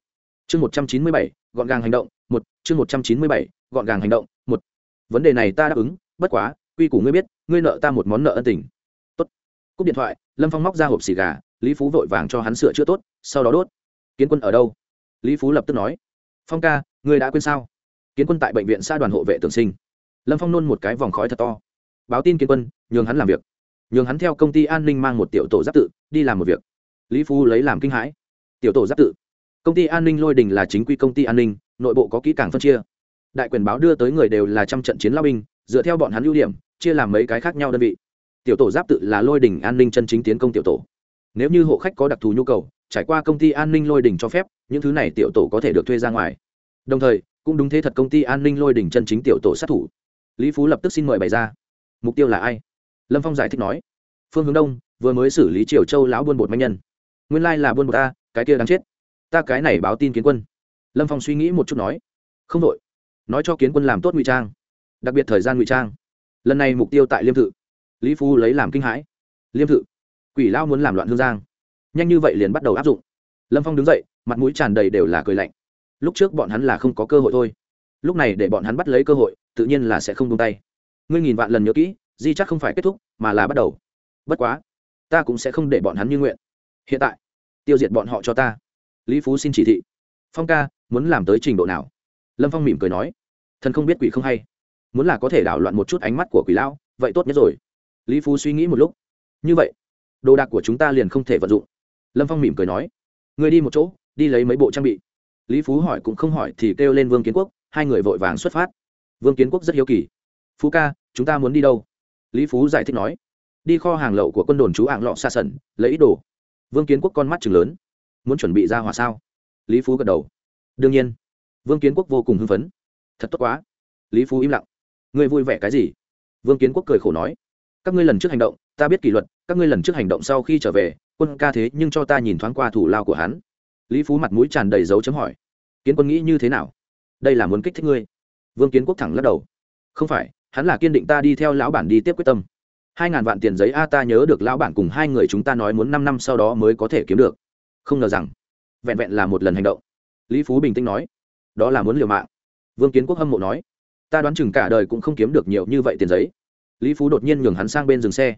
Chương một trăm chín mươi bảy, gọn gàng hành động, một, chương một trăm chín mươi bảy, gọn gàng hành động, một. Vấn đề này ta đáp ứng, bất quá, quy củ ngươi biết, ngươi nợ ta một món nợ ân tình. Tốt. Cúp điện thoại, lâm phong móc ra hộp xì gà, lý phú vội vàng cho hắn sửa chữa tốt, sau đó đốt. Kiến quân ở đâu? Lý phú lập tức nói. Phong ca, ngươi đã quên sao? Kiến quân tại bệnh viện xa đoàn hộ vệ tưởng sinh. Lâm phong nôn một cái vòng khói thật to báo tin kiến quân, nhường hắn làm việc. Nhường hắn theo công ty an ninh mang một tiểu tổ giáp tự, đi làm một việc. Lý Phu lấy làm kinh hãi. Tiểu tổ giáp tự. Công ty an ninh lôi đình là chính quy công ty an ninh, nội bộ có kỹ càng phân chia. Đại quyền báo đưa tới người đều là trăm trận chiến lao binh, dựa theo bọn hắn ưu điểm, chia làm mấy cái khác nhau đơn vị. Tiểu tổ giáp tự là lôi đình an ninh chân chính tiến công tiểu tổ. Nếu như hộ khách có đặc thù nhu cầu, trải qua công ty an ninh lôi đình cho phép, những thứ này tiểu tổ có thể được thuê ra ngoài. Đồng thời, cũng đúng thế thật công ty an ninh lôi đình chân chính tiểu tổ sát thủ. Lý phú lập tức xin mời bày ra mục tiêu là ai? Lâm phong giải thích nói. Phương hướng đông, vừa mới xử lý triều châu lão buôn bột manh nhân. Nguyên lai là buôn bột ta, cái kia đáng chết. Ta cái này báo tin kiến quân. Lâm phong suy nghĩ một chút nói. Không đội. Nói cho kiến quân làm tốt ngụy trang. Đặc biệt thời gian ngụy trang. Lần này mục tiêu tại liêm thự. Lý Phu lấy làm kinh hãi. Liêm thự. Quỷ lao muốn làm loạn hương giang. Nhanh như vậy liền bắt đầu áp dụng. Lâm phong đứng dậy, mặt mũi tràn đầy đều là cười lạnh. Lúc trước bọn hắn là không có cơ hội thôi. Lúc này để bọn hắn bắt lấy cơ hội, tự nhiên là sẽ không tung tay ngươi nghìn vạn lần nhớ kỹ, di chắc không phải kết thúc, mà là bắt đầu. Bất quá, ta cũng sẽ không để bọn hắn như nguyện. Hiện tại, tiêu diệt bọn họ cho ta. Lý phú xin chỉ thị. Phong ca, muốn làm tới trình độ nào? Lâm phong mỉm cười nói. Thần không biết quỷ không hay. Muốn là có thể đảo loạn một chút ánh mắt của quỷ lão, vậy tốt nhất rồi. Lý phú suy nghĩ một lúc. Như vậy, đồ đạc của chúng ta liền không thể vận dụng. Lâm phong mỉm cười nói. Người đi một chỗ, đi lấy mấy bộ trang bị. Lý phú hỏi cũng không hỏi thì kêu lên vương kiến quốc, hai người vội vàng xuất phát. Vương kiến quốc rất hiếu kỳ phú ca, chúng ta muốn đi đâu? Lý phú giải thích nói. Đi kho hàng lậu của quân đồn chú ạng lọ xa sẩn, lấy ít đồ. Vương kiến quốc con mắt chừng lớn. Muốn chuẩn bị ra hỏa sao? Lý phú gật đầu. Đương nhiên. Vương kiến quốc vô cùng hưng phấn. Thật tốt quá. Lý phú im lặng. Ngươi vui vẻ cái gì? Vương kiến quốc cười khổ nói. Các ngươi lần trước hành động, ta biết kỷ luật, các ngươi lần trước hành động sau khi trở về, quân ca thế nhưng cho ta nhìn thoáng qua thủ lao của hắn. Lý phú mặt mũi tràn đầy dấu chấm hỏi. Kiến quân nghĩ như thế nào? Đây là muốn kích thích ngươi. Vương kiến quốc thẳng lắc đầu. Không phải hắn là kiên định ta đi theo lão bản đi tiếp quyết tâm. Hai ngàn vạn tiền giấy a ta nhớ được lão bản cùng hai người chúng ta nói muốn năm năm sau đó mới có thể kiếm được. Không ngờ rằng, vẹn vẹn là một lần hành động. Lý phú bình tĩnh nói, đó là muốn liều mạng. Vương kiến quốc hâm mộ nói, ta đoán chừng cả đời cũng không kiếm được nhiều như vậy tiền giấy. Lý phú đột nhiên nhường hắn sang bên dừng xe.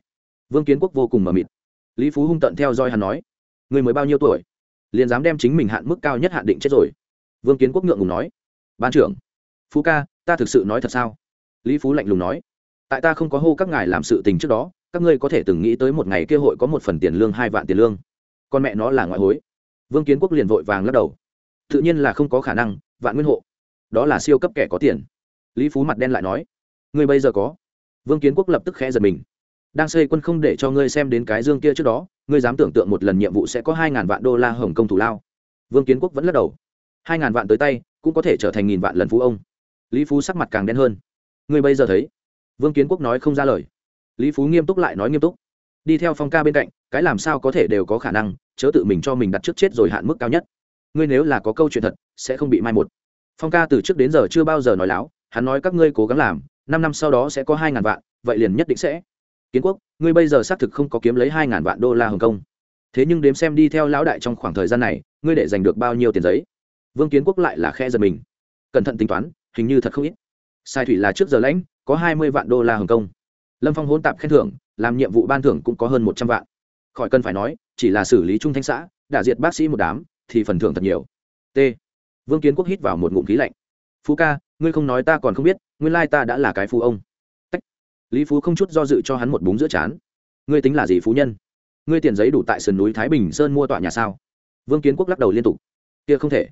Vương kiến quốc vô cùng mờ mịt. Lý phú hung tận theo dõi hắn nói, người mới bao nhiêu tuổi? Liền dám đem chính mình hạn mức cao nhất hạn định chết rồi. Vương kiến quốc ngượng ngùng nói, ban trưởng, phú ca, ta thực sự nói thật sao? Lý phú lạnh lùng nói, tại ta không có hô các ngài làm sự tình trước đó, các ngươi có thể từng nghĩ tới một ngày kia hội có một phần tiền lương, hai vạn tiền lương. Con mẹ nó là ngoại hối. Vương kiến quốc liền vội vàng lắc đầu, tự nhiên là không có khả năng, vạn nguyên hộ, đó là siêu cấp kẻ có tiền. Lý phú mặt đen lại nói, ngươi bây giờ có? Vương kiến quốc lập tức khẽ giật mình, đang xây quân không để cho ngươi xem đến cái dương kia trước đó, ngươi dám tưởng tượng một lần nhiệm vụ sẽ có hai ngàn vạn đô la hồng công thủ lao. Vương kiến quốc vẫn lắc đầu, hai ngàn vạn tới tay, cũng có thể trở thành nghìn vạn lần phú ông. Lý phú sắc mặt càng đen hơn ngươi bây giờ thấy. Vương kiến quốc nói không ra lời. Lý phú nghiêm túc lại nói nghiêm túc. Đi theo phong ca bên cạnh, cái làm sao có thể đều có khả năng, chớ tự mình cho mình đặt trước chết rồi hạn mức cao nhất. Ngươi nếu là có câu chuyện thật, sẽ không bị mai một. Phong ca từ trước đến giờ chưa bao giờ nói láo, hắn nói các ngươi cố gắng làm, năm năm sau đó sẽ có hai ngàn vạn, vậy liền nhất định sẽ. Kiến quốc, ngươi bây giờ xác thực không có kiếm lấy hai ngàn vạn đô la hồng kông. Thế nhưng đếm xem đi theo lão đại trong khoảng thời gian này, ngươi để giành được bao nhiêu tiền giấy? Vương kiến quốc lại là khe giật mình. Cẩn thận tính toán, hình như thật không ít sai thủy là trước giờ lãnh, có hai mươi vạn đô la hồng kông. Lâm phong hôn tạp khen thưởng, làm nhiệm vụ ban thưởng cũng có hơn một trăm vạn. Khỏi cần phải nói, chỉ là xử lý trung thanh xã, đả diệt bác sĩ một đám, thì phần thưởng thật nhiều. T. Vương kiến quốc hít vào một ngụm khí lạnh. Phú ca, ngươi không nói ta còn không biết, nguyên lai ta đã là cái phú ông. Tách. lý phú không chút do dự cho hắn một búng giữa chán. Ngươi tính là gì phú nhân? Ngươi tiền giấy đủ tại sườn núi thái bình sơn mua tọa nhà sao? Vương kiến quốc lắc đầu liên tục. Kia không thể.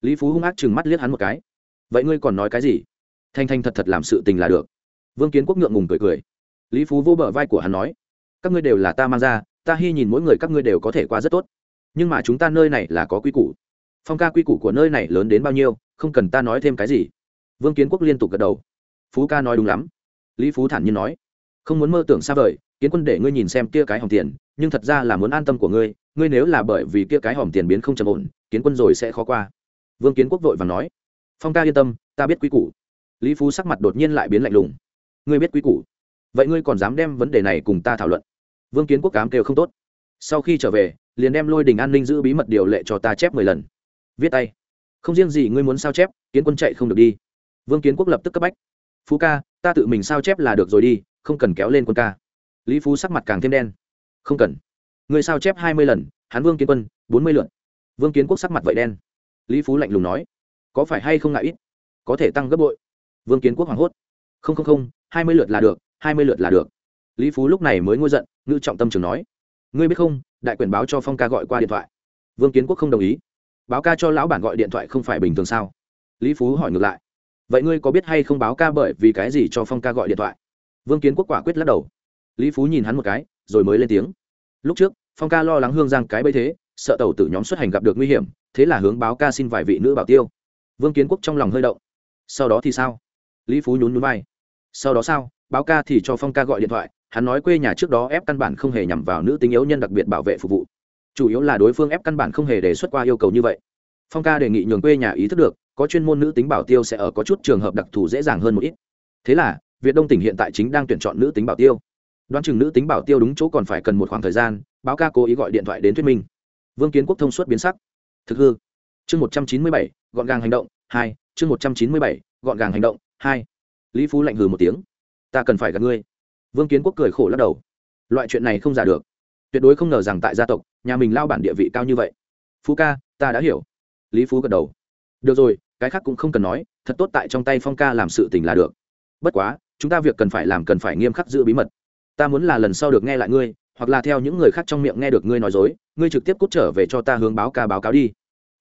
Lý phú hung ác chừng mắt liếc hắn một cái. Vậy ngươi còn nói cái gì? Thanh thanh thật thật làm sự tình là được. Vương kiến quốc ngượng ngùng cười cười. Lý phú vô bờ vai của hắn nói, các ngươi đều là ta mang ra, ta hy nhìn mỗi người các ngươi đều có thể qua rất tốt. Nhưng mà chúng ta nơi này là có quy củ. Phong ca quy củ của nơi này lớn đến bao nhiêu, không cần ta nói thêm cái gì. Vương kiến quốc liên tục gật đầu. Phú ca nói đúng lắm. Lý phú thản nhiên nói, không muốn mơ tưởng xa vời, kiến quân để ngươi nhìn xem kia cái hòm tiền, nhưng thật ra là muốn an tâm của ngươi ngươi nếu là bởi vì kia cái hòm tiền biến không trầm ổn, kiến quân rồi sẽ khó qua. Vương kiến quốc vội và nói, phong ca yên tâm, ta biết quy củ lý phú sắc mặt đột nhiên lại biến lạnh lùng. Ngươi biết quy củ. Vậy ngươi còn dám đem vấn đề này cùng ta thảo luận? Vương kiến quốc cám kêu không tốt. Sau khi trở về, liền đem lôi đình an ninh giữ bí mật điều lệ cho ta chép mười lần. Viết tay. Không riêng gì ngươi muốn sao chép, kiến quân chạy không được đi. Vương kiến quốc lập tức cấp bách. Phú ca, ta tự mình sao chép là được rồi đi, không cần kéo lên quân ca. Lý phú sắc mặt càng thêm đen. Không cần. Ngươi sao chép hai mươi lần, hắn vương kiến quân, bốn mươi lượn vương kiến quốc sắc mặt vậy đen. Lý phú lạnh lùng nói. Có phải hay không ngại ít? Có thể tăng gấp bội vương kiến quốc hoảng hốt. Không không không, hai mươi lượt là được, hai mươi lượt là được. Lý phú lúc này mới ngôi giận ngự trọng tâm trường nói. Ngươi biết không, đại quyền báo cho phong ca gọi qua điện thoại. Vương kiến quốc không đồng ý. Báo ca cho lão bản gọi điện thoại không phải bình thường sao? Lý phú hỏi ngược lại. Vậy ngươi có biết hay không báo ca bởi vì cái gì cho phong ca gọi điện thoại? Vương kiến quốc quả quyết lắc đầu. Lý phú nhìn hắn một cái, rồi mới lên tiếng. Lúc trước, phong ca lo lắng hương giang cái bấy thế, sợ tàu tử nhóm xuất hành gặp được nguy hiểm, thế là hướng báo ca xin vài vị nữ bảo tiêu. Vương kiến quốc trong lòng hơi động. Sau đó thì sao? Lý phú nhún nhún vai. Sau đó sao? Báo ca thì cho phong ca gọi điện thoại, hắn nói quê nhà trước đó ép căn bản không hề nhằm vào nữ tính yếu nhân đặc biệt bảo vệ phục vụ. Chủ yếu là đối phương ép căn bản không hề đề xuất qua yêu cầu như vậy. Phong ca đề nghị nhường quê nhà ý thức được, có chuyên môn nữ tính bảo tiêu sẽ ở có chút trường hợp đặc thù dễ dàng hơn một ít. Thế là, việt đông tỉnh hiện tại chính đang tuyển chọn nữ tính bảo tiêu. Đoán chừng nữ tính bảo tiêu đúng chỗ còn phải cần một khoảng thời gian, báo ca cố ý gọi điện thoại đến thuyết minh. Vương kiến quốc thông suốt biến sắc. Thực hư. Chương một trăm chín mươi bảy, gọn gàng hành động. Hai, chương một trăm chín mươi bảy, gọn gàng hành động hai. Lý phú lạnh hừ một tiếng. Ta cần phải gặp ngươi. Vương kiến quốc cười khổ lắc đầu. Loại chuyện này không giả được. Tuyệt đối không ngờ rằng tại gia tộc, nhà mình lao bản địa vị cao như vậy. Phú ca, ta đã hiểu. Lý phú gật đầu. Được rồi, cái khác cũng không cần nói, thật tốt tại trong tay phong ca làm sự tình là được. Bất quá, chúng ta việc cần phải làm cần phải nghiêm khắc giữ bí mật. Ta muốn là lần sau được nghe lại ngươi, hoặc là theo những người khác trong miệng nghe được ngươi nói dối, ngươi trực tiếp cút trở về cho ta hướng báo ca báo cáo đi.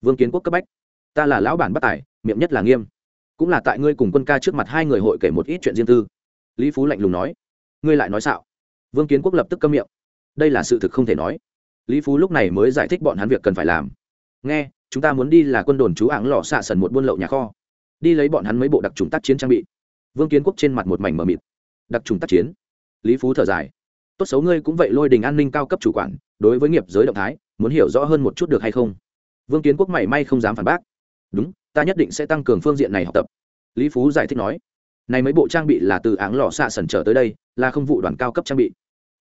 Vương kiến quốc cấp bách. Ta là lão bản bất tài, miệng nhất là nghiêm cũng là tại ngươi cùng quân ca trước mặt hai người hội kể một ít chuyện riêng tư. Lý phú lạnh lùng nói. Ngươi lại nói xạo. Vương kiến quốc lập tức câm miệng. Đây là sự thực không thể nói. Lý phú lúc này mới giải thích bọn hắn việc cần phải làm. Nghe, chúng ta muốn đi là quân đồn chú ảng lò xạ sần một buôn lậu nhà kho. Đi lấy bọn hắn mấy bộ đặc trùng tác chiến trang bị. Vương kiến quốc trên mặt một mảnh mờ mịt. Đặc trùng tác chiến. Lý phú thở dài. Tốt xấu ngươi cũng vậy lôi đình an ninh cao cấp chủ quản, đối với nghiệp giới động thái, muốn hiểu rõ hơn một chút được hay không? Vương kiến quốc mảy may không dám phản bác đúng, ta nhất định sẽ tăng cường phương diện này học tập. Lý phú giải thích nói, này mấy bộ trang bị là từ áng lò xạ sẩn trở tới đây, là không vụ đoàn cao cấp trang bị.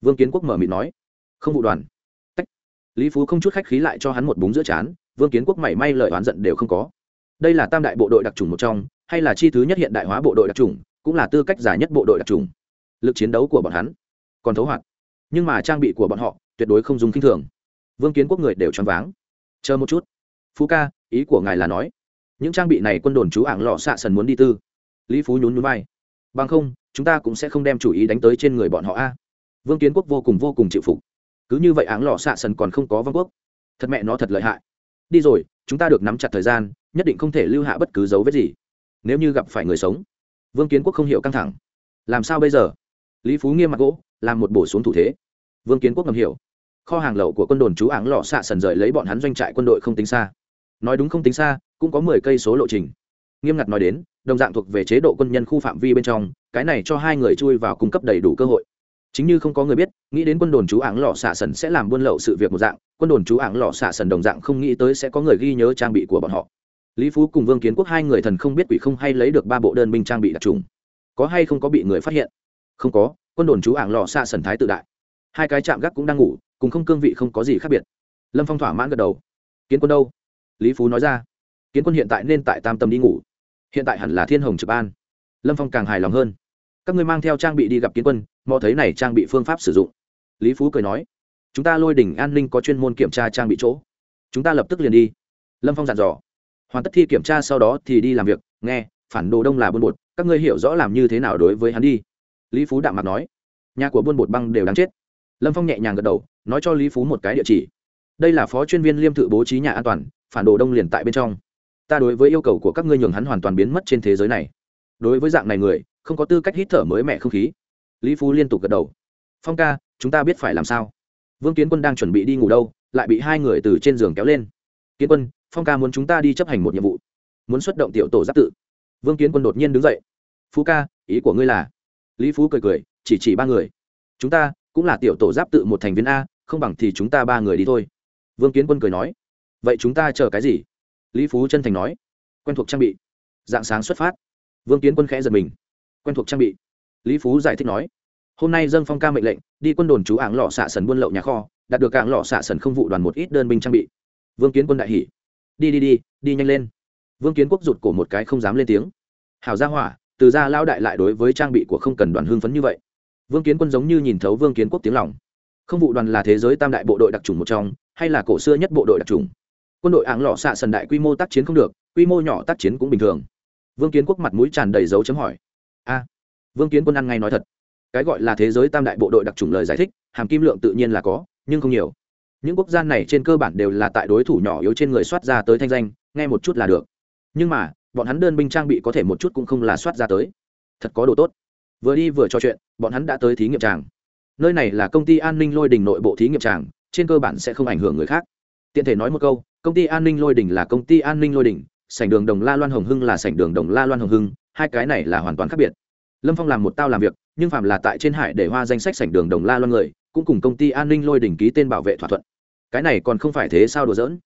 Vương kiến quốc mở mịt nói, không vụ đoàn. Tách. lý phú không chút khách khí lại cho hắn một búng giữa chán, vương kiến quốc mảy may lời oán giận đều không có. Đây là tam đại bộ đội đặc trùng một trong, hay là chi thứ nhất hiện đại hóa bộ đội đặc trùng cũng là tư cách giải nhất bộ đội đặc trùng lực chiến đấu của bọn hắn còn thấu hoạt, nhưng mà trang bị của bọn họ tuyệt đối không dùng kinh thường. Vương kiến quốc người đều choáng váng. Chờ một chút, phú ca, ý của ngài là nói những trang bị này quân đồn chú ảng lọ xạ sần muốn đi tư. Lý phú nhún nhún vai. Bằng không, chúng ta cũng sẽ không đem chủ ý đánh tới trên người bọn họ a. Vương kiến quốc vô cùng vô cùng chịu phục. Cứ như vậy áng lọ xạ sần còn không có vương quốc. Thật mẹ nó thật lợi hại. Đi rồi, chúng ta được nắm chặt thời gian, nhất định không thể lưu hạ bất cứ dấu vết gì. Nếu như gặp phải người sống, vương kiến quốc không hiểu căng thẳng. Làm sao bây giờ? Lý phú nghiêm mặt gỗ, làm một bổ xuống thủ thế. Vương kiến quốc ngầm hiểu. Kho hàng lậu của quân đồn chú áng lọ xạ sần rời lấy bọn hắn doanh trại quân đội không tính xa. Nói đúng không tính xa cũng có mười cây số lộ trình. Nghiêm ngặt nói đến, đồng dạng thuộc về chế độ quân nhân khu phạm vi bên trong, cái này cho hai người chui vào cung cấp đầy đủ cơ hội. Chính như không có người biết, nghĩ đến quân đồn chú ảng lọ xạ sần sẽ làm buôn lậu sự việc một dạng, quân đồn chú ảng lọ xạ sần đồng dạng không nghĩ tới sẽ có người ghi nhớ trang bị của bọn họ. Lý phú cùng vương kiến quốc hai người thần không biết quỷ không hay lấy được ba bộ đơn binh trang bị đặc trùng. Có hay không có bị người phát hiện? Không có, quân đồn chú ảng lọ xạ sần thái tự đại. Hai cái chạm gác cũng đang ngủ, cùng không cương vị không có gì khác biệt. Lâm phong thỏa mãn gật đầu. Kiến quân đâu? Lý phú nói ra kiến quân hiện tại nên tại tam tâm đi ngủ. Hiện tại hẳn là thiên hồng trực an. Lâm phong càng hài lòng hơn. Các ngươi mang theo trang bị đi gặp kiến quân, mò thấy này trang bị phương pháp sử dụng. Lý phú cười nói, chúng ta lôi đỉnh an ninh có chuyên môn kiểm tra trang bị chỗ. Chúng ta lập tức liền đi. Lâm phong dặn dò, hoàn tất thi kiểm tra sau đó thì đi làm việc, nghe, phản đồ đông là buôn bột, các ngươi hiểu rõ làm như thế nào đối với hắn đi. Lý phú đạm mặt nói, nhà của buôn bột băng đều đáng chết. Lâm phong nhẹ nhàng gật đầu, nói cho lý phú một cái địa chỉ. Đây là phó chuyên viên liêm thự bố trí nhà an toàn, phản đồ đông liền tại bên trong ta đối với yêu cầu của các ngươi nhường hắn hoàn toàn biến mất trên thế giới này. Đối với dạng này người, không có tư cách hít thở mới mẻ không khí. Lý phú liên tục gật đầu. Phong ca, chúng ta biết phải làm sao. Vương kiến quân đang chuẩn bị đi ngủ đâu, lại bị hai người từ trên giường kéo lên. Kiến quân, phong ca muốn chúng ta đi chấp hành một nhiệm vụ. Muốn xuất động tiểu tổ giáp tự. Vương kiến quân đột nhiên đứng dậy. Phú ca, ý của ngươi là? Lý phú cười cười, chỉ chỉ ba người. Chúng ta cũng là tiểu tổ giáp tự một thành viên a, không bằng thì chúng ta ba người đi thôi. Vương kiến quân cười nói. Vậy chúng ta chờ cái gì? Lý phú chân thành nói, quen thuộc trang bị. Dạng sáng xuất phát, vương kiến quân khẽ giật mình. Quen thuộc trang bị? Lý phú giải thích nói, hôm nay dân phong ca mệnh lệnh, đi quân đồn chú ảng lọ xạ sần buôn lậu nhà kho, đạt được ảng lọ xạ sần không vụ đoàn một ít đơn binh trang bị. Vương kiến quân đại hỉ, đi đi đi đi nhanh lên. Vương kiến quốc rụt cổ một cái không dám lên tiếng. Hảo gia hỏa, từ gia lao đại lại đối với trang bị của không cần đoàn hương phấn như vậy. Vương kiến quân giống như nhìn thấu vương kiến quốc tiếng lòng. Không vụ đoàn là thế giới tam đại bộ đội đặc trùng một trong, hay là cổ xưa nhất bộ đội đặc trùng quân đội áng lọ xạ sần đại quy mô tác chiến không được, quy mô nhỏ tác chiến cũng bình thường. Vương kiến quốc mặt mũi tràn đầy dấu chấm hỏi. A, vương kiến quân ăn ngay nói thật. Cái gọi là thế giới tam đại bộ đội đặc trùng lời giải thích, hàm kim lượng tự nhiên là có, nhưng không nhiều. Những quốc gia này trên cơ bản đều là tại đối thủ nhỏ yếu trên người soát ra tới thanh danh, nghe một chút là được. Nhưng mà, bọn hắn đơn binh trang bị có thể một chút cũng không là soát ra tới. Thật có đồ tốt. Vừa đi vừa trò chuyện, bọn hắn đã tới thí nghiệm tràng. Nơi này là công ty an ninh lôi đình nội bộ thí nghiệm tràng, trên cơ bản sẽ không ảnh hưởng người khác tiện thể nói một câu công ty an ninh lôi đỉnh là công ty an ninh lôi đỉnh, sảnh đường đồng la loan hồng hưng là sảnh đường đồng la loan hồng hưng hai cái này là hoàn toàn khác biệt. Lâm phong làm một tao làm việc nhưng phạm là tại trên hải để hoa danh sách sảnh đường đồng la loan người cũng cùng công ty an ninh lôi đỉnh ký tên bảo vệ thỏa thuận. Cái này còn không phải thế sao đùa dỡn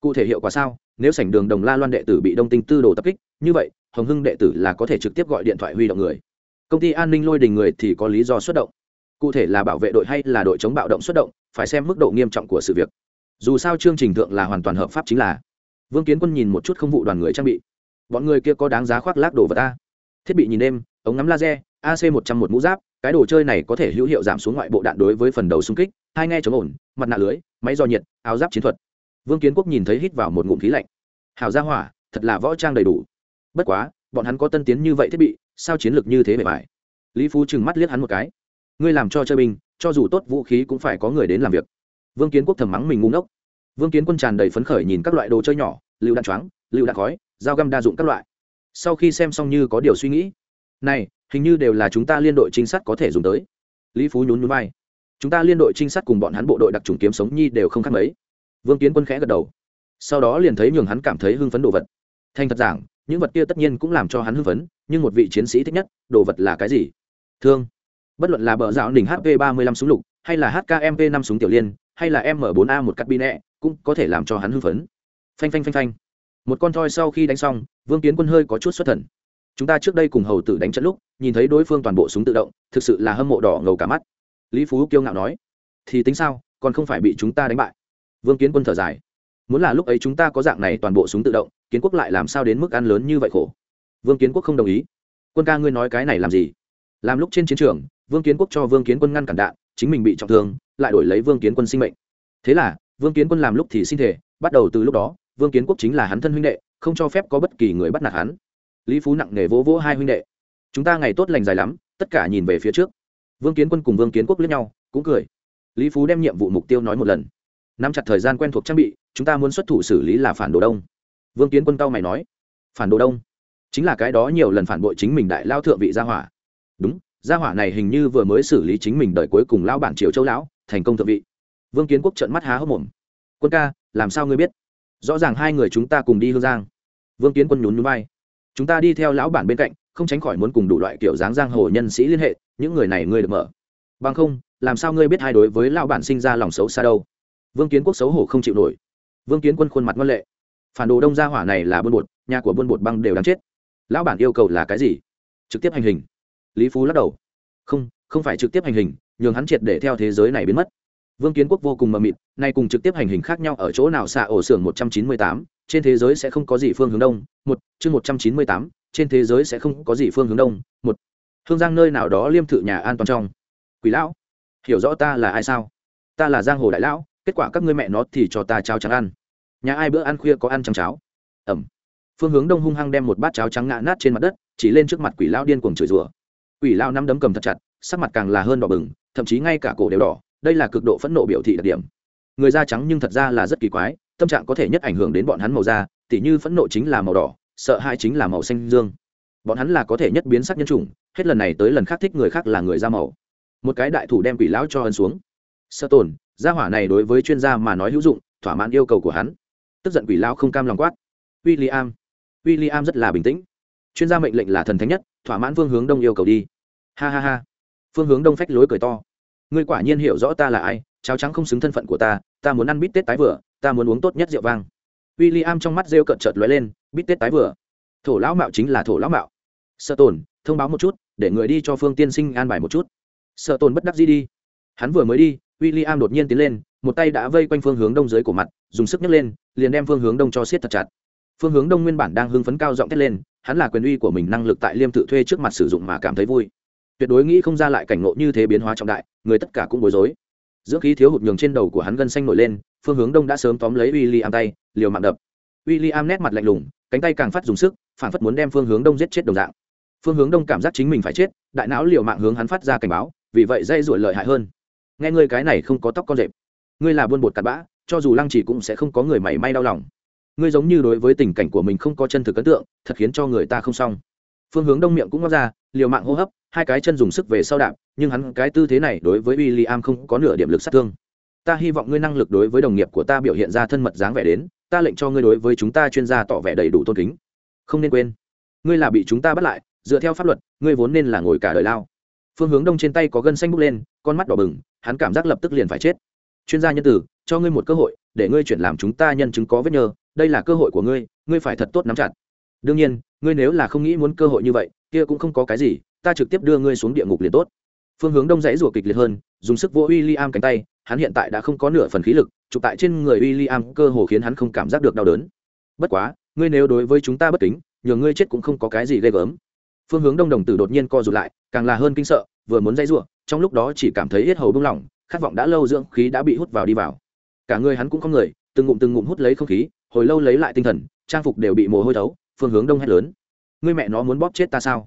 cụ thể hiệu quả sao? Nếu sảnh đường đồng la loan đệ tử bị đông tinh tư đồ tập kích như vậy hồng hưng đệ tử là có thể trực tiếp gọi điện thoại huy động người. Công ty an ninh lôi đình người thì có lý do xuất động. Cụ thể là bảo vệ đội hay là đội chống bạo động xuất động phải xem mức độ nghiêm trọng của sự việc dù sao chương trình thượng là hoàn toàn hợp pháp chính là. Vương kiến quân nhìn một chút không vụ đoàn người trang bị. Bọn người kia có đáng giá khoác lác đồ vật ta. Thiết bị nhìn đêm, ống ngắm laser ac một trăm một mũ giáp, cái đồ chơi này có thể hữu hiệu giảm xuống ngoại bộ đạn đối với phần đầu xung kích, hai nghe chống ổn, mặt nạ lưới, máy do nhiệt, áo giáp chiến thuật. Vương kiến quốc nhìn thấy hít vào một ngụm khí lạnh. Hào gia hỏa, thật là võ trang đầy đủ. Bất quá, bọn hắn có tân tiến như vậy thiết bị, sao chiến lược như thế bề bài lý phú trừng mắt liếc hắn một cái. Ngươi làm cho chơi binh, cho dù tốt vũ khí cũng phải có người đến làm việc vương kiến quốc thầm mắng mình ngu ngốc. Vương kiến quân tràn đầy phấn khởi nhìn các loại đồ chơi nhỏ lựu đạn choáng lựu đạn khói, dao găm đa dụng các loại. Sau khi xem xong như có điều suy nghĩ. Này, hình như đều là chúng ta liên đội trinh sát có thể dùng tới. Lý phú nhún nhún vai. Chúng ta liên đội trinh sát cùng bọn hắn bộ đội đặc trùng kiếm sống nhi đều không khác mấy. Vương kiến quân khẽ gật đầu. Sau đó liền thấy nhường hắn cảm thấy hưng phấn đồ vật. Thành thật giảng, những vật kia tất nhiên cũng làm cho hắn hưng phấn, nhưng một vị chiến sĩ thích nhất, đồ vật là cái gì? Thương. Bất luận là bờ dạo đỉnh hp ba mươi lăm súng lục, hay là hkmp năm súng tiểu liên hay là m 4 a một cắt bi nẹ, cũng có thể làm cho hắn hưng phấn. Phanh phanh phanh phanh. Một con thoi sau khi đánh xong, vương kiến quân hơi có chút xuất thần. Chúng ta trước đây cùng hầu tử đánh trận lúc, nhìn thấy đối phương toàn bộ súng tự động, thực sự là hâm mộ đỏ ngầu cả mắt. Lý phú kiêu ngạo nói, thì tính sao, còn không phải bị chúng ta đánh bại? Vương kiến quân thở dài, muốn là lúc ấy chúng ta có dạng này toàn bộ súng tự động, kiến quốc lại làm sao đến mức ăn lớn như vậy khổ? Vương kiến quốc không đồng ý. Quân ca ngươi nói cái này làm gì? Làm lúc trên chiến trường, vương kiến quốc cho vương kiến quân ngăn cản đạn, chính mình bị trọng thương lại đổi lấy vương kiến quân sinh mệnh. Thế là, vương kiến quân làm lúc thì sinh thể bắt đầu từ lúc đó, vương kiến quốc chính là hắn thân huynh đệ, không cho phép có bất kỳ người bắt nạt hắn. Lý phú nặng nề vỗ vỗ hai huynh đệ. Chúng ta ngày tốt lành dài lắm, tất cả nhìn về phía trước. Vương kiến quân cùng vương kiến quốc lướt nhau, cũng cười. Lý phú đem nhiệm vụ mục tiêu nói một lần. Nắm chặt thời gian quen thuộc trang bị, chúng ta muốn xuất thủ xử lý là phản đồ đông. Vương kiến quân cao mày nói. Phản đồ đông? Chính là cái đó nhiều lần phản bội chính mình đại lao thượng vị gia hỏa. Đúng, gia hỏa này hình như vừa mới xử lý chính mình đời cuối cùng lao bản triều châu lão thành công thượng vị. Vương kiến quốc trợn mắt há hốc mồm. Quân ca, làm sao ngươi biết? Rõ ràng hai người chúng ta cùng đi hương giang. Vương kiến quân nhún nhún vai. Chúng ta đi theo lão bản bên cạnh, không tránh khỏi muốn cùng đủ loại kiểu dáng giang hồ nhân sĩ liên hệ, những người này ngươi được mở. Bằng không, làm sao ngươi biết hai đối với lão bản sinh ra lòng xấu xa đâu? Vương kiến quốc xấu hổ không chịu nổi. Vương kiến quân khuôn mặt ngoan lệ. Phản đồ đông gia hỏa này là buôn bột, nhà của buôn bột băng đều đáng chết. Lão bản yêu cầu là cái gì? Trực tiếp hành hình. Lý phú lắc đầu. Không không phải trực tiếp hành hình nhường hắn triệt để theo thế giới này biến mất. Vương kiến quốc vô cùng mờ mịt, nay cùng trực tiếp hành hình khác nhau ở chỗ nào xạ ổ xưởng một trăm chín mươi tám, trên thế giới sẽ không có gì phương hướng đông, một, chương một trăm chín mươi tám, trên thế giới sẽ không có gì phương hướng đông, một. Hương giang nơi nào đó liêm thự nhà an toàn trong. Quỷ lão, hiểu rõ ta là ai sao? Ta là giang hồ đại lão, kết quả các ngươi mẹ nó thì cho ta cháo trắng ăn. Nhà ai bữa ăn khuya có ăn trắng cháo? Ẩm. Phương hướng đông hung hăng đem một bát cháo trắng ngã nát trên mặt đất, chỉ lên trước mặt quỷ lão điên cuồng chửi rủa. Quỷ lão năm đấm cầm thật chặt, sắc mặt càng là hơn đỏ bừng thậm chí ngay cả cổ đều đỏ, đây là cực độ phẫn nộ biểu thị đặc điểm. Người da trắng nhưng thật ra là rất kỳ quái, tâm trạng có thể nhất ảnh hưởng đến bọn hắn màu da, tỉ như phẫn nộ chính là màu đỏ, sợ hãi chính là màu xanh dương. Bọn hắn là có thể nhất biến sắc nhân chủng, hết lần này tới lần khác thích người khác là người da màu. Một cái đại thủ đem quỷ lão cho ân xuống. Sợ tồn, gia hỏa này đối với chuyên gia mà nói hữu dụng, thỏa mãn yêu cầu của hắn. Tức giận quỷ lão không cam lòng quát. William William rất là bình tĩnh. Chuyên gia mệnh lệnh là thần thánh nhất, thỏa mãn phương hướng đông yêu cầu đi. Ha ha ha. Phương hướng đông phách lối cười to ngươi quả nhiên hiểu rõ ta là ai, cháo trắng không xứng thân phận của ta ta muốn ăn bít tết tái vừa, ta muốn uống tốt nhất rượu vang. W i l l i am trong mắt rêu cợt chợt lóe lên, bít tết tái vừa. Thổ lão mạo chính là thổ lão mạo. Sợ tồn, thông báo một chút, để người đi cho phương tiên sinh an bài một chút. Sợ tồn bất đắc gì đi. Hắn vừa mới đi w i l l i am đột nhiên tiến lên, một tay đã vây quanh phương hướng đông dưới của mặt, dùng sức nhấc lên, liền đem phương hướng đông cho siết thật chặt. Phương hướng đông nguyên bản đang hưng phấn cao giọng thét lên, hắn là quyền uy của mình năng lực tại liêm tự thuê trước mặt sử dụng mà cảm thấy vui tuyệt đối nghĩ không ra lại cảnh ngộ như thế biến hóa trọng đại, người tất cả cũng bối rối. Dưỡng khí thiếu hụt nhường trên đầu của hắn gân xanh nổi lên, phương hướng đông đã sớm tóm lấy w i l l i am tay, liều mạng đập. W i l l i am nét mặt lạnh lùng, cánh tay càng phát dùng sức, phản phất muốn đem phương hướng đông giết chết đồng dạng. Phương hướng đông cảm giác chính mình phải chết, đại não liều mạng hướng hắn phát ra cảnh báo, vì vậy dây ruổi lợi hại hơn. Nghe ngươi cái này không có tóc con rệp. Ngươi là buôn bột cặn bã, cho dù lăng chỉ cũng sẽ không có người mảy may đau lòng. Ngươi giống như đối với tình cảnh của mình không có chân thực ấn tượng, thật khiến cho người ta không xong. Phương hướng đông miệng cũng ngóc ra, liều mạng hô hấp hai cái chân dùng sức về sau đạp, nhưng hắn cái tư thế này đối với w i l l i am không có nửa điểm lực sát thương. Ta hy vọng ngươi năng lực đối với đồng nghiệp của ta biểu hiện ra thân mật dáng vẻ đến, ta lệnh cho ngươi đối với chúng ta chuyên gia tỏ vẻ đầy đủ tôn kính. Không nên quên, ngươi là bị chúng ta bắt lại, dựa theo pháp luật, ngươi vốn nên là ngồi cả đời lao. Phương hướng đông trên tay có gân xanh bốc lên, con mắt đỏ bừng, hắn cảm giác lập tức liền phải chết. Chuyên gia nhân tử, cho ngươi một cơ hội, để ngươi chuyển làm chúng ta nhân chứng có vết nhơ, đây là cơ hội của ngươi ngươi phải thật tốt nắm chặt. Đương nhiên, ngươi nếu là không nghĩ muốn cơ hội như vậy, kia cũng không có cái gì ta trực tiếp đưa ngươi xuống địa ngục liền tốt. Phương hướng đông dãy rủa kịch liệt hơn, dùng sức vỗ w i l l i am cánh tay, hắn hiện tại đã không có nửa phần khí lực, chụp tại trên người w i l l i am cơ hồ khiến hắn không cảm giác được đau đớn. Bất quá, ngươi nếu đối với chúng ta bất kính, nhờ ngươi chết cũng không có cái gì ghê gớm. Phương hướng đông đồng tử đột nhiên co rụt lại, càng là hơn kinh sợ, vừa muốn dãy rủa trong lúc đó chỉ cảm thấy hết hầu bung lỏng, khát vọng đã lâu dưỡng khí đã bị hút vào đi vào. Cả người hắn cũng không người, từng ngụm từng ngụm hút lấy không khí, hồi lâu lấy lại tinh thần, trang phục đều bị mồ hôi thấu, phương hướng đông hét lớn. Ngươi mẹ nó muốn bóp chết ta sao?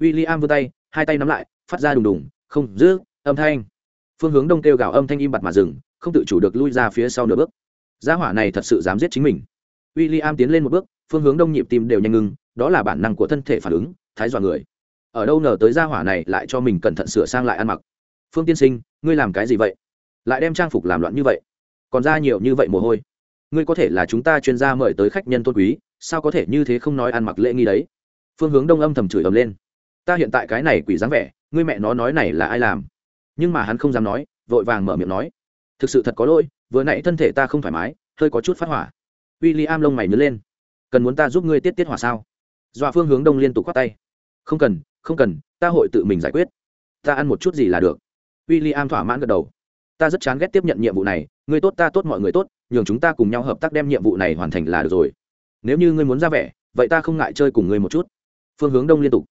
W i l l i am vươn tay, hai tay nắm lại, phát ra đùng đùng, không, giữ, âm thanh. Phương hướng đông kêu gào âm thanh im bặt mà dừng, không tự chủ được lui ra phía sau nửa bước. Gia hỏa này thật sự dám giết chính mình. W i l l i am tiến lên một bước, phương hướng đông nhịp tim đều nhanh ngưng, đó là bản năng của thân thể phản ứng, thái dọa người. Ở đâu ngờ tới gia hỏa này lại cho mình cẩn thận sửa sang lại ăn mặc. Phương tiên sinh, ngươi làm cái gì vậy? Lại đem trang phục làm loạn như vậy. Còn ra nhiều như vậy mồ hôi. Ngươi có thể là chúng ta chuyên gia mời tới khách nhân tôn quý, sao có thể như thế không nói ăn mặc lễ nghi đấy? Phương hướng đông âm thầm chửi ầm lên ta hiện tại cái này quỷ dáng vẻ, ngươi mẹ nó nói này là ai làm? Nhưng mà hắn không dám nói, vội vàng mở miệng nói. Thực sự thật có lỗi, vừa nãy thân thể ta không thoải mái, hơi có chút phát hỏa. W i l l i am lông mày nhớ lên. Cần muốn ta giúp ngươi tiết tiết hỏa sao? Dọa phương hướng đông liên tục khoác tay. Không cần không cần, ta hội tự mình giải quyết. Ta ăn một chút gì là được. W i l l i am thỏa mãn gật đầu. Ta rất chán ghét tiếp nhận nhiệm vụ này, ngươi tốt ta tốt mọi người tốt, nhường chúng ta cùng nhau hợp tác đem nhiệm vụ này hoàn thành là được rồi. Nếu như ngươi muốn ra vẻ, vậy ta không ngại chơi cùng ngươi một chút. Phương hướng đông liên tục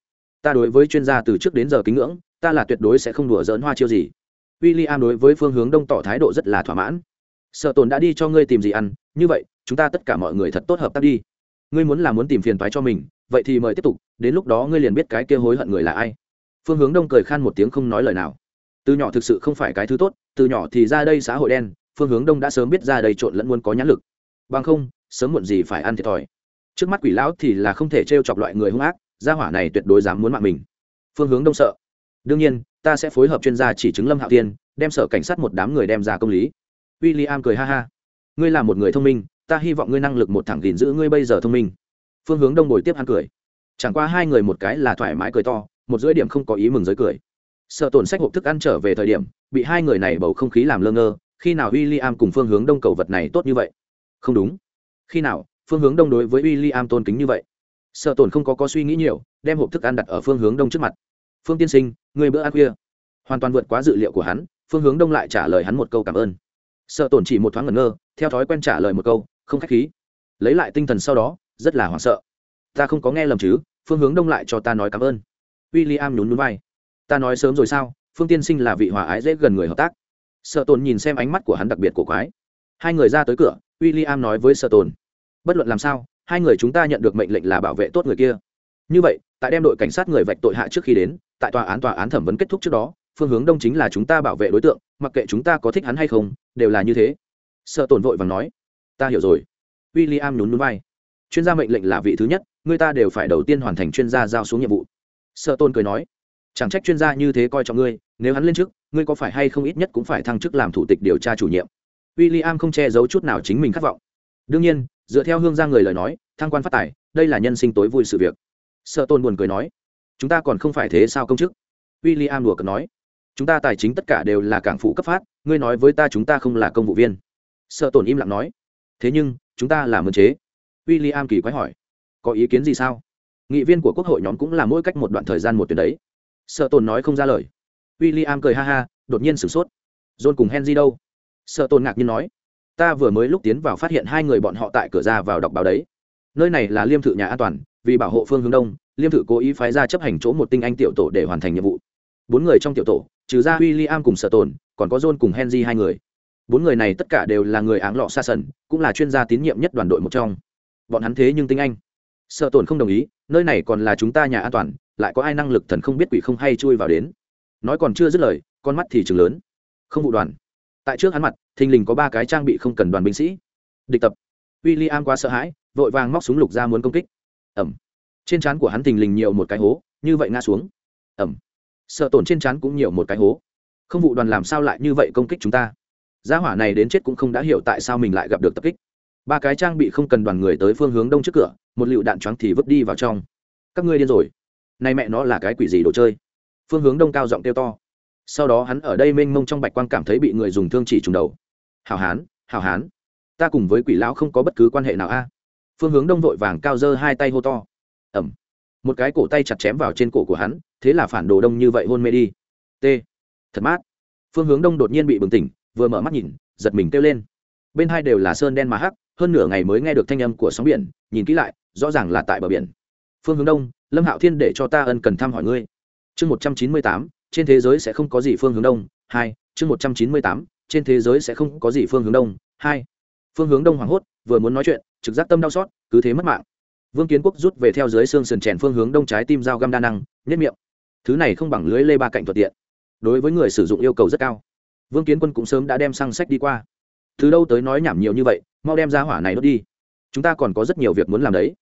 ta đối với chuyên gia từ trước đến giờ kính ngưỡng, ta là tuyệt đối sẽ không đùa dỡn hoa chiêu gì. W i l l i am đối với phương hướng đông tỏ thái độ rất là thỏa mãn. Sợ tồn đã đi cho ngươi tìm gì ăn, như vậy, chúng ta tất cả mọi người thật tốt hợp tác đi. Ngươi muốn là muốn tìm phiền toái cho mình, vậy thì mời tiếp tục, đến lúc đó ngươi liền biết cái kia hối hận người là ai. Phương hướng đông cười khan một tiếng không nói lời nào. Từ nhỏ thực sự không phải cái thứ tốt, từ nhỏ thì ra đây xã hội đen, phương hướng đông đã sớm biết ra đây trộn lẫn muốn có nhãn lực. Bằng không, sớm muộn gì phải ăn thiệt thòi. Trước mắt quỷ lão thì là không thể t r e o chọc loại người hung ác gia hỏa này tuyệt đối dám muốn mạng mình. Phương hướng đông sợ. Đương nhiên, ta sẽ phối hợp chuyên gia chỉ chứng lâm hạo tiên đem sở cảnh sát một đám người đem ra công lý. W i l l i am cười ha ha. Ngươi là một người thông minh, ta hy vọng ngươi năng lực một thẳng gìn giữ ngươi bây giờ thông minh. Phương hướng đông bồi tiếp hắn cười. Chẳng qua hai người một cái là thoải mái cười to, một dưới điểm không có ý mừng giới cười. Sợ tổn sách hộp thức ăn trở về thời điểm, bị hai người này bầu không khí làm lơ ngơ, khi nào w i l l i am cùng phương hướng đông cầu vật này tốt như vậy? Không đúng. Khi nào, phương hướng đông đối với w i l l i am tôn kính như vậy? Sợ tổn không có có suy nghĩ nhiều, đem hộp thức ăn đặt ở phương hướng đông trước mặt. Phương tiên sinh, người bữa ăn khuya. Hoàn toàn vượt quá dự liệu của hắn, phương hướng đông lại trả lời hắn một câu cảm ơn. Sợ tổn chỉ một thoáng ngẩn ngơ, theo thói quen trả lời một câu, không k h á c h khí. Lấy lại tinh thần sau đó, rất là hoảng sợ. Ta không có nghe lầm chứ, phương hướng đông lại cho ta nói cảm ơn. W i l l i am nhún núi vai. Ta nói sớm rồi sao, phương tiên sinh là vị hòa ái dễ gần người hợp tác. Sợ tồn nhìn xem ánh mắt của hắn đặc biệt của quái. Hai người ra tới cửa w i l l i am nói với sợ tồn bất luận làm sao hai người chúng ta nhận được mệnh lệnh là bảo vệ tốt người kia. Như vậy, tại đem đội cảnh sát người vạch tội hạ trước khi đến, tại tòa án tòa án thẩm vấn kết thúc trước đó, phương hướng đông chính là chúng ta bảo vệ đối tượng, mặc kệ chúng ta có thích hắn hay không, đều là như thế. Sợ tồn vội và nói, ta hiểu rồi. W i l l i am nhún núi vai. Chuyên gia mệnh lệnh là vị thứ nhất, người ta đều phải đầu tiên hoàn thành chuyên gia giao xuống nhiệm vụ. Sợ tôn cười nói, chẳng trách chuyên gia như thế coi trọng ngươi, nếu hắn lên chức, ngươi có phải hay không ít nhất cũng phải thăng chức làm thủ tịch điều tra chủ nhiệm. W i l l i am không che giấu chút nào chính mình khát vọng. Đương nhiên dựa theo hương giang người lời nói, thăng quan phát tài, đây là nhân sinh tối vui sự việc. Sợ tôn buồn cười nói, chúng ta còn không phải thế sao công chức? W i l l i am đùa cợt nói, chúng ta tài chính tất cả đều là cảng phụ cấp phát, ngươi nói với ta chúng ta không là công vụ viên. Sợ tổn im lặng nói, thế nhưng, chúng ta là mơn chế. W i l l i am kỳ quái hỏi, có ý kiến gì sao? Nghị viên của quốc hội nhóm cũng là mỗi cách một đoạn thời gian một tuyến đấy. Sợ tồn nói không ra lời. W i l l i am cười ha ha, đột nhiên sửng sốt. John cùng henry đâu? Sợ tồn ngạc nhiên nói ta vừa mới lúc tiến vào phát hiện hai người bọn họ tại cửa ra vào đọc báo đấy. Nơi này là liêm thự nhà an toàn, vì bảo hộ phương hướng đông, liêm thự cố ý phái ra chấp hành chỗ một tinh anh tiểu tổ để hoàn thành nhiệm vụ. Bốn người trong tiểu tổ, trừ ra w i l l i am cùng Sở tồn, còn có john cùng henry hai người. Bốn người này tất cả đều là người áng lọ xa sần, cũng là chuyên gia tín nhiệm nhất đoàn đội một trong. Bọn hắn thế nhưng tinh anh. Sở tồn không đồng ý, nơi này còn là chúng ta nhà an toàn, lại có ai năng lực thần không biết quỷ không hay chui vào đến. Nói còn chưa dứt lời, con mắt thì chừng lớn. Không vụ đoàn tại trước hắn mặt, thình lình có ba cái trang bị không cần đoàn binh sĩ. Địch tập. W i l l i am quá sợ hãi, vội vàng móc súng lục ra muốn công kích. Ẩm. Trên trán của hắn thình lình nhiều một cái hố, như vậy ngã xuống. Ẩm. Sợ tổn trên trán cũng nhiều một cái hố. Không vụ đoàn làm sao lại như vậy công kích chúng ta? Gia hỏa này đến chết cũng không đã hiểu tại sao mình lại gặp được tập kích. Ba cái trang bị không cần đoàn người tới phương hướng đông trước cửa, một lựu đạn choáng thì vứt đi vào trong. Các ngươi điên rồi. Nay mẹ nó là cái quỷ gì đồ chơi? Phương hướng đông cao giọng kêu to sau đó hắn ở đây mênh mông trong bạch quang cảm thấy bị người dùng thương chỉ trùng đầu. Hào hán hào hán, ta cùng với quỷ lão không có bất cứ quan hệ nào a. Phương hướng đông vội vàng cao dơ hai tay hô to. Ẩm. Một cái cổ tay chặt chém vào trên cổ của hắn, thế là phản đồ đông như vậy hôn mê đi. T. Thật mát. Phương hướng đông đột nhiên bị bừng tỉnh, vừa mở mắt nhìn, giật mình kêu lên. Bên hai đều là sơn đen mà hắc, hơn nửa ngày mới nghe được thanh âm của sóng biển, nhìn kỹ lại, rõ ràng là tại bờ biển. Phương hướng đông, lâm hạo thiên để cho ta ân cần thăm hỏi ngươi. Chương một trăm chín mươi tám trên thế giới sẽ không có gì phương hướng đông, hai, chương một trăm chín mươi tám, trên thế giới sẽ không có gì phương hướng đông, hai. Phương hướng đông hoảng hốt, vừa muốn nói chuyện, trực giác tâm đau xót, cứ thế mất mạng. Vương kiến quốc rút về theo dưới xương sườn chèn phương hướng đông trái tim dao găm đa năng nhất miệng. Thứ này không bằng lưới lê ba cạnh thuận tiện. Đối với người sử dụng yêu cầu rất cao. Vương kiến quân cũng sớm đã đem sang sách đi qua. Từ đâu tới nói nhảm nhiều như vậy, mau đem ra hỏa này đốt đi. Chúng ta còn có rất nhiều việc muốn làm đấy.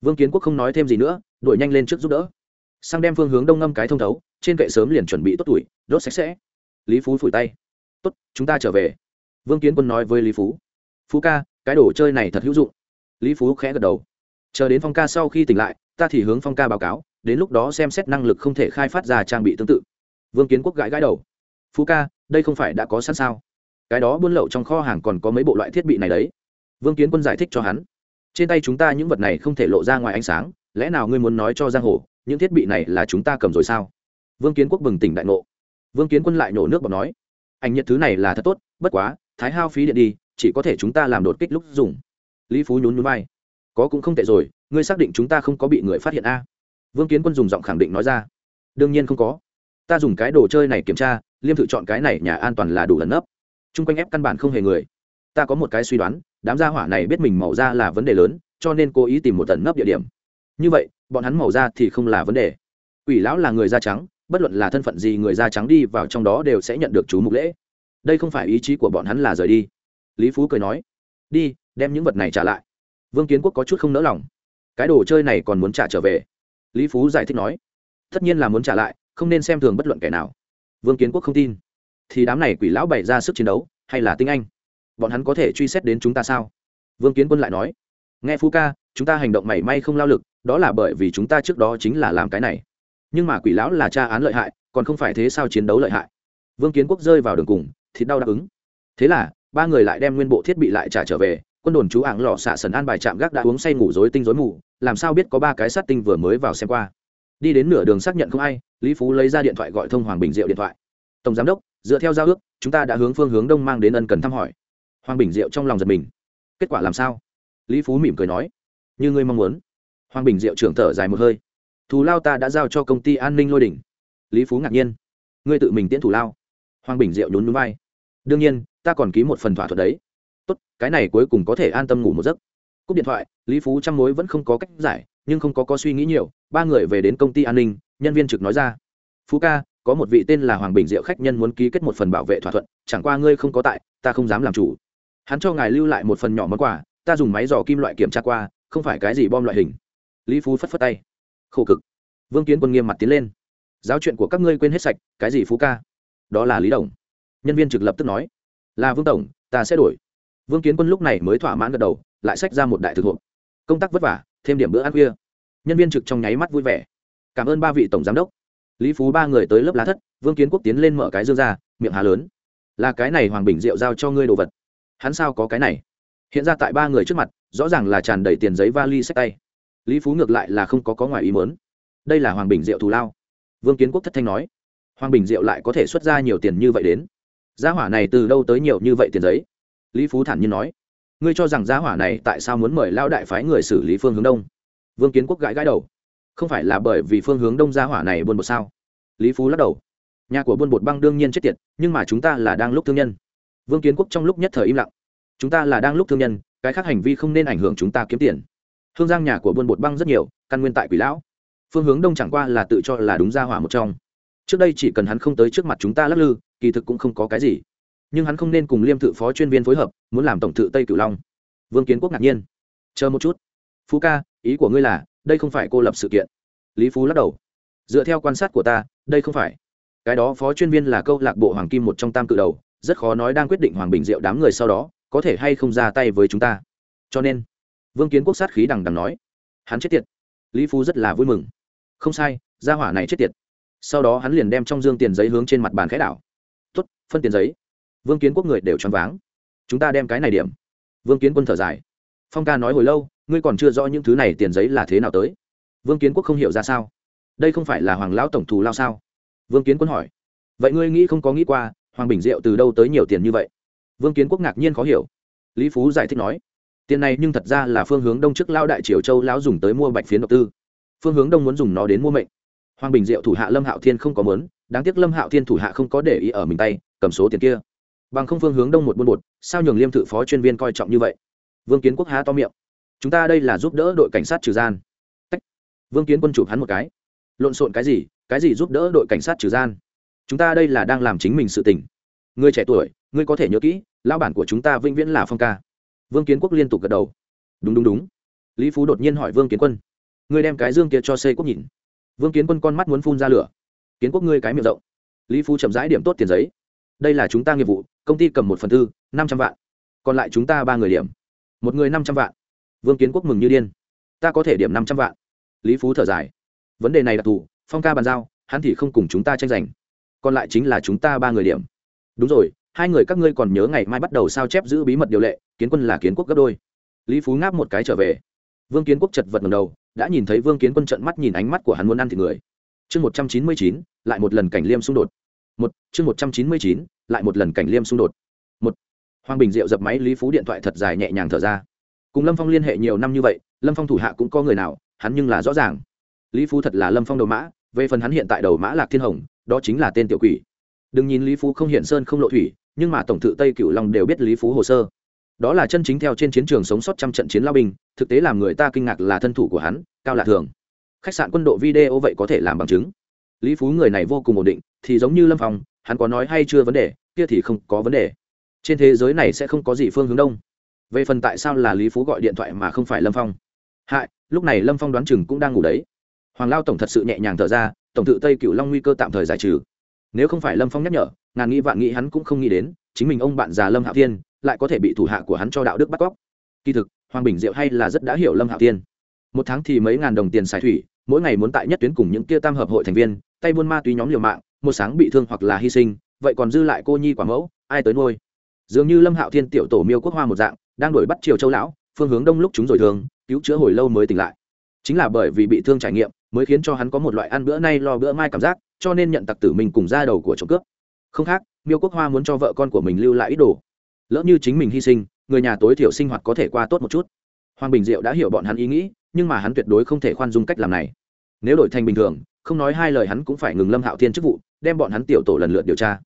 Vương kiến quốc không nói thêm gì nữa, đuổi nhanh lên trước giúp đỡ. Sang đem phương hướng đông ngâm cái thông thấu trên kệ sớm liền chuẩn bị tốt tuổi, đốt sạch sẽ. Lý phú phủi tay. Tốt, chúng ta trở về. Vương kiến quân nói với lý phú. Phú ca, cái đồ chơi này thật hữu dụng. Lý phú khẽ gật đầu. Chờ đến phong ca sau khi tỉnh lại, ta thì hướng phong ca báo cáo, đến lúc đó xem xét năng lực không thể khai phát ra trang bị tương tự. Vương kiến quốc gãi gãi đầu. Phú ca, đây không phải đã có sẵn sao? Cái đó buôn lậu trong kho hàng còn có mấy bộ loại thiết bị này đấy. Vương kiến quân giải thích cho hắn. Trên tay chúng ta những vật này không thể lộ ra ngoài ánh sáng, lẽ nào ngươi muốn nói cho giang hồ, những thiết bị này là chúng ta cầm rồi sao? Vương kiến quốc bừng tỉnh đại ngộ. Vương kiến quân lại nổ nước bọc nói, anh nhận thứ này là thật tốt, bất quá, thái hao phí điện đi, chỉ có thể chúng ta làm đột kích lúc dùng. Lý phú nhún nhún vai, có cũng không tệ rồi, ngươi xác định chúng ta không có bị người phát hiện a? Vương kiến quân dùng giọng khẳng định nói ra, đương nhiên không có. Ta dùng cái đồ chơi này kiểm tra, liêm thử chọn cái này nhà an toàn là đủ lần nấp. T r u n g quanh ép căn bản không hề người. Ta có một cái suy đoán, đám gia hỏa này biết mình màu da là vấn đề lớn, cho nên cố ý tìm một tận nấp địa điểm. Như vậy, bọn hắn màu da thì không là vấn đề. Quỷ lão là người da trắng bất luận là thân phận gì người da trắng đi vào trong đó đều sẽ nhận được chú mục lễ. Đây không phải ý chí của bọn hắn là rời đi. Lý phú cười nói, đi, đem những vật này trả lại. Vương kiến quốc có chút không nỡ lòng. Cái đồ chơi này còn muốn trả trở về. Lý phú giải thích nói, tất nhiên là muốn trả lại, không nên xem thường bất luận kẻ nào. Vương kiến quốc không tin. Thì đám này quỷ lão bày ra sức chiến đấu, hay là tinh anh? Bọn hắn có thể truy xét đến chúng ta sao? Vương kiến quân lại nói, nghe phú ca, chúng ta hành động mảy may không lao lực, đó là bởi vì chúng ta trước đó chính là làm cái này nhưng mà quỷ lão là tra án lợi hại, còn không phải thế sao chiến đấu lợi hại? Vương kiến quốc rơi vào đường cùng, thịt đau đáp ứng. Thế là, ba người lại đem nguyên bộ thiết bị lại trả trở về, quân đồn chú ảng lò xạ sần an bài trạm gác đã uống say ngủ dối tinh dối mù, làm sao biết có ba cái sát tinh vừa mới vào xem qua. Đi đến nửa đường xác nhận không ai, lý phú lấy ra điện thoại gọi thông hoàng bình diệu điện thoại. Tổng giám đốc, dựa theo giao ước, chúng ta đã hướng phương hướng đông mang đến ân cần thăm hỏi. Hoàng bình diệu trong lòng giật mình. Kết quả làm sao? Lý phú mỉm cười nói. Như ngươi mong muốn. Hoàng bình diệu trưởng thở dài một hơi thù lao ta đã giao cho công ty an ninh lôi đỉnh. Lý phú ngạc nhiên. Ngươi tự mình tiễn thù lao. Hoàng bình diệu nhún núi vai. Đương nhiên, ta còn ký một phần thỏa thuận đấy. Tốt, cái này cuối cùng có thể an tâm ngủ một giấc. Cúp điện thoại, lý phú chăm mối vẫn không có cách giải, nhưng không có có suy nghĩ nhiều. Ba người về đến công ty an ninh, nhân viên trực nói ra. Phú ca, có một vị tên là hoàng bình diệu khách nhân muốn ký kết một phần bảo vệ thỏa thuận, chẳng qua ngươi không có tại, ta không dám làm chủ. Hắn cho ngài lưu lại một phần nhỏ món quà, ta dùng máy dò kim loại kiểm tra qua, không phải cái gì bom loại hình. Lý phú phất phất tay khổ cực. Vương kiến quân nghiêm mặt tiến lên. Giáo chuyện của các ngươi quên hết sạch, cái gì phú ca? Đó là lý đồng. Nhân viên trực lập tức nói. Là vương tổng, ta sẽ đổi. Vương kiến quân lúc này mới thỏa mãn gật đầu, lại xách ra một đại thực hộp. Công tác vất vả, thêm điểm bữa ăn khuya. Nhân viên trực trong nháy mắt vui vẻ. Cảm ơn ba vị tổng giám đốc. Lý phú ba người tới lớp lá thất, vương kiến quốc tiến lên mở cái dương ra, miệng hà lớn. Là cái này hoàng bình diệu giao cho ngươi đồ vật. Hắn sao có cái này? Hiện ra tại ba người trước mặt, rõ ràng là tràn đầy tiền giấy vali sách tay lý phú ngược lại là không có có ngoài ý muốn. đây là hoàng bình diệu thù lao. Vương kiến quốc thất thanh nói, hoàng bình diệu lại có thể xuất ra nhiều tiền như vậy đến. Giá hỏa này từ đâu tới nhiều như vậy tiền giấy? Lý phú thản nhiên nói, ngươi cho rằng giá hỏa này tại sao muốn mời lao đại phái người xử lý phương hướng đông? Vương kiến quốc gãi gãi đầu, không phải là bởi vì phương hướng đông giá hỏa này buôn bột sao? Lý phú lắc đầu, nhà của buôn bột băng đương nhiên chết tiệt, nhưng mà chúng ta là đang lúc thương nhân. Vương kiến quốc trong lúc nhất thời im lặng, chúng ta là đang lúc thương nhân, cái khác hành vi không nên ảnh hưởng chúng ta kiếm tiền hương giang nhà của buôn bột băng rất nhiều, căn nguyên tại quỷ lão. Phương hướng đông chẳng qua là tự cho là đúng gia hỏa một trong. Trước đây chỉ cần hắn không tới trước mặt chúng ta lắc lư, kỳ thực cũng không có cái gì. Nhưng hắn không nên cùng liêm thự phó chuyên viên phối hợp, muốn làm tổng thự tây cửu long. Vương kiến quốc ngạc nhiên. Chờ một chút. Phú ca, ý của ngươi là, đây không phải cô lập sự kiện. Lý phú lắc đầu. Dựa theo quan sát của ta, đây không phải. Cái đó phó chuyên viên là câu lạc bộ hoàng kim một trong tam cự đầu, rất khó nói đang quyết định hoàng bình diệu đám người sau đó có thể hay không ra tay với chúng ta. Cho nên vương kiến quốc sát khí đằng đằng nói, hắn chết tiệt. Lý phú rất là vui mừng. Không sai, gia hỏa này chết tiệt. Sau đó hắn liền đem trong dương tiền giấy hướng trên mặt bàn khẽ đảo. Tuất phân tiền giấy. Vương kiến quốc người đều choáng váng. Chúng ta đem cái này điểm. Vương kiến quân thở dài. Phong ca nói hồi lâu, ngươi còn chưa rõ những thứ này tiền giấy là thế nào tới. Vương kiến quốc không hiểu ra sao. Đây không phải là hoàng lão tổng thù lao sao? Vương kiến quân hỏi. Vậy ngươi nghĩ không có nghĩ qua, hoàng bình diệu từ đâu tới nhiều tiền như vậy? Vương kiến quốc ngạc nhiên khó hiểu. Lý phú giải thích nói tiền này nhưng thật ra là phương hướng đông trước lao đại triều châu lão dùng tới mua bạch phiến đầu tư. Phương hướng đông muốn dùng nó đến mua mệnh. Hoàng bình diệu thủ hạ lâm hạo thiên không có mớn đáng tiếc lâm hạo thiên thủ hạ không có để ý ở mình tay, cầm số tiền kia. Bằng không phương hướng đông một buôn một sao nhường liêm thự phó chuyên viên coi trọng như vậy? Vương kiến quốc há to miệng. Chúng ta đây là giúp đỡ đội cảnh sát trừ gian. Tách. vương kiến quân chụp hắn một cái. Lộn xộn cái gì cái gì giúp đỡ đội cảnh sát trừ gian? Chúng ta đây là đang làm chính mình sự tình. Người trẻ tuổi, ngươi có thể nhớ kỹ, lão bản của chúng ta vĩnh viễn là phong ca vương kiến quốc liên tục gật đầu. Đúng đúng đúng. Lý phú đột nhiên hỏi vương kiến quân, ngươi đem cái dương kia cho xây quốc nhìn. Vương kiến quân con mắt muốn phun ra lửa. Kiến quốc ngươi cái miệng rộng. Lý phú chậm rãi điểm tốt tiền giấy. Đây là chúng ta nghiệp vụ, công ty cầm một phần tư, năm trăm vạn. Còn lại chúng ta ba người điểm. Một người năm trăm vạn. Vương kiến quốc mừng như điên. Ta có thể điểm năm trăm vạn. Lý phú thở dài. Vấn đề này đặc thù phong ca bàn giao, hắn thì không cùng chúng ta tranh giành. Còn lại chính là chúng ta ba người điểm. Đúng rồi hai người các ngươi còn nhớ ngày mai bắt đầu sao chép giữ bí mật điều lệ, kiến quân là kiến quốc gấp đôi. Lý phú ngáp một cái trở về. Vương kiến quốc chật vật ngầm đầu, đã nhìn thấy vương kiến quân trận mắt nhìn ánh mắt của hắn muốn ăn thịt người. Chương một trăm chín mươi chín, lại một lần cảnh liêm xung đột. Một, chương một trăm chín mươi chín, lại một lần cảnh liêm xung đột. Một, hoàng bình diệu dập máy, lý phú điện thoại thật dài nhẹ nhàng thở ra. Cùng lâm phong liên hệ nhiều năm như vậy, lâm phong thủ hạ cũng có người nào, hắn nhưng là rõ ràng. Lý phú thật là lâm phong đầu mã, về phần hắn hiện tại đầu mã lạc thiên hồng, đó chính là tên tiểu quỷ. Đừng nhìn lý phú không hiện sơn không lộ thủy nhưng mà tổng thự tây cửu long đều biết lý phú hồ sơ. Đó là chân chính theo trên chiến trường sống sót trăm trận chiến lao binh, thực tế làm người ta kinh ngạc là thân thủ của hắn, cao lạ thường. Khách sạn quân đội video vậy có thể làm bằng chứng. Lý phú người này vô cùng ổn định, thì giống như lâm phong, hắn có nói hay chưa vấn đề, kia thì không có vấn đề. Trên thế giới này sẽ không có gì phương hướng đông. Về phần tại sao là lý phú gọi điện thoại mà không phải lâm phong? Hại, lúc này lâm phong đoán chừng cũng đang ngủ đấy. Hoàng lao tổng thật sự nhẹ nhàng thở ra, tổng thự tây cựu long nguy cơ tạm thời giải trừ. Nếu không phải lâm phong nhắc nhở ngàn nghĩ vạn nghĩ hắn cũng không nghĩ đến, chính mình ông bạn già lâm Hạo thiên lại có thể bị thủ hạ của hắn cho đạo đức bắt cóc. Kỳ thực, hoàng bình diệu hay là rất đã hiểu lâm Hạo thiên. Một tháng thì mấy ngàn đồng tiền xài thủy, mỗi ngày muốn tại nhất tuyến cùng những kia tam hợp hội thành viên, tay buôn ma túy nhóm liều mạng, một sáng bị thương hoặc là hy sinh, vậy còn dư lại cô nhi quả mẫu, ai tới nuôi? Dường như lâm hạo thiên tiểu tổ miêu quốc hoa một dạng, đang đổi bắt triều châu lão, phương hướng đông lúc chúng rồi thường, cứu chữa hồi lâu mới tỉnh lại. Chính là bởi vì bị thương trải nghiệm, mới khiến cho hắn có một loại ăn bữa nay lo bữa mai cảm giác, cho nên nhận tặc tử mình cùng ra đầu của trộm cướp không khác, miêu quốc hoa muốn cho vợ con của mình lưu lại ít đồ. Lỡ như chính mình hy sinh, người nhà tối thiểu sinh hoạt có thể qua tốt một chút. Hoàng bình diệu đã hiểu bọn hắn ý nghĩ, nhưng mà hắn tuyệt đối không thể khoan dung cách làm này. Nếu đổi thành bình thường, không nói hai lời hắn cũng phải ngừng lâm hạo thiên chức vụ, đem bọn hắn tiểu tổ lần lượt điều tra.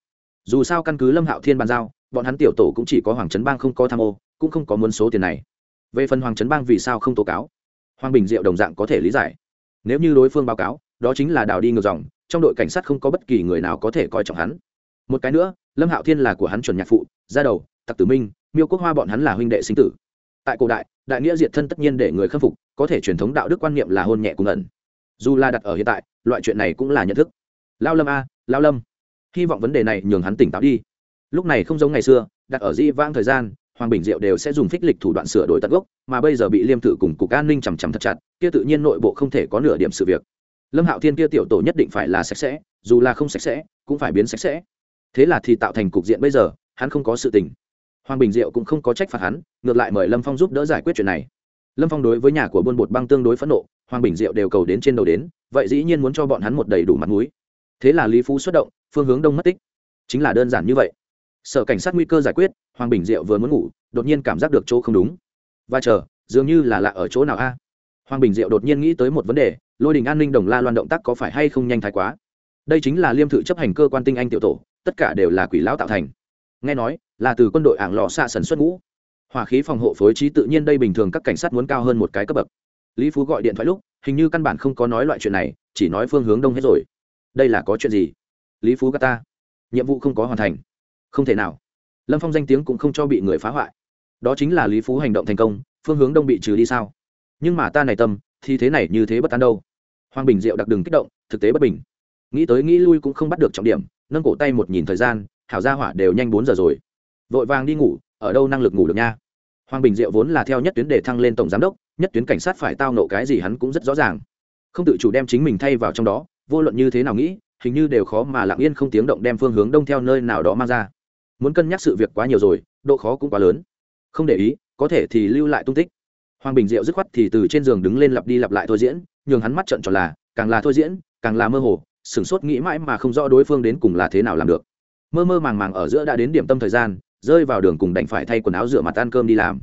Dù sao căn cứ lâm hạo thiên bàn giao, bọn hắn tiểu tổ cũng chỉ có hoàng trấn bang không có tham ô, cũng không có muốn số tiền này. Về phần hoàng trấn bang vì sao không tố cáo, hoàng bình diệu đồng dạng có thể lý giải. Nếu như đối phương báo cáo, đó chính là đào đi ngược dòng, trong đội cảnh sát không có bất kỳ người nào có thể coi trọng hắn một cái nữa, lâm hạo thiên là của hắn chuẩn nhạc phụ ra đầu, tặc tử minh, miêu quốc hoa bọn hắn là huynh đệ sinh tử. Tại cổ đại đại nghĩa diệt thân tất nhiên để người khâm phục, có thể truyền thống đạo đức quan niệm là hôn nhẹ cùng ẩn. Dù là đặt ở hiện tại, loại chuyện này cũng là nhận thức. Lao lâm a, lao lâm. Hy vọng vấn đề này nhường hắn tỉnh táo đi. Lúc này không giống ngày xưa, đặt ở di vãng thời gian, hoàng bình diệu đều sẽ dùng phích lịch thủ đoạn sửa đổi tận gốc, mà bây giờ bị liêm tự cùng cục an ninh chằm chằm thật chặt, kia tự nhiên nội bộ không thể có nửa điểm sự việc. Lâm hạo thiên kia tiểu tổ nhất định phải là sạch sẽ, dù là không sạch sẽ, cũng phải biến sạch sẽ thế là thì tạo thành cục diện bây giờ, hắn không có sự tình. Hoàng bình diệu cũng không có trách phạt hắn, ngược lại mời lâm phong giúp đỡ giải quyết chuyện này. Lâm phong đối với nhà của buôn bột băng tương đối phẫn nộ, hoàng bình diệu đều cầu đến trên đầu đến, vậy dĩ nhiên muốn cho bọn hắn một đầy đủ mặt mũi. Thế là lý phú xuất động, phương hướng đông mất tích. Chính là đơn giản như vậy. Sở cảnh sát nguy cơ giải quyết, hoàng bình diệu vừa muốn ngủ, đột nhiên cảm giác được chỗ không đúng. Và chờ, dường như là lạ ở chỗ nào a? Hoàng bình diệu đột nhiên nghĩ tới một vấn đề, lôi đình an ninh đồng la loan động tác có phải hay không nhanh thái quá? Đây chính là liêm thự chấp hành cơ quan tinh anh tiểu tổ tất cả đều là quỷ lão tạo thành. Nghe nói, là từ quân đội ảng lò xạ sần xuất ngũ. Hỏa khí phòng hộ phối trí tự nhiên đây bình thường các cảnh sát muốn cao hơn một cái cấp bậc. Lý phú gọi điện thoại lúc, hình như căn bản không có nói loại chuyện này, chỉ nói phương hướng đông hết rồi. Đây là có chuyện gì? Lý phú gắt ta. Nhiệm vụ không có hoàn thành. Không thể nào. Lâm phong danh tiếng cũng không cho bị người phá hoại. Đó chính là lý phú hành động thành công, phương hướng đông bị trừ đi sao? Nhưng mà ta này tâm, thì thế này như thế bất an đâu. Hoàng bình diệu đặc đừng kích động, thực tế bất bình. Nghĩ tới nghĩ lui cũng không bắt được trọng điểm nâng cổ tay một nhìn thời gian, hảo gia hỏa đều nhanh bốn giờ rồi. Vội vàng đi ngủ, ở đâu năng lực ngủ được nha? Hoàng bình diệu vốn là theo nhất tuyến để thăng lên tổng giám đốc, nhất tuyến cảnh sát phải tao nộ cái gì hắn cũng rất rõ ràng. Không tự chủ đem chính mình thay vào trong đó, vô luận như thế nào nghĩ, hình như đều khó mà lặng yên không tiếng động đem phương hướng đông theo nơi nào đó mang ra. Muốn cân nhắc sự việc quá nhiều rồi, độ khó cũng quá lớn. Không để ý, có thể thì lưu lại tung tích. Hoàng bình diệu dứt khoát thì từ trên giường đứng lên lặp đi lặp lại thôi diễn, nhường hắn mắt trận tròn là, càng là thôi diễn, càng là mơ hồ sửng sốt nghĩ mãi mà không rõ đối phương đến cùng là thế nào làm được. Mơ mơ màng màng ở giữa đã đến điểm tâm thời gian, rơi vào đường cùng đành phải thay quần áo rửa mặt ăn cơm đi làm.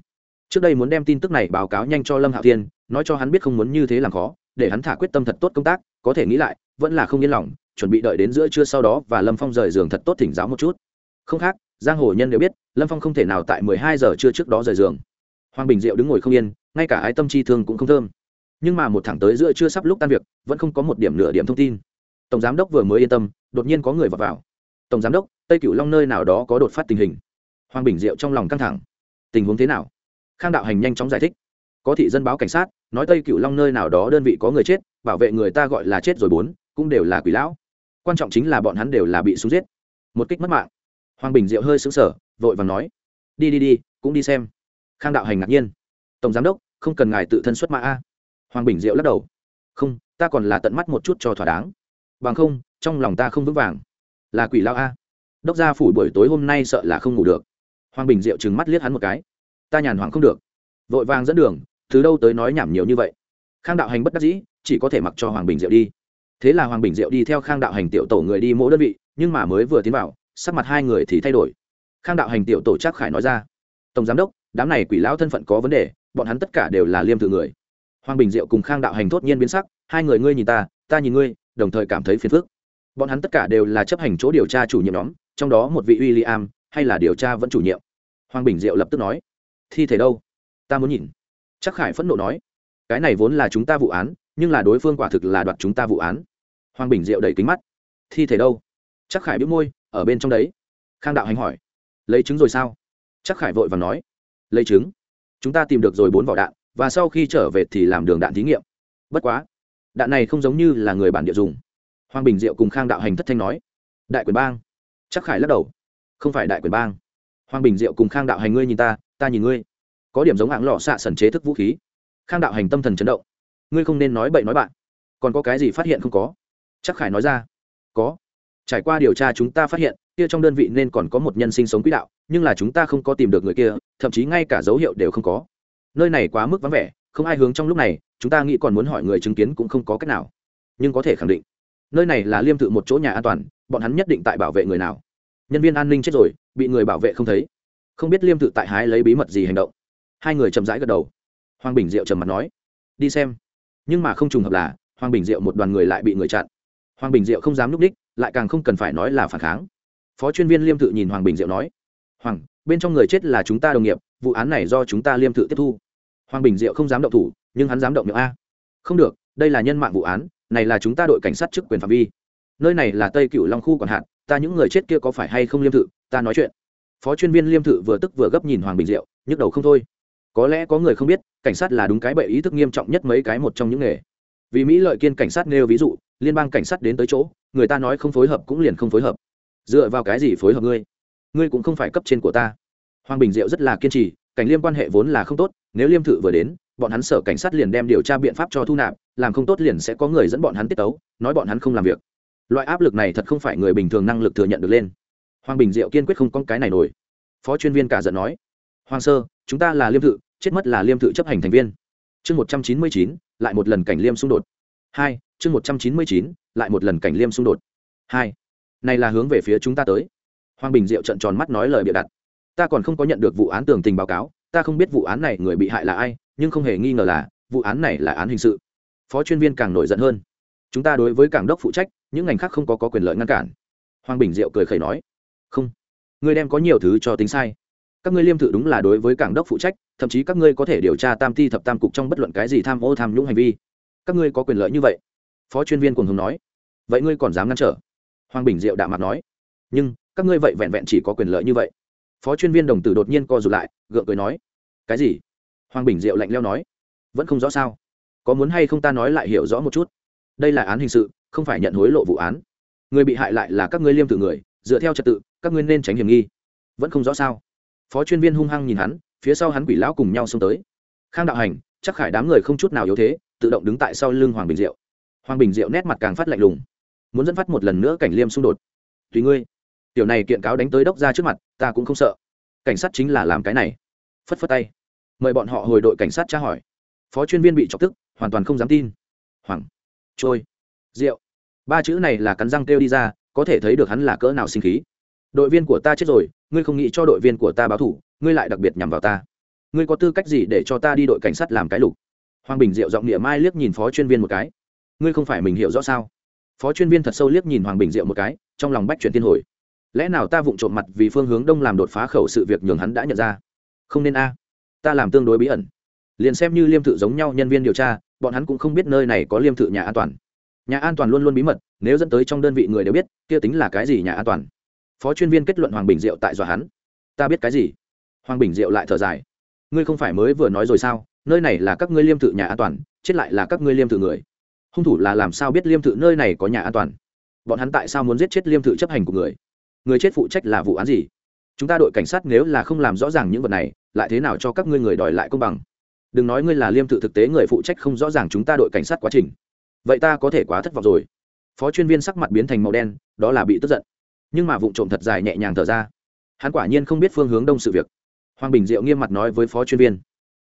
Trước đây muốn đem tin tức này báo cáo nhanh cho lâm hạo thiên, nói cho hắn biết không muốn như thế làm khó, để hắn thả quyết tâm thật tốt công tác, có thể nghĩ lại, vẫn là không yên lòng, chuẩn bị đợi đến giữa trưa sau đó và lâm phong rời giường thật tốt thỉnh giáo một chút. Không khác, giang hồ nhân đều biết, lâm phong không thể nào tại mười hai giờ trưa trước đó rời giường. Hoàng bình diệu đứng ngồi không yên, ngay cả ái tâm chi thương cũng không thơm. Nhưng mà một thẳng tới giữa trưa sắp lúc tan việc, vẫn không có một điểm nửa điểm thông tin tổng giám đốc vừa mới yên tâm đột nhiên có người vào, vào. tổng giám đốc tây cửu long nơi nào đó có đột phát tình hình. Hoàng bình diệu trong lòng căng thẳng. Tình huống thế nào? Khang đạo hành nhanh chóng giải thích. Có thị dân báo cảnh sát nói tây cửu long nơi nào đó đơn vị có người chết bảo vệ người ta gọi là chết rồi bốn cũng đều là quỷ lão. Quan trọng chính là bọn hắn đều là bị súng giết. Một kích mất mạng. Hoàng bình diệu hơi xứng sở vội vàng nói đi đi đi cũng đi xem. Khang đạo hành ngạc nhiên. Tổng giám đốc không cần ngài tự thân xuất mã a. Hoàng bình diệu lắc đầu. Không ta còn là tận mắt một chút cho thỏa đáng bằng không, trong lòng ta không vững vàng. Là quỷ lao a. Đốc gia phủ buổi tối hôm nay sợ là không ngủ được. Hoàng bình diệu trừng mắt liếc hắn một cái. Ta nhàn hoàng không được. Vội vàng dẫn đường, từ đâu tới nói nhảm nhiều như vậy. Khang đạo hành bất đắc dĩ, chỉ có thể mặc cho hoàng bình diệu đi. Thế là hoàng bình diệu đi theo khang đạo hành tiểu tổ người đi mỗi đơn vị, nhưng mà mới vừa tiến vào, sắc mặt hai người thì thay đổi. Khang đạo hành tiểu tổ chắc khải nói ra. Tổng giám đốc, đám này quỷ lão thân phận có vấn đề, bọn hắn tất cả đều là liêm tự người. Hoàng bình diệu cùng khang đạo hành thốt nhiên biến sắc, hai người ngươi nhìn ta ta nhìn ngươi đồng thời cảm thấy phiền phức. Bọn hắn tất cả đều là chấp hành chỗ điều tra chủ nhiệm nhóm, trong đó một vị w i l l i am hay là điều tra vẫn chủ nhiệm. Hoàng bình diệu lập tức nói, thi thể đâu? Ta muốn nhìn. Chắc khải phẫn nộ nói, cái này vốn là chúng ta vụ án, nhưng là đối phương quả thực là đoạt chúng ta vụ án. Hoàng bình diệu đầy kính mắt, thi thể đâu? Chắc khải biết môi, ở bên trong đấy. Khang đạo hành hỏi, lấy trứng rồi sao? Chắc khải vội và nói, lấy trứng. Chúng ta tìm được rồi bốn vỏ đạn, và sau khi trở về thì làm đường đạn thí nghiệm. Bất quá đạn này không giống như là người bản địa dùng. Hoàng bình diệu cùng khang đạo hành thất thanh nói, đại quyền bang. Chắc khải lắc đầu, không phải đại quyền bang. Hoàng bình diệu cùng khang đạo hành ngươi nhìn ta ta nhìn ngươi. Có điểm giống hãng lò xạ sần chế thức vũ khí. Khang đạo hành tâm thần chấn động, ngươi không nên nói bậy nói bạn. Còn có cái gì phát hiện không có? Chắc khải nói ra, có. Trải qua điều tra chúng ta phát hiện, kia trong đơn vị nên còn có một nhân sinh sống quỹ đạo, nhưng là chúng ta không có tìm được người kia, thậm chí ngay cả dấu hiệu đều không có. Nơi này quá mức vắng vẻ không ai hướng trong lúc này, chúng ta nghĩ còn muốn hỏi người chứng kiến cũng không có cách nào. Nhưng có thể khẳng định, nơi này là liêm tự một chỗ nhà an toàn, bọn hắn nhất định tại bảo vệ người nào. Nhân viên an ninh chết rồi, bị người bảo vệ không thấy. Không biết liêm tự tại hái lấy bí mật gì hành động. Hai người chậm rãi gật đầu. Hoàng bình diệu trầm mặt nói, đi xem. Nhưng mà không trùng hợp là, hoàng bình diệu một đoàn người lại bị người chặn. Hoàng bình diệu không dám núp đích, lại càng không cần phải nói là phản kháng. Phó chuyên viên liêm tự nhìn hoàng bình diệu nói, hoàng, bên trong người chết là chúng ta đồng nghiệp, vụ án này do chúng ta liêm tự tiếp thu hoàng bình diệu không dám động thủ, nhưng hắn dám động miệng a. Không được, đây là nhân mạng vụ án, này là chúng ta đội cảnh sát chức quyền phạm vi. Nơi này là tây cựu long khu còn hạn, ta những người chết kia có phải hay không liêm thự, ta nói chuyện. Phó chuyên viên liêm thự vừa tức vừa gấp nhìn hoàng bình diệu, nhức đầu không thôi. Có lẽ có người không biết, cảnh sát là đúng cái bậy ý thức nghiêm trọng nhất mấy cái một trong những nghề. Vì mỹ lợi kiên cảnh sát nêu ví dụ, liên bang cảnh sát đến tới chỗ, người ta nói không phối hợp cũng liền không phối hợp. Dựa vào cái gì phối hợp ngươi? Ngươi cũng không phải cấp trên của ta. Hoàng bình diệu rất là kiên trì cảnh liêm quan hệ vốn là không tốt, nếu liêm thự vừa đến, bọn hắn sở cảnh sát liền đem điều tra biện pháp cho thu nạp, làm không tốt liền sẽ có người dẫn bọn hắn tiết tấu, nói bọn hắn không làm việc. Loại áp lực này thật không phải người bình thường năng lực thừa nhận được lên. Hoàng bình diệu kiên quyết không con cái này nổi. Phó chuyên viên cả giận nói, hoàng sơ, chúng ta là liêm thự, chết mất là liêm thự chấp hành thành viên. Chương một trăm chín mươi chín, lại một lần cảnh liêm xung đột. Hai, chương một trăm chín mươi chín, lại một lần cảnh liêm xung đột. Hai, này là hướng về phía chúng ta tới. Hoàng bình diệu trận tròn mắt nói lời bịa đặt ta còn không có nhận được vụ án tường tình báo cáo ta không biết vụ án này người bị hại là ai nhưng không hề nghi ngờ là vụ án này là án hình sự. Phó chuyên viên càng nổi giận hơn. Chúng ta đối với cảng đốc phụ trách những ngành khác không có, có quyền lợi ngăn cản. Hoàng bình diệu cười khẩy nói không ngươi đem có nhiều thứ cho tính sai. Các ngươi liêm thự đúng là đối với cảng đốc phụ trách thậm chí các ngươi có thể điều tra tam thi thập tam cục trong bất luận cái gì tham ô tham nhũng hành vi. Các ngươi có quyền lợi như vậy. Phó chuyên viên cùng hùng nói vậy ngươi còn dám ngăn trở? Hoàng bình diệu đạ mặt nói nhưng các ngươi vậy vẹn vẹn chỉ có quyền lợi như vậy phó chuyên viên đồng tử đột nhiên co rụt lại, gượng cười nói, cái gì? Hoàng bình diệu lạnh leo nói, vẫn không rõ sao? Có muốn hay không ta nói lại hiểu rõ một chút? Đây là án hình sự, không phải nhận hối lộ vụ án. Người bị hại lại là các ngươi liêm tự người, dựa theo trật tự, các ngươi nên tránh hiểm nghi. Vẫn không rõ sao? Phó chuyên viên hung hăng nhìn hắn, phía sau hắn quỷ lão cùng nhau xông tới. Khang đạo hành, chắc khải đám người không chút nào yếu thế, tự động đứng tại sau lưng hoàng bình diệu. Hoàng bình diệu nét mặt càng phát lạnh lùng, muốn dẫn phát một lần nữa cảnh liêm xung đột. Tùy ngươi tiểu này kiện cáo đánh tới đốc ra trước mặt, ta cũng không sợ. Cảnh sát chính là làm cái này. Phất phất tay. Mời bọn họ hồi đội cảnh sát tra hỏi. Phó chuyên viên bị chọc tức, hoàn toàn không dám tin. Hoàng trôi. Rượu. Ba chữ này là cắn răng kêu đi ra, có thể thấy được hắn là cỡ nào sinh khí. Đội viên của ta chết rồi, ngươi không nghĩ cho đội viên của ta báo thủ, ngươi lại đặc biệt nhằm vào ta. Ngươi có tư cách gì để cho ta đi đội cảnh sát làm cái lục? Hoàng bình diệu giọng địa mai liếc nhìn phó chuyên viên một cái. Ngươi không phải mình hiểu rõ sao? Phó chuyên viên thật sâu liếc nhìn hoàng bình diệu một cái, trong lòng bách chuyển tiên hồi lẽ nào ta vụng trộm mặt vì phương hướng đông làm đột phá khẩu sự việc nhường hắn đã nhận ra? Không nên a. Ta làm tương đối bí ẩn. Liền xem như liêm thự giống nhau nhân viên điều tra, bọn hắn cũng không biết nơi này có liêm thự nhà an toàn. Nhà an toàn luôn luôn bí mật, nếu dẫn tới trong đơn vị người đều biết, kia tính là cái gì nhà an toàn? Phó chuyên viên kết luận hoàng bình diệu tại dọa hắn. Ta biết cái gì? Hoàng bình diệu lại thở dài. Ngươi không phải mới vừa nói rồi sao? Nơi này là các ngươi liêm thự nhà an toàn, chết lại là các ngươi liêm thự người. Hung thủ là làm sao biết liêm thự nơi này có nhà an toàn? Bọn hắn tại sao muốn giết chết liêm thự chấp hành của người? Người chết phụ trách là vụ án gì? Chúng ta đội cảnh sát nếu là không làm rõ ràng những vật này, lại thế nào cho các ngươi người đòi lại công bằng? Đừng nói ngươi là liêm tự thực tế người phụ trách không rõ ràng chúng ta đội cảnh sát quá trình. Vậy ta có thể quá thất vọng rồi. Phó chuyên viên sắc mặt biến thành màu đen, đó là bị tức giận. Nhưng mà vụ trộm thật dài nhẹ nhàng thở ra. Hắn quả nhiên không biết phương hướng đông sự việc. Hoàng bình diệu nghiêm mặt nói với phó chuyên viên,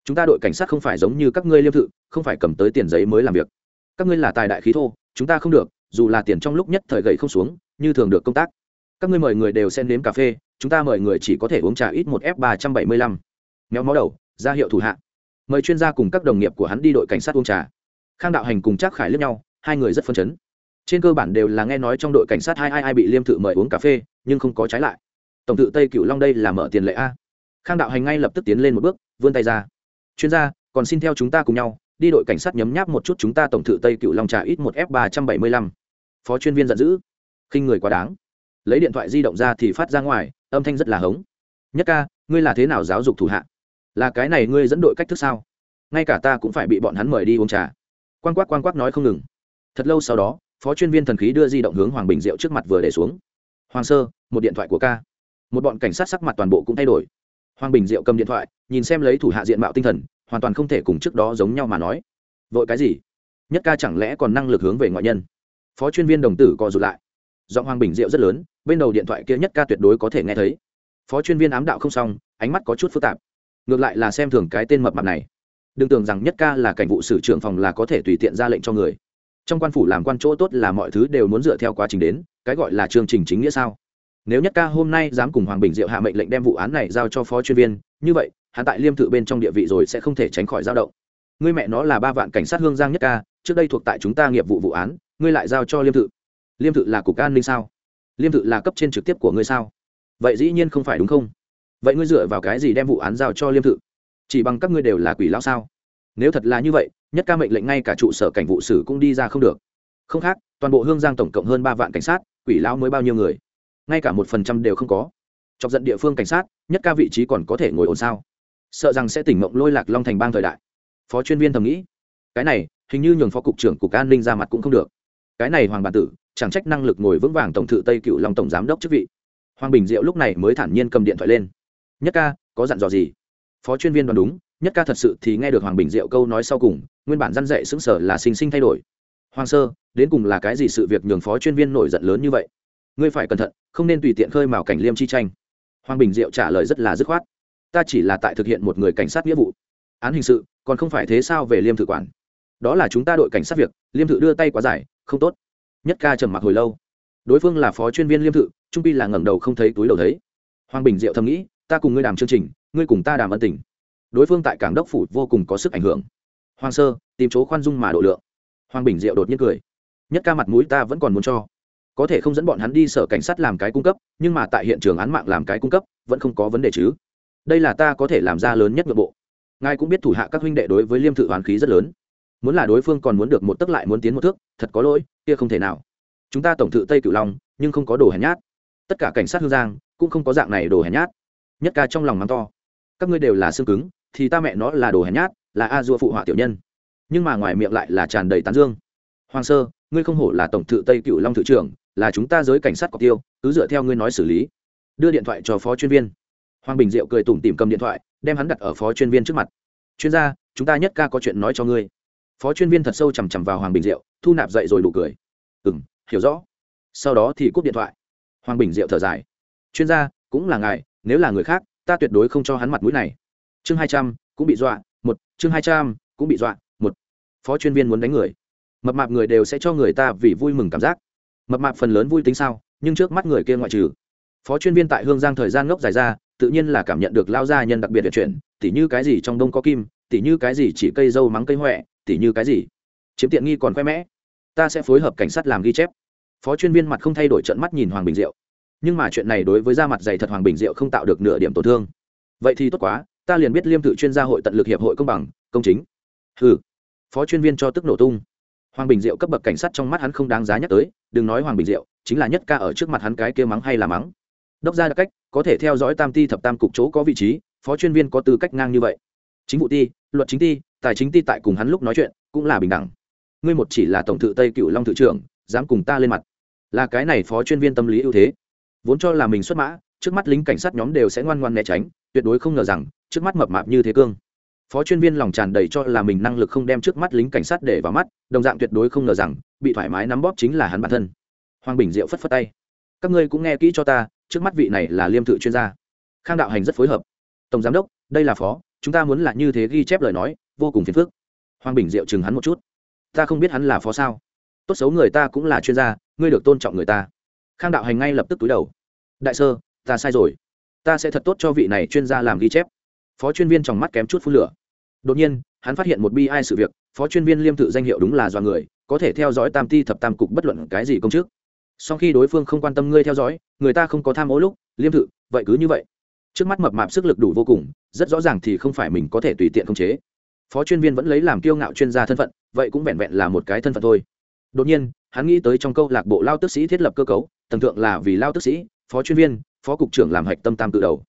chúng ta đội cảnh sát không phải giống như các ngươi liêm thự không phải cầm tới tiền giấy mới làm việc. Các ngươi là tài đại khí thô, chúng ta không được, dù là tiền trong lúc nhất thời gậy không xuống, như thường được công tác các ngươi mời người đều xen nếm cà phê, chúng ta mời người chỉ có thể uống trà ít một f ba trăm bảy mươi lăm. Méo máu đầu, ra hiệu thủ hạ. Mời chuyên gia cùng các đồng nghiệp của hắn đi đội cảnh sát uống trà. Khang đạo hành cùng trác khải lướt nhau, hai người rất phân chấn. Trên cơ bản đều là nghe nói trong đội cảnh sát hai ai ai bị liêm thự mời uống cà phê, nhưng không có trái lại. Tổng tự tây cựu long đây là mở tiền lệ a. Khang đạo hành ngay lập tức tiến lên một bước, vươn tay ra. Chuyên gia, còn xin theo chúng ta cùng nhau, đi đội cảnh sát nhấm nháp một chút chúng ta tổng thự tây cựu long trà ít một f ba trăm bảy mươi lăm. Phó chuyên viên giận dữ. Khinh người quá đáng lấy điện thoại di động ra thì phát ra ngoài, âm thanh rất là hống. Nhất ca, ngươi là thế nào giáo dục thủ hạ? Là cái này ngươi dẫn đội cách thức sao? Ngay cả ta cũng phải bị bọn hắn mời đi uống trà. Quan quát quan quát nói không ngừng. Thật lâu sau đó, phó chuyên viên thần khí đưa di động hướng hoàng bình diệu trước mặt vừa để xuống. Hoàng sơ, một điện thoại của ca. Một bọn cảnh sát sắc mặt toàn bộ cũng thay đổi. Hoàng bình diệu cầm điện thoại, nhìn xem lấy thủ hạ diện mạo tinh thần, hoàn toàn không thể cùng trước đó giống nhau mà nói. Vội cái gì? Nhất ca chẳng lẽ còn năng lực hướng về ngoại nhân? Phó chuyên viên đồng tử co rụt lại. Giọng hoàng bình diệu rất lớn bên đầu điện thoại kia nhất ca tuyệt đối có thể nghe thấy. Phó chuyên viên ám đạo không xong, ánh mắt có chút phức tạp. Ngược lại là xem thường cái tên mập mặt này. Đừng tưởng rằng nhất ca là cảnh vụ sử trưởng phòng là có thể tùy tiện ra lệnh cho người. Trong quan phủ làm quan chỗ tốt là mọi thứ đều muốn dựa theo quá trình đến, cái gọi là chương trình chính nghĩa sao? Nếu nhất ca hôm nay dám cùng hoàng bình diệu hạ mệnh lệnh đem vụ án này giao cho phó chuyên viên, như vậy, hắn tại liêm thự bên trong địa vị rồi sẽ không thể tránh khỏi dao động. Ngươi mẹ nó là ba vạn cảnh sát hương giang nhất ca, trước đây thuộc tại chúng ta nghiệp vụ vụ án, ngươi lại giao cho liêm thự. Liêm thự là cục an ninh sao? Liêm tự là cấp trên trực tiếp của ngươi sao? Vậy dĩ nhiên không phải đúng không? Vậy ngươi dựa vào cái gì đem vụ án giao cho liêm tự? chỉ bằng các ngươi đều là quỷ lão sao? Nếu thật là như vậy, nhất ca mệnh lệnh ngay cả trụ sở cảnh vụ sử cũng đi ra không được. Không khác, toàn bộ hương giang tổng cộng hơn ba vạn cảnh sát, quỷ lão mới bao nhiêu người? Ngay cả một phần trăm đều không có. Chọc giận địa phương cảnh sát, nhất ca vị trí còn có thể ngồi ổn sao? Sợ rằng sẽ tỉnh mộng lôi lạc long thành bang thời đại. Phó chuyên viên thầm nghĩ. Cái này, hình như nhường phó cục trưởng cục an ninh ra mặt cũng không được. Cái này hoàng bản tử chẳng trách năng lực ngồi vững vàng tổng thự tây cựu long tổng giám đốc chức vị. Hoàng bình diệu lúc này mới thản nhiên cầm điện thoại lên. Nhất ca, có dặn dò gì? Phó chuyên viên đoán đúng, nhất ca thật sự thì nghe được hoàng bình diệu câu nói sau cùng, nguyên bản răn dạy xứng sở là sinh sinh thay đổi. Hoàng sơ, đến cùng là cái gì sự việc nhường phó chuyên viên nổi giận lớn như vậy? Ngươi phải cẩn thận, không nên tùy tiện khơi mào cảnh liêm chi tranh. Hoàng bình diệu trả lời rất là dứt khoát. Ta chỉ là tại thực hiện một người cảnh sát nghĩa vụ. Án hình sự, còn không phải thế sao về liêm thự quản? Đó là chúng ta đội cảnh sát việc, liêm thự đưa tay quá dài, không tốt nhất ca trầm mặc hồi lâu. Đối phương là phó chuyên viên liêm thự, trung pi là ngẩng đầu không thấy túi đầu thấy. Hoàng bình diệu thầm nghĩ, ta cùng ngươi đàm chương trình, ngươi cùng ta đàm ân tình. Đối phương tại cảng đốc phủ vô cùng có sức ảnh hưởng. Hoàng sơ, tìm chỗ khoan dung mà độ lượng. Hoàng bình diệu đột nhiên cười. Nhất ca mặt mũi ta vẫn còn muốn cho. Có thể không dẫn bọn hắn đi sở cảnh sát làm cái cung cấp, nhưng mà tại hiện trường án mạng làm cái cung cấp, vẫn không có vấn đề chứ. Đây là ta có thể làm ra lớn nhất nội bộ. Ngài cũng biết thủ hạ các huynh đệ đối với liêm thự hoàn khí rất lớn muốn là đối phương còn muốn được một tấc lại muốn tiến một thước, thật có lỗi, kia không thể nào. Chúng ta tổng thự tây cửu long, nhưng không có đồ hèn nhát. Tất cả cảnh sát hương giang cũng không có dạng này đồ hèn nhát. Nhất ca trong lòng mắng to, các ngươi đều là xương cứng, thì ta mẹ nó là đồ hèn nhát, là a dua phụ họa tiểu nhân. Nhưng mà ngoài miệng lại là tràn đầy tán dương. Hoàng sơ, ngươi không hổ là tổng thự tây cựu long thự trưởng, là chúng ta giới cảnh sát cọc tiêu, cứ dựa theo ngươi nói xử lý. Đưa điện thoại cho phó chuyên viên. Hoàng bình diệu cười tủm tìm cầm điện thoại, đem hắn đặt ở phó chuyên viên trước mặt. Chuyên gia, chúng ta nhất ca có chuyện nói cho ngươi phó chuyên viên thật sâu chằm chằm vào hoàng bình diệu, thu nạp dậy rồi đủ cười. Ừ m hiểu rõ. Sau đó thì cúp điện thoại. Hoàng bình diệu thở dài. Chuyên gia, cũng là ngài, nếu là người khác, ta tuyệt đối không cho hắn mặt mũi này. Chương hai trăm, cũng bị dọa, một, chương hai trăm, cũng bị dọa, một. Phó chuyên viên muốn đánh người. Mập mạp người đều sẽ cho người ta vì vui mừng cảm giác. Mập mạp phần lớn vui tính sao, nhưng trước mắt người kia ngoại trừ. Phó chuyên viên tại hương giang thời gian ngốc dài ra, tự nhiên là cảm nhận được lao gia nhân đặc biệt về chuyện tỉ như cái gì trong đông có kim, tỉ như cái gì chỉ cây dâu mắng cây huệ tỉ như cái gì? Chiếm tiện nghi còn khoe mẽ. Ta sẽ phối hợp cảnh sát làm ghi chép. Phó chuyên viên mặt không thay đổi trận mắt nhìn hoàng bình diệu. Nhưng mà chuyện này đối với da mặt dày thật hoàng bình diệu không tạo được nửa điểm tổn thương. Vậy thì tốt quá, ta liền biết liêm tự chuyên gia hội tận lực hiệp hội công bằng, công chính. Ừ phó chuyên viên cho tức nổ tung. Hoàng bình diệu cấp bậc cảnh sát trong mắt hắn không đáng giá nhắc tới, đừng nói hoàng bình diệu, chính là nhất ca ở trước mặt hắn cái kia mắng hay là mắng. Đốc ra đặc cách, có thể theo dõi tam ti thập tam cục chỗ có vị trí, phó chuyên viên có tư cách ngang như vậy chính vụ ti, luật chính ti, tài chính ti tại cùng hắn lúc nói chuyện cũng là bình đẳng. Ngươi một chỉ là tổng thự tây cựu long thự trưởng, dám cùng ta lên mặt. Là cái này phó chuyên viên tâm lý ưu thế. Vốn cho là mình xuất mã, trước mắt lính cảnh sát nhóm đều sẽ ngoan ngoan né tránh, tuyệt đối không ngờ rằng, trước mắt mập mạp như thế cương. Phó chuyên viên lòng tràn đầy cho là mình năng lực không đem trước mắt lính cảnh sát để vào mắt, đồng dạng tuyệt đối không ngờ rằng, bị thoải mái nắm bóp chính là hắn bản thân. Hoàng bình diệu phất phất tay. Các ngươi cũng nghe kỹ cho ta, trước mắt vị này là liêm thự chuyên gia. Khang đạo hành rất phối hợp. Tổng giám đốc, đây là phó chúng ta muốn là như thế ghi chép lời nói, vô cùng phiền phức. Hoàng bình diệu chừng hắn một chút. Ta không biết hắn là phó sao. Tốt xấu người ta cũng là chuyên gia, ngươi được tôn trọng người ta. Khang đạo hành ngay lập tức túi đầu. Đại sơ, ta sai rồi. Ta sẽ thật tốt cho vị này chuyên gia làm ghi chép. Phó chuyên viên trong mắt kém chút phun lửa. Đột nhiên, hắn phát hiện một bi ai sự việc. Phó chuyên viên liêm tự danh hiệu đúng là do người, có thể theo dõi tam ti thập tam cục bất luận cái gì công chức. Sau khi đối phương không quan tâm ngươi theo dõi, người ta không có tham ô lúc, liêm tự vậy cứ như vậy trước mắt mập mạp sức lực đủ vô cùng, rất rõ ràng thì không phải mình có thể tùy tiện khống chế. Phó chuyên viên vẫn lấy làm kiêu ngạo chuyên gia thân phận, vậy cũng vẹn vẹn là một cái thân phận thôi. Đột nhiên, hắn nghĩ tới trong câu lạc bộ lao tức sĩ thiết lập cơ cấu, tầng thượng là vì lao tức sĩ, phó chuyên viên, phó cục trưởng làm hạch tâm tam tự đầu.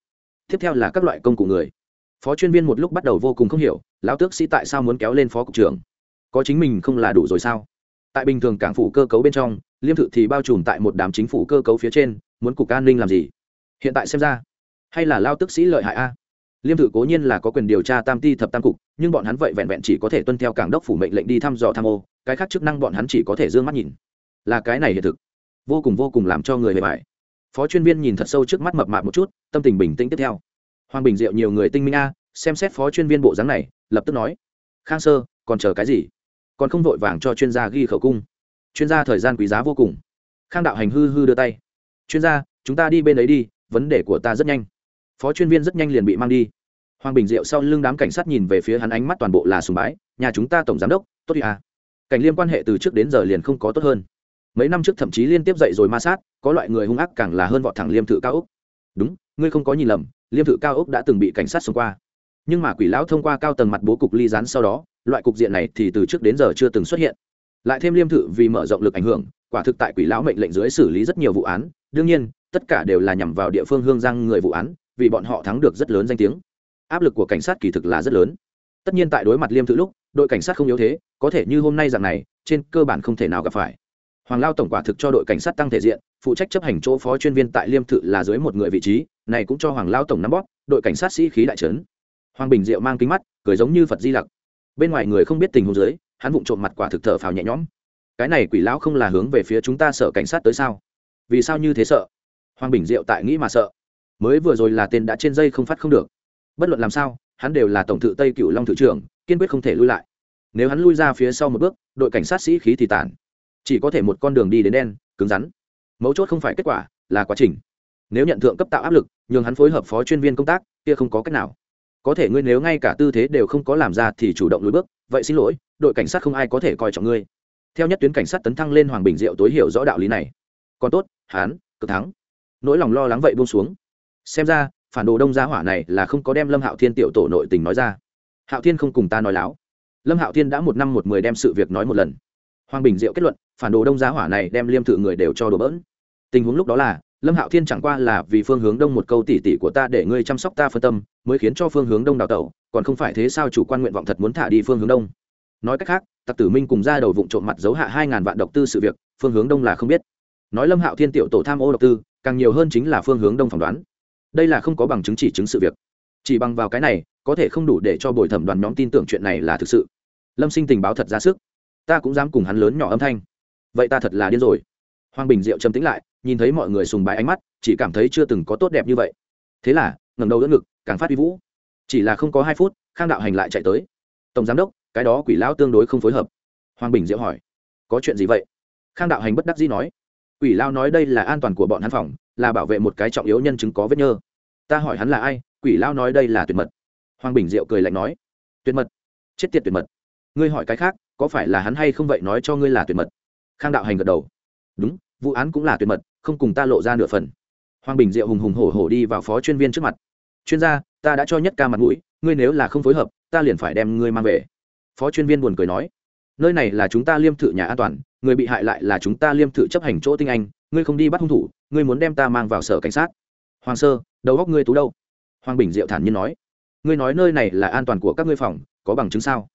Tiếp theo là các loại công cụ người. Phó chuyên viên một lúc bắt đầu vô cùng không hiểu lão tước sĩ tại sao muốn kéo lên phó cục trưởng? Có chính mình không là đủ rồi sao? Tại bình thường cảng phủ cơ cấu bên trong, liêm thự thì bao trùm tại một đám chính phủ cơ cấu phía trên, muốn cục an ninh làm gì? Hiện tại xem ra hay là lao tức sĩ lợi hại a? Liêm thự cố nhiên là có quyền điều tra tam ti thập tam cục, nhưng bọn hắn vậy vẹn vẹn chỉ có thể tuân theo cảng đốc phủ mệnh lệnh đi thăm dò tham ô, cái khác chức năng bọn hắn chỉ có thể d ư ơ n g mắt nhìn. Là cái này hiện thực. Vô cùng vô cùng làm cho người bề bài phó chuyên viên nhìn thật sâu trước mắt mập mạp một chút, tâm tình bình tĩnh tiếp theo. Hoàng bình diệu nhiều người tinh minh a, xem xét phó chuyên viên bộ dáng này, lập tức nói, khang sơ, còn chờ cái gì? Còn không vội vàng cho chuyên gia ghi khẩu cung. Chuyên gia thời gian quý giá vô cùng. Khang đạo hành hư hư đưa tay, chuyên gia, chúng ta đi bên ấy đi, vấn đề của ta rất nhanh phó chuyên viên rất nhanh liền bị mang đi. Hoàng bình diệu sau lưng đám cảnh sát nhìn về phía hắn ánh mắt toàn bộ là sùng bái, nhà chúng ta tổng giám đốc, tốt đi à. cảnh liêm quan hệ từ trước đến giờ liền không có tốt hơn. Mấy năm trước thậm chí liên tiếp dậy rồi ma sát, có loại người hung ác càng là hơn vọt thẳng liêm thự cao úc. Đúng, ngươi không có nhìn lầm, liêm thự cao úc đã từng bị cảnh sát xông qua. Nhưng mà quỷ lão thông qua cao tầng mặt bố cục ly rán sau đó, loại cục diện này thì từ trước đến giờ chưa từng xuất hiện. Lại thêm liêm thự vì mở rộng lực ảnh hưởng, quả thực tại quỷ lão mệnh lệnh dưới xử lý rất nhiều vụ án, đương nhiên, tất cả đều là nhằm vào địa phương hương giang người vụ án vì bọn họ thắng được rất lớn danh tiếng. Áp lực của cảnh sát kỳ thực là rất lớn. Tất nhiên tại đối mặt liêm thự lúc, đội cảnh sát không yếu thế, có thể như hôm nay dạng này, trên cơ bản không thể nào gặp phải. Hoàng lao tổng quả thực cho đội cảnh sát tăng thể diện, phụ trách chấp hành chỗ phó chuyên viên tại liêm thự là dưới một người vị trí, này cũng cho hoàng lao tổng nắm bóp, đội cảnh sát sĩ khí đại trấn. Hoàng bình diệu mang kính mắt, cười giống như phật di lặc. Bên ngoài người không biết tình huống dưới, hắn vụng trộm mặt quả thực thở phào nhẹ nhõm. Cái này quỷ lão không là hướng về phía chúng ta sợ cảnh sát tới sao? Vì sao như thế sợ? Hoàng bình diệu tại nghĩ mà sợ mới vừa rồi là tên đã trên dây không phát không được. Bất luận làm sao, hắn đều là tổng thự tây cựu long thự trưởng, kiên quyết không thể lui lại. Nếu hắn lui ra phía sau một bước, đội cảnh sát sĩ khí thì tản chỉ có thể một con đường đi đến đen, cứng rắn. Mấu chốt không phải kết quả, là quá trình. Nếu nhận thượng cấp tạo áp lực, nhường hắn phối hợp phó chuyên viên công tác, kia không có cách nào. Có thể ngươi nếu ngay cả tư thế đều không có làm ra thì chủ động lùi bước, vậy xin lỗi, đội cảnh sát không ai có thể coi trọng ngươi. Theo nhất tuyến cảnh sát tấn thăng lên hoàng bình diệu tối hiểu rõ đạo lý này. Còn tốt, hắn, cực thắng. Nỗi lòng lo lắng vậy buông xuống xem ra, phản đồ đông gia hỏa này là không có đem lâm hạo thiên tiểu tổ nội tình nói ra. Hạo thiên không cùng ta nói láo. Lâm hạo thiên đã một năm một mười đem sự việc nói một lần. Hoàng bình diệu kết luận, phản đồ đông gia hỏa này đem liêm thự người đều cho đồ bỡn. Tình huống lúc đó là, lâm hạo thiên chẳng qua là vì phương hướng đông một câu tỉ tỉ của ta để ngươi chăm sóc ta phân tâm, mới khiến cho phương hướng đông đào tẩu, còn không phải thế sao chủ quan nguyện vọng thật muốn thả đi phương hướng đông. Nói cách khác, tặc tử minh cùng ra đầu vụ trộm mặt giấu hạ hai ngàn vạn độc tư sự việc, phương hướng đông là không biết. Nói lâm hạo thiên tiểu tổ tham ô độc tư, càng nhiều hơn chính là phương hướng đông phỏng đoán đây là không có bằng chứng chỉ chứng sự việc. Chỉ bằng vào cái này, có thể không đủ để cho bồi thẩm đoàn nhóm tin tưởng chuyện này là thực sự. Lâm sinh tình báo thật ra sức. Ta cũng dám cùng hắn lớn nhỏ âm thanh. Vậy ta thật là điên rồi. Hoàng bình diệu trầm tĩnh lại, nhìn thấy mọi người sùng bái ánh mắt, chỉ cảm thấy chưa từng có tốt đẹp như vậy. Thế là ngầm đầu đỡ ngực, càng phát vi vũ. Chỉ là không có hai phút, khang đạo hành lại chạy tới. Tổng giám đốc, cái đó quỷ lão tương đối không phối hợp. Hoàng bình diệu hỏi, có chuyện gì vậy? Khang đạo hành bất đắc dĩ nói, quỷ lao nói đây là an toàn của bọn hắn phòng là bảo vệ một cái trọng yếu nhân chứng có vết nhơ. Ta hỏi hắn là ai, quỷ lao nói đây là tuyệt mật. Hoàng bình diệu cười lạnh nói, tuyệt mật? Chết tiệt tuyệt mật. Ngươi hỏi cái khác, có phải là hắn hay không vậy nói cho ngươi là tuyệt mật? Khang đạo hành gật đầu. Đúng, vụ án cũng là tuyệt mật, không cùng ta lộ ra nửa phần. Hoàng bình diệu hùng hùng hổ hổ đi vào phó chuyên viên trước mặt. Chuyên gia, ta đã cho nhất ca mặt mũi, ngươi nếu là không phối hợp, ta liền phải đem ngươi mang về. Phó chuyên viên buồn cười nói, nơi này là chúng ta liêm thự nhà an toàn người bị hại lại là chúng ta liêm thự chấp hành chỗ tinh anh, ngươi không đi bắt hung thủ, ngươi muốn đem ta mang vào sở cảnh sát. Hoàng sơ, đầu góc ngươi tú đâu? Hoàng bình diệu thản nhiên nói. Ngươi nói nơi này là an toàn của các ngươi phòng, có bằng chứng sao?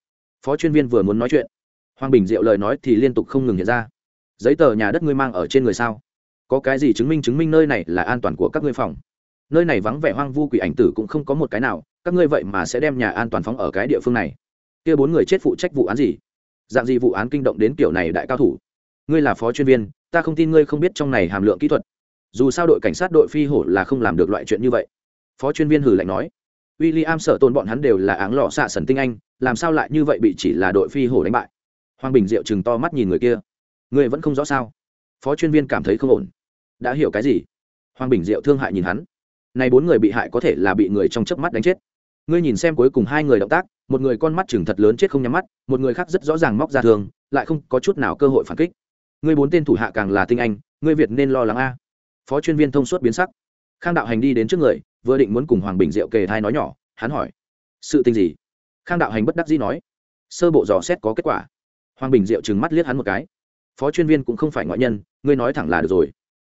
Phó chuyên viên vừa muốn nói chuyện. Hoàng bình diệu lời nói thì liên tục không ngừng hiện ra. Giấy tờ nhà đất ngươi mang ở trên người sao? Có cái gì chứng minh chứng minh nơi này là an toàn của các ngươi phòng? Nơi này vắng vẻ hoang vu quỷ ảnh tử cũng không có một cái nào, các ngươi vậy mà sẽ đem nhà an toàn phóng ở cái địa phương này. Kia bốn người chết phụ trách vụ án gì? Dạng gì vụ án kinh động đến kiểu này đại cao thủ? Ngươi là phó chuyên viên, ta không tin ngươi không biết trong này hàm lượng kỹ thuật. Dù sao đội cảnh sát đội phi hổ là không làm được loại chuyện như vậy. Phó chuyên viên hử lạnh nói. W i l l i am sợ tôn bọn hắn đều là áng lọ xạ sần tinh anh, làm sao lại như vậy bị chỉ là đội phi hổ đánh bại? Hoàng bình diệu chừng to mắt nhìn người kia. Người vẫn không rõ sao? Phó chuyên viên cảm thấy không ổn. Đã hiểu cái gì? Hoàng bình diệu thương hại nhìn hắn. Nay bốn người bị hại có thể là bị người trong chớp mắt đánh chết. Ngươi nhìn xem cuối cùng hai người động tác một người con mắt chừng thật lớn chết không nhắm mắt, một người khác rất rõ ràng móc ra thường lại không có chút nào cơ hội phản kích. Ngươi bốn tên thủ hạ càng là tinh anh ngươi việt nên lo lắng a. Phó chuyên viên thông suốt biến sắc. Khang đạo hành đi đến trước người, vừa định muốn cùng hoàng bình diệu kề thai nói nhỏ, hắn hỏi, sự tình gì? Khang đạo hành bất đắc dĩ nói, sơ bộ dò xét có kết quả. Hoàng bình diệu trừng mắt liếc hắn một cái. Phó chuyên viên cũng không phải ngoại nhân, ngươi nói thẳng là được rồi.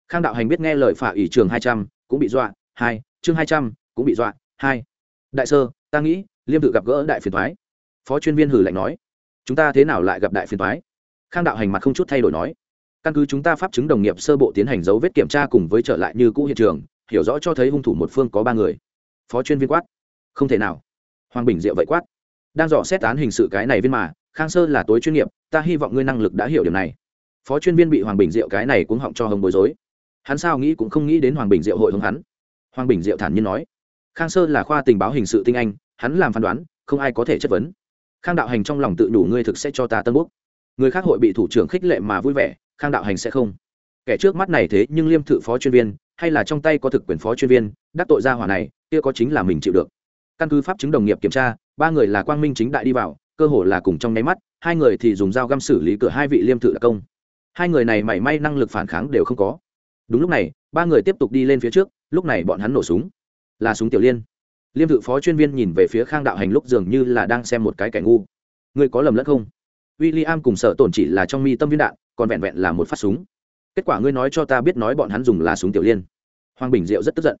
Khang đạo hành biết nghe lời phả ủy trường hai trăm, cũng bị dọa, hai, chương hai trăm, cũng bị dọa, hai. Đại sơ, ta nghĩ liêm tự gặp gỡ đại phiền thoái. Phó chuyên viên hử lạnh nói, chúng ta thế nào lại gặp đại phiền thoái? Khang đạo hành mặt không chút thay đổi nói, căn cứ chúng ta pháp chứng đồng nghiệp sơ bộ tiến hành dấu vết kiểm tra cùng với trở lại như cũ hiện trường, hiểu rõ cho thấy hung thủ một phương có ba người. Phó chuyên viên quát, không thể nào. Hoàng bình diệu vậy quát, đang dò xét án hình sự cái này viên mà, khang sơ là tối chuyên nghiệp, ta hy vọng ngươi năng lực đã hiểu điều này. Phó chuyên viên bị hoàng bình diệu cái này cũng họng cho hồng bối rối. Hắn sao nghĩ cũng không nghĩ đến hoàng bình diệu hội hồng hắn. Hoàng bình diệu thản nhiên nói, khang sơ là khoa tình báo hình sự tinh anh hắn làm phán đoán, không ai có thể chất vấn. Khang đạo hành trong lòng tự đủ ngươi thực sẽ cho ta tân quốc. người khác hội bị thủ trưởng khích lệ mà vui vẻ, khang đạo hành sẽ không. Kẻ trước mắt này thế nhưng liêm thự phó chuyên viên, hay là trong tay có thực quyền phó chuyên viên, đắc tội ra hỏa này, kia có chính là mình chịu được. Căn cứ pháp chứng đồng nghiệp kiểm tra, ba người là quang minh chính đại đi vào, cơ hồ là cùng trong nháy mắt, hai người thì dùng dao găm xử lý cửa hai vị liêm thự đặc công. Hai người này mảy may năng lực phản kháng đều không có. Đúng lúc này, ba người tiếp tục đi lên phía trước, lúc này bọn hắn nổ súng. Là súng tiểu liên liêm thự phó chuyên viên nhìn về phía khang đạo hành lúc dường như là đang xem một cái kẻ ngu. Ngươi có lầm lẫn không? W i l l i am cùng sợ tổn chỉ là trong mi tâm viên đạn, còn vẹn vẹn là một phát súng. Kết quả ngươi nói cho ta biết nói bọn hắn dùng là súng tiểu liên. Hoàng bình diệu rất tức giận.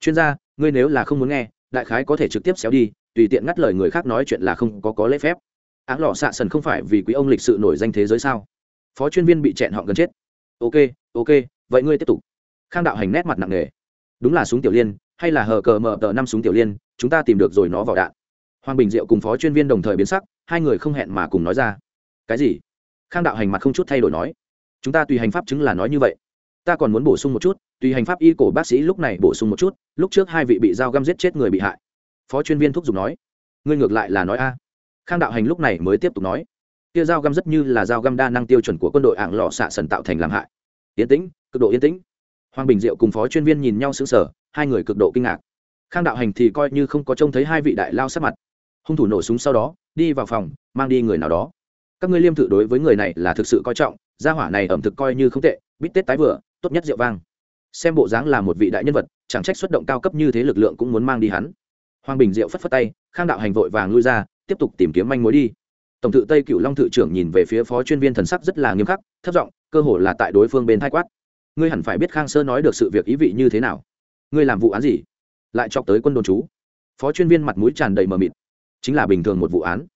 Chuyên gia, ngươi nếu là không muốn nghe, đại khái có thể trực tiếp xéo đi, tùy tiện ngắt lời người khác nói chuyện là không có có lễ phép. Áng lò xạ sần không phải vì quý ông lịch sự nổi danh thế giới sao? Phó chuyên viên bị chẹn họ gần chết. Ok ok, vậy ngươi tiếp tục. Khang đạo hành nét mặt nặng nề. Đúng là súng tiểu liên hay là hờ cờ mở tờ năm súng tiểu liên, chúng ta tìm được rồi nó vào đạn. Hoàng bình diệu cùng phó chuyên viên đồng thời biến sắc, hai người không hẹn mà cùng nói ra. Cái gì? Khang đạo hành mặt không chút thay đổi nói. Chúng ta tùy hành pháp chứng là nói như vậy. Ta còn muốn bổ sung một chút, tùy hành pháp y cổ bác sĩ lúc này bổ sung một chút, lúc trước hai vị bị dao găm giết chết người bị hại. Phó chuyên viên thúc giục nói. Ngươi ngược lại là nói a. Khang đạo hành lúc này mới tiếp tục nói. Kia dao găm rất như là dao găm đa năng tiêu chuẩn của quân đội ạng lò xạ sần tạo thành làm hại. Yên tĩnh, cực độ yên tĩnh. Hoàng bình diệu cùng phó chuyên viên nhìn nhau sững sờ hai người cực độ kinh ngạc. Khang đạo hành thì coi như không có trông thấy hai vị đại lao sát mặt. Hung thủ nổ súng sau đó, đi vào phòng, mang đi người nào đó. Các ngươi liêm thự đối với người này là thực sự coi trọng, gia hỏa này ẩm thực coi như không tệ, bít tết tái vừa, tốt nhất rượu vang. Xem bộ dáng là một vị đại nhân vật, chẳng trách xuất động cao cấp như thế lực lượng cũng muốn mang đi hắn. Hoàng bình diệu phất phất tay, khang đạo hành vội vàng lui ra, tiếp tục tìm kiếm manh mối đi. Tổng thự tây cựu long thự trưởng nhìn về phía phó chuyên viên thần sắc rất là nghiêm khắc thất giọng, cơ hồ là tại đối phương bên thai quát. Ngươi hẳn phải biết khang sơ nói được sự việc ý vị như thế nào ngươi làm vụ án gì? Lại chọc tới quân đồn chú. Phó chuyên viên mặt mũi tràn đầy mờ mịt. Chính là bình thường một vụ án.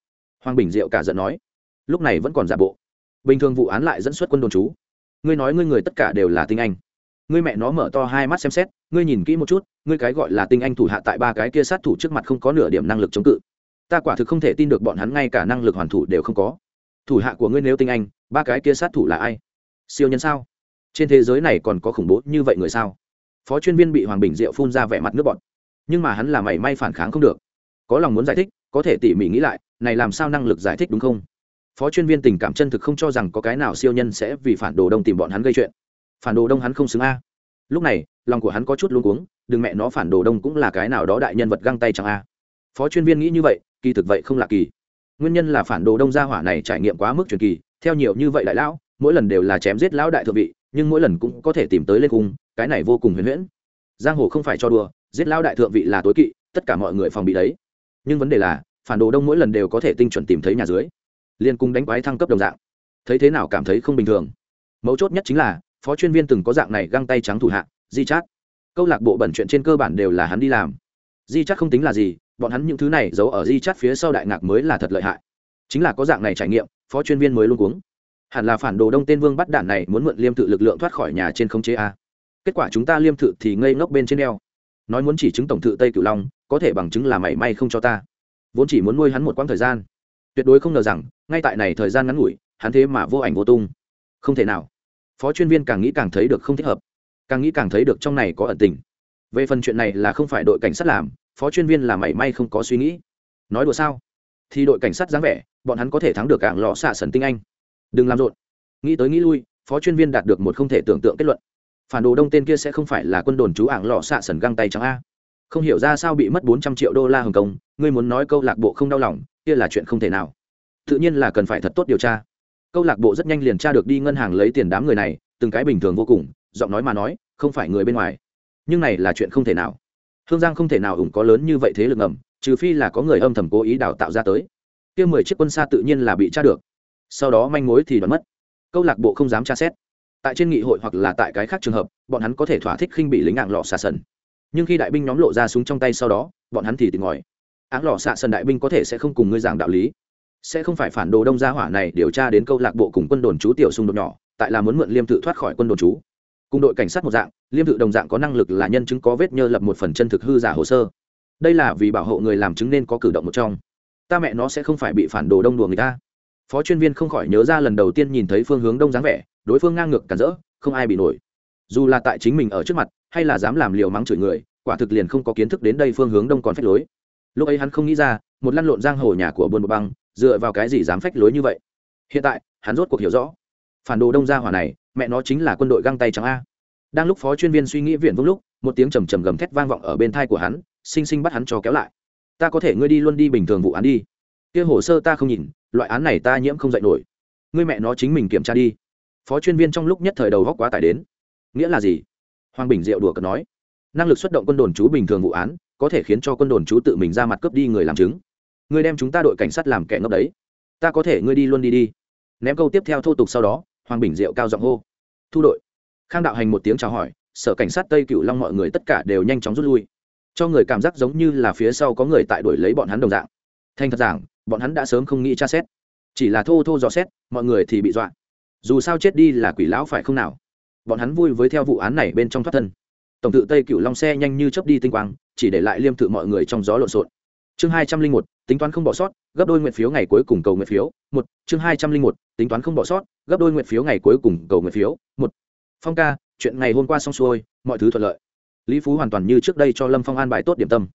Hoàng bình diệu cả giận nói. Lúc này vẫn còn giả bộ. Bình thường vụ án lại dẫn xuất quân đồn chú. Ngươi nói ngươi người tất cả đều là tinh anh. Ngươi mẹ nó mở to hai mắt xem xét, ngươi nhìn kỹ một chút, ngươi cái gọi là tinh anh thủ hạ tại ba cái kia sát thủ trước mặt không có nửa điểm năng lực chống cự. Ta quả thực không thể tin được bọn hắn ngay cả năng lực hoàn thủ đều không có. Thủ hạ của ngươi nếu tinh anh, ba cái kia sát thủ là ai? Siêu nhân sao? Trên thế giới này còn có khủng bố như vậy người sao? Phó chuyên viên bị hoàng bình diệu phun ra vẻ mặt nước bọt, nhưng mà hắn là mảy may phản kháng không được. Có lòng muốn giải thích có thể tỉ mỉ nghĩ lại này làm sao năng lực giải thích đúng không? Phó chuyên viên tình cảm chân thực không cho rằng có cái nào siêu nhân sẽ vì phản đồ đông tìm bọn hắn gây chuyện. Phản đồ đông hắn không xứng a. Lúc này lòng của hắn có chút luống cuống đừng mẹ nó phản đồ đông cũng là cái nào đó đại nhân vật găng tay chẳng a. Phó chuyên viên nghĩ như vậy kỳ thực vậy không là kỳ. Nguyên nhân là phản đồ đông gia hỏa này trải nghiệm quá mức truyền kỳ theo nhiều như vậy đại lão mỗi lần đều là chém giết lão đại thượng vị nhưng mỗi lần cũng có thể tìm tới lên cung, cái này vô cùng huyền huyễn. Giang hồ không phải cho đùa, giết lão đại thượng vị là tối kỵ, tất cả mọi người phòng bị đấy. Nhưng vấn đề là, phản đồ đông mỗi lần đều có thể tinh chuẩn tìm thấy nhà dưới. Liên cung đánh quái thăng cấp đồng dạng. Thấy thế nào cảm thấy không bình thường. Mấu chốt nhất chính là, phó chuyên viên từng có dạng này găng tay trắng thủ hạ, di chát. Câu lạc bộ bẩn chuyện trên cơ bản đều là hắn đi làm. Di chát không tính là gì, bọn hắn những thứ này giấu ở di chát phía sau đại ngạc mới là thật lợi hại. Chính là có dạng này trải nghiệm, phó chuyên viên mới luôn cuống hẳn là phản đồ đông tên vương bắt đạn này muốn mượn liêm tự lực lượng thoát khỏi nhà trên không chế a. Kết quả chúng ta liêm tự thì ngây ngốc bên trên đeo nói muốn chỉ chứng tổng thự tây cửu long, có thể bằng chứng là mảy may không cho ta. Vốn chỉ muốn nuôi hắn một quãng thời gian. Tuyệt đối không ngờ rằng, ngay tại này thời gian ngắn ngủi, hắn thế mà vô ảnh vô tung. Không thể nào. Phó chuyên viên càng nghĩ càng thấy được không thích hợp. Càng nghĩ càng thấy được trong này có ẩn tình. Về phần chuyện này là không phải đội cảnh sát làm, phó chuyên viên là mảy may không có suy nghĩ. Nói đùa sao? Thì đội cảnh sát dáng vẻ, bọn hắn có thể thắng được cảng lọ xạ sần tinh anh đừng làm rộn. Nghĩ tới nghĩ lui, phó chuyên viên đạt được một không thể tưởng tượng kết luận. Phản đồ đông tên kia sẽ không phải là quân đồn chú ảng lọ xạ sần găng tay trắng a. Không hiểu ra sao bị mất bốn trăm triệu đô la hồng kông, ngươi muốn nói câu lạc bộ không đau lòng, kia là chuyện không thể nào. Tự nhiên là cần phải thật tốt điều tra. Câu lạc bộ rất nhanh liền tra được đi ngân hàng lấy tiền đám người này, từng cái bình thường vô cùng, giọng nói mà nói, không phải người bên ngoài. Nhưng này là chuyện không thể nào. Hương giang không thể nào ủng có lớn như vậy thế lực ngầm, trừ phi là có người âm thầm cố ý đào tạo ra tới. Kia mười chiếc quân xa tự nhiên là bị tra được sau đó manh mối thì đoán mất. Câu lạc bộ không dám tra xét. Tại trên nghị hội hoặc là tại cái khác trường hợp, bọn hắn có thể thỏa thích khinh bị lính ảng lọ xà sần. Nhưng khi đại binh nhóm lộ ra súng trong tay sau đó, bọn hắn thì tìm ngòi áng lọ xạ sần đại binh có thể sẽ không cùng ngươi giảng đạo lý. Sẽ không phải phản đồ đông gia hỏa này điều tra đến câu lạc bộ cùng quân đồn chú tiểu xung đột nhỏ, tại là muốn mượn liêm tự thoát khỏi quân đồn chú. Cùng đội cảnh sát một dạng, liêm tự đồng dạng có năng lực là nhân chứng có vết nhơ lập một phần chân thực hư giả hồ sơ. Đây là vì bảo hộ người làm chứng nên có cử động một trong. Ta mẹ nó sẽ không phải bị phản đồ đông đùa người ta phó chuyên viên không khỏi nhớ ra lần đầu tiên nhìn thấy phương hướng đông dáng vẻ, đối phương ngang ngược cản rỡ, không ai bị nổi. Dù là tại chính mình ở trước mặt, hay là dám làm liều mắng chửi người, quả thực liền không có kiến thức đến đây phương hướng đông còn phách lối. Lúc ấy hắn không nghĩ ra, một lăn lộn giang hồ nhà của buôn bột băng, dựa vào cái gì dám phách lối như vậy. Hiện tại, hắn rốt cuộc hiểu rõ. Phản đồ đông gia hỏa này, mẹ nó chính là quân đội găng tay trắng a. Đang lúc phó chuyên viên suy nghĩ viện vung lúc, một tiếng trầm trầm gầm thét vang vọng ở bên thai của hắn, sinh sinh bắt hắn cho kéo lại. Ta có thể ngươi đi luôn đi bình thường vụ án đi. Kia hồ sơ ta không nhìn loại án này ta nhiễm không dạy nổi. Ngươi mẹ nó chính mình kiểm tra đi. Phó chuyên viên trong lúc nhất thời đầu góc quá tải đến. Nghĩa là gì? Hoàng bình diệu đùa cợt nói. Năng lực xuất động quân đồn chú bình thường vụ án, có thể khiến cho quân đồn chú tự mình ra mặt cướp đi người làm chứng. Ngươi đem chúng ta đội cảnh sát làm kẻ ngốc đấy. Ta có thể ngươi đi luôn đi đi. Ném câu tiếp theo thô tục sau đó, hoàng bình diệu cao giọng hô. Thu đội. Khang đạo hành một tiếng chào hỏi, sở cảnh sát tây cựu long mọi người tất cả đều nhanh chóng rút lui. Cho người cảm giác giống như là phía sau có người tại đuổi lấy bọn hắn đồng dạng. Thành thật giảng bọn hắn đã sớm không nghĩ tra xét. Chỉ là thô thô dò xét, mọi người thì bị dọa. Dù sao chết đi là quỷ lão phải không nào? Bọn hắn vui với theo vụ án này bên trong thoát thân. Tổng tự tây cựu long xe nhanh như chớp đi tinh quang, chỉ để lại liêm tự mọi người trong gió lộn xộn. Chương hai trăm linh một, tính toán không bỏ sót, gấp đôi nguyện phiếu ngày cuối cùng cầu nguyện phiếu. Một, chương hai trăm linh một, tính toán không bỏ sót, gấp đôi nguyện phiếu ngày cuối cùng cầu nguyện phiếu. Một, phong ca, chuyện ngày hôm qua xong xuôi, mọi thứ thuận lợi. Lý phú hoàn toàn như trước đây cho lâm phong an bài tốt điểm tâm.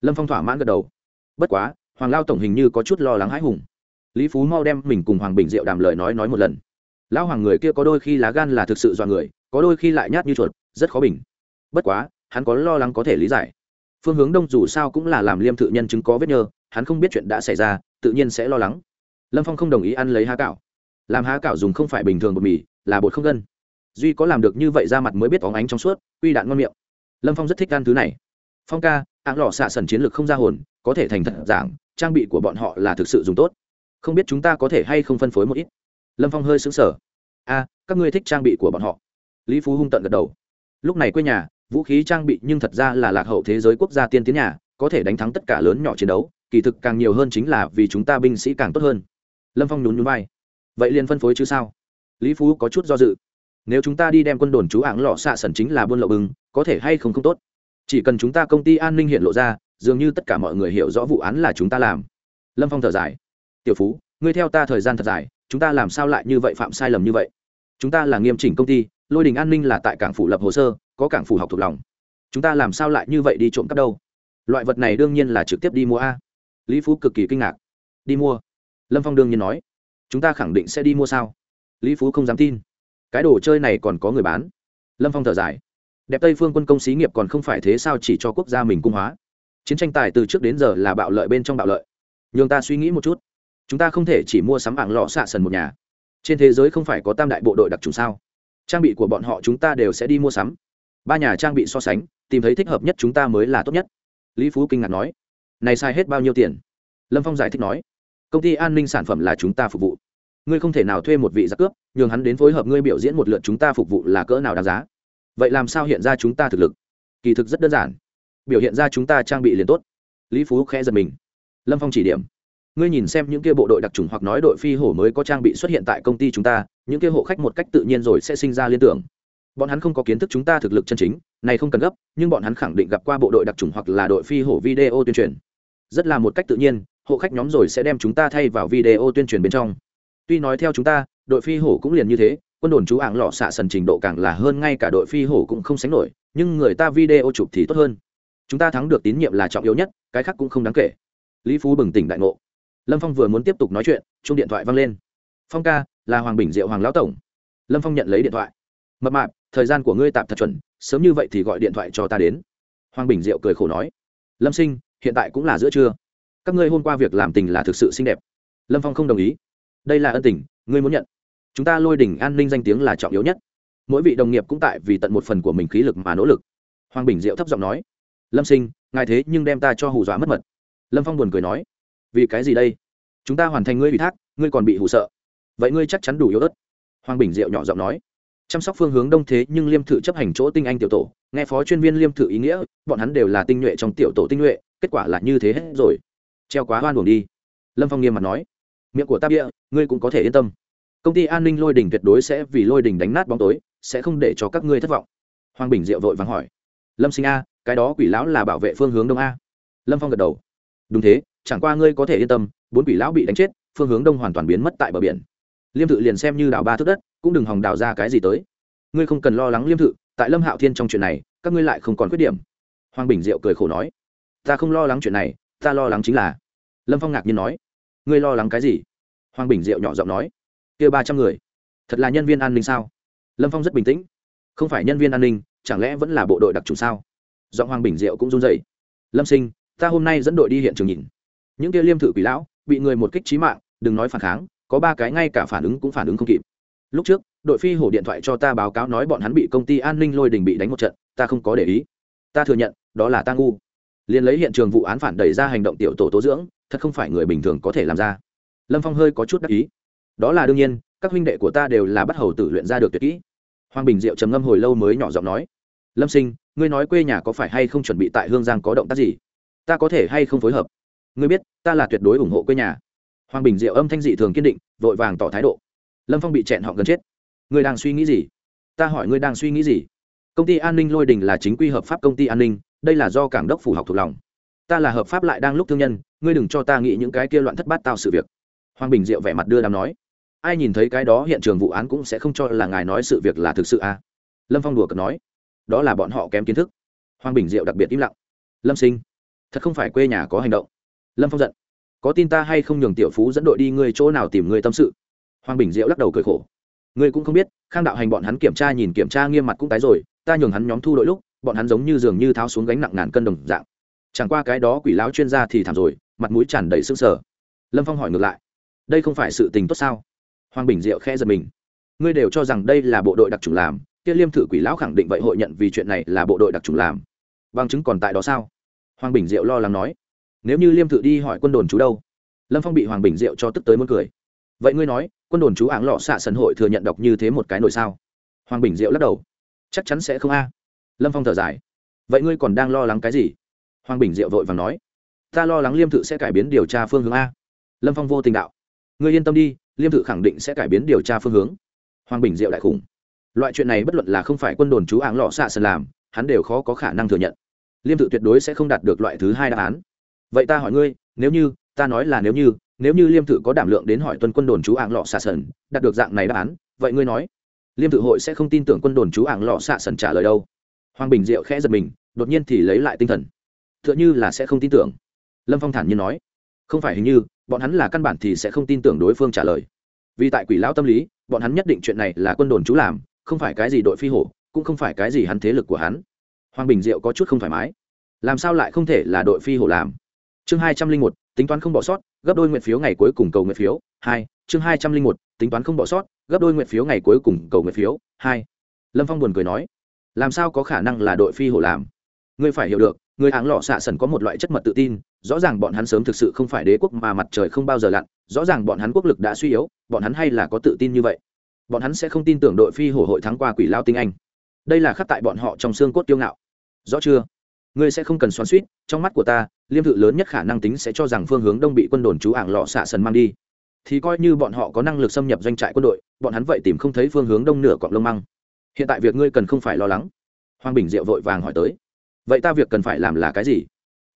Lâm phong thỏa mãn gật đầu. Bất quá hoàng lao tổng hình như có chút lo lắng hãi hùng. Lý phú mau đem mình cùng hoàng bình diệu đàm lời nói nói một lần. Lão hoàng người kia có đôi khi lá gan là thực sự dọa người, có đôi khi lại nhát như chuột, rất khó bình. Bất quá, hắn có lo lắng có thể lý giải. Phương hướng đông dù sao cũng là làm liêm thự nhân chứng có vết nhơ, hắn không biết chuyện đã xảy ra, tự nhiên sẽ lo lắng. Lâm phong không đồng ý ăn lấy há cạo làm há cạo dùng không phải bình thường bột mì, là bột không gân. Duy có làm được như vậy ra mặt mới biết óng ánh trong suốt quy đạn ngon miệng. Lâm phong rất thích ăn thứ này. Phong ca áng lò xạ sần chiến lược không ra hồn, có thể thành thật giảng trang bị của bọn họ là thực sự dùng tốt. Không biết chúng ta có thể hay không phân phối một ít? Lâm phong hơi xứng sở a à, các ngươi thích trang bị của bọn họ. Lý phú hung tận gật đầu. Lúc này quê nhà, vũ khí trang bị nhưng thật ra là lạc hậu thế giới quốc gia tiên tiến nhà, có thể đánh thắng tất cả lớn nhỏ chiến đấu, kỳ thực càng nhiều hơn chính là vì chúng ta binh sĩ càng tốt hơn. Lâm phong nhún nhún vai. Vậy liền phân phối chứ sao? Lý phú có chút do dự. Nếu chúng ta đi đem quân đồn chú ảng lọ xạ sẩn chính là buôn lậu bừng, có thể hay không không tốt? Chỉ cần chúng ta công ty an ninh hiện lộ ra dường như tất cả mọi người hiểu rõ vụ án là chúng ta làm. Lâm phong thở dài. Tiểu phú, ngươi theo ta thời gian thật dài, chúng ta làm sao lại như vậy phạm sai lầm như vậy? Chúng ta là nghiêm chỉnh công ty, lôi đình an ninh là tại cảng phủ lập hồ sơ, có cảng phủ học thuộc lòng. Chúng ta làm sao lại như vậy đi trộm cắp đâu? Loại vật này đương nhiên là trực tiếp đi mua a. Lý phú cực kỳ kinh ngạc. Đi mua? Lâm phong đương nhiên nói. Chúng ta khẳng định sẽ đi mua sao? Lý phú không dám tin. Cái đồ chơi này còn có người bán. Lâm phong thở dài. Đẹp tây phương quân công xí nghiệp còn không phải thế sao chỉ cho quốc gia mình cung hóa? Chiến tranh tài từ trước đến giờ là bạo lợi bên trong bạo lợi. Nhường ta suy nghĩ một chút. Chúng ta không thể chỉ mua sắm ảng lọ xạ sần một nhà. Trên thế giới không phải có tam đại bộ đội đặc trùng sao? Trang bị của bọn họ chúng ta đều sẽ đi mua sắm. Ba nhà trang bị so sánh, tìm thấy thích hợp nhất chúng ta mới là tốt nhất. Lý phú kinh ngạc nói. Này sai hết bao nhiêu tiền? Lâm phong giải thích nói. Công ty an ninh sản phẩm là chúng ta phục vụ. Ngươi không thể nào thuê một vị giặc cướp, nhường hắn đến phối hợp ngươi biểu diễn một lượt chúng ta phục vụ là cỡ nào đáng giá? Vậy làm sao hiện ra chúng ta thực lực? Kỳ thực rất đơn giản biểu hiện ra chúng ta trang bị liền tốt. Lý phú khẽ giật mình. Lâm phong chỉ điểm. Ngươi nhìn xem những kia bộ đội đặc trùng hoặc nói đội phi hổ mới có trang bị xuất hiện tại công ty chúng ta, những kia hộ khách một cách tự nhiên rồi sẽ sinh ra liên tưởng. Bọn hắn không có kiến thức chúng ta thực lực chân chính, này không cần gấp, nhưng bọn hắn khẳng định gặp qua bộ đội đặc trùng hoặc là đội phi hổ video tuyên truyền. Rất là một cách tự nhiên, hộ khách nhóm rồi sẽ đem chúng ta thay vào video tuyên truyền bên trong. Tuy nói theo chúng ta, đội phi hổ cũng liền như thế, quân đồn chú ảng lọ xạ sần trình độ càng là hơn ngay cả đội phi hổ cũng không sánh nổi, nhưng người ta video chụp thì tốt hơn chúng ta thắng được tín nhiệm là trọng yếu nhất, cái khác cũng không đáng kể. Lý phú bừng tỉnh đại ngộ. Lâm phong vừa muốn tiếp tục nói chuyện chung điện thoại văng lên. Phong ca, là hoàng bình diệu hoàng lão tổng. Lâm phong nhận lấy điện thoại. Mập mạp, thời gian của ngươi tạm thật chuẩn, sớm như vậy thì gọi điện thoại cho ta đến. Hoàng bình diệu cười khổ nói. Lâm sinh, hiện tại cũng là giữa trưa. Các ngươi hôm qua việc làm tình là thực sự xinh đẹp. Lâm phong không đồng ý. Đây là ân tình, ngươi muốn nhận. Chúng ta lôi đỉnh an ninh danh tiếng là trọng yếu nhất. Mỗi vị đồng nghiệp cũng tại vì tận một phần của mình khí lực mà nỗ lực. Hoàng bình diệu thấp giọng nói lâm sinh, ngài thế nhưng đem ta cho hù dọa mất mật. Lâm phong buồn cười nói, vì cái gì đây? Chúng ta hoàn thành ngươi ủy thác, ngươi còn bị hù sợ. Vậy ngươi chắc chắn đủ yếu ớt. Hoàng bình diệu nhỏ giọng nói, chăm sóc phương hướng đông thế nhưng liêm thự chấp hành chỗ tinh anh tiểu tổ, nghe phó chuyên viên liêm thự ý nghĩa, bọn hắn đều là tinh nhuệ trong tiểu tổ tinh nhuệ, kết quả là như thế hết rồi. Treo quá hoan buồn đi. Lâm phong nghiêm mặt nói, miệng của ta bịa, ngươi cũng có thể yên tâm. Công ty an ninh lôi đình tuyệt đối sẽ vì lôi đình đánh nát bóng tối, sẽ không để cho các ngươi thất vọng. Hoàng bình diệu vội vàng hỏi lâm sinh a, cái đó quỷ lão là bảo vệ phương hướng đông a. Lâm phong gật đầu. Đúng thế, chẳng qua ngươi có thể yên tâm, bốn quỷ lão bị đánh chết, phương hướng đông hoàn toàn biến mất tại bờ biển. Liêm thự liền xem như đào ba thước đất, cũng đừng hòng đào ra cái gì tới. Ngươi không cần lo lắng liêm thự, tại lâm hạo thiên trong chuyện này, các ngươi lại không còn khuyết điểm. Hoàng bình diệu cười khổ nói. Ta không lo lắng chuyện này, ta lo lắng chính là. Lâm phong ngạc nhiên nói. Ngươi lo lắng cái gì? Hoàng bình diệu nhỏ giọng nói. Kia ba trăm người. Thật là nhân viên an ninh sao? Lâm phong rất bình tĩnh. Không phải nhân viên an ninh chẳng lẽ vẫn là bộ đội đặc trùng sao? Giọng hoàng bình diệu cũng run dậy lâm sinh, ta hôm nay dẫn đội đi hiện trường nhìn. Những kia liêm thử quỷ lão, bị người một kích trí mạng, đừng nói phản kháng, có ba cái ngay cả phản ứng cũng phản ứng không kịp. Lúc trước, đội phi hổ điện thoại cho ta báo cáo nói bọn hắn bị công ty an ninh lôi đình bị đánh một trận, ta không có để ý. Ta thừa nhận, đó là ta ngu. Liền lấy hiện trường vụ án phản đẩy ra hành động tiểu tổ tố dưỡng, thật không phải người bình thường có thể làm ra. Lâm phong hơi có chút đắc ý. Đó là đương nhiên, các huynh đệ của ta đều là bắt hầu tử luyện ra được tuyệt kỹ hoàng bình diệu trầm ngâm hồi lâu mới nhỏ giọng nói, lâm sinh, ngươi nói quê nhà có phải hay không chuẩn bị tại hương giang có động tác gì? Ta có thể hay không phối hợp? Ngươi biết, ta là tuyệt đối ủng hộ quê nhà. Hoàng bình diệu âm thanh dị thường kiên định, vội vàng tỏ thái độ. Lâm phong bị chẹn họ gần chết. Ngươi đang suy nghĩ gì? Ta hỏi ngươi đang suy nghĩ gì? Công ty an ninh lôi đình là chính quy hợp pháp công ty an ninh, đây là do cảng đốc phủ học thuộc lòng. Ta là hợp pháp lại đang lúc thương nhân, ngươi đừng cho ta nghĩ những cái kia loạn thất bát tao sự việc. Hoàng bình diệu vẻ mặt đưa đàm nói ai nhìn thấy cái đó hiện trường vụ án cũng sẽ không cho là ngài nói sự việc là thực sự à? Lâm phong đùa cợt nói. Đó là bọn họ kém kiến thức. Hoàng bình diệu đặc biệt im lặng. Lâm sinh, thật không phải quê nhà có hành động. Lâm phong giận. Có tin ta hay không nhường tiểu phú dẫn đội đi ngươi chỗ nào tìm ngươi tâm sự? Hoàng bình diệu lắc đầu cười khổ. Ngươi cũng không biết, khang đạo hành bọn hắn kiểm tra nhìn kiểm tra nghiêm mặt cũng tái rồi, ta nhường hắn nhóm thu đội lúc, bọn hắn giống như dường như tháo xuống gánh nặng ngàn cân đồng dạng. Chẳng qua cái đó quỷ lão chuyên gia thì thảm rồi, mặt mũi tràn đầy sững sờ. Lâm phong hỏi ngược lại. Đây không phải sự tình tốt sao? Hoàng bình diệu khẽ giật mình. Ngươi đều cho rằng đây là bộ đội đặc trùng làm, kia liêm thử quỷ lão khẳng định vậy hội nhận vì chuyện này là bộ đội đặc trùng làm. Bằng chứng còn tại đó sao? Hoàng bình diệu lo lắng nói. Nếu như liêm thử đi hỏi quân đồn chú đâu? Lâm phong bị hoàng bình diệu cho tức tới muốn cười. Vậy ngươi nói, quân đồn chú áng lọ xạ sân hội thừa nhận độc như thế một cái nổi sao? Hoàng bình diệu lắc đầu. Chắc chắn sẽ không a. Lâm phong thở dài. Vậy ngươi còn đang lo lắng cái gì? Hoàng bình diệu vội và nói. Ta lo lắng liêm thự sẽ cải biến điều tra phương hướng a. Lâm phong vô tình đạo ngươi yên tâm đi, liêm thự khẳng định sẽ cải biến điều tra phương hướng. Hoàng bình diệu đại khủng. Loại chuyện này bất luận là không phải quân đồn chú áng lọ xạ sần làm, hắn đều khó có khả năng thừa nhận. Liêm thự tuyệt đối sẽ không đạt được loại thứ hai đáp án. Vậy ta hỏi ngươi, nếu như, ta nói là nếu như nếu như liêm thự có đảm lượng đến hỏi tuân quân đồn chú áng lọ xạ sần, đạt được dạng này đáp án, vậy ngươi nói, liêm thự hội sẽ không tin tưởng quân đồn chú áng lọ xạ sần trả lời đâu. Hoàng bình diệu khẽ giật mình, đột nhiên thì lấy lại tinh thần. T h ư ợ n h ư là sẽ không tin tưởng. Lâm phong thản nhiên nói không phải hình như, bọn hắn là căn bản thì sẽ không tin tưởng đối phương trả lời. Vì tại quỷ lão tâm lý, bọn hắn nhất định chuyện này là quân đồn chú làm, không phải cái gì đội phi hổ, cũng không phải cái gì hắn thế lực của hắn. Hoàng bình diệu có chút không thoải mái. Làm sao lại không thể là đội phi hổ làm? Chương hai trăm linh một, tính toán không bỏ sót, gấp đôi nguyện phiếu ngày cuối cùng cầu nguyện phiếu. Hai, chương hai trăm linh một, tính toán không bỏ sót, gấp đôi nguyện phiếu ngày cuối cùng cầu nguyện phiếu. Hai, lâm phong buồn cười nói, làm sao có khả năng là đội phi hổ làm? Ngươi phải hiểu được người áng lọ xạ sần có một loại chất mật tự tin, rõ ràng bọn hắn sớm thực sự không phải đế quốc mà mặt trời không bao giờ lặn, rõ ràng bọn hắn quốc lực đã suy yếu, bọn hắn hay là có tự tin như vậy. Bọn hắn sẽ không tin tưởng đội phi hổ hội thắng qua quỷ lao tinh anh. Đây là khắc tại bọn họ trong xương cốt tiêu ngạo. Rõ chưa? Ngươi sẽ không cần xoắn suýt, trong mắt của ta, liêm thự lớn nhất khả năng tính sẽ cho rằng phương hướng đông bị quân đồn chú ảng lọ xạ sần mang đi. Thì coi như bọn họ có năng lực xâm nhập doanh trại quân đội, bọn hắn vậy tìm không thấy phương hướng đông nửa cọng lông măng. Hiện tại việc ngươi cần không phải lo lắng. Hoàng bình diệu vội vàng hỏi tới vậy ta việc cần phải làm là cái gì?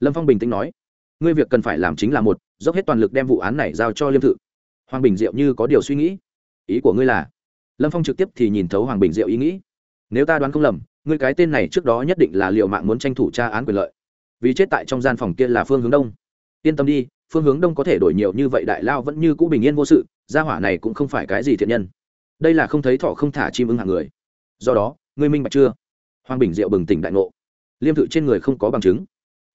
Lâm phong bình tĩnh nói. Ngươi việc cần phải làm chính là một, dốc hết toàn lực đem vụ án này giao cho liêm thự. Hoàng bình diệu như có điều suy nghĩ. Ý của ngươi là? Lâm phong trực tiếp thì nhìn thấu hoàng bình diệu ý nghĩ. Nếu ta đoán không lầm, ngươi cái tên này trước đó nhất định là liệu mạng muốn tranh thủ tra án quyền lợi. Vì chết tại trong gian phòng kia là phương hướng đông. Yên tâm đi, phương hướng đông có thể đổi nhiều như vậy đại lao vẫn như cũ bình yên vô sự, gia hỏa này cũng không phải cái gì thiện nhân. Đây là không thấy thọ không thả chim ưng hạng người. Do đó, ngươi minh bạch chưa? Hoàng bình diệu bừng tỉnh đại ngộ liêm thự trên người không có bằng chứng.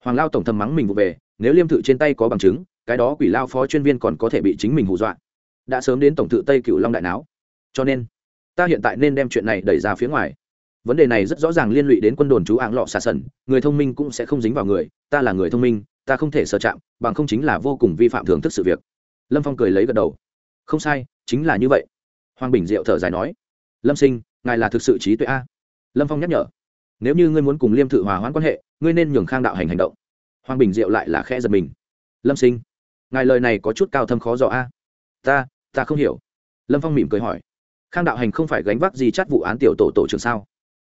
Hoàng lao tổng thầm mắng mình vụ về, nếu liêm thự trên tay có bằng chứng, cái đó quỷ lao phó chuyên viên còn có thể bị chính mình hù dọa. Đã sớm đến tổng thự tây cựu long đại não cho nên, ta hiện tại nên đem chuyện này đẩy ra phía ngoài. Vấn đề này rất rõ ràng liên lụy đến quân đồn chú áng lọ xà sần, người thông minh cũng sẽ không dính vào người, ta là người thông minh, ta không thể sợ chạm, bằng không chính là vô cùng vi phạm thưởng thức sự việc. Lâm phong cười lấy gật đầu. Không sai, chính là như vậy. Hoàng bình diệu thở dài nói. Lâm sinh, ngài là thực sự trí tuệ a. Lâm phong nhắc nhở nếu như ngươi muốn cùng liêm thự hòa hoãn quan hệ, ngươi nên nhường khang đạo hành hành động. Hoàng bình diệu lại là khẽ giật mình. Lâm sinh, ngài lời này có chút cao thâm khó dò a. Ta ta không hiểu. Lâm phong mỉm cười hỏi. Khang đạo hành không phải gánh vác gì chắt vụ án tiểu tổ tổ trưởng sao?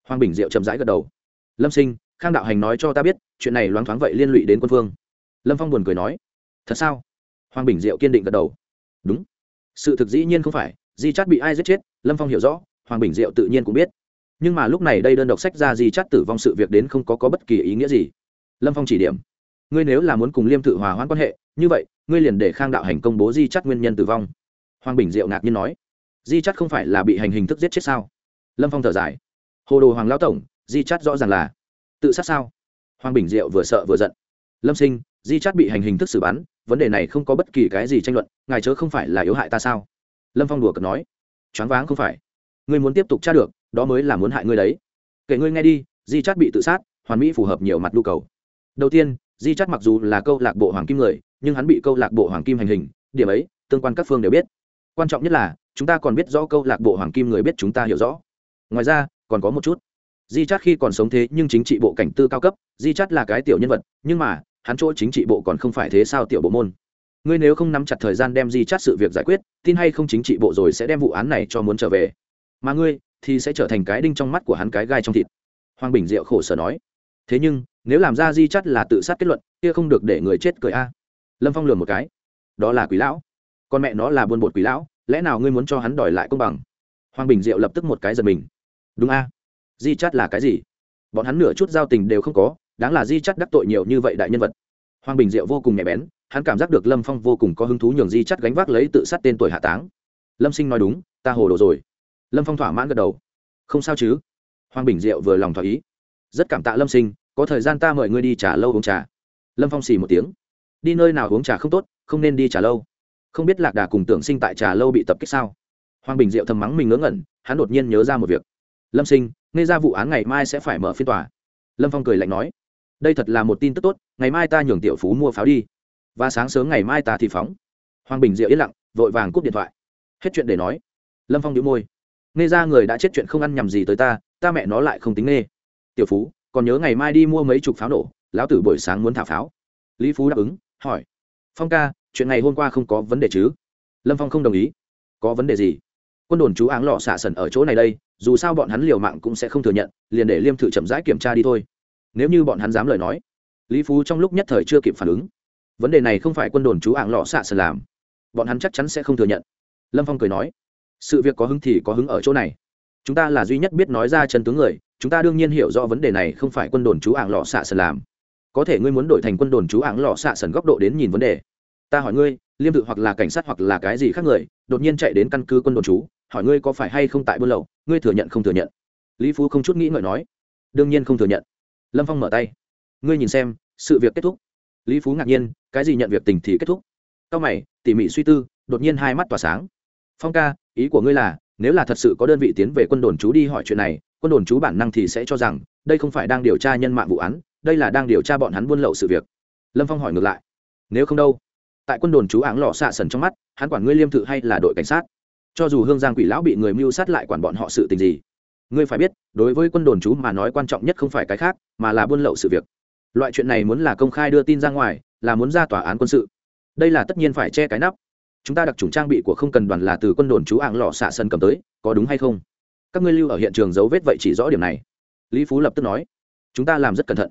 Hoàng bình diệu chậm rãi gật đầu. Lâm sinh, khang đạo hành nói cho ta biết, chuyện này loáng thoáng vậy liên lụy đến quân phương lâm phong buồn cười nói. Thật sao? Hoàng bình diệu kiên định gật đầu. Đúng. Sự thực dĩ nhiên không phải, di chắt bị ai giết chết, lâm phong hiểu rõ, hoàng bình diệu tự nhiên cũng biết nhưng mà lúc này đây đơn độc sách ra di chắt tử vong sự việc đến không có, có bất kỳ ý nghĩa gì. Lâm phong chỉ điểm. Ngươi nếu là muốn cùng liêm tự hòa hoãn quan hệ như vậy ngươi liền để khang đạo hành công bố di chắt nguyên nhân tử vong. Hoàng bình diệu ngạc nhiên nói. Di chắt không phải là bị hành hình thức giết chết sao? Lâm phong thở dài. Hồ đồ hoàng lão tổng di chắt rõ ràng là tự sát sao? Hoàng bình diệu vừa sợ vừa giận. Lâm sinh di chắt bị hành hình thức xử bắn vấn đề này không có bất kỳ cái gì tranh luận ngài chớ không phải là yếu hại ta sao? Lâm phong đùa cợt nói. Choáng váng không phải ngươi muốn tiếp tục tra được, đó mới là muốn hại ngươi đấy. Kể ngươi nghe đi, di chắt bị tự sát, hoàn mỹ phù hợp nhiều mặt nhu cầu. Đầu tiên, di chắt mặc dù là câu lạc bộ hoàng kim người, nhưng hắn bị câu lạc bộ hoàng kim hành hình, điểm ấy, tương quan các phương đều biết. Quan trọng nhất là, chúng ta còn biết rõ câu lạc bộ hoàng kim người biết chúng ta hiểu rõ. Ngoài ra, còn có một chút. Di chắt khi còn sống thế nhưng chính trị bộ cảnh tư cao cấp, di chắt là cái tiểu nhân vật, nhưng mà, hắn chỗ chính trị bộ còn không phải thế sao tiểu bộ môn? Ngươi nếu không nắm chặt thời gian đem di chắt sự việc giải quyết, tin hay không chính trị bộ rồi sẽ đem vụ án này cho muốn trở về mà ngươi thì sẽ trở thành cái đinh trong mắt của hắn cái gai trong thịt. Hoàng bình diệu khổ sở nói. Thế nhưng, nếu làm ra di chắt là tự sát kết luận, kia không được để người chết cười a. Lâm phong lường một cái. Đó là quý lão. Con mẹ nó là buôn bột quý lão, lẽ nào ngươi muốn cho hắn đòi lại công bằng? Hoàng bình diệu lập tức một cái giật mình. Đúng a. Di chắt là cái gì? Bọn hắn nửa chút giao tình đều không có, đáng là di chắt đắc tội nhiều như vậy đại nhân vật. Hoàng bình diệu vô cùng nhạy bén, hắn cảm giác được lâm phong vô cùng có hứng thú nhường di chắt gánh vác lấy tự sát tên tuổi hạ táng. Lâm sinh nói đúng, ta hồ đồ rồi lâm phong thỏa mãn gật đầu. Không sao chứ? Hoàng bình diệu vừa lòng thỏa ý. Rất cảm tạ lâm sinh, có thời gian ta mời ngươi đi trả lâu uống trà. Lâm phong xì một tiếng. Đi nơi nào uống trà không tốt, không nên đi trà lâu. Không biết lạc đà cùng tưởng sinh tại trà lâu bị tập kích sao? Hoàng bình diệu thầm mắng mình ngớ ngẩn, hắn đột nhiên nhớ ra một việc. Lâm sinh nghe ra vụ án ngày mai sẽ phải mở phiên tòa. Lâm phong cười lạnh nói. Đây thật là một tin tức tốt, ngày mai ta nhường tiểu phú mua pháo đi. Và sáng sớm ngày mai ta thì phóng. Hoàng bình diệu yên lặng, vội vàng cúp điện thoại. Hết chuyện để nói. Lâm phong đĩu môi nghe ra người đã chết chuyện không ăn nhầm gì tới ta ta mẹ nó lại không tính nghe. Tiểu phú, còn nhớ ngày mai đi mua mấy chục pháo nổ, lão tử buổi sáng muốn thả pháo. Lý phú đáp ứng, hỏi. Phong ca, chuyện ngày hôm qua không có vấn đề chứ? Lâm phong không đồng ý. Có vấn đề gì? Quân đồn chú áng lọ xả sần ở chỗ này đây, dù sao bọn hắn liều mạng cũng sẽ không thừa nhận, liền để liêm thử chậm rãi kiểm tra đi thôi. Nếu như bọn hắn dám lời nói, lý phú trong lúc nhất thời chưa kịp phản ứng. Vấn đề này không phải quân đồn chú áng lọ xả sần làm. Bọn hắn chắc chắn sẽ không thừa nhận. Lâm phong cười nói sự việc có hứng thì có hứng ở chỗ này. Chúng ta là duy nhất biết nói ra chân tướng người, chúng ta đương nhiên hiểu rõ vấn đề này không phải quân đồn chú ảng lọ xạ sần làm. Có thể ngươi muốn đổi thành quân đồn chú ảng lọ xạ sần góc độ đến nhìn vấn đề. Ta hỏi ngươi, liêm tự hoặc là cảnh sát hoặc là cái gì khác người, đột nhiên chạy đến căn cứ quân đồn chú, hỏi ngươi có phải hay không tại buôn lậu, ngươi thừa nhận không thừa nhận? Lý phú không chút nghĩ ngợi nói. Đương nhiên không thừa nhận. Lâm phong mở tay. Ngươi nhìn xem, sự việc kết thúc. Lý phú ngạc nhiên, cái gì nhận việc tình thì kết thúc? Cao mày, tỉ mỉ suy tư, đột nhiên hai mắt tỏa sáng phong ca, ý của ngươi là, nếu là thật sự có đơn vị tiến về quân đồn chú đi hỏi chuyện này, quân đồn chú bản năng thì sẽ cho rằng, đây không phải đang điều tra nhân mạng vụ án, đây là đang điều tra bọn hắn buôn lậu sự việc. Lâm phong hỏi ngược lại. Nếu không đâu? Tại quân đồn chú áng lò xạ sần trong mắt, hắn quản ngươi liêm thự hay là đội cảnh sát? Cho dù hương giang quỷ lão bị người mưu sát lại quản bọn họ sự tình gì, ngươi phải biết, đối với quân đồn chú mà nói quan trọng nhất không phải cái khác, mà là buôn lậu sự việc. Loại chuyện này muốn là công khai đưa tin ra ngoài, là muốn ra tòa án quân sự. Đây là tất nhiên phải che cái nắp chúng ta đặc trùng trang bị của không cần đoàn là từ quân đồn chú ạng lò xạ sân cầm tới, có đúng hay không? Các ngươi lưu ở hiện trường dấu vết vậy chỉ rõ điểm này. Lý phú lập tức nói. Chúng ta làm rất cẩn thận.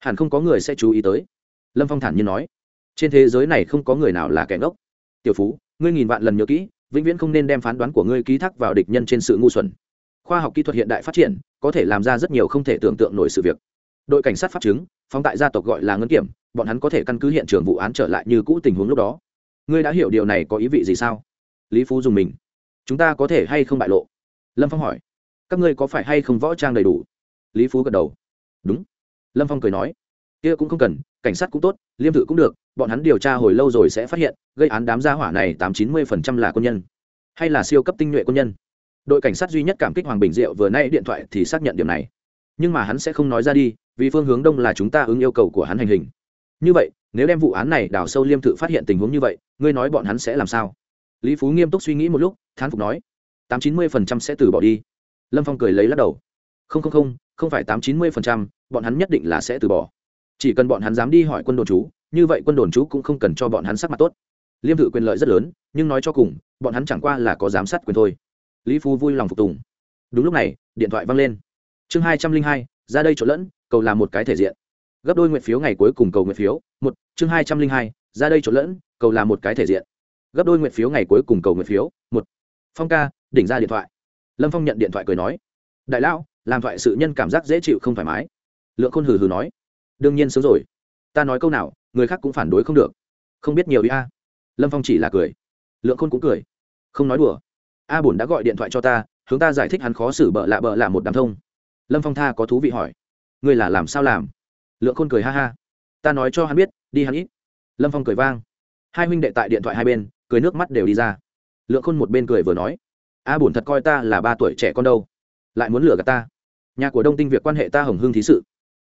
Hẳn không có người sẽ chú ý tới. Lâm phong thản nhiên nói. Trên thế giới này không có người nào là kẻ ngốc. Tiểu phú, ngươi nghìn vạn lần nhớ kỹ, vĩnh viễn không nên đem phán đoán của ngươi ký thác vào địch nhân trên sự ngu xuẩn. Khoa học kỹ thuật hiện đại phát triển, có thể làm ra rất nhiều không thể tưởng tượng nổi sự việc. Đội cảnh sát pháp chứng, phóng tại gia tộc gọi là ngân kiểm, bọn hắn có thể căn cứ hiện trường vụ án trở lại như cũ tình huống lúc đó ngươi đã hiểu điều này có ý vị gì sao? Lý phú dùng mình. Chúng ta có thể hay không bại lộ? Lâm phong hỏi. Các ngươi có phải hay không võ trang đầy đủ? Lý phú gật đầu. Đúng. Lâm phong cười nói. Kia cũng không cần, cảnh sát cũng tốt, liêm thự cũng được, bọn hắn điều tra hồi lâu rồi sẽ phát hiện, gây án đám gia hỏa này tám chín mươi phần trăm là quân nhân. Hay là siêu cấp tinh nhuệ quân nhân. Đội cảnh sát duy nhất cảm kích hoàng bình diệu vừa nay điện thoại thì xác nhận điểm này. Nhưng mà hắn sẽ không nói ra đi, vì phương hướng đông là chúng ta ứng yêu cầu của hắn hành hình như vậy, nếu đem vụ án này đào sâu liêm thự phát hiện tình huống như vậy, ngươi nói bọn hắn sẽ làm sao? Lý phú nghiêm túc suy nghĩ một lúc, thán phục nói, tám chín mươi phần trăm sẽ từ bỏ đi. Lâm phong cười lấy lắc đầu. Không không không không phải tám chín mươi phần trăm, bọn hắn nhất định là sẽ từ bỏ. Chỉ cần bọn hắn dám đi hỏi quân đồn chú như vậy quân đồn chú cũng không cần cho bọn hắn sắc mặt tốt. Liêm thự quyền lợi rất lớn, nhưng nói cho cùng, bọn hắn chẳng qua là có giám sát quyền thôi. Lý phú vui lòng phục tùng. Đúng lúc này, điện thoại văng lên. Chương hai trăm linh hai, ra đây trộn lẫn, cầu làm một cái thể diện gấp đôi nguyện phiếu ngày cuối cùng cầu nguyện phiếu, một, chương hai trăm linh hai, ra đây trộn lẫn, cầu làm một cái thể diện. Gấp đôi nguyện phiếu ngày cuối cùng cầu nguyện phiếu, một, phong ca, đỉnh ra điện thoại. Lâm phong nhận điện thoại cười nói, đại lão, làm thoại sự nhân cảm giác dễ chịu không thoải mái. Lượng khôn hừ hừ nói, đương nhiên sớm rồi. Ta nói câu nào, người khác cũng phản đối không được. Không biết nhiều ý a. Lâm phong chỉ là cười. Lượng khôn cũng cười. Không nói đùa. A bổn đã gọi điện thoại cho ta, hướng ta giải thích hắn khó xử bợ lạ bợ lạ một đám thông. Lâm phong tha có thú vị hỏi, ngươi là làm sao làm? Lượng khôn cười ha ha. Ta nói cho hắn biết, đi hắn ít. Lâm phong cười vang. Hai huynh đệ tại điện thoại hai bên, cười nước mắt đều đi ra. Lượng khôn một bên cười vừa nói. A bổn thật coi ta là ba tuổi trẻ con đâu. Lại muốn lừa gạt ta. Nhà của đông tinh việc quan hệ ta hồng hương thí sự.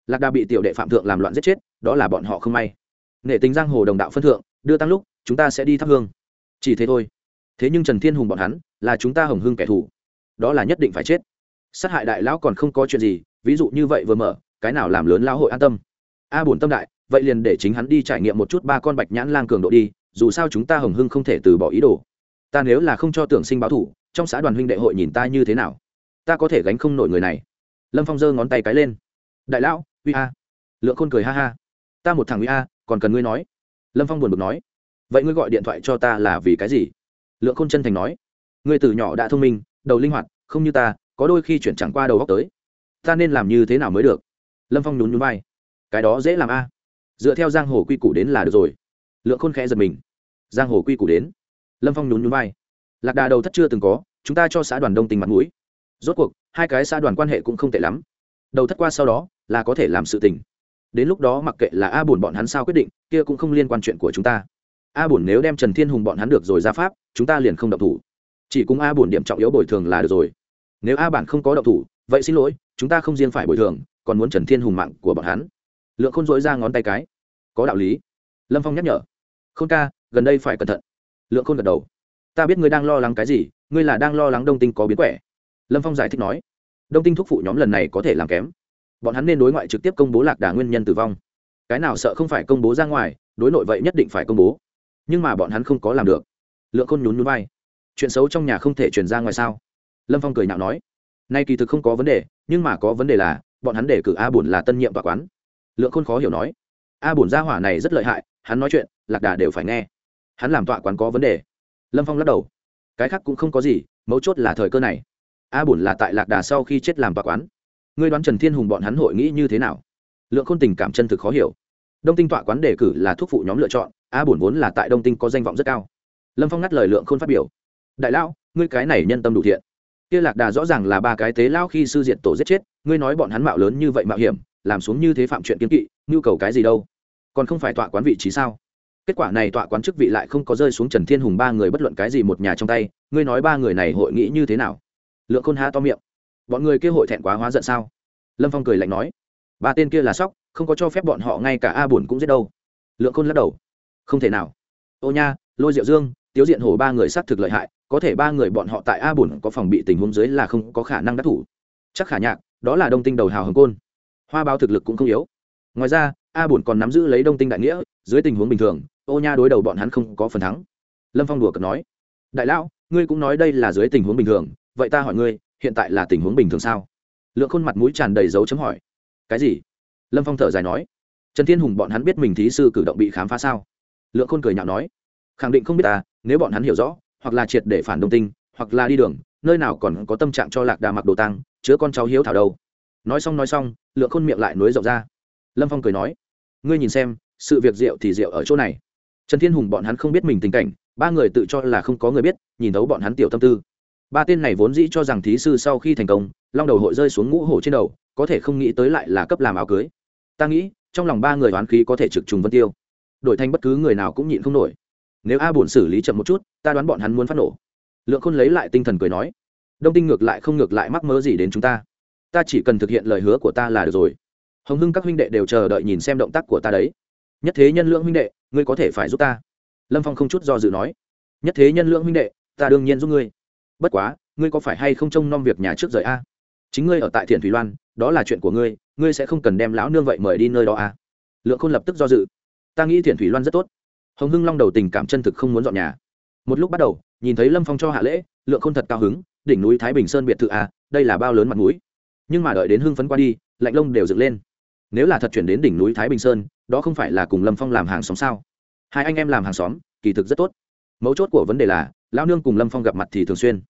Lạc đà bị tiểu đệ phạm thượng làm loạn giết chết, đó là bọn họ không may. Nghệ tính giang hồ đồng đạo phân thượng, đưa tăng lúc, chúng ta sẽ đi thắp hương. Chỉ thế thôi. Thế nhưng trần thiên hùng bọn hắn, là chúng ta hồng hưng kẻ thù. Đó là nhất định phải chết. Sát hại đại lão còn không có chuyện gì, ví dụ như vậy vừa mở cái nào làm lớn lão hội an tâm. A bổn tâm đại, vậy liền để chính hắn đi trải nghiệm một chút ba con bạch nhãn lang cường độ đi, dù sao chúng ta hồng hưng không thể từ bỏ ý đồ. Ta nếu là không cho tưởng sinh báo thủ, trong xã đoàn huynh đệ hội nhìn ta như thế nào? Ta có thể gánh không nổi người này. Lâm phong giơ ngón tay cái lên. Đại lão, uy a. Lượng khôn cười ha ha. Ta một thằng uy a, còn cần ngươi nói. Lâm phong buồn bực nói. Vậy ngươi gọi điện thoại cho ta là vì cái gì? Lượng khôn chân thành nói. Ngươi từ nhỏ đã thông minh, đầu linh hoạt, không như ta, có đôi khi chuyển chẳng qua đầu góc tới. Ta nên làm như thế nào mới được? Lâm phong nhún nhún vai. Cái đó dễ làm a. Dựa theo giang hồ quy củ đến là được rồi. Lượng khôn khẽ giật mình. Giang hồ quy củ đến. Lâm phong nhún nhún vai. Lạc đà đầu thất chưa từng có, chúng ta cho xã đoàn đông tình mặt mũi. Rốt cuộc, hai cái xã đoàn quan hệ cũng không tệ lắm. Đầu thất qua sau đó, là có thể làm sự tình. Đến lúc đó mặc kệ là a bổn bọn hắn sao quyết định, kia cũng không liên quan chuyện của chúng ta. A bổn nếu đem trần thiên hùng bọn hắn được rồi ra pháp, chúng ta liền không động thủ. Chỉ cùng a bổn điểm trọng yếu bồi thường là được rồi. Nếu a bản không có động thủ, vậy xin lỗi, chúng ta không riêng phải bồi thường còn muốn trần thiên hùng mạng của bọn hắn. Lượng khôn dỗi ra ngón tay cái. Có đạo lý. Lâm phong nhắc nhở. K ca, gần đây phải cẩn thận. Lượng khôn gật đầu. Ta biết ngươi đang lo lắng cái gì, ngươi là đang lo lắng đông tinh có biến quẻ. Lâm phong giải thích nói. Đông tinh thúc phụ nhóm lần này có thể làm kém. Bọn hắn nên đối ngoại trực tiếp công bố lạc đà nguyên nhân tử vong. Cái nào sợ không phải công bố ra ngoài, đối nội vậy nhất định phải công bố. Nhưng mà bọn hắn không có làm được. Lượng khôn nhún nhún vai. Chuyện xấu trong nhà không thể truyền ra ngoài sao? Lâm phong cười nhạo nói. Nay kỳ thực không có vấn đề, nhưng mà có vấn đề là bọn hắn để cử a bổn là tân nhiệm tòa quán. Lượng khôn khó hiểu nói, a bổn gia hỏa này rất lợi hại, hắn nói chuyện, lạc đà đều phải nghe. Hắn làm tọa quán có vấn đề. Lâm phong lắc đầu, cái khác cũng không có gì, mấu chốt là thời cơ này. A bổn là tại lạc đà sau khi chết làm tọa quán. Ngươi đoán trần thiên hùng bọn hắn hội nghĩ như thế nào? Lượng khôn tình cảm chân thực khó hiểu. Đông tinh tọa quán đề cử là thuốc phụ nhóm lựa chọn, a bổn vốn là tại đông tinh có danh vọng rất cao. Lâm phong ngắt lời lượng khôn phát biểu. Đại lão, ngươi cái này nhân tâm đủ thiện kia lạc đà rõ ràng là ba cái tế lao khi sư diện tổ giết chết, ngươi nói bọn hắn mạo lớn như vậy mạo hiểm, làm xuống như thế phạm chuyện kiến kỵ, nhu cầu cái gì đâu? Còn không phải tọa quán vị trí sao? Kết quả này tọa quán chức vị lại không có rơi xuống trần thiên hùng ba người bất luận cái gì một nhà trong tay, ngươi nói ba người này hội nghĩ như thế nào? Lượng khôn há to miệng. Bọn người kia hội thẹn quá hóa giận sao? Lâm phong cười lạnh nói. Ba tên kia là sóc, không có cho phép bọn họ ngay cả a bổn cũng giết đâu. Lượng khôn lắc đầu. Không thể nào. Ô nha, lôi diệu dương, tiếu diện hổ ba người xác thực lợi hại có thể ba người bọn họ tại a bổn có phòng bị tình huống dưới là không có khả năng đắc thủ. Chắc khả nhạc, đó là đông tinh đầu hào hồng côn. Hoa báo thực lực cũng không yếu. Ngoài ra, a bổn còn nắm giữ lấy đông tinh đại nghĩa, dưới tình huống bình thường, ô nha đối đầu bọn hắn không có phần thắng. Lâm phong đùa cợt nói, đại lão, ngươi cũng nói đây là dưới tình huống bình thường, vậy ta hỏi ngươi, hiện tại là tình huống bình thường sao? Lượng khôn mặt mũi tràn đầy dấu chấm hỏi, cái gì? Lâm phong thở dài nói, trần thiên hùng bọn hắn biết mình thí sư cử động bị khám phá sao? Lượng khôn cười nhạo nói, khẳng định không biết ta, nếu bọn hắn hiểu rõ hoặc là triệt để phản đồng tinh, hoặc là đi đường, nơi nào còn có tâm trạng cho lạc đà mặc đồ tăng, chứa con cháu hiếu thảo đâu. Nói xong nói xong, lượng khôn miệng lại nối rộng ra. Lâm phong cười nói, ngươi nhìn xem, sự việc rượu thì rượu ở chỗ này. Trần thiên hùng bọn hắn không biết mình tình cảnh, ba người tự cho là không có người biết, nhìn thấu bọn hắn tiểu tâm tư. Ba tên này vốn dĩ cho rằng thí sư sau khi thành công, long đầu hội rơi xuống ngũ hổ trên đầu, có thể không nghĩ tới lại là cấp làm áo cưới. Ta nghĩ, trong lòng ba người oán khí có thể trực trùng vân tiêu. Đổi thành bất cứ người nào cũng nhịn không nổi nếu a bổn xử lý chậm một chút, ta đoán bọn hắn muốn phát nổ. Lượng khôn lấy lại tinh thần cười nói, đông tinh ngược lại không ngược lại mắc mớ gì đến chúng ta. Ta chỉ cần thực hiện lời hứa của ta là được rồi. Hồng hưng các huynh đệ đều chờ đợi nhìn xem động tác của ta đấy. Nhất thế nhân lượng huynh đệ, ngươi có thể phải giúp ta. Lâm phong không chút do dự nói, nhất thế nhân lượng huynh đệ, ta đương nhiên giúp ngươi. Bất quá, ngươi có phải hay không trông nom việc nhà trước rời a? Chính ngươi ở tại thiện thủy loan, đó là chuyện của ngươi ngươi sẽ không cần đem lão nương vậy mời đi nơi đó a. Lượng khôn lập tức do dự. Ta nghĩ thiện thủy loan rất tốt hồng hưng long đầu tình cảm chân thực không muốn dọn nhà. Một lúc bắt đầu, nhìn thấy lâm phong cho hạ lễ, lượng khôn thật cao hứng, đỉnh núi thái bình sơn biệt thự a đây là bao lớn mặt mũi. Nhưng mà đợi đến hưng phấn qua đi, lạnh lông đều dựng lên. Nếu là thật chuyển đến đỉnh núi thái bình sơn, đó không phải là cùng lâm phong làm hàng xóm sao? Hai anh em làm hàng xóm, kỳ thực rất tốt. Mấu chốt của vấn đề là lao nương cùng lâm phong gặp mặt thì thường xuyên.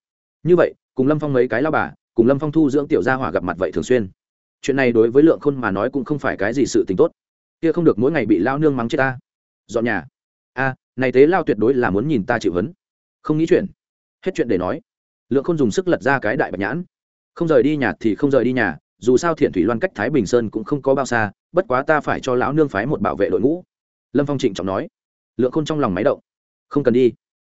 Như vậy, cùng lâm phong mấy cái lao bà, cùng lâm phong thu dưỡng tiểu gia hỏa gặp mặt vậy thường xuyên. Chuyện này đối với lượng khôn mà nói cũng không phải cái gì sự t ì n h tốt. Kia không được mỗi ngày bị lao nương mắng chết ta. Dọn nhà a này tế lao tuyệt đối là muốn nhìn ta chịu hấn. Không nghĩ chuyện. Hết chuyện để nói. Lượng khôn dùng sức lật ra cái đại bạch nhãn. Không rời đi nhà thì không rời đi nhà, dù sao thiện thủy loan cách thái bình sơn cũng không có bao xa, bất quá ta phải cho lão nương phái một bảo vệ đội ngũ. Lâm phong trịnh trọng nói. Lượng khôn trong lòng máy động. Không cần đi.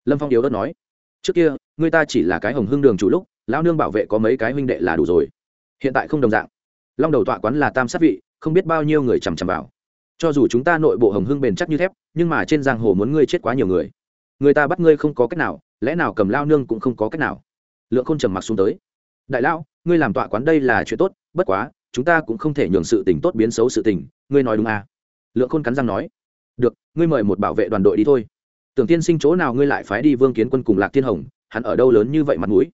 Lâm phong yếu đất nói. Trước kia, người ta chỉ là cái hồng hưng đường chủ lúc, lão nương bảo vệ có mấy cái huynh đệ là đủ rồi. Hiện tại không đồng dạng. Long đầu tọa quán là tam sát vị, không biết bao nhiêu người chằm chằm vào cho dù chúng ta nội bộ hồng hưng bền chắc như thép, nhưng mà trên giang hồ muốn ngươi chết quá nhiều người. Người ta bắt ngươi không có cách nào, lẽ nào cầm lao nương cũng không có cách nào? Lượng khôn trầm mặc xuống tới. Đại lão, ngươi làm tọa quán đây là chuyện tốt, bất quá, chúng ta cũng không thể nhường sự tình tốt biến xấu sự tình, ngươi nói đúng à? Lượng khôn cắn răng nói. Được, ngươi mời một bảo vệ đoàn đội đi thôi. Tưởng tiên sinh chỗ nào ngươi lại phái đi vương kiến quân cùng lạc thiên hồng, hắn ở đâu lớn như vậy mặt mũi?